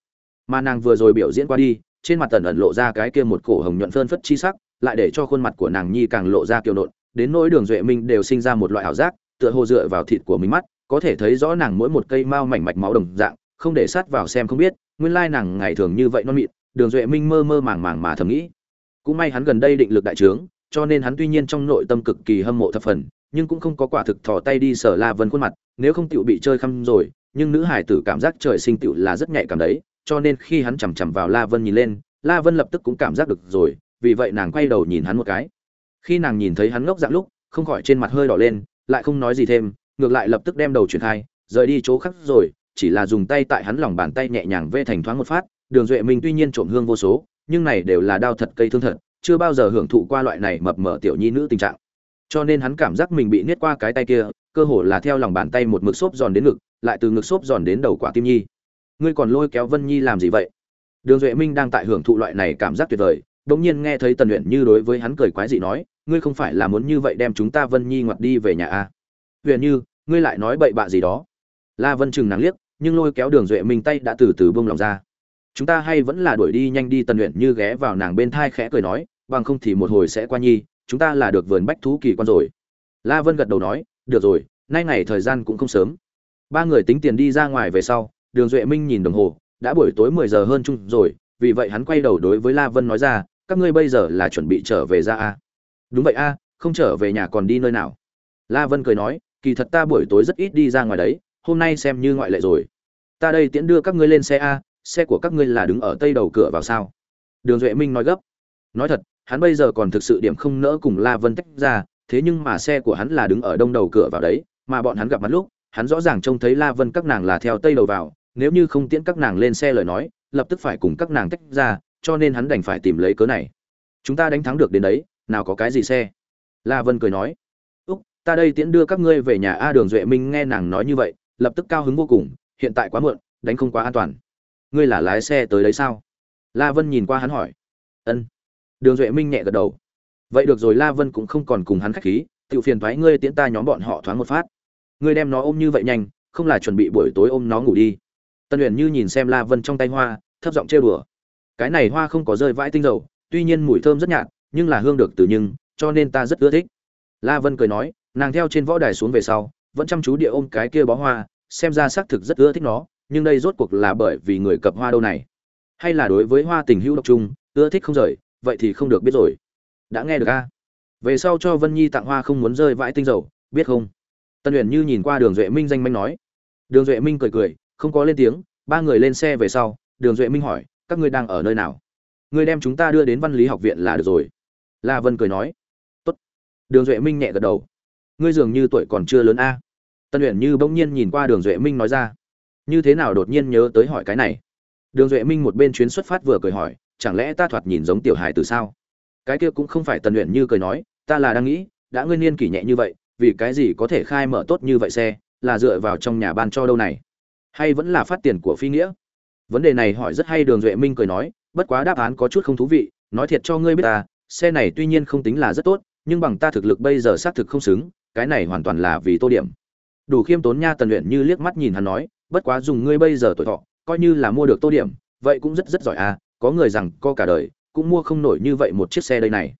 Mà nàng vừa rồi biểu diễn qua đi trên mặt tần ẩn lộ ra cái kia một cổ hồng nhuận phơn phất chi sắc lại để cho khuôn mặt của nàng nhi càng lộ ra kiều nộn đến nỗi đường duệ minh đều sinh ra một loại ảo giác tựa hồ dựa vào thịt của mình mắt, có thể thấy rõ nàng mỗi một cây mao mảnh mạch máu đồng dạng, không để sát vào xem không biết, nguyên lai nàng ngày thường như vậy non mịn, đường duệ minh mơ mơ màng màng mà thầm nghĩ. Cũng may hắn gần đây định lực đại trướng, cho nên hắn tuy nhiên trong nội tâm cực kỳ hâm mộ thập phần, nhưng cũng không có quả thực thò tay đi sở la vân khuôn mặt, nếu không tựu bị chơi khăm rồi, nhưng nữ hải tử cảm giác trời sinh tựu là rất nhạy cảm đấy, cho nên khi hắn chằm chằm vào la vân nhìn lên, la vân lập tức cũng cảm giác được rồi, vì vậy nàng quay đầu nhìn hắn một cái. Khi nàng nhìn thấy hắn ngốc dạng lúc, không khỏi trên mặt hơi đỏ lên lại không nói gì thêm, ngược lại lập tức đem đầu chuyển khai, rời đi chỗ khác rồi, chỉ là dùng tay tại hắn lòng bàn tay nhẹ nhàng vê thành thoáng một phát, đường duệ minh tuy nhiên trộm hương vô số, nhưng này đều là đao thật cây thương thật, chưa bao giờ hưởng thụ qua loại này mập mờ tiểu nhi nữ tình trạng. Cho nên hắn cảm giác mình bị niết qua cái tay kia, cơ hồ là theo lòng bàn tay một mực xốp giòn đến ngực, lại từ ngực xốp giòn đến đầu quả tim nhi. Ngươi còn lôi kéo vân nhi làm gì vậy? Đường duệ minh đang tại hưởng thụ loại này cảm giác tuyệt vời đống nhiên nghe thấy tần luyện như đối với hắn cười quái dị nói ngươi không phải là muốn như vậy đem chúng ta vân nhi ngoặt đi về nhà à? huyền như, ngươi lại nói bậy bạ gì đó? La vân chừng nàng liếc, nhưng lôi kéo đường duệ minh tay đã từ từ buông lòng ra. Chúng ta hay vẫn là đuổi đi nhanh đi, tần luyện như ghé vào nàng bên thai khẽ cười nói, bằng không thì một hồi sẽ qua nhi, chúng ta là được vườn bách thú kỳ quan rồi. La vân gật đầu nói, được rồi, nay ngày thời gian cũng không sớm. Ba người tính tiền đi ra ngoài về sau, đường duệ minh nhìn đồng hồ, đã buổi tối mười giờ hơn chung rồi, vì vậy hắn quay đầu đối với la vân nói ra, các ngươi bây giờ là chuẩn bị trở về ra a đúng vậy a, không trở về nhà còn đi nơi nào? La vân cười nói, kỳ thật ta buổi tối rất ít đi ra ngoài đấy, hôm nay xem như ngoại lệ rồi. Ta đây tiễn đưa các ngươi lên xe a, xe của các ngươi là đứng ở tây đầu cửa vào sao? Đường duệ minh nói gấp. Nói thật, hắn bây giờ còn thực sự điểm không nỡ cùng la vân tách ra, thế nhưng mà xe của hắn là đứng ở đông đầu cửa vào đấy, mà bọn hắn gặp mặt lúc, hắn rõ ràng trông thấy la vân các nàng là theo tây đầu vào, nếu như không tiễn các nàng lên xe lời nói, lập tức phải cùng các nàng tách ra, cho nên hắn đành phải tìm lấy cớ này. Chúng ta đánh thắng được đến đấy nào có cái gì xe? La vân cười nói, úc, ta đây tiễn đưa các ngươi về nhà a đường duệ minh nghe nàng nói như vậy, lập tức cao hứng vô cùng, hiện tại quá muộn, đánh không quá an toàn. Ngươi là lái xe tới đấy sao? La vân nhìn qua hắn hỏi, ân. Đường duệ minh nhẹ gật đầu, vậy được rồi, la vân cũng không còn cùng hắn khách khí tự phiền thoái ngươi tiễn ta nhóm bọn họ thoáng một phát. Ngươi đem nó ôm như vậy nhanh, không là chuẩn bị buổi tối ôm nó ngủ đi. Tân luyện như nhìn xem la vân trong tay hoa, thấp giọng trêu đùa, cái này hoa không có rơi vãi tinh dầu, tuy nhiên mùi thơm rất nhạt nhưng là hương được từ nhưng, cho nên ta rất ưa thích. La vân cười nói, nàng theo trên võ đài xuống về sau, vẫn chăm chú địa ôm cái kia bó hoa, xem ra xác thực rất ưa thích nó, nhưng đây rốt cuộc là bởi vì người cập hoa đâu này? Hay là đối với hoa tình hữu độc trung ưa thích không rời, vậy thì không được biết rồi. Đã nghe được a? Về sau cho vân nhi tặng hoa không muốn rơi vãi tinh dầu, biết không? Tân luyện như nhìn qua đường duệ minh danh manh nói. Đường duệ minh cười cười, không có lên tiếng, ba người lên xe về sau, đường duệ minh hỏi, các ngươi đang ở nơi nào? Ngươi đem chúng ta đưa đến văn lý học viện là được rồi la vân cười nói, tốt. Đường duệ minh nhẹ gật đầu. Ngươi dường như tuổi còn chưa lớn a. Tân luyện như bỗng nhiên nhìn qua đường duệ minh nói ra, như thế nào đột nhiên nhớ tới hỏi cái này? Đường duệ minh một bên chuyến xuất phát vừa cười hỏi, chẳng lẽ ta thoạt nhìn giống tiểu hài từ sao? Cái kia cũng không phải tần luyện như cười nói, ta là đang nghĩ, đã ngươi niên kỷ nhẹ như vậy, vì cái gì có thể khai mở tốt như vậy xe, là dựa vào trong nhà ban cho đâu này? Hay vẫn là phát tiền của phi nghĩa? Vấn đề này hỏi rất hay, đường duệ minh cười nói, bất quá đáp án có chút không thú vị, nói thiệt cho ngươi biết ta xe này tuy nhiên không tính là rất tốt, nhưng bằng ta thực lực bây giờ xác thực không xứng, cái này hoàn toàn là vì tô điểm. Đủ khiêm tốn nha tần luyện như liếc mắt nhìn hắn nói, bất quá dùng ngươi bây giờ tuổi thọ, coi như là mua được tô điểm, vậy cũng rất rất giỏi à có người rằng co cả đời, cũng mua không nổi như vậy một chiếc xe đây này.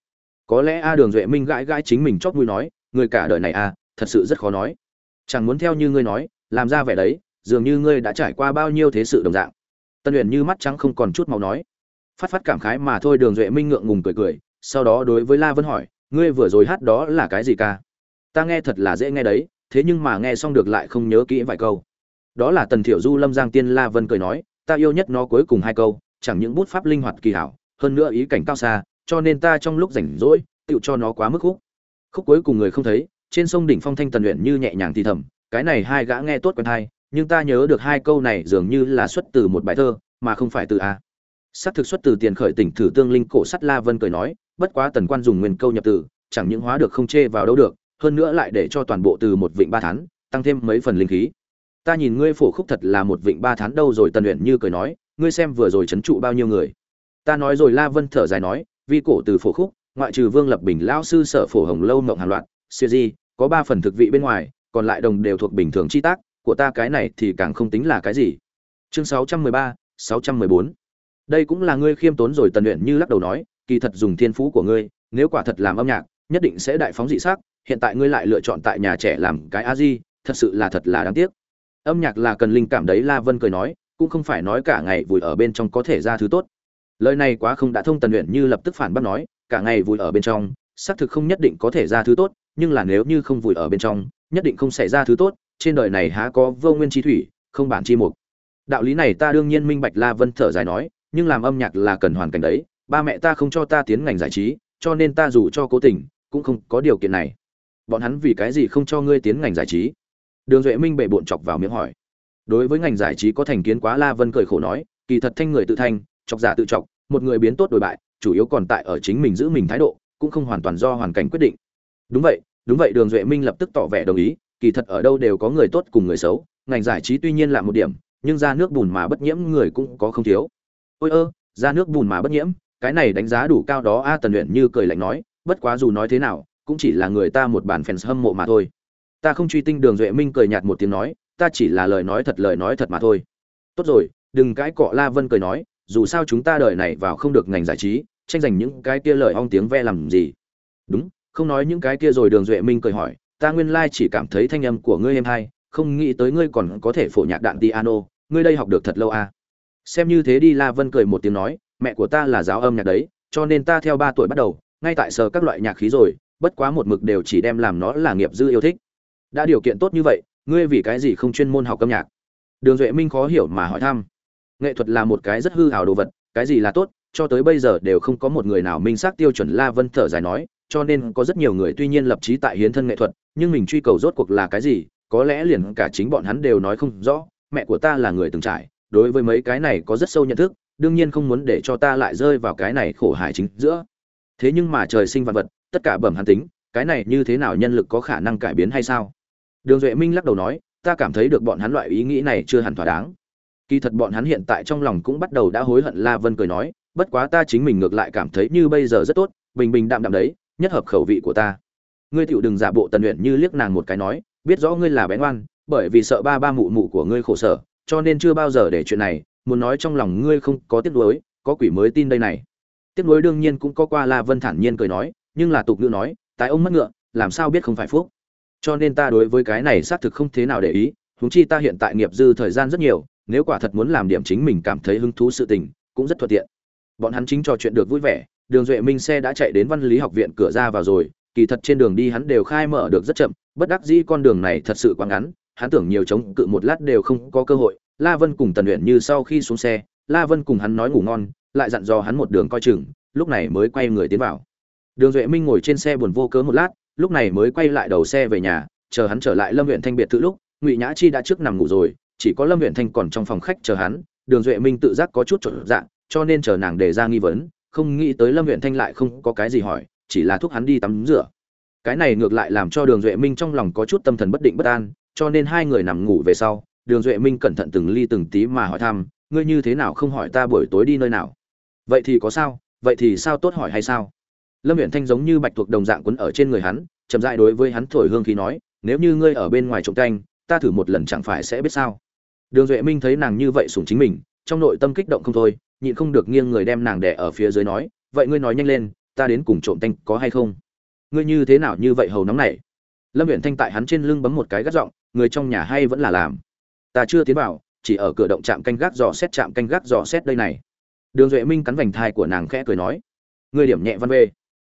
Có lẽ a đường duệ minh gãi gãi chính mình chót mũi nói, người cả đời này a thật sự rất khó nói. Chẳng muốn theo như ngươi nói, làm ra vẻ đấy, dường như ngươi đã trải qua bao nhiêu thế sự đồng dạng. Tân luyện như mắt trắng không còn chút màu nói. Phát phát cảm khái mà thôi đường duệ minh ngượng ngùng cười cười sau đó đối với la vân hỏi, ngươi vừa rồi hát đó là cái gì ca? Ta nghe thật là dễ nghe đấy, thế nhưng mà nghe xong được lại không nhớ kỹ vài câu. Đó là tần thiểu du lâm giang tiên la vân cười nói, ta yêu nhất nó cuối cùng hai câu, chẳng những bút pháp linh hoạt kỳ hảo, hơn nữa ý cảnh cao xa, cho nên ta trong lúc rảnh rỗi, tựu cho nó quá mức khúc. Khúc cuối cùng người không thấy, trên sông đỉnh phong thanh tần luyện như nhẹ nhàng thì thầm, cái này hai gã nghe tốt quen hay nhưng ta nhớ được hai câu này dường như là xuất từ một bài thơ, mà không phải từ a. Sát thực xuất từ tiền khởi tỉnh thử tương linh cổ sắt la vân cười nói bất quá tần quan dùng nguyên câu nhập từ chẳng những hóa được không chê vào đâu được hơn nữa lại để cho toàn bộ từ một vịnh ba tháng tăng thêm mấy phần linh khí. Ta nhìn ngươi phổ khúc thật là một vịnh ba tháng đâu rồi tần luyện như cười nói ngươi xem vừa rồi chấn trụ bao nhiêu người. Ta nói rồi la vân thở dài nói vi cổ từ phổ khúc ngoại trừ vương lập bình lão sư sở phổ hồng lâu mộng hàng loạt siêu di có ba phần thực vị bên ngoài còn lại đồng đều thuộc bình thường chi tác của ta cái này thì càng không tính là cái gì. Chương 613, 614 đây cũng là ngươi khiêm tốn rồi tần luyện như lắc đầu nói, kỳ thật dùng thiên phú của ngươi, nếu quả thật làm âm nhạc, nhất định sẽ đại phóng dị sắc, hiện tại ngươi lại lựa chọn tại nhà trẻ làm cái a di, thật sự là thật là đáng tiếc. Âm nhạc là cần linh cảm đấy, la vân cười nói, cũng không phải nói cả ngày vùi ở bên trong có thể ra thứ tốt. Lời này quá không đã thông tần luyện như lập tức phản bác nói, cả ngày vùi ở bên trong, xác thực không nhất định có thể ra thứ tốt, nhưng là nếu như không vùi ở bên trong, nhất định không xảy ra thứ tốt, trên đời này há có vô nguyên chi thủy, không bản chi mục. Đạo lý này ta đương nhiên minh bạch, la vân thở dài nói nhưng làm âm nhạc là cần hoàn cảnh đấy, ba mẹ ta không cho ta tiến ngành giải trí, cho nên ta dù cho cố tình, cũng không có điều kiện này. Bọn hắn vì cái gì không cho ngươi tiến ngành giải trí? Đường duệ minh bệ bộn chọc vào miệng hỏi. Đối với ngành giải trí có thành kiến quá, la vân cười khổ nói, kỳ thật thanh người tự thanh, chọc giả tự chọc, một người biến tốt đổi bại, chủ yếu còn tại ở chính mình giữ mình thái độ, cũng không hoàn toàn do hoàn cảnh quyết định. Đúng vậy đúng vậy, đường duệ minh lập tức tỏ vẻ đồng ý, kỳ thật ở đâu đều có người tốt cùng người xấu, ngành giải trí tuy nhiên là một điểm, nhưng ra nước bùn mà bất nhiễm người cũng có không thiếu ôi ơ, ra nước bùn mà bất nhiễm, cái này đánh giá đủ cao đó. A tần luyện như cười lạnh nói, bất quá dù nói thế nào, cũng chỉ là người ta một bản fans hâm mộ mà thôi. Ta không truy tinh đường duệ minh cười nhạt một tiếng nói, ta chỉ là lời nói thật, lời nói thật mà thôi. Tốt rồi, đừng cãi cọ. La vân cười nói, dù sao chúng ta đời này vào không được ngành giải trí, tranh giành những cái kia lời ong tiếng ve làm gì? Đúng, không nói những cái kia rồi. Đường duệ minh cười hỏi, ta nguyên lai chỉ cảm thấy thanh âm của ngươi êm hay, không nghĩ tới ngươi còn có thể phổ nhạc đạn piano, ngươi đây học được thật lâu à xem như thế đi, la vân cười một tiếng nói, mẹ của ta là giáo âm nhạc đấy, cho nên ta theo ba tuổi bắt đầu, ngay tại sở các loại nhạc khí rồi, bất quá một mực đều chỉ đem làm nó là nghiệp dư yêu thích. Đã điều kiện tốt như vậy, ngươi vì cái gì không chuyên môn học âm nhạc? Đường duệ minh khó hiểu mà hỏi thăm. Nghệ thuật là một cái rất hư hào đồ vật, cái gì là tốt, cho tới bây giờ đều không có một người nào minh xác tiêu chuẩn la vân thở dài nói, cho nên có rất nhiều người tuy nhiên lập trí tại hiến thân nghệ thuật, nhưng mình truy cầu rốt cuộc là cái gì, có lẽ liền cả chính bọn hắn đều nói không rõ, mẹ của ta là người từng trải đối với mấy cái này có rất sâu nhận thức, đương nhiên không muốn để cho ta lại rơi vào cái này khổ hải chính giữa. Thế nhưng mà trời sinh vật vật, tất cả bẩm hàn tính, cái này như thế nào nhân lực có khả năng cải biến hay sao? Đường duệ minh lắc đầu nói, ta cảm thấy được bọn hắn loại ý nghĩ này chưa hẳn thỏa đáng. Kỳ thật bọn hắn hiện tại trong lòng cũng bắt đầu đã hối hận, la vân cười nói, bất quá ta chính mình ngược lại cảm thấy như bây giờ rất tốt, bình bình đạm đạm đấy, nhất hợp khẩu vị của ta. Ngươi tựu đừng giả bộ tần luyện như liếc nàng một cái nói, biết rõ ngươi là bé ngoan, bởi vì sợ ba ba mụ mụ của ngươi khổ sở cho nên chưa bao giờ để chuyện này, muốn nói trong lòng ngươi không có tiếc nuối, có quỷ mới tin đây này. Tiếc nuối đương nhiên cũng có qua la vân thản nhiên cười nói, nhưng là tục ngữ nói tại ông mất ngựa, làm sao biết không phải phúc? Cho nên ta đối với cái này xác thực không thế nào để ý, huống chi ta hiện tại nghiệp dư thời gian rất nhiều, nếu quả thật muốn làm điểm chính mình cảm thấy hứng thú sự tình, cũng rất thuận tiện. Bọn hắn chính trò chuyện được vui vẻ, đường duệ minh xe đã chạy đến văn lý học viện cửa ra vào rồi, kỳ thật trên đường đi hắn đều khai mở được rất chậm, bất đắc dĩ con đường này thật sự quá ngắn hắn tưởng nhiều chống cự một lát đều không có cơ hội. La vân cùng tần luyện như sau khi xuống xe, la vân cùng hắn nói ngủ ngon, lại dặn dò hắn một đường coi chừng, lúc này mới quay người tiến vào. Đường duệ minh ngồi trên xe buồn vô cớ một lát, lúc này mới quay lại đầu xe về nhà, chờ hắn trở lại lâm huyện thanh biệt thự lúc, ngụy nhã chi đã trước nằm ngủ rồi, chỉ có lâm huyện thanh còn trong phòng khách chờ hắn, đường duệ minh tự giác có chút trở dạng cho nên chờ nàng đề ra nghi vấn, không nghĩ tới lâm huyện thanh lại không có cái gì hỏi, chỉ là thúc hắn đi tắm rửa. Cái này ngược lại làm cho đường duệ minh trong lòng có chút tâm thần bất định bất an cho nên hai người nằm ngủ về sau, đường duệ minh cẩn thận từng ly từng tí mà hỏi thăm, ngươi như thế nào không hỏi ta buổi tối đi nơi nào? Vậy thì có sao, vậy thì sao tốt hỏi hay sao? Lâm huyện thanh giống như bạch thuộc đồng dạng quấn ở trên người hắn, chậm dại đối với hắn thổi hương khí nói, nếu như ngươi ở bên ngoài trộm canh, ta thử một lần chẳng phải sẽ biết sao? Đường duệ minh thấy nàng như vậy sủng chính mình, trong nội tâm kích động không thôi, nhịn không được nghiêng người đem nàng đẻ ở phía dưới nói, vậy ngươi nói nhanh lên, ta đến cùng trộm tanh có hay không? Ngươi như thế nào như vậy hầu nóng này? Lâm huyện thanh tại hắn trên lưng bấm một cái gắt giọng người trong nhà hay vẫn là làm. Ta chưa tiến vào, chỉ ở cửa động trạm canh gác dò xét trạm canh gác dò xét đây này. Đường duệ minh cắn vành thai của nàng khẽ cười nói người điểm nhẹ văn vê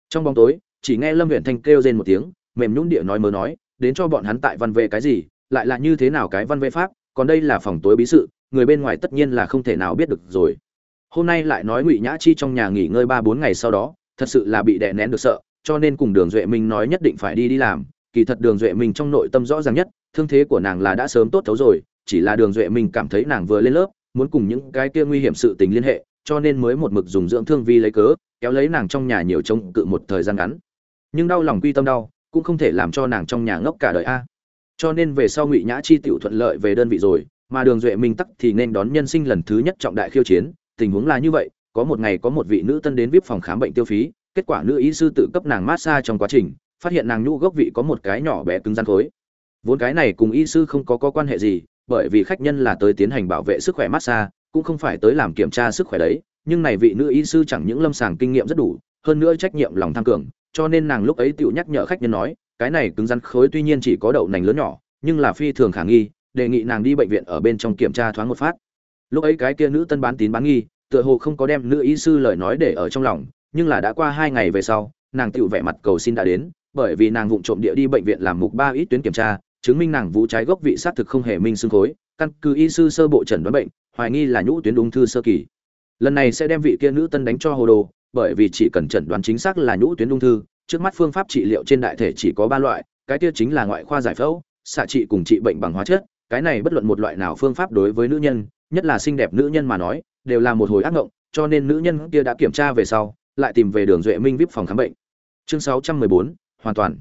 trong bóng tối, chỉ nghe lâm huyện thanh kêu rên một tiếng, mềm nhũng địa nói mớ nói, đến cho bọn hắn tại văn vệ cái gì, lại là như thế nào cái văn vệ pháp, còn đây là phòng tối bí sự, người bên ngoài tất nhiên là không thể nào biết được rồi. Hôm nay lại nói ngụy nhã chi trong nhà nghỉ ngơi ba bốn ngày sau đó, thật sự là bị đè nén được sợ, cho nên cùng đường duệ minh nói nhất định phải đi đi làm kỳ thật đường duệ minh trong nội tâm rõ ràng nhất, thương thế của nàng là đã sớm tốt thấu rồi, chỉ là đường duệ minh cảm thấy nàng vừa lên lớp, muốn cùng những cái kia nguy hiểm sự tình liên hệ, cho nên mới một mực dùng dưỡng thương vi lấy cớ, kéo lấy nàng trong nhà nhiều trông cự một thời gian ngắn. Nhưng đau lòng quy tâm đau, cũng không thể làm cho nàng trong nhà ngốc cả đời a. À. Cho nên về sau ngụy nhã chi tiểu thuận lợi về đơn vị rồi, mà đường duệ minh tắc thì nên đón nhân sinh lần thứ nhất trọng đại khiêu chiến, tình huống là như vậy, có một ngày có một vị nữ tân đến vip phòng khám bệnh tiêu phí, kết quả nữ y sư tự cấp nàng massage trong quá trình phát hiện nàng nhũ gốc vị có một cái nhỏ bé cứng rắn khối. Vốn cái này cùng y sư không có, có quan hệ gì bởi vì khách nhân là tới tiến hành bảo vệ sức khỏe massage cũng không phải tới làm kiểm tra sức khỏe đấy nhưng này vị nữ y sư chẳng những lâm sàng kinh nghiệm rất đủ hơn nữa trách nhiệm lòng tham cường cho nên nàng lúc ấy tựu nhắc nhở khách nhân nói cái này cứng rắn khối tuy nhiên chỉ có đậu nành lớn nhỏ nhưng là phi thường khả nghi đề nghị nàng đi bệnh viện ở bên trong kiểm tra thoáng một phát. Lúc ấy cái kia nữ tân bán tín bán nghi tựa hồ không có đem nữ y sư lời nói để ở trong lòng nhưng là đã qua hai ngày về sau nàng tựu vẻ mặt cầu xin đã đến bởi vì nàng vụng trộm địa đi bệnh viện làm mục ba ít tuyến kiểm tra chứng minh nàng vũ trái gốc vị sát thực không hề minh xương khối căn cứ y sư sơ bộ chẩn đoán bệnh hoài nghi là nhũ tuyến ung thư sơ kỳ. Lần này sẽ đem vị kia nữ tân đánh cho hồ đồ bởi vì chỉ cần chẩn đoán chính xác là nhũ tuyến ung thư trước mắt phương pháp trị liệu trên đại thể chỉ có ba loại cái kia chính là ngoại khoa giải phẫu xạ trị cùng trị bệnh bằng hóa chất cái này bất luận một loại nào phương pháp đối với nữ nhân nhất là xinh đẹp nữ nhân mà nói đều là một hồi ác ngộng cho nên nữ nhân kia đã kiểm tra về sau lại tìm về đường duệ minh vip phòng khám bệnh. Chương 614, hoàn toàn.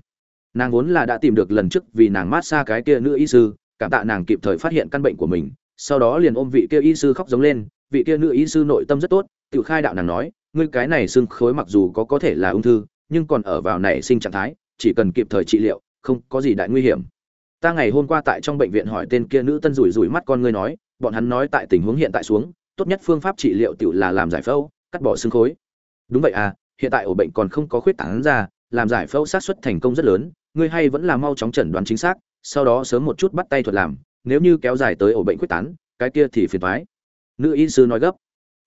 Nàng vốn là đã tìm được lần trước vì nàng mát xa cái kia nữ y sư, cảm tạ nàng kịp thời phát hiện căn bệnh của mình, sau đó liền ôm vị kia y sư khóc giống lên, vị kia nữ y sư nội tâm rất tốt tự khai đạo nàng nói, ngươi cái này xương khối mặc dù có có thể là ung thư, nhưng còn ở vào nảy sinh trạng thái, chỉ cần kịp thời trị liệu, không có gì đại nguy hiểm. Ta ngày hôm qua tại trong bệnh viện hỏi tên kia nữ tân rủi rủi mắt con ngươi nói, bọn hắn nói tại tình huống hiện tại xuống, tốt nhất phương pháp trị liệu tự là làm giải phẫu, cắt bỏ xương khối. Đúng vậy à hiện tại ổ bệnh còn không có khuyết tảng ra làm giải phẫu sát xuất thành công rất lớn, ngươi hay vẫn là mau chóng chẩn đoán chính xác, sau đó sớm một chút bắt tay thuật làm, nếu như kéo dài tới ổ bệnh quyết tán, cái kia thì phiền thoái nữ y sư nói gấp,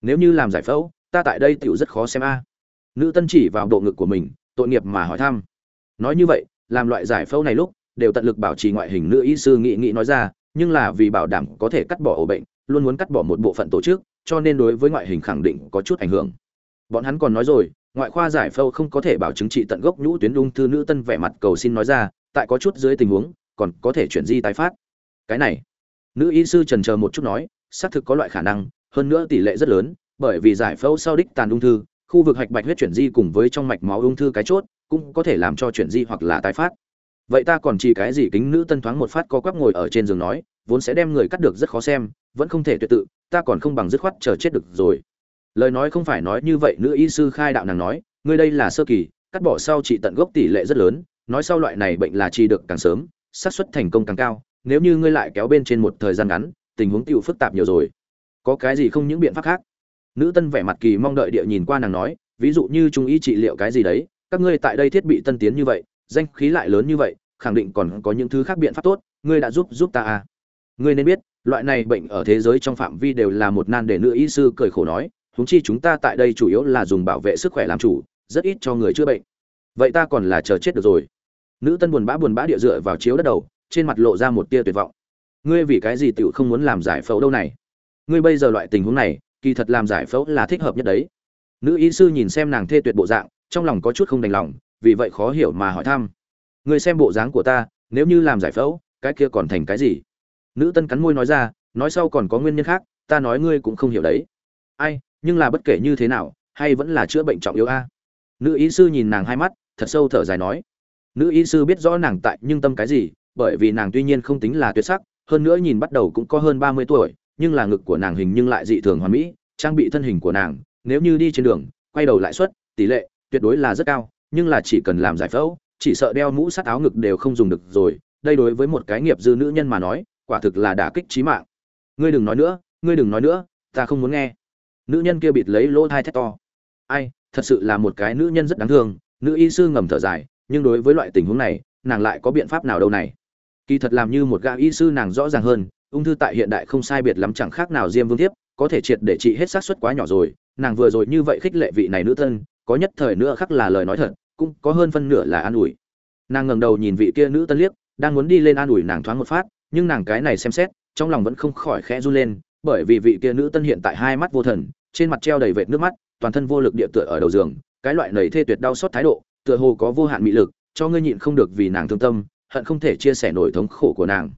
nếu như làm giải phẫu, ta tại đây tựu rất khó xem a. Nữ tân chỉ vào bộ ngực của mình, tội nghiệp mà hỏi thăm. Nói như vậy, làm loại giải phẫu này lúc, đều tận lực bảo trì ngoại hình nữ y sư nghị nghị nói ra, nhưng là vì bảo đảm có thể cắt bỏ ổ bệnh, luôn muốn cắt bỏ một bộ phận tổ chức, cho nên đối với ngoại hình khẳng định có chút ảnh hưởng. Bọn hắn còn nói rồi ngoại khoa giải phẫu không có thể bảo chứng trị tận gốc nhũ tuyến ung thư nữ tân vẻ mặt cầu xin nói ra, tại có chút dưới tình huống, còn có thể chuyển di tái phát. Cái này, nữ y sư trần chờ một chút nói, xác thực có loại khả năng, hơn nữa tỷ lệ rất lớn, bởi vì giải phẫu sau đích tàn ung thư, khu vực hạch bạch huyết chuyển di cùng với trong mạch máu ung thư cái chốt, cũng có thể làm cho chuyển di hoặc là tái phát. Vậy ta còn chỉ cái gì kính nữ tân thoáng một phát co quắp ngồi ở trên giường nói, vốn sẽ đem người cắt được rất khó xem, vẫn không thể tuyệt tự, ta còn không bằng dứt khoát chờ chết được rồi lời nói không phải nói như vậy, nữ y sư khai đạo nàng nói, ngươi đây là sơ kỳ, cắt bỏ sau trị tận gốc tỷ lệ rất lớn, nói sau loại này bệnh là trị được càng sớm, xác suất thành công càng cao, nếu như ngươi lại kéo bên trên một thời gian ngắn, tình huống tiêu phức tạp nhiều rồi. Có cái gì không những biện pháp khác? Nữ tân vẻ mặt kỳ mong đợi địa nhìn qua nàng nói, ví dụ như trung y trị liệu cái gì đấy, các ngươi tại đây thiết bị tân tiến như vậy, danh khí lại lớn như vậy, khẳng định còn có những thứ khác biện pháp tốt, ngươi đã giúp giúp ta à? Ngươi nên biết, loại này bệnh ở thế giới trong phạm vi đều là một nan để nữ y sư cười khổ nói huống chi chúng ta tại đây chủ yếu là dùng bảo vệ sức khỏe làm chủ, rất ít cho người chữa bệnh. Vậy ta còn là chờ chết được rồi. Nữ tân buồn bã buồn bã địa dựa vào chiếu đất đầu, trên mặt lộ ra một tia tuyệt vọng. Ngươi vì cái gì tiểu không muốn làm giải phẫu đâu này? Ngươi bây giờ loại tình huống này, kỳ thật làm giải phẫu là thích hợp nhất đấy. Nữ y sư nhìn xem nàng thê tuyệt bộ dạng, trong lòng có chút không đành lòng, vì vậy khó hiểu mà hỏi thăm. Ngươi xem bộ dáng của ta, nếu như làm giải phẫu, cái kia còn thành cái gì? Nữ tân cắn môi nói ra, nói sau còn có nguyên nhân khác, ta nói ngươi cũng không hiểu đấy. Ai? Nhưng là bất kể như thế nào, hay vẫn là chữa bệnh trọng yếu a? Nữ y sư nhìn nàng hai mắt, thật sâu thở dài nói. Nữ y sư biết rõ nàng tại nhưng tâm cái gì, bởi vì nàng tuy nhiên không tính là tuyệt sắc, hơn nữa nhìn bắt đầu cũng có hơn ba mươi tuổi, nhưng là ngực của nàng hình nhưng lại dị thường hoàn mỹ, trang bị thân hình của nàng, nếu như đi trên đường, quay đầu lại suất tỷ lệ tuyệt đối là rất cao, nhưng là chỉ cần làm giải phẫu, chỉ sợ đeo mũ sát áo ngực đều không dùng được rồi, đây đối với một cái nghiệp dư nữ nhân mà nói, quả thực là đả kích trí mạng. Ngươi đừng nói nữa, ngươi đừng nói nữa, ta không muốn nghe nữ nhân kia bịt lấy lỗ thai thét to. Ai, thật sự là một cái nữ nhân rất đáng thương, nữ y sư ngầm thở dài, nhưng đối với loại tình huống này, nàng lại có biện pháp nào đâu này? Kỳ thật làm như một gã y sư nàng rõ ràng hơn, ung thư tại hiện đại không sai biệt lắm chẳng khác nào diêm vương tiếp có thể triệt để trị hết xác suất quá nhỏ rồi, nàng vừa rồi như vậy khích lệ vị này nữ thân, có nhất thời nữa khắc là lời nói thật, cũng có hơn phân nửa là an ủi. Nàng ngẩng đầu nhìn vị kia nữ tân liếc, đang muốn đi lên an ủi nàng thoáng một phát, nhưng nàng cái này xem xét, trong lòng vẫn không khỏi khẽ run lên bởi vì vị kia nữ tân hiện tại hai mắt vô thần, trên mặt treo đầy vệt nước mắt, toàn thân vô lực địa tựa ở đầu giường, cái loại nầy thê tuyệt đau xót thái độ, tựa hồ có vô hạn mị lực, cho ngươi nhịn không được vì nàng thương tâm, hận không thể chia sẻ nổi thống khổ của nàng.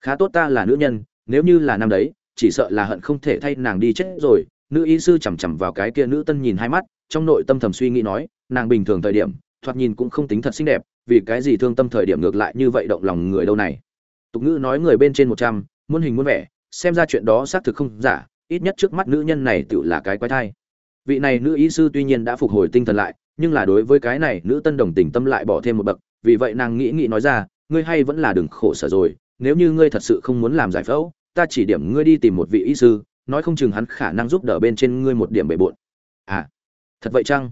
Khá tốt ta là nữ nhân, nếu như là nam đấy, chỉ sợ là hận không thể thay nàng đi chết rồi. Nữ y sư chằm chằm vào cái kia nữ tân nhìn hai mắt, trong nội tâm thầm suy nghĩ nói, nàng bình thường thời điểm, thoạt nhìn cũng không tính thật xinh đẹp, vì cái gì thương tâm thời điểm ngược lại như vậy động lòng người đâu này. Tục ngữ nói người bên trên một trăm, muôn hình muôn vẻ xem ra chuyện đó xác thực không giả, ít nhất trước mắt nữ nhân này tự là cái quái thai. Vị này nữ y sư tuy nhiên đã phục hồi tinh thần lại, nhưng là đối với cái này nữ tân đồng tình tâm lại bỏ thêm một bậc, vì vậy nàng nghĩ nghĩ nói ra, ngươi hay vẫn là đừng khổ sở rồi, nếu như ngươi thật sự không muốn làm giải phẫu, ta chỉ điểm ngươi đi tìm một vị y sư, nói không chừng hắn khả năng giúp đỡ bên trên ngươi một điểm bề bộn. À thật vậy chăng?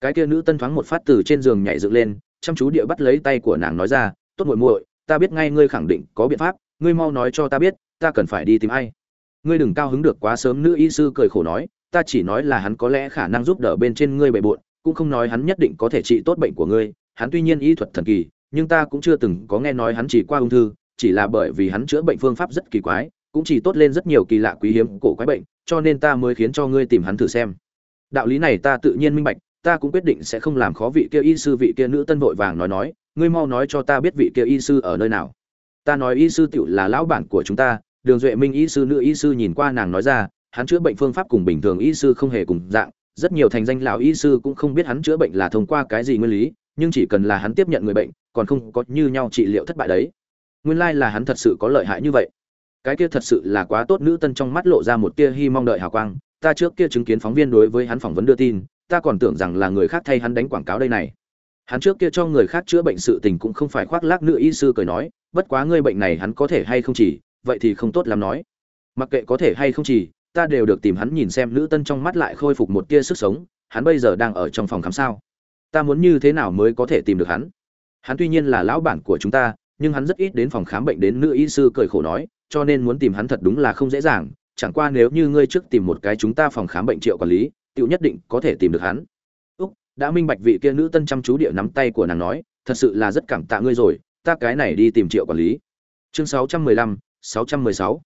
Cái kia nữ tân thoáng một phát từ trên giường nhảy dựng lên, chăm chú địa bắt lấy tay của nàng nói ra, tốt muội muội, ta biết ngay ngươi khẳng định có biện pháp, ngươi mau nói cho ta biết ta cần phải đi tìm ai? Ngươi đừng cao hứng được quá sớm, nữ y sư cười khổ nói, ta chỉ nói là hắn có lẽ khả năng giúp đỡ bên trên ngươi bề bộn, cũng không nói hắn nhất định có thể trị tốt bệnh của ngươi. Hắn tuy nhiên y thuật thần kỳ, nhưng ta cũng chưa từng có nghe nói hắn chỉ qua ung thư, chỉ là bởi vì hắn chữa bệnh phương pháp rất kỳ quái, cũng chỉ tốt lên rất nhiều kỳ lạ quý hiếm cổ quái bệnh, cho nên ta mới khiến cho ngươi tìm hắn thử xem. Đạo lý này ta tự nhiên minh bạch, ta cũng quyết định sẽ không làm khó vị kia y sư, vị kia nữ tân vội vàng nói nói, ngươi mau nói cho ta biết vị kia y sư ở nơi nào. Ta nói y sư tựu là lão bản của chúng ta đường duệ minh y sư, nữ y sư nhìn qua nàng nói ra, hắn chữa bệnh phương pháp cùng bình thường y sư không hề cùng dạng, rất nhiều thành danh lão y sư cũng không biết hắn chữa bệnh là thông qua cái gì nguyên lý, nhưng chỉ cần là hắn tiếp nhận người bệnh, còn không có như nhau trị liệu thất bại đấy. Nguyên lai là hắn thật sự có lợi hại như vậy. Cái kia thật sự là quá tốt, nữ tân trong mắt lộ ra một tia hy mong đợi hào quang. Ta trước kia chứng kiến phóng viên đối với hắn phỏng vấn đưa tin, ta còn tưởng rằng là người khác thay hắn đánh quảng cáo đây này. Hắn trước kia cho người khác chữa bệnh sự tình cũng không phải khoác lác nữ y sư cười nói, bất quá ngươi bệnh này hắn có thể hay không chỉ vậy thì không tốt lắm nói. Mặc kệ có thể hay không chỉ, ta đều được tìm hắn nhìn xem nữ tân trong mắt lại khôi phục một tia sức sống, hắn bây giờ đang ở trong phòng khám sao? Ta muốn như thế nào mới có thể tìm được hắn? Hắn tuy nhiên là lão bản của chúng ta, nhưng hắn rất ít đến phòng khám bệnh đến nữ y sư cười khổ nói, cho nên muốn tìm hắn thật đúng là không dễ dàng, chẳng qua nếu như ngươi trước tìm một cái chúng ta phòng khám bệnh triệu quản lý tựu nhất định có thể tìm được hắn. Úc, đã minh bạch vị kia nữ tân chăm chú địa nắm tay của nàng nói, thật sự là rất cảm tạ ngươi rồi, ta cái này đi tìm triệu quản lý. Chương sáu trăm mười lăm sáu trăm mười sáu.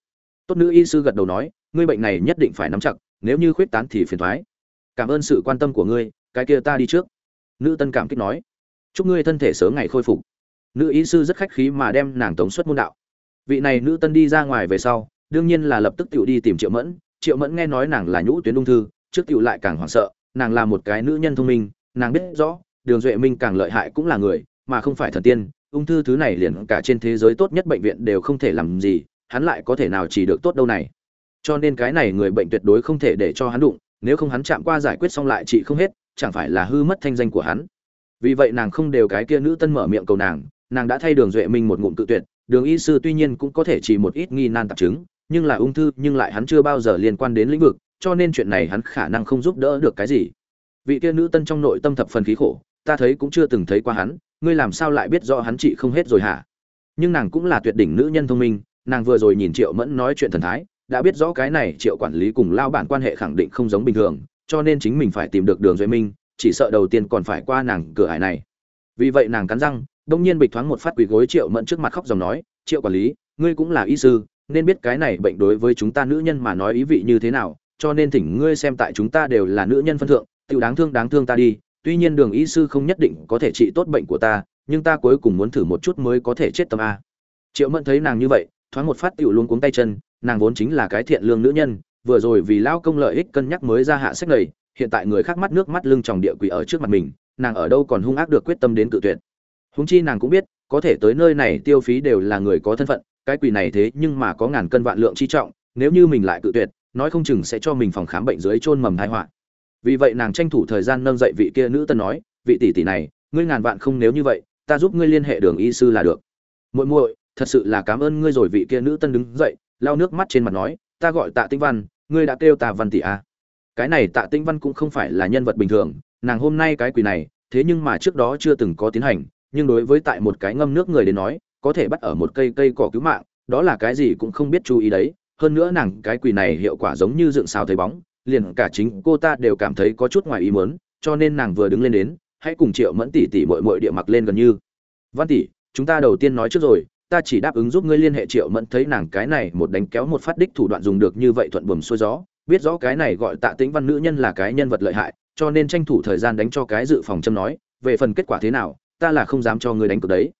Tốt nữ y sư gật đầu nói ngươi bệnh này nhất định phải nắm chặt nếu như khuyết tán thì phiền toái. cảm ơn sự quan tâm của ngươi cái kia ta đi trước. Nữ tân cảm kích nói chúc ngươi thân thể sớm ngày khôi phục. Nữ y sư rất khách khí mà đem nàng tống xuất môn đạo. Vị này nữ tân đi ra ngoài về sau đương nhiên là lập tức tiểu đi tìm triệu mẫn. Triệu mẫn nghe nói nàng là nhũ tuyến ung thư trước tiểu lại càng hoảng sợ, nàng là một cái nữ nhân thông minh, nàng biết rõ, Đường Duệ Minh càng lợi hại cũng là người, mà không phải thần tiên, ung thư thứ này liền cả trên thế giới tốt nhất bệnh viện đều không thể làm gì, hắn lại có thể nào chỉ được tốt đâu này. Cho nên cái này người bệnh tuyệt đối không thể để cho hắn đụng, nếu không hắn chạm qua giải quyết xong lại trị không hết, chẳng phải là hư mất thanh danh của hắn. Vì vậy nàng không đều cái kia nữ tân mở miệng cầu nàng, nàng đã thay Đường Duệ Minh một ngụm tự tuyệt, Đường y sư tuy nhiên cũng có thể chỉ một ít nghi nan tạp chứng, nhưng là ung thư nhưng lại hắn chưa bao giờ liên quan đến lĩnh vực, cho nên chuyện này hắn khả năng không giúp đỡ được cái gì vị kia nữ tân trong nội tâm thập phần khí khổ ta thấy cũng chưa từng thấy qua hắn, ngươi làm sao lại biết rõ hắn trị không hết rồi hả? Nhưng nàng cũng là tuyệt đỉnh nữ nhân thông minh, nàng vừa rồi nhìn triệu mẫn nói chuyện thần thái, đã biết rõ cái này triệu quản lý cùng lao bản quan hệ khẳng định không giống bình thường, cho nên chính mình phải tìm được đường duy minh, chỉ sợ đầu tiên còn phải qua nàng cửa hải này. Vì vậy nàng cắn răng, đông nhiên bịch thoáng một phát quỳ gối triệu mẫn trước mặt khóc dòng nói, triệu quản lý, ngươi cũng là y sư, nên biết cái này bệnh đối với chúng ta nữ nhân mà nói ý vị như thế nào, cho nên thỉnh ngươi xem tại chúng ta đều là nữ nhân phân thượng tự đáng thương đáng thương ta đi tuy nhiên đường y sư không nhất định có thể trị tốt bệnh của ta, nhưng ta cuối cùng muốn thử một chút mới có thể chết tâm a. Triệu mẫn thấy nàng như vậy, thoáng một phát tiểu luôn cuống tay chân, nàng vốn chính là cái thiện lương nữ nhân, vừa rồi vì lao công lợi ích cân nhắc mới ra hạ sách này, hiện tại người khác mắt nước mắt lưng tròng địa quỷ ở trước mặt mình, nàng ở đâu còn hung ác được quyết tâm đến cự tuyệt. Húng chi nàng cũng biết, có thể tới nơi này tiêu phí đều là người có thân phận, cái quỷ này thế nhưng mà có ngàn cân vạn lượng chi trọng, nếu như mình lại cự tuyệt, nói không chừng sẽ cho mình phòng khám bệnh dưới chôn mầm tai họa vì vậy nàng tranh thủ thời gian nâng dậy vị kia nữ tân nói, vị tỷ tỷ này, ngươi ngàn vạn không nếu như vậy, ta giúp ngươi liên hệ đường y sư là được. Muội muội, thật sự là cảm ơn ngươi rồi. Vị kia nữ tân đứng dậy, lau nước mắt trên mặt nói, ta gọi tạ tinh văn, ngươi đã kêu tạ văn tỷ à. cái này tạ tinh văn cũng không phải là nhân vật bình thường, nàng hôm nay cái quỷ này, thế nhưng mà trước đó chưa từng có tiến hành, nhưng đối với tại một cái ngâm nước người đến nói, có thể bắt ở một cây cây cỏ cứu mạng, đó là cái gì cũng không biết chú ý đấy. Hơn nữa nàng cái quỷ này hiệu quả giống như dựng xào thấy bóng liền cả chính cô ta đều cảm thấy có chút ngoài ý muốn, cho nên nàng vừa đứng lên đến, hãy cùng triệu mẫn tỷ tỷ muội muội địa mặc lên gần như. Văn tỷ, chúng ta đầu tiên nói trước rồi, ta chỉ đáp ứng giúp ngươi liên hệ triệu mẫn thấy nàng cái này một đánh kéo một phát đích thủ đoạn dùng được như vậy thuận buồm xuôi gió, biết rõ cái này gọi tạ tĩnh văn nữ nhân là cái nhân vật lợi hại, cho nên tranh thủ thời gian đánh cho cái dự phòng châm nói, về phần kết quả thế nào, ta là không dám cho ngươi đánh cược đấy.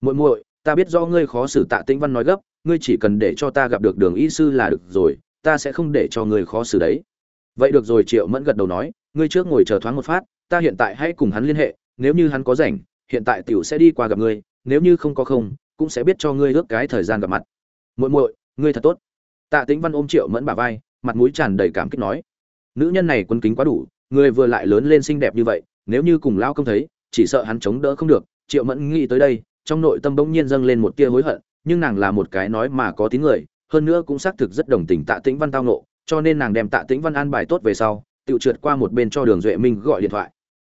Muội muội, ta biết rõ ngươi khó xử tạ tĩnh văn nói gấp, ngươi chỉ cần để cho ta gặp được đường y sư là được rồi, ta sẽ không để cho ngươi khó xử đấy vậy được rồi, triệu mẫn gật đầu nói, ngươi trước ngồi chờ thoáng một phát, ta hiện tại hãy cùng hắn liên hệ, nếu như hắn có rảnh, hiện tại tiểu sẽ đi qua gặp ngươi, nếu như không có không, cũng sẽ biết cho ngươi ước cái thời gian gặp mặt. Muội muội, ngươi thật tốt. Tạ tĩnh văn ôm triệu mẫn bà vai, mặt mũi tràn đầy cảm kích nói, nữ nhân này quân kính quá đủ, người vừa lại lớn lên xinh đẹp như vậy, nếu như cùng lao công thấy, chỉ sợ hắn chống đỡ không được. Triệu mẫn nghĩ tới đây, trong nội tâm bỗng nhiên dâng lên một tia hối hận, nhưng nàng là một cái nói mà có tín người, hơn nữa cũng xác thực rất đồng tình tạ tĩnh văn tao nộ cho nên nàng đem tạ tĩnh văn an bài tốt về sau, tự trượt qua một bên cho đường duệ minh gọi điện thoại.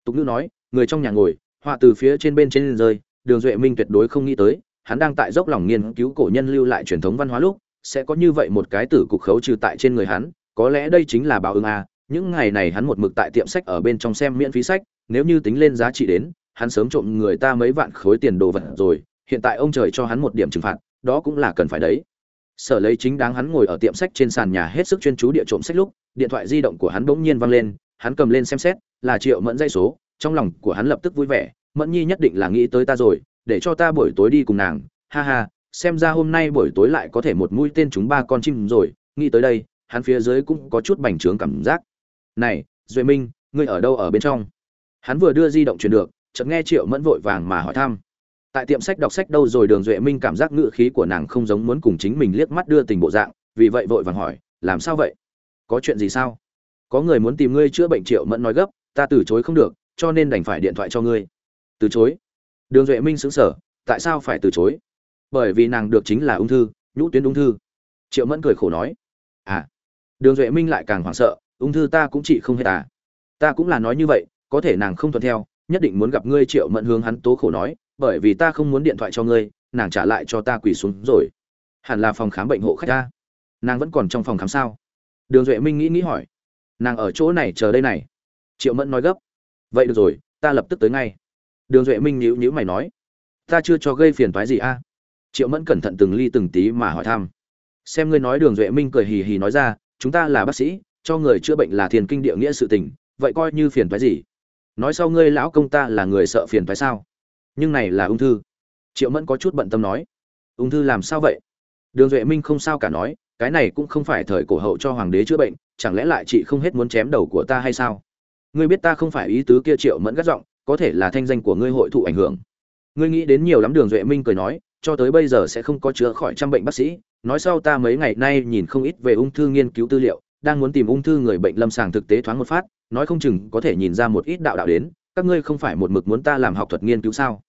Tục nữ nói, người trong nhà ngồi, họa từ phía trên bên trên rơi, đường duệ minh tuyệt đối không nghĩ tới, hắn đang tại dốc lòng nghiên cứu cổ nhân lưu lại truyền thống văn hóa lúc, sẽ có như vậy một cái tử cục khấu trừ tại trên người hắn, có lẽ đây chính là báo ứng a những ngày này hắn một mực tại tiệm sách ở bên trong xem miễn phí sách, nếu như tính lên giá trị đến, hắn sớm trộm người ta mấy vạn khối tiền đồ vật rồi, hiện tại ông trời cho hắn một điểm trừng phạt, đó cũng là cần phải đấy sở lấy chính đáng hắn ngồi ở tiệm sách trên sàn nhà hết sức chuyên chú địa trộm sách lúc, điện thoại di động của hắn bỗng nhiên vang lên, hắn cầm lên xem xét, là triệu mẫn dây số, trong lòng của hắn lập tức vui vẻ, mẫn nhi nhất định là nghĩ tới ta rồi, để cho ta buổi tối đi cùng nàng. Ha ha, xem ra hôm nay buổi tối lại có thể một mũi tên chúng ba con chim rồi, nghĩ tới đây, hắn phía dưới cũng có chút bành trướng cảm giác. Này, duệ minh, ngươi ở đâu ở bên trong? Hắn vừa đưa di động chuyển được, chợt nghe triệu mẫn vội vàng mà hỏi thăm tại tiệm sách đọc sách đâu rồi đường duệ minh cảm giác ngự khí của nàng không giống muốn cùng chính mình liếc mắt đưa tình bộ dạng, vì vậy vội vàng hỏi, làm sao vậy? Có chuyện gì sao? Có người muốn tìm ngươi chữa bệnh triệu mẫn nói gấp, ta từ chối không được, cho nên đành phải điện thoại cho ngươi. Từ chối? Đường duệ minh xứng sở tại sao phải từ chối? Bởi vì nàng được chính là ung thư, nhũ tuyến ung thư. Triệu mẫn cười khổ nói à. Đường duệ minh lại càng hoảng sợ, ung thư ta cũng chỉ không hết à? Ta cũng là nói như vậy, có thể nàng không thuận theo, nhất định muốn gặp ngươi. Triệu mẫn hướng hắn tố khổ nói bởi vì ta không muốn điện thoại cho ngươi, nàng trả lại cho ta quỳ xuống rồi. Hẳn là phòng khám bệnh hộ khách ta. Nàng vẫn còn trong phòng khám sao? Đường duệ minh nghĩ nghĩ hỏi. Nàng ở chỗ này chờ đây này. Triệu mẫn nói gấp. Vậy được rồi, ta lập tức tới ngay. Đường duệ minh nhíu nhíu mày nói. Ta chưa cho gây phiền toái gì a. Triệu mẫn cẩn thận từng ly từng tí mà hỏi thăm. Xem ngươi nói, đường duệ minh cười hì hì nói ra, chúng ta là bác sĩ, cho người chữa bệnh là thiền kinh địa nghĩa sự tình, vậy coi như phiền toái gì? Nói sau ngươi lão công ta là người sợ phiền toái sao? Nhưng này là ung thư. Triệu mẫn có chút bận tâm nói, ung thư làm sao vậy? Đường duệ minh không sao cả nói, cái này cũng không phải thời cổ hậu cho hoàng đế chữa bệnh, chẳng lẽ lại chị không hết muốn chém đầu của ta hay sao? Ngươi biết ta không phải ý tứ kia. Triệu mẫn gắt giọng, có thể là thanh danh của ngươi hội thụ ảnh hưởng. Ngươi nghĩ đến nhiều lắm, đường duệ minh cười nói, cho tới bây giờ sẽ không có chữa khỏi trăm bệnh bác sĩ. Nói sau ta mấy ngày nay nhìn không ít về ung thư nghiên cứu tư liệu, đang muốn tìm ung thư người bệnh lâm sàng thực tế thoáng một phát, nói không chừng có thể nhìn ra một ít đạo đạo đến các ngươi không phải một mực muốn ta làm học thuật nghiên cứu sao?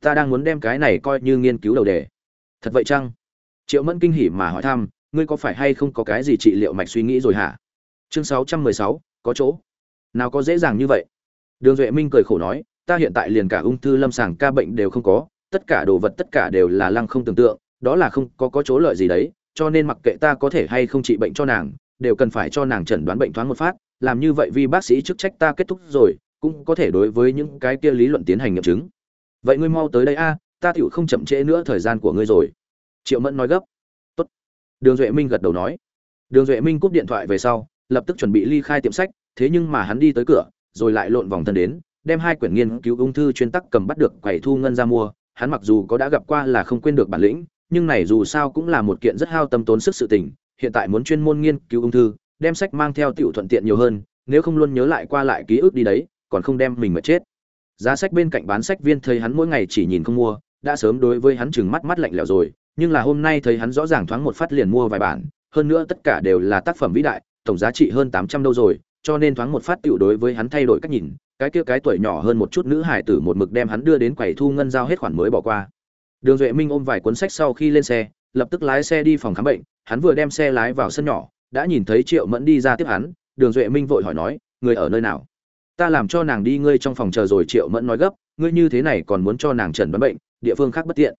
Ta đang muốn đem cái này coi như nghiên cứu đầu đề. Thật vậy chăng? Triệu mẫn kinh hỉ mà hỏi thăm, ngươi có phải hay không có cái gì trị liệu mạch suy nghĩ rồi hả? Chương sáu trăm mười sáu, có chỗ. Nào có dễ dàng như vậy? Đường duệ minh cười khổ nói, ta hiện tại liền cả ung thư lâm sàng ca bệnh đều không có, tất cả đồ vật tất cả đều là lăng không tưởng tượng, đó là không có có chỗ lợi gì đấy, cho nên mặc kệ ta có thể hay không trị bệnh cho nàng, đều cần phải cho nàng chẩn đoán bệnh thoáng một phát, làm như vậy vì bác sĩ chức trách ta kết thúc rồi cũng có thể đối với những cái kia lý luận tiến hành nghiệm chứng. Vậy ngươi mau tới đây a, ta tựu không chậm trễ nữa thời gian của ngươi rồi. Triệu mẫn nói gấp. Tốt. Đường duệ minh gật đầu nói. Đường duệ minh cúp điện thoại về sau, lập tức chuẩn bị ly khai tiệm sách, thế nhưng mà hắn đi tới cửa, rồi lại lộn vòng thân đến, đem hai quyển nghiên cứu ung thư chuyên tắc cầm bắt được quầy thu ngân ra mua. Hắn mặc dù có đã gặp qua là không quên được bản lĩnh, nhưng này dù sao cũng là một kiện rất hao tâm tốn sức sự tình, hiện tại muốn chuyên môn nghiên cứu ung thư, đem sách mang theo tiểu thuận tiện nhiều hơn, nếu không luôn nhớ lại qua lại ký ức đi đấy còn không đem mình mà chết. Giá sách bên cạnh bán sách viên thấy hắn mỗi ngày chỉ nhìn không mua, đã sớm đối với hắn chừng mắt mắt lạnh lẽo rồi, nhưng là hôm nay thấy hắn rõ ràng thoáng một phát liền mua vài bản, hơn nữa tất cả đều là tác phẩm vĩ đại, tổng giá trị hơn tám trăm đâu rồi, cho nên thoáng một phát tiểu đối với hắn thay đổi cách nhìn, cái kia cái tuổi nhỏ hơn một chút nữ hải tử một mực đem hắn đưa đến quầy thu ngân giao hết khoản mới bỏ qua. Đường duệ minh ôm vài cuốn sách sau khi lên xe, lập tức lái xe đi phòng khám bệnh, hắn vừa đem xe lái vào sân nhỏ, đã nhìn thấy triệu mẫn đi ra tiếp hắn, đường duệ minh vội hỏi nói, người ở nơi nào? Ta làm cho nàng đi ngươi trong phòng chờ rồi triệu mẫn nói gấp, ngươi như thế này còn muốn cho nàng trần đoán bệnh, địa phương khác bất tiện.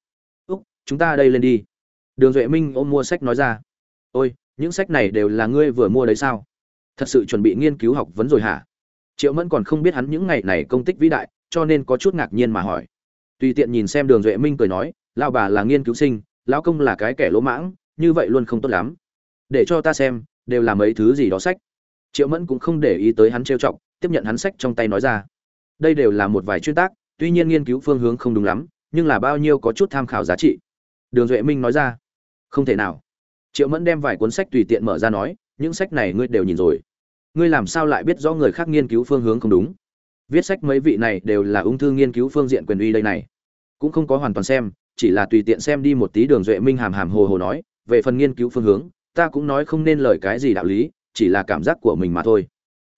Úc, chúng ta đây lên đi. Đường duệ minh ôm mua sách nói ra. Ôi, những sách này đều là ngươi vừa mua đấy sao? Thật sự chuẩn bị nghiên cứu học vấn rồi hả? Triệu mẫn còn không biết hắn những ngày này công tích vĩ đại, cho nên có chút ngạc nhiên mà hỏi. Tùy tiện nhìn xem đường duệ minh cười nói lao bà là nghiên cứu sinh, lão công là cái kẻ lỗ mãng, như vậy luôn không tốt lắm. Để cho ta xem, đều là mấy thứ gì đó sách. Triệu mẫn cũng không để ý tới hắn trêu chọc tiếp nhận hắn sách trong tay nói ra. Đây đều là một vài chuyên tác, tuy nhiên nghiên cứu phương hướng không đúng lắm, nhưng là bao nhiêu có chút tham khảo giá trị. Đường duệ minh nói ra. Không thể nào. Triệu mẫn đem vài cuốn sách tùy tiện mở ra nói, những sách này ngươi đều nhìn rồi. Ngươi làm sao lại biết rõ người khác nghiên cứu phương hướng không đúng? Viết sách mấy vị này đều là ung thư nghiên cứu phương diện quyền uy đây này. Cũng không có hoàn toàn xem, chỉ là tùy tiện xem đi một tí đường duệ minh hàm hàm hồ hồ nói, về phần nghiên cứu phương hướng, ta cũng nói không nên lời cái gì đạo lý, chỉ là cảm giác của mình mà thôi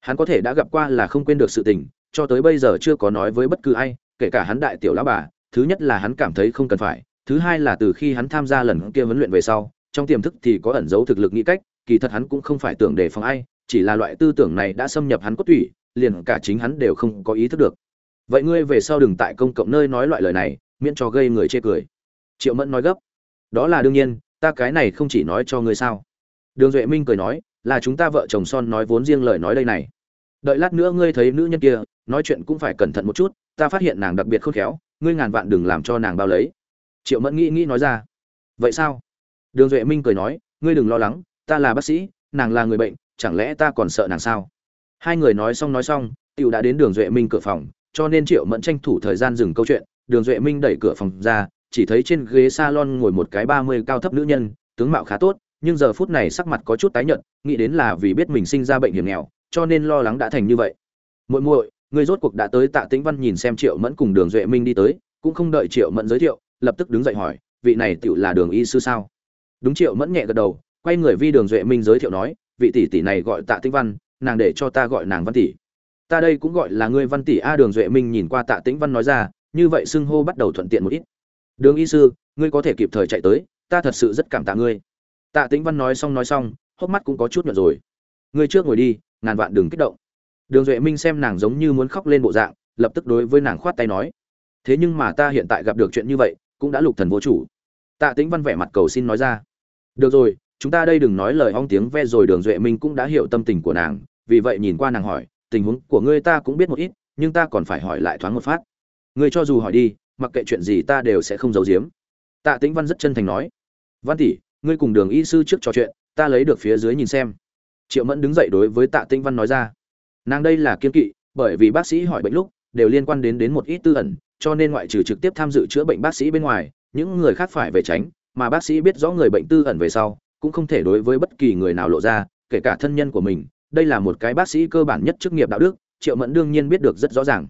hắn có thể đã gặp qua là không quên được sự tình, cho tới bây giờ chưa có nói với bất cứ ai, kể cả hắn đại tiểu lão bà, thứ nhất là hắn cảm thấy không cần phải, thứ hai là từ khi hắn tham gia lần kia huấn luyện về sau, trong tiềm thức thì có ẩn dấu thực lực nghĩ cách, kỳ thật hắn cũng không phải tưởng đề phòng ai, chỉ là loại tư tưởng này đã xâm nhập hắn cốt tủy, liền cả chính hắn đều không có ý thức được. Vậy ngươi về sau đừng tại công cộng nơi nói loại lời này, miễn cho gây người chê cười. Triệu mẫn nói gấp. Đó là đương nhiên, ta cái này không chỉ nói cho ngươi sao. Đường duệ minh cười nói là chúng ta vợ chồng son nói vốn riêng lời nói đây này. Đợi lát nữa ngươi thấy nữ nhân kia, nói chuyện cũng phải cẩn thận một chút, ta phát hiện nàng đặc biệt khôn khéo, ngươi ngàn vạn đừng làm cho nàng bao lấy. Triệu mẫn nghĩ nghĩ nói ra. Vậy sao? Đường duệ minh cười nói, ngươi đừng lo lắng, ta là bác sĩ, nàng là người bệnh, chẳng lẽ ta còn sợ nàng sao? Hai người nói xong nói xong t i ể u đã đến đường duệ minh cửa phòng, cho nên triệu mẫn tranh thủ thời gian dừng câu chuyện. Đường duệ minh đẩy cửa phòng ra, chỉ thấy trên ghế s a lon ngồi một cái ba mươi cao thấp nữ nhân, tướng mạo khá tốt nhưng giờ phút này sắc mặt có chút tái nhợt, nghĩ đến là vì biết mình sinh ra bệnh hiểm nghèo, cho nên lo lắng đã thành như vậy. Muội muội người rốt cuộc đã tới tạ tĩnh văn nhìn xem triệu mẫn cùng đường duệ minh đi tới, cũng không đợi triệu mẫn giới thiệu, lập tức đứng dậy hỏi, vị này tiểu là đường y sư sao? Đúng triệu mẫn nhẹ gật đầu, quay người vi đường duệ minh giới thiệu nói, vị tỷ tỷ này gọi tạ tĩnh văn, nàng để cho ta gọi nàng văn tỷ. Ta đây cũng gọi là ngươi văn tỷ a, đường duệ minh nhìn qua tạ tĩnh văn nói ra, như vậy xưng hô bắt đầu thuận tiện một ít. Đường y sư, ngươi có thể kịp thời chạy tới, ta thật sự rất cảm tạ ngươi tạ tĩnh văn nói xong nói xong, hốc mắt cũng có chút nhợt rồi. Ngươi trước ngồi đi, ngàn vạn đừng kích động. Đường duệ minh xem nàng giống như muốn khóc lên bộ dạng, lập tức đối với nàng khoát tay nói. Thế nhưng mà ta hiện tại gặp được chuyện như vậy, cũng đã lục thần vô chủ. Tạ tĩnh văn vẻ mặt cầu xin nói ra. Được rồi, chúng ta đây đừng nói lời ong tiếng ve rồi, đường duệ minh cũng đã hiểu tâm tình của nàng, vì vậy nhìn qua nàng hỏi, tình huống của ngươi ta cũng biết một ít, nhưng ta còn phải hỏi lại thoáng một phát. Ngươi cho dù hỏi đi, mặc kệ chuyện gì ta đều sẽ không giấu giếm. Tạ tĩnh văn rất chân thành nói. Văn tỷ ngươi cùng đường y sư trước trò chuyện, ta lấy được phía dưới nhìn xem. Triệu mẫn đứng dậy đối với tạ Tinh văn nói ra. Nàng đây là kiên kỵ, bởi vì bác sĩ hỏi bệnh lúc, đều liên quan đến đến một ít tư ẩn, cho nên ngoại trừ trực tiếp tham dự chữa bệnh bác sĩ bên ngoài, những người khác phải về tránh, mà bác sĩ biết rõ người bệnh tư ẩn về sau, cũng không thể đối với bất kỳ người nào lộ ra, kể cả thân nhân của mình. Đây là một cái bác sĩ cơ bản nhất chức nghiệp đạo đức, triệu mẫn đương nhiên biết được rất rõ ràng.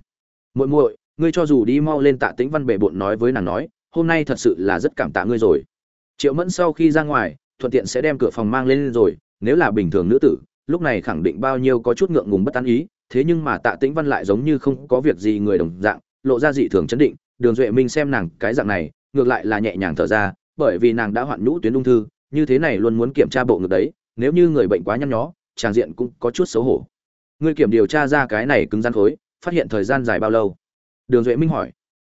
Muội muội, ngươi cho dù đi mau lên tạ tĩnh văn bệ bộn nói với nàng nói, hôm nay thật sự là rất cảm tạ ngươi rồi triệu mẫn sau khi ra ngoài, thuận tiện sẽ đem cửa phòng mang lên rồi, nếu là bình thường nữ tử, lúc này khẳng định bao nhiêu có chút ngượng ngùng bất an ý, thế nhưng mà tạ tĩnh văn lại giống như không có việc gì người đồng dạng, lộ ra dị thường chấn định, đường duệ minh xem nàng cái dạng này, ngược lại là nhẹ nhàng thở ra, bởi vì nàng đã hoạn nhũ tuyến ung thư, như thế này luôn muốn kiểm tra bộ ngực đấy, nếu như người bệnh quá nhăn nhó tràng diện cũng có chút xấu hổ. Ngươi kiểm điều tra ra cái này cứng rắn khối, phát hiện thời gian dài bao lâu? Đường duệ minh hỏi.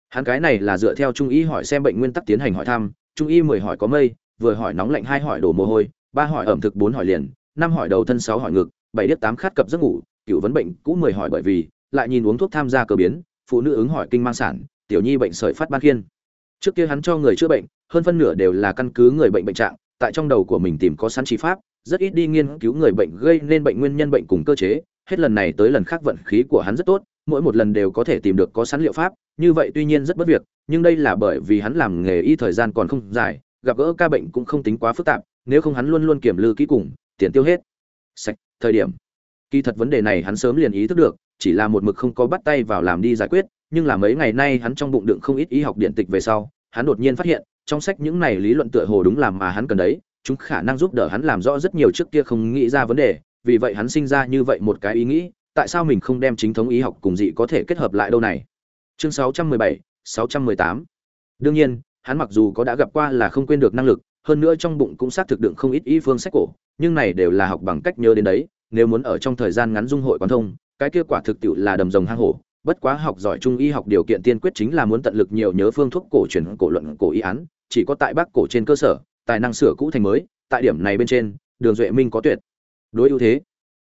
Hắn cái này là dựa theo trung ý hỏi xem bệnh nguyên tắc tiến hành hỏi thăm trung y mười hỏi có mây, vừa hỏi nóng lạnh hai hỏi đổ mồ hôi, ba hỏi ẩm thực bốn hỏi liền, năm hỏi đầu thân sáu hỏi ngực, bảy điếc tám khát cập giấc ngủ, cựu vấn bệnh cũ mười hỏi bởi vì, lại nhìn uống thuốc tham gia cơ biến, phụ nữ ứng hỏi kinh mang sản, tiểu nhi bệnh sởi phát ban khiên. Trước kia hắn cho người chữa bệnh, hơn phân nửa đều là căn cứ người bệnh bệnh trạng, tại trong đầu của mình tìm có sẵn trí pháp, rất ít đi nghiên cứu người bệnh gây nên bệnh nguyên nhân bệnh cùng cơ chế, hết lần này tới lần khác vận khí của hắn rất tốt mỗi một lần đều có thể tìm được có sẵn liệu pháp, như vậy tuy nhiên rất bất việc, nhưng đây là bởi vì hắn làm nghề y thời gian còn không dài, gặp gỡ ca bệnh cũng không tính quá phức tạp, nếu không hắn luôn luôn kiểm lư kỹ cùng, tiền tiêu hết. Sạch, thời điểm. Kỳ thật vấn đề này hắn sớm liền ý thức được, chỉ là một mực không có bắt tay vào làm đi giải quyết, nhưng là mấy ngày nay hắn trong bụng đựng không ít y học điện tịch về sau, hắn đột nhiên phát hiện, trong sách những này lý luận tựa hồ đúng làm mà hắn cần đấy, chúng khả năng giúp đỡ hắn làm rõ rất nhiều trước kia không nghĩ ra vấn đề, vì vậy hắn sinh ra như vậy một cái ý nghĩ tại sao mình không đem chính thống y học cùng dị có thể kết hợp lại đâu này? Chương 617, 618. đương nhiên hắn mặc dù có đã gặp qua là không quên được năng lực hơn nữa trong bụng cũng xác thực đựng không ít y phương sách cổ nhưng này đều là học bằng cách nhớ đến đấy nếu muốn ở trong thời gian ngắn dung hội quán thông cái kết quả thực tiệu là đầm rồng hang hổ. Bất quá học giỏi trung y học điều kiện tiên quyết chính là muốn tận lực nhiều nhớ phương thuốc cổ truyền cổ luận cổ y án chỉ có tại bắc cổ trên cơ sở tài năng sửa cũ thành mới tại điểm này bên trên đường duệ minh có tuyệt. Đối ưu thế.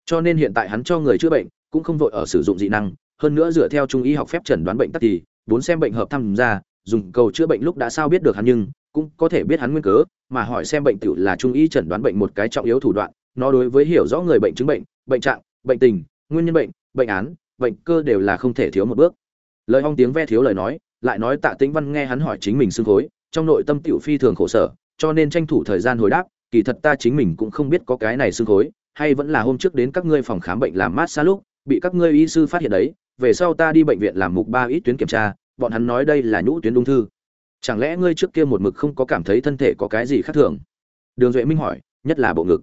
Cho nên hiện tại hắn cho người chữa bệnh cũng không vội ở sử dụng dị năng, hơn nữa dựa theo trung y học phép chẩn đoán bệnh tắc thì, bốn xem bệnh hợp tham gia, dùng cầu chữa bệnh lúc đã sao biết được hắn nhưng, cũng có thể biết hắn nguyên cớ, mà hỏi xem bệnh tiểu là trung y chẩn đoán bệnh một cái trọng yếu thủ đoạn, nó đối với hiểu rõ người bệnh chứng bệnh bệnh trạng, bệnh tình, nguyên nhân bệnh bệnh án, bệnh cơ đều là không thể thiếu một bước. Lời hong tiếng ve thiếu lời nói, lại nói tạ tĩnh văn nghe hắn hỏi chính mình xưng khối trong nội tâm tiểu phi thường khổ sở, cho nên tranh thủ thời gian hồi đáp, kỳ thật ta chính mình cũng không biết có cái này xưng khối hay vẫn là hôm trước đến các ngươi phòng khám bệnh làm mát xa lúc bị các ngươi y sư phát hiện đấy, về sau ta đi bệnh viện làm mục ba ít tuyến kiểm tra, bọn hắn nói đây là nhũ tuyến ung thư. Chẳng lẽ ngươi trước kia một mực không có cảm thấy thân thể có cái gì khác thường? Đường duệ minh hỏi, nhất là bộ ngực.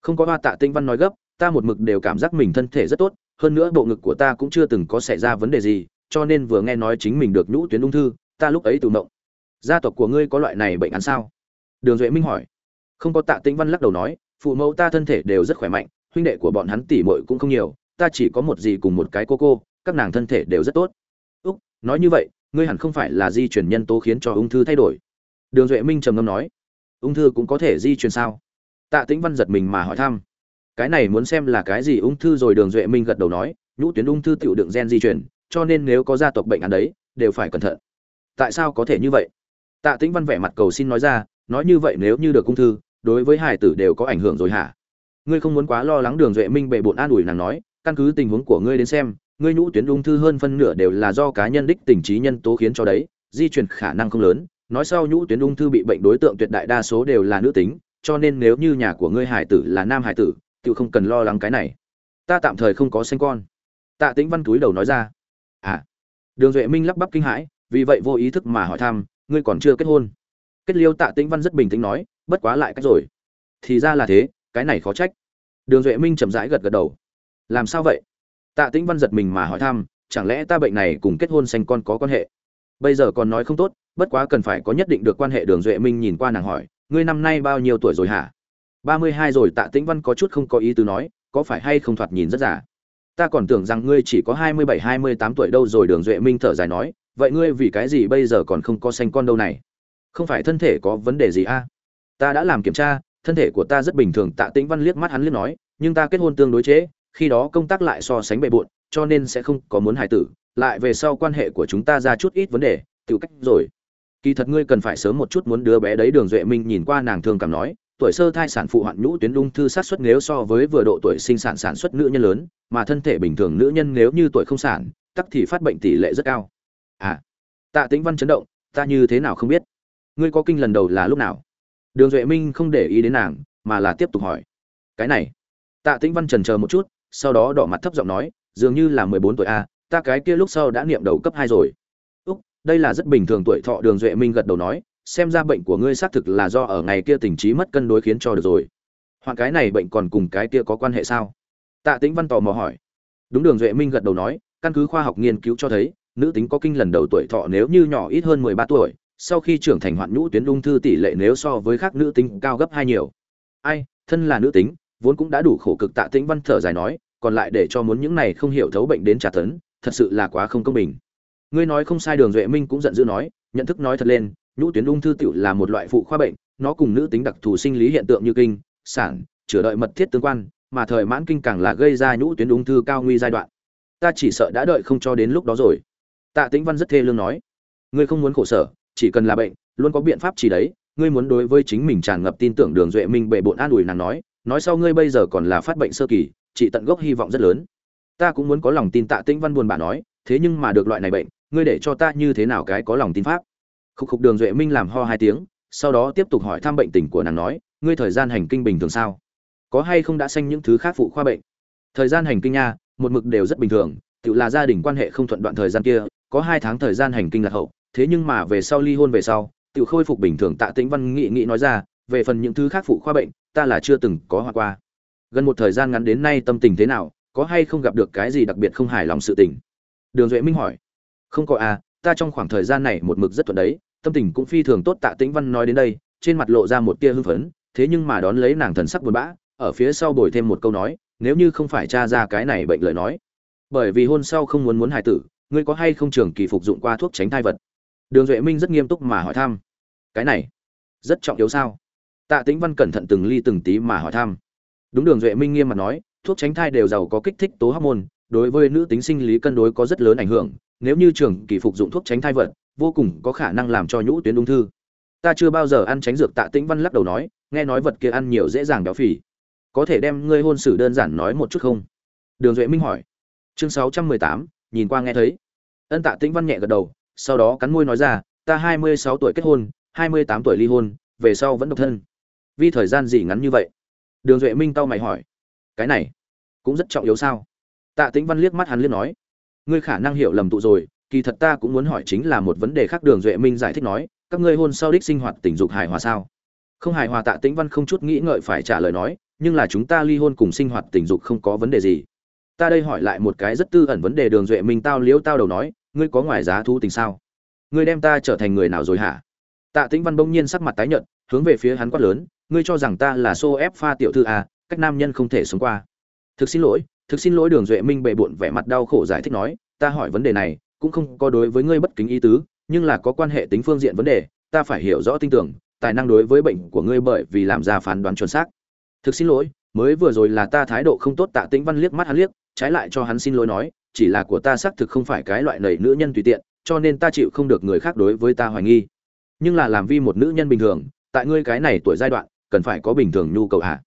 Không có hoa tạ tinh văn nói gấp, ta một mực đều cảm giác mình thân thể rất tốt, hơn nữa bộ ngực của ta cũng chưa từng có xảy ra vấn đề gì, cho nên vừa nghe nói chính mình được nhũ tuyến ung thư, ta lúc ấy tự mộng gia tộc của ngươi có loại này bệnh án sao? Đường duệ minh hỏi. Không có tạ Tinh văn lắc đầu nói, phụ mẫu ta thân thể đều rất khỏe mạnh, huynh đệ của bọn hắn tỉ mội cũng không nhiều ta chỉ có một gì cùng một cái cô cô, các nàng thân thể đều rất tốt. Úc, nói như vậy, ngươi hẳn không phải là di chuyển nhân tố khiến cho ung thư thay đổi. Đường duệ minh trầm ngâm nói, ung thư cũng có thể di chuyển sao? Tạ tĩnh văn giật mình mà hỏi thăm. Cái này muốn xem là cái gì ung thư rồi đường duệ minh gật đầu nói, nhũ tuyến ung thư tiểu đựng gen di chuyển cho nên nếu có gia tộc bệnh án đấy, đều phải cẩn thận. Tại sao có thể như vậy? Tạ tĩnh văn vẻ mặt cầu xin nói ra, nói như vậy nếu như được ung thư, đối với hải tử đều có ảnh hưởng rồi hả? Ngươi không muốn quá lo lắng đường duệ minh bệ bộn an ủi nàng nói căn cứ tình huống của ngươi đến xem, ngươi nhũ tuyến ung thư hơn phân nửa đều là do cá nhân đích tình trí nhân tố khiến cho đấy, di chuyển khả năng không lớn. Nói sau nhũ tuyến ung thư bị bệnh đối tượng tuyệt đại đa số đều là nữ tính, cho nên nếu như nhà của ngươi hải tử là nam hải tử tự không cần lo lắng cái này. Ta tạm thời không có sinh con. Tạ tĩnh văn túi đầu nói ra. À. Đường duệ minh lắp bắp kinh hãi, vì vậy vô ý thức mà hỏi thăm, ngươi còn chưa kết hôn? Kết liêu tạ tĩnh văn rất bình tĩnh nói, bất quá lại cách rồi. Thì ra là thế, cái này khó trách. Đường duệ minh chậm rãi gật gật đầu làm sao vậy? Tạ tĩnh văn giật mình mà hỏi thăm, chẳng lẽ ta bệnh này cùng kết hôn sanh con có quan hệ? Bây giờ còn nói không tốt, bất quá cần phải có nhất định được quan hệ đường duệ minh nhìn qua nàng hỏi, ngươi năm nay bao nhiêu tuổi rồi hả? Ba mươi hai rồi, tạ tĩnh văn có chút không có ý tứ nói, có phải hay không thoạt nhìn rất già? Ta còn tưởng rằng ngươi chỉ có hai mươi bảy, hai mươi tám tuổi đâu rồi, đường duệ minh thở dài nói, vậy ngươi vì cái gì bây giờ còn không có sanh con đâu này? Không phải thân thể có vấn đề gì a à? ta đã làm kiểm tra, thân thể của ta rất bình thường, tạ tĩnh văn liếc mắt hắn liếc nói, nhưng ta kết hôn tương đối chế khi đó công tác lại so sánh bề bộn, cho nên sẽ không có muốn hài tử, lại về sau quan hệ của chúng ta ra chút ít vấn đề, tự cách rồi. Kỳ thật ngươi cần phải sớm một chút muốn đứa bé đấy đường duệ minh nhìn qua nàng thương cảm nói, tuổi sơ thai sản phụ hoạn nhũ tuyến ung thư sát xuất nếu so với vừa độ tuổi sinh sản sản xuất nữ nhân lớn, mà thân thể bình thường nữ nhân nếu như tuổi không sản, tắc thì phát bệnh tỷ lệ rất cao. À tạ tĩnh văn chấn động, ta như thế nào không biết? Ngươi có kinh lần đầu là lúc nào? Đường duệ minh không để ý đến nàng, mà là tiếp tục hỏi. Cái này, tạ tĩnh văn trần chờ một chút sau đó đỏ mặt thấp giọng nói, dường như là mười bốn tuổi a, ta cái kia lúc sau đã niệm đầu cấp hai rồi. Úc, đây là rất bình thường tuổi thọ đường duệ minh gật đầu nói, xem ra bệnh của ngươi xác thực là do ở ngày kia tình trí mất cân đối khiến cho được rồi. Hoặc cái này bệnh còn cùng cái kia có quan hệ sao? Tạ tĩnh văn tò mò hỏi. Đúng đường duệ minh gật đầu nói, căn cứ khoa học nghiên cứu cho thấy, nữ tính có kinh lần đầu tuổi thọ nếu như nhỏ ít hơn mười ba tuổi, sau khi trưởng thành hoạn nhũ tuyến ung thư tỷ lệ nếu so với khác nữ tính cao gấp hai nhiều. Ai, thân là nữ tính vốn cũng đã đủ khổ cực tạ tĩnh văn thở dài nói, còn lại để cho muốn những này không hiểu thấu bệnh đến trả tấn thật sự là quá không công bình. Ngươi nói không sai đường duệ minh cũng giận dữ nói, nhận thức nói thật lên, nhũ tuyến ung thư tiểu là một loại phụ khoa bệnh, nó cùng nữ tính đặc thù sinh lý hiện tượng như kinh, sản, chữa đợi mật thiết tương quan, mà thời mãn kinh càng là gây ra nhũ tuyến ung thư cao nguy giai đoạn. Ta chỉ sợ đã đợi không cho đến lúc đó rồi. Tạ tĩnh văn rất thê lương nói, ngươi không muốn khổ sở, chỉ cần là bệnh, luôn có biện pháp chỉ đấy, ngươi muốn đối với chính mình tràn ngập tin tưởng đường duệ minh bệ bộn an ủi nàng nói nói sau ngươi bây giờ còn là phát bệnh sơ kỳ chị tận gốc hy vọng rất lớn. Ta cũng muốn có lòng tin tạ tĩnh văn buồn bã nói, thế nhưng mà được loại này bệnh, ngươi để cho ta như thế nào cái có lòng tin pháp? Khúc khúc đường duệ minh làm ho hai tiếng, sau đó tiếp tục hỏi thăm bệnh tình của nàng nói, ngươi thời gian hành kinh bình thường sao? Có hay không đã sanh những thứ khác phụ khoa bệnh? Thời gian hành kinh nha, một mực đều rất bình thường, tự là gia đình quan hệ không thuận đoạn thời gian kia, có hai tháng thời gian hành kinh lạc hậu, thế nhưng mà về sau ly hôn về sau, tự khôi phục bình thường tạ tĩnh văn nghị nghị nói ra về phần những thứ khác phụ khoa bệnh, ta là chưa từng có hoa qua. Gần một thời gian ngắn đến nay tâm tình thế nào, có hay không gặp được cái gì đặc biệt không hài lòng sự tình? Đường duệ minh hỏi. Không có à ta trong khoảng thời gian này một mực rất thuận đấy, tâm tình cũng phi thường tốt tạ tĩnh văn nói đến đây, trên mặt lộ ra một tia hưng phấn, thế nhưng mà đón lấy nàng thần sắc buồn bã, ở phía sau bồi thêm một câu nói, nếu như không phải tra ra cái này bệnh lời nói. Bởi vì hôn sau không muốn muốn hài tử, ngươi có hay không trường kỳ phục dụng qua thuốc tránh thai vật? Đường duệ minh rất nghiêm túc mà hỏi thăm. Cái này, rất trọng yếu sao? Tạ tĩnh văn cẩn thận từng ly từng tí mà hỏi thăm. Đúng đường duệ minh nghiêm mặt nói, thuốc tránh thai đều giàu có kích thích tố hormone, đối với nữ tính sinh lý cân đối có rất lớn ảnh hưởng, nếu như trường kỳ phục dụng thuốc tránh thai vật, vô cùng có khả năng làm cho nhũ tuyến ung thư. Ta chưa bao giờ ăn tránh dược, tạ tĩnh văn lắc đầu nói, nghe nói vật kia ăn nhiều dễ dàng béo phì. Có thể đem ngươi hôn sử đơn giản nói một chút không? Đường duệ minh hỏi. Chương sáu trăm mười tám, nhìn qua nghe thấy. Ân tạ tĩnh văn nhẹ gật đầu, sau đó cắn môi nói ra, ta hai mươi sáu tuổi kết hôn, hai mươi tám tuổi ly hôn, về sau vẫn độc thân vì thời gian gì ngắn như vậy? Đường duệ minh tao mày hỏi. Cái này cũng rất trọng yếu sao? Tạ tĩnh văn liếc mắt hắn liếc nói. Ngươi khả năng hiểu lầm tụ rồi, kỳ thật ta cũng muốn hỏi chính là một vấn đề khác đường duệ minh giải thích nói, các ngươi hôn sau đích sinh hoạt tình dục hài hòa sao? Không hài hòa tạ tĩnh văn không chút nghĩ ngợi phải trả lời nói, nhưng là chúng ta ly hôn cùng sinh hoạt tình dục không có vấn đề gì. Ta đây hỏi lại một cái rất tư ẩn vấn đề đường duệ minh tao liếu tao đầu nói, ngươi có ngoài giá thu tình sao? Ngươi đem ta trở thành người nào rồi hả? Tạ tĩnh văn bỗng nhiên sắc mặt tái nhợt, hướng về phía hắn quát lớn ngươi cho rằng ta là xô ép pha tiểu thư à, cách nam nhân không thể sống qua. Thực xin lỗi thực xin lỗi đường duệ minh bệ bộn vẻ mặt đau khổ giải thích nói ta hỏi vấn đề này cũng không có đối với ngươi bất kính ý tứ nhưng là có quan hệ tính phương diện vấn đề ta phải hiểu rõ tin tưởng tài năng đối với bệnh của ngươi bởi vì làm ra phán đoán chuẩn xác. Thực xin lỗi mới vừa rồi là ta thái độ không tốt tạ tĩnh văn liếc mắt hắn liếc trái lại cho hắn xin lỗi nói chỉ là của ta xác thực không phải cái loại nầy nữ nhân tùy tiện cho nên ta chịu không được người khác đối với ta hoài nghi. Nhưng là làm vi một nữ nhân bình thường tại ngươi cái này tuổi giai đoạn cần phải có bình thường nhu cầu hạ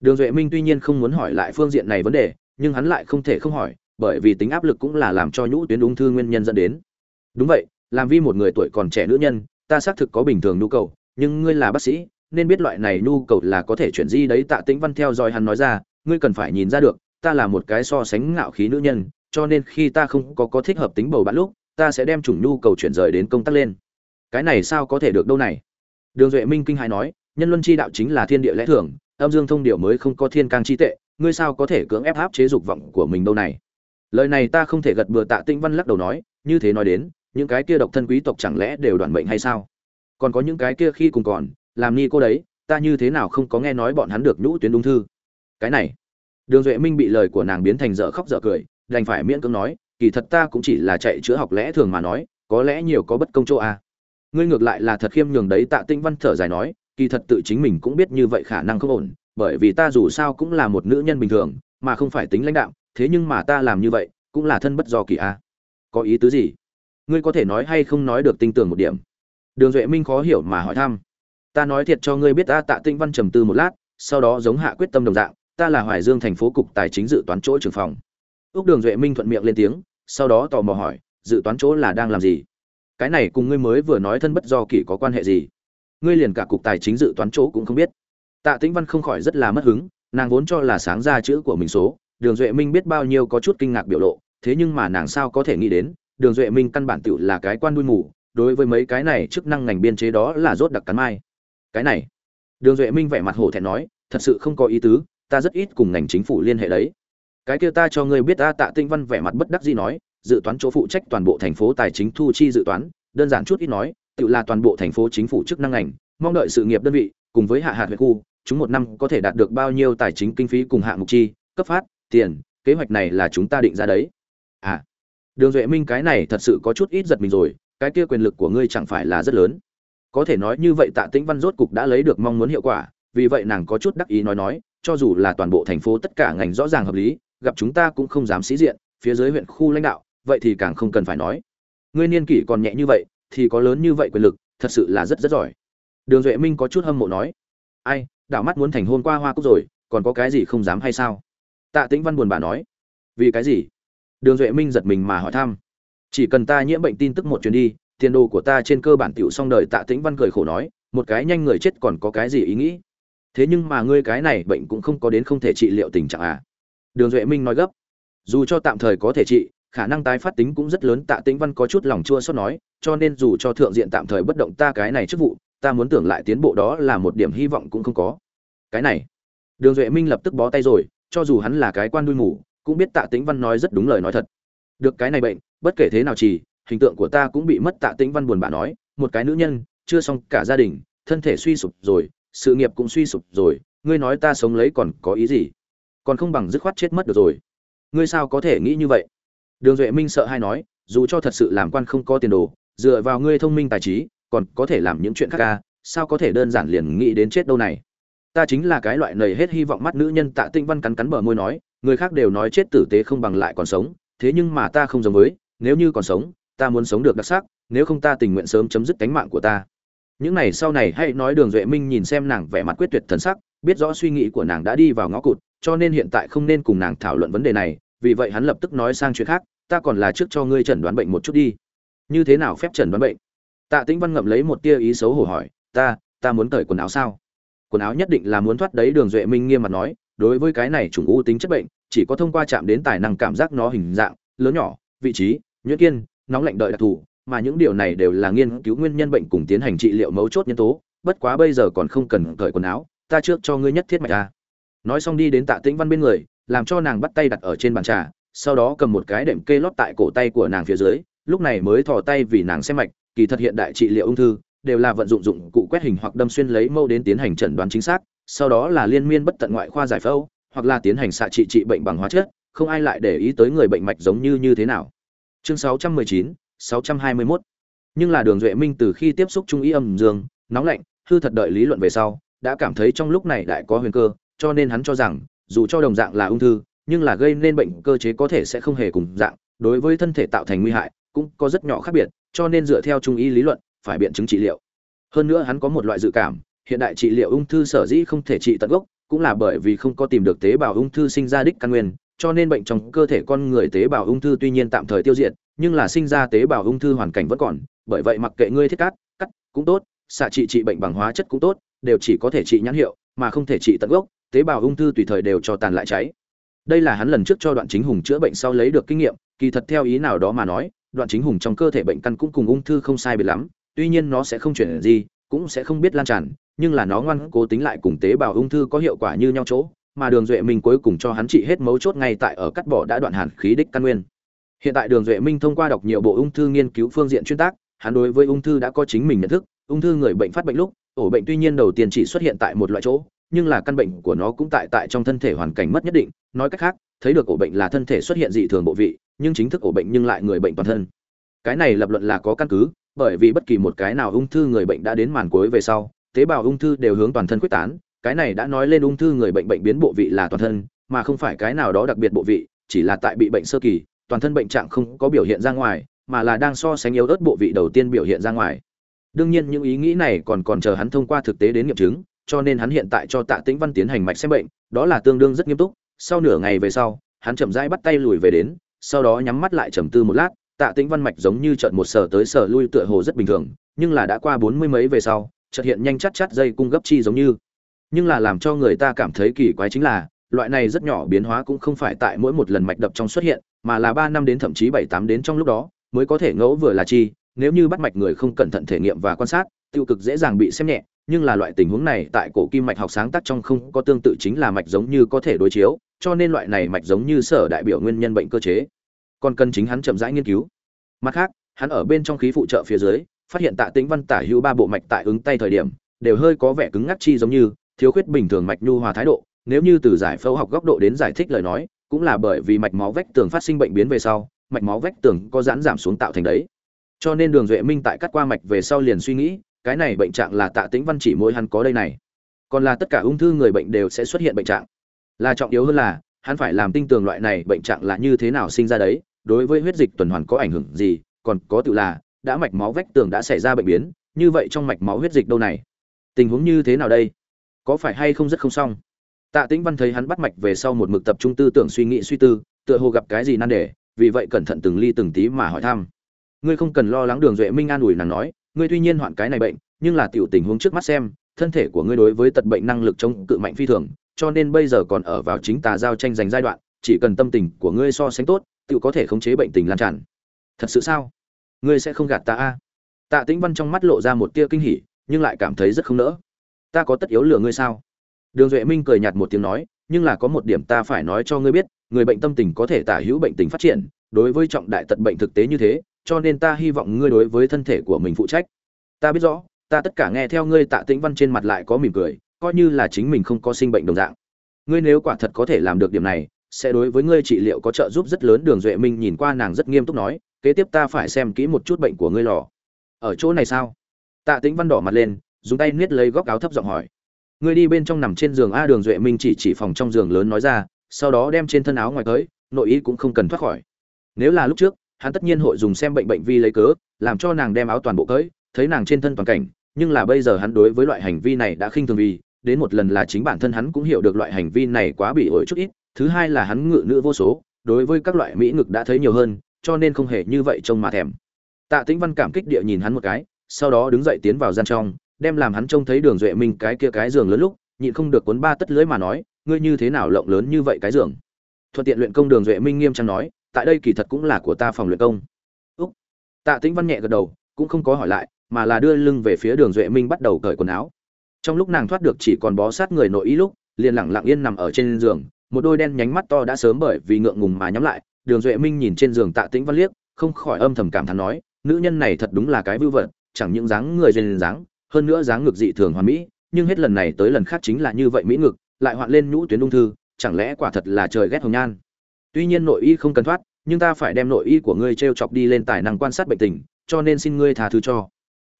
đường duệ minh tuy nhiên không muốn hỏi lại phương diện này vấn đề, nhưng hắn lại không thể không hỏi, bởi vì tính áp lực cũng là làm cho nhũ tuyến ung thư nguyên nhân dẫn đến. Đúng vậy, làm vi một người tuổi còn trẻ nữ nhân, ta xác thực có bình thường nhu cầu, nhưng ngươi là bác sĩ, nên biết loại này nhu cầu là có thể chuyển di đấy, tạ tĩnh văn theo dõi hắn nói ra, ngươi cần phải nhìn ra được, ta là một cái so sánh ngạo khí nữ nhân, cho nên khi ta không có có thích hợp tính bầu bạn lúc, ta sẽ đem chủng nhu cầu chuyển rời đến công tác lên. Cái này sao có thể được đâu này? Đường duệ minh kinh hãi nói nhân luân chi đạo chính là thiên địa lẽ thường, âm dương thông điệu mới không có thiên cang chi tệ, ngươi sao có thể cưỡng ép áp chế dục vọng của mình đâu này? Lời này ta không thể gật bừa tạ Tinh văn lắc đầu nói, như thế nói đến, những cái kia độc thân quý tộc chẳng lẽ đều đoạn bệnh hay sao? Còn có những cái kia khi cùng còn, làm ni cô đấy, ta như thế nào không có nghe nói bọn hắn được nhũ tuyến ung thư? Cái này, đường duệ minh bị lời của nàng biến thành dở khóc dở cười, đành phải miễn cưỡng nói, kỳ thật ta cũng chỉ là chạy chữa học lẽ thường mà nói, có lẽ nhiều có bất công chỗ a à. ngươi ngược lại là thật khiêm nhường đấy, tạ tinh văn thở dài nói kỳ thật tự chính mình cũng biết như vậy khả năng không ổn, bởi vì ta dù sao cũng là một nữ nhân bình thường, mà không phải tính lãnh đạo, thế nhưng mà ta làm như vậy, cũng là thân bất do kỳ a. À. có ý tứ gì? Ngươi có thể nói hay không nói được tinh tường một điểm? Đường duệ minh khó hiểu mà hỏi thăm. Ta nói thiệt cho ngươi biết ta tạ tinh văn trầm tư một lát, sau đó giống hạ quyết tâm đồng dạng, ta là hoài dương thành phố cục tài chính dự toán chỗ trưởng phòng. Ước đường duệ minh thuận miệng lên tiếng, sau đó tò mò hỏi, dự toán chỗ là đang làm gì? Cái này cùng ngươi mới vừa nói thân bất do kỷ có quan hệ gì? Ngươi liền cả cục tài chính dự toán chỗ cũng không biết. Tạ tĩnh văn không khỏi rất là mất hứng, nàng vốn cho là sáng ra chữ của mình số, đường duệ minh biết bao nhiêu có chút kinh ngạc biểu lộ, thế nhưng mà nàng sao có thể nghĩ đến, đường duệ minh căn bản tựu là cái quan đuôi mù, đối với mấy cái này chức năng ngành biên chế đó là rốt đặc cắn mai. Cái này, đường duệ minh vẻ mặt hổ thẹn nói, thật sự không có ý tứ, ta rất ít cùng ngành chính phủ liên hệ đấy. Cái kia ta cho ngươi biết ta tạ tinh văn vẻ mặt bất đắc dĩ nói, dự toán chỗ phụ trách toàn bộ thành phố tài chính thu chi dự toán, đơn giản chút ít nói tự là toàn bộ thành phố chính phủ chức năng ngành, mong đợi sự nghiệp đơn vị cùng với hạ hạt huyện khu, chúng một năm có thể đạt được bao nhiêu tài chính kinh phí cùng hạng mục chi, cấp phát, tiền, kế hoạch này là chúng ta định ra đấy. À đường duệ minh cái này thật sự có chút ít giật mình rồi, cái kia quyền lực của ngươi chẳng phải là rất lớn. Có thể nói như vậy tạ tĩnh văn rốt cục đã lấy được mong muốn hiệu quả, vì vậy nàng có chút đắc ý nói nói, cho dù là toàn bộ thành phố tất cả ngành rõ ràng hợp lý, gặp chúng ta cũng không dám sĩ diện, phía dưới huyện khu lãnh đạo, vậy thì càng không cần phải nói. Ngươi niên kỷ còn nhẹ như vậy thì có lớn như vậy quyền lực, thật sự là rất rất giỏi. Đường duệ minh có chút hâm mộ nói, ai, đảo mắt muốn thành hôn qua hoa cúc rồi, còn có cái gì không dám hay sao? Tạ tĩnh văn buồn bã nói, vì cái gì? Đường duệ minh giật mình mà hỏi thăm, chỉ cần ta nhiễm bệnh tin tức một chuyến đi, tiền đồ của ta trên cơ bản tiêu xong đời. Tạ tĩnh văn cười khổ nói, một cái nhanh người chết còn có cái gì ý nghĩ? Thế nhưng mà ngươi cái này bệnh cũng không có đến không thể trị liệu tình trạng à? Đường duệ minh nói gấp, dù cho tạm thời có thể trị khả năng tái phát tính cũng rất lớn, tạ tĩnh văn có chút lòng chua xót nói, cho nên dù cho thượng diện tạm thời bất động ta cái này chức vụ, ta muốn tưởng lại tiến bộ đó là một điểm hy vọng cũng không có. Cái này, đường duệ minh lập tức bó tay rồi, cho dù hắn là cái quan đuôi mù, cũng biết tạ tĩnh văn nói rất đúng lời nói thật. Được cái này bệnh, bất kể thế nào chỉ hình tượng của ta cũng bị mất, tạ tĩnh văn buồn bã nói, một cái nữ nhân, chưa xong cả gia đình, thân thể suy sụp rồi, sự nghiệp cũng suy sụp rồi, ngươi nói ta sống lấy còn có ý gì? Còn không bằng dứt khoát chết mất được rồi. Ngươi sao có thể nghĩ như vậy? Đường duệ minh sợ hay nói, dù cho thật sự làm quan không có tiền đồ, dựa vào ngươi thông minh tài trí, còn có thể làm những chuyện khác ca sao có thể đơn giản liền nghĩ đến chết đâu này? Ta chính là cái loại nầy hết hy vọng mắt nữ nhân tạ tinh văn cắn cắn bờ môi nói, người khác đều nói chết tử tế không bằng lại còn sống, thế nhưng mà ta không giống với, nếu như còn sống, ta muốn sống được đặc sắc, nếu không ta tình nguyện sớm chấm dứt cánh mạng của ta. Những này sau này hãy nói đường duệ minh nhìn xem nàng vẻ mặt quyết tuyệt thần sắc, biết rõ suy nghĩ của nàng đã đi vào ngõ cụt, cho nên hiện tại không nên cùng nàng thảo luận vấn đề này vì vậy hắn lập tức nói sang chuyện khác, ta còn là trước cho ngươi chẩn đoán bệnh một chút đi. Như thế nào phép chẩn đoán bệnh? Tạ tĩnh văn ngậm lấy một tia ý xấu hổ hỏi, ta ta muốn cởi quần áo sao? Quần áo nhất định là muốn thoát đấy, đường duệ minh nghiêm mặt nói, đối với cái này chủng u tính chất bệnh, chỉ có thông qua chạm đến tài năng cảm giác nó hình dạng, lớn nhỏ, vị trí, nhuyễn kiên, nóng lạnh đợi đặc thù, mà những điều này đều là nghiên cứu nguyên nhân bệnh cùng tiến hành trị liệu mấu chốt nhân tố, bất quá bây giờ còn không cần cởi quần áo, ta trước cho ngươi nhất thiết mạch ta nói xong đi đến tạ tĩnh văn bên người làm cho nàng bắt tay đặt ở trên bàn trà sau đó cầm một cái đệm kê lót tại cổ tay của nàng phía dưới lúc này mới thò tay vì nàng xem mạch kỳ thật hiện đại trị liệu ung thư đều là vận dụng dụng cụ quét hình hoặc đâm xuyên lấy mâu đến tiến hành chẩn đoán chính xác sau đó là liên miên bất tận ngoại khoa giải phẫu hoặc là tiến hành xạ trị trị bệnh bằng hóa chất không ai lại để ý tới người bệnh mạch giống như như thế nào chương 619, 621. nhưng là đường duệ minh từ khi tiếp xúc trung ý âm dương nóng lạnh hư thật đợi lý luận về sau đã cảm thấy trong lúc này đại có huyền cơ cho nên hắn cho rằng dù cho đồng dạng là ung thư, nhưng là gây nên bệnh cơ chế có thể sẽ không hề cùng dạng, đối với thân thể tạo thành nguy hại cũng có rất nhỏ khác biệt, cho nên dựa theo trung y lý luận, phải biện chứng trị liệu. Hơn nữa hắn có một loại dự cảm, hiện đại trị liệu ung thư sở dĩ không thể trị tận gốc, cũng là bởi vì không có tìm được tế bào ung thư sinh ra đích căn nguyên, cho nên bệnh trong cơ thể con người tế bào ung thư tuy nhiên tạm thời tiêu diệt, nhưng là sinh ra tế bào ung thư hoàn cảnh vẫn còn, bởi vậy mặc kệ ngươi thiết cắt cắt cũng tốt, xạ trị trị bệnh bằng hóa chất cũng tốt, đều chỉ có thể trị nhãn hiệu, mà không thể trị tận gốc tế bào ung thư tùy thời đều cho tàn lại cháy. Đây là hắn lần trước cho đoạn chính hùng chữa bệnh sau lấy được kinh nghiệm, kỳ thật theo ý nào đó mà nói, đoạn chính hùng trong cơ thể bệnh căn cũng cùng ung thư không sai biệt lắm, tuy nhiên nó sẽ không chuyển gì, cũng sẽ không biết lan tràn, nhưng là nó ngoan cố tính lại cùng tế bào ung thư có hiệu quả như nhau chỗ, mà đường duệ minh cuối cùng cho hắn trị hết mấu chốt ngay tại ở cắt bỏ đã đoạn hàn khí đích căn nguyên. Hiện tại đường duệ minh thông qua đọc nhiều bộ ung thư nghiên cứu phương diện chuyên tác, hắn đối với ung thư đã có chính mình nhận thức, ung thư người bệnh phát bệnh lúc, ổ bệnh tuy nhiên đầu tiên chỉ xuất hiện tại một loại chỗ nhưng là căn bệnh của nó cũng tại tại trong thân thể hoàn cảnh mất nhất định, nói cách khác, thấy được ổ bệnh là thân thể xuất hiện dị thường bộ vị, nhưng chính thức ổ bệnh nhưng lại người bệnh toàn thân. Cái này lập luận là có căn cứ, bởi vì bất kỳ một cái nào ung thư người bệnh đã đến màn cuối về sau, tế bào ung thư đều hướng toàn thân quyết tán, cái này đã nói lên ung thư người bệnh bệnh biến bộ vị là toàn thân, mà không phải cái nào đó đặc biệt bộ vị, chỉ là tại bị bệnh sơ kỳ, toàn thân bệnh trạng không có biểu hiện ra ngoài, mà là đang so sánh yếu ớt bộ vị đầu tiên biểu hiện ra ngoài. Đương nhiên những ý nghĩ này còn còn chờ hắn thông qua thực tế đến nghiệm chứng cho nên hắn hiện tại cho tạ tĩnh văn tiến hành mạch xem bệnh, đó là tương đương rất nghiêm túc. Sau nửa ngày về sau, hắn chậm rãi bắt tay lùi về đến, sau đó nhắm mắt lại trầm tư một lát, tạ tĩnh văn mạch giống như chợt một sở tới sở lui tựa hồ rất bình thường, nhưng là đã qua bốn mươi mấy về sau, chợt hiện nhanh chắt chắt dây cung gấp chi giống như. Nhưng là làm cho người ta cảm thấy kỳ quái chính là, loại này rất nhỏ biến hóa cũng không phải tại mỗi một lần mạch đập trong xuất hiện, mà là ba năm đến thậm chí bảy tám đến trong lúc đó, mới có thể ngẫu vừa là chi, nếu như bắt mạch người không cẩn thận thể nghiệm và quan sát, tiêu cực dễ dàng bị xem nhẹ nhưng là loại tình huống này tại cổ kim mạch học sáng tác trong không có tương tự chính là mạch giống như có thể đối chiếu, cho nên loại này mạch giống như sở đại biểu nguyên nhân bệnh cơ chế. Còn cần chính hắn chậm rãi nghiên cứu. Mặt khác, hắn ở bên trong khí phụ trợ phía dưới, phát hiện tạ tĩnh văn tả hữu ba bộ mạch tại ứng tay thời điểm, đều hơi có vẻ cứng ngắc chi giống như, thiếu khuyết bình thường mạch nhu hòa thái độ, nếu như từ giải phẫu học góc độ đến giải thích lời nói, cũng là bởi vì mạch máu vách tường phát sinh bệnh biến về sau, mạch máu vách tường có giãn giảm xuống tạo thành đấy. Cho nên đường duệ minh tại cắt qua mạch về sau liền suy nghĩ cái này bệnh trạng là tạ tĩnh văn chỉ mỗi hắn có đây này. Còn là tất cả ung thư người bệnh đều sẽ xuất hiện bệnh trạng. Là trọng yếu hơn là, hắn phải làm tinh tường loại này bệnh trạng là như thế nào sinh ra đấy, đối với huyết dịch tuần hoàn có ảnh hưởng gì, còn có tự là, đã mạch máu vách tường đã xảy ra bệnh biến, như vậy trong mạch máu huyết dịch đâu này? Tình huống như thế nào đây? Có phải hay không rất không xong? Tạ tĩnh văn thấy hắn bắt mạch về sau một mực tập trung tư tưởng suy nghĩ suy tư, tựa hồ gặp cái gì nan đề, vì vậy cẩn thận từng ly từng tí mà hỏi thăm. Ngươi không cần lo lắng đường duệ minh an ủi nàng nói ngươi tuy nhiên hoạn cái này bệnh, nhưng là tiểu tình huống trước mắt xem, thân thể của ngươi đối với tật bệnh năng lực chống cự mạnh phi thường, cho nên bây giờ còn ở vào chính tà giao tranh giành giai đoạn, chỉ cần tâm tình của ngươi so sánh tốt tự có thể khống chế bệnh tình lan tràn. Thật sự sao? Ngươi sẽ không gạt ta a? Tạ tĩnh văn trong mắt lộ ra một tia kinh hỉ, nhưng lại cảm thấy rất không nỡ. Ta có tất yếu lừa ngươi sao? Đường duệ minh cười nhạt một tiếng nói, nhưng là có một điểm ta phải nói cho ngươi biết, người bệnh tâm tình có thể tả hữu bệnh tình phát triển, đối với trọng đại tật bệnh thực tế như thế cho nên ta hy vọng ngươi đối với thân thể của mình phụ trách. Ta biết rõ, ta tất cả nghe theo ngươi tạ tĩnh văn trên mặt lại có mỉm cười, coi như là chính mình không có sinh bệnh đồng dạng. Ngươi nếu quả thật có thể làm được điểm này, sẽ đối với ngươi trị liệu có trợ giúp rất lớn. Đường duệ minh nhìn qua nàng rất nghiêm túc nói, kế tiếp ta phải xem kỹ một chút bệnh của ngươi lò. Ở chỗ này sao? Tạ tĩnh văn đỏ mặt lên, dùng tay niết lấy góc áo thấp giọng hỏi. Ngươi đi bên trong nằm trên giường a, đường duệ minh chỉ chỉ phòng trong giường lớn nói ra, sau đó đem trên thân áo ngoài tới, nội ý cũng không cần thoát khỏi. Nếu là lúc trước hắn tất nhiên hội dùng xem bệnh bệnh vi lấy cớ, làm cho nàng đem áo toàn bộ cưới thấy nàng trên thân toàn cảnh, nhưng là bây giờ hắn đối với loại hành vi này đã khinh thường vì, đến một lần là chính bản thân hắn cũng hiểu được loại hành vi này quá bị ổi chút ít, thứ hai là hắn ngự nữ vô số, đối với các loại mỹ ngực đã thấy nhiều hơn, cho nên không hề như vậy trông mà thèm. Tạ tĩnh văn cảm kích địa nhìn hắn một cái, sau đó đứng dậy tiến vào gian trong, đem làm hắn trông thấy đường duệ minh cái kia cái giường lớn lúc, nhịn không được cuốn ba tất lưới mà nói, ngươi như thế nào lộng lớn như vậy cái giường? Thuận tiện luyện công đường duệ minh nghiêm trang nói tại đây kỳ thật cũng là của ta phòng luyện công. Úc. Tạ tĩnh văn nhẹ gật đầu, cũng không có hỏi lại, mà là đưa lưng về phía đường duệ minh bắt đầu cởi quần áo. Trong lúc nàng thoát được chỉ còn bó sát người nội ý lúc, liền lặng lặng yên nằm ở trên giường, một đôi đen nhánh mắt to đã sớm bởi vì ngượng ngùng mà nhắm lại, đường duệ minh nhìn trên giường tạ tĩnh văn liếc, không khỏi âm thầm cảm thán nói, nữ nhân này thật đúng là cái vưu vật, chẳng những dáng người duyên dáng, hơn nữa dáng ngực dị thường hoàn mỹ, nhưng hết lần này tới lần khác chính là như vậy mỹ ngực lại hoạn lên nhũ tuyến ung thư, chẳng lẽ quả thật là trời ghét hồng nhan. Tuy nhiên nội y không cần thoát nhưng ta phải đem nội y của ngươi t r e o chọc đi lên tài năng quan sát bệnh tình, cho nên xin ngươi tha thứ cho.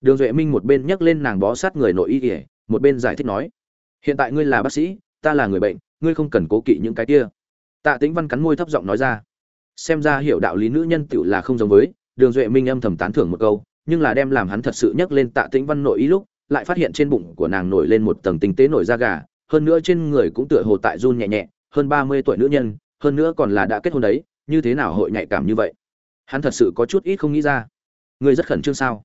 Đường duệ minh một bên nhấc lên nàng bó sát người nội y kể một bên giải thích nói, hiện tại ngươi là bác sĩ, ta là người bệnh, ngươi không cần cố kỵ những cái kia. Tạ tĩnh văn cắn môi thấp giọng nói ra, xem ra hiểu đạo lý nữ nhân tựu là không giống với. Đường duệ minh âm thầm tán thưởng một câu, nhưng là đem làm hắn thật sự nhấc lên tạ tĩnh văn nội ý lúc, lại phát hiện trên bụng của nàng nổi lên một tầng tinh tế nổi da gà, hơn nữa trên người cũng tựa hồ tại run nhẹ nhẹ, hơn ba mươi tuổi nữ nhân, hơn nữa còn là đã kết hôn đấy như thế nào hội nhạy cảm như vậy? Hắn thật sự có chút ít không nghĩ ra. Ngươi rất khẩn trương sao?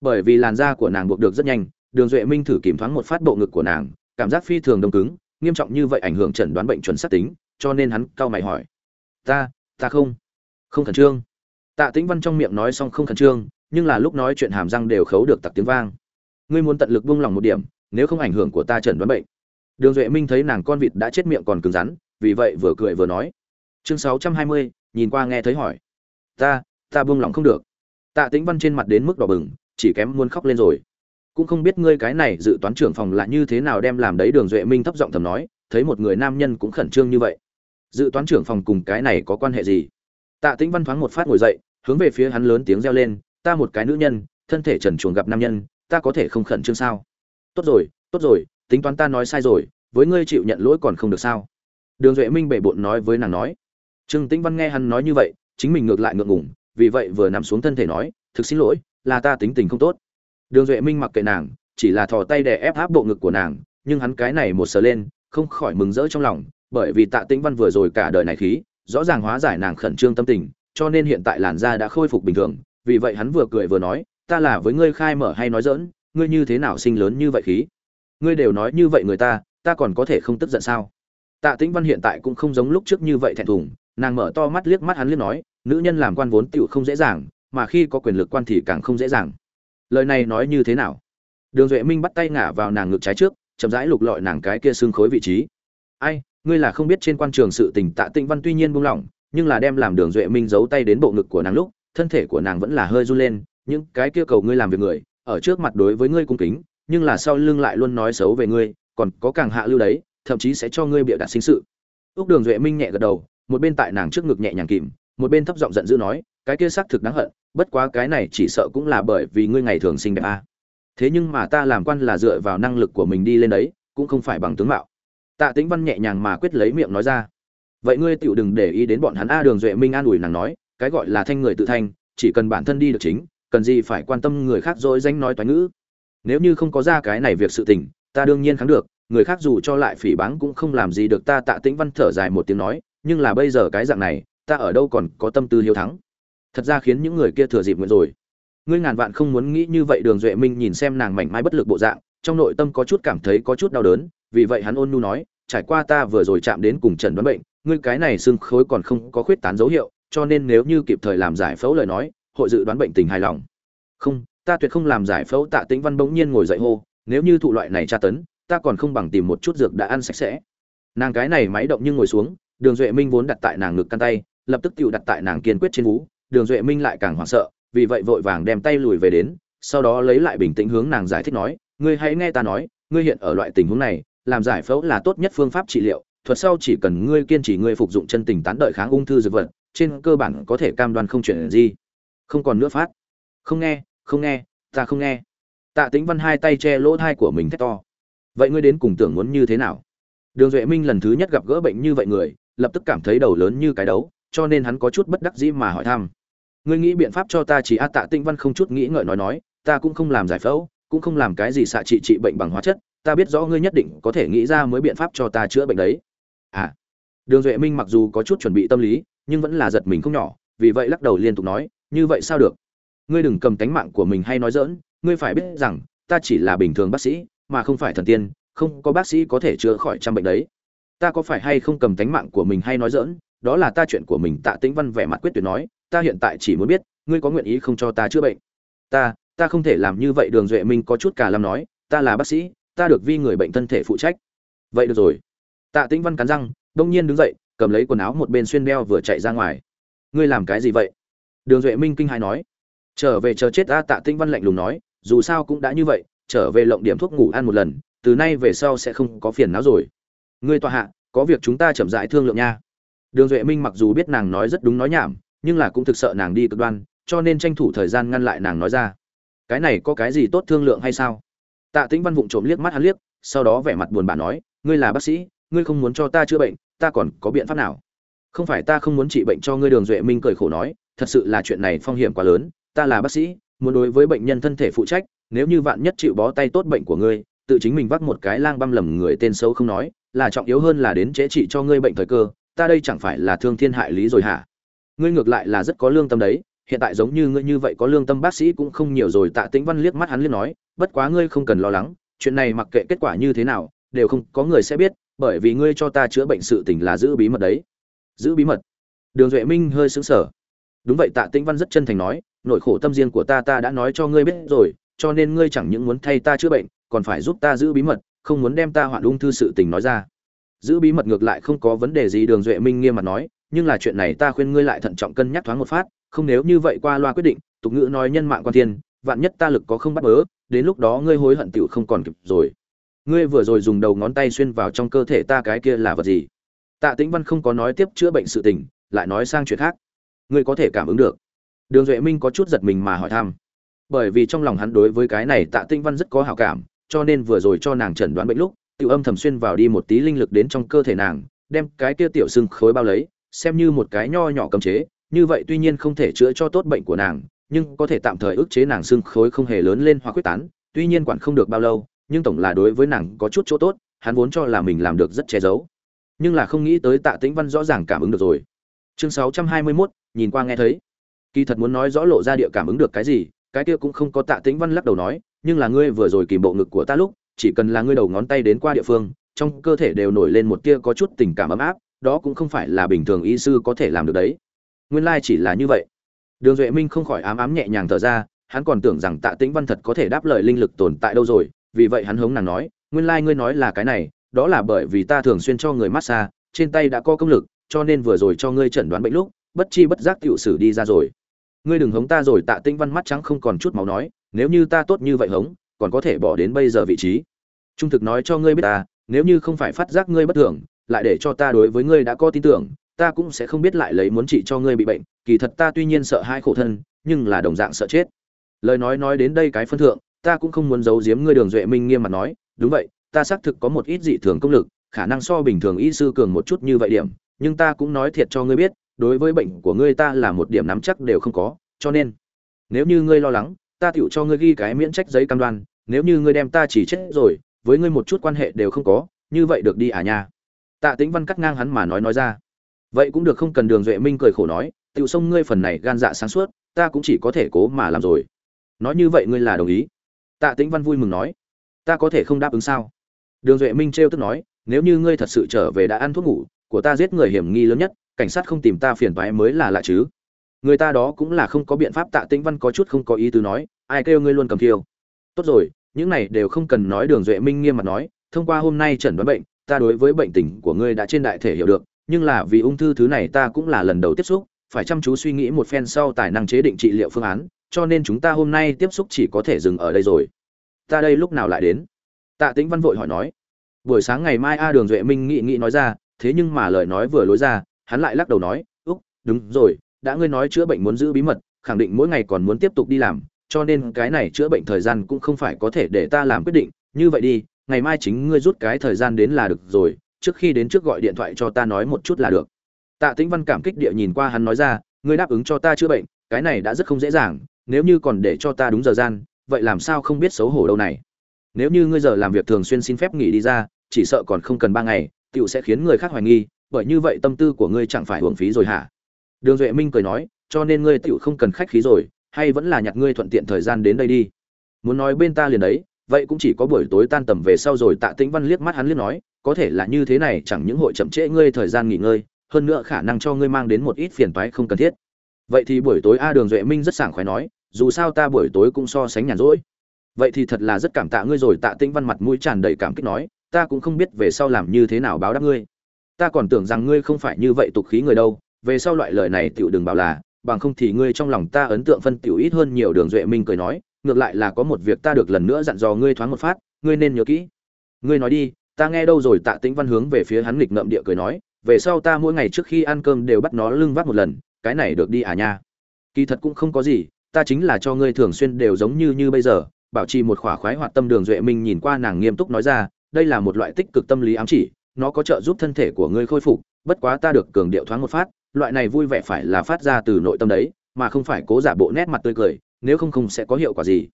Bởi vì làn da của nàng buộc được rất nhanh, đường duệ minh thử kiểm thoáng một phát bộ ngực của nàng, cảm giác phi thường đông cứng, nghiêm trọng như vậy ảnh hưởng chẩn đoán bệnh chuẩn xác tính, cho nên hắn cau mày hỏi. Ta ta không không khẩn trương. Tạ tĩnh văn trong miệng nói xong không khẩn trương, nhưng là lúc nói chuyện hàm răng đều khấu được tặc tiếng vang. Ngươi muốn tận lực buông lòng một điểm, nếu không ảnh hưởng của ta chẩn đoán bệnh. Đường duệ minh thấy nàng con vịt đã chết miệng còn cứng rắn, vì vậy vừa cười vừa nói. Chương sáu trăm hai mươi nhìn qua nghe thấy hỏi. Ta ta buông lòng không được. Tạ tĩnh văn trên mặt đến mức đỏ bừng, chỉ kém muốn khóc lên rồi. Cũng không biết ngươi cái này dự toán trưởng phòng là như thế nào đem làm đấy, đường duệ minh thấp giọng thầm nói, thấy một người nam nhân cũng khẩn trương như vậy. Dự toán trưởng phòng cùng cái này có quan hệ gì? Tạ tĩnh văn thoáng một phát ngồi dậy, hướng về phía hắn lớn tiếng reo lên, ta một cái nữ nhân, thân thể trần chuồng gặp nam nhân, ta có thể không khẩn trương sao? Tốt rồi tốt rồi, tính toán ta nói sai rồi, với ngươi chịu nhận lỗi còn không được sao? Đường duệ minh bệ bộn nói với nàng nói trương tĩnh văn nghe hắn nói như vậy chính mình ngược lại ngượng ngùng vì vậy vừa nằm xuống thân thể nói thực xin lỗi là ta tính tình không tốt. Đường duệ minh mặc kệ nàng chỉ là thò tay đè ép áp bộ ngực của nàng nhưng hắn cái này một sờ lên không khỏi mừng rỡ trong lòng bởi vì tạ tĩnh văn vừa rồi cả đời này khí rõ ràng hóa giải nàng khẩn trương tâm tình cho nên hiện tại làn da đã khôi phục bình thường vì vậy hắn vừa cười vừa nói ta là với ngươi khai mở hay nói giỡn, ngươi như thế nào sinh lớn như vậy khí? Ngươi đều nói như vậy người ta ta còn có thể không tức giận sao? Tạ tĩnh văn hiện tại cũng không giống lúc trước như vậy thẹn thùng nàng mở to mắt liếc mắt hắn liếc nói, nữ nhân làm quan vốn tựu không dễ dàng, mà khi có quyền lực quan thì càng không dễ dàng. Lời này nói như thế nào? Đường duệ minh bắt tay ngả vào nàng ngực trái trước, chậm rãi lục lọi nàng cái kia xương khối vị trí. Ai, ngươi là không biết trên quan trường sự tình tạ tịnh văn tuy nhiên buông lỏng, nhưng là đem làm đường duệ minh giấu tay đến bộ ngực của nàng lúc, thân thể của nàng vẫn là hơi run lên, những cái kia cầu ngươi làm việc người, ở trước mặt đối với ngươi cung kính, nhưng là sau lưng lại luôn nói xấu về ngươi, còn có càng hạ lưu đấy, thậm chí sẽ cho ngươi bịa đặt sinh sự. Úc đường duệ minh nhẹ gật đầu một bên tại nàng trước ngực nhẹ nhàng kìm, một bên thấp giọng giận dữ nói, cái kia xác thực đáng hận, bất quá cái này chỉ sợ cũng là bởi vì ngươi ngày thường sinh đẹp a. Thế nhưng mà ta làm quan là dựa vào năng lực của mình đi lên đấy, cũng không phải bằng tướng mạo. Tạ tĩnh văn nhẹ nhàng mà quyết lấy miệng nói ra. Vậy ngươi tựu đừng để ý đến bọn hắn a đường duệ minh an ủi nàng nói, cái gọi là thanh người tự thanh, chỉ cần bản thân đi được chính, cần gì phải quan tâm người khác dối danh nói toán ngữ. Nếu như không có ra cái này việc sự tình, ta đương nhiên kháng được, người khác dù cho lại phỉ báng cũng không làm gì được ta. Tạ tĩnh văn thở dài một tiếng nói nhưng là bây giờ cái dạng này, ta ở đâu còn có tâm tư hiếu thắng. Thật ra khiến những người kia thừa dịp nguyện rồi. Ngươi ngàn vạn không muốn nghĩ như vậy, đường duệ minh nhìn xem nàng mảnh mai bất lực bộ dạng, trong nội tâm có chút cảm thấy có chút đau đớn, vì vậy hắn ôn nhu nói, trải qua ta vừa rồi chạm đến cùng trần đoán bệnh, ngươi cái này xương khối còn không có khuyết tán dấu hiệu, cho nên nếu như kịp thời làm giải phẫu lời nói, hội dự đoán bệnh tình hài lòng. Không, ta tuyệt không làm giải phẫu, tạ tĩnh văn bỗng nhiên ngồi dậy hô, nếu như thụ loại này tra tấn, ta còn không bằng tìm một chút dược đã ăn sạch sẽ. Nàng cái này máy động nhưng ngồi xuống đường duệ minh vốn đặt tại nàng ngực căn tay, lập tức tự đặt tại nàng kiên quyết trên vú. Đường duệ minh lại càng hoảng sợ, vì vậy vội vàng đem tay lùi về đến, sau đó lấy lại bình tĩnh hướng nàng giải thích nói, ngươi hãy nghe ta nói, ngươi hiện ở loại tình huống này, làm giải phẫu là tốt nhất phương pháp trị liệu, thuật sau chỉ cần ngươi kiên trì ngươi phục dụng chân tình tán đợi kháng ung thư dược vật, trên cơ bản có thể cam đoan không chuyển gì. Không còn nữa phát. Không nghe không nghe, ta không nghe. Tạ tĩnh văn hai tay che lỗ thai của mình thét to. Vậy ngươi đến cùng tưởng muốn như thế nào? Đường duệ minh lần thứ nhất gặp gỡ bệnh như vậy người lập tức cảm thấy đầu lớn như cái đấu, cho nên hắn có chút bất đắc dĩ mà hỏi thăm. Ngươi nghĩ biện pháp cho ta chỉ a tạ tinh văn không chút nghĩ ngợi nói nói, ta cũng không làm giải phẫu, cũng không làm cái gì xạ trị trị bệnh bằng hóa chất, ta biết rõ ngươi nhất định có thể nghĩ ra mới biện pháp cho ta chữa bệnh đấy. À đường duệ minh mặc dù có chút chuẩn bị tâm lý, nhưng vẫn là giật mình không nhỏ, vì vậy lắc đầu liên tục nói, như vậy sao được? Ngươi đừng cầm tánh mạng của mình hay nói dỡn ngươi phải biết rằng, ta chỉ là bình thường bác sĩ, mà không phải thần tiên, không có bác sĩ có thể chữa khỏi trăm bệnh đấy ta có phải hay không cầm tánh mạng của mình hay nói dỡn đó là ta chuyện của mình, tạ tĩnh văn vẻ mặt quyết tuyệt nói, ta hiện tại chỉ muốn biết, ngươi có nguyện ý không cho ta chữa bệnh? Ta ta không thể làm như vậy, đường duệ minh có chút cả làm nói, ta là bác sĩ, ta được vi người bệnh thân thể phụ trách. Vậy được rồi. Tạ tĩnh văn cắn răng, đông nhiên đứng dậy, cầm lấy quần áo một bên xuyên đeo vừa chạy ra ngoài. Ngươi làm cái gì vậy? Đường duệ minh kinh hài nói. Trở về chờ chết ta tạ tĩnh văn lạnh lùng nói, dù sao cũng đã như vậy, trở về lộng điểm thuốc ngủ ăn một lần, từ nay về sau sẽ không có phiền não rồi ngươi tọa hạ, có việc chúng ta chậm rãi thương lượng nha. Đường duệ minh mặc dù biết nàng nói rất đúng nói nhảm, nhưng là cũng thực sợ nàng đi cực đoan, cho nên tranh thủ thời gian ngăn lại nàng nói ra. Cái này có cái gì tốt thương lượng hay sao? Tạ tĩnh văn vụng trộm liếc mắt hắn liếc, sau đó vẻ mặt buồn bã nói, ngươi là bác sĩ, ngươi không muốn cho ta chữa bệnh, ta còn có biện pháp nào? Không phải ta không muốn trị bệnh cho ngươi, đường duệ minh cười khổ nói, thật sự là chuyện này phong hiểm quá lớn, ta là bác sĩ, muốn đối với bệnh nhân thân thể phụ trách, nếu như vạn nhất chịu bó tay tốt bệnh của ngươi, tự chính mình vác một cái lang băm lầm người tên xấu không nói là trọng yếu hơn là đến chế trị cho ngươi bệnh thời cơ, ta đây chẳng phải là thương thiên hại lý rồi hả? Ngươi ngược lại là rất có lương tâm đấy, hiện tại giống như ngươi như vậy có lương tâm bác sĩ cũng không nhiều rồi, tạ tĩnh văn liếc mắt hắn liếc nói, bất quá ngươi không cần lo lắng, chuyện này mặc kệ kết quả như thế nào, đều không có người sẽ biết, bởi vì ngươi cho ta chữa bệnh sự tình là giữ bí mật đấy. Giữ bí mật? Đường duệ minh hơi sững sờ. Đúng vậy, tạ tĩnh văn rất chân thành nói, nỗi khổ tâm riêng của ta ta đã nói cho ngươi biết rồi, cho nên ngươi chẳng những muốn thay ta chữa bệnh, còn phải giúp ta giữ bí mật không muốn đem ta hoạn ung thư sự tình nói ra. Giữ bí mật ngược lại không có vấn đề gì, đường duệ minh nghiêm mặt nói, nhưng là chuyện này ta khuyên ngươi lại thận trọng cân nhắc thoáng một phát, không nếu như vậy qua loa quyết định, tục ngữ nói nhân mạng quan thiên, vạn nhất ta lực có không bắt bớ, đến lúc đó ngươi hối hận tựu không còn kịp rồi. Ngươi vừa rồi dùng đầu ngón tay xuyên vào trong cơ thể ta cái kia là vật gì? Tạ tĩnh văn không có nói tiếp chữa bệnh sự tình, lại nói sang chuyện khác. Ngươi có thể cảm ứng được. Đường duệ minh có chút giật mình mà hỏi thăm. Bởi vì trong lòng hắn đối với cái này tạ tĩnh văn rất có hảo cảm cho nên vừa rồi cho nàng chẩn đoán bệnh lúc tiểu âm thầm xuyên vào đi một tí linh lực đến trong cơ thể nàng đem cái kia tiểu xương khối bao lấy xem như một cái nho nhỏ cấm chế như vậy tuy nhiên không thể chữa cho tốt bệnh của nàng nhưng có thể tạm thời ức chế nàng xương khối không hề lớn lên hoặc quyết tán tuy nhiên quản không được bao lâu nhưng tổng là đối với nàng có chút chỗ tốt hắn vốn cho là mình làm được rất che giấu. Nhưng là không nghĩ tới tạ tĩnh văn rõ ràng cảm ứng được rồi. Chương 621, nhìn qua nghe thấy. Kỳ thật muốn nói rõ lộ ra địa cảm ứng được cái gì cái kia cũng không có tạ tĩnh văn lắc đầu nói nhưng là ngươi vừa rồi kìm bộ ngực của ta lúc, chỉ cần là ngươi đầu ngón tay đến qua địa phương, trong cơ thể đều nổi lên một tia có chút tình cảm ấm áp, đó cũng không phải là bình thường y sư có thể làm được đấy. Nguyên lai chỉ là như vậy. Đường duệ minh không khỏi ám ám nhẹ nhàng thở ra, hắn còn tưởng rằng tạ tĩnh văn thật có thể đáp lời linh lực tồn tại đâu rồi, vì vậy hắn hống nàng nói, nguyên lai ngươi nói là cái này, đó là bởi vì ta thường xuyên cho người massage, trên tay đã có công lực, cho nên vừa rồi cho ngươi chẩn đoán bệnh lúc, bất chi bất giác tiểu sử đi ra rồi. Ngươi đừng hống ta rồi. Tạ tĩnh văn mắt trắng không còn chút máu nói nếu như ta tốt như vậy hống, còn có thể bỏ đến bây giờ vị trí. Trung thực nói cho ngươi biết ta, nếu như không phải phát giác ngươi bất thường, lại để cho ta đối với ngươi đã có tin tưởng, ta cũng sẽ không biết lại lấy muốn trị cho ngươi bị bệnh, kỳ thật ta tuy nhiên sợ hai khổ thân, nhưng là đồng dạng sợ chết. Lời nói nói đến đây cái phân thượng, ta cũng không muốn giấu giếm ngươi đường duệ minh nghiêm mặt nói, đúng vậy, ta xác thực có một ít dị thường công lực, khả năng so bình thường y sư cường một chút như vậy điểm, nhưng ta cũng nói thiệt cho ngươi biết, đối với bệnh của ngươi ta là một điểm nắm chắc đều không có, cho nên, nếu như ngươi lo lắng ta tựu cho ngươi ghi cái miễn trách giấy cam đoan, nếu như ngươi đem ta chỉ chết rồi, với ngươi một chút quan hệ đều không có, như vậy được đi à nha. Tạ tĩnh văn cắt ngang hắn mà nói nói ra. Vậy cũng được không cần đường duệ minh cười khổ nói tiểu sông ngươi phần này gan dạ sáng suốt, ta cũng chỉ có thể cố mà làm rồi. Nói như vậy ngươi là đồng ý. Tạ tĩnh văn vui mừng nói, ta có thể không đáp ứng sao? Đường duệ minh trêu tức nói, nếu như ngươi thật sự trở về đã ăn thuốc ngủ, của ta giết người hiểm nghi lớn nhất, cảnh sát không tìm ta phiền toái mới là lạ chứ. Người ta đó cũng là không có biện pháp, tạ tĩnh văn có chút không có ý tứ nói ai kêu ngươi luôn cầm thiêu? Tốt rồi, những này đều không cần nói đường duệ minh nghiêm mặt nói, thông qua hôm nay chẩn đoán bệnh, ta đối với bệnh tình của ngươi đã trên đại thể hiểu được, nhưng là vì ung thư thứ này ta cũng là lần đầu tiếp xúc, phải chăm chú suy nghĩ một phen sau tài năng chế định trị liệu phương án, cho nên chúng ta hôm nay tiếp xúc chỉ có thể dừng ở đây rồi. Ta đây lúc nào lại đến? Tạ tĩnh văn vội hỏi nói. Buổi sáng ngày mai a đường duệ minh nghị nghị nói ra, thế nhưng mà lời nói vừa lối ra, hắn lại lắc đầu nói, úc, đúng rồi, đã ngươi nói chữa bệnh muốn giữ bí mật, khẳng định mỗi ngày còn muốn tiếp tục đi làm cho nên cái này chữa bệnh thời gian cũng không phải có thể để ta làm quyết định. Như vậy đi, ngày mai chính ngươi rút cái thời gian đến là được rồi, trước khi đến trước gọi điện thoại cho ta nói một chút là được. Tạ tĩnh văn cảm kích địa nhìn qua hắn nói ra, ngươi đáp ứng cho ta chữa bệnh, cái này đã rất không dễ dàng, nếu như còn để cho ta đúng giờ gian, vậy làm sao không biết xấu hổ đâu này? Nếu như ngươi giờ làm việc thường xuyên xin phép nghỉ đi ra, chỉ sợ còn không cần ba ngày tựu sẽ khiến người khác hoài nghi, bởi như vậy tâm tư của ngươi chẳng phải hưởng phí rồi hả? Đường duệ minh cười nói, cho nên ngươi tựu không cần khách khí rồi hay vẫn là nhặt ngươi thuận tiện thời gian đến đây đi. Muốn nói bên ta liền đấy, vậy cũng chỉ có buổi tối tan tầm về sau rồi tạ tĩnh văn liếc mắt hắn liếc nói, có thể là như thế này chẳng những hội chậm trễ ngươi thời gian nghỉ ngơi, hơn nữa khả năng cho ngươi mang đến một ít phiền toái không cần thiết. Vậy thì buổi tối a đường duệ minh rất sảng khoái nói, dù sao ta buổi tối cũng so sánh nhàn rỗi. Vậy thì thật là rất cảm tạ ngươi rồi tạ tĩnh văn mặt mũi tràn đầy cảm kích nói, ta cũng không biết về sau làm như thế nào báo đáp ngươi. Ta còn tưởng rằng ngươi không phải như vậy tục khí người đâu, về sau loại lời này tiểu đừng bảo là bằng không thì ngươi trong lòng ta ấn tượng phân tiểu ít hơn nhiều đường duệ minh cười nói, ngược lại là có một việc ta được lần nữa dặn dò ngươi thoáng một phát, ngươi nên nhớ kỹ. Ngươi nói đi, ta nghe đâu rồi, tạ tĩnh văn hướng về phía hắn nghịch ngợm địa cười nói, về sau ta mỗi ngày trước khi ăn cơm đều bắt nó lưng vắt một lần, cái này được đi à nha. Kỳ thật cũng không có gì, ta chính là cho ngươi thường xuyên đều giống như như bây giờ, bảo trì một khỏa khoái hoạt tâm đường duệ minh nhìn qua nàng nghiêm túc nói ra, đây là một loại tích cực tâm lý ám chỉ, nó có trợ giúp thân thể của ngươi khôi phục, bất quá ta được cường điệu thoáng một phát loại này vui vẻ phải là phát ra từ nội tâm đấy, mà không phải cố giả bộ nét mặt tươi cười, nếu không không sẽ có hiệu quả gì.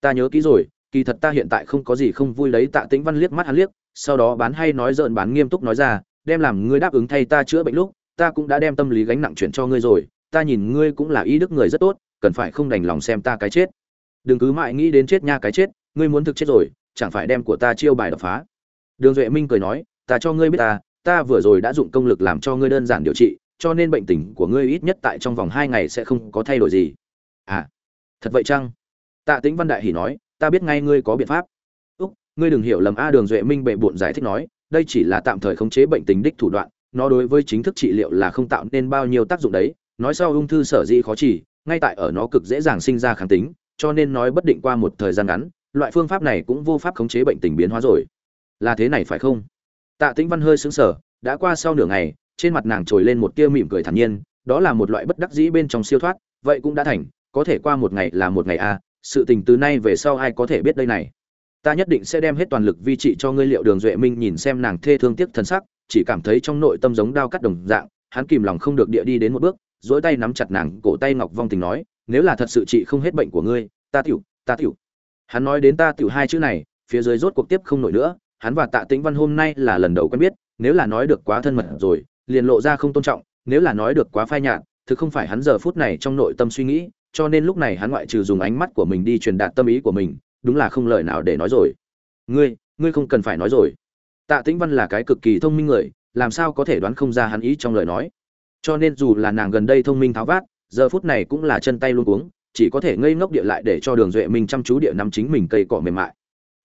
Ta nhớ kỹ rồi, kỳ thật ta hiện tại không có gì không vui lấy tạ tĩnh văn liếc mắt hắn liếc, sau đó bán hay nói dợn bán nghiêm túc nói ra, đem làm ngươi đáp ứng thay ta chữa bệnh lúc, ta cũng đã đem tâm lý gánh nặng chuyển cho ngươi rồi, ta nhìn ngươi cũng là ý đức người rất tốt, cần phải không đành lòng xem ta cái chết. Đừng cứ mãi nghĩ đến chết nha cái chết, ngươi muốn thực chết rồi, chẳng phải đem của ta chiêu bài đập phá. Đường duệ minh cười nói, ta cho ngươi biết ta ta vừa rồi đã dụng công lực làm cho ngươi đơn giản điều trị cho nên bệnh tình của ngươi ít nhất tại trong vòng hai ngày sẽ không có thay đổi gì. À thật vậy chăng? Tạ tĩnh văn đại hỉ nói, ta biết ngay ngươi có biện pháp. Úc, ngươi đừng hiểu lầm a đường duệ minh bệ bộn giải thích nói, đây chỉ là tạm thời khống chế bệnh tình đích thủ đoạn, nó đối với chính thức trị liệu là không tạo nên bao nhiêu tác dụng đấy. Nói sau ung thư sở dĩ khó chỉ ngay tại ở nó cực dễ dàng sinh ra kháng tính, cho nên nói bất định qua một thời gian ngắn, loại phương pháp này cũng vô pháp khống chế bệnh tình biến hóa rồi. Là thế này phải không? Tạ tĩnh văn hơi sững sờ, đã qua sau nửa ngày trên mặt nàng trồi lên một tia mỉm cười thản nhiên đó là một loại bất đắc dĩ bên trong siêu thoát vậy cũng đã thành có thể qua một ngày là một ngày a à, sự tình từ nay về sau ai có thể biết đây này. Ta nhất định sẽ đem hết toàn lực vi trị cho ngươi liệu đường duệ minh nhìn xem nàng thê thương tiếc thân sắc chỉ cảm thấy trong nội tâm giống đao cắt đồng dạng hắn kìm lòng không được địa đi đến một bước dỗi tay nắm chặt nàng cổ tay ngọc vong tình nói nếu là thật sự trị không hết bệnh của ngươi ta tiểu ta tiểu. Hắn nói đến ta tiểu hai chữ này phía dưới rốt cuộc tiếp không nổi nữa hắn và tạ tĩnh văn hôm nay là lần đầu quen biết nếu là nói được quá thân mật rồi liền lộ ra không tôn trọng, nếu là nói được quá phai nhạt, thực không phải hắn giờ phút này trong nội tâm suy nghĩ, cho nên lúc này hắn ngoại trừ dùng ánh mắt của mình đi truyền đạt tâm ý của mình, đúng là không lời nào để nói rồi. Ngươi ngươi không cần phải nói rồi. Tạ tĩnh văn là cái cực kỳ thông minh người, làm sao có thể đoán không ra hắn ý trong lời nói. Cho nên dù là nàng gần đây thông minh tháo vát, giờ phút này cũng là chân tay luôn cuống, chỉ có thể ngây ngốc địa lại để cho đường duệ minh chăm chú địa nắm chính mình cây cỏ mềm mại.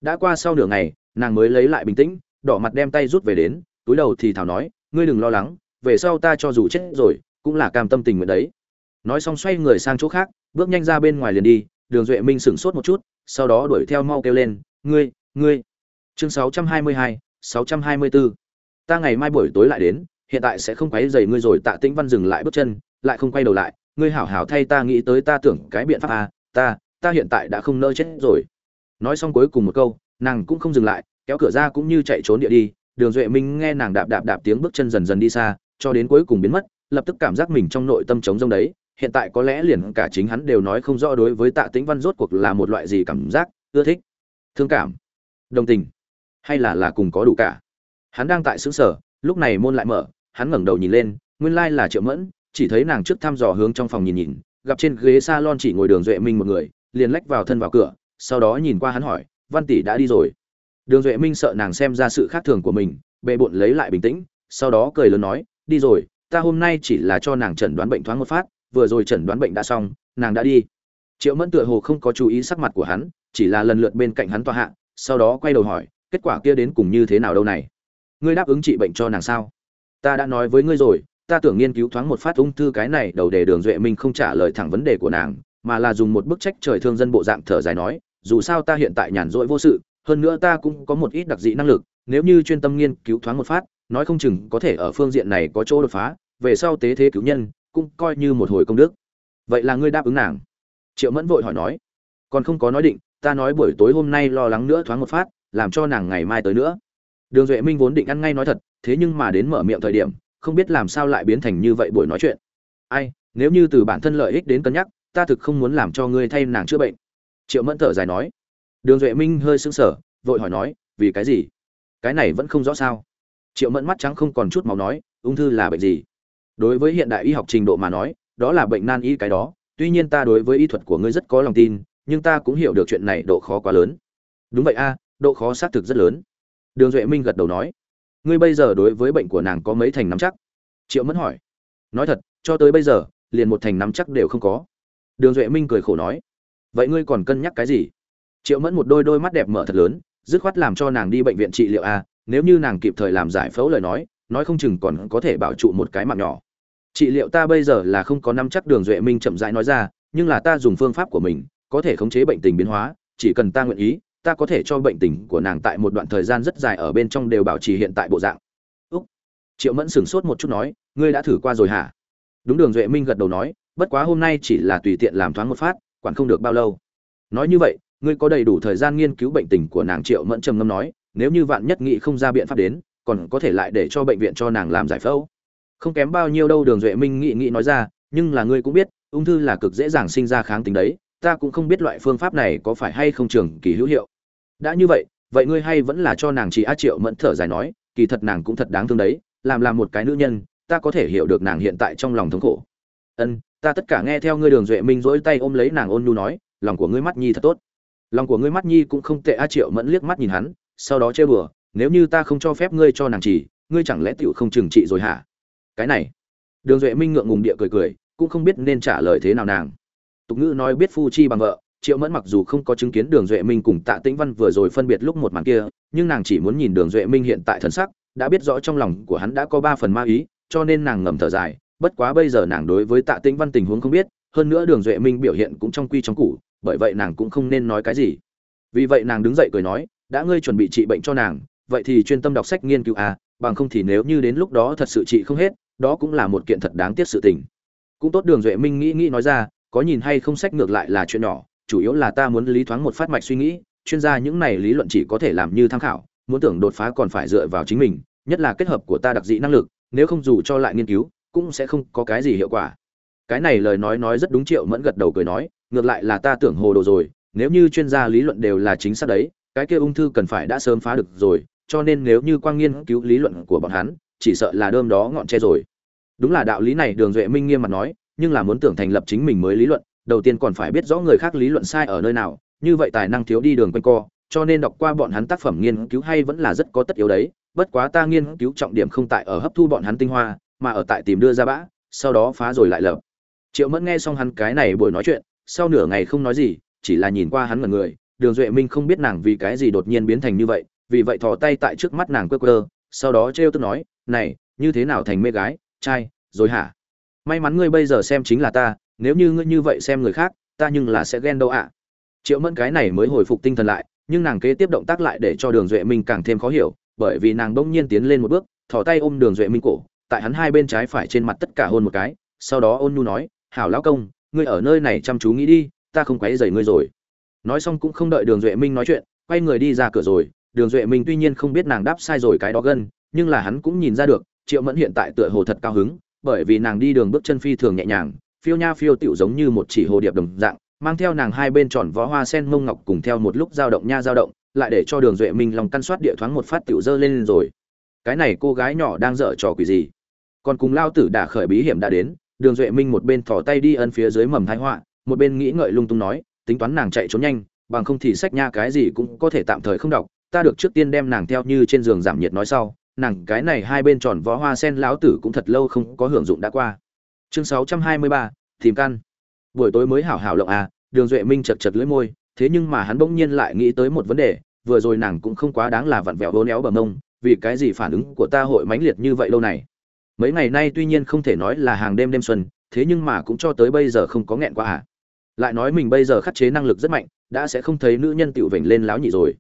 Đã qua sau nửa ngày, nàng mới lấy lại bình tĩnh, đỏ mặt đem tay rút về đến, túi đầu thì thảo nói ngươi đừng lo lắng về sau ta cho dù chết rồi cũng là cam tâm tình nguyện đấy. Nói xong xoay người sang chỗ khác bước nhanh ra bên ngoài liền đi đường duệ minh sửng sốt một chút sau đó đuổi theo mau kêu lên ngươi ngươi. Chương 622, 624. ta ngày mai buổi tối lại đến hiện tại sẽ không quấy rầy ngươi rồi tạ tĩnh văn dừng lại bước chân lại không quay đầu lại ngươi hảo hảo thay ta nghĩ tới ta tưởng cái biện pháp à, ta ta hiện tại đã không nỡ chết rồi. Nói xong cuối cùng một câu nàng cũng không dừng lại kéo cửa ra cũng như chạy trốn địa đi đường duệ minh nghe nàng đạp đạp đạp tiếng bước chân dần dần đi xa, cho đến cuối cùng biến mất, lập tức cảm giác mình trong nội tâm trống rông đấy. Hiện tại có lẽ liền cả chính hắn đều nói không rõ đối với tạ tĩnh văn rốt cuộc là một loại gì cảm giác, ưa thích, thương cảm, đồng tình, hay là là cùng có đủ cả. Hắn đang tại xứ sở lúc này môn lại mở, hắn ngẩng đầu nhìn lên, nguyên lai là triệu mẫn, chỉ thấy nàng trước thăm dò hướng trong phòng nhìn nhìn, gặp trên ghế salon chỉ ngồi đường duệ minh một người, liền lách vào thân vào cửa, sau đó nhìn qua hắn hỏi, văn tỷ đã đi rồi? Đường duệ minh sợ nàng xem ra sự khác thường của mình bệ bộn lấy lại bình tĩnh, sau đó cười lớn nói, đi rồi, ta hôm nay chỉ là cho nàng chẩn đoán bệnh thoáng một phát, vừa rồi chẩn đoán bệnh đã xong, nàng đã đi. Triệu mẫn tựa hồ không có chú ý sắc mặt của hắn, chỉ là lần lượt bên cạnh hắn tòa hạ, sau đó quay đầu hỏi, kết quả kia đến cùng như thế nào đâu này? Ngươi đáp ứng trị bệnh cho nàng sao? Ta đã nói với ngươi rồi, ta tưởng nghiên cứu thoáng một phát ung thư cái này đầu đề đường duệ minh không trả lời thẳng vấn đề của nàng, mà là dùng một bức trách trời thương dân bộ dạng thở dài nói, dù sao ta hiện tại nhàn rỗi vô sự hơn nữa ta cũng có một ít đặc dị năng lực, nếu như chuyên tâm nghiên cứu thoáng một phát, nói không chừng có thể ở phương diện này có chỗ đột phá, về sau tế thế cứu nhân, cũng coi như một hồi công đức. Vậy là ngươi đáp ứng nàng? Triệu mẫn vội hỏi nói. Còn không có nói định, ta nói buổi tối hôm nay lo lắng nữa thoáng một phát, làm cho nàng ngày mai tới nữa. Đường duệ minh vốn định ăn ngay nói thật, thế nhưng mà đến mở miệng thời điểm, không biết làm sao lại biến thành như vậy buổi nói chuyện. Ai, nếu như từ bản thân lợi ích đến cân nhắc, ta thực không muốn làm cho ngươi thay nàng chữa bệnh. Triệu mẫn thở dài nói đường duệ minh hơi sững sờ, vội hỏi nói, vì cái gì? Cái này vẫn không rõ sao? Triệu mẫn mắt trắng không còn chút máu nói, ung thư là bệnh gì? Đối với hiện đại y học trình độ mà nói, đó là bệnh nan y cái đó. Tuy nhiên ta đối với y thuật của ngươi rất có lòng tin, nhưng ta cũng hiểu được chuyện này độ khó quá lớn. Đúng vậy a, độ khó xác thực rất lớn. Đường duệ minh gật đầu nói, ngươi bây giờ đối với bệnh của nàng có mấy thành nắm chắc? Triệu mẫn hỏi, nói thật, cho tới bây giờ, liền một thành nắm chắc đều không có. Đường duệ minh cười khổ nói, vậy ngươi còn cân nhắc cái gì? Triệu mẫn một đôi đôi mắt đẹp mở thật lớn, dứt khoát làm cho nàng đi bệnh viện trị liệu a nếu như nàng kịp thời làm giải phẫu lời nói nói không chừng còn có thể bảo trụ một cái mạng nhỏ. Trị liệu ta bây giờ là không có nắm chắc đường duệ minh chậm rãi nói ra, nhưng là ta dùng phương pháp của mình, có thể khống chế bệnh tình biến hóa, chỉ cần ta nguyện ý, ta có thể cho bệnh tình của nàng tại một đoạn thời gian rất dài ở bên trong đều bảo trì hiện tại bộ dạng. Úc. Triệu mẫn sửng sốt một chút nói, ngươi đã thử qua rồi hả? Đúng đường duệ minh gật đầu nói, bất quá hôm nay chỉ là tùy tiện làm thoáng một phát, quản không được bao lâu. Nói như vậy ngươi có đầy đủ thời gian nghiên cứu bệnh tình của nàng triệu mẫn trầm ngâm nói, nếu như vạn nhất nghị không ra biện pháp đến, còn có thể lại để cho bệnh viện cho nàng làm giải phẫu. Không kém bao nhiêu đâu, đường duệ minh nghị nghị nói ra, nhưng là ngươi cũng biết, ung thư là cực dễ dàng sinh ra kháng tính đấy, ta cũng không biết loại phương pháp này có phải hay không trường kỳ hữu hiệu. Đã như vậy vậy ngươi hay vẫn là cho nàng chị a triệu mẫn thở dài nói, kỳ thật nàng cũng thật đáng thương đấy, làm làm một cái nữ nhân, ta có thể hiểu được nàng hiện tại trong lòng thống khổ. Ân, ta tất cả nghe theo ngươi, đường duệ minh dỗi tay ôm lấy nàng ôn nhu nói, lòng của ngươi mắt nhi thật tốt lòng của ngươi mắt nhi cũng không tệ, a triệu mẫn liếc mắt nhìn hắn, sau đó chơi bừa nếu như ta không cho phép ngươi cho nàng chỉ, ngươi chẳng lẽ tựu không trừng trị rồi hả? Cái này, đường duệ minh ngượng ngùng địa cười cười, cũng không biết nên trả lời thế nào nàng. Tục ngữ nói biết phu chi bằng vợ, triệu mẫn mặc dù không có chứng kiến đường duệ minh cùng tạ tĩnh văn vừa rồi phân biệt lúc một màn kia, nhưng nàng chỉ muốn nhìn đường duệ minh hiện tại thân sắc, đã biết rõ trong lòng của hắn đã có ba phần ma ý, cho nên nàng ngầm thở dài, bất quá bây giờ nàng đối với tạ tĩnh văn tình huống không biết, hơn nữa đường duệ minh biểu hiện cũng trong quy trong củ bởi vậy nàng cũng không nên nói cái gì. Vì vậy nàng đứng dậy cười nói, đã ngươi chuẩn bị trị bệnh cho nàng, vậy thì chuyên tâm đọc sách nghiên cứu à bằng không thì nếu như đến lúc đó thật sự trị không hết, đó cũng là một kiện thật đáng tiếc sự tình. Cũng tốt đường duệ minh nghĩ nghĩ nói ra, có nhìn hay không sách ngược lại là chuyện nhỏ, chủ yếu là ta muốn lý thoáng một phát mạch suy nghĩ, chuyên gia những này lý luận chỉ có thể làm như tham khảo, muốn tưởng đột phá còn phải dựa vào chính mình, nhất là kết hợp của ta đặc dị năng lực, nếu không dù cho lại nghiên cứu, cũng sẽ không có cái gì hiệu quả. Cái này lời nói nói rất đúng triệu mẫn gật đầu cười nói ngược lại là ta tưởng hồ đồ rồi, nếu như chuyên gia lý luận đều là chính xác đấy, cái kia ung thư cần phải đã sớm phá được rồi, cho nên nếu như quang nghiên cứu lý luận của bọn hắn, chỉ sợ là đơm đó ngọn tre rồi. Đúng là đạo lý này đường duệ minh nghiêm mặt nói, nhưng là muốn tưởng thành lập chính mình mới lý luận, đầu tiên còn phải biết rõ người khác lý luận sai ở nơi nào, như vậy tài năng thiếu đi đường quanh co, cho nên đọc qua bọn hắn tác phẩm nghiên cứu hay vẫn là rất có tất yếu đấy, bất quá ta nghiên cứu trọng điểm không tại ở hấp thu bọn hắn tinh hoa, mà ở tại tìm đưa ra bã, sau đó phá rồi lại lập. Triệu mẫn nghe xong hắn cái này buổi nói chuyện sau nửa ngày không nói gì, chỉ là nhìn qua hắn ngẩn người, đường duệ minh không biết nàng vì cái gì đột nhiên biến thành như vậy, vì vậy thò tay tại trước mắt nàng quơ quơ, sau đó trêu tức nói, này, như thế nào thành mê gái, trai, rồi hả? May mắn ngươi bây giờ xem chính là ta, nếu như ngươi như vậy xem người khác, ta nhưng là sẽ ghen đâu ạ? Triệu mẫn cái này mới hồi phục tinh thần lại, nhưng nàng kế tiếp động tác lại để cho đường duệ minh càng thêm khó hiểu, bởi vì nàng bỗng nhiên tiến lên một bước, thò tay ôm đường duệ minh cổ, tại hắn hai bên trái phải trên mặt tất cả hôn một cái, sau đó ôn nhu nói, hảo lão công ngươi ở nơi này chăm chú nghĩ đi, ta không quấy rầy ngươi rồi. Nói xong cũng không đợi đường duệ minh nói chuyện, quay người đi ra cửa rồi. Đường duệ minh tuy nhiên không biết nàng đáp sai rồi cái đó gân, nhưng là hắn cũng nhìn ra được, triệu mẫn hiện tại tựa hồ thật cao hứng, bởi vì nàng đi đường bước chân phi thường nhẹ nhàng, phiêu nha phiêu tiểu giống như một chỉ hồ điệp đồng dạng, mang theo nàng hai bên tròn vó hoa sen mông ngọc cùng theo một lúc dao động nha dao động, lại để cho đường duệ minh lòng căn soát địa thoáng một phát tiểu dơ lên rồi. Cái này cô gái nhỏ đang dở trò quỷ gì? Còn cùng lao tử đả khởi bí hiểm đã đến đường duệ minh một bên thỏ tay đi ân phía dưới mầm thái họa, một bên nghĩ ngợi lung tung nói, tính toán nàng chạy trốn nhanh, bằng không thì sách nha cái gì cũng có thể tạm thời không đọc, ta được trước tiên đem nàng theo như trên giường giảm nhiệt nói sau, nàng cái này hai bên tròn vó hoa sen lão tử cũng thật lâu không có hưởng dụng đã qua. Chương sáu trăm hai mươi ba, tìm căn. Buổi tối mới hảo hảo lộng à đường duệ minh chật chật lưỡi môi, thế nhưng mà hắn bỗng nhiên lại nghĩ tới một vấn đề, vừa rồi nàng cũng không quá đáng là vặn vẹo hố néo bờ mông, vì cái gì phản ứng của ta hội mãnh liệt như vậy lâu này? Mấy ngày nay tuy nhiên không thể nói là hàng đêm đêm xuân, thế nhưng mà cũng cho tới bây giờ không có nghẹn qua à. Lại nói mình bây giờ khắc chế năng lực rất mạnh, đã sẽ không thấy nữ nhân tiểu vểnh lên láo nhị rồi.